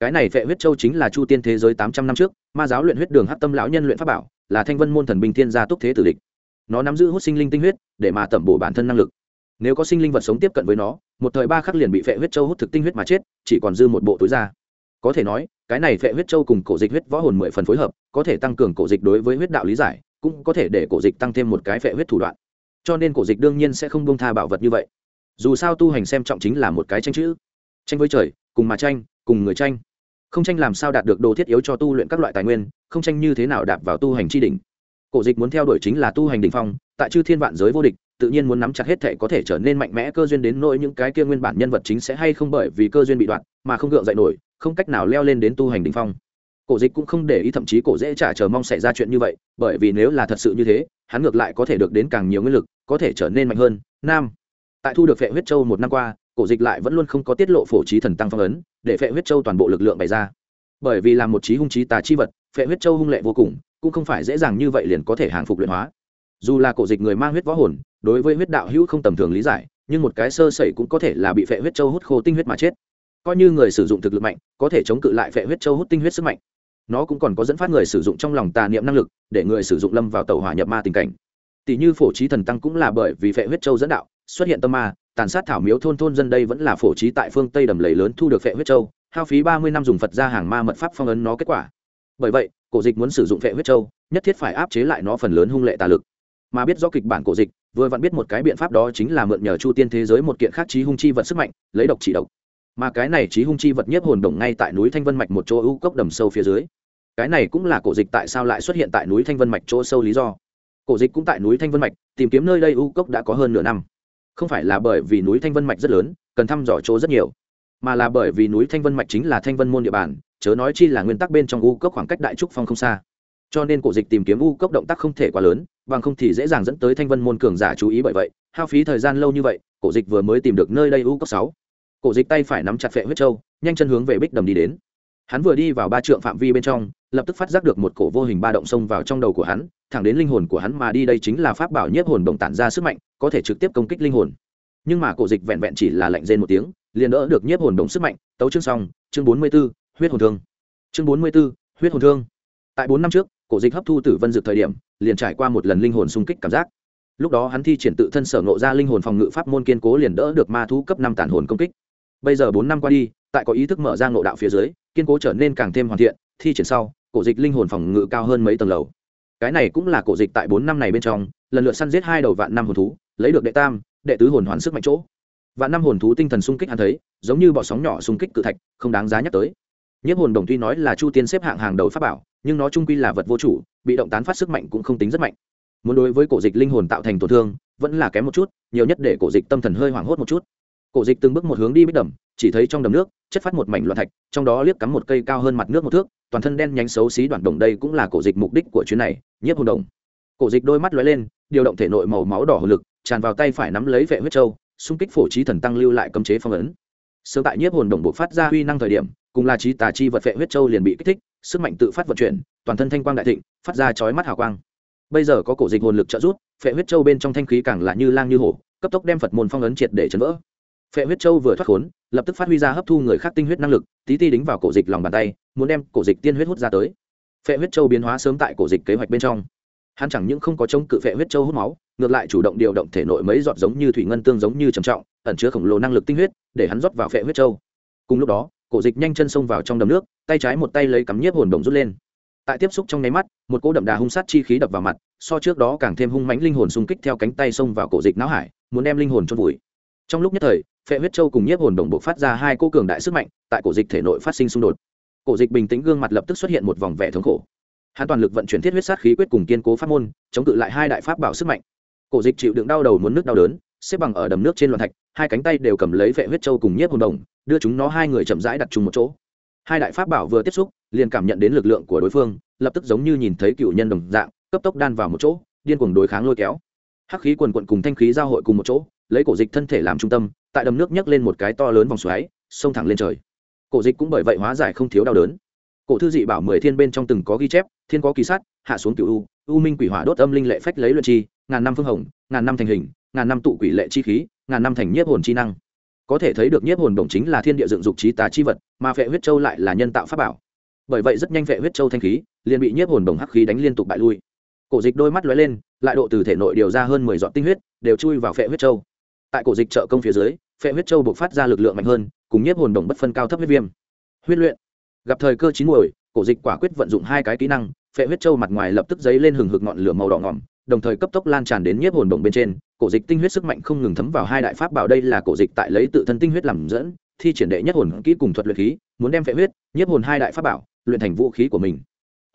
Cái này vệ huyết châu chính là chu tiên thế giới tám trăm năm trước, ma giáo luyện huyết đường hát tâm lão nhân luyện pháp bảo, là thanh vân môn thần binh thiên gia túc thế tử địch. Nó nắm giữ hút sinh linh tinh huyết, để mà tẩm bổ bản thân năng lực. Nếu có sinh linh vật sống tiếp cận với nó, một thời ba khắc liền bị vệ huyết châu hút thực tinh huyết mà chết, chỉ còn dư một bộ túi da. Có thể nói cái này phệ huyết châu cùng cổ dịch huyết võ hồn mười phần phối hợp, có thể tăng cường cổ dịch đối với huyết đạo lý giải, cũng có thể để cổ dịch tăng thêm một cái phệ huyết thủ đoạn. Cho nên cổ dịch đương nhiên sẽ không bông tha bảo vật như vậy. Dù sao tu hành xem trọng chính là một cái tranh chữ. Tranh với trời, cùng mà tranh, cùng người tranh. Không tranh làm sao đạt được đồ thiết yếu cho tu luyện các loại tài nguyên, không tranh như thế nào đạp vào tu hành tri đỉnh. Cổ dịch muốn theo đuổi chính là tu hành đỉnh phong, tại chư thiên vạn giới vô địch, tự nhiên muốn nắm chặt hết thể có thể trở nên mạnh mẽ cơ duyên đến nỗi những cái kia nguyên bản nhân vật chính sẽ hay không bởi vì cơ duyên bị đoạn, mà không gượng dậy nổi không cách nào leo lên đến tu hành đỉnh phong. Cổ dịch cũng không để ý, thậm chí cổ dễ trả chờ mong xảy ra chuyện như vậy, bởi vì nếu là thật sự như thế, hắn ngược lại có thể được đến càng nhiều nguyên lực, có thể trở nên mạnh hơn. Nam. Tại thu được phệ huyết châu một năm qua, cổ dịch lại vẫn luôn không có tiết lộ phổ trí thần tăng phong ấn, để phệ huyết châu toàn bộ lực lượng bày ra. Bởi vì là một trí hung trí tà chi vật, phệ huyết châu hung lệ vô cùng, cũng không phải dễ dàng như vậy liền có thể hàng phục luyện hóa. Dù là cổ dịch người mang huyết võ hồn, đối với huyết đạo hữu không tầm thường lý giải, nhưng một cái sơ sẩy cũng có thể là bị phệ huyết châu hút khô tinh huyết mà chết coi như người sử dụng thực lực mạnh, có thể chống cự lại phệ huyết châu hút tinh huyết sức mạnh. Nó cũng còn có dẫn phát người sử dụng trong lòng tà niệm năng lực, để người sử dụng lâm vào tàu hỏa nhập ma tình cảnh. Tỷ như phổ trí thần tăng cũng là bởi vì phệ huyết châu dẫn đạo, xuất hiện tâm ma, tàn sát thảo miếu thôn thôn dân đây vẫn là phổ trí tại phương tây đầm lầy lớn thu được phệ huyết châu, hao phí ba mươi năm dùng phật ra hàng ma mật pháp phong ấn nó kết quả. Bởi vậy, cổ dịch muốn sử dụng phệ huyết châu, nhất thiết phải áp chế lại nó phần lớn hung lệ tà lực. Mà biết do kịch bản cổ dịch, vừa vặn biết một cái biện pháp đó chính là mượn nhờ chu tiên thế giới một kiện khác trí hung chi vật sức mạnh, lấy độc trị độc mà cái này trí hung chi vật nhiếp hồn đồng ngay tại núi thanh vân mạch một chỗ ưu cốc đầm sâu phía dưới. Cái này cũng là cổ dịch tại sao lại xuất hiện tại núi thanh vân mạch chỗ sâu lý do. Cổ dịch cũng tại núi thanh vân mạch, tìm kiếm nơi đây ưu cốc đã có hơn nửa năm. Không phải là bởi vì núi thanh vân mạch rất lớn, cần thăm dò chỗ rất nhiều, mà là bởi vì núi thanh vân mạch chính là thanh vân môn địa bàn, chớ nói chi là nguyên tắc bên trong u cốc khoảng cách đại trúc phong không xa. Cho nên cổ dịch tìm kiếm u cốc động tác không thể quá lớn, bằng không thì dễ dàng dẫn tới thanh vân môn cường giả chú ý bởi vậy, hao phí thời gian lâu như vậy, cổ dịch vừa mới tìm được nơi đây u cốc sáu cổ dịch tay phải nắm chặt phệ huyết châu nhanh chân hướng về bích đầm đi đến. Hắn vừa đi vào ba trượng phạm vi bên trong lập tức phát giác được một cổ vô hình ba động xông vào trong đầu của hắn thẳng đến linh hồn của hắn mà đi đây chính là pháp bảo nhiếp hồn đồng tản ra sức mạnh có thể trực tiếp công kích linh hồn. Nhưng mà cổ dịch vẹn vẹn chỉ là lạnh rên một tiếng liền đỡ được nhiếp hồn đồng sức mạnh tấu chương xong chương bốn mươi 44, huyết hồn thương. Chương bốn mươi 44, huyết hồn thương. Tại bốn năm trước cổ dịch hấp thu tử vân dược thời điểm liền trải qua một lần linh hồn xung kích cảm giác. Lúc đó hắn thi triển tự thân sở ngộ ra linh hồn phòng ngự pháp môn kiên cố liền đỡ được ma thú cấp năm tản hồn công kích bây giờ bốn năm qua đi, tại có ý thức mở ra ngộ đạo phía dưới, kiên cố trở nên càng thêm hoàn thiện, thi triển sau, cổ dịch linh hồn phòng ngự cao hơn mấy tầng lầu. Cái này cũng là cổ dịch tại bốn năm này bên trong, lần lượt săn giết hai đầu vạn năm hồn thú, lấy được đệ tam, đệ tứ hồn hoàn sức mạnh chỗ. Vạn năm hồn thú tinh thần sung kích hắn thấy, giống như bọ sóng nhỏ sung kích cự thạch, không đáng giá nhắc tới. Nhất hồn đồng tuy nói là chu tiên xếp hạng hàng đầu pháp bảo, nhưng nó trung quy là vật vô chủ, bị động tán phát sức mạnh cũng không tính rất mạnh. Muốn đối với cổ dịch linh hồn tạo thành tổn thương, vẫn là kém một chút, nhiều nhất để cổ dịch tâm thần hơi hoảng hốt một chút cổ dịch từng bước một hướng đi bích đầm, chỉ thấy trong đầm nước, chất phát một mảnh loạn thạch, trong đó liếc cắm một cây cao hơn mặt nước một thước, toàn thân đen nhánh xấu xí đoạn đồng đây cũng là cổ dịch mục đích của chuyến này, nhiếp hồn đồng. Cổ dịch đôi mắt lóe lên, điều động thể nội màu máu đỏ hồ lực, tràn vào tay phải nắm lấy vệ huyết châu, xung kích phổ trí thần tăng lưu lại cấm chế phong ấn. Sớm tại nhiếp hồn đồng bộ phát ra huy năng thời điểm, cùng là trí tà chi vật vệ huyết châu liền bị kích thích, sức mạnh tự phát vận chuyển, toàn thân thanh quang đại thịnh, phát ra chói mắt hào quang. Bây giờ có cổ dịch hồn lực trợ giúp phệ huyết châu bên trong thanh khí càng là như lang như hổ, cấp tốc đem phật môn phong ấn triệt để chấn vỡ phệ huyết châu vừa thoát khốn, lập tức phát huy ra hấp thu người khác tinh huyết năng lực, tí ti đính vào cổ dịch lòng bàn tay, muốn đem cổ dịch tiên huyết hút ra tới. Phệ huyết châu biến hóa sớm tại cổ dịch kế hoạch bên trong. Hắn chẳng những không có chống cự phệ huyết châu hút máu, ngược lại chủ động điều động thể nội mấy giọt giống như thủy ngân tương giống như trầm trọng, ẩn chứa khổng lồ năng lực tinh huyết, để hắn rót vào phệ huyết châu. Cùng lúc đó, cổ dịch nhanh chân xông vào trong đầm nước, tay trái một tay lấy cắm nhiếp hồn đồng rút lên. Tại tiếp xúc trong nháy mắt, một cỗ đậm đà hung sát chi khí đập vào mặt, so trước đó càng thêm hung mãnh linh hồn xung kích theo cánh tay xông vào cổ dịch não hải, muốn đem linh hồn chôn vùi. Trong lúc nhất thời phệ huyết châu cùng nhiếp hồn đồng bộ phát ra hai cô cường đại sức mạnh, tại cổ dịch thể nội phát sinh xung đột. Cổ dịch bình tĩnh gương mặt lập tức xuất hiện một vòng vẻ thống khổ. Hắn toàn lực vận chuyển thiết huyết sát khí quyết cùng kiên cố pháp môn, chống cự lại hai đại pháp bảo sức mạnh. Cổ dịch chịu đựng đau đầu muốn nước đau đớn, xếp bằng ở đầm nước trên loạn thạch, hai cánh tay đều cầm lấy vệ huyết châu cùng nhiếp hồn đồng, đưa chúng nó hai người chậm rãi đặt chung một chỗ. Hai đại pháp bảo vừa tiếp xúc, liền cảm nhận đến lực lượng của đối phương, lập tức giống như nhìn thấy cựu nhân đồng dạng, cấp tốc đan vào một chỗ, điên cuồng đối kháng lôi kéo hắc khí quần quận cùng thanh khí giao hội cùng một chỗ, lấy cổ dịch thân thể làm trung tâm, tại đầm nước nhấc lên một cái to lớn vòng xoáy, xông thẳng lên trời. Cổ dịch cũng bởi vậy hóa giải không thiếu đau đớn. Cổ thư dị bảo mười thiên bên trong từng có ghi chép, thiên có kỳ sát, hạ xuống cựu u u minh quỷ hỏa đốt âm linh lệ phách lấy luận chi, ngàn năm phương hồng, ngàn năm thành hình, ngàn năm tụ quỷ lệ chi khí, ngàn năm thành nhiếp hồn chi năng. Có thể thấy được nhiếp hồn đồng chính là thiên địa dựng dục trí tà chi vật, mà phệ huyết châu lại là nhân tạo pháp bảo. Bởi vậy rất nhanh phệ huyết châu thanh khí liền bị nhiếp hồn đồng hắc khí đánh liên tục bại lui cổ dịch đôi mắt lóe lên, lại độ từ thể nội điều ra hơn mười giọt tinh huyết, đều chui vào phệ huyết châu. Tại cổ dịch trợ công phía dưới, phệ huyết châu buộc phát ra lực lượng mạnh hơn, cùng nhiếp hồn đồng bất phân cao thấp huyết viêm. Huyết luyện. Gặp thời cơ chín muồi, cổ dịch quả quyết vận dụng hai cái kỹ năng, phệ huyết châu mặt ngoài lập tức dấy lên hừng hực ngọn lửa màu đỏ ngỏm, đồng thời cấp tốc lan tràn đến nhiếp hồn đồng bên trên. Cổ dịch tinh huyết sức mạnh không ngừng thấm vào hai đại pháp bảo đây là cổ dịch tại lấy tự thân tinh huyết làm dẫn, thi triển đệ nhất hồn kỹ cùng thuật luyện khí, muốn đem phệ huyết, nhiếp hồn hai đại pháp bảo, luyện thành vũ khí của mình.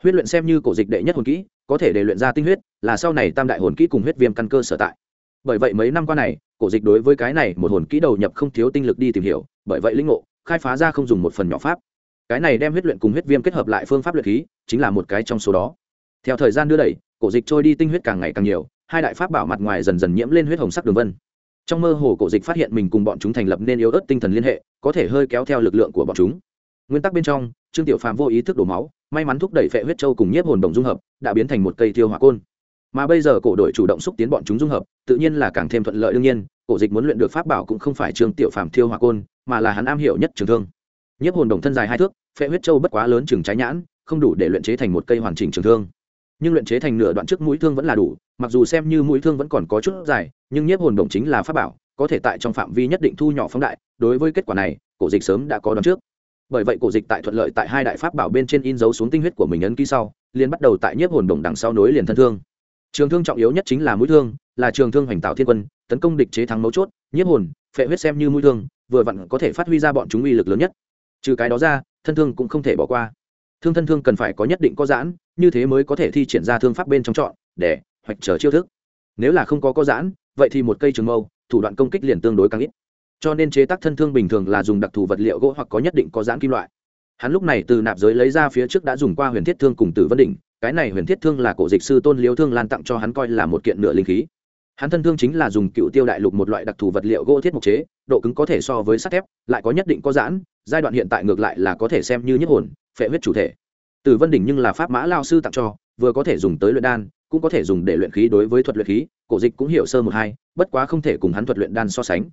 Huyết luyện xem như cổ dịch đệ nhất hồn kỹ có thể để luyện ra tinh huyết, là sau này tam đại hồn kỹ cùng huyết viêm căn cơ sở tại. Bởi vậy mấy năm qua này, cổ dịch đối với cái này một hồn kỹ đầu nhập không thiếu tinh lực đi tìm hiểu, bởi vậy linh ngộ, khai phá ra không dùng một phần nhỏ pháp. Cái này đem huyết luyện cùng huyết viêm kết hợp lại phương pháp luyện khí, chính là một cái trong số đó. Theo thời gian đưa đẩy, cổ dịch trôi đi tinh huyết càng ngày càng nhiều, hai đại pháp bảo mặt ngoài dần dần nhiễm lên huyết hồng sắc đường vân. Trong mơ hồ cổ dịch phát hiện mình cùng bọn chúng thành lập nên yếu ớt tinh thần liên hệ, có thể hơi kéo theo lực lượng của bọn chúng nguyên tắc bên trong, trương tiểu phàm vô ý thức đổ máu, may mắn thúc đẩy phệ huyết châu cùng nhiếp hồn đồng dung hợp, đã biến thành một cây tiêu hỏa côn. Mà bây giờ cổ đội chủ động xúc tiến bọn chúng dung hợp, tự nhiên là càng thêm thuận lợi đương nhiên, cổ dịch muốn luyện được pháp bảo cũng không phải trương tiểu phàm thiêu hỏa côn, mà là hắn am hiểu nhất trường thương. Nhiếp hồn đồng thân dài hai thước, phệ huyết châu bất quá lớn chừng trái nhãn, không đủ để luyện chế thành một cây hoàn chỉnh trường thương. Nhưng luyện chế thành nửa đoạn trước mũi thương vẫn là đủ, mặc dù xem như mũi thương vẫn còn có chút dài, nhưng nhiếp hồn đồng chính là pháp bảo, có thể tại trong phạm vi nhất định thu nhỏ phóng đại, đối với kết quả này, cổ dịch sớm đã có đón trước bởi vậy cổ dịch tại thuận lợi tại hai đại pháp bảo bên trên in dấu xuống tinh huyết của mình ấn ký sau, liền bắt đầu tại nhiếp hồn đồng đằng sau nối liền thân thương. Trường thương trọng yếu nhất chính là mũi thương, là trường thương hoành tạo thiên quân, tấn công địch chế thắng mấu chốt, nhiếp hồn, phệ huyết xem như mũi thương, vừa vặn có thể phát huy ra bọn chúng uy lực lớn nhất. Trừ cái đó ra, thân thương cũng không thể bỏ qua. Thương thân thương cần phải có nhất định có giãn, như thế mới có thể thi triển ra thương pháp bên trong chọn, để hoạch trở chiêu thức. Nếu là không có có giãn, vậy thì một cây trường mâu, thủ đoạn công kích liền tương đối càng ít cho nên chế tác thân thương bình thường là dùng đặc thù vật liệu gỗ hoặc có nhất định có giãn kim loại. Hắn lúc này từ nạp giới lấy ra phía trước đã dùng qua huyền thiết thương cùng tử vân đỉnh, cái này huyền thiết thương là cổ dịch sư tôn liêu thương lan tặng cho hắn coi là một kiện nửa linh khí. Hắn thân thương chính là dùng cựu tiêu đại lục một loại đặc thù vật liệu gỗ thiết mục chế, độ cứng có thể so với sắt thép, lại có nhất định có giãn, giai đoạn hiện tại ngược lại là có thể xem như nhất hồn, phệ huyết chủ thể. Tử vân đỉnh nhưng là pháp mã lao sư tặng cho, vừa có thể dùng tới luyện đan, cũng có thể dùng để luyện khí đối với thuật luyện khí, cổ dịch cũng hiểu sơ một hai, bất quá không thể cùng hắn thuật luyện đan so sánh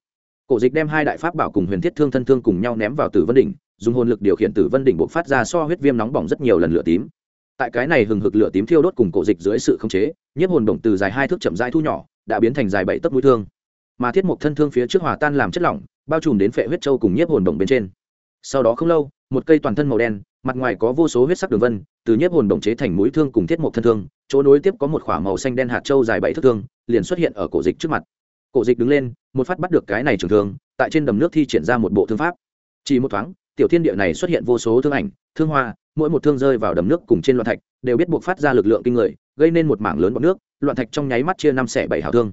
cổ dịch đem hai đại pháp bảo cùng huyền thiết thương thân thương cùng nhau ném vào tử vân đỉnh, dùng hồn lực điều khiển tử vân đỉnh buộc phát ra so huyết viêm nóng bỏng rất nhiều lần lửa tím. Tại cái này hừng hực lửa tím thiêu đốt cùng cổ dịch dưới sự khống chế, nhiếp hồn đồng từ dài hai thước chậm rãi thu nhỏ, đã biến thành dài bảy tấc mũi thương. Mà thiết mục thân thương phía trước hòa tan làm chất lỏng, bao trùm đến phệ huyết châu cùng nhiếp hồn đồng bên trên. Sau đó không lâu, một cây toàn thân màu đen, mặt ngoài có vô số huyết sắc đường vân, từ nhiếp hồn đồng chế thành mũi thương cùng thiết mục thân thương, chỗ nối tiếp có một k màu xanh đen hạt châu dài bảy thước thương, liền xuất hiện ở cổ dịch trước mặt. Cổ dịch đứng lên một phát bắt được cái này trường thương, tại trên đầm nước thi triển ra một bộ thương pháp. Chỉ một thoáng, tiểu thiên địa này xuất hiện vô số thương ảnh, thương hoa, mỗi một thương rơi vào đầm nước cùng trên loạn thạch, đều biết buộc phát ra lực lượng kinh người, gây nên một mảng lớn bọc nước, loạn thạch trong nháy mắt chia năm xẻ bảy hào thương.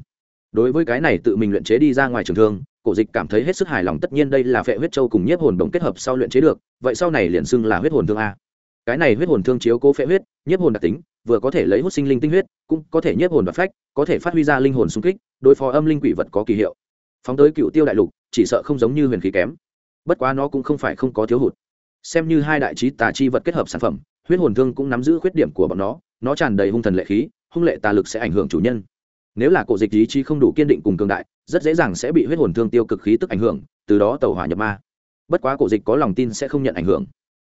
Đối với cái này tự mình luyện chế đi ra ngoài trường thương, cổ dịch cảm thấy hết sức hài lòng, tất nhiên đây là phệ huyết châu cùng nhiếp hồn đồng kết hợp sau luyện chế được, vậy sau này liền xưng là huyết hồn thương a. Cái này huyết hồn thương chiếu cố phệ huyết, nhiếp hồn đặc tính, vừa có thể lấy hút sinh linh tinh huyết, cũng có thể nhiếp hồn và phách, có thể phát huy ra linh hồn xung kích, đối phó âm linh quỷ vật có kỳ hiệu phóng tới cựu tiêu đại lục, chỉ sợ không giống như huyền khí kém. Bất quá nó cũng không phải không có thiếu hụt. Xem như hai đại trí tà chi vật kết hợp sản phẩm, huyết hồn thương cũng nắm giữ khuyết điểm của bọn nó nó tràn đầy hung thần lệ khí, hung lệ tà lực sẽ ảnh hưởng chủ nhân. Nếu là cổ dịch ý chí không đủ kiên định cùng cường đại, rất dễ dàng sẽ bị huyết hồn thương tiêu cực khí tức ảnh hưởng, từ đó tàu hỏa nhập ma. Bất quá cổ dịch có lòng tin sẽ không nhận ảnh hưởng.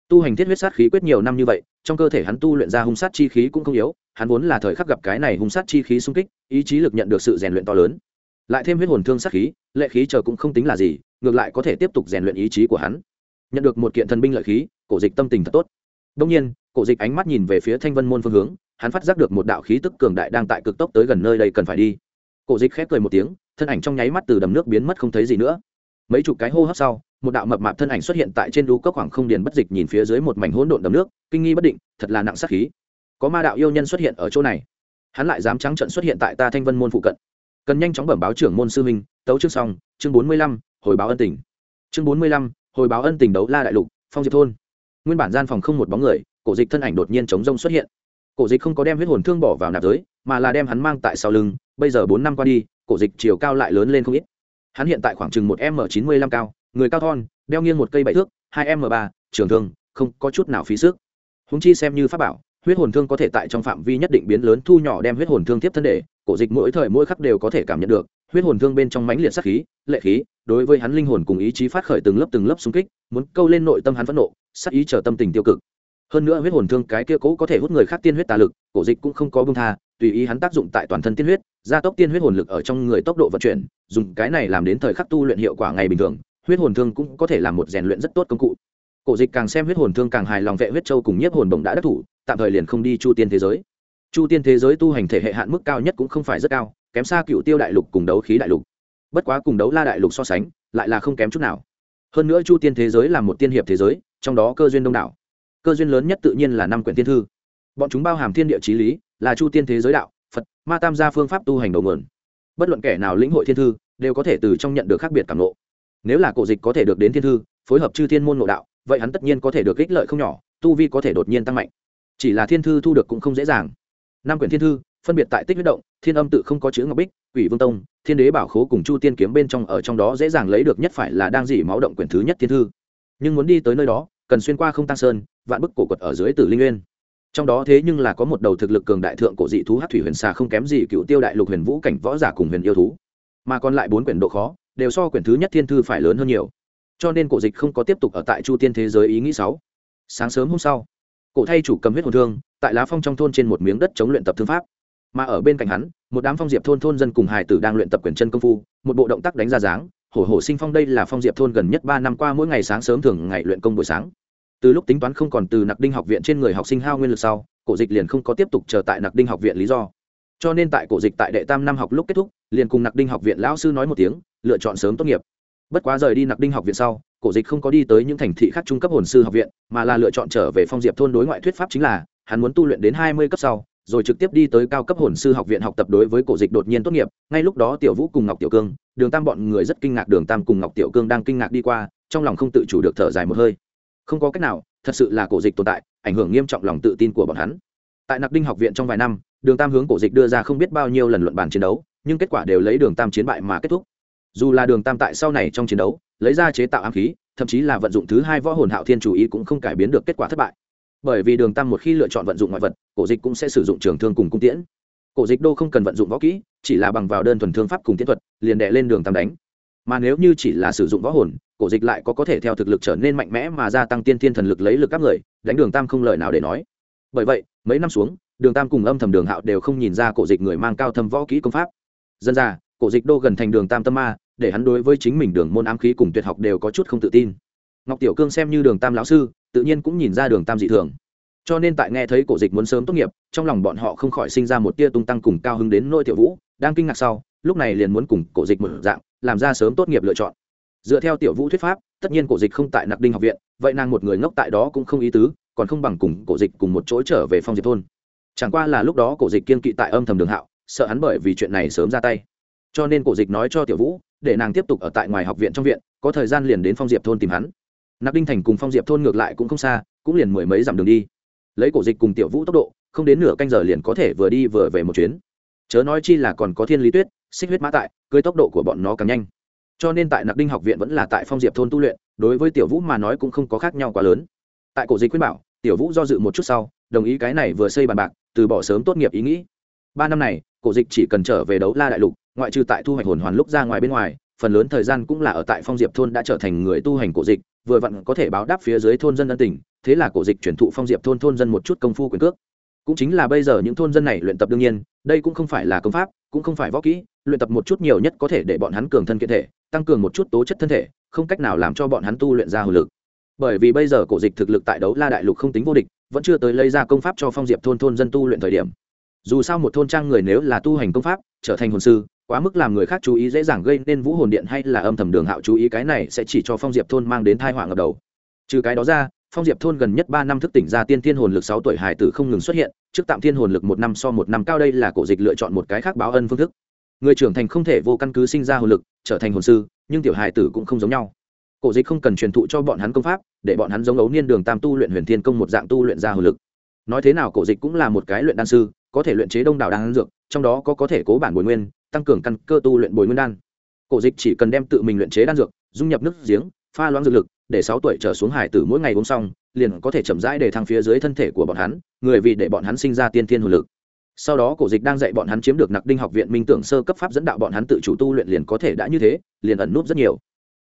Tu hành thiết huyết sát khí quyết nhiều năm như vậy, trong cơ thể hắn tu luyện ra hung sát chi khí cũng không yếu, hắn vốn là thời khắc gặp cái này hung sát chi khí sung kích, ý chí lực nhận được sự rèn luyện to lớn lại thêm huyết hồn thương sát khí, lệ khí chờ cũng không tính là gì, ngược lại có thể tiếp tục rèn luyện ý chí của hắn. Nhận được một kiện thần binh lợi khí, cổ dịch tâm tình thật tốt. Đông nhiên, cổ dịch ánh mắt nhìn về phía thanh vân môn phương hướng, hắn phát giác được một đạo khí tức cường đại đang tại cực tốc tới gần nơi đây cần phải đi. Cổ dịch khép cười một tiếng, thân ảnh trong nháy mắt từ đầm nước biến mất không thấy gì nữa. Mấy chục cái hô hấp sau, một đạo mập mạp thân ảnh xuất hiện tại trên đu cốc khoảng không điền bất dịch nhìn phía dưới một mảnh hỗn độn đầm nước, kinh nghi bất định, thật là nặng sát khí. Có ma đạo yêu nhân xuất hiện ở chỗ này. Hắn lại dám trắng trận xuất hiện tại ta thanh vân môn phụ cận cần nhanh chóng bẩm báo trưởng môn sư minh tấu chương xong, chương bốn mươi lăm, hồi báo ân tình. Chương bốn mươi lăm, hồi báo ân tình đấu la đại lục, phong diệp thôn. Nguyên bản gian phòng không một bóng người, cổ dịch thân ảnh đột nhiên chống rông xuất hiện. Cổ dịch không có đem huyết hồn thương bỏ vào nạp giới, mà là đem hắn mang tại sau lưng, bây giờ bốn năm qua đi, cổ dịch chiều cao lại lớn lên không ít. Hắn hiện tại khoảng chừng một m chín mươi lăm cao, người cao thon, đeo nghiêng một cây bảy thước, hai m ba, trường thương, không có chút nào phí sức. Húng chi xem như pháp bảo huyết hồn thương có thể tại trong phạm vi nhất định biến lớn thu nhỏ đem huyết hồn thương tiếp thân để, cổ dịch mỗi thời mỗi khắc đều có thể cảm nhận được, huyết hồn thương bên trong mãnh liệt sát khí, lệ khí, đối với hắn linh hồn cùng ý chí phát khởi từng lớp từng lớp xung kích, muốn câu lên nội tâm hắn phẫn nộ, sát ý chờ tâm tình tiêu cực. Hơn nữa huyết hồn thương cái kia cố có thể hút người khác tiên huyết tà lực, cổ dịch cũng không có bông tha, tùy ý hắn tác dụng tại toàn thân tiên huyết, gia tốc tiên huyết hồn lực ở trong người tốc độ vận chuyển, dùng cái này làm đến thời khắc tu luyện hiệu quả ngày bình thường, huyết hồn thương cũng có thể là một rèn luyện rất tốt công cụ. Cổ dịch càng xem huyết hồn thương càng hài lòng vệ huyết châu cùng nhiếp hồn bổng đã đắc thủ tạm thời liền không đi chu tiên thế giới. Chu tiên thế giới tu hành thể hệ hạn mức cao nhất cũng không phải rất cao, kém xa cựu tiêu đại lục cùng đấu khí đại lục. Bất quá cùng đấu la đại lục so sánh, lại là không kém chút nào. Hơn nữa chu tiên thế giới là một tiên hiệp thế giới, trong đó cơ duyên đông đảo. Cơ duyên lớn nhất tự nhiên là năm quyển tiên thư. Bọn chúng bao hàm thiên địa t r í lý, là chu tiên thế giới đạo, phật, ma tam gia phương pháp tu hành đầu nguồn. Bất luận kẻ nào lĩnh hội thiên thư, đều có thể từ trong nhận được khác biệt cảm lộ nếu là cổ dịch có thể được đến thiên thư, phối hợp chư thiên môn nội đạo, vậy hắn tất nhiên có thể được ích lợi không nhỏ, tu vi có thể đột nhiên tăng mạnh chỉ là thiên thư thu được cũng không dễ dàng. Năm quyển thiên thư, phân biệt tại tích huyết động, thiên âm tự không có chữ ngọc bích, quỷ vương tông, thiên đế bảo khố cùng chu tiên kiếm bên trong ở trong đó dễ dàng lấy được nhất phải là đang dỉ máu động quyển thứ nhất thiên thư. Nhưng muốn đi tới nơi đó, cần xuyên qua không tăng sơn, vạn bức cổ quật ở dưới tử linh nguyên. Trong đó thế nhưng là có một đầu thực lực cường đại thượng cổ dị thú hát thủy huyền xà không kém gì cựu tiêu đại lục huyền vũ cảnh võ giả cùng huyền yêu thú. Mà còn lại bốn quyển độ khó, đều so quyển thứ nhất thiên thư phải lớn hơn nhiều. Cho nên cổ dịch không có tiếp tục ở tại chu tiên thế giới ý nghĩ sáu. Sáng sớm hôm sau cổ thay chủ cầm huyết hồn thương, tại lá phong trong thôn trên một miếng đất chống luyện tập thương pháp. Mà ở bên cạnh hắn, một đám phong diệp thôn thôn dân cùng hài tử đang luyện tập quyền chân công phu, một bộ động tác đánh ra dáng, hổ hổ sinh phong đây là phong diệp thôn gần nhất ba năm qua mỗi ngày sáng sớm thường ngày luyện công buổi sáng. Từ lúc tính toán không còn từ nặc đinh học viện trên người học sinh hao nguyên lực sau, cổ dịch liền không có tiếp tục chờ tại nặc đinh học viện lý do. Cho nên tại cổ dịch tại đệ tam năm học lúc kết thúc, liền cùng nặc đinh học viện lão sư nói một tiếng, lựa chọn sớm tốt nghiệp. Bất quá rời đi nặc đinh học viện sau cổ dịch không có đi tới những thành thị khác trung cấp hồn sư học viện, mà là lựa chọn trở về phong diệp thôn đối ngoại thuyết pháp chính là, hắn muốn tu luyện đến hai mươi cấp sau, rồi trực tiếp đi tới cao cấp hồn sư học viện học tập đối với cổ dịch đột nhiên tốt nghiệp. Ngay lúc đó tiểu vũ cùng ngọc tiểu cương, đường tam bọn người rất kinh ngạc, đường tam cùng ngọc tiểu cương đang kinh ngạc đi qua, trong lòng không tự chủ được thở dài một hơi. Không có cách nào, thật sự là cổ dịch tồn tại, ảnh hưởng nghiêm trọng lòng tự tin của bọn hắn. Tại nặc đinh học viện trong vài năm, đường tam hướng cổ dịch đưa ra không biết bao nhiêu lần luận bàn chiến đấu, nhưng kết quả đều lấy đường tam chiến bại mà kết thúc. Dù là đường tam tại sau này trong chiến đấu lấy ra chế tạo ám khí, thậm chí là vận dụng thứ hai võ hồn hạo thiên chủ ý cũng không cải biến được kết quả thất bại. Bởi vì đường tam một khi lựa chọn vận dụng ngoại vật, cổ dịch cũng sẽ sử dụng trường thương cùng cung tiễn. Cổ dịch đô không cần vận dụng võ kỹ, chỉ là bằng vào đơn thuần thương pháp cùng tiến thuật, liền đệ lên đường tam đánh. Mà nếu như chỉ là sử dụng võ hồn, cổ dịch lại có có thể theo thực lực trở nên mạnh mẽ mà gia tăng tiên thiên thần lực lấy lực các người, đánh đường tam không lời nào để nói. Bởi vậy, mấy năm xuống, đường tam cùng âm thầm đường hạo đều không nhìn ra cổ dịch người mang cao thâm võ kỹ công pháp. Dân ra, cổ dịch đô gần thành đường tam tâm ma để hắn đối với chính mình đường môn ám khí cùng tuyệt học đều có chút không tự tin. Ngọc tiểu cương xem như đường tam lão sư, tự nhiên cũng nhìn ra đường tam dị thường. Cho nên tại nghe thấy cổ dịch muốn sớm tốt nghiệp, trong lòng bọn họ không khỏi sinh ra một tia tung tăng cùng cao hứng đến nỗi tiểu vũ, đang kinh ngạc sau, lúc này liền muốn cùng cổ dịch một dạng, làm ra sớm tốt nghiệp lựa chọn. Dựa theo tiểu vũ thuyết pháp, tất nhiên cổ dịch không tại nặc đinh học viện, vậy nàng một người ngốc tại đó cũng không ý tứ, còn không bằng cùng cổ dịch cùng một chỗ trở về phong diệp thôn. Chẳng qua là lúc đó cổ dịch kiên kỵ tại âm thầm đường hạo, sợ hắn bởi vì chuyện này sớm ra tay. Cho nên cổ dịch nói cho tiểu vũ để nàng tiếp tục ở tại ngoài học viện trong viện, có thời gian liền đến phong diệp thôn tìm hắn. Nặc đinh thành cùng phong diệp thôn ngược lại cũng không xa, cũng liền mười mấy dặm đường đi. Lấy cổ dịch cùng tiểu vũ tốc độ, không đến nửa canh giờ liền có thể vừa đi vừa về một chuyến. Chớ nói chi là còn có thiên lý tuyết, xích huyết mã tại, cưới tốc độ của bọn nó càng nhanh. Cho nên tại nặc đinh học viện vẫn là tại phong diệp thôn tu luyện, đối với tiểu vũ mà nói cũng không có khác nhau quá lớn. Tại cổ dịch khuyên bảo, tiểu vũ do dự một chút sau, đồng ý cái này vừa xây bàn bạc, từ bỏ sớm tốt nghiệp ý nghĩ. Ba năm này, cổ dịch chỉ cần trở về đấu la đại lục ngoại trừ tại thu hoạch hồn hoàn lúc ra ngoài bên ngoài, phần lớn thời gian cũng là ở tại phong diệp thôn đã trở thành người tu hành cổ dịch, vừa vặn có thể báo đáp phía dưới thôn dân ân tình, thế là cổ dịch chuyển thụ phong diệp thôn thôn dân một chút công phu quyền cước. Cũng chính là bây giờ những thôn dân này luyện tập đương nhiên, đây cũng không phải là công pháp, cũng không phải võ kỹ, luyện tập một chút nhiều nhất có thể để bọn hắn cường thân kiện thể, tăng cường một chút tố chất thân thể, không cách nào làm cho bọn hắn tu luyện ra hồ lực. Bởi vì bây giờ cổ dịch thực lực tại đấu la đại lục không tính vô địch, vẫn chưa tới lấy ra công pháp cho phong diệp thôn thôn dân tu luyện thời điểm. Dù sao một thôn trang người nếu là tu hành công pháp, trở thành hồn sư quá mức làm người khác chú ý dễ dàng gây nên vũ hồn điện hay là âm thầm đường hạo chú ý cái này sẽ chỉ cho phong diệp thôn mang đến thai họa ngập đầu. Trừ cái đó ra, phong diệp thôn gần nhất ba năm thức tỉnh ra tiên thiên hồn lực sáu tuổi hải tử không ngừng xuất hiện, trước tạm thiên hồn lực một năm so một năm cao đây là cổ dịch lựa chọn một cái khác báo ân phương thức. Người trưởng thành không thể vô căn cứ sinh ra hồn lực, trở thành hồn sư, nhưng tiểu hải tử cũng không giống nhau. Cổ dịch không cần truyền thụ cho bọn hắn công pháp, để bọn hắn giống ấu niên đường tam tu luyện huyền thiên công một dạng tu luyện ra hồn lực. Nói thế nào cổ dịch cũng là một cái luyện đan sư, có thể luyện chế đông đảo đan dược, trong đó có có thể cố bản bồi nguyên tăng cường căn cơ tu luyện bồi nguyên đan. Cổ dịch chỉ cần đem tự mình luyện chế đan dược, dung nhập nước giếng, pha loãng dược lực, để sáu tuổi trở xuống hải tử mỗi ngày uống xong, liền có thể chậm rãi để thăng phía dưới thân thể của bọn hắn, người vì để bọn hắn sinh ra tiên thiên hồn lực. Sau đó cổ dịch đang dạy bọn hắn chiếm được nặc đinh học viện minh tưởng sơ cấp pháp dẫn đạo bọn hắn tự chủ tu luyện liền có thể đã như thế, liền ẩn núp rất nhiều.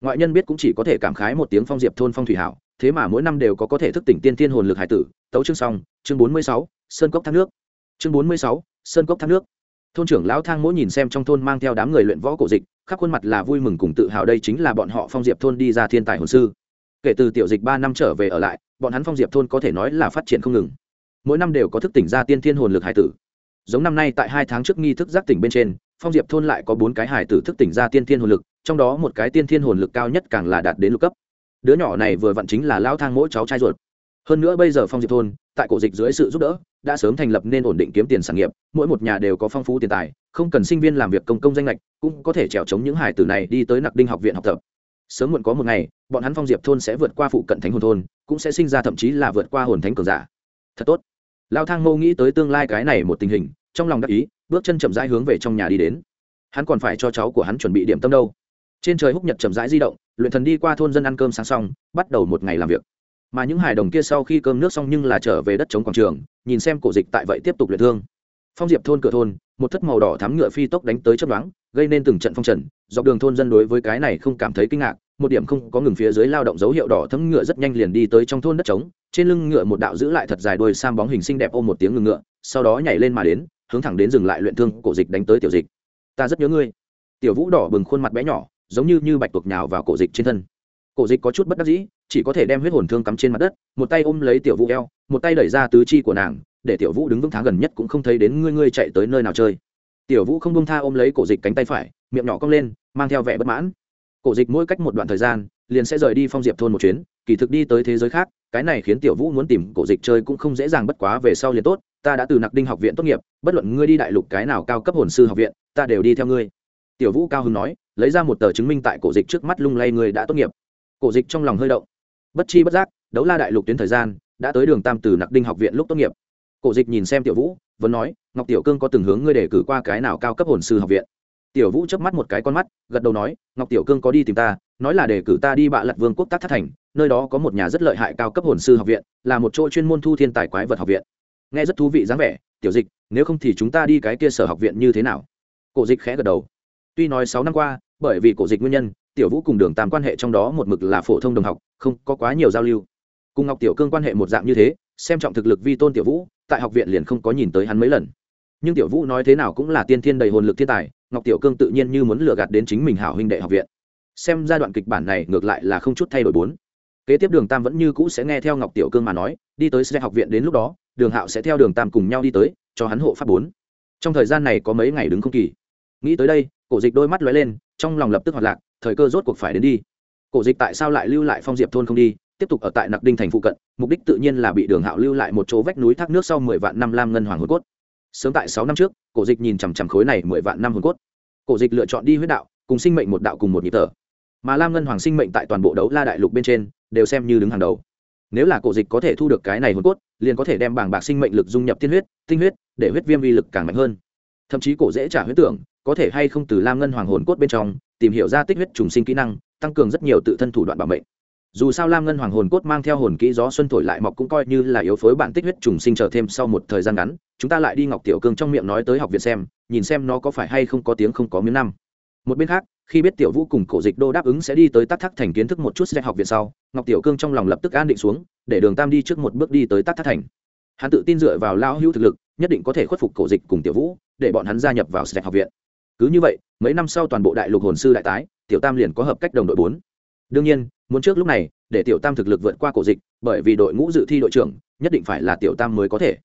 Ngoại nhân biết cũng chỉ có thể cảm khái một tiếng phong diệp thôn phong thủy hảo, thế mà mỗi năm đều có có thể thức tỉnh tiên thiên hồn lực hải tử. Tấu chương xong, chương bốn mươi sáu, sơn cốc thác nước. Chương bốn mươi sáu, sơn cốc thác nước thôn trưởng lão thang mỗi nhìn xem trong thôn mang theo đám người luyện võ cổ dịch, khắp khuôn mặt là vui mừng cùng tự hào đây chính là bọn họ phong diệp thôn đi ra thiên tài hồn sư. Kể từ tiểu dịch ba năm trở về ở lại, bọn hắn phong diệp thôn có thể nói là phát triển không ngừng. Mỗi năm đều có thức tỉnh ra tiên thiên hồn lực hải tử. Giống năm nay tại hai tháng trước nghi thức giác tỉnh bên trên, phong diệp thôn lại có bốn cái hải tử thức tỉnh ra tiên thiên hồn lực, trong đó một cái tiên thiên hồn lực cao nhất càng là đạt đến lục cấp. Đứa nhỏ này vừa vặn chính là lão thang mỗi cháu trai ruột. Hơn nữa bây giờ phong diệp thôn, tại cổ dịch dưới sự giúp đỡ đã sớm thành lập nên ổn định kiếm tiền sản nghiệp, mỗi một nhà đều có phong phú tiền tài, không cần sinh viên làm việc công công danh lệch, cũng có thể trèo chống những hải tử này đi tới nặc đinh học viện học tập. Sớm muộn có một ngày, bọn hắn phong diệp thôn sẽ vượt qua phụ cận thánh hồn thôn, cũng sẽ sinh ra thậm chí là vượt qua hồn thánh cường giả. Thật tốt. Lao thang mâu nghĩ tới tương lai cái này một tình hình, trong lòng đắc ý, bước chân chậm rãi hướng về trong nhà đi đến. Hắn còn phải cho cháu của hắn chuẩn bị điểm tâm đâu. Trên trời húc nhật chậm rãi di động, luyện thần đi qua thôn dân ăn cơm sáng xong, bắt đầu một ngày làm việc mà những hài đồng kia sau khi cơm nước xong nhưng là trở về đất chống quảng trường, nhìn xem cổ dịch tại vậy tiếp tục luyện thương. Phong diệp thôn cửa thôn, một thất màu đỏ thắm ngựa phi tốc đánh tới chấp đoán gây nên từng trận phong trần, dọc đường thôn dân đối với cái này không cảm thấy kinh ngạc, một điểm không có ngừng phía dưới lao động dấu hiệu đỏ thấm ngựa rất nhanh liền đi tới trong thôn đất trống, trên lưng ngựa một đạo giữ lại thật dài đuôi sam bóng hình xinh đẹp ôm một tiếng ngừng ngựa, sau đó nhảy lên mà đến, hướng thẳng đến dừng lại luyện thương cổ dịch đánh tới tiểu dịch. Ta rất nhớ ngươi. Tiểu vũ đỏ bừng khuôn mặt bé nhỏ, giống như như bạch tuộc nhào vào cổ dịch trên thân. Cổ dịch có chút bất đắc dĩ chỉ có thể đem huyết hồn thương cắm trên mặt đất, một tay ôm lấy tiểu vũ eo, một tay đẩy ra tứ chi của nàng, để tiểu vũ đứng vững tháng gần nhất cũng không thấy đến ngươi ngươi chạy tới nơi nào chơi. Tiểu vũ không bông tha ôm lấy cổ dịch cánh tay phải, miệng nhỏ cong lên, mang theo vẻ bất mãn. Cổ dịch mỗi cách một đoạn thời gian, liền sẽ rời đi phong diệp thôn một chuyến, kỳ thực đi tới thế giới khác, cái này khiến tiểu vũ muốn tìm cổ dịch chơi cũng không dễ dàng bất quá về sau liền tốt, ta đã từ nặc đinh học viện tốt nghiệp, bất luận ngươi đi đại lục cái nào cao cấp hồn sư học viện, ta đều đi theo ngươi. Tiểu vũ cao hưng nói, lấy ra một tờ chứng minh tại cổ dịch trước mắt lung lay người đã tốt nghiệp. Cổ dịch trong lòng hơi động bất chi bất giác, đấu la đại lục tuyến thời gian đã tới đường tam từ nặc đinh học viện lúc tốt nghiệp. Cổ dịch nhìn xem tiểu vũ, vẫn nói, ngọc tiểu cương có từng hướng ngươi để cử qua cái nào cao cấp hồn sư học viện? Tiểu vũ chớp mắt một cái con mắt, gật đầu nói, ngọc tiểu cương có đi tìm ta, nói là để cử ta đi bạ lặt vương quốc tác thất thành, nơi đó có một nhà rất lợi hại cao cấp hồn sư học viện, là một chỗ chuyên môn thu thiên tài quái vật học viện. Nghe rất thú vị dáng vẻ, tiểu dịch, nếu không thì chúng ta đi cái kia sở học viện như thế nào? Cổ dịch khẽ gật đầu. Tuy nói sáu năm qua, bởi vì cổ dịch nguyên nhân tiểu vũ cùng đường tam quan hệ trong đó một mực là phổ thông đồng học, không có quá nhiều giao lưu. Cùng ngọc tiểu cương quan hệ một dạng như thế, xem trọng thực lực vi tôn tiểu vũ, tại học viện liền không có nhìn tới hắn mấy lần. Nhưng tiểu vũ nói thế nào cũng là tiên thiên đầy hồn lực thiên tài, ngọc tiểu cương tự nhiên như muốn lừa gạt đến chính mình hảo huynh đệ học viện. Xem giai đoạn kịch bản này ngược lại là không chút thay đổi bốn. Kế tiếp đường tam vẫn như cũ sẽ nghe theo ngọc tiểu cương mà nói, đi tới sẽ học viện đến lúc đó, đường hạo sẽ theo đường tam cùng nhau đi tới, cho hắn hộ pháp bốn. Trong thời gian này có mấy ngày đứng không kỳ. Nghĩ tới đây, cổ dịch đôi mắt lóe lên, trong lòng lập tức hoạt lạc thời cơ rốt cuộc phải đến đi. Cổ dịch tại sao lại lưu lại phong diệp thôn không đi, tiếp tục ở tại nặc đinh thành phụ cận, mục đích tự nhiên là bị đường hạo lưu lại một chỗ vách núi thác nước sau mười vạn năm lam ngân hoàng hồn cốt. Sớm tại sáu năm trước, cổ dịch nhìn chằm chằm khối này mười vạn năm hồn cốt. Cổ dịch lựa chọn đi huyết đạo, cùng sinh mệnh một đạo cùng một nhịp thở. Mà lam ngân hoàng sinh mệnh tại toàn bộ đấu la đại lục bên trên, đều xem như đứng hàng đầu. Nếu là cổ dịch có thể thu được cái này hồn cốt, liền có thể đem bảng bạc sinh mệnh lực dung nhập tiên huyết, tinh huyết, để huyết viêm vi lực càng mạnh hơn. Thậm chí cổ dễ trả huyết tưởng, có thể hay không từ lam ngân hoàng hồn cốt bên trong tìm hiểu ra tích huyết trùng sinh kỹ năng, tăng cường rất nhiều tự thân thủ đoạn bảo mệnh. Dù sao lam ngân hoàng hồn cốt mang theo hồn kỹ gió xuân thổi lại mọc cũng coi như là yếu phối bản tích huyết trùng sinh chờ thêm sau một thời gian ngắn, chúng ta lại đi ngọc tiểu cương trong miệng nói tới học viện xem, nhìn xem nó có phải hay không có tiếng không có miếng năm. Một bên khác, khi biết tiểu vũ cùng cổ dịch đô đáp ứng sẽ đi tới tắc thác thành kiến thức một chút sẽ học viện sau, ngọc tiểu cương trong lòng lập tức an định xuống, để đường tam đi trước một bước đi tới tắc thác thành. Hắn tự tin dựa vào lao hữu thực lực, nhất định có thể khuất phục cổ dịch cùng tiểu vũ, để bọn hắn gia nhập vào sẽ học viện cứ như vậy, mấy năm sau toàn bộ đại lục hồn sư đại tái, tiểu tam liền có hợp cách đồng đội bốn. Đương nhiên, muốn trước lúc này, để tiểu tam thực lực vượt qua cổ dịch, bởi vì đội ngũ dự thi đội trưởng, nhất định phải là tiểu tam mới có thể.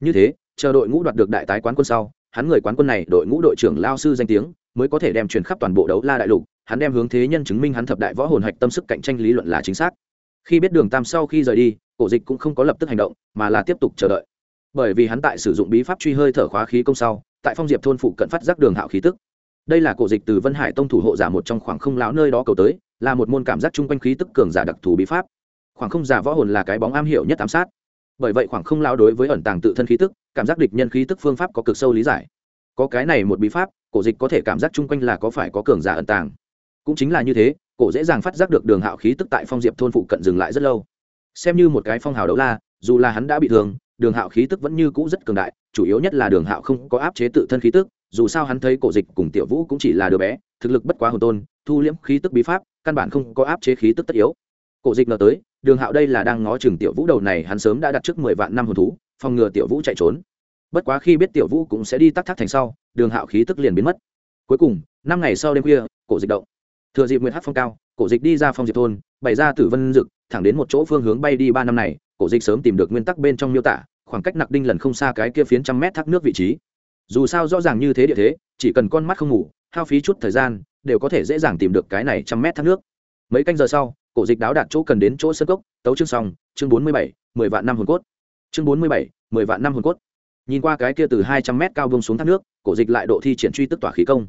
Như thế, chờ đội ngũ đoạt được đại tái quán quân sau, hắn người quán quân này đội ngũ đội trưởng lao sư danh tiếng, mới có thể đem truyền khắp toàn bộ đấu la đại lục, hắn đem hướng thế nhân chứng minh hắn thập đại võ hồn hạch tâm sức cạnh tranh lý luận là chính xác. Khi biết đường tam sau khi rời đi, cổ dịch cũng không có lập tức hành động, mà là tiếp tục chờ đợi bởi vì hắn tại sử dụng bí pháp truy hơi thở khóa khí công sau, tại phong diệp thôn phụ cận phát giác đường hạo khí tức. Đây là cổ dịch từ vân hải tông thủ hộ giả một trong khoảng không láo nơi đó cầu tới, là một môn cảm giác chung quanh khí tức cường giả đặc thù bí pháp. Khoảng không giả võ hồn là cái bóng am hiểu nhất ám sát. Bởi vậy khoảng không lao đối với ẩn tàng tự thân khí tức, cảm giác địch nhân khí tức phương pháp có cực sâu lý giải. Có cái này một bí pháp, cổ dịch có thể cảm giác chung quanh là có phải có cường giả ẩn tàng. Cũng chính là như thế, cổ dễ dàng phát giác được đường hạo khí tức tại phong diệp thôn phụ cận dừng lại rất lâu. Xem như một cái phong hào đấu la, dù là hắn đã bị thương đường hạo khí tức vẫn như cũ rất cường đại, chủ yếu nhất là đường hạo không có áp chế tự thân khí tức, dù sao hắn thấy cổ dịch cùng tiểu vũ cũng chỉ là đứa bé, thực lực bất quá hồn tôn, thu liễm khí tức bí pháp, căn bản không có áp chế khí tức tất yếu. Cổ dịch ngờ tới, đường hạo đây là đang ngó chừng tiểu vũ đầu này, hắn sớm đã đặt trước mười vạn năm hồn thú, phòng ngừa tiểu vũ chạy trốn. Bất quá khi biết tiểu vũ cũng sẽ đi tắc thác thành sau, đường hạo khí tức liền biến mất. Cuối cùng, năm ngày sau đêm khuya, cổ dịch động. Thừa dịp nguyện hát phong cao, cổ dịch đi ra phong diệp thôn, bày ra tử vân dực thẳng đến một chỗ phương hướng bay đi ba năm này, cổ dịch sớm tìm được nguyên tắc bên trong miêu tả khoảng cách nặc đinh lần không xa cái kia phiến trăm mét thác nước vị trí. Dù sao rõ ràng như thế địa thế, chỉ cần con mắt không ngủ, hao phí chút thời gian, đều có thể dễ dàng tìm được cái này trăm mét thác nước. Mấy canh giờ sau, cổ dịch đáo đạt chỗ cần đến chỗ sân cốc, tấu chương xong, chương bốn mươi bảy, mười vạn năm hồn cốt. Chương bốn mươi bảy, mười vạn năm hồn cốt. Nhìn qua cái kia từ hai trăm mét cao bông xuống thác nước, cổ dịch lại độ thi triển truy tức tỏa khí công.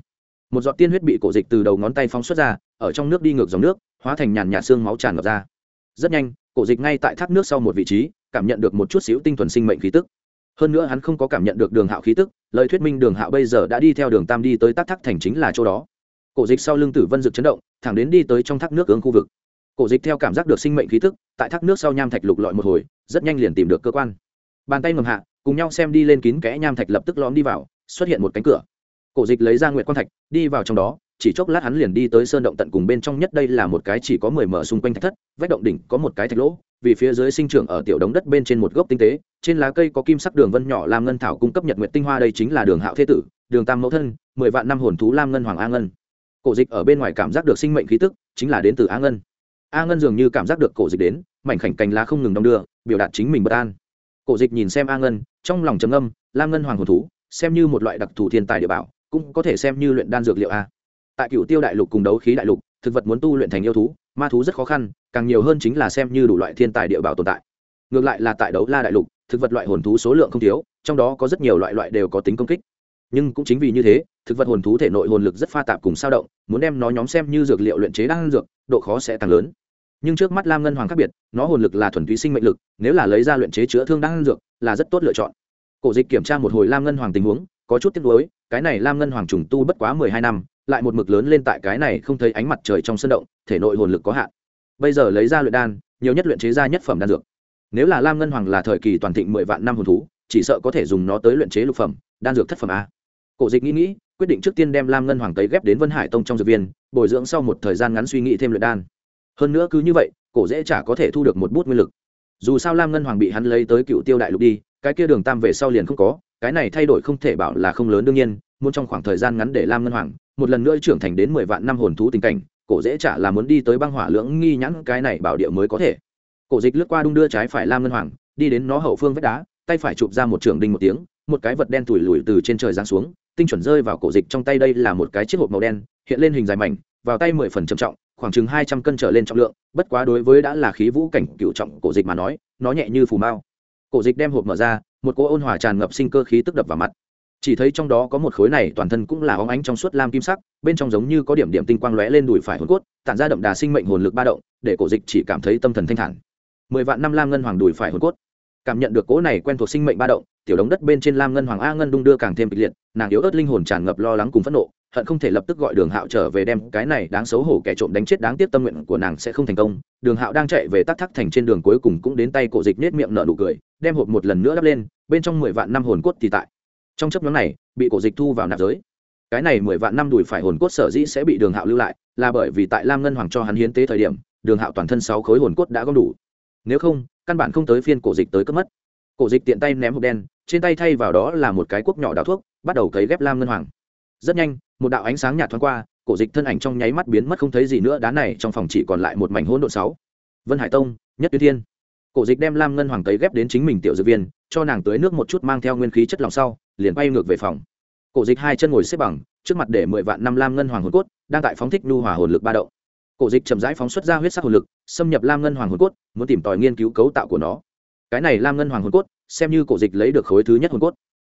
Một giọt tiên huyết bị cổ dịch từ đầu ngón tay phóng xuất ra, ở trong nước đi ngược dòng nước, hóa thành nhàn nhạt xương máu tràn ngập ra. Rất nhanh cổ dịch ngay tại thác nước sau một vị trí, cảm nhận được một chút xíu tinh thuần sinh mệnh khí tức. Hơn nữa hắn không có cảm nhận được đường hạo khí tức, lời thuyết minh đường hạo bây giờ đã đi theo đường tam đi tới tác thác thành chính là chỗ đó. Cổ dịch sau lưng tử vân dực chấn động, thẳng đến đi tới trong thác nước ứng khu vực. Cổ dịch theo cảm giác được sinh mệnh khí tức, tại thác nước sau nham thạch lục lọi một hồi, rất nhanh liền tìm được cơ quan. Bàn tay ngầm hạ, cùng nhau xem đi lên kín kẽ nham thạch lập tức lõm đi vào, xuất hiện một cánh cửa. Cổ dịch lấy ra nguyệt quang thạch, đi vào trong đó chỉ chốc lát hắn liền đi tới sơn động tận cùng bên trong nhất đây là một cái chỉ có mười mở xung quanh thạch thất, vách động đỉnh có một cái thạch lỗ, vì phía dưới sinh trưởng ở tiểu đống đất bên trên một gốc tinh tế, trên lá cây có kim sắc đường vân nhỏ làm ngân thảo cung cấp nhật nguyện tinh hoa đây chính là đường hạo thế tử, đường tam mẫu thân, mười vạn năm hồn thú lam ngân hoàng a ngân. Cổ dịch ở bên ngoài cảm giác được sinh mệnh khí tức, chính là đến từ a ngân. A ngân dường như cảm giác được cổ dịch đến, mảnh khảnh cành lá không ngừng đong đưa, biểu đạt chính mình bất an. Cổ dịch nhìn xem a ngân, trong lòng trầm âm lam ngân hoàng hồn thú, xem như một loại đặc thù thiên tài địa bảo, cũng có thể xem như luyện đan dược liệu a tại cựu tiêu đại lục cùng đấu khí đại lục, thực vật muốn tu luyện thành yêu thú, ma thú rất khó khăn, càng nhiều hơn chính là xem như đủ loại thiên tài địa bảo tồn tại. Ngược lại là tại đấu la đại lục, thực vật loại hồn thú số lượng không thiếu, trong đó có rất nhiều loại loại đều có tính công kích. Nhưng cũng chính vì như thế, thực vật hồn thú thể nội hồn lực rất pha tạp cùng sao động, muốn đem nó nhóm xem như dược liệu luyện chế đang dược, độ khó sẽ càng lớn. Nhưng trước mắt lam ngân hoàng khác biệt, nó hồn lực là thuần túy sinh mệnh lực, nếu là lấy ra luyện chế chữa thương đang dược, là rất tốt lựa chọn. Cổ dịch kiểm tra một hồi lam ngân hoàng tình huống, có chút tiếc nuối, cái này lam ngân hoàng trùng tu bất quá mười hai năm lại một mực lớn lên tại cái này không thấy ánh mặt trời trong sân động, thể nội hồn lực có hạn. Bây giờ lấy ra luyện đan, nhiều nhất luyện chế ra nhất phẩm đan dược. Nếu là lam ngân hoàng là thời kỳ toàn thịnh mười vạn năm hồn thú, chỉ sợ có thể dùng nó tới luyện chế lục phẩm, đan dược thất phẩm a. Cổ dịch nghĩ nghĩ, quyết định trước tiên đem lam ngân hoàng tấy ghép đến vân hải tông trong dược viên, bồi dưỡng sau một thời gian ngắn suy nghĩ thêm luyện đan. Hơn nữa cứ như vậy, cổ dễ chả có thể thu được một bút nguyên lực. Dù sao lam ngân hoàng bị hắn lấy tới cựu tiêu đại lục đi, cái kia đường tam về sau liền không có, cái này thay đổi không thể bảo là không lớn đương nhiên, muốn trong khoảng thời gian ngắn để lam ngân hoàng một lần nữa trưởng thành đến mười vạn năm hồn thú tình cảnh, cổ dễ trả là muốn đi tới băng hỏa lưỡng nghi nhãn cái này bảo địa mới có thể. Cổ dịch lướt qua đung đưa trái phải lam ngân hoàng, đi đến nó hậu phương vách đá, tay phải chụp ra một trường đinh một tiếng, một cái vật đen tủi lùi từ trên trời giáng xuống, tinh chuẩn rơi vào cổ dịch trong tay đây là một cái chiếc hộp màu đen, hiện lên hình dài mảnh, vào tay mười phần trầm trọng, khoảng chừng hai trăm cân trở lên trọng lượng, bất quá đối với đã là khí vũ cảnh cựu trọng cổ dịch mà nói, nó nhẹ như phù mao. Cổ dịch đem hộp mở ra, một cỗ ôn hòa tràn ngập sinh cơ khí tức đập vào mặt chỉ thấy trong đó có một khối này toàn thân cũng là óng ánh trong suốt lam kim sắc, bên trong giống như có điểm điểm tinh quang lóe lên đùi phải hồn cốt, tản ra đậm đà sinh mệnh hồn lực ba động, để cổ dịch chỉ cảm thấy tâm thần thanh thản. Mười vạn năm lam ngân hoàng đùi phải hồn cốt. Cảm nhận được cỗ này quen thuộc sinh mệnh ba động, tiểu đống đất bên trên lam ngân hoàng a ngân đung đưa càng thêm kịch liệt, nàng yếu ớt linh hồn tràn ngập lo lắng cùng phẫn nộ, hận không thể lập tức gọi đường hạo trở về đem cái này đáng xấu hổ kẻ trộm đánh chết đáng tiếc tâm nguyện của nàng sẽ không thành công. Đường hạo đang chạy về tắc thắc thành trên đường cuối cùng cũng đến tay cổ dịch nết miệng nở nụ cười, đem hộp một lần nữa đắp lên, bên trong mười vạn năm hồn cốt thì tại trong chấp nhóm này, bị cổ dịch thu vào nạp giới. Cái này mười vạn năm đùi phải hồn cốt sở dĩ sẽ bị đường hạo lưu lại, là bởi vì tại lam ngân hoàng cho hắn hiến tế thời điểm, đường hạo toàn thân sáu khối hồn cốt đã gom đủ. Nếu không, căn bản không tới phiên cổ dịch tới cất mất. Cổ dịch tiện tay ném hộp đen, trên tay thay vào đó là một cái cuốc nhỏ đào thuốc, bắt đầu cấy ghép lam ngân hoàng. Rất nhanh, một đạo ánh sáng nhạt thoáng qua, cổ dịch thân ảnh trong nháy mắt biến mất không thấy gì nữa, đá này trong phòng chỉ còn lại một mảnh hỗn độ sáu. Vân hải tông, nhất tuyến thiên. Cổ dịch đem lam ngân hoàng cấy ghép đến chính mình tiểu dược viên, cho nàng tưới nước một chút mang theo nguyên khí chất lòng sau liền bay ngược về phòng. Cổ dịch hai chân ngồi xếp bằng, trước mặt để mười vạn năm lam ngân hoàng hồn cốt, đang tại phóng thích nhu hòa hồn lực ba động. Cổ dịch chậm rãi phóng xuất ra huyết sắc hồn lực, xâm nhập lam ngân hoàng hồn cốt, muốn tìm tòi nghiên cứu cấu tạo của nó. Cái này lam ngân hoàng hồn cốt, xem như cổ dịch lấy được khối thứ nhất hồn cốt.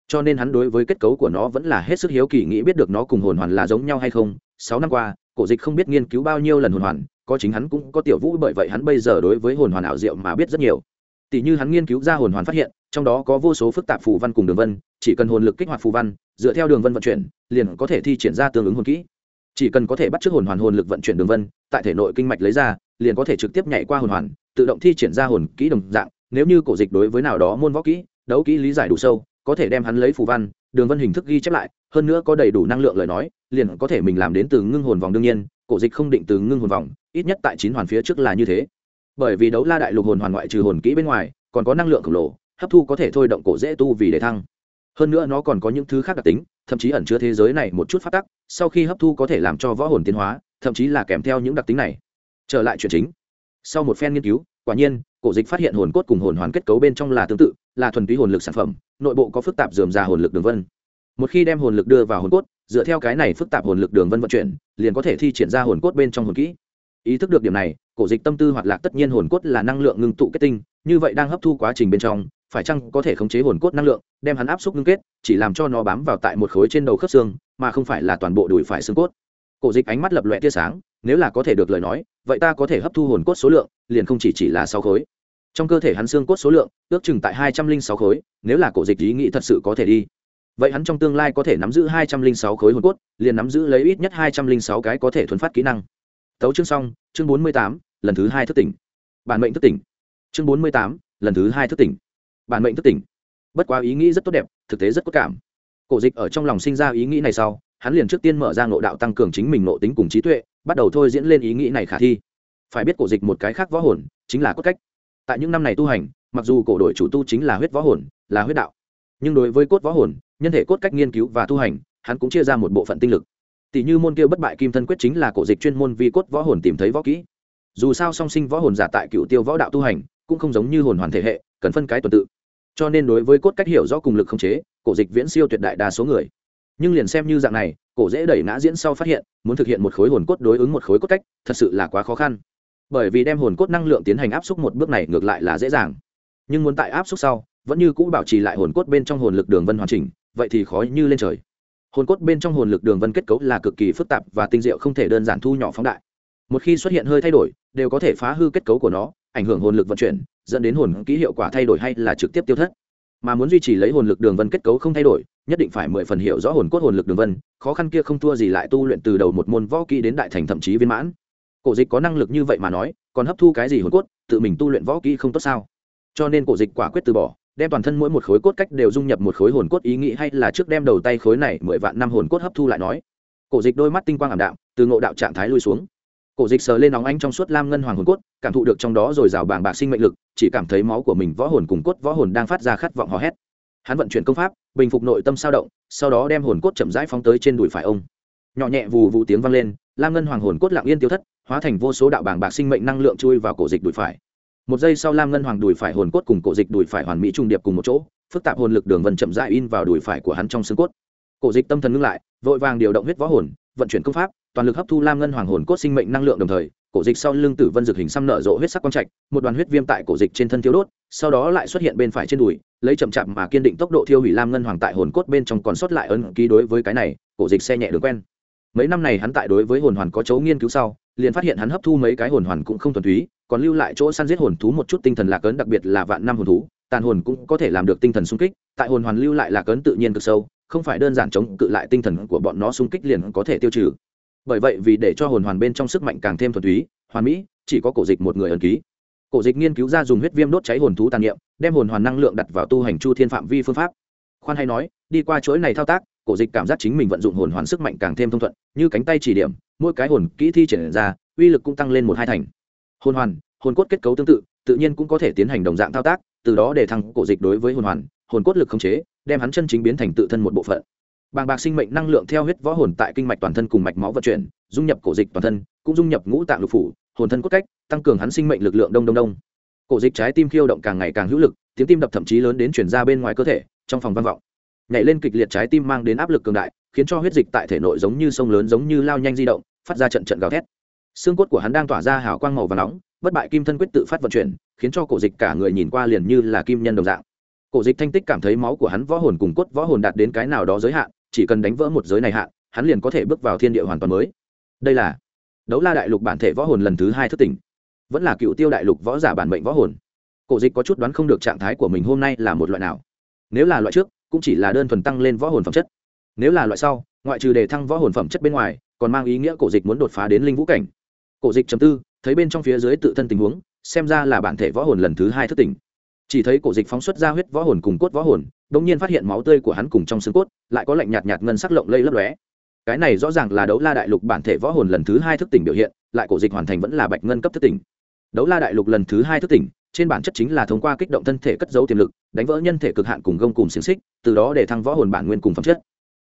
Cho nên hắn đối với kết cấu của nó vẫn là hết sức hiếu kỳ, nghĩ biết được nó cùng hồn hoàn là giống nhau hay không. Sáu năm qua, cổ dịch không biết nghiên cứu bao nhiêu lần hồn hoàn, có chính hắn cũng có tiểu vũ bởi vậy hắn bây giờ đối với hồn hoàn ảo diệu mà biết rất nhiều tỷ như hắn nghiên cứu ra hồn hoàn phát hiện, trong đó có vô số phức tạp phù văn cùng đường vân, chỉ cần hồn lực kích hoạt phù văn, dựa theo đường vân vận chuyển, liền có thể thi triển ra tương ứng hồn kỹ. Chỉ cần có thể bắt chước hồn hoàn hồn lực vận chuyển đường vân, tại thể nội kinh mạch lấy ra, liền có thể trực tiếp nhảy qua hồn hoàn, tự động thi triển ra hồn kỹ đồng dạng, nếu như cổ dịch đối với nào đó môn võ kỹ, đấu kỹ lý giải đủ sâu, có thể đem hắn lấy phù văn, đường vân hình thức ghi chép lại, hơn nữa có đầy đủ năng lượng lời nói, liền có thể mình làm đến từ ngưng hồn vòng đương nhiên, cổ dịch không định từ ngưng hồn vòng, ít nhất tại chín hoàn phía trước là như thế bởi vì đấu la đại lục hồn hoàn ngoại trừ hồn kỹ bên ngoài, còn có năng lượng khổng lồ, hấp thu có thể thôi động cổ dễ tu vì để thăng. Hơn nữa nó còn có những thứ khác đặc tính, thậm chí ẩn chứa thế giới này một chút phát tắc, sau khi hấp thu có thể làm cho võ hồn tiến hóa, thậm chí là kèm theo những đặc tính này. Trở lại chuyện chính. Sau một phen nghiên cứu, quả nhiên, cổ dịch phát hiện hồn cốt cùng hồn hoàn kết cấu bên trong là tương tự, là thuần túy hồn lực sản phẩm, nội bộ có phức tạp dườm già hồn lực đường vân. Một khi đem hồn lực đưa vào hồn cốt, dựa theo cái này phức tạp hồn lực đường vân vận chuyển, liền có thể thi triển ra hồn cốt bên trong hồn kỹ. Ý thức được điểm này cổ dịch tâm tư hoạt lạc tất nhiên hồn cốt là năng lượng ngưng tụ kết tinh, như vậy đang hấp thu quá trình bên trong, phải chăng có thể khống chế hồn cốt năng lượng, đem hắn áp xúc ngưng kết, chỉ làm cho nó bám vào tại một khối trên đầu khớp xương, mà không phải là toàn bộ đùi phải xương cốt. Cổ dịch ánh mắt lập loẹ tia sáng, nếu là có thể được lời nói, vậy ta có thể hấp thu hồn cốt số lượng, liền không chỉ chỉ là sáu khối. Trong cơ thể hắn xương cốt số lượng, ước chừng tại hai trăm linh sáu khối, nếu là cổ dịch ý nghĩ thật sự có thể đi. Vậy hắn trong tương lai có thể nắm giữ hai trăm linh sáu khối hồn cốt, liền nắm giữ lấy ít nhất hai trăm linh sáu cái có thể thuần phát kỹ năng tấu chương xong, chương bốn mươi tám, lần thứ hai thức tỉnh. Bản mệnh thức tỉnh. Chương bốn mươi tám, lần thứ hai thức tỉnh. Bản mệnh thức tỉnh. Bất quá ý nghĩ rất tốt đẹp, thực tế rất có cảm. Cổ dịch ở trong lòng sinh ra ý nghĩ này sau, hắn liền trước tiên mở ra ngộ đạo tăng cường chính mình ngộ tính cùng trí tuệ, bắt đầu thôi diễn lên ý nghĩ này khả thi. Phải biết cổ dịch một cái khác võ hồn, chính là cốt cách. Tại những năm này tu hành, mặc dù cổ đội chủ tu chính là huyết võ hồn, là huyết đạo, nhưng đối với cốt võ hồn, nhân thể cốt cách nghiên cứu và tu hành, hắn cũng chia ra một bộ phận tinh lực tỷ như môn kia bất bại kim thân quyết chính là cổ dịch chuyên môn vi cốt võ hồn tìm thấy võ kỹ. Dù sao song sinh võ hồn giả tại cựu tiêu võ đạo tu hành, cũng không giống như hồn hoàn thể hệ, cần phân cái tuần tự. Cho nên đối với cốt cách hiểu rõ cùng lực không chế, cổ dịch viễn siêu tuyệt đại đa số người. Nhưng liền xem như dạng này, cổ dễ đẩy ngã diễn sau phát hiện, muốn thực hiện một khối hồn cốt đối ứng một khối cốt cách, thật sự là quá khó khăn. Bởi vì đem hồn cốt năng lượng tiến hành áp xúc một bước này ngược lại là dễ dàng. Nhưng muốn tại áp xúc sau, vẫn như cũ bảo trì lại hồn cốt bên trong hồn lực đường vân hoàn chỉnh, vậy thì khó như lên trời hồn cốt bên trong hồn lực đường vân kết cấu là cực kỳ phức tạp và tinh diệu không thể đơn giản thu nhỏ phóng đại. Một khi xuất hiện hơi thay đổi, đều có thể phá hư kết cấu của nó, ảnh hưởng hồn lực vận chuyển, dẫn đến hồn kỹ hiệu quả thay đổi hay là trực tiếp tiêu thất. Mà muốn duy trì lấy hồn lực đường vân kết cấu không thay đổi, nhất định phải mười phần hiểu rõ hồn cốt hồn lực đường vân, khó khăn kia không thua gì lại tu luyện từ đầu một môn võ kỹ đến đại thành thậm chí viên mãn. Cổ dịch có năng lực như vậy mà nói, còn hấp thu cái gì hồn cốt, tự mình tu luyện võ kỹ không tốt sao? Cho nên cổ dịch quả quyết từ bỏ đem toàn thân mỗi một khối cốt cách đều dung nhập một khối hồn cốt ý nghĩ hay là trước đem đầu tay khối này mười vạn năm hồn cốt hấp thu lại nói. Cổ dịch đôi mắt tinh quang ảm đạm, từ ngộ đạo trạng thái lui xuống. Cổ dịch sờ lên nóng ánh trong suốt lam ngân hoàng hồn cốt, cảm thụ được trong đó rồi rào bảng bạc sinh mệnh lực, chỉ cảm thấy máu của mình võ hồn cùng cốt võ hồn đang phát ra khát vọng hò hét. Hắn vận chuyển công pháp, bình phục nội tâm sao động, sau đó đem hồn cốt chậm rãi phóng tới trên đùi phải ông. Nhỏ nhẹ vù vù tiếng vang lên, lam ngân hoàng hồn cốt lặng yên tiêu thất, hóa thành vô số đạo bảng bạc sinh mệnh năng lượng chui vào cổ dịch đùi phải một giây sau lam ngân hoàng đùi phải hồn cốt cùng cổ dịch đùi phải hoàn mỹ trung điệp cùng một chỗ, phức tạp hồn lực đường vân chậm rãi in vào đùi phải của hắn trong xương cốt. Cổ dịch tâm thần ngưng lại, vội vàng điều động huyết võ hồn, vận chuyển công pháp, toàn lực hấp thu lam ngân hoàng hồn cốt sinh mệnh năng lượng đồng thời, cổ dịch sau lưng tử vân dược hình xăm nở rộ huyết sắc quang trạch, một đoàn huyết viêm tại cổ dịch trên thân thiếu đốt, sau đó lại xuất hiện bên phải trên đùi, lấy chậm chạp mà kiên định tốc độ thiêu hủy lam ngân hoàng tại hồn cốt bên trong còn sót lại ấn ký đối với cái này, cổ dịch xe nhẹ đường quen. Mấy năm này hắn tại đối với hồn hoàn có chấu nghiên cứu sau liền phát hiện hắn hấp thu mấy cái hồn hoàn cũng không thuần túy, còn lưu lại chỗ săn giết hồn thú một chút tinh thần lạc ấn, đặc biệt là vạn năm hồn thú, tàn hồn cũng có thể làm được tinh thần sung kích, tại hồn hoàn lưu lại lạc ấn tự nhiên cực sâu, không phải đơn giản chống cự lại tinh thần của bọn nó sung kích liền có thể tiêu trừ. Bởi vậy vì để cho hồn hoàn bên trong sức mạnh càng thêm thuần túy, hoàn mỹ, chỉ có cổ dịch một người ẩn ký. Cổ dịch nghiên cứu ra dùng huyết viêm đốt cháy hồn thú tàn niệm, đem hồn hoàn năng lượng đặt vào tu hành chu thiên phạm vi phương pháp. Khoan hay nói, đi qua chuỗi này thao tác cổ dịch cảm giác chính mình vận dụng hồn hoàn sức mạnh càng thêm thông thuận, như cánh tay chỉ điểm, mỗi cái hồn kỹ thi triển ra, uy lực cũng tăng lên một hai thành. Hồn hoàn, hồn cốt kết cấu tương tự tự nhiên cũng có thể tiến hành đồng dạng thao tác, từ đó để thăng cổ dịch đối với hồn hoàn, hồn cốt lực khống chế, đem hắn chân chính biến thành tự thân một bộ phận. Bàng bạc sinh mệnh năng lượng theo huyết võ hồn tại kinh mạch toàn thân cùng mạch máu vận chuyển, dung nhập cổ dịch toàn thân, cũng dung nhập ngũ tạng lục phủ, hồn thân cốt cách, tăng cường hắn sinh mệnh lực lượng đông đông đông. Cổ dịch trái tim khiêu động càng ngày càng hữu lực, tiếng tim đập thậm chí lớn đến chuyển ra bên ngoài cơ thể, trong phòng vang vọng nhảy lên kịch liệt trái tim mang đến áp lực cường đại, khiến cho huyết dịch tại thể nội giống như sông lớn giống như lao nhanh di động, phát ra trận trận gào thét. Xương cốt của hắn đang tỏa ra hào quang màu và nóng, bất bại kim thân quyết tự phát vận chuyển, khiến cho cổ dịch cả người nhìn qua liền như là kim nhân đồng dạng. Cổ dịch thanh tích cảm thấy máu của hắn võ hồn cùng cốt võ hồn đạt đến cái nào đó giới hạn, chỉ cần đánh vỡ một giới này hạn, hắn liền có thể bước vào thiên địa hoàn toàn mới. Đây là đấu la đại lục bản thể võ hồn lần thứ hai thất tỉnh. Vẫn là cựu tiêu đại lục võ giả bản mệnh võ hồn. Cổ dịch có chút đoán không được trạng thái của mình hôm nay là một loại nào nếu là loại trước, cũng chỉ là đơn thuần tăng lên võ hồn phẩm chất. Nếu là loại sau, ngoại trừ đề thăng võ hồn phẩm chất bên ngoài, còn mang ý nghĩa cổ dịch muốn đột phá đến linh vũ cảnh. Cổ dịch chấm tư, thấy bên trong phía dưới tự thân tình huống, xem ra là bản thể võ hồn lần thứ hai thất tỉnh. Chỉ thấy cổ dịch phóng xuất ra huyết võ hồn cùng cốt võ hồn đ ỗ n g nhiên phát hiện máu tươi của hắn cùng trong xương cốt, lại có lạnh nhạt nhạt ngân sắc lộng lây lấp lóe. Cái này rõ ràng là đấu la đại lục bản thể võ hồn lần thứ hai thức tỉnh biểu hiện, lại cổ dịch hoàn thành vẫn là bạch ngân cấp thức tỉnh. Đấu la đại lục lần thứ hai thức tỉnh, trên bản chất chính là thông qua kích động thân thể cất dấu tiềm lực đánh vỡ nhân thể cực hạn cùng gông cùng xiềng xích, từ đó để thăng võ hồn bản nguyên cùng phẩm chất.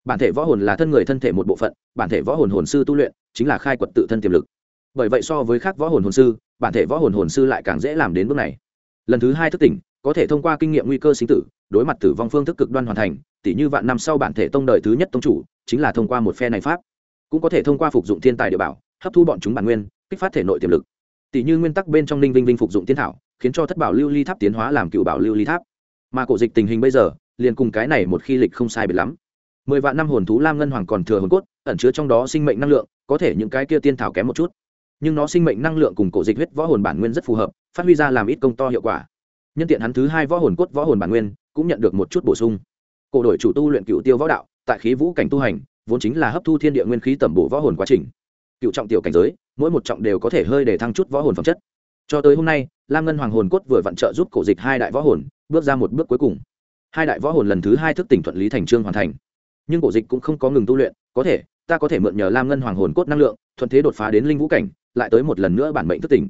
Bản thể võ hồn là thân người thân thể một bộ phận, bản thể võ hồn hồn sư tu luyện chính là khai quật tự thân tiềm lực. Bởi vậy so với khác võ hồn hồn sư, bản thể võ hồn hồn sư lại càng dễ làm đến bước này. Lần thứ hai thức tỉnh, có thể thông qua kinh nghiệm nguy cơ sinh tử, đối mặt tử vong phương thức cực đoan hoàn thành tỷ như vạn năm sau bản thể tông đời thứ nhất tông chủ, chính là thông qua một phe này pháp. Cũng có thể thông qua phục dụng thiên tài địa bảo, hấp thu bọn chúng bản nguyên, kích phát thể nội tiềm lực. Tỷ như nguyên tắc bên trong ninh vinh vinh phục dụng tiên thảo, khiến cho thất bảo lưu ly tháp tiến hóa làm cựu bảo lưu ly tháp mà cổ dịch tình hình bây giờ, liền cùng cái này một khi lịch không sai biệt lắm. Mười vạn năm hồn thú lam ngân hoàng còn thừa hồn cốt, ẩn chứa trong đó sinh mệnh năng lượng, có thể những cái kia tiên thảo kém một chút. Nhưng nó sinh mệnh năng lượng cùng cổ dịch huyết võ hồn bản nguyên rất phù hợp, phát huy ra làm ít công to hiệu quả. Nhân tiện hắn thứ hai võ hồn cốt võ hồn bản nguyên, cũng nhận được một chút bổ sung. Cổ đội chủ tu luyện cựu tiêu võ đạo, tại khí vũ cảnh tu hành, vốn chính là hấp thu thiên địa nguyên khí tẩm bổ võ hồn quá trình. Cựu trọng tiểu cảnh giới, mỗi một trọng đều có thể hơi để thăng chút võ hồn phẩm chất. Cho tới hôm nay, lam ngân hoàng hồn cốt vừa vặn trợ giúp cổ dịch hai đại võ hồn bước ra một bước cuối cùng. Hai đại võ hồn lần thứ hai thức tỉnh thuận lý thành trương hoàn thành. Nhưng cổ dịch cũng không có ngừng tu luyện, có thể, ta có thể mượn nhờ lam ngân hoàng hồn cốt năng lượng, thuận thế đột phá đến linh vũ cảnh, lại tới một lần nữa bản mệnh thức tỉnh.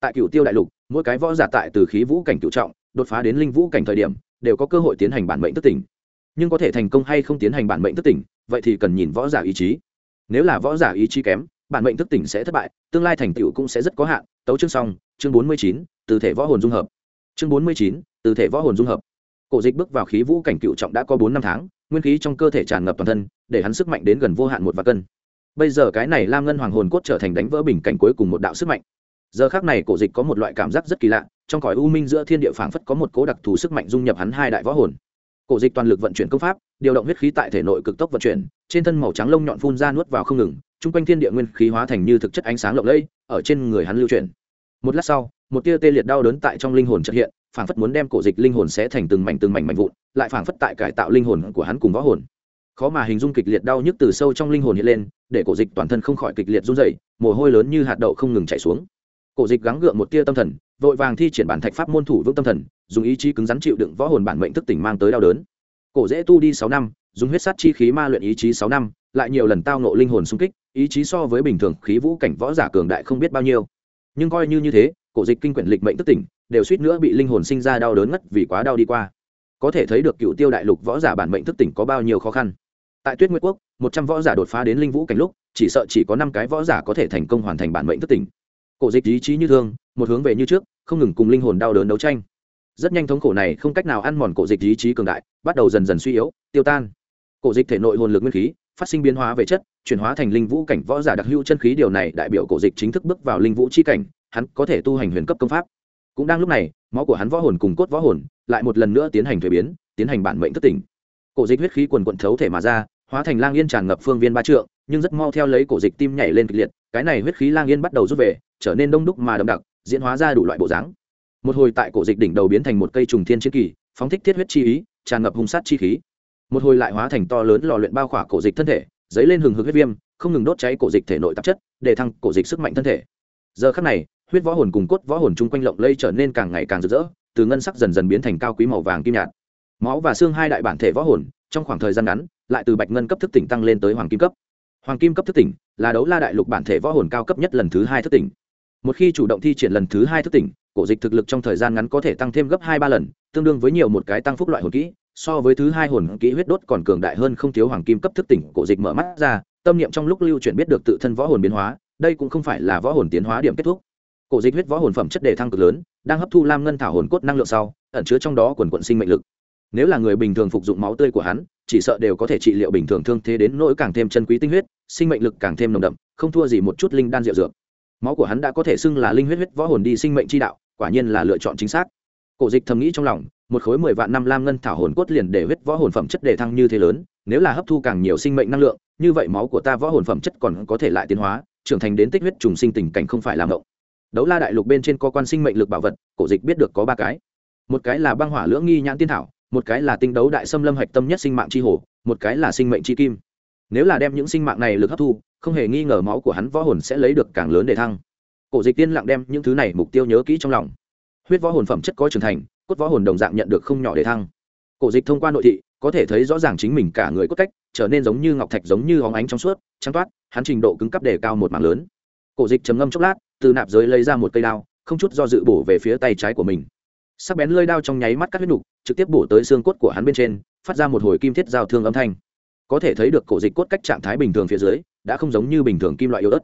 Tại cựu tiêu đại lục, mỗi cái võ giả tại từ khí vũ cảnh cựu trọng, đột phá đến linh vũ cảnh thời điểm, đều có cơ hội tiến hành bản mệnh thức tỉnh. Nhưng có thể thành công hay không tiến hành bản mệnh thức tỉnh, vậy thì cần nhìn võ giả ý chí. Nếu là võ giả ý chí kém, bản mệnh thức tỉnh sẽ thất bại, tương lai thành tựu cũng sẽ rất có hạn. Tấu chương xong, chương bốn mươi chín, từ thể võ hồn dung hợp. Chương bốn mươi chín từ thể võ hồn dung hợp. Cổ dịch bước vào khí vũ cảnh cựu trọng đã có bốn năm tháng, nguyên khí trong cơ thể tràn ngập toàn thân, để hắn sức mạnh đến gần vô hạn một và cân. Bây giờ cái này lam ngân hoàng hồn cốt trở thành đánh vỡ bình cảnh cuối cùng một đạo sức mạnh. Giờ khác này cổ dịch có một loại cảm giác rất kỳ lạ, trong cõi u minh giữa thiên địa phảng phất có một cố đặc thù sức mạnh dung nhập hắn hai đại võ hồn. Cổ dịch toàn lực vận chuyển công pháp, điều động huyết khí tại thể nội cực tốc vận chuyển, trên thân màu trắng lông nhọn phun ra nuốt vào không ngừng, chung quanh thiên địa nguyên khí hóa thành như thực chất ánh sáng lộng lẫy, ở trên người hắn lưu chuyển. Một lát sau, một tia tê liệt đau đớn tại trong linh hồn trợ hiện phảng phất muốn đem cổ dịch linh hồn sẽ thành từng mảnh từng mảnh mảnh vụn, lại phảng phất tại cải tạo linh hồn của hắn cùng võ hồn. Khó mà hình dung kịch liệt đau nhức từ sâu trong linh hồn hiện lên, để cổ dịch toàn thân không khỏi kịch liệt run dày mồ hôi lớn như hạt đậu không ngừng chảy xuống. Cổ dịch gắng gượng một tia tâm thần, vội vàng thi triển bản thạch pháp môn thủ vững tâm thần, dùng ý chí cứng rắn chịu đựng võ hồn bản mệnh thức tỉnh mang tới đau đớn. Cổ dễ tu đi sáu năm, dùng huyết sát chi khí ma luyện ý chí sáu năm, lại nhiều lần tao nộ linh hồn xung kích, ý chí so với bình thường khí vũ cảnh võ giả cường đại không biết bao nhiêu. Nhưng coi như như thế, cổ dịch kinh quyển lịch mệnh thức tỉnh đều suýt nữa bị linh hồn sinh ra đau đớn ngất vì quá đau đi qua. Có thể thấy được cựu tiêu đại lục võ giả bản mệnh thức tỉnh có bao nhiêu khó khăn. Tại tuyết nguyệt quốc, một trăm võ giả đột phá đến linh vũ cảnh lúc, chỉ sợ chỉ có năm cái võ giả có thể thành công hoàn thành bản mệnh thức tỉnh. Cổ dịch ý chí như thương, một hướng về như trước, không ngừng cùng linh hồn đau đớn đấu tranh. Rất nhanh thống khổ này không cách nào ăn mòn cổ dịch ý chí cường đại, bắt đầu dần dần suy yếu, tiêu tan. Cổ dịch thể nội hồn lực nguyên khí, phát sinh biến hóa về chất, chuyển hóa thành linh vũ cảnh võ giả đặc hữu chân khí. Điều này đại biểu cổ dịch chính thức bước vào linh vũ c h i cảnh, hắn có thể tu hành huyền cấp công pháp cũng đang lúc này, máu của hắn võ hồn cùng cốt võ hồn lại một lần nữa tiến hành thuế biến, tiến hành bản mệnh thất tỉnh. Cổ dịch huyết khí quần quận thấu thể mà ra, hóa thành lang yên tràn ngập phương viên ba trượng, nhưng rất mau theo lấy cổ dịch tim nhảy lên kịch liệt, cái này huyết khí lang yên bắt đầu rút về, trở nên đông đúc mà đậm đặc, diễn hóa ra đủ loại bộ dáng. Một hồi tại cổ dịch đỉnh đầu biến thành một cây trùng thiên chiến kỳ, phóng thích thiết huyết chi ý, tràn ngập hung sát chi khí. Một hồi lại hóa thành to lớn lò luyện bao khỏa cổ dịch thân thể, dấy lên hừng hực huyết viêm, không ngừng đốt cháy cổ dịch thể nội tạp chất, để thăng cổ dịch sức mạnh thân thể. Giờ khắc này huyết võ hồn cùng cốt võ hồn chung quanh lộng lây trở nên càng ngày càng rực rỡ, từ ngân sắc dần dần biến thành cao quý màu vàng kim nhạt. Máu và xương hai đại bản thể võ hồn, trong khoảng thời gian ngắn, lại từ bạch ngân cấp thức tỉnh tăng lên tới hoàng kim cấp. Hoàng kim cấp thức tỉnh là đấu la đại lục bản thể võ hồn cao cấp nhất lần thứ hai thức tỉnh. Một khi chủ động thi triển lần thứ hai thức tỉnh, cổ dịch thực lực trong thời gian ngắn có thể tăng thêm gấp hai ba lần, tương đương với nhiều một cái tăng phúc loại hồn kỹ, so với thứ hai hồn kỹ huyết đốt còn cường đại hơn không thiếu hoàng kim cấp thức tỉnh, cổ dịch mở mắt ra, tâm niệm trong lúc lưu chuyển biết được tự thân võ hồn biến hóa, đây cũng không phải là võ hồn tiến hóa điểm kết thúc cổ dịch huyết võ hồn phẩm chất đề thăng cực lớn, đang hấp thu lam ngân thảo hồn cốt năng lượng sau, ẩn chứa trong đó quần quận sinh mệnh lực. Nếu là người bình thường phục dụng máu tươi của hắn, chỉ sợ đều có thể trị liệu bình thường thương thế đến nỗi càng thêm chân quý tinh huyết, sinh mệnh lực càng thêm nồng đậm, không thua gì một chút linh đan rượu dược. Máu của hắn đã có thể xưng là linh huyết huyết võ hồn đi sinh mệnh chi đạo, quả nhiên là lựa chọn chính xác. Cổ dịch thầm nghĩ trong lòng, một khối mười vạn năm lam ngân thảo hồn cốt liền để huyết võ hồn phẩm chất đề thăng như thế lớn, nếu là hấp thu càng nhiều sinh mệnh năng lượng, như vậy máu của ta võ hồn phẩm chất còn có thể lại tiến hóa, trưởng thành đến tích huyết trùng sinh tình cảnh không phải làm động đấu la đại lục bên trên có quan sinh mệnh lực bảo vật, cổ dịch biết được có ba cái. Một cái là băng hỏa lưỡng nghi nhãn tiên thảo, một cái là tinh đấu đại xâm lâm hạch tâm nhất sinh mạng c h i hồ, một cái là sinh mệnh c h i kim. Nếu là đem những sinh mạng này lực hấp thu, không hề nghi ngờ máu của hắn võ hồn sẽ lấy được càng lớn để thăng. Cổ dịch tiên lặng đem những thứ này mục tiêu nhớ kỹ trong lòng. Huyết võ hồn phẩm chất có trưởng thành, cốt võ hồn đồng dạng nhận được không nhỏ để thăng. Cổ dịch thông qua nội thị, có thể thấy rõ ràng chính mình cả người cốt cách, trở nên giống như ngọc thạch giống như hóng ánh trong suốt, trắng toát, hắn trình độ cứng cấp đề cao một mảng lớn. Cổ dịch chấm ngâm chốc lát từ nạp giới lấy ra một cây đao, không chút do dự bổ về phía tay trái của mình. Sắc bén lơi đao trong nháy mắt cắt huyết nục, trực tiếp bổ tới xương cốt của hắn bên trên, phát ra một hồi kim thiết giao thương âm thanh. Có thể thấy được cổ dịch cốt cách trạng thái bình thường phía dưới, đã không giống như bình thường kim loại yếu ớt.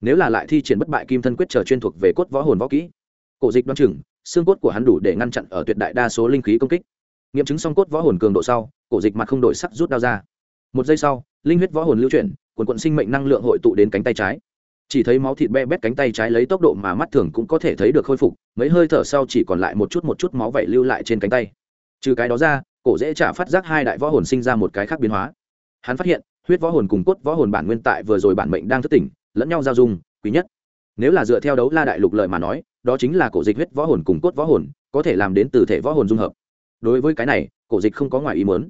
Nếu là lại thi triển bất bại kim thân quyết trở chuyên thuộc về cốt võ hồn võ kỹ, cổ dịch đoán chừng, xương cốt của hắn đủ để ngăn chặn ở tuyệt đại đa số linh khí công kích. Nghiệm chứng xong cốt võ hồn cường độ sau, cổ dịch mặt không đổi sắc rút đao ra. Một giây sau, linh huyết võ hồn lưu chuyển, quần quận sinh mệnh năng lượng hội tụ đến cánh tay trái chỉ thấy máu thịt be bét cánh tay trái lấy tốc độ mà mắt thường cũng có thể thấy được khôi phục, mấy hơi thở sau chỉ còn lại một chút một chút máu vẩy lưu lại trên cánh tay. Trừ cái đó ra, cổ dễ trả phát giác hai đại võ hồn sinh ra một cái khác biến hóa. Hắn phát hiện, huyết võ hồn cùng cốt võ hồn bản nguyên tại vừa rồi bản mệnh đang thất tỉnh, lẫn nhau giao dung, quý nhất. Nếu là dựa theo đấu la đại lục lợi mà nói, đó chính là cổ dịch huyết võ hồn cùng cốt võ hồn, có thể làm đến từ thể võ hồn dung hợp. Đối với cái này, cổ dịch không có ngoài ý muốn.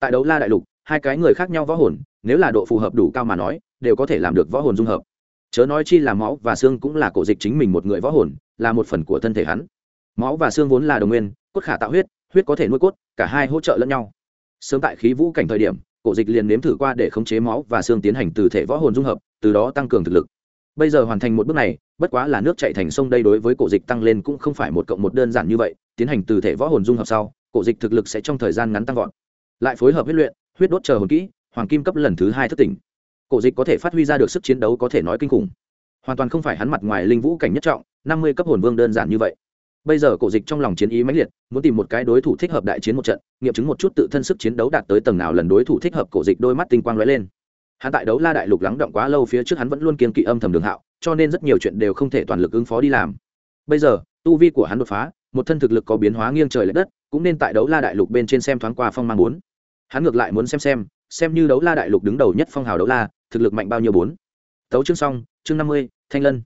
Tại đấu la đại lục, hai cái người khác nhau võ hồn, nếu là độ phù hợp đủ cao mà nói, đều có thể làm được võ hồn dung hợp chớ nói chi là máu và xương cũng là cổ dịch chính mình một người võ hồn, là một phần của thân thể hắn. Máu và xương vốn là đồng nguyên, cốt khả tạo huyết huyết có thể nuôi cốt, cả hai hỗ trợ lẫn nhau. Sớm tại khí vũ cảnh thời điểm, cổ dịch liền nếm thử qua để khống chế máu và xương tiến hành từ thể võ hồn dung hợp, từ đó tăng cường thực lực. Bây giờ hoàn thành một bước này, bất quá là nước chạy thành sông đây đối với cổ dịch tăng lên cũng không phải một cộng một đơn giản như vậy, tiến hành từ thể võ hồn dung hợp sau, cổ dịch thực lực sẽ trong thời gian ngắn tăng vọt. Lại phối hợp huyết luyện, huyết đốt chờ hồn kỹ, hoàng kim cấp lần thứ hai thất tỉnh cổ dịch có thể phát huy ra được sức chiến đấu có thể nói kinh khủng. Hoàn toàn không phải hắn mặt ngoài linh vũ cảnh nhất trọng, năm mươi cấp hồn vương đơn giản như vậy. Bây giờ cổ dịch trong lòng chiến ý mãnh liệt, muốn tìm một cái đối thủ thích hợp đại chiến một trận, nghiệm chứng một chút tự thân sức chiến đấu đạt tới tầng nào lần đối thủ thích hợp cổ dịch đôi mắt tinh quang lóe lên. Hắn tại đấu la đại lục lắng động quá lâu phía trước hắn vẫn luôn kiên kỵ âm thầm đường hạo, cho nên rất nhiều chuyện đều không thể toàn lực ứng phó đi làm. Bây giờ, tu vi của hắn đột phá, một thân thực lực có biến hóa nghiêng trời l ệ đất, cũng nên tại đấu la đại lục bên trên xem thoáng qua phong mang bốn. Hắn ngược lại muốn xem xem xem như đấu la đại lục đứng đầu nhất phong hào đấu la thực lực mạnh bao nhiêu bốn? Tấu chương xong, chương năm mươi, thanh lân.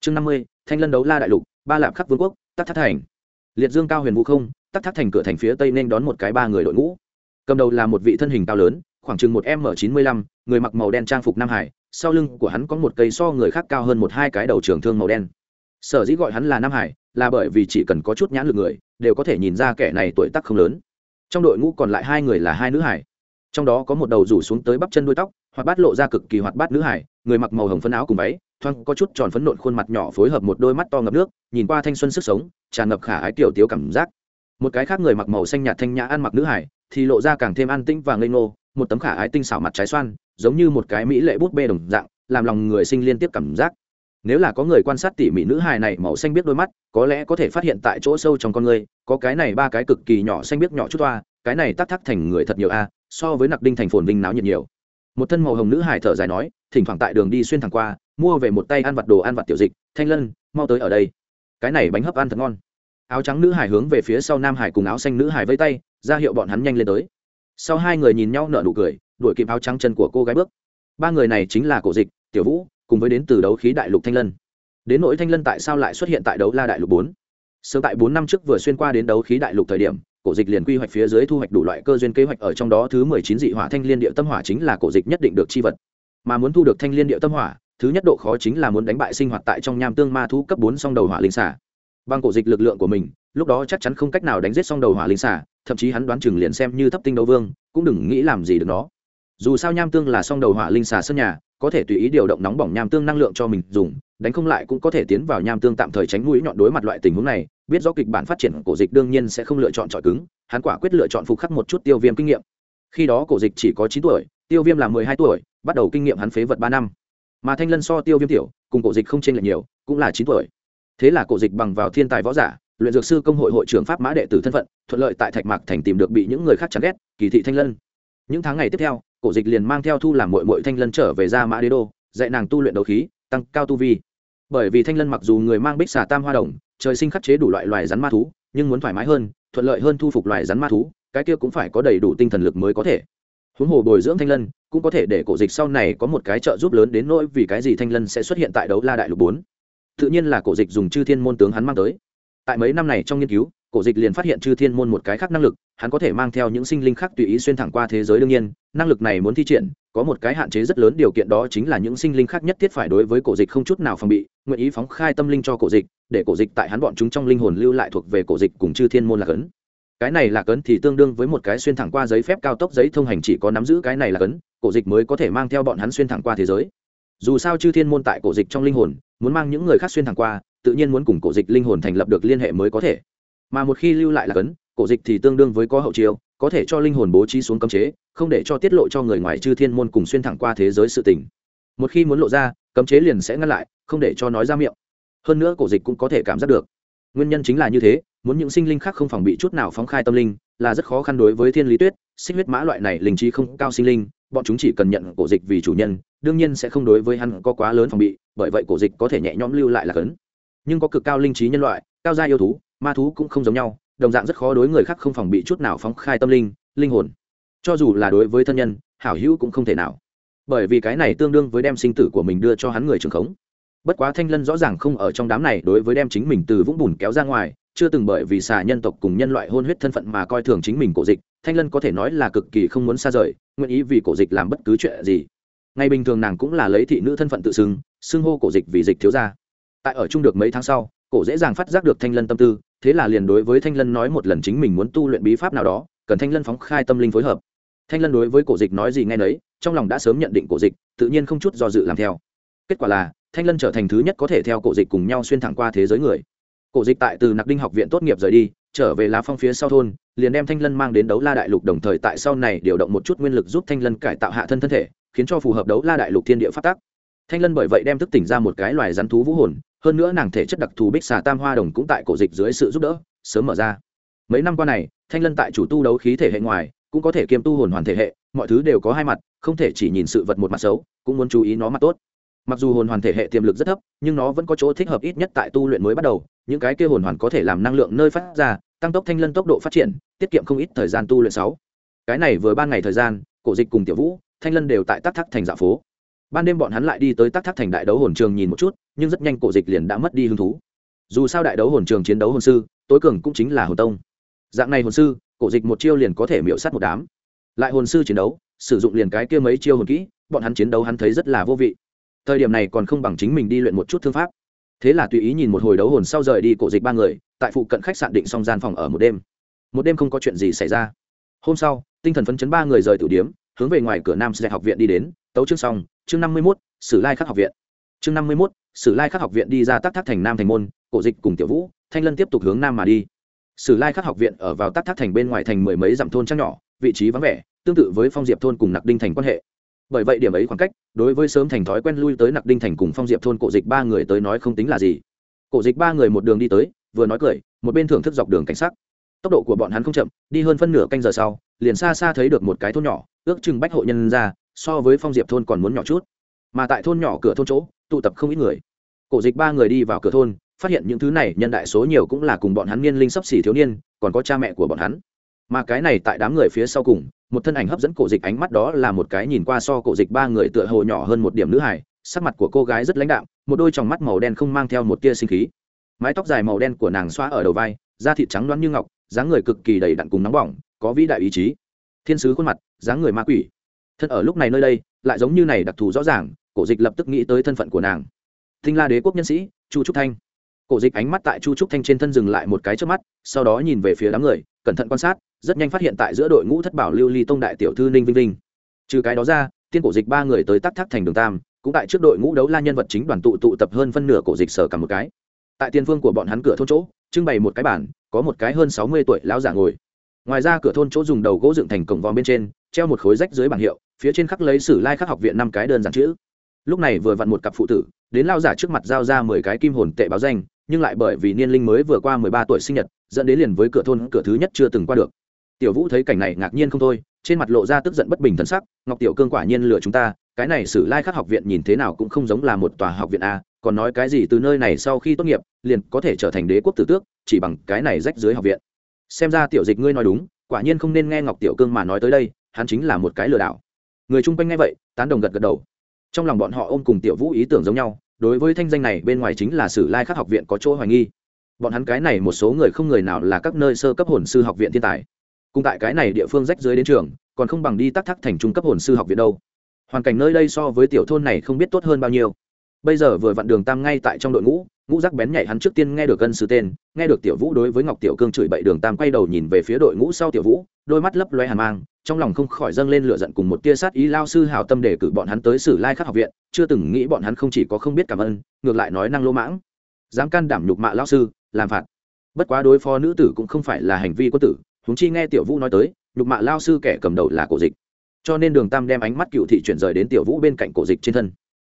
Chương năm mươi, thanh lân đấu la đại lục, ba lạp khắc vương quốc, tắc thác thành. Liệt dương cao huyền vũ không, tắc thác thành cửa thành phía tây nên đón một cái ba người đội ngũ. Cầm đầu là một vị thân hình cao lớn, khoảng chừng một m chín mươi lăm, người mặc màu đen trang phục nam hải, sau lưng của hắn có một cây so người khác cao hơn một hai cái đầu trường thương màu đen. Sở dĩ gọi hắn là nam hải, là bởi vì chỉ cần có chút nhãn lực người, đều có thể nhìn ra kẻ này tuổi tác không lớn. Trong đội ngũ còn lại hai người là hai nữ hải. Trong đó có một đầu rủ xuống tới bắp chân đuôi tóc hoặc bát lộ ra cực kỳ hoạt bát nữ hải, người mặc màu hồng phân áo cùng váy, thoáng có chút tròn phấn nộn khuôn mặt nhỏ phối hợp một đôi mắt to ngập nước, nhìn qua thanh xuân sức sống, tràn ngập khả ái tiểu tiếu cảm giác. Một cái khác người mặc màu xanh nhạt thanh nhã ăn mặc nữ hải, thì lộ ra càng thêm an tĩnh và ngây ngô, một tấm khả ái tinh xảo mặt trái xoan, giống như một cái mỹ lệ bút bê đồng dạng, làm lòng người sinh liên tiếp cảm giác. Nếu là có người quan sát tỉ mỉ nữ hài này màu xanh biết đôi mắt, có lẽ có thể phát hiện tại chỗ sâu trong con người, có cái này ba cái cực kỳ nhỏ xanh biết nhỏ chút toa cái này tắc thắc thành người thật nhiều a, so với nặc đinh thành phồn vinh náo nhiệt nhiều một thân màu hồng nữ hải thở dài nói, thỉnh thoảng tại đường đi xuyên thẳng qua, mua về một tay ăn vặt đồ ăn vặt tiểu dịch, thanh lân, mau tới ở đây. Cái này bánh hấp ăn thật ngon. Áo trắng nữ hải hướng về phía sau nam hải cùng áo xanh nữ hải vây tay, ra hiệu bọn hắn nhanh lên tới. Sau hai người nhìn nhau nở nụ cười, đuổi kịp áo trắng chân của cô gái bước. Ba người này chính là cổ dịch, tiểu vũ, cùng với đến từ đấu khí đại lục thanh lân. Đến nỗi thanh lân tại sao lại xuất hiện tại đấu la đại lục bốn? Sớm tại bốn năm trước vừa xuyên qua đến đấu khí đại lục thời điểm cổ dịch liền quy hoạch phía dưới thu hoạch đủ loại cơ duyên kế hoạch ở trong đó thứ mười chín dị hỏa thanh liên điệu tâm hỏa chính là cổ dịch nhất định được chi vật. Mà muốn thu được thanh liên điệu tâm hỏa, thứ nhất độ khó chính là muốn đánh bại sinh hoạt tại trong nham tương ma thú cấp bốn song đầu hỏa linh xả bằng cổ dịch lực lượng của mình, lúc đó chắc chắn không cách nào đánh giết song đầu hỏa linh xả thậm chí hắn đoán chừng liền xem như thấp tinh đấu vương, cũng đừng nghĩ làm gì được nó. Dù sao nham tương là song đầu hỏa linh xà sân nhà, có thể tùy ý điều động nóng bỏng nham tương năng lượng cho mình dùng, đánh không lại cũng có thể tiến vào nham tương tạm thời tránh mũi nhọn đối mặt loại tình huống này biết rõ kịch bản phát triển cổ dịch đương nhiên sẽ không lựa chọn trọi cứng, hắn quả quyết lựa chọn phục khắc một chút tiêu viêm kinh nghiệm. Khi đó cổ dịch chỉ có chín tuổi, tiêu viêm là mười hai tuổi, bắt đầu kinh nghiệm hắn phế vật ba năm. Mà thanh lân so tiêu viêm tiểu, cùng cổ dịch không chênh lệch nhiều, cũng là chín tuổi. Thế là cổ dịch bằng vào thiên tài võ giả, luyện dược sư công hội hội trưởng pháp mã đệ tử thân phận, thuận lợi tại thạch mạc thành tìm được bị những người khác chán ghét, kỳ thị thanh lân. Những tháng ngày tiếp theo, cổ dịch liền mang theo thu làm mội mội thanh lân trở về ra mã đế đô, dạy nàng tu luyện đấu khí, tăng cao tu vi. Bởi vì thanh lân mặc dù người mang bích xà tam hoa đồng trời sinh khắc chế đủ loại loài rắn ma thú, nhưng muốn thoải mái hơn, thuận lợi hơn thu phục loài rắn ma thú, cái kia cũng phải có đầy đủ tinh thần lực mới có thể. Huống hồ bồi dưỡng thanh lân, cũng có thể để cổ dịch sau này có một cái trợ giúp lớn đến nỗi vì cái gì thanh lân sẽ xuất hiện tại đấu la đại lục bốn. Tự nhiên là cổ dịch dùng chư thiên môn tướng hắn mang tới. Tại mấy năm này trong nghiên cứu, cổ dịch liền phát hiện chư thiên môn một cái khác năng lực, hắn có thể mang theo những sinh linh khác tùy ý xuyên thẳng qua thế giới đương nhiên, năng lực này muốn thi triển, có một cái hạn chế rất lớn điều kiện đó chính là những sinh linh khác nhất thiết phải đối với cổ dịch không chút nào phòng bị, nguyện ý phóng khai tâm linh cho cổ dịch để cổ dịch tại hắn bọn chúng trong linh hồn lưu lại thuộc về cổ dịch cùng chư thiên môn là cấn. Cái này là cấn thì tương đương với một cái xuyên thẳng qua giấy phép cao tốc giấy thông hành chỉ có nắm giữ cái này là cấn, cổ dịch mới có thể mang theo bọn hắn xuyên thẳng qua thế giới. Dù sao chư thiên môn tại cổ dịch trong linh hồn, muốn mang những người khác xuyên thẳng qua, tự nhiên muốn cùng cổ dịch linh hồn thành lập được liên hệ mới có thể. Mà một khi lưu lại là cấn, cổ dịch thì tương đương với có hậu chiêu, có thể cho linh hồn bố trí xuống cấm chế, không để cho tiết lộ cho người ngoài chư thiên môn cùng xuyên thẳng qua thế giới sự tình. Một khi muốn lộ ra, cấm chế liền sẽ ngăn lại, không để cho nói ra miệng hơn nữa cổ dịch cũng có thể cảm giác được. Nguyên nhân chính là như thế, muốn những sinh linh khác không phòng bị chút nào phóng khai tâm linh, là rất khó khăn đối với thiên lý tuyết, xích huyết mã loại này linh trí không cao sinh linh, bọn chúng chỉ cần nhận cổ dịch vì chủ nhân, đương nhiên sẽ không đối với hắn có quá lớn phòng bị, bởi vậy cổ dịch có thể nhẹ nhõm lưu lại là cấn. Nhưng có cực cao linh trí nhân loại, cao gia yêu thú, ma thú cũng không giống nhau, đồng dạng rất khó đối người khác không phòng bị chút nào phóng khai tâm linh linh hồn. Cho dù là đối với thân nhân, hảo hữu cũng không thể nào. Bởi vì cái này tương đương với đem sinh tử của mình đưa cho hắn người trường khống bất quá thanh lân rõ ràng không ở trong đám này, đối với đem chính mình từ vũng bùn kéo ra ngoài, chưa từng bởi vì xà nhân tộc cùng nhân loại hôn huyết thân phận mà coi thường chính mình cổ dịch, thanh lân có thể nói là cực kỳ không muốn xa rời, nguyện ý vì cổ dịch làm bất cứ chuyện gì. Ngày bình thường nàng cũng là lấy thị nữ thân phận tự xưng xưng hô cổ dịch vì dịch thiếu gia. Tại ở chung được mấy tháng sau, cổ dễ dàng phát giác được thanh lân tâm tư, thế là liền đối với thanh lân nói một lần chính mình muốn tu luyện bí pháp nào đó, cần thanh lân phóng khai tâm linh phối hợp. Thanh lân đối với cổ dịch nói gì nghe nấy, trong lòng đã sớm nhận định cổ dịch, tự nhiên không chút do dự làm theo. Kết quả là thanh lân trở thành thứ nhất có thể theo cổ dịch cùng nhau xuyên thẳng qua thế giới người. Cổ dịch tại từ nặc đinh học viện tốt nghiệp rời đi, trở về lá phong phía sau thôn, liền đem thanh lân mang đến đấu la đại lục đồng thời tại sau này điều động một chút nguyên lực giúp thanh lân cải tạo hạ thân thân thể, khiến cho phù hợp đấu la đại lục thiên địa phát tác thanh lân bởi vậy đem thức tỉnh ra một cái loài rắn thú vũ hồn, hơn nữa nàng thể chất đặc thù bích xà tam hoa đồng cũng tại cổ dịch dưới sự giúp đỡ, sớm mở ra. Mấy năm qua này, thanh lân tại chủ tu đấu khí thể hệ ngoài, cũng có thể kiêm tu hồn hoàn thể hệ, mọi thứ đều có hai mặt, không thể chỉ nhìn sự vật một mặt xấu, cũng muốn chú ý nó mặt tốt mặc dù hồn hoàn thể hệ tiềm lực rất thấp, nhưng nó vẫn có chỗ thích hợp ít nhất tại tu luyện mới bắt đầu. Những cái kia hồn hoàn có thể làm năng lượng nơi phát ra, tăng tốc thanh lân tốc độ phát triển, tiết kiệm không ít thời gian tu luyện sáu. Cái này vừa ban ngày thời gian, cổ dịch cùng tiểu vũ, thanh lân đều tại tắc thác thành dạ phố. Ban đêm bọn hắn lại đi tới tắc thác thành đại đấu hồn trường nhìn một chút, nhưng rất nhanh cổ dịch liền đã mất đi hứng thú. Dù sao đại đấu hồn trường chiến đấu hồn sư, tối cường cũng chính là hồn tông. Dạng này hồn sư, cổ dịch một chiêu liền có thể miễu sát một đám. Lại hồn sư chiến đấu, sử dụng liền cái kia mấy chiêu hồn kỹ, bọn hắn chiến đấu hắn thấy rất là vô vị thời điểm này còn không bằng chính mình đi luyện một chút thương pháp. Thế là tùy ý nhìn một hồi đấu hồn sau rời đi cổ dịch ba người, tại phụ cận khách sạn định xong gian phòng ở một đêm. Một đêm không có chuyện gì xảy ra. Hôm sau, tinh thần phấn chấn ba người rời tử điếm, hướng về ngoài cửa nam sẽ học viện đi đến, tấu chương xong, chương năm mươi mốt, sử lai khắc học viện. Chương năm mươi mốt, sử lai khắc học viện đi ra tác thác thành nam thành môn, cổ dịch cùng tiểu vũ, thanh lân tiếp tục hướng nam mà đi. Sử lai khắc học viện ở vào tác thác thành bên ngoài thành mười mấy dặm thôn trăng nhỏ, vị trí vắng vẻ, tương tự với phong diệp thôn cùng nặc đinh thành quan hệ bởi vậy điểm ấy khoảng cách, đối với sớm thành thói quen lui tới nặc đinh thành cùng phong diệp thôn cổ dịch ba người tới nói không tính là gì. Cổ dịch ba người một đường đi tới, vừa nói cười, một bên thưởng thức dọc đường cảnh sắc. Tốc độ của bọn hắn không chậm, đi hơn phân nửa canh giờ sau, liền xa xa thấy được một cái thôn nhỏ, ước chừng bách hộ nhân ra, so với phong diệp thôn còn muốn nhỏ chút. Mà tại thôn nhỏ cửa thôn chỗ, tụ tập không ít người. Cổ dịch ba người đi vào cửa thôn, phát hiện những thứ này nhân đại số nhiều cũng là cùng bọn hắn niên linh sắp xỉ thiếu niên, còn có cha mẹ của bọn hắn. Mà cái này tại đám người phía sau cùng một thân ảnh hấp dẫn cổ dịch ánh mắt đó là một cái nhìn qua so cổ dịch ba người tựa hồ nhỏ hơn một điểm nữ hải sắc mặt của cô gái rất lãnh đạm, một đôi tròng mắt màu đen không mang theo một tia sinh khí. Mái tóc dài màu đen của nàng xoa ở đầu vai, da thịt trắng loáng như ngọc, dáng người cực kỳ đầy đặn cùng nóng bỏng, có vĩ đại ý chí. Thiên sứ khuôn mặt, dáng người ma quỷ. Thân ở lúc này nơi đây, lại giống như này đặc thù rõ ràng, cổ dịch lập tức nghĩ tới thân phận của nàng. Thinh la đế quốc nhân sĩ, chu trúc thanh. Cổ dịch ánh mắt tại chu trúc thanh trên thân dừng lại một cái trước mắt, sau đó nhìn về phía đám người, cẩn thận quan sát rất nhanh phát hiện tại giữa đội ngũ thất bảo lưu ly tông đại tiểu thư ninh vinh linh trừ cái đó ra, tiên cổ dịch ba người tới tắc thác thành đường tam, cũng tại trước đội ngũ đấu la nhân vật chính đoàn tụ tụ tập hơn phân nửa cổ dịch sở cả một cái. Tại tiền phương của bọn hắn cửa thôn chỗ, trưng bày một cái bản có một cái hơn sáu mươi tuổi lão giả ngồi. Ngoài ra cửa thôn chỗ dùng đầu gỗ dựng thành cổng vòm bên trên, treo một khối rách dưới bảng hiệu, phía trên khắc lấy sử lai khắc học viện năm cái đơn giản chữ. Lúc này vừa vặn một cặp phụ tử, đến lao giả trước mặt giao ra mười cái kim hồn tệ báo danh, nhưng lại bởi vì niên linh mới vừa qua mười ba tuổi sinh nhật, dẫn đến liền với cửa thôn cửa thứ nhất chưa từng qua được tiểu vũ thấy cảnh này ngạc nhiên không thôi, trên mặt lộ ra tức giận bất bình thân sắc, ngọc tiểu cương quả nhiên lừa chúng ta, cái này sử lai khắc học viện nhìn thế nào cũng không giống là một tòa học viện a, còn nói cái gì từ nơi này sau khi tốt nghiệp, liền có thể trở thành đế quốc tử tước, chỉ bằng cái này rách dưới học viện. Xem ra tiểu dịch ngươi nói đúng, quả nhiên không nên nghe ngọc tiểu cương mà nói tới đây, hắn chính là một cái lừa đảo. Người chung quanh nghe vậy, tán đồng gật gật đầu. Trong lòng bọn họ ôm cùng tiểu vũ ý tưởng giống nhau, đối với thanh danh này bên ngoài chính là sử lai khắc học viện có chỗ hoài nghi. Bọn hắn cái này một số người không người nào là các nơi sơ cấp hồn sư học viện thiên tài cùng tại cái này địa phương rách dưới đến trường, còn không bằng đi tắc thắc thành trung cấp hồn sư học viện đâu. Hoàn cảnh nơi đây so với tiểu thôn này không biết tốt hơn bao nhiêu. Bây giờ vừa vặn đường tam ngay tại trong đội ngũ ngũ rắc bén nhảy hắn trước tiên nghe được cân sư tên, nghe được tiểu vũ đối với ngọc tiểu cương chửi bậy, đường tam quay đầu nhìn về phía đội ngũ sau tiểu vũ, đôi mắt lấp loe hàn mang, trong lòng không khỏi dâng lên lửa giận cùng một tia sát ý lao sư hào tâm để cử bọn hắn tới sử lai khắc học viện, chưa từng nghĩ bọn hắn không chỉ có không biết cảm ơn, ngược lại nói năng lỗ mãng. Dám can đảm nhục mạ lao sư, làm phạt. Bất quá đối phó nữ tử cũng không phải là hành vi quân tử húng chi nghe tiểu vũ nói tới, nhục mạ lao sư kẻ cầm đầu là cổ dịch. Cho nên đường tam đem ánh mắt cựu thị chuyển rời đến tiểu vũ bên cạnh cổ dịch trên thân.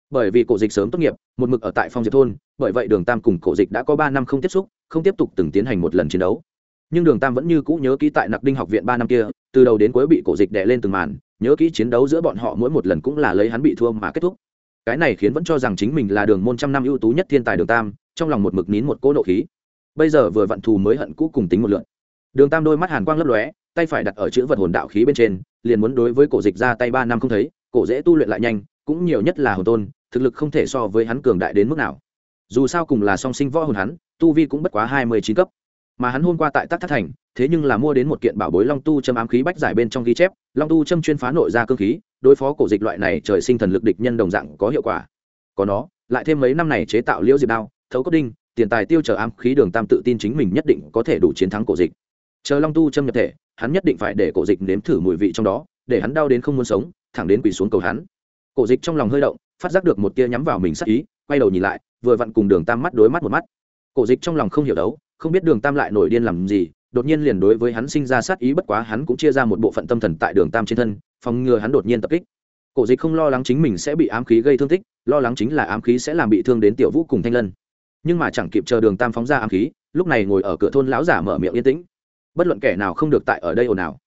Bởi vì cổ dịch sớm tốt nghiệp, một mực ở tại phong diệp thôn, bởi vậy đường tam cùng cổ dịch đã có ba năm không tiếp xúc, không tiếp tục từng tiến hành một lần chiến đấu. Nhưng đường tam vẫn như cũ nhớ kỹ tại nặc đinh học viện ba năm kia, từ đầu đến cuối bị cổ dịch đè lên từng màn, nhớ kỹ chiến đấu giữa bọn họ mỗi một lần cũng là lấy hắn bị thua mà kết thúc. Cái này khiến vẫn cho rằng chính mình là đường môn trăm năm ưu tú nhất thiên tài đường tam, trong lòng một mực nín một cỗ nộ khí. Bây giờ vừa vặn thù mới hận cũ cùng tính một lượn đường tam đôi mắt hàn quang lấp lóe, tay phải đặt ở chữ vật hồn đạo khí bên trên, liền muốn đối với cổ dịch ra tay ba năm không thấy, cổ dễ tu luyện lại nhanh, cũng nhiều nhất là hồn tôn, thực lực không thể so với hắn cường đại đến mức nào. Dù sao cùng là song sinh võ hồn hắn, tu vi cũng bất quá hai mươi chín cấp. Mà hắn hôm qua tại tắc thất thành, thế nhưng là mua đến một kiện bảo bối long tu châm ám khí bách giải bên trong ghi chép, long tu châm chuyên phá nội ra cơ khí, đối phó cổ dịch loại này trời sinh thần lực địch nhân đồng dạng có hiệu quả. Có nó, lại thêm mấy năm này chế tạo liễu diệp đao, thấu cốt đinh, tiền tài tiêu chờ ám khí đường tam tự tin chính mình nhất định có thể đủ chiến thắng cổ dịch chờ long tu châm nhập thể, hắn nhất định phải để cổ dịch nếm thử mùi vị trong đó, để hắn đau đến không muốn sống, thẳng đến quỳ xuống cầu hắn. Cổ dịch trong lòng hơi động, phát giác được một tia nhắm vào mình sắc ý, quay đầu nhìn lại, vừa vặn cùng đường tam mắt đối mắt một mắt. Cổ dịch trong lòng không hiểu đấu, không biết đường tam lại nổi điên làm gì, đột nhiên liền đối với hắn sinh ra sát ý bất quá hắn cũng chia ra một bộ phận tâm thần tại đường tam trên thân, phòng ngừa hắn đột nhiên tập kích. Cổ dịch không lo lắng chính mình sẽ bị ám khí gây thương tích, lo lắng chính là ám khí sẽ làm bị thương đến tiểu vũ cùng thanh lân. Nhưng mà chẳng kịp chờ đường tam phóng ra ám khí, lúc này ngồi ở cửa thôn lão giả mở miệng yên tĩnh bất luận kẻ nào không được tại ở đây ồn ào.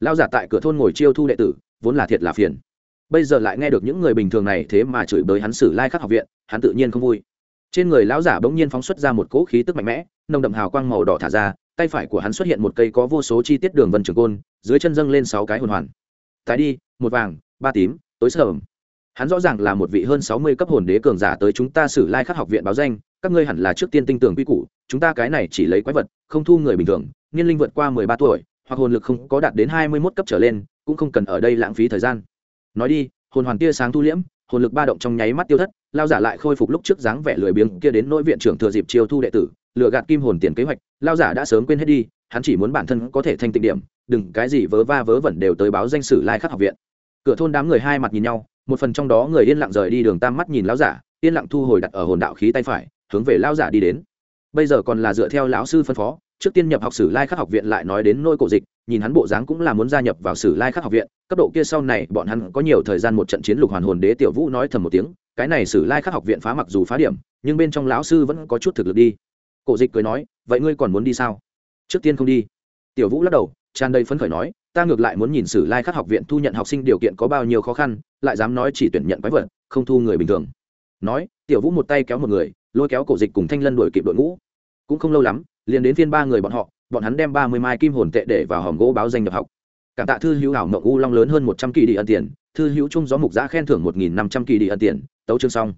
Lão giả tại cửa thôn ngồi chiêu thu đệ tử, vốn là thiệt là phiền. Bây giờ lại nghe được những người bình thường này thế mà chửi bới hắn xử lai khắc học viện, hắn tự nhiên không vui. Trên người lão giả bỗng nhiên phóng xuất ra một cỗ khí tức mạnh mẽ, nồng đậm hào quang màu đỏ thả ra, tay phải của hắn xuất hiện một cây có vô số chi tiết đường vân trường côn, dưới chân dâng lên sáu cái hồn hoàn. Tái đi, một vàng, ba tím, tối sờm hắn rõ ràng là một vị hơn sáu mươi cấp hồn đế cường giả tới chúng ta xử lai khắc học viện báo danh, các ngươi hẳn là trước tiên tinh tưởng quy củ, chúng ta cái này chỉ lấy quái vật, không thu người bình thường niên linh vượt qua mười ba tuổi, hoặc hồn lực không có đạt đến hai mươi mốt cấp trở lên, cũng không cần ở đây lãng phí thời gian. Nói đi, hồn hoàn tia sáng thu liễm, hồn lực ba động trong nháy mắt tiêu thất, lao giả lại khôi phục lúc trước dáng vẻ lười biếng kia đến nỗi viện trưởng thừa dịp chiêu thu đệ tử lựa gạt kim hồn tiền kế hoạch, lao giả đã sớm quên hết đi, hắn chỉ muốn bản thân có thể thanh tịnh điểm, đừng cái gì vớ va vớ vẩn đều tới báo danh sử lai khắc học viện. Cửa thôn đám người hai mặt nhìn nhau, một phần trong đó người yên lặng rời đi đường tam mắt nhìn lão giả, yên lặng thu hồi đặt ở hồn đạo khí tay phải, hướng về lão giả đi đến. Bây giờ còn là dựa theo lão sư phân phó trước tiên nhập học sử lai khắc học viện lại nói đến nôi cổ dịch, nhìn hắn bộ dáng cũng là muốn gia nhập vào sử lai khắc học viện. Cấp độ kia sau này, bọn hắn có nhiều thời gian một trận chiến lục hoàn hồn đế tiểu vũ nói thầm một tiếng, cái này sử lai khắc học viện phá mặc dù phá điểm, nhưng bên trong lão sư vẫn có chút thực lực đi. Cổ dịch cười nói, vậy ngươi còn muốn đi sao? Trước tiên không đi. Tiểu vũ lắc đầu, tràn đầy phấn khởi nói, ta ngược lại muốn nhìn sử lai khắc học viện thu nhận học sinh điều kiện có bao nhiêu khó khăn, lại dám nói chỉ tuyển nhận quái vật, không thu người bình thường. Nói, tiểu vũ một tay kéo một người, lôi kéo cổ dịch cùng thanh lân đuổi kịp đội ngũ. Cũng không lâu lắm liền đến phiên ba người bọn họ, bọn hắn đem ba mươi mai kim hồn tệ để vào hòm gỗ báo danh nhập học. Cảm tạ thư hữu hảo mộng u long lớn hơn một trăm kỳ đi ân tiền, thư hữu chung gió mục giã khen thưởng một nghìn năm trăm kỳ đi ân tiền. Tấu chương xong.